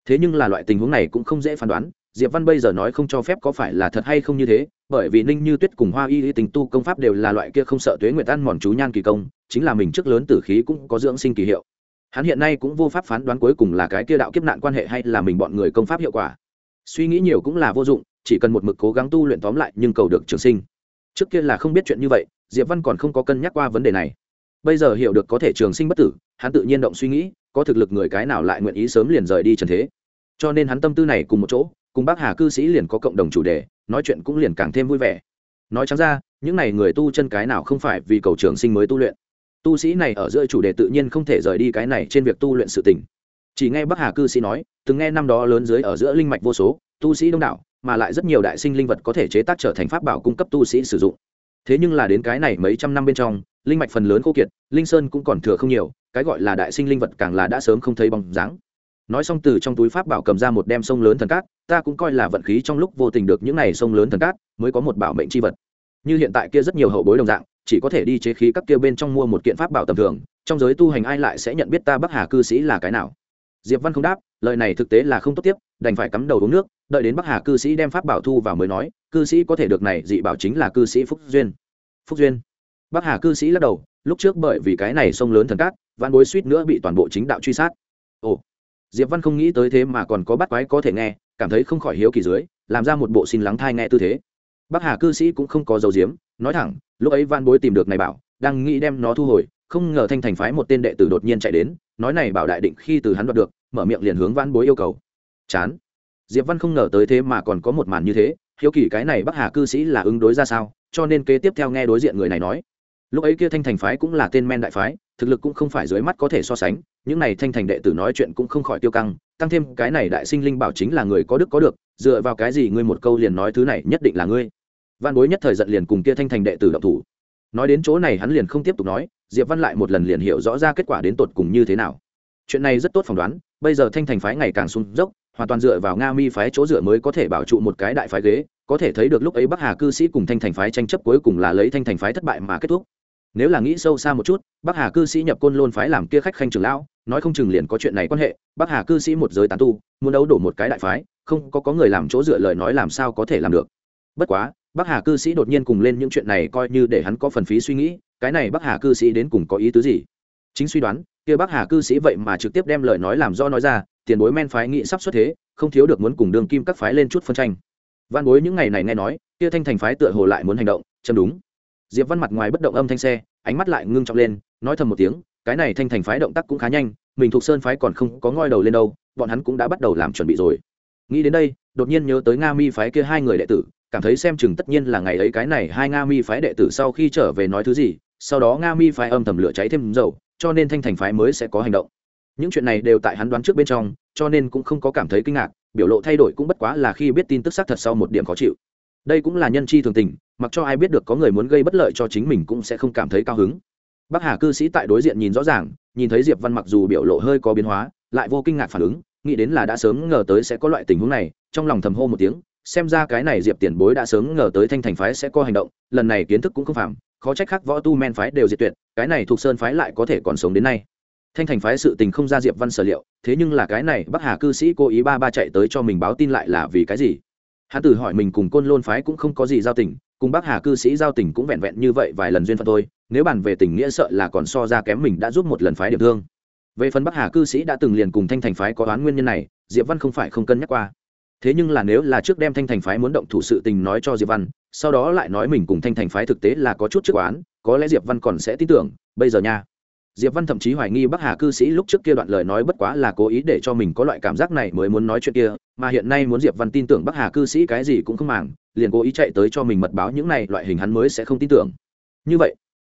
Thế nhưng là loại tình huống này cũng không dễ phán đoán, diệp văn bây giờ nói không cho phép có phải là thật hay không như thế, bởi vì ninh như tuyết cùng hoa y y tình tu công pháp đều là loại kia không sợ tuế nguyệt ăn mòn chú nhan kỳ công, chính là mình trước lớn tử khí cũng có dưỡng sinh kỳ hiệu. Hắn hiện nay cũng vô pháp phán đoán cuối cùng là cái kia đạo kiếp nạn quan hệ hay là mình bọn người công pháp hiệu quả. Suy nghĩ nhiều cũng là vô dụng, chỉ cần một mực cố gắng tu luyện tóm lại nhưng cầu được trường sinh. Trước kia là không biết chuyện như vậy, diệp văn còn không có cân nhắc qua vấn đề này bây giờ hiểu được có thể trường sinh bất tử, hắn tự nhiên động suy nghĩ, có thực lực người cái nào lại nguyện ý sớm liền rời đi trần thế. Cho nên hắn tâm tư này cùng một chỗ, cùng bác hà cư sĩ liền có cộng đồng chủ đề, nói chuyện cũng liền càng thêm vui vẻ. Nói chẳng ra, những n à y người tu chân cái nào không phải vì cầu trường sinh mới tu luyện. Tu sĩ này ở giữa chủ đề tự nhiên không thể rời đi cái này trên việc tu luyện sự tình. Chỉ nghe bắc hà cư sĩ nói, từng nghe năm đó lớn dưới ở giữa linh mạch vô số, tu sĩ đông đảo, mà lại rất nhiều đại sinh linh vật có thể chế tác trở thành pháp bảo cung cấp tu sĩ sử dụng. Thế nhưng là đến cái này mấy trăm năm bên trong linh mạch phần lớn khô kiệt, linh sơn cũng còn thừa không nhiều, cái gọi là đại sinh linh vật càng là đã sớm không thấy bóng dáng. Nói xong từ trong túi pháp bảo cầm ra một đem sông lớn thần cát, ta cũng coi là vận khí trong lúc vô tình được những này sông lớn thần cát, mới có một bảo mệnh c h i vật. Như hiện tại kia rất nhiều hậu bối đồng dạng, chỉ có thể đi chế khí các kia bên trong mua một kiện pháp bảo tầm thường, trong giới tu hành ai lại sẽ nhận biết ta bắc hà cư sĩ là cái nào? Diệp văn không đáp, lời này thực tế là không tốt tiếp, đành phải cắm đầu uống nước, đợi đến bắc hà cư sĩ đem pháp bảo thu vào mới nói, cư sĩ có thể được này, dị bảo chính là cư sĩ phúc duyên. Phúc duyên bắc hà cư sĩ lắc đầu, lúc trước bởi vì cái này sông lớn thần cát văn bối suýt nữa bị toàn bộ chính đạo truy sát. Ồ, diệp văn không nghĩ tới thế mà còn có bắt quái có thể nghe, cảm thấy không khỏi hiếu kỳ dưới, làm ra một bộ xin lắng thai nghe tư thế. Bắc hà cư sĩ cũng không có dấu diếm nói thẳng, lúc ấy văn bối tìm được này bảo, đang nghĩ đem nó thu hồi, không ngờ thanh thành phái một tên đệ tử đột nhiên chạy đến, nói này bảo đại định khi từ hắn đoạt được, mở miệng liền hướng văn bối yêu cầu. Chán. Diệp văn không ngờ tới thế mà còn có một màn như thế, hiếu kỳ cái này bắc hà cư sĩ là ứng đối ra sao, cho nên kế tiếp theo nghe đối diện người này nói lúc ấy kia thanh thành phái cũng là tên men đại phái, thực lực cũng không phải dưới mắt có thể so sánh, những này thanh thành đệ tử nói chuyện cũng không khỏi tiêu căng, tăng thêm cái này đại sinh linh bảo chính là người có đức có được, dựa vào cái gì ngươi một câu liền nói thứ này nhất định là ngươi. Văn bối nhất thời giận liền cùng kia thanh thành đệ tử động thủ. Nói đến chỗ này hắn liền không tiếp tục nói, diệp văn lại một lần liền hiểu rõ ra kết quả đến tột cùng như thế nào. Chuyện này rất tốt phỏng đoán, bây giờ thanh thành phái ngày càng sung dốc, hoàn toàn dựa vào nga mi phái chỗ dựa mới có thể bảo trụ một cái đại phái ghế, có thể thấy được lúc ấy bắc hà cư sĩ cùng thanh thành phái tranh chấp cuối cùng là lấy thanh thành phái thất bại mà kết thúc nếu là nghĩ sâu xa một chút, bắc hà cư sĩ nhập côn lôn phái làm kia khách khanh trường lão, nói không chừng liền có chuyện này quan hệ, bắc hà cư sĩ một giới tán tu, muốn đấu đổ một cái đại phái, không có có người làm chỗ dựa lời nói làm sao có thể làm được. Bất quá, bắc hà cư sĩ đột nhiên cùng lên những chuyện này coi như để hắn có phần phí suy nghĩ, cái này bắc hà cư sĩ đến cùng có ý tứ gì? Chính suy đoán, kia bắc hà cư sĩ vậy mà trực tiếp đem lời nói làm do nói ra, tiền bối men phái nghị sắp xuất thế, không thiếu được muốn cùng đường kim các phái lên chút phân tranh. Văn bối những ngày này nghe nói, kia thanh thành phái tựa hồ lại muốn hành động chân đúng diệp văn mặt ngoài bất động âm thanh xe, ánh mắt lại ngưng trọng lên, nói thầm một tiếng, cái này thanh thành phái động tác cũng khá nhanh, mình thuộc sơn phái còn không có ngoi đầu lên đâu, bọn hắn cũng đã bắt đầu làm chuẩn bị rồi. Nghĩ đến đây, đột nhiên nhớ tới nga mi phái kia hai người đệ tử, cảm thấy xem chừng tất nhiên là ngày ấy cái này hai nga mi phái đệ tử sau khi trở về nói thứ gì, sau đó nga mi phái âm thầm lửa cháy thêm dầu, cho nên thanh thành phái mới sẽ có hành động. Những chuyện này đều tại hắn đoán trước bên trong, cho nên cũng không có cảm thấy kinh ngạc, biểu lộ thay đổi cũng bất quá là khi biết tin tức xác thật sau một điểm khó chịu đây cũng là nhân chi thường tình, mặc cho ai biết được có người muốn gây bất lợi cho chính mình cũng sẽ không cảm thấy cao hứng. Bắc hà cư sĩ tại đối diện nhìn rõ ràng, nhìn thấy diệp văn mặc dù biểu lộ hơi có biến hóa, lại vô kinh ngạc phản ứng, nghĩ đến là đã sớm ngờ tới sẽ có loại tình huống này, trong lòng thầm hô một tiếng, xem ra cái này diệp tiền bối đã sớm ngờ tới thanh thành phái sẽ có hành động, lần này kiến thức cũng không phạm, khó trách khác võ tu men phái đều diệt tuyệt, cái này thuộc sơn phái lại có thể còn sống đến nay. Thanh thành phái sự tình không ra diệp văn sở liệu, thế nhưng là cái này bắc hà cư sĩ cố ý ba ba chạy tới cho mình báo tin lại là vì cái gì? Hắn tự hỏi mình cùng côn lôn phái cũng không có gì giao tình, cùng bắc hà cư sĩ giao tình cũng vẹn vẹn như vậy vài lần duyên phận thôi, nếu bàn về tình nghĩa sợ là còn so ra kém mình đã giúp một lần phái điểm thương. Về phần bắc hà cư sĩ đã từng liền cùng thanh thành phái có đoán nguyên nhân này, diệp văn không phải không cân nhắc qua. Thế nhưng là nếu là trước đem thanh thành phái muốn động thủ sự tình nói cho diệp văn, sau đó lại nói mình cùng thanh thành phái thực tế là có chút trước oán, có lẽ diệp văn còn sẽ tin tưởng, bây giờ nha diệp văn thậm chí hoài nghi bắc hà cư sĩ lúc trước kia đoạn lời nói bất quá là cố ý để cho mình có loại cảm giác này mới muốn nói chuyện kia, mà hiện nay muốn diệp văn tin tưởng bắc hà cư sĩ cái gì cũng không màng, liền cố ý chạy tới cho mình mật báo những này, loại hình hắn mới sẽ không tin tưởng. Như vậy,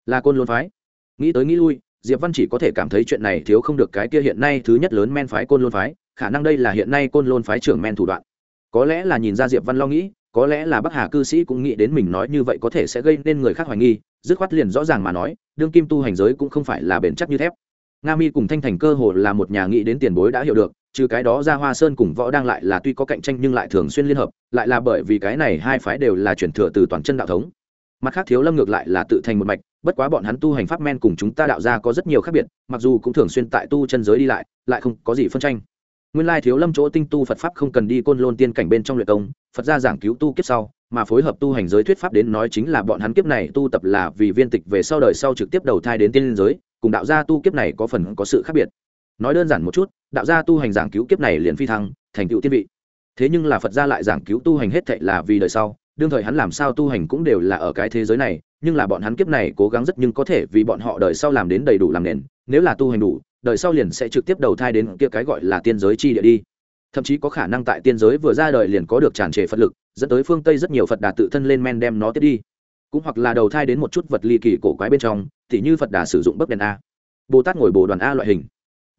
là côn lôn phái. Nghĩ tới nghĩ lui, diệp văn chỉ có thể cảm thấy chuyện này thiếu không được cái kia hiện nay thứ nhất lớn men phái côn lôn phái, khả năng đây là hiện nay côn lôn phái trưởng men thủ đoạn. Có lẽ là nhìn ra diệp văn lo nghĩ có lẽ là bắc hà cư sĩ cũng nghĩ đến mình nói như vậy có thể sẽ gây nên người khác hoài nghi, dứt khoát liền rõ ràng mà nói, đương kim tu hành giới cũng không phải là bền chắc như thép. Nga mi cùng thanh thành cơ hồ là một nhà nghĩ đến tiền bối đã hiểu được, trừ cái đó ra hoa sơn cùng võ đang lại là tuy có cạnh tranh nhưng lại thường xuyên liên hợp, lại là bởi vì cái này hai phái đều là chuyển thừa từ toàn chân đạo thống. Mặt khác thiếu lâm ngược lại là tự thành một mạch, bất quá bọn hắn tu hành pháp men cùng chúng ta đạo ra có rất nhiều khác biệt, mặc dù cũng thường xuyên tại tu chân giới đi lại lại không có gì phân tranh nguyên lai thiếu lâm chỗ tinh tu phật pháp không cần đi côn lôn tiên cảnh bên trong luyện công, phật gia giảng cứu tu kiếp sau, mà phối hợp tu hành giới thuyết pháp đến nói chính là bọn hắn kiếp này tu tập là vì viên tịch về sau đời sau trực tiếp đầu thai đến tiên giới, cùng đạo gia tu kiếp này có phần có sự khác biệt. Nói đơn giản một chút, đạo gia tu hành giảng cứu kiếp này liền phi thăng, thành tựu tiên vị. Thế nhưng là phật gia lại giảng cứu tu hành hết thệ là vì đời sau, đương thời hắn làm sao tu hành cũng đều là ở cái thế giới này, nhưng là bọn hắn kiếp này cố gắng rất nhưng có thể vì bọn họ đời sau làm đến đầy đủ làm nền, nếu là tu hành đủ đời sau liền sẽ trực tiếp đầu thai đến kia cái gọi là tiên giới chi địa đi. Thậm chí có khả năng tại tiên giới vừa ra đời liền có được tràn trề phật lực, dẫn tới phương tây rất nhiều phật đà tự thân lên men đem nó tiếp đi. Cũng hoặc là đầu thai đến một chút vật ly kỳ cổ quái bên trong thì như phật đà sử dụng bấc đèn a. Bồ tát ngồi bồ đoàn a loại hình.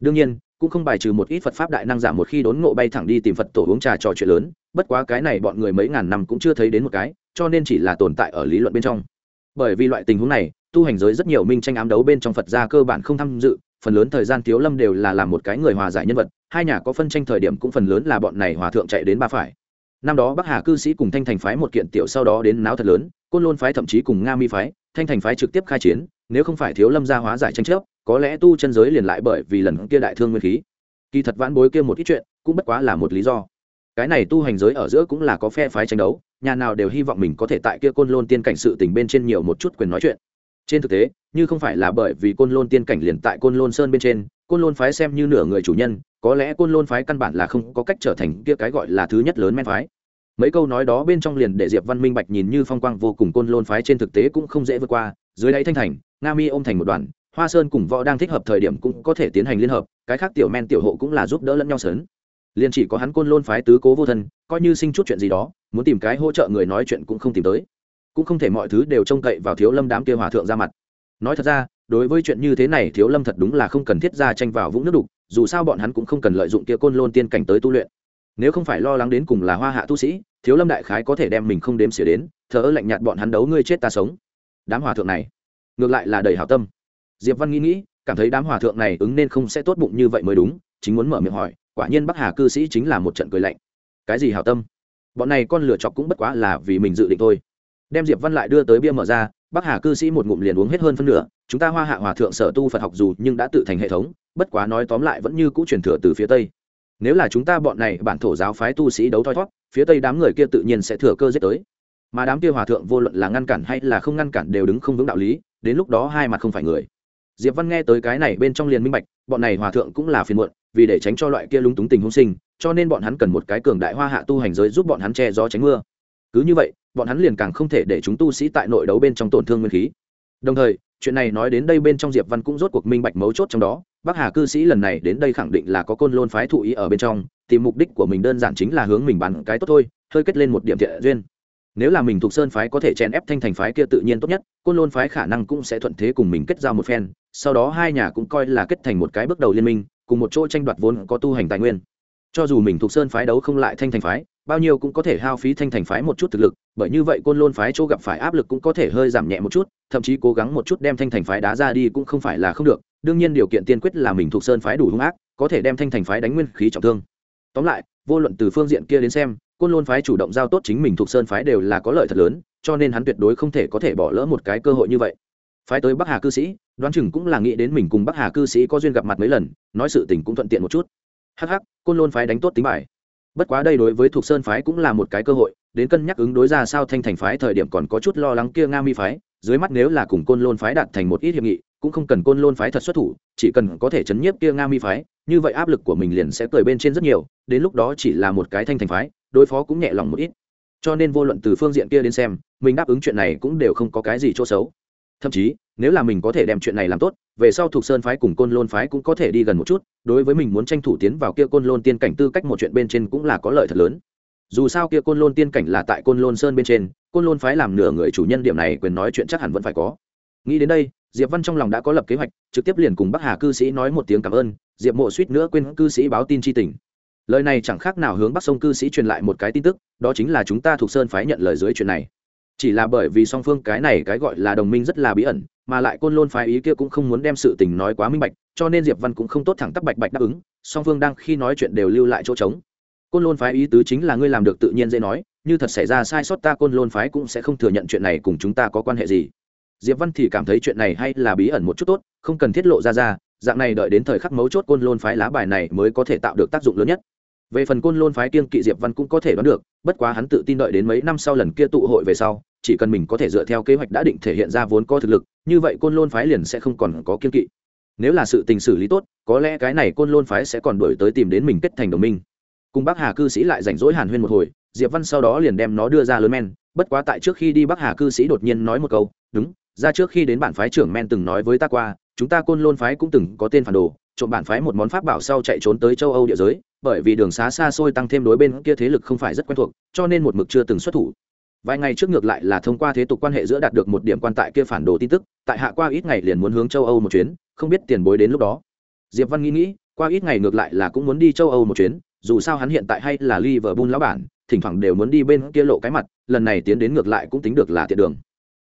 Đương nhiên, cũng không bài trừ một ít phật pháp đại năng giả một khi đốn ngộ bay thẳng đi tìm phật tổ uống trà trò chuyện lớn, bất quá cái này bọn người mấy ngàn năm cũng chưa thấy đến một cái, cho nên chỉ là tồn tại ở lý luận bên trong. Bởi vì loại tình huống này, tu hành giới rất nhiều minh tranh ám đấu bên trong phật gia cơ bản không tham dự phần lớn thời gian thiếu lâm đều là làm một cái người hòa giải nhân vật, hai nhà có phân tranh thời điểm cũng phần lớn là bọn này hòa thượng chạy đến ba phải. Năm đó bắc hà cư sĩ cùng thanh thành phái một kiện tiểu sau đó đến náo thật lớn, côn lôn phái thậm chí cùng nga mi phái, thanh thành phái trực tiếp khai chiến, nếu không phải thiếu lâm gia hóa giải tranh chấp, có lẽ tu chân giới liền lại bởi vì lần kia đại thương nguyên khí. Kỳ thật vãn bối kia một ít chuyện, cũng bất quá là một lý do. Cái này tu hành giới ở giữa cũng là có phe phái tranh đấu, nhà nào đều hy vọng mình có thể tại kia côn lôn tiên cảnh sự tình bên trên nhiều một chút quyền nói chuyện trên thực tế, như không phải là bởi vì côn lôn tiên cảnh liền tại côn lôn sơn bên trên, côn lôn phái xem như nửa người chủ nhân, có lẽ côn lôn phái căn bản là không có cách trở thành kia cái gọi là thứ nhất lớn men phái. Mấy câu nói đó bên trong liền để diệp văn minh bạch nhìn như phong quang vô cùng côn lôn phái trên thực tế cũng không dễ vượt qua, dưới đáy thanh thành, nga mi ôm thành một đoàn, hoa sơn cùng võ đang thích hợp thời điểm cũng có thể tiến hành liên hợp, cái khác tiểu men tiểu hộ cũng là giúp đỡ lẫn nhau sớn liền chỉ có hắn côn lôn phái tứ cố vô thân, coi như sinh chút chuyện gì đó, muốn tìm cái hỗ trợ người nói chuyện cũng không tìm tới cũng không thể mọi thứ đều trông cậy vào thiếu lâm đám kia hòa thượng ra mặt. Nói thật ra, đối với chuyện như thế này, thiếu lâm thật đúng là không cần thiết ra tranh vào vũng nước đục, dù sao bọn hắn cũng không cần lợi dụng kia côn lôn tiên cảnh tới tu luyện. Nếu không phải lo lắng đến cùng là hoa hạ tu sĩ, thiếu lâm đại khái có thể đem mình không đếm xỉa đến, thờ ơ lạnh nhạt bọn hắn đấu ngươi chết ta sống. Đám hòa thượng này, ngược lại là đầy hảo tâm. Diệp văn nghĩ nghĩ, cảm thấy đám hòa thượng này ứng nên không sẽ tốt bụng như vậy mới đúng, chính muốn mở miệng hỏi, quả nhiên bắc hà cư sĩ chính là một trận cười lạnh. Cái gì hảo tâm? Bọn này con lửa chọc cũng bất quá là vì mình dự định thôi đem diệp văn lại đưa tới bia mở ra, bắc hà cư sĩ một ngụm liền uống hết hơn phân nửa, chúng ta hoa hạ hòa thượng sở tu phật học dù nhưng đã tự thành hệ thống, bất quá nói tóm lại vẫn như cũ truyền thừa từ phía tây. Nếu là chúng ta bọn này bản thổ giáo phái tu sĩ đấu thoi thót phía tây đám người kia tự nhiên sẽ thừa cơ giết tới. Mà đám kia hòa thượng vô luận là ngăn cản hay là không ngăn cản đều đứng không vững đạo lý, đến lúc đó hai mặt không phải người. Diệp văn nghe tới cái này bên trong liền minh bạch, bọn này hòa thượng cũng là phiền muộn, vì để tránh cho loại kia lúng túng tình huống sinh, cho nên bọn hắn cần một cái cường đại hoa hạ tu hành giới giúp bọn hắn che gió tránh mưa cứ như vậy, bọn hắn liền càng không thể để chúng tu sĩ tại nội đấu bên trong tổn thương nguyên khí. Đồng thời, chuyện này nói đến đây bên trong diệp văn cũng rốt cuộc minh bạch mấu chốt trong đó, bắc hà cư sĩ lần này đến đây khẳng định là có côn lôn phái thụ ý ở bên trong thì mục đích của mình đơn giản chính là hướng mình bán cái tốt thôi, hơi kết lên một điểm thiện duyên. Nếu là mình thuộc sơn phái có thể chèn ép thanh thành phái kia tự nhiên tốt nhất, côn lôn phái khả năng cũng sẽ thuận thế cùng mình kết giao một phen, sau đó hai nhà cũng coi là kết thành một cái bước đầu liên minh, cùng một chỗ tranh đoạt vốn có tu hành tài nguyên. Cho dù mình thuộc sơn phái đấu không lại thanh thành phái bao nhiêu cũng có thể hao phí thanh thành phái một chút thực lực, bởi như vậy côn lôn phái chỗ gặp phải áp lực cũng có thể hơi giảm nhẹ một chút, thậm chí cố gắng một chút đem thanh thành phái đá ra đi cũng không phải là không được, đương nhiên điều kiện tiên quyết là mình thuộc sơn phái đủ hung ác, có thể đem thanh thành phái đánh nguyên khí trọng thương. Tóm lại, vô luận từ phương diện kia đến xem, côn lôn phái chủ động giao tốt chính mình thuộc sơn phái đều là có lợi thật lớn, cho nên hắn tuyệt đối không thể có thể bỏ lỡ một cái cơ hội như vậy. Phái tới bắc hà cư sĩ, đoán chừng cũng là nghĩ đến mình cùng bắc hà cư sĩ có duyên gặp mặt mấy lần, nói sự tình cũng thuận tiện một chút. Hắc hắc, côn lôn phái đánh tốt tính bài bất quá đây đối với thuộc sơn phái cũng là một cái cơ hội, đến cân nhắc ứng đối ra sao thanh thành phái thời điểm còn có chút lo lắng kia nga mi phái, dưới mắt nếu là cùng côn lôn phái đạt thành một ít hiệp nghị, cũng không cần côn lôn phái thật xuất thủ, chỉ cần có thể chấn nhiếp kia nga mi phái, như vậy áp lực của mình liền sẽ cười bên trên rất nhiều, đến lúc đó chỉ là một cái thanh thành phái, đối phó cũng nhẹ lòng một ít. Cho nên vô luận từ phương diện kia đến xem, mình đáp ứng chuyện này cũng đều không có cái gì chỗ xấu thậm chí, nếu là mình có thể đem chuyện này làm tốt, về sau thuộc sơn phái cùng côn lôn phái cũng có thể đi gần một chút, đối với mình muốn tranh thủ tiến vào kia côn lôn tiên cảnh tư cách một chuyện bên trên cũng là có lợi thật lớn. Dù sao kia côn lôn tiên cảnh là tại côn lôn sơn bên trên, côn lôn phái làm nửa người chủ nhân điểm này quyền nói chuyện chắc hẳn vẫn phải có. Nghĩ đến đây, diệp văn trong lòng đã có lập kế hoạch, trực tiếp liền cùng bắc hà cư sĩ nói một tiếng cảm ơn, diệp mộ suýt nữa quên cư sĩ báo tin tri tình. Lời này chẳng khác nào hướng bắc sông cư sĩ truyền lại một cái tin tức, đó chính là chúng ta thuộc sơn phái nhận lời dưới chuyện này chỉ là bởi vì song phương cái này cái gọi là đồng minh rất là bí ẩn, mà lại côn lôn phái ý kia cũng không muốn đem sự tình nói quá minh bạch, cho nên diệp văn cũng không tốt thẳng tắc bạch bạch đáp ứng, song phương đang khi nói chuyện đều lưu lại chỗ trống. Côn lôn phái ý tứ chính là ngươi làm được tự nhiên dễ nói, như thật xảy ra sai sót ta côn lôn phái cũng sẽ không thừa nhận chuyện này cùng chúng ta có quan hệ gì. Diệp văn thì cảm thấy chuyện này hay là bí ẩn một chút tốt, không cần thiết lộ ra ra, dạng này đợi đến thời khắc mấu chốt côn lôn phái lá bài này mới có thể tạo được tác dụng lớn nhất về phần côn lôn phái kiên kỵ diệp văn cũng có thể đoán được, bất quá hắn tự tin đợi đến mấy năm sau lần kia tụ hội về sau, chỉ cần mình có thể dựa theo kế hoạch đã định thể hiện ra vốn có thực lực, như vậy côn lôn phái liền sẽ không còn có kiên kỵ. Nếu là sự tình xử lý tốt, có lẽ cái này côn lôn phái sẽ còn đổi tới tìm đến mình kết thành đồng minh. Cùng bác hà cư sĩ lại rảnh rỗi hàn huyên một hồi, diệp văn sau đó liền đem nó đưa ra lớn men, bất quá tại trước khi đi bác hà cư sĩ đột nhiên nói một câu, đúng, ra trước khi đến bản phái trưởng men từng nói với ta qua, chúng ta côn lôn phái cũng từng có tên phản đồ, trộm bản phái một món pháp bảo sau chạy trốn tới châu âu địa giới bởi vì đường xá xa xôi tăng thêm đối bên kia thế lực không phải rất quen thuộc, cho nên một mực chưa từng xuất thủ. Vài ngày trước ngược lại là thông qua thế tục quan hệ giữa đạt được một điểm quan tại kia phản đồ tin tức, tại hạ qua ít ngày liền muốn hướng châu âu một chuyến, không biết tiền bối đến lúc đó. Diệp văn nghĩ nghĩ, qua ít ngày ngược lại là cũng muốn đi châu âu một chuyến, dù sao hắn hiện tại hay là liverpool lão bản, thỉnh thoảng đều muốn đi bên kia lộ cái mặt, lần này tiến đến ngược lại cũng tính được là tiện đường.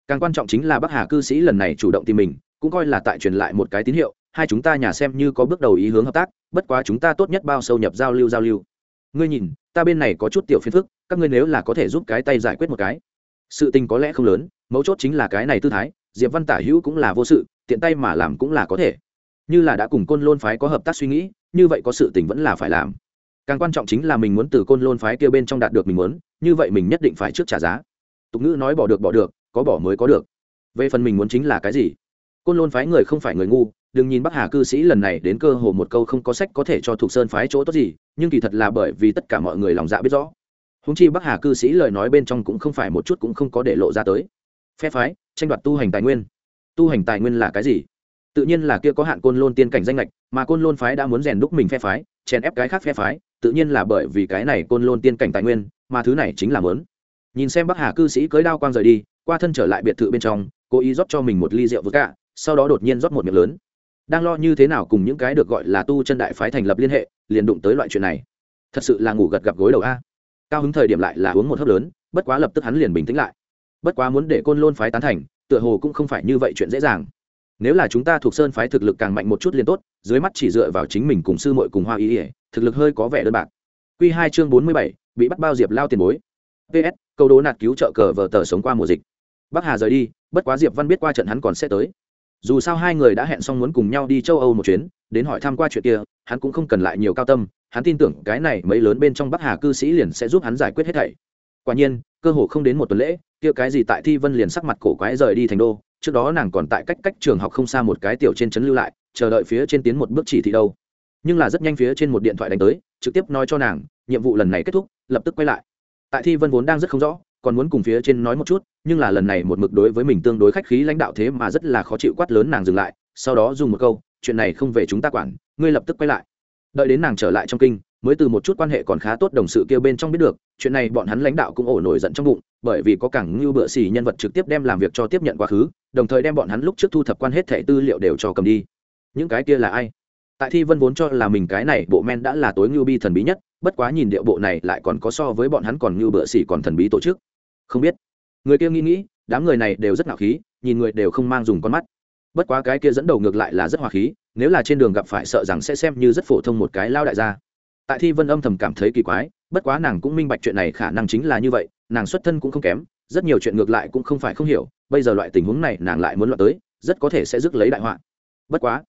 Càng quan trọng chính là bắc hà cư sĩ lần này chủ động tìm mình, cũng coi là tại truyền lại một cái tín hiệu hai chúng ta nhà xem như có bước đầu ý hướng hợp tác, bất quá chúng ta tốt nhất bao sâu nhập giao lưu giao lưu. Ngươi nhìn, ta bên này có chút tiểu phiền phức, các ngươi nếu là có thể giúp cái tay giải quyết một cái. Sự tình có lẽ không lớn, mấu chốt chính là cái này tư thái, diệp văn tả hữu cũng là vô sự, tiện tay mà làm cũng là có thể. Như là đã cùng côn lôn phái có hợp tác suy nghĩ, như vậy có sự tình vẫn là phải làm. Càng quan trọng chính là mình muốn từ côn lôn phái kia bên trong đạt được mình muốn, như vậy mình nhất định phải trước trả giá. Tục ngữ nói bỏ được bỏ được, có bỏ mới có được. Về phần mình muốn chính là cái gì? Côn lôn phái người không phải người ngu đừng nhìn bắc hà cư sĩ lần này đến cơ hồ một câu không có sách có thể cho thuộc sơn phái chỗ tốt gì, nhưng kỳ thật là bởi vì tất cả mọi người lòng dạ biết rõ. Húng chi bắc hà cư sĩ lời nói bên trong cũng không phải một chút cũng không có để lộ ra tới. Phe phái, tranh đoạt tu hành tài nguyên. Tu hành tài nguyên là cái gì? Tự nhiên là kia có hạn côn lôn tiên cảnh danh lệch mà côn lôn phái đã muốn rèn đúc mình phe phái, chèn ép cái khác phe phái, tự nhiên là bởi vì cái này côn lôn tiên cảnh tài nguyên, mà thứ này chính là mớn nhìn xem bắc hà cư sĩ cưới đao quang rời đi, qua thân trở lại biệt thự bên trong, cố ý rót cho mình một ly rượu vừa cả sau đó đột nhiên rót một miệng lớn đang lo như thế nào cùng những cái được gọi là tu chân đại phái thành lập liên hệ, liền đụng tới loại chuyện này. Thật sự là ngủ gật gặp gối đầu a. Cao hứng thời điểm lại là uống một hớp lớn, bất quá lập tức hắn liền bình tĩnh lại. Bất quá muốn để côn lôn phái tán thành, tựa hồ cũng không phải như vậy chuyện dễ dàng. Nếu là chúng ta thuộc sơn phái thực lực càng mạnh một chút liền tốt, dưới mắt chỉ dựa vào chính mình cùng sư muội cùng hoa ý ỉa thực lực hơi có vẻ đơn bạc. Q hai chương bốn mươi bảy, bị bắt bao diệp lao tiền bối. Ps câu đố nạt cứu trợ cờ vờ tờ sống qua mùa dịch. Bắc hà rời đi, bất quá diệp văn biết qua trận hắn còn sẽ tới dù sao hai người đã hẹn xong muốn cùng nhau đi châu âu một chuyến, đến hỏi thăm qua chuyện kia, hắn cũng không cần lại nhiều cao tâm, hắn tin tưởng cái này mấy lớn bên trong bắc hà cư sĩ liền sẽ giúp hắn giải quyết hết thảy. Quả nhiên, cơ hồ không đến một tuần lễ, kia cái gì tại thi vân liền sắc mặt cổ quái rời đi thành đô, trước đó nàng còn tại cách cách trường học không xa một cái tiểu trên trấn lưu lại, chờ đợi phía trên tiến một bước chỉ thị đâu. Nhưng là rất nhanh phía trên một điện thoại đánh tới, trực tiếp nói cho nàng, nhiệm vụ lần này kết thúc, lập tức quay lại. Tại thi vân vốn đang rất không rõ còn muốn cùng phía trên nói một chút, nhưng là lần này một mực đối với mình tương đối khách khí lãnh đạo thế mà rất là khó chịu quát lớn nàng dừng lại, sau đó dùng một câu, chuyện này không về chúng ta quản, ngươi lập tức quay lại. Đợi đến nàng trở lại trong kinh, mới từ một chút quan hệ còn khá tốt đồng sự kêu bên trong biết được, chuyện này bọn hắn lãnh đạo cũng ổ nổi giận trong bụng, bởi vì có cảng như bựa xì nhân vật trực tiếp đem làm việc cho tiếp nhận quá khứ, đồng thời đem bọn hắn lúc trước thu thập quan hết thẻ tư liệu đều cho cầm đi. Những cái kia là ai? Tại thi vân vốn cho là mình cái này bộ men đã là tối ngưu bi thần bí nhất, bất quá nhìn điệu bộ này lại còn có so với bọn hắn còn ngưu bựa xì còn thần bí tổ chức không biết. Người kia nghĩ nghĩ, đám người này đều rất ngạo khí, nhìn người đều không mang dùng con mắt. Bất quá cái kia dẫn đầu ngược lại là rất hòa khí, nếu là trên đường gặp phải sợ rằng sẽ xem như rất phổ thông một cái lao đại gia. Tại thi vân âm thầm cảm thấy kỳ quái, bất quá nàng cũng minh bạch chuyện này khả năng chính là như vậy, nàng xuất thân cũng không kém, rất nhiều chuyện ngược lại cũng không phải không hiểu, bây giờ loại tình huống này nàng lại muốn loạn tới, rất có thể sẽ rước lấy đại họa. Bất quá,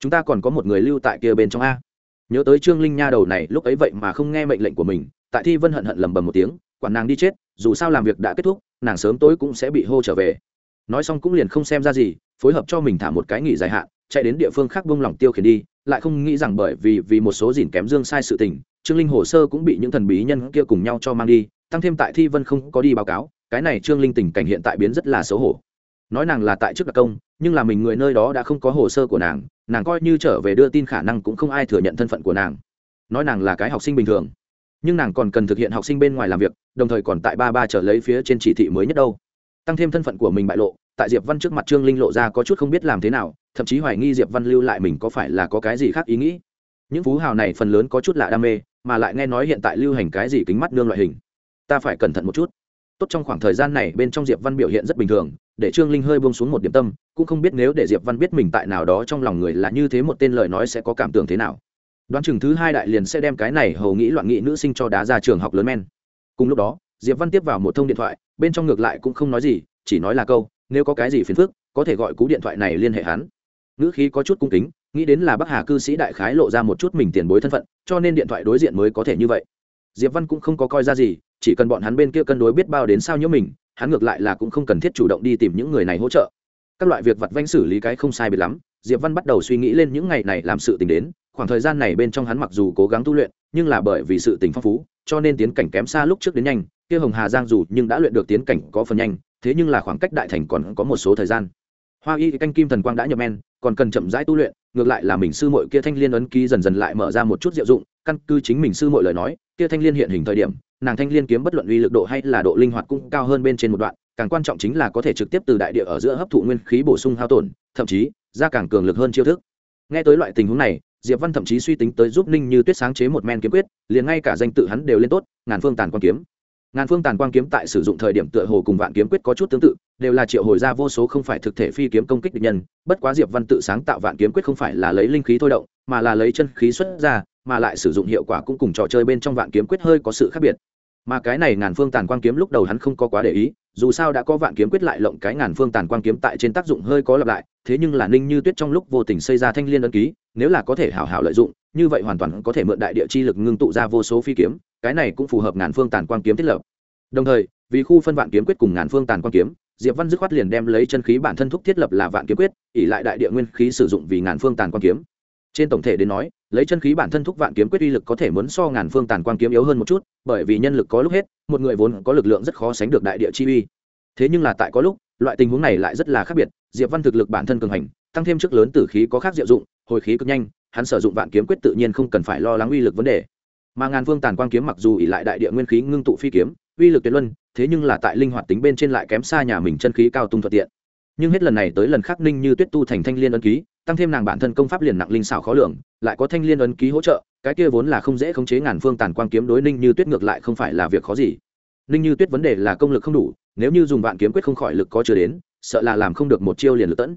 chúng ta còn có một người lưu tại kia bên trong a. Nhớ tới trương linh nha đầu này, lúc ấy vậy mà không nghe mệnh lệnh của mình, tại thi vân hận hận lầm bầm một tiếng, quản nàng đi chết dù sao làm việc đã kết thúc, nàng sớm tối cũng sẽ bị hô trở về. Nói xong cũng liền không xem ra gì, phối hợp cho mình thả một cái nghỉ dài hạn, chạy đến địa phương khác bông lỏng tiêu khiển đi, lại không nghĩ rằng bởi vì vì một số dìn kém dương sai sự tình, trương linh hồ sơ cũng bị những thần bí nhân kia cùng nhau cho mang đi, tăng thêm tại thi vân không có đi báo cáo, cái này trương linh tình cảnh hiện tại biến rất là xấu hổ. Nói nàng là tại trước đặc công, nhưng là mình người nơi đó đã không có hồ sơ của nàng nàng coi như trở về đưa tin khả năng cũng không ai thừa nhận thân phận của nàng. Nói nàng là cái học sinh bình thường nhưng nàng còn cần thực hiện học sinh bên ngoài làm việc, đồng thời còn tại ba ba trở lấy phía trên chỉ thị mới nhất đâu. Tăng thêm thân phận của mình bại lộ, tại diệp văn trước mặt trương linh lộ ra có chút không biết làm thế nào, thậm chí hoài nghi diệp văn lưu lại mình có phải là có cái gì khác ý nghĩ. Những phú hào này phần lớn có chút lạ đam mê, mà lại nghe nói hiện tại lưu hành cái gì kính mắt nương loại hình. Ta phải cẩn thận một chút. Tốt trong khoảng thời gian này bên trong diệp văn biểu hiện rất bình thường, để trương linh hơi buông xuống một điểm tâm, cũng không biết nếu để diệp văn biết mình tại nào đó trong lòng người là như thế một tên lời nói sẽ có cảm tưởng thế nào đoán chừng thứ hai đại liền sẽ đem cái này hầu nghĩ loạn nghị nữ sinh cho đá ra trường học lớn men. Cùng lúc đó, diệp văn tiếp vào một thông điện thoại, bên trong ngược lại cũng không nói gì, chỉ nói là câu, nếu có cái gì phiền phức, có thể gọi cú điện thoại này liên hệ hắn. Ngữ khí có chút cung kính, nghĩ đến là bắc hà cư sĩ đại khái lộ ra một chút mình tiền bối thân phận, cho nên điện thoại đối diện mới có thể như vậy. Diệp văn cũng không có coi ra gì, chỉ cần bọn hắn bên kia cân đối biết bao đến sao nhớ mình, hắn ngược lại là cũng không cần thiết chủ động đi tìm những người này hỗ trợ. Các loại việc vặt vanh xử lý cái không sai biệt lắm diệp văn bắt đầu suy nghĩ lên những ngày này làm sự tình đến, khoảng thời gian này bên trong hắn mặc dù cố gắng tu luyện, nhưng là bởi vì sự tình phong phú, cho nên tiến cảnh kém xa lúc trước đến nhanh, kia hồng hà giang dù nhưng đã luyện được tiến cảnh có phần nhanh, thế nhưng là khoảng cách đại thành còn có một số thời gian. Hoa y canh kim thần quang đã nhập men, còn cần chậm rãi tu luyện, ngược lại là mình sư muội kia thanh liên ấn ký dần dần lại mở ra một chút diệu dụng, căn cứ chính mình sư muội lời nói, kia thanh liên hiện hình thời điểm, nàng thanh liên kiếm bất luận uy lực độ hay là độ linh hoạt cũng cao hơn bên trên một đoạn, càng quan trọng chính là có thể trực tiếp từ đại địa ở giữa hấp thụ nguyên khí bổ sung hao tổn, thậm chí ra càng cường lực hơn chiêu thức. Nghe tới loại tình huống này, diệp văn thậm chí suy tính tới giúp ninh như tuyết sáng chế một men kiếm quyết, liền ngay cả danh tự hắn đều lên tốt, ngàn phương tàn quan kiếm. Ngàn phương tàn quang kiếm tại sử dụng thời điểm tựa hồ cùng vạn kiếm quyết có chút tương tự, đều là triệu hồi ra vô số không phải thực thể phi kiếm công kích địch nhân, bất quá diệp văn tự sáng tạo vạn kiếm quyết không phải là lấy linh khí thôi động, mà là lấy chân khí xuất ra, mà lại sử dụng hiệu quả cũng cùng trò chơi bên trong vạn kiếm quyết hơi có sự khác biệt mà cái này ngàn phương tàn quang kiếm lúc đầu hắn không có quá để ý, dù sao đã có vạn kiếm quyết lại lộng cái ngàn phương tàn quang kiếm tại trên tác dụng hơi có lặp lại, thế nhưng là ninh như tuyết trong lúc vô tình xây ra thanh liên ân ký, nếu là có thể hảo hảo lợi dụng, như vậy hoàn toàn có thể mượn đại địa chi lực ngưng tụ ra vô số phi kiếm, cái này cũng phù hợp ngàn phương tàn quang kiếm thiết lập. Đồng thời, vì khu phân vạn kiếm quyết cùng ngàn phương tàn quang kiếm, diệp văn dứt khoát liền đem lấy chân khí bản thân thúc thiết lập là vạn kiếm quyết ỉ lại đại địa nguyên khí sử dụng vì ngàn phương tàn quang kiếm trên tổng thể đến nói, lấy chân khí bản thân thúc vạn kiếm quyết uy lực có thể muốn so ngàn phương tàn quang kiếm yếu hơn một chút, bởi vì nhân lực có lúc hết, một người vốn có lực lượng rất khó sánh được đại địa chi uy. Thế nhưng là tại có lúc, loại tình huống này lại rất là khác biệt, diệp văn thực lực bản thân cường hành, tăng thêm chức lớn tử khí có khác diệu dụng, hồi khí cực nhanh, hắn sử dụng vạn kiếm quyết tự nhiên không cần phải lo lắng uy lực vấn đề. Mà ngàn phương tàn quang kiếm mặc dù ỉ lại đại địa nguyên khí ngưng tụ phi kiếm, uy lực tuyệt luân, thế nhưng là tại linh hoạt tính bên trên lại kém xa nhà mình chân khí cao tung thuận tiện. Nhưng hết lần này tới lần khác ninh như tuyết tu thành thanh liên ân ký tăng thêm nàng bản thân công pháp liền nặng linh xảo khó lường, lại có thanh liên ấn ký hỗ trợ, cái kia vốn là không dễ khống chế ngàn phương tàn quang kiếm đối ninh như tuyết ngược lại không phải là việc khó gì. Ninh như tuyết vấn đề là công lực không đủ, nếu như dùng vạn kiếm quyết không khỏi lực có chưa đến, sợ là làm không được một chiêu liền lực tẫn.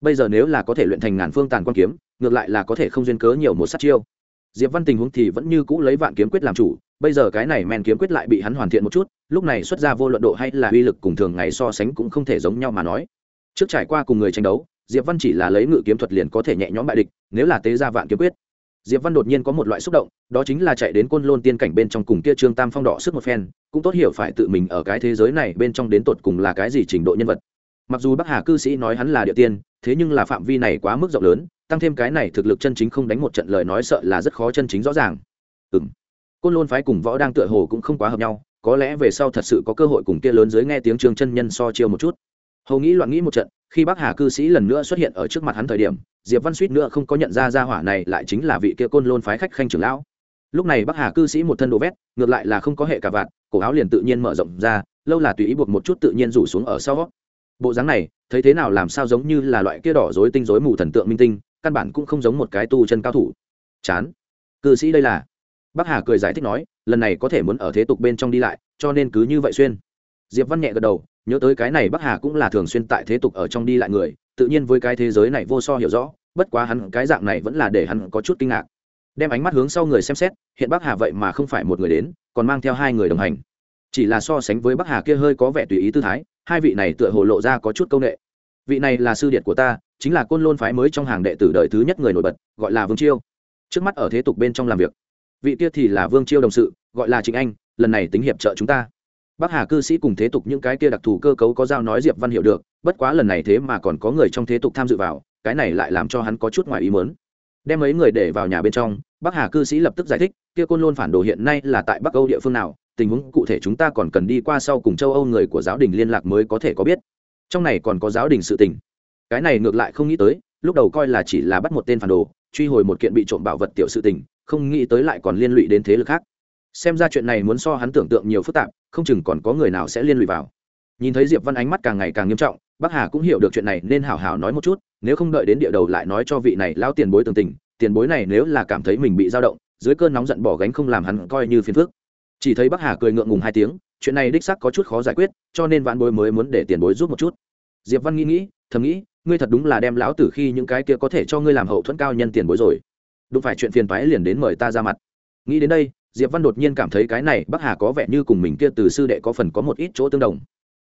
Bây giờ nếu là có thể luyện thành ngàn phương tàn quang kiếm, ngược lại là có thể không duyên cớ nhiều một sát chiêu. Diệp văn tình huống thì vẫn như cũ lấy vạn kiếm quyết làm chủ, bây giờ cái này men kiếm quyết lại bị hắn hoàn thiện một chút, lúc này xuất ra vô luận độ hay là uy lực cùng thường ngày so sánh cũng không thể giống nhau mà nói. Trước trải qua cùng người tranh đấu diệp văn chỉ là lấy ngự kiếm thuật liền có thể nhẹ nhõm bại địch, nếu là tế ra vạn kiếm quyết. Diệp văn đột nhiên có một loại xúc động, đó chính là chạy đến côn lôn tiên cảnh bên trong cùng kia trương tam phong đỏ sức một phen, cũng tốt hiểu phải tự mình ở cái thế giới này bên trong đến tột cùng là cái gì trình độ nhân vật. Mặc dù bắc hà cư sĩ nói hắn là địa tiên, thế nhưng là phạm vi này quá mức rộng lớn, tăng thêm cái này thực lực chân chính không đánh một trận lời nói sợ là rất khó chân chính rõ ràng. Ừ m côn lôn phái cùng võ đang tựa hồ cũng không quá hợp nhau, có lẽ về sau thật sự có cơ hội cùng kia lớn dưới nghe tiếng trương chân nhân so chiêu một chút hầu nghĩ loạn nghĩ một trận, khi bắc hà cư sĩ lần nữa xuất hiện ở trước mặt hắn thời điểm, diệp văn suýt nữa không có nhận ra ra hỏa này lại chính là vị kia côn lôn phái khách khanh trưởng lão. Lúc này bắc hà cư sĩ một thân đồ vét, ngược lại là không có hệ cả vạn, cổ áo liền tự nhiên mở rộng ra, lâu là tùy ý buộc một chút tự nhiên rủ xuống ở sau. Bộ dáng này, thấy thế nào làm sao giống như là loại kia đỏ rối tinh rối mù thần tượng minh tinh, căn bản cũng không giống một cái tu chân cao thủ. Chán. Cư sĩ đây là. Bắc hà cười giải thích nói, lần này có thể muốn ở thế tục bên trong đi lại, cho nên cứ như vậy xuyên. Diệp văn nhẹ gật đầu nhớ tới cái này bắc hà cũng là thường xuyên tại thế tục ở trong đi lại người, tự nhiên với cái thế giới này vô so hiểu rõ, bất quá hắn cái dạng này vẫn là để hắn có chút kinh ngạc. Đem ánh mắt hướng sau người xem xét, hiện bắc hà vậy mà không phải một người đến, còn mang theo hai người đồng hành. Chỉ là so sánh với bắc hà kia hơi có vẻ tùy ý tư thái, hai vị này tựa hồ lộ ra có chút công nghệ vị này là sư điệt của ta, chính là côn lôn phái mới trong hàng đệ tử đời thứ nhất người nổi bật, gọi là vương chiêu. Trước mắt ở thế tục bên trong làm việc. Vị kia thì là vương chiêu đồng sự, gọi là trịnh anh, lần này tính hiệp trợ chúng ta bắc hà cư sĩ cùng thế tục những cái kia đặc thù cơ cấu có giao nói diệp văn hiểu được, bất quá lần này thế mà còn có người trong thế tục tham dự vào, cái này lại làm cho hắn có chút ngoài ý mớn đem mấy người để vào nhà bên trong, bắc hà cư sĩ lập tức giải thích, kia côn lôn phản đồ hiện nay là tại bắc âu địa phương nào, tình huống cụ thể chúng ta còn cần đi qua sau cùng châu âu người của giáo đình liên lạc mới có thể có biết. Trong này còn có giáo đình sự tình. Cái này ngược lại không nghĩ tới, lúc đầu coi là chỉ là bắt một tên phản đồ, truy hồi một kiện bị trộm bảo vật tiểu sự tình, không nghĩ tới lại còn liên lụy đến thế lực khác xem ra chuyện này muốn so hắn tưởng tượng nhiều phức tạp, không chừng còn có người nào sẽ liên lụy vào. Nhìn thấy diệp văn ánh mắt càng ngày càng nghiêm trọng, bắc hà cũng hiểu được chuyện này nên hào hào nói một chút, nếu không đợi đến địa đầu lại nói cho vị này lao tiền bối tường tình, tiền bối này nếu là cảm thấy mình bị dao động, dưới cơn nóng giận bỏ gánh không làm hắn coi như phiền phức. Chỉ thấy bắc hà cười ngượng ngùng hai tiếng, chuyện này đích sắc có chút khó giải quyết, cho nên vạn bối mới muốn để tiền bối giúp một chút. Diệp văn nghĩ nghĩ, thầm nghĩ, ngươi thật đúng là đem lão tử khi những cái kia có thể cho ngươi làm hậu thuẫn cao nhân tiền bối rồi. Đúng phải chuyện phiền toái liền đến mời ta ra mặt. Nghĩ đến đây diệp văn đột nhiên cảm thấy cái này bắc hà có vẻ như cùng mình kia từ sư đệ có phần có một ít chỗ tương đồng.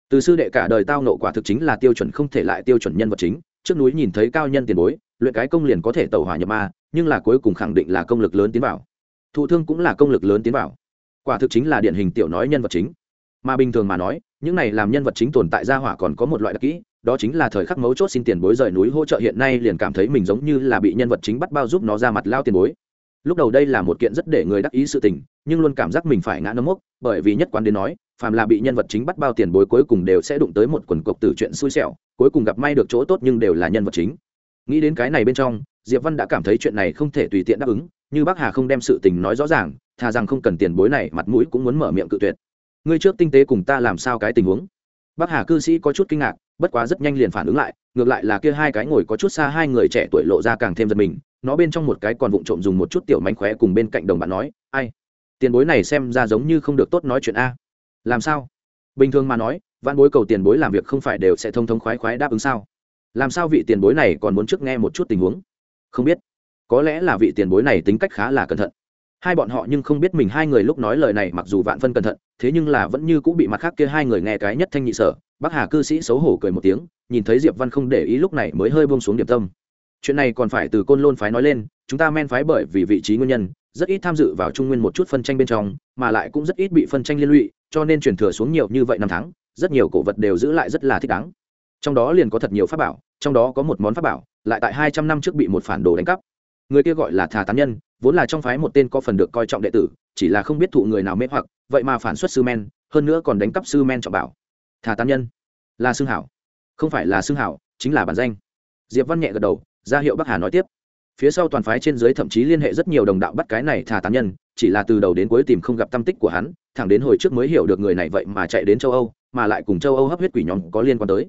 Từ sư đệ cả đời tao nộ quả thực chính là tiêu chuẩn không thể lại tiêu chuẩn nhân vật chính, trước núi nhìn thấy cao nhân tiền bối, luyện cái công liền có thể tẩu hỏa nhập ma, nhưng là cuối cùng khẳng định là công lực lớn tiến vào. Thụ thương cũng là công lực lớn tiến vào. Quả thực chính là điển hình tiểu nói nhân vật chính. Mà bình thường mà nói, những này làm nhân vật chính tồn tại gia hỏa còn có một loại đặc kỹ, đó chính là thời khắc mấu chốt xin tiền bối rời núi hỗ trợ hiện nay liền cảm thấy mình giống như là bị nhân vật chính bắt bao giúp nó ra mặt lao tiền bối lúc đầu đây là một kiện rất để người đắc ý sự tình, nhưng luôn cảm giác mình phải ngã nấm mốc, bởi vì nhất quán đến nói, phàm là bị nhân vật chính bắt bao tiền bối cuối cùng đều sẽ đụng tới một quần cộc tử chuyện xui xẻo, cuối cùng gặp may được chỗ tốt nhưng đều là nhân vật chính. Nghĩ đến cái này bên trong, diệp văn đã cảm thấy chuyện này không thể tùy tiện đáp ứng, như bác hà không đem sự tình nói rõ ràng, thà rằng không cần tiền bối này mặt mũi cũng muốn mở miệng cự tuyệt. Ngươi trước tinh tế cùng ta làm sao cái tình huống? Bác hà cư sĩ có chút kinh ngạc, bất quá rất nhanh liền phản ứng lại, ngược lại là kia hai cái ngồi có chút xa hai người trẻ tuổi lộ ra càng thêm giật mình nó bên trong một cái còn vụng trộm dùng một chút tiểu mánh khóe cùng bên cạnh đồng bạn nói, ai, tiền bối này xem ra giống như không được tốt nói chuyện a. Làm sao? Bình thường mà nói văn bối cầu tiền bối làm việc không phải đều sẽ thông thống khoái khoái đáp ứng sao? Làm sao vị tiền bối này còn muốn trước nghe một chút tình huống? Không biết. Có lẽ là vị tiền bối này tính cách khá là cẩn thận. Hai bọn họ nhưng không biết mình hai người lúc nói lời này mặc dù vạn phân cẩn thận, thế nhưng là vẫn như cũng bị mặt khác kia hai người nghe cái nhất thanh nhị sở bác hà cư sĩ xấu hổ cười một tiếng, nhìn thấy diệp văn không để ý lúc này mới hơi buông xuống điểm tâm chuyện này còn phải từ côn lôn phái nói lên, chúng ta men phái bởi vì vị trí nguyên nhân, rất ít tham dự vào trung nguyên một chút phân tranh bên trong, mà lại cũng rất ít bị phân tranh liên lụy, cho nên truyền thừa xuống nhiều như vậy năm tháng, rất nhiều cổ vật đều giữ lại rất là thích đáng. Trong đó liền có thật nhiều pháp bảo, trong đó có một món pháp bảo, lại tại hai trăm năm trước bị một phản đồ đánh cắp. Người kia gọi là thà tán nhân, vốn là trong phái một tên có phần được coi trọng đệ tử, chỉ là không biết thụ người nào mê hoặc, vậy mà phản xuất sư men, hơn nữa còn đánh cắp sư men trọng bảo. Thà tán nhân, là xương hảo. Không phải là xương hảo, chính là bản danh. Diệp văn nhẹ gật đầu ra hiệu bắc hà nói tiếp. Phía sau toàn phái trên dưới thậm chí liên hệ rất nhiều đồng đạo bắt cái này thà tán nhân, chỉ là từ đầu đến cuối tìm không gặp tâm tích của hắn, thẳng đến hồi trước mới hiểu được người này vậy mà chạy đến châu âu, mà lại cùng châu âu hấp huyết quỷ nhóm có liên quan tới.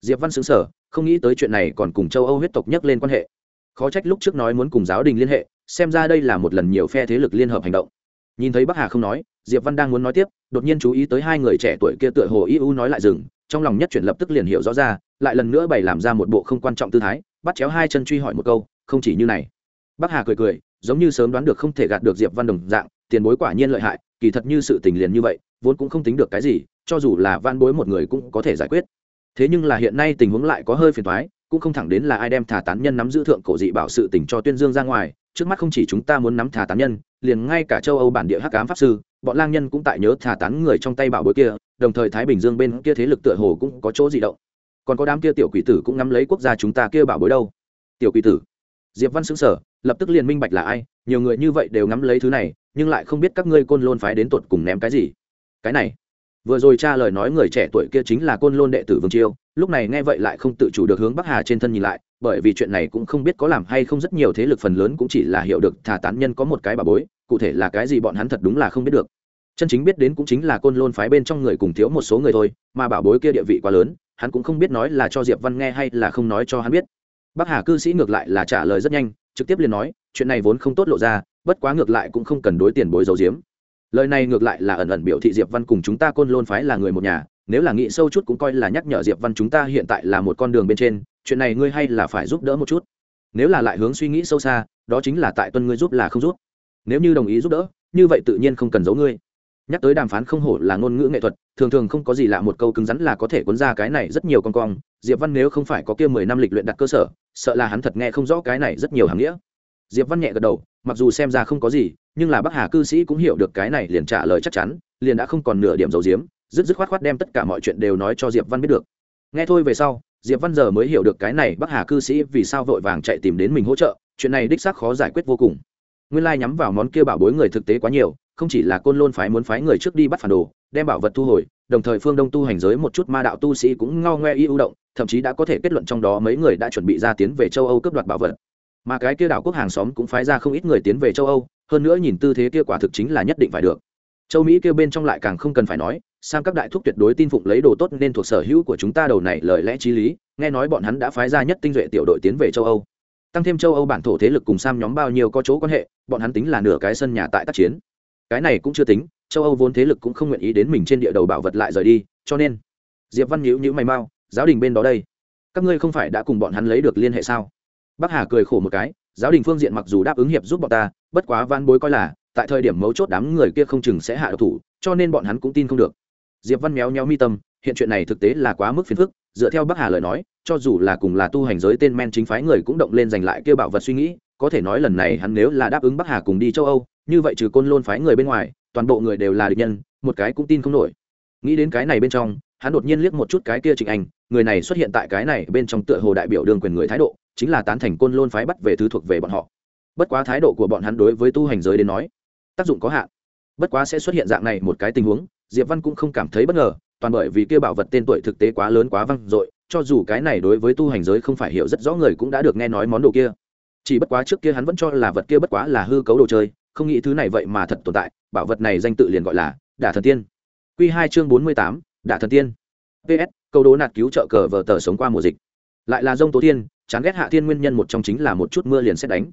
Diệp văn xứng sở không nghĩ tới chuyện này còn cùng châu âu huyết tộc nhắc lên quan hệ. Khó trách lúc trước nói muốn cùng giáo đình liên hệ, xem ra đây là một lần nhiều phe thế lực liên hợp hành động. Nhìn thấy bắc hà không nói, diệp văn đang muốn nói tiếp, đột nhiên chú ý tới hai người trẻ tuổi kia tựa hồ iu nói lại dừng, trong lòng nhất chuyển lập tức liền hiểu rõ ra, lại lần nữa bày làm ra một bộ không quan trọng tư thái bắt chéo hai chân truy hỏi một câu, không chỉ như này. Bắc hà cười cười, giống như sớm đoán được không thể gạt được diệp văn đồng dạng, tiền bối quả nhiên lợi hại, kỳ thật như sự tình liền như vậy, vốn cũng không tính được cái gì, cho dù là van bối một người cũng có thể giải quyết. Thế nhưng là hiện nay tình huống lại có hơi phiền thoái cũng không thẳng đến là ai đem thả tán nhân nắm giữ thượng cổ dị bảo sự tình cho tuyên dương ra ngoài, trước mắt không chỉ chúng ta muốn nắm thả tán nhân, liền ngay cả châu âu bản địa hắc ám pháp sư, bọn lang nhân cũng tại nhớ thả tán người trong tay bảo bối kia, đồng thời thái bình dương bên kia thế lực tựa hồ cũng có chỗ dị động còn có đám kia tiểu quỷ tử cũng nắm lấy quốc gia chúng ta kia bảo bối đâu. Tiểu quỷ tử. Diệp văn xứng sở lập tức liền minh bạch là ai, nhiều người như vậy đều ngắm lấy thứ này, nhưng lại không biết các ngươi côn lôn phái đến tột cùng ném cái gì. Cái này. Vừa rồi cha lời nói người trẻ tuổi kia chính là côn lôn đệ tử vương chiêu, lúc này nghe vậy lại không tự chủ được hướng bắc hà trên thân nhìn lại, bởi vì chuyện này cũng không biết có làm hay không rất nhiều thế lực phần lớn cũng chỉ là hiểu được thả tán nhân có một cái bà bối, cụ thể là cái gì bọn hắn thật đúng là không biết được. Chân chính biết đến cũng chính là côn lôn phái bên trong người cùng thiếu một số người thôi, mà bảo bối kia địa vị quá lớn hắn cũng không biết nói là cho diệp văn nghe hay là không nói cho hắn biết. Bắc hà cư sĩ ngược lại là trả lời rất nhanh, trực tiếp liền nói, chuyện này vốn không tốt lộ ra, bất quá ngược lại cũng không cần đối tiền bối dầu diếm lời này ngược lại là ẩn ẩn biểu thị diệp văn cùng chúng ta côn lôn phái là người một nhà, nếu là nghĩ sâu chút cũng coi là nhắc nhở diệp văn chúng ta hiện tại là một con đường bên trên, chuyện này ngươi hay là phải giúp đỡ một chút. Nếu là lại hướng suy nghĩ sâu xa, đó chính là tại tuân ngươi giúp là không giúp. Nếu như đồng ý giúp đỡ, như vậy tự nhiên không cần giấu ngươi nhắc tới đàm phán không hổ là ngôn ngữ nghệ thuật, thường thường không có gì lạ một câu cứng rắn là có thể cuốn ra cái này rất nhiều con cong. Diệp văn nếu không phải có kia mười năm lịch luyện đặt cơ sở, sợ là hắn thật nghe không rõ cái này rất nhiều hàng nghĩa. Diệp văn nhẹ gật đầu, mặc dù xem ra không có gì, nhưng là bắc hà cư sĩ cũng hiểu được cái này liền trả lời chắc chắn, liền đã không còn nửa điểm dầu diếm dứt dứt khoát khoát đem tất cả mọi chuyện đều nói cho diệp văn biết được. Nghe thôi về sau, diệp văn giờ mới hiểu được cái này bắc hà cư sĩ vì sao vội vàng chạy tìm đến mình hỗ trợ, chuyện này đích xác khó giải quyết vô cùng. Nguyên lai nhắm vào món kia bảo bối người thực tế quá nhiều không chỉ là côn lôn phái muốn phái người trước đi bắt phản đồ, đem bảo vật thu hồi, đồng thời phương đông tu hành giới một chút ma đạo tu sĩ cũng ngao ngoe y ưu động, thậm chí đã có thể kết luận trong đó mấy người đã chuẩn bị ra tiến về châu âu cướp đoạt bảo vật. Mà cái kia đảo quốc hàng xóm cũng phái ra không ít người tiến về châu âu, hơn nữa nhìn tư thế kia quả thực chính là nhất định phải được. Châu mỹ kêu bên trong lại càng không cần phải nói sang các đại thúc tuyệt đối tin phụng lấy đồ tốt nên thuộc sở hữu của chúng ta đầu này lời lẽ t r í lý, nghe nói bọn hắn đã phái ra nhất tinh duệ tiểu đội tiến về châu âu. Tăng thêm châu âu bản thổ thế lực cùng sam nhóm bao nhiêu có chỗ quan hệ, bọn hắn tính là nửa cái sân nhà tại tác chiến cái này cũng chưa tính, châu âu vốn thế lực cũng không nguyện ý đến mình trên địa đầu bảo vật lại rời đi, cho nên, diệp văn nhữ nhữ mày mau, giáo đình bên đó đây. Các ngươi không phải đã cùng bọn hắn lấy được liên hệ sao? Bắc hà cười khổ một cái, giáo đình phương diện mặc dù đáp ứng hiệp giúp bọn ta, bất quá van bối coi là, tại thời điểm mấu chốt đám người kia không chừng sẽ hạ độc thủ, cho nên bọn hắn cũng tin không được. Diệp văn méo nhéo mi tâm, hiện chuyện này thực tế là quá mức phiền phức, dựa theo bắc hà lời nói, cho dù là cùng là tu hành giới tên men chính phái người cũng động lên giành lại kêu bảo vật suy nghĩ, có thể nói lần này hắn nếu là đáp ứng bắc hà cùng đi châu âu như vậy trừ côn lôn phái người bên ngoài, toàn bộ người đều là địch nhân, một cái cũng tin không nổi. Nghĩ đến cái này bên trong, hắn đột nhiên liếc một chút cái kia trịnh anh, người này xuất hiện tại cái này bên trong tựa hồ đại biểu đương quyền người thái độ, chính là tán thành côn lôn phái bắt về thứ thuộc về bọn họ. Bất quá thái độ của bọn hắn đối với tu hành giới đến nói, tác dụng có hạn. Bất quá sẽ xuất hiện dạng này một cái tình huống, diệp văn cũng không cảm thấy bất ngờ, toàn bởi vì kia bảo vật tên tuổi thực tế quá lớn quá văng dội, cho dù cái này đối với tu hành giới không phải hiểu rất rõ người cũng đã được nghe nói món đồ kia. Chỉ bất quá trước kia hắn vẫn cho là vật kia bất quá là hư cấu đồ chơi không nghĩ thứ này vậy mà thật tồn tại, bảo vật này danh tự liền gọi là đả thần tiên. Quy hai chương bốn mươi tám, đả thần tiên. Ps câu đố nạt cứu trợ cờ vờ tờ sống qua mùa dịch. Lại là dông tố tiên, chán ghét hạ tiên nguyên nhân một trong chính là một chút mưa liền xét đánh.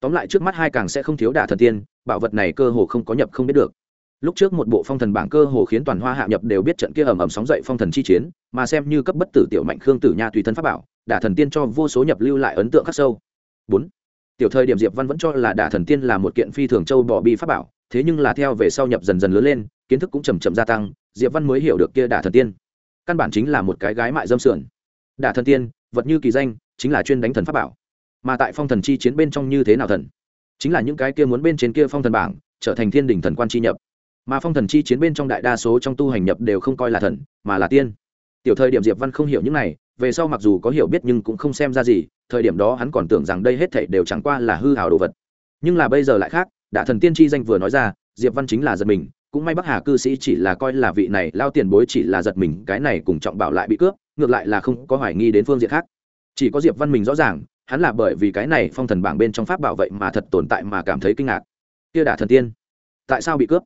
Tóm lại trước mắt hai càng sẽ không thiếu đả thần tiên, bảo vật này cơ hồ không có nhập không biết được. Lúc trước một bộ phong thần bảng cơ hồ khiến toàn hoa hạ nhập đều biết trận kia ầm ầm sóng dậy phong thần chi chiến, mà xem như cấp bất tử tiểu mạnh khương tử nha tùy thân pháp bảo, đả thần tiên cho vô số nhập lưu lại ấn tượng khắc sâu. Bốn tiểu thời điểm diệp văn vẫn cho là đả thần tiên là một kiện phi thường châu bỏ bi pháp bảo, thế nhưng là theo về sau nhập dần dần lớn lên, kiến thức cũng chầm chậm gia tăng, diệp văn mới hiểu được kia đả thần tiên căn bản chính là một cái gái mại dâm sườn. Đả thần tiên, vật như kỳ danh, chính là chuyên đánh thần pháp bảo. Mà tại phong thần chi chiến bên trong như thế nào thần? Chính là những cái kia muốn bên trên kia phong thần bảng, trở thành thiên đỉnh thần quan chi nhập. Mà phong thần chi chiến bên trong đại đa số trong tu hành nhập đều không coi là thần, mà là tiên. Tiểu thời điểm diệp văn không hiểu những này về sau mặc dù có hiểu biết nhưng cũng không xem ra gì, thời điểm đó hắn còn tưởng rằng đây hết thảy đều chẳng qua là hư hào đồ vật. Nhưng là bây giờ lại khác đã thần tiên chi danh vừa nói ra, diệp văn chính là giật mình, cũng may bắc hà cư sĩ chỉ là coi là vị này, lao tiền bối chỉ là giật mình, cái này cùng trọng bảo lại bị cướp, ngược lại là không có hoài nghi đến phương diện khác. Chỉ có diệp văn mình rõ ràng, hắn là bởi vì cái này phong thần bảng bên trong pháp bảo vậy mà thật tồn tại mà cảm thấy kinh ngạc. Kia đả thần tiên, tại sao bị cướp?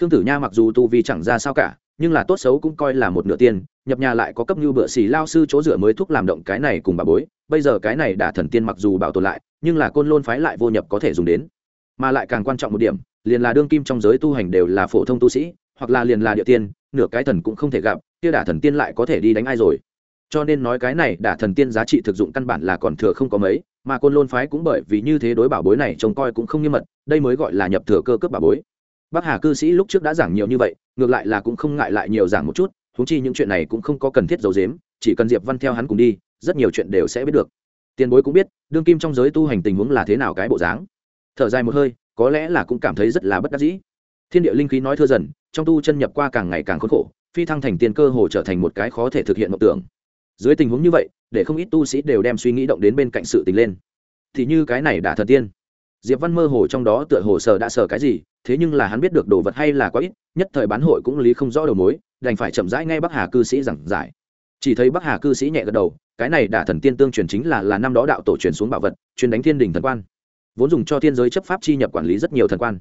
Khương tử nha mặc dù tu vi chẳng ra sao cả nhưng là tốt xấu cũng coi là một nửa tiên nhập nhà lại có cấp như bựa xì lao sư chỗ dựa mới thúc làm động cái này cùng bà bối, bây giờ cái này đả thần tiên mặc dù bảo tồn lại, nhưng là côn lôn phái lại vô nhập có thể dùng đến. Mà lại càng quan trọng một điểm, liền là đương kim trong giới tu hành đều là phổ thông tu sĩ, hoặc là liền là địa tiên, nửa cái thần cũng không thể gặp, kia đả thần tiên lại có thể đi đánh ai rồi. Cho nên nói cái này đả thần tiên giá trị thực dụng căn bản là còn thừa không có mấy, mà côn lôn phái cũng bởi vì như thế đối bảo bối này trông coi cũng không nghiêm mật, đây mới gọi là nhập thừa cơ cấp bảo bối bác hà cư sĩ lúc trước đã giảng nhiều như vậy, ngược lại là cũng không ngại lại nhiều giảng một chút húng chi những chuyện này cũng không có cần thiết giấu dếm chỉ cần diệp văn theo hắn cùng đi, rất nhiều chuyện đều sẽ biết được. Tiền bối cũng biết, đương kim trong giới tu hành tình huống là thế nào cái bộ dáng. Thở dài một hơi, có lẽ là cũng cảm thấy rất là bất đắc dĩ. Thiên địa linh khí nói thưa dần, trong tu chân nhập qua càng ngày càng khốn khổ, phi thăng thành tiền cơ hồ trở thành một cái khó thể thực hiện mộng tưởng. Dưới tình huống như vậy, để không ít tu sĩ đều đem suy nghĩ động đến bên cạnh sự tình lên. Thì như cái này đã thần tiên. Diệp văn mơ hồ trong đó tựa hồ sờ đã sờ cái gì thế nhưng là hắn biết được đồ vật hay là quá ít, nhất thời bán hội cũng lý không rõ đầu mối, đành phải chậm rãi ngay bắc hà cư sĩ giảng giải. Chỉ thấy bắc hà cư sĩ nhẹ gật đầu, cái này đả thần tiên tương truyền chính là là năm đó đạo tổ truyền xuống bảo vật, truyền đánh thiên đình thần quan. Vốn dùng cho thiên giới chấp pháp chi nhập quản lý rất nhiều thần quan.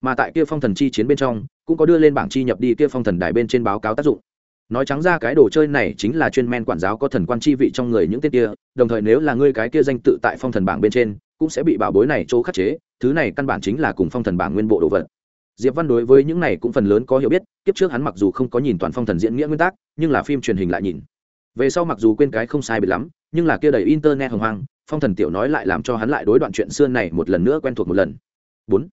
Mà tại kia phong thần chi chiến bên trong, cũng có đưa lên bảng chi nhập đi kia phong thần đài bên trên báo cáo tác dụng. Nói trắng ra cái đồ chơi này chính là chuyên men quản giáo có thần quan chi vị trong người những tên kia, đồng thời nếu là ngươi cái kia danh tự tại phong thần bảng bên trên cũng sẽ bị bảo bối này chỗ khắc chế, thứ này căn bản chính là cùng phong thần bảng nguyên bộ đồ vật. Diệp văn đối với những này cũng phần lớn có hiểu biết, kiếp trước hắn mặc dù không có nhìn toàn phong thần diễn nghĩa nguyên tắc nhưng là phim truyền hình lại nhìn. Về sau mặc dù quên cái không sai biệt lắm, nhưng là kia đầy internet hồng hoang, phong thần tiểu nói lại làm cho hắn lại đối đoạn chuyện xưa này một lần nữa quen thuộc một lần. Bốn,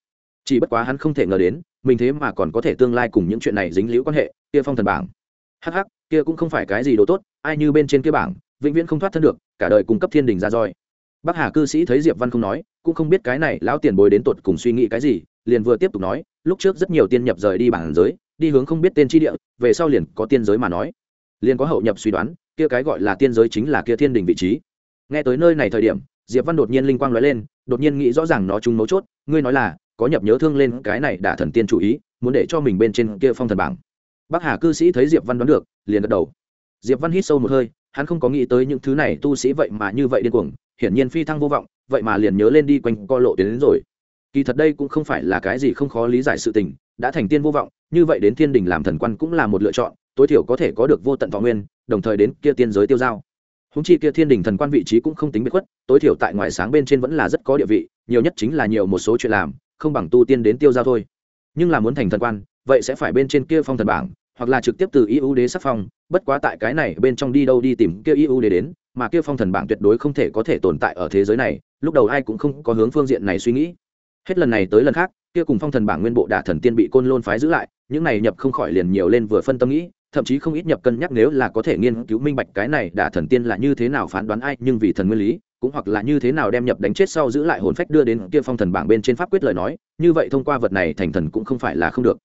chỉ bất quá hắn không thể ngờ đến, mình thế mà còn có thể tương lai cùng những chuyện này dính liễu quan hệ, kia phong thần bảng. Hh kia cũng không phải cái gì đồ tốt, ai như bên trên kia bảng, vĩnh viễn không thoát thân được, cả đời cung cấp thiên đình ra roi bác hà cư sĩ thấy diệp văn không nói, cũng không biết cái này lão tiền bối đến tột cùng suy nghĩ cái gì, liền vừa tiếp tục nói, lúc trước rất nhiều tiên nhập rời đi bảng giới, đi hướng không biết tên tri địa, về sau liền có tiên giới mà nói. Liền có hậu nhập suy đoán, kia cái gọi là tiên giới chính là kia thiên đình vị trí. Nghe tới nơi này thời điểm, diệp văn đột nhiên linh quang lóe lên, đột nhiên nghĩ rõ ràng nó chúng mấu chốt, ngươi nói là, có nhập nhớ thương lên cái này đã thần tiên chủ ý, muốn để cho mình bên trên kia phong thần bảng. Bác hà cư sĩ thấy diệp văn đoán được, liền gật đầu. Diệp văn hít sâu một hơi, hắn không có nghĩ tới những thứ này tu sĩ vậy mà như vậy điên cuồng hiển nhiên phi thăng vô vọng, vậy mà liền nhớ lên đi quanh co lộ tiến đến rồi. Kỳ thật đây cũng không phải là cái gì không khó lý giải sự tình, đã thành tiên vô vọng, như vậy đến thiên đình làm thần quan cũng là một lựa chọn, tối thiểu có thể có được vô tận thọ nguyên, đồng thời đến kia tiên giới tiêu giao. Húng chi kia thiên đình thần quan vị trí cũng không tính biệt khuất, tối thiểu tại ngoài sáng bên trên vẫn là rất có địa vị, nhiều nhất chính là nhiều một số chuyện làm, không bằng tu tiên đến tiêu giao thôi. Nhưng là muốn thành thần quan, vậy sẽ phải bên trên kia phong thần bảng, hoặc là trực tiếp từ y ưu đế sắc phong, bất quá tại cái này bên trong đi đâu đi tìm kia y ưu đế đến mà kia phong thần bảng tuyệt đối không thể có thể tồn tại ở thế giới này, lúc đầu ai cũng không có hướng phương diện này suy nghĩ. Hết lần này tới lần khác, kia cùng phong thần bảng nguyên bộ đả thần tiên bị côn lôn phái giữ lại, những này nhập không khỏi liền nhiều lên vừa phân tâm nghĩ, thậm chí không ít nhập cân nhắc nếu là có thể nghiên cứu minh bạch cái này đả thần tiên là như thế nào phán đoán ai, nhưng vì thần nguyên lý, cũng hoặc là như thế nào đem nhập đánh chết sau giữ lại hồn phách đưa đến kia phong thần bảng bên trên pháp quyết lời nói, như vậy thông qua vật này thành thần cũng không phải là không được.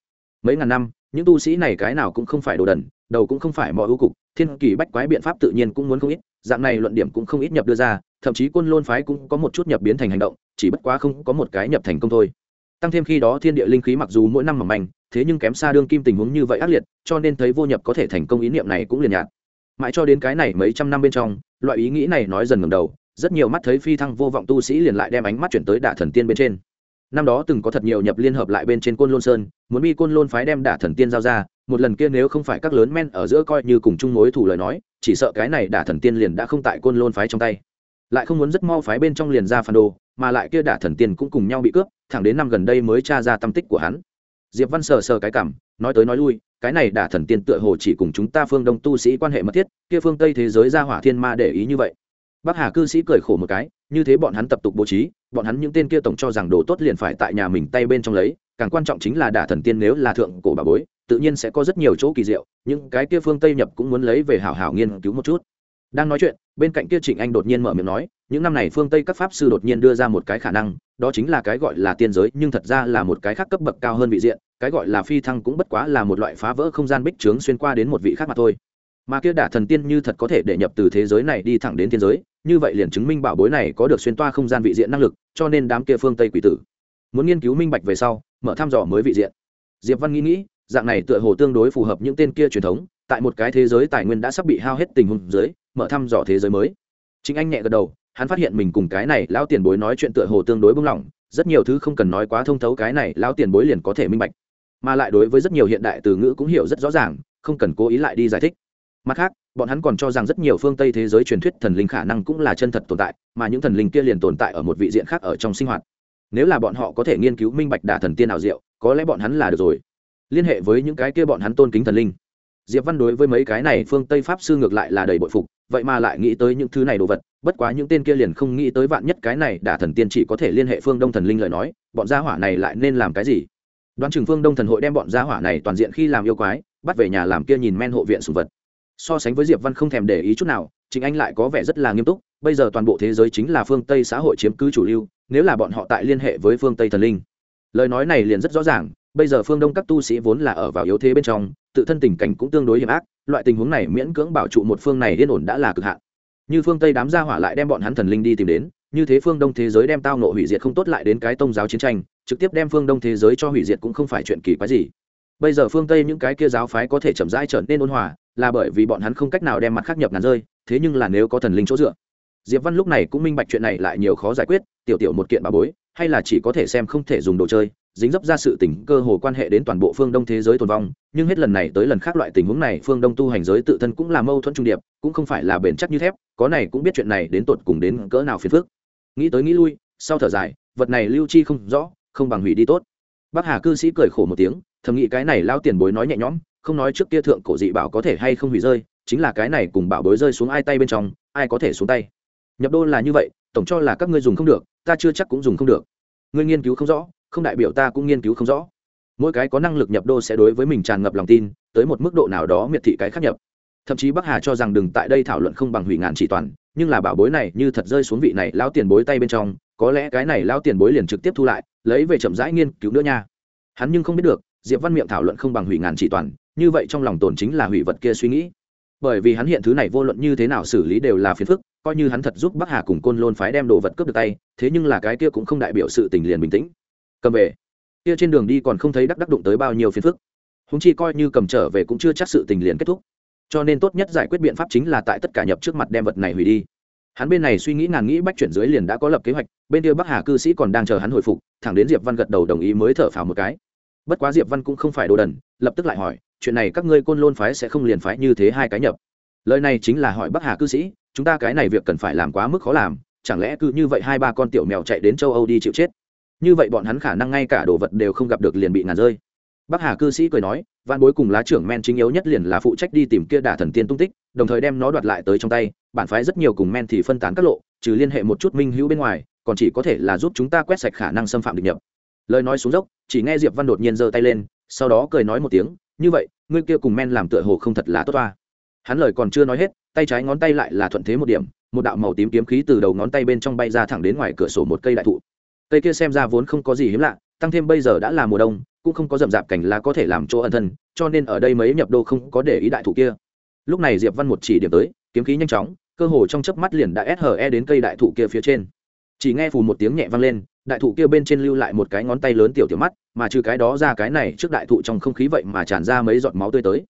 Mấy ngàn năm, những tu sĩ này cái nào cũng không phải đồ đần, đầu cũng không phải mọi ưu cục, thiên kỳ bách quái biện pháp tự nhiên cũng muốn không ít dạng này luận điểm cũng không ít nhập đưa ra, thậm chí quân lôn phái cũng có một chút nhập biến thành hành động, chỉ bất quá không có một cái nhập thành công thôi. Tăng thêm khi đó thiên địa linh khí mặc dù mỗi năm mỏng manh, thế nhưng kém xa đương kim tình huống như vậy ác liệt, cho nên thấy vô nhập có thể thành công ý niệm này cũng liền nhạt. Mãi cho đến cái này mấy trăm năm bên trong, loại ý nghĩ này nói dần ngầm đầu, rất nhiều mắt thấy phi thăng vô vọng tu sĩ liền lại đem ánh mắt chuyển tới đả thần tiên bên trên. Năm đó từng có thật nhiều nhập liên hợp lại bên trên côn lôn sơn, muốn bi côn lôn phái đem đả thần tiên giao ra một lần kia nếu không phải các lớn men ở giữa coi như cùng chung mối thủ lời nói, chỉ sợ cái này đả thần tiên liền đã không tại côn lôn phái trong tay. Lại không muốn rất mau phái bên trong liền ra phản đồ, mà lại kia đả thần tiên cũng cùng nhau bị cướp, thẳng đến năm gần đây mới tra ra tâm tích của hắn. Diệp văn sờ sờ cái cảm, nói tới nói lui, cái này đả thần tiên tựa hồ chỉ cùng chúng ta phương đông tu sĩ quan hệ mật thiết, kia phương tây thế giới ra hỏa thiên ma để ý như vậy. Bác hà cư sĩ cười khổ một cái, như thế bọn hắn tập tục bố trí, bọn hắn những tên kia tổng cho rằng đồ tốt liền phải tại nhà mình tay bên trong lấy, càng quan trọng chính là đả thần tiên nếu là thượng cổ bà bối tự nhiên sẽ có rất nhiều chỗ kỳ diệu, những cái kia phương tây nhập cũng muốn lấy về hảo hảo nghiên cứu một chút. Đang nói chuyện, bên cạnh kia trịnh anh đột nhiên mở miệng nói, những năm này phương tây các pháp sư đột nhiên đưa ra một cái khả năng, đó chính là cái gọi là tiên giới, nhưng thật ra là một cái khác cấp bậc cao hơn vị diện, cái gọi là phi thăng cũng bất quá là một loại phá vỡ không gian bích trướng xuyên qua đến một vị khác mà thôi. Mà kia đả thần tiên như thật có thể để nhập từ thế giới này đi thẳng đến thiên giới, như vậy liền chứng minh bảo bối này có được xuyên toa không gian vị diện năng lực, cho nên đám kia phương tây quỷ tử muốn nghiên cứu minh bạch về sau, mở thăm dò mới vị diện. Diệp văn nghĩ nghĩ dạng này tựa hồ tương đối phù hợp những tên kia truyền thống, tại một cái thế giới tài nguyên đã sắp bị hao hết tình huống dưới, mở thăm dò thế giới mới. Chính anh nhẹ gật đầu, hắn phát hiện mình cùng cái này lão tiền bối nói chuyện tựa hồ tương đối bung lỏng rất nhiều thứ không cần nói quá thông thấu cái này lão tiền bối liền có thể minh bạch. Mà lại đối với rất nhiều hiện đại từ ngữ cũng hiểu rất rõ ràng, không cần cố ý lại đi giải thích. Mặt khác, bọn hắn còn cho rằng rất nhiều phương tây thế giới truyền thuyết thần linh khả năng cũng là chân thật tồn tại, mà những thần linh kia liền tồn tại ở một vị diện khác ở trong sinh hoạt. Nếu là bọn họ có thể nghiên cứu minh bạch đả thần tiên nào diệu, có lẽ bọn hắn là được rồi liên hệ với những cái kia bọn hắn tôn kính thần linh. Diệp văn đối với mấy cái này phương tây pháp sư ngược lại là đầy bội phục, vậy mà lại nghĩ tới những thứ này đồ vật, bất quá những tên kia liền không nghĩ tới vạn nhất cái này đả thần tiên chỉ có thể liên hệ phương đông thần linh lời nói, bọn gia hỏa này lại nên làm cái gì? Đoán chừng phương đông thần hội đem bọn gia hỏa này toàn diện khi làm yêu quái, bắt về nhà làm kia nhìn men hộ viện sùng vật. So sánh với diệp văn không thèm để ý chút nào chính anh lại có vẻ rất là nghiêm túc, bây giờ toàn bộ thế giới chính là phương tây xã hội chiếm cứ chủ lưu, nếu là bọn họ tại liên hệ với phương tây thần linh. Lời nói này liền rất rõ ràng bây giờ phương đông các tu sĩ vốn là ở vào yếu thế bên trong, tự thân tình cảnh cũng tương đối hiểm ác, loại tình huống này miễn cưỡng bảo trụ một phương này yên ổn đã là cực hạn. Như phương tây đám gia hỏa lại đem bọn hắn thần linh đi tìm đến, như thế phương đông thế giới đem tao nộ hủy diệt không tốt lại đến cái tôn giáo chiến tranh, trực tiếp đem phương đông thế giới cho hủy diệt cũng không phải chuyện kỳ quái gì. Bây giờ phương tây những cái kia giáo phái có thể chậm rãi trở nên ôn hòa, là bởi vì bọn hắn không cách nào đem mặt khác nhập ngàn rơi, thế nhưng là nếu có thần linh chỗ dựa. Diệp văn lúc này cũng minh bạch chuyện này lại nhiều khó giải quyết, tiểu tiểu một kiện bà bối, hay là chỉ có thể xem không thể dùng đồ chơi dính dấp ra sự tình cơ hồ quan hệ đến toàn bộ phương đông thế giới tồn vong, nhưng hết lần này tới lần khác loại tình huống này phương đông tu hành giới tự thân cũng là mâu thuẫn trung điệp, cũng không phải là bền chắc như thép, có này cũng biết chuyện này đến tột cùng đến cỡ nào phiền phức. Nghĩ tới nghĩ lui, sau thở dài, vật này lưu chi không rõ, không bằng hủy đi tốt. Bác hà cư sĩ cười khổ một tiếng, thầm nghĩ cái này lao tiền bối nói nhẹ nhõm, không nói trước kia thượng cổ dị bảo có thể hay không hủy rơi, chính là cái này cùng bảo bối rơi xuống ai tay bên trong, ai có thể xuống tay. Nhập đô là như vậy, tổng cho là các ngươi dùng không được, ta chưa chắc cũng dùng không được. Ngươi nghiên cứu không rõ không đại biểu ta cũng nghiên cứu không rõ. Mỗi cái có năng lực nhập đô sẽ đối với mình tràn ngập lòng tin, tới một mức độ nào đó miệt thị cái khác nhập. Thậm chí bắc hà cho rằng đừng tại đây thảo luận không bằng hủy ngàn chỉ toàn, nhưng là bảo bối này như thật rơi xuống vị này lao tiền bối tay bên trong, có lẽ cái này lao tiền bối liền trực tiếp thu lại, lấy về chậm rãi nghiên cứu nữa nha. Hắn nhưng không biết được, diệp văn miệng thảo luận không bằng hủy ngàn chỉ toàn, như vậy trong lòng tổn chính là hủy vật kia suy nghĩ. Bởi vì hắn hiện thứ này vô luận như thế nào xử lý đều là phiền phức, coi như hắn thật giúp bắc hà cùng côn lôn phái đem đồ vật cướp được tay, thế nhưng là cái kia cũng không đại biểu sự tình liền bình tĩnh cầm về. Kia trên đường đi còn không thấy đắc đắc đụng tới bao nhiêu phiền phức. Húng chi coi như cầm trở về cũng chưa chắc sự tình liền kết thúc. Cho nên tốt nhất giải quyết biện pháp chính là tại tất cả nhập trước mặt đem vật này hủy đi. Hắn bên này suy nghĩ ngàn nghĩ bách chuyển dưới liền đã có lập kế hoạch, bên kia bắc hà cư sĩ còn đang chờ hắn hồi phục, thẳng đến diệp văn gật đầu đồng ý mới thở phào một cái. Bất quá diệp văn cũng không phải đồ đần, lập tức lại hỏi, chuyện này các ngươi côn lôn phái sẽ không liền phái như thế hai cái nhập? Lời này chính là hỏi bắc hà cư sĩ, chúng ta cái này việc cần phải làm quá mức khó làm, chẳng lẽ cứ như vậy hai ba con tiểu mèo chạy đến châu âu đi chịu chết? Như vậy bọn hắn khả năng ngay cả đồ vật đều không gặp được liền bị ngàn rơi. Bắc hà cư sĩ cười nói văn bối cùng lá trưởng men chính yếu nhất liền là phụ trách đi tìm kia đả thần tiên tung tích, đồng thời đem nó đoạt lại tới trong tay, bản phái rất nhiều cùng men thì phân tán các lộ, trừ liên hệ một chút minh hữu bên ngoài, còn chỉ có thể là giúp chúng ta quét sạch khả năng xâm phạm địch nhập. Lời nói xuống dốc, chỉ nghe diệp văn đột nhiên giơ tay lên, sau đó cười nói một tiếng, như vậy, ngươi kia cùng men làm tựa hồ không thật là tốt toa. Hắn lời còn chưa nói hết, tay trái ngón tay lại là thuận thế một điểm, một đạo màu tím kiếm khí từ đầu ngón tay bên trong bay ra thẳng đến ngoài cửa sổ một cây đại thụ cây kia xem ra vốn không có gì hiếm lạ, tăng thêm bây giờ đã là mùa đông, cũng không có rậm rạp cảnh lá có thể làm chỗ ẩn thân, cho nên ở đây mấy nhập đô không có để ý đại thụ kia. Lúc này diệp văn một chỉ điểm tới, kiếm khí nhanh chóng, cơ hồ trong chớp mắt liền đã SHE đến cây đại thụ kia phía trên. Chỉ nghe phù một tiếng nhẹ vang lên, đại thụ kia bên trên lưu lại một cái ngón tay lớn tiểu tiểu mắt, mà trừ cái đó ra cái này trước đại thụ trong không khí vậy mà tràn ra mấy giọt máu tươi tới.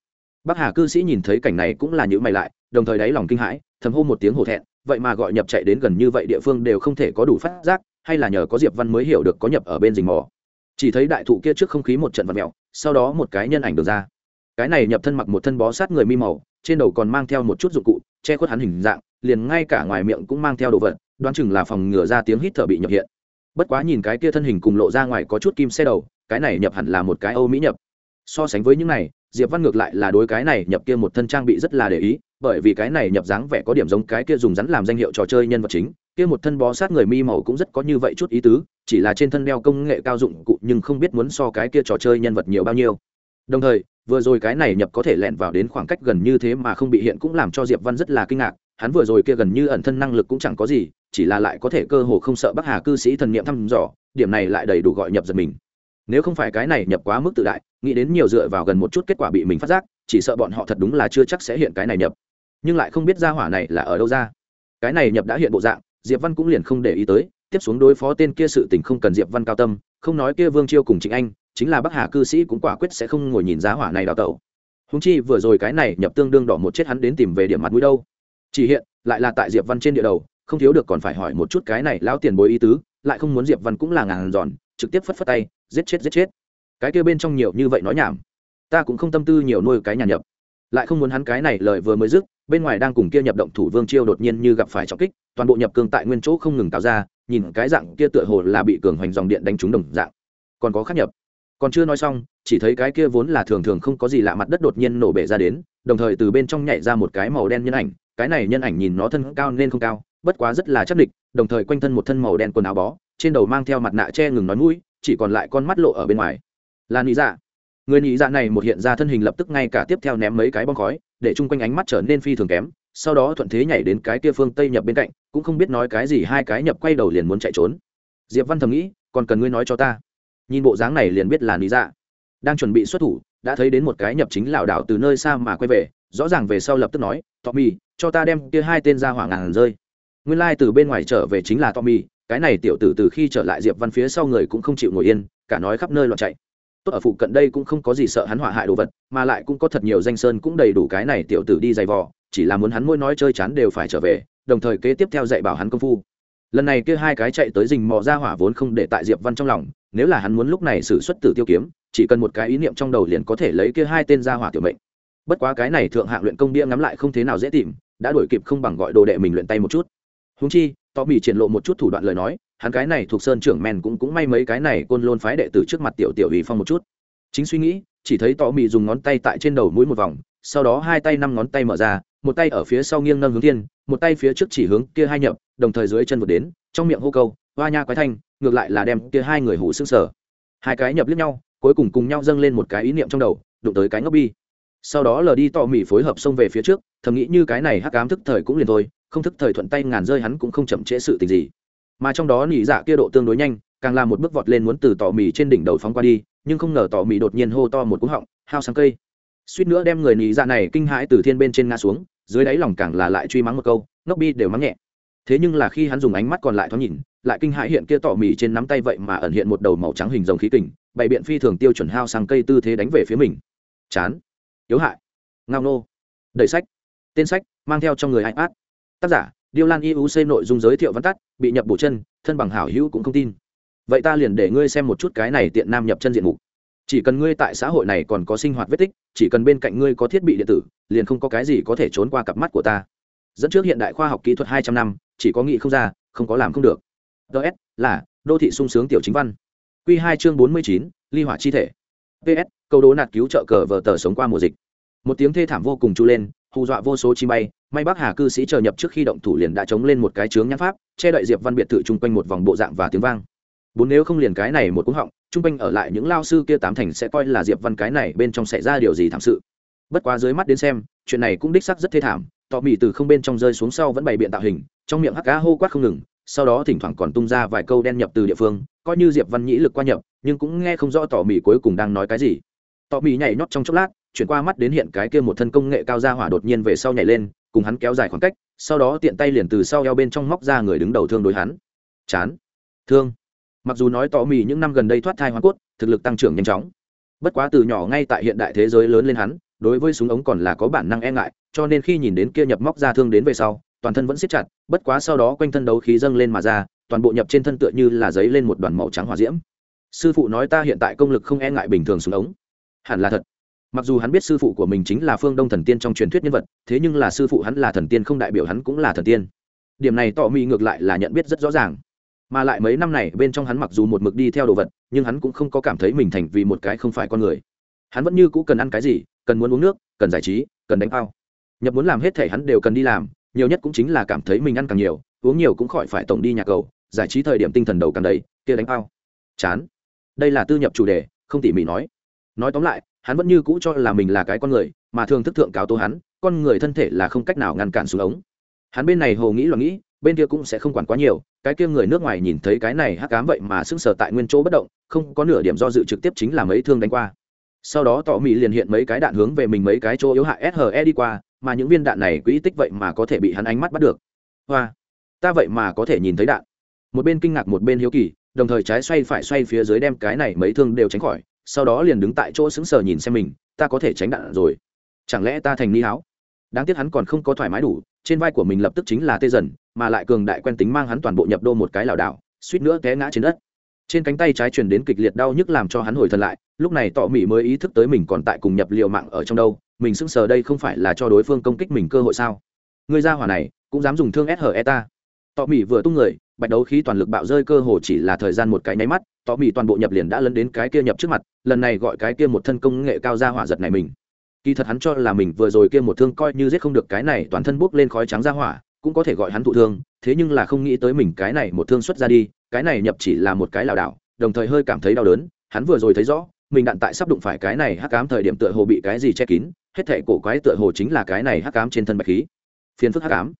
Bắc hà cư sĩ nhìn thấy cảnh này cũng là những mày lại, đồng thời đáy lòng kinh hãi, thầm hô một tiếng hổ thẹn, vậy mà gọi nhập chạy đến gần như vậy địa phương đều không thể có đủ phát giác hay là nhờ có diệp văn mới hiểu được có nhập ở bên rình mò. Chỉ thấy đại thụ kia trước không khí một trận vật mèo sau đó một cái nhân ảnh được ra. Cái này nhập thân mặc một thân bó sát người mi màu, trên đầu còn mang theo một chút dụng cụ, che khuất hắn hình dạng, liền ngay cả ngoài miệng cũng mang theo đồ vật, đoán chừng là phòng ngừa ra tiếng hít thở bị nhập hiện. Bất quá nhìn cái kia thân hình cùng lộ ra ngoài có chút kim xe đầu, cái này nhập hẳn là một cái âu mỹ nhập. So sánh với những này, diệp văn ngược lại là đối cái này nhập kia một thân trang bị rất là để ý, bởi vì cái này nhập dáng vẻ có điểm giống cái kia dùng rắn làm danh hiệu trò chơi nhân vật chính kia một thân bó sát người mi màu cũng rất có như vậy chút ý tứ, chỉ là trên thân đeo công nghệ cao dụng cụ nhưng không biết muốn so cái kia trò chơi nhân vật nhiều bao nhiêu. Đồng thời, vừa rồi cái này nhập có thể lẹn vào đến khoảng cách gần như thế mà không bị hiện cũng làm cho diệp văn rất là kinh ngạc, hắn vừa rồi kia gần như ẩn thân năng lực cũng chẳng có gì, chỉ là lại có thể cơ hồ không sợ bắc hà cư sĩ thần niệm thăm dò, điểm này lại đầy đủ gọi nhập giật mình. Nếu không phải cái này nhập quá mức tự đại, nghĩ đến nhiều dựa vào gần một chút kết quả bị mình phát giác, chỉ sợ bọn họ thật đúng là chưa chắc sẽ hiện cái này nhập. Nhưng lại không biết ra hỏa này là ở đâu ra. Cái này nhập đã hiện bộ dạng diệp văn cũng liền không để ý tới, tiếp xuống đối phó tên kia sự tình không cần diệp văn cao tâm, không nói kia vương chiêu cùng chính anh, chính là bắc hà cư sĩ cũng quả quyết sẽ không ngồi nhìn giá hỏa này đào tẩu. Húng chi vừa rồi cái này nhập tương đương đỏ một chết hắn đến tìm về điểm mặt mũi đâu. Chỉ hiện, lại là tại diệp văn trên địa đầu, không thiếu được còn phải hỏi một chút cái này lão tiền bối ý tứ, lại không muốn diệp văn cũng là ngàn giòn, trực tiếp phất phất tay, giết chết giết chết. Cái kia bên trong nhiều như vậy nói nhảm, ta cũng không tâm tư nhiều nuôi cái nhà nhập. Lại không muốn hắn cái này lời vừa mới dứt bên ngoài đang cùng kia nhập động thủ vương chiêu đột nhiên như gặp phải trọng kích, toàn bộ nhập cường tại nguyên chỗ không ngừng tạo ra, nhìn cái dạng kia tựa hồ là bị cường hoành dòng điện đánh trúng đồng dạng. Còn có khác nhập. Còn chưa nói xong, chỉ thấy cái kia vốn là thường thường không có gì lạ mặt đất đột nhiên nổ bể ra đến, đồng thời từ bên trong nhảy ra một cái màu đen nhân ảnh, cái này nhân ảnh nhìn nó thân cao nên không cao, bất quá rất là chắc địch, đồng thời quanh thân một thân màu đen quần áo bó, trên đầu mang theo mặt nạ che ngừng nói mũi, chỉ còn lại con mắt lộ ở bên ngoài. Là nị dạ. Người nị dạ này một hiện ra thân hình lập tức ngay cả tiếp theo ném mấy cái bom khói để chung quanh ánh mắt trở nên phi thường kém, sau đó thuận thế nhảy đến cái kia phương tây nhập bên cạnh, cũng không biết nói cái gì, hai cái nhập quay đầu liền muốn chạy trốn. Diệp văn thầm nghĩ, còn cần ngươi nói cho ta. Nhìn bộ dáng này liền biết là lý dạ. Đang chuẩn bị xuất thủ, đã thấy đến một cái nhập chính lảo đảo từ nơi xa mà quay về, rõ ràng về sau lập tức nói tommy cho ta đem kia hai tên ra hỏa ngàn rơi. Nguyên lai、like、từ bên ngoài trở về chính là tommy cái này tiểu tử từ khi trở lại diệp văn phía sau người cũng không chịu ngồi yên, cả nói khắp nơi loạn chạy tốt ở phụ cận đây cũng không có gì sợ hắn hỏa hại đồ vật, mà lại cũng có thật nhiều danh sơn cũng đầy đủ cái này tiểu tử đi giày vò, chỉ là muốn hắn mỗi nói chơi chán đều phải trở về, đồng thời kế tiếp theo dạy bảo hắn công phu. Lần này kia hai cái chạy tới rình mò ra hỏa vốn không để tại diệp văn trong lòng, nếu là hắn muốn lúc này xử xuất tử tiêu kiếm, chỉ cần một cái ý niệm trong đầu liền có thể lấy kia hai tên ra hỏa tiểu mệnh. Bất quá cái này thượng hạng luyện công bia ngắm lại không thế nào dễ tìm, đã đổi kịp không bằng gọi đồ đệ mình luyện tay một chút. Húng chi tỏ mỹ triển lộ một chút thủ đoạn lời nói hắn cái này thuộc sơn trưởng men cũng cũng may mấy cái này côn lôn phái đệ tử trước mặt tiểu tiểu ủy phong một chút. Chính suy nghĩ, chỉ thấy tò mì dùng ngón tay tại trên đầu mũi một vòng, sau đó hai tay năm ngón tay mở ra, một tay ở phía sau nghiêng nâng hướng thiên, một tay phía trước chỉ hướng kia hai nhập, đồng thời dưới chân vượt đến, trong miệng hô câu, hoa nha quái thanh, ngược lại là đem kia hai người hủ xương sở hai cái nhập liếc nhau, cuối cùng cùng nhau dâng lên một cái ý niệm trong đầu, đụng tới cái ngốc bi. Sau đó lờ đi tò mì phối hợp xông về phía trước, thầm nghĩ như cái này hắc ám thức thời cũng liền thôi, không thức thời thuận tay ngàn rơi hắn cũng không chậm trễ sự tình gì mà trong đó nỉ dạ kia độ tương đối nhanh, càng làm một bước vọt lên muốn từ tỏ mì trên đỉnh đầu phóng qua đi, nhưng không ngờ tỏ mì đột nhiên hô to một cú họng, hao sáng cây. Suýt nữa đem người nỉ dạ này kinh hãi từ thiên bên trên ngã xuống, dưới đáy lòng càng là lại truy mắng một câu, ngốc bi đều mắng nhẹ. Thế nhưng là khi hắn dùng ánh mắt còn lại thoáng nhìn, lại kinh hãi hiện kia tỏ mì trên nắm tay vậy mà ẩn hiện một đầu màu trắng hình rồng khí kình, bày biện phi thường tiêu chuẩn hao sang cây tư thế đánh về phía mình. Chán. Yếu hại. Ngao nô. Đầy sách. Tên sách mang theo trong người ipad tác giả điêu lan iuc nội dung giới thiệu văn tắt, bị nhập bổ chân, thân bằng hảo hữu cũng không tin. Vậy ta liền để ngươi xem một chút cái này tiện nam nhập chân diện mục. Chỉ cần ngươi tại xã hội này còn có sinh hoạt vết tích, chỉ cần bên cạnh ngươi có thiết bị điện tử, liền không có cái gì có thể trốn qua cặp mắt của ta. Dẫn trước hiện đại khoa học kỹ thuật hai trăm năm, chỉ có nghĩ không ra, không có làm không được. Ts là, đô thị sung sướng tiểu chính văn. Q hai chương bốn mươi chín, ly hỏa chi thể. Ps câu đố nạt cứu trợ cờ vờ tờ sống qua mùa dịch. Một tiếng thê thảm vô cùng chu lên, hù dọa vô số chi bay may bác hà cư sĩ chờ nhập trước khi động thủ liền đã chống lên một cái trướng nhãn pháp, che đậy diệp văn biệt thự chung quanh một vòng bộ dạng và tiếng vang. Bốn nếu không liền cái này một cúng họng, chung quanh ở lại những lao sư kia tám thành sẽ coi là diệp văn cái này bên trong xảy ra điều gì thảm sự. Bất quá dưới mắt đến xem, chuyện này cũng đích sắc rất thê thảm, tọ mì từ không bên trong rơi xuống sau vẫn bày biện tạo hình, trong miệng hắc cá hô quát không ngừng, sau đó thỉnh thoảng còn tung ra vài câu đen nhập từ địa phương, coi như diệp văn nhĩ lực qua nhập, nhưng cũng nghe không rõ tỏ mì cuối cùng đang nói cái gì. Tọ mì nhảy nhót trong chốc lát, chuyển qua mắt đến hiện cái kia một thân công nghệ cao ra hỏa đột nhiên về sau nhảy lên cùng hắn kéo dài khoảng cách, sau đó tiện tay liền từ sau eo bên trong móc ra người đứng đầu thương đối hắn. Chán. Thương. Mặc dù nói tò mì những năm gần đây thoát thai hoa cốt, thực lực tăng trưởng nhanh chóng. Bất quá từ nhỏ ngay tại hiện đại thế giới lớn lên hắn, đối với súng ống còn là có bản năng e ngại, cho nên khi nhìn đến kia nhập móc ra thương đến về sau, toàn thân vẫn siết chặt, bất quá sau đó quanh thân đấu khí dâng lên mà ra, toàn bộ nhập trên thân tựa như là giấy lên một đoàn màu trắng hỏa diễm. Sư phụ nói ta hiện tại công lực không e ngại bình thường súng ống. Hẳn là thật mặc dù hắn biết sư phụ của mình chính là phương đông thần tiên trong truyền thuyết nhân vật, thế nhưng là sư phụ hắn là thần tiên không đại biểu hắn cũng là thần tiên. Điểm này tỏ mỹ ngược lại là nhận biết rất rõ ràng. Mà lại mấy năm này, bên trong hắn mặc dù một mực đi theo đồ vật, nhưng hắn cũng không có cảm thấy mình thành vì một cái không phải con người. Hắn vẫn như cũ cần ăn cái gì, cần muốn uống nước, cần giải trí, cần đánh ao nhập muốn làm hết thể hắn đều cần đi làm, nhiều nhất cũng chính là cảm thấy mình ăn càng nhiều, uống nhiều cũng khỏi phải tổng đi nhà cầu, giải trí thời điểm tinh thần đầu càng đầy, kia đánh ao chán. Đây là tư nhập chủ đề, không tỉ mỉ nói. Nói tóm lại hắn vẫn như cũ cho là mình là cái con người, mà thường thức thượng cáo tố hắn, con người thân thể là không cách nào ngăn cản xuống ống. Hắn bên này hồ nghĩ lo nghĩ, bên kia cũng sẽ không quản quá nhiều, cái kia người nước ngoài nhìn thấy cái này hắc cám vậy mà sững sờ tại nguyên chỗ bất động, không có nửa điểm do dự trực tiếp chính là mấy thương đánh qua. Sau đó tỏ mỹ liền hiện mấy cái đạn hướng về mình mấy cái chỗ yếu hại SHE đi qua, mà những viên đạn này quỹ tích vậy mà có thể bị hắn ánh mắt bắt được. Hoa, ta vậy mà có thể nhìn thấy đạn. Một bên kinh ngạc một bên hiếu kỳ, đồng thời trái xoay phải xoay phía dưới đem cái này mấy thương đều tránh khỏi sau đó liền đứng tại chỗ sững sờ nhìn xem mình, ta có thể tránh đạn rồi. Chẳng lẽ ta thành ni háo? Đáng tiếc hắn còn không có thoải mái đủ, trên vai của mình lập tức chính là tê dần, mà lại cường đại quen tính mang hắn toàn bộ nhập đô một cái lảo đảo, suýt nữa té ngã trên đất. Trên cánh tay trái truyền đến kịch liệt đau nhức làm cho hắn hồi thần lại, lúc này tọ mỹ mới ý thức tới mình còn tại cùng nhập liệu mạng ở trong đâu, mình sững sờ đây không phải là cho đối phương công kích mình cơ hội sao? Người ra hỏa này, cũng dám dùng thương SHE ta. Tọ mỹ vừa tung người bạch đấu khí toàn lực bạo rơi cơ hồ chỉ là thời gian một cái nháy mắt, tỏ mỹ toàn bộ nhập liền đã lấn đến cái kia nhập trước mặt, lần này gọi cái kia một thân công nghệ cao ra hỏa giật này mình. Kỳ thật hắn cho là mình vừa rồi kia một thương coi như giết không được cái này, toàn thân bốc lên khói trắng ra hỏa, cũng có thể gọi hắn thụ thương, thế nhưng là không nghĩ tới mình cái này một thương xuất ra đi, cái này nhập chỉ là một cái lảo đảo, đồng thời hơi cảm thấy đau đớn, hắn vừa rồi thấy rõ, mình đạn tại sắp đụng phải cái này hắc cám thời điểm tựa hồ bị cái gì che kín, hết thể cổ quái tựa hồ chính là cái này hắc cám trên thân bạch khí. Phiền phức hắc cám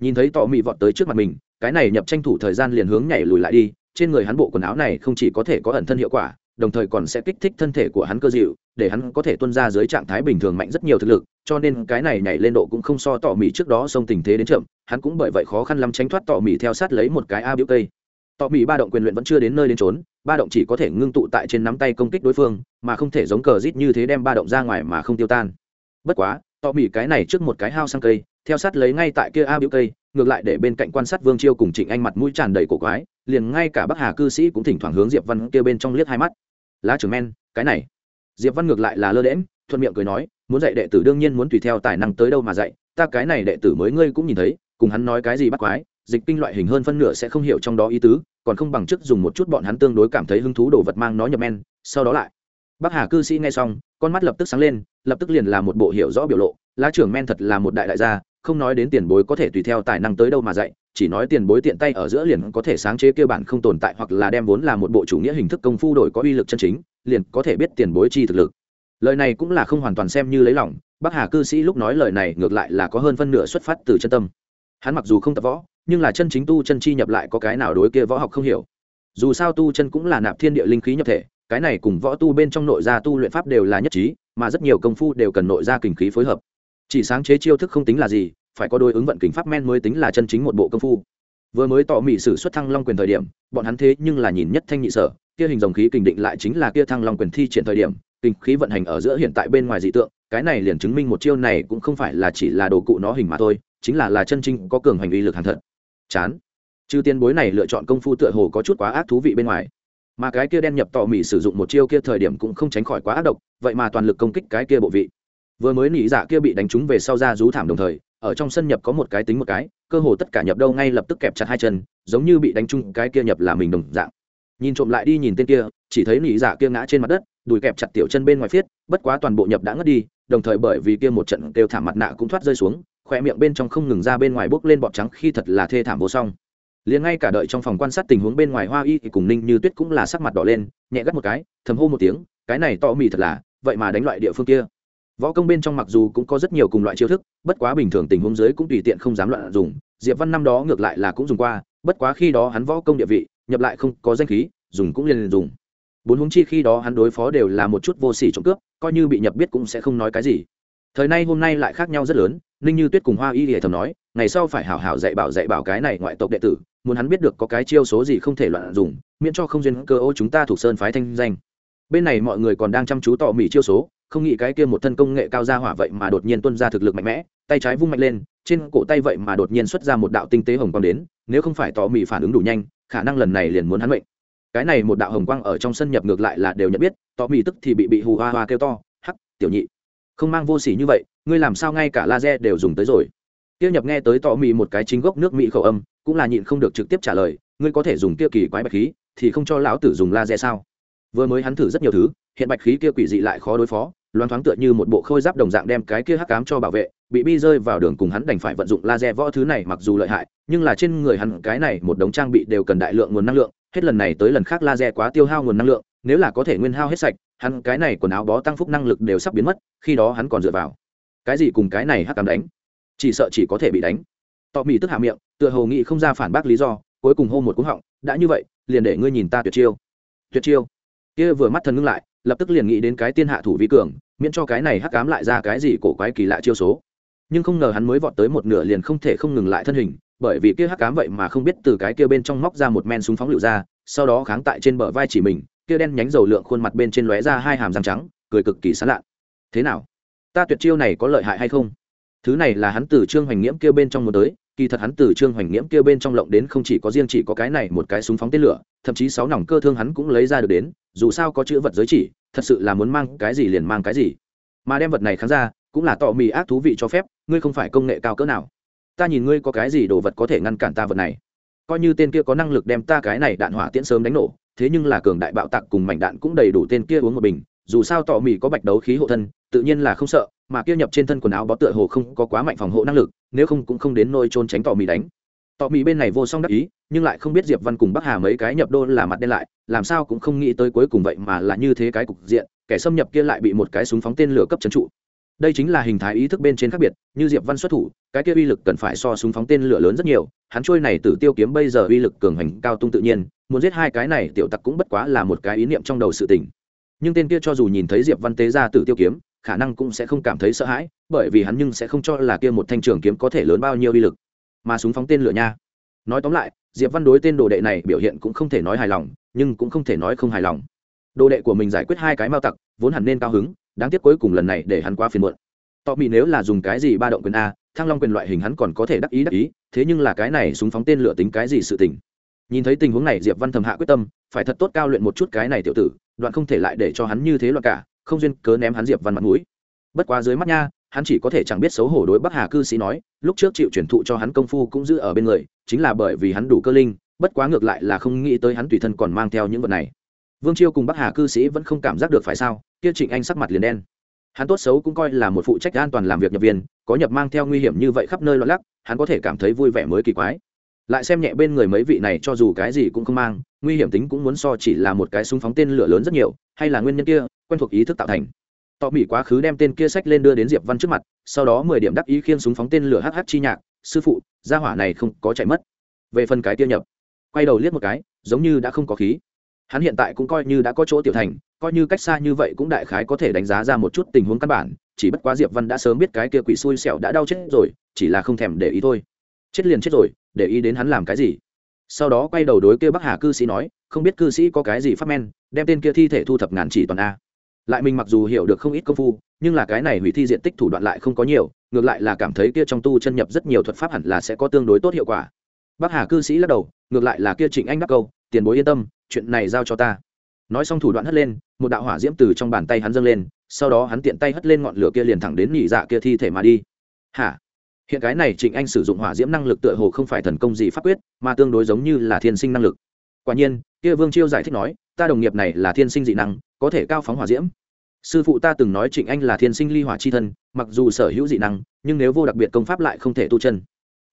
nhìn thấy tọ mị vọt tới trước mặt mình cái này nhập tranh thủ thời gian liền hướng nhảy lùi lại đi, trên người hắn bộ quần áo này không chỉ có thể có ẩn thân hiệu quả, đồng thời còn sẽ kích thích thân thể của hắn cơ dịu, để hắn có thể tuân ra dưới trạng thái bình thường mạnh rất nhiều thực lực, cho nên cái này nhảy lên độ cũng không so tỏ mỉ trước đó xông tình thế đến chậm, hắn cũng bởi vậy khó khăn lắm tránh thoát tỏ mỉ theo sát lấy một cái a biểu cây. Tỏ mỹ ba động quyền luyện vẫn chưa đến nơi đến trốn ba động chỉ có thể ngưng tụ tại trên nắm tay công kích đối phương, mà không thể giống cờ rít như thế đem ba động ra ngoài mà không tiêu tan. Bất quá, tỏ mỹ cái này trước một cái hao sang cây, theo sát lấy ngay tại kia a biểu cây ngược lại để bên cạnh quan sát vương chiêu cùng trịnh anh mặt mũi tràn đầy cổ quái, liền ngay cả bắc hà cư sĩ cũng thỉnh thoảng hướng diệp văn kia bên trong liếc hai mắt. Lá trưởng men, cái này. Diệp văn ngược lại là lơ đễm thuận miệng cười nói, muốn dạy đệ tử đương nhiên muốn tùy theo tài năng tới đâu mà dạy, ta cái này đệ tử mới ngươi cũng nhìn thấy, cùng hắn nói cái gì bắt quái, dịch kinh loại hình hơn phân nửa sẽ không hiểu trong đó ý tứ, còn không bằng chức dùng một chút bọn hắn tương đối cảm thấy hứng thú đồ vật mang nó nhập men, sau đó lại. Bắc hà cư sĩ nghe xong, con mắt lập tức sáng lên, lập tức liền là một bộ hiểu rõ biểu lộ, lá trưởng men thật là một đại đại gia không nói đến tiền bối có thể tùy theo tài năng tới đâu mà dạy, chỉ nói tiền bối tiện tay ở giữa liền có thể sáng chế kia bản không tồn tại hoặc là đem vốn là một bộ chủ nghĩa hình thức công phu đổi có uy lực chân chính, liền có thể biết tiền bối chi thực lực. Lời này cũng là không hoàn toàn xem như lấy lòng, bắc hà cư sĩ lúc nói lời này ngược lại là có hơn phân nửa xuất phát từ chân tâm. Hắn mặc dù không tập võ, nhưng là chân chính tu chân chi nhập lại có cái nào đối kia võ học không hiểu. Dù sao tu chân cũng là nạp thiên địa linh khí nhập thể, cái này cùng võ tu bên trong nội gia tu luyện pháp đều là nhất trí, mà rất nhiều công phu đều cần nội gia kình khí phối hợp chỉ sáng chế chiêu thức không tính là gì, phải có đôi ứng vận kính pháp men mới tính là chân chính một bộ công phu. Vừa mới tỏ mỹ sử xuất thăng long quyền thời điểm, bọn hắn thế nhưng là nhìn nhất thanh nhị sở, kia hình dòng khí kình định lại chính là kia thăng long quyền thi triển thời điểm, kình khí vận hành ở giữa hiện tại bên ngoài dị tượng, cái này liền chứng minh một chiêu này cũng không phải là chỉ là đồ cụ nó hình mà thôi, chính là là chân chính có cường hành uy lực hàng thật. Chán. Trừ tiền bối này lựa chọn công phu tựa hồ có chút quá ác thú vị bên ngoài. Mà cái kia đen nhập tỏ mỹ sử dụng một chiêu kia thời điểm cũng không tránh khỏi quá ác độc, vậy mà toàn lực công kích cái kia bộ vị vừa mới nỉ dạ kia bị đánh trúng về sau ra rú thảm đồng thời, ở trong sân nhập có một cái tính một cái, cơ hồ tất cả nhập đâu ngay lập tức kẹp chặt hai chân, giống như bị đánh trúng cái kia nhập là mình đồng dạng. Nhìn trộm lại đi nhìn tên kia, chỉ thấy nỉ dạ kia ngã trên mặt đất, đùi kẹp chặt tiểu chân bên ngoài phiết, bất quá toàn bộ nhập đã ngất đi, đồng thời bởi vì kia một trận kêu thảm mặt nạ cũng thoát rơi xuống khỏe miệng bên trong không ngừng ra bên ngoài bốc lên bọt trắng khi thật là thê thảm vô song. Liền ngay cả đợi trong phòng quan sát tình huống bên ngoài hoa y thì cùng ninh như tuyết cũng là sắc mặt đỏ lên, nhẹ gắt một cái, thầm hô một tiếng, cái này to mì thật là, vậy mà đánh loại địa phương kia võ công bên trong mặc dù cũng có rất nhiều cùng loại chiêu thức, bất quá bình thường tình huống dưới cũng tùy tiện không dám loạn dùng, diệp văn năm đó ngược lại là cũng dùng qua, bất quá khi đó hắn võ công địa vị, nhập lại không có danh khí, dùng cũng liền liền dùng. Bốn huống chi khi đó hắn đối phó đều là một chút vô sỉ trộm cướp, coi như bị nhập biết cũng sẽ không nói cái gì. Thời nay hôm nay lại khác nhau rất lớn, ninh như tuyết cùng hoa y hệ thầm nói, ngày sau phải hảo hảo dạy bảo dạy bảo cái này ngoại tộc đệ tử, muốn hắn biết được có cái chiêu số gì không thể loạn dùng, miễn cho không duyên cơ ô chúng ta thuộc sơn phái thanh danh. Bên này mọi người còn đang chăm chú tỏ mỉ chiêu số không nghĩ cái kia một thân công nghệ cao ra hỏa vậy mà đột nhiên tuân ra thực lực mạnh mẽ, tay trái vung mạnh lên, trên cổ tay vậy mà đột nhiên xuất ra một đạo tinh tế hồng quang đến, nếu không phải tỏ mỉ phản ứng đủ nhanh, khả năng lần này liền muốn hắn mệnh. Cái này một đạo hồng quang ở trong sân nhập ngược lại là đều nhận biết, tỏ mỉ tức thì bị bị hù hoa hoa kêu to, hắc, tiểu nhị, không mang vô sỉ như vậy, ngươi làm sao ngay cả laser đều dùng tới rồi? Tiêu nhập nghe tới tỏ mỉ một cái chính gốc nước mỹ khẩu âm, cũng là nhịn không được trực tiếp trả lời, ngươi có thể dùng kia kỳ quái bạch khí, thì không cho lão tử dùng laser sao? Vừa mới hắn thử rất nhiều thứ hiện bạch khí kia quỷ dị lại khó đối phó loan thoáng tựa như một bộ khôi giáp đồng dạng đem cái kia hắc cám cho bảo vệ, bị bi rơi vào đường cùng hắn đành phải vận dụng laser võ thứ này mặc dù lợi hại, nhưng là trên người hắn cái này một đống trang bị đều cần đại lượng nguồn năng lượng, hết lần này tới lần khác laser quá tiêu hao nguồn năng lượng, nếu là có thể nguyên hao hết sạch, hắn cái này quần áo bó tăng phúc năng lực đều sắp biến mất, khi đó hắn còn dựa vào. Cái gì cùng cái này hắc cám đánh? Chỉ sợ chỉ có thể bị đánh. Tọ mỹ tức hạ miệng, tựa hồ nghĩ không ra phản bác lý do, cuối cùng hô một cúng họng, đã như vậy, liền để ngươi nhìn ta tuyệt chiêu. Tuyệt chiêu. Kia vừa mắt thần ngưng lại lập tức liền nghĩ đến cái tiên hạ thủ vi cường, miễn cho cái này hắc cám lại ra cái gì cổ quái kỳ lạ chiêu số. Nhưng không ngờ hắn mới vọt tới một nửa liền không thể không ngừng lại thân hình, bởi vì kia hắc cám vậy mà không biết từ cái kia bên trong móc ra một men súng phóng lựu ra, sau đó kháng tại trên bờ vai chỉ mình, kia đen nhánh dầu lượng khuôn mặt bên trên lóe ra hai hàm răng trắng, cười cực kỳ sán lạ thế nào? Ta tuyệt chiêu này có lợi hại hay không? Thứ này là hắn từ trương hoành nghiễm kia bên trong muốn tới kỳ thật hắn từ trương hoành nghiễm kia bên trong lộng đến không chỉ có riêng chỉ có cái này một cái súng phóng tên lửa, thậm chí sáu nòng cơ thương hắn cũng lấy ra được đến, dù sao có chữ vật giới chỉ, thật sự là muốn mang cái gì liền mang cái gì. Mà đem vật này khán ra, cũng là tọ mì ác thú vị cho phép, ngươi không phải công nghệ cao cỡ nào. Ta nhìn ngươi có cái gì đồ vật có thể ngăn cản ta vật này. Coi như tên kia có năng lực đem ta cái này đạn hỏa tiễn sớm đánh nổ, thế nhưng là cường đại bạo tạc cùng mảnh đạn cũng đầy đủ tên kia uống một bình, dù sao tọ mì có bạch đấu khí hộ thân tự nhiên là không sợ, mà kia nhập trên thân quần áo bó tựa hồ không có quá mạnh phòng hộ năng lực, nếu không cũng không đến nôi trôn tránh tỏ mì đánh. Tỏ mì bên này vô song đắc ý, nhưng lại không biết diệp văn cùng bắc hà mấy cái nhập đô là mặt đen lại, làm sao cũng không nghĩ tới cuối cùng vậy mà là như thế cái cục diện, kẻ xâm nhập kia lại bị một cái súng phóng tên lửa cấp trấn trụ. Đây chính là hình thái ý thức bên trên khác biệt, như diệp văn xuất thủ, cái kia uy lực cần phải so súng phóng tên lửa lớn rất nhiều, hắn trôi này tử tiêu kiếm bây giờ uy lực cường hành cao tung tự nhiên, muốn giết hai cái này tiểu tặc cũng bất quá là một cái ý niệm trong đầu sự tình. Nhưng tên kia cho dù nhìn thấy diệp văn tế ra tử tiêu kiếm khả năng cũng sẽ không cảm thấy sợ hãi, bởi vì hắn nhưng sẽ không cho là kia một thanh trường kiếm có thể lớn bao nhiêu uy lực. Mà súng phóng tên lửa nha. Nói tóm lại, diệp văn đối tên đồ đệ này biểu hiện cũng không thể nói hài lòng, nhưng cũng không thể nói không hài lòng. Đồ đệ của mình giải quyết hai cái mao tặc, vốn hẳn nên cao hứng, đáng tiếc cuối cùng lần này để hắn quá phiền muộn. Tọ mì nếu là dùng cái gì ba động quyền a, thăng long quyền loại hình hắn còn có thể đắc ý đắc ý, thế nhưng là cái này súng phóng tên lửa tính cái gì sự tình? Nhìn thấy tình huống này, diệp văn thầm hạ quyết tâm, phải thật tốt cao luyện một chút cái này tiểu tử, đoạn không thể lại để cho hắn như thế loạn cả không duyên cớ ném hắn diệp văn mặt mũi. Bất quá dưới mắt nha, hắn chỉ có thể chẳng biết xấu hổ đối bắc hà cư sĩ nói, lúc trước chịu truyền thụ cho hắn công phu cũng giữ ở bên người, chính là bởi vì hắn đủ cơ linh, bất quá ngược lại là không nghĩ tới hắn tùy thân còn mang theo những vật này. Vương chiêu cùng bắc hà cư sĩ vẫn không cảm giác được phải sao, kia trịnh anh sắc mặt liền đen. Hắn tốt xấu cũng coi là một phụ trách an toàn làm việc nhập viên, có nhập mang theo nguy hiểm như vậy khắp nơi lo lắc, hắn có thể cảm thấy vui vẻ mới kỳ quái lại xem nhẹ bên người mấy vị này cho dù cái gì cũng không mang, nguy hiểm tính cũng muốn so chỉ là một cái súng phóng tên lửa lớn rất nhiều, hay là nguyên nhân kia, quen thuộc ý thức tạo thành. Tọ mỹ quá khứ đem tên kia sách lên đưa đến diệp văn trước mặt, sau đó mười điểm đắc ý khiêng súng phóng tên lửa hh chi nhạc, sư phụ, gia hỏa này không có chạy mất. Về phần cái tiêu nhập, quay đầu liếc một cái, giống như đã không có khí. Hắn hiện tại cũng coi như đã có chỗ tiểu thành, coi như cách xa như vậy cũng đại khái có thể đánh giá ra một chút tình huống căn bản, chỉ bất quá diệp văn đã sớm biết cái kia quỷ xui xẻo đã đau chết rồi, chỉ là không thèm để ý thôi chết liền chết rồi, để ý đến hắn làm cái gì. Sau đó quay đầu đối kia bắc hà cư sĩ nói, không biết cư sĩ có cái gì phát men, đem tên kia thi thể thu thập ngàn chỉ toàn a. Lại mình mặc dù hiểu được không ít công phu, nhưng là cái này hủy thi diện tích thủ đoạn lại không có nhiều, ngược lại là cảm thấy kia trong tu chân nhập rất nhiều thuật pháp hẳn là sẽ có tương đối tốt hiệu quả. Bắc hà cư sĩ lắc đầu, ngược lại là kia trịnh anh đắc câu, tiền bối yên tâm, chuyện này giao cho ta. Nói xong thủ đoạn hất lên, một đạo hỏa diễm từ trong bàn tay hắn dâng lên, sau đó hắn tiện tay hất lên ngọn lửa kia liền thẳng đến nhị dạ kia thi thể mà đi. Hả? Hiện cái này trịnh anh sử dụng hỏa diễm năng lực tựa hồ không phải thần công gì pháp quyết, mà tương đối giống như là thiên sinh năng lực. Quả nhiên, kia vương chiêu giải thích nói, ta đồng nghiệp này là thiên sinh dị năng, có thể cao phóng hỏa diễm. Sư phụ ta từng nói trịnh anh là thiên sinh ly hỏa c h i thân, mặc dù sở hữu dị năng, nhưng nếu vô đặc biệt công pháp lại không thể tu chân.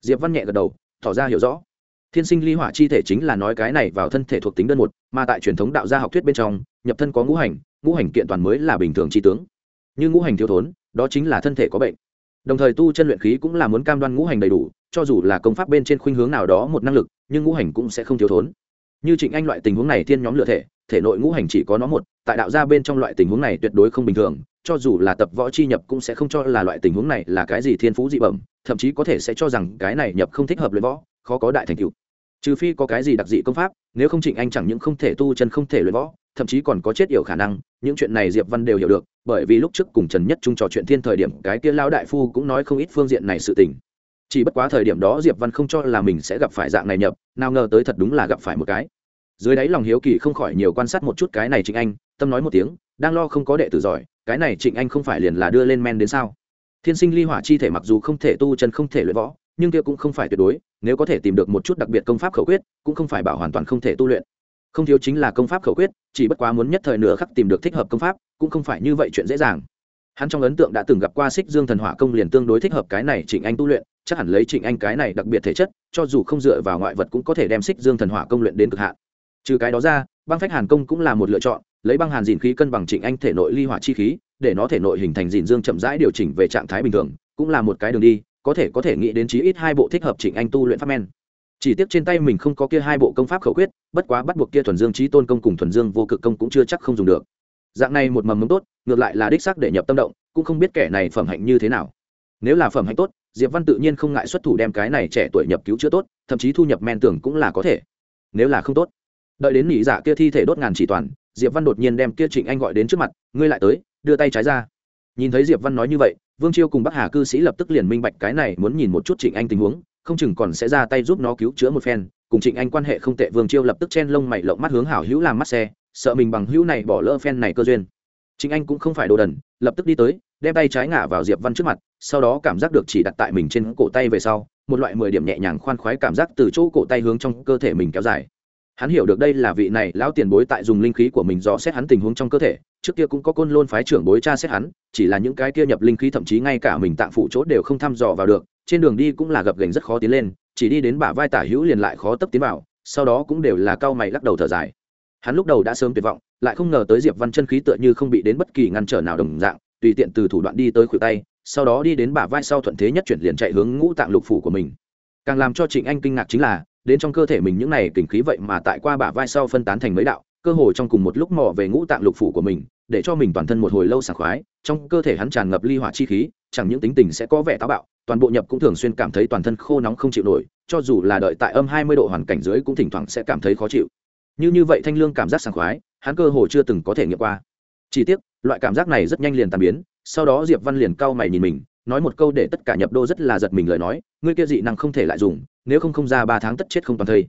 Diệp văn nhẹ gật đầu, tỏ ra hiểu rõ. Thiên sinh ly hỏa chi thể chính là nói cái này vào thân thể thuộc tính đơn một, mà tại truyền thống đạo gia học thuyết bên trong, nhập thân có ngũ hành ngũ hành kiện toàn mới là bình thường tri tướng. Như ngũ hành thiếu thốn, đó chính là thân thể có bệnh đồng thời tu chân luyện khí cũng là muốn cam đoan ngũ hành đầy đủ, cho dù là công pháp bên trên khuynh hướng nào đó một năng lực, nhưng ngũ hành cũng sẽ không thiếu thốn. Như trịnh anh loại tình huống này thiên nhóm lựa thể thể nội ngũ hành chỉ có nó một, tại đạo gia bên trong loại tình huống này tuyệt đối không bình thường, cho dù là tập võ chi nhập cũng sẽ không cho là loại tình huống này là cái gì thiên phú dị bẩm, thậm chí có thể sẽ cho rằng cái này nhập không thích hợp luyện võ, khó có đại thành tựu. Trừ phi có cái gì đặc dị công pháp, nếu không trịnh anh chẳng những không thể tu chân không thể luyện võ thậm chí còn có chết yểu khả năng, những chuyện này diệp văn đều hiểu được, bởi vì lúc trước cùng trần nhất trung trò chuyện thiên thời điểm, cái kia lao đại phu cũng nói không ít phương diện này sự tình. Chỉ bất quá thời điểm đó diệp văn không cho là mình sẽ gặp phải dạng này nhập, nào ngờ tới thật đúng là gặp phải một cái. Dưới đáy lòng hiếu kỳ không khỏi nhiều quan sát một chút cái này trịnh anh, tâm nói một tiếng, đang lo không có đệ tử giỏi, cái này trịnh anh không phải liền là đưa lên men đến sao? Thiên sinh ly hỏa chi thể mặc dù không thể tu chân không thể luyện võ, nhưng kia cũng không phải tuyệt đối, nếu có thể tìm được một chút đặc biệt công pháp khẩu quyết, cũng không phải bảo hoàn toàn không thể tu luyện không thiếu chính là công pháp khẩu quyết, chỉ bất quá muốn nhất thời nửa khắc tìm được thích hợp công pháp, cũng không phải như vậy chuyện dễ dàng. Hắn trong ấn tượng đã từng gặp qua xích dương thần hỏa công liền tương đối thích hợp cái này trịnh anh tu luyện, chắc hẳn lấy trịnh anh cái này đặc biệt thể chất, cho dù không dựa vào ngoại vật cũng có thể đem xích dương thần hỏa công luyện đến cực hạn. Trừ cái đó ra, băng phách hàn công cũng là một lựa chọn, lấy băng hàn dìn khí cân bằng trịnh anh thể nội ly hỏa chi khí, để nó thể nội hình thành dìn dương chậm rãi điều chỉnh về trạng thái bình thường, cũng là một cái đường đi, có thể có thể nghĩ đến chí ít hai bộ thích hợp trịnh anh tu luyện pháp men chỉ tiếc trên tay mình không có kia hai bộ công pháp khẩu quyết, bất quá bắt buộc kia thuần dương trí tôn công cùng thuần dương vô cực công cũng chưa chắc không dùng được. Dạng này một mầm mống tốt, ngược lại là đích xác để nhập tâm động, cũng không biết kẻ này phẩm hạnh như thế nào. Nếu là phẩm hạnh tốt, diệp văn tự nhiên không ngại xuất thủ đem cái này trẻ tuổi nhập cứu chữa tốt, thậm chí thu nhập men tưởng cũng là có thể. Nếu là không tốt, đợi đến nỉ giả kia thi thể đốt ngàn chỉ toàn, diệp văn đột nhiên đem kia trịnh anh gọi đến trước mặt, ngươi lại tới, đưa tay trái ra. Nhìn thấy diệp văn nói như vậy, vương chiêu cùng bắc hà cư sĩ lập tức liền minh bạch cái này muốn nhìn một chút trịnh anh tình huống không chừng còn sẽ ra tay giúp nó cứu chữa một phen. Cùng trịnh anh quan hệ không tệ, vương chiêu lập tức chen lông mày lộng mắt hướng hảo hữu làm mắt xe, sợ mình bằng hữu này bỏ lỡ phen này cơ duyên. Trịnh anh cũng không phải đồ đần, lập tức đi tới, đem tay trái ngả vào diệp văn trước mặt, sau đó cảm giác được chỉ đặt tại mình trên cổ tay về sau, một loại mười điểm nhẹ nhàng khoan khoái cảm giác từ chỗ cổ tay hướng trong cơ thể mình kéo dài. Hắn hiểu được đây là vị này lão tiền bối tại dùng linh khí của mình dò xét hắn tình huống trong cơ thể, trước kia cũng có côn lôn phái trưởng bối cha xét hắn, chỉ là những cái kia nhập linh khí thậm chí ngay cả mình tạng phụ chỗ đều không thăm dò vào được trên đường đi cũng là gập gành rất khó tiến lên, chỉ đi đến bả vai tả hữu liền lại khó tấp tiến vào, sau đó cũng đều là cao mày lắc đầu thở dài. Hắn lúc đầu đã sớm tuyệt vọng, lại không ngờ tới diệp văn chân khí tựa như không bị đến bất kỳ ngăn trở nào đồng dạng, tùy tiện từ thủ đoạn đi tới khuỷu tay, sau đó đi đến bả vai sau thuận thế nhất chuyển liền chạy hướng ngũ tạng lục phủ của mình. Càng làm cho trịnh anh kinh ngạc chính là, đến trong cơ thể mình những này kình khí vậy mà tại qua bả vai sau phân tán thành mấy đạo, cơ hồ trong cùng một lúc mò về ngũ tạng lục phủ của mình, để cho mình toàn thân một hồi lâu sảng khoái, trong cơ thể hắn tràn ngập ly hỏa chi khí, chẳng những tính tình sẽ có vẻ táo bạo toàn bộ nhập cũng thường xuyên cảm thấy toàn thân khô nóng không chịu nổi, cho dù là đợi tại âm hai mươi độ hoàn cảnh dưới cũng thỉnh thoảng sẽ cảm thấy khó chịu. Như như vậy thanh lương cảm giác sảng khoái, hắn cơ hồ chưa từng có thể nghiệm qua. Chỉ tiếc, loại cảm giác này rất nhanh liền tàn biến, sau đó diệp văn liền cau mày nhìn mình, nói một câu để tất cả nhập đô rất là giật mình lời nói, ngươi kia dị năng không thể lại dùng, nếu không không ra ba tháng tất chết không toàn thây.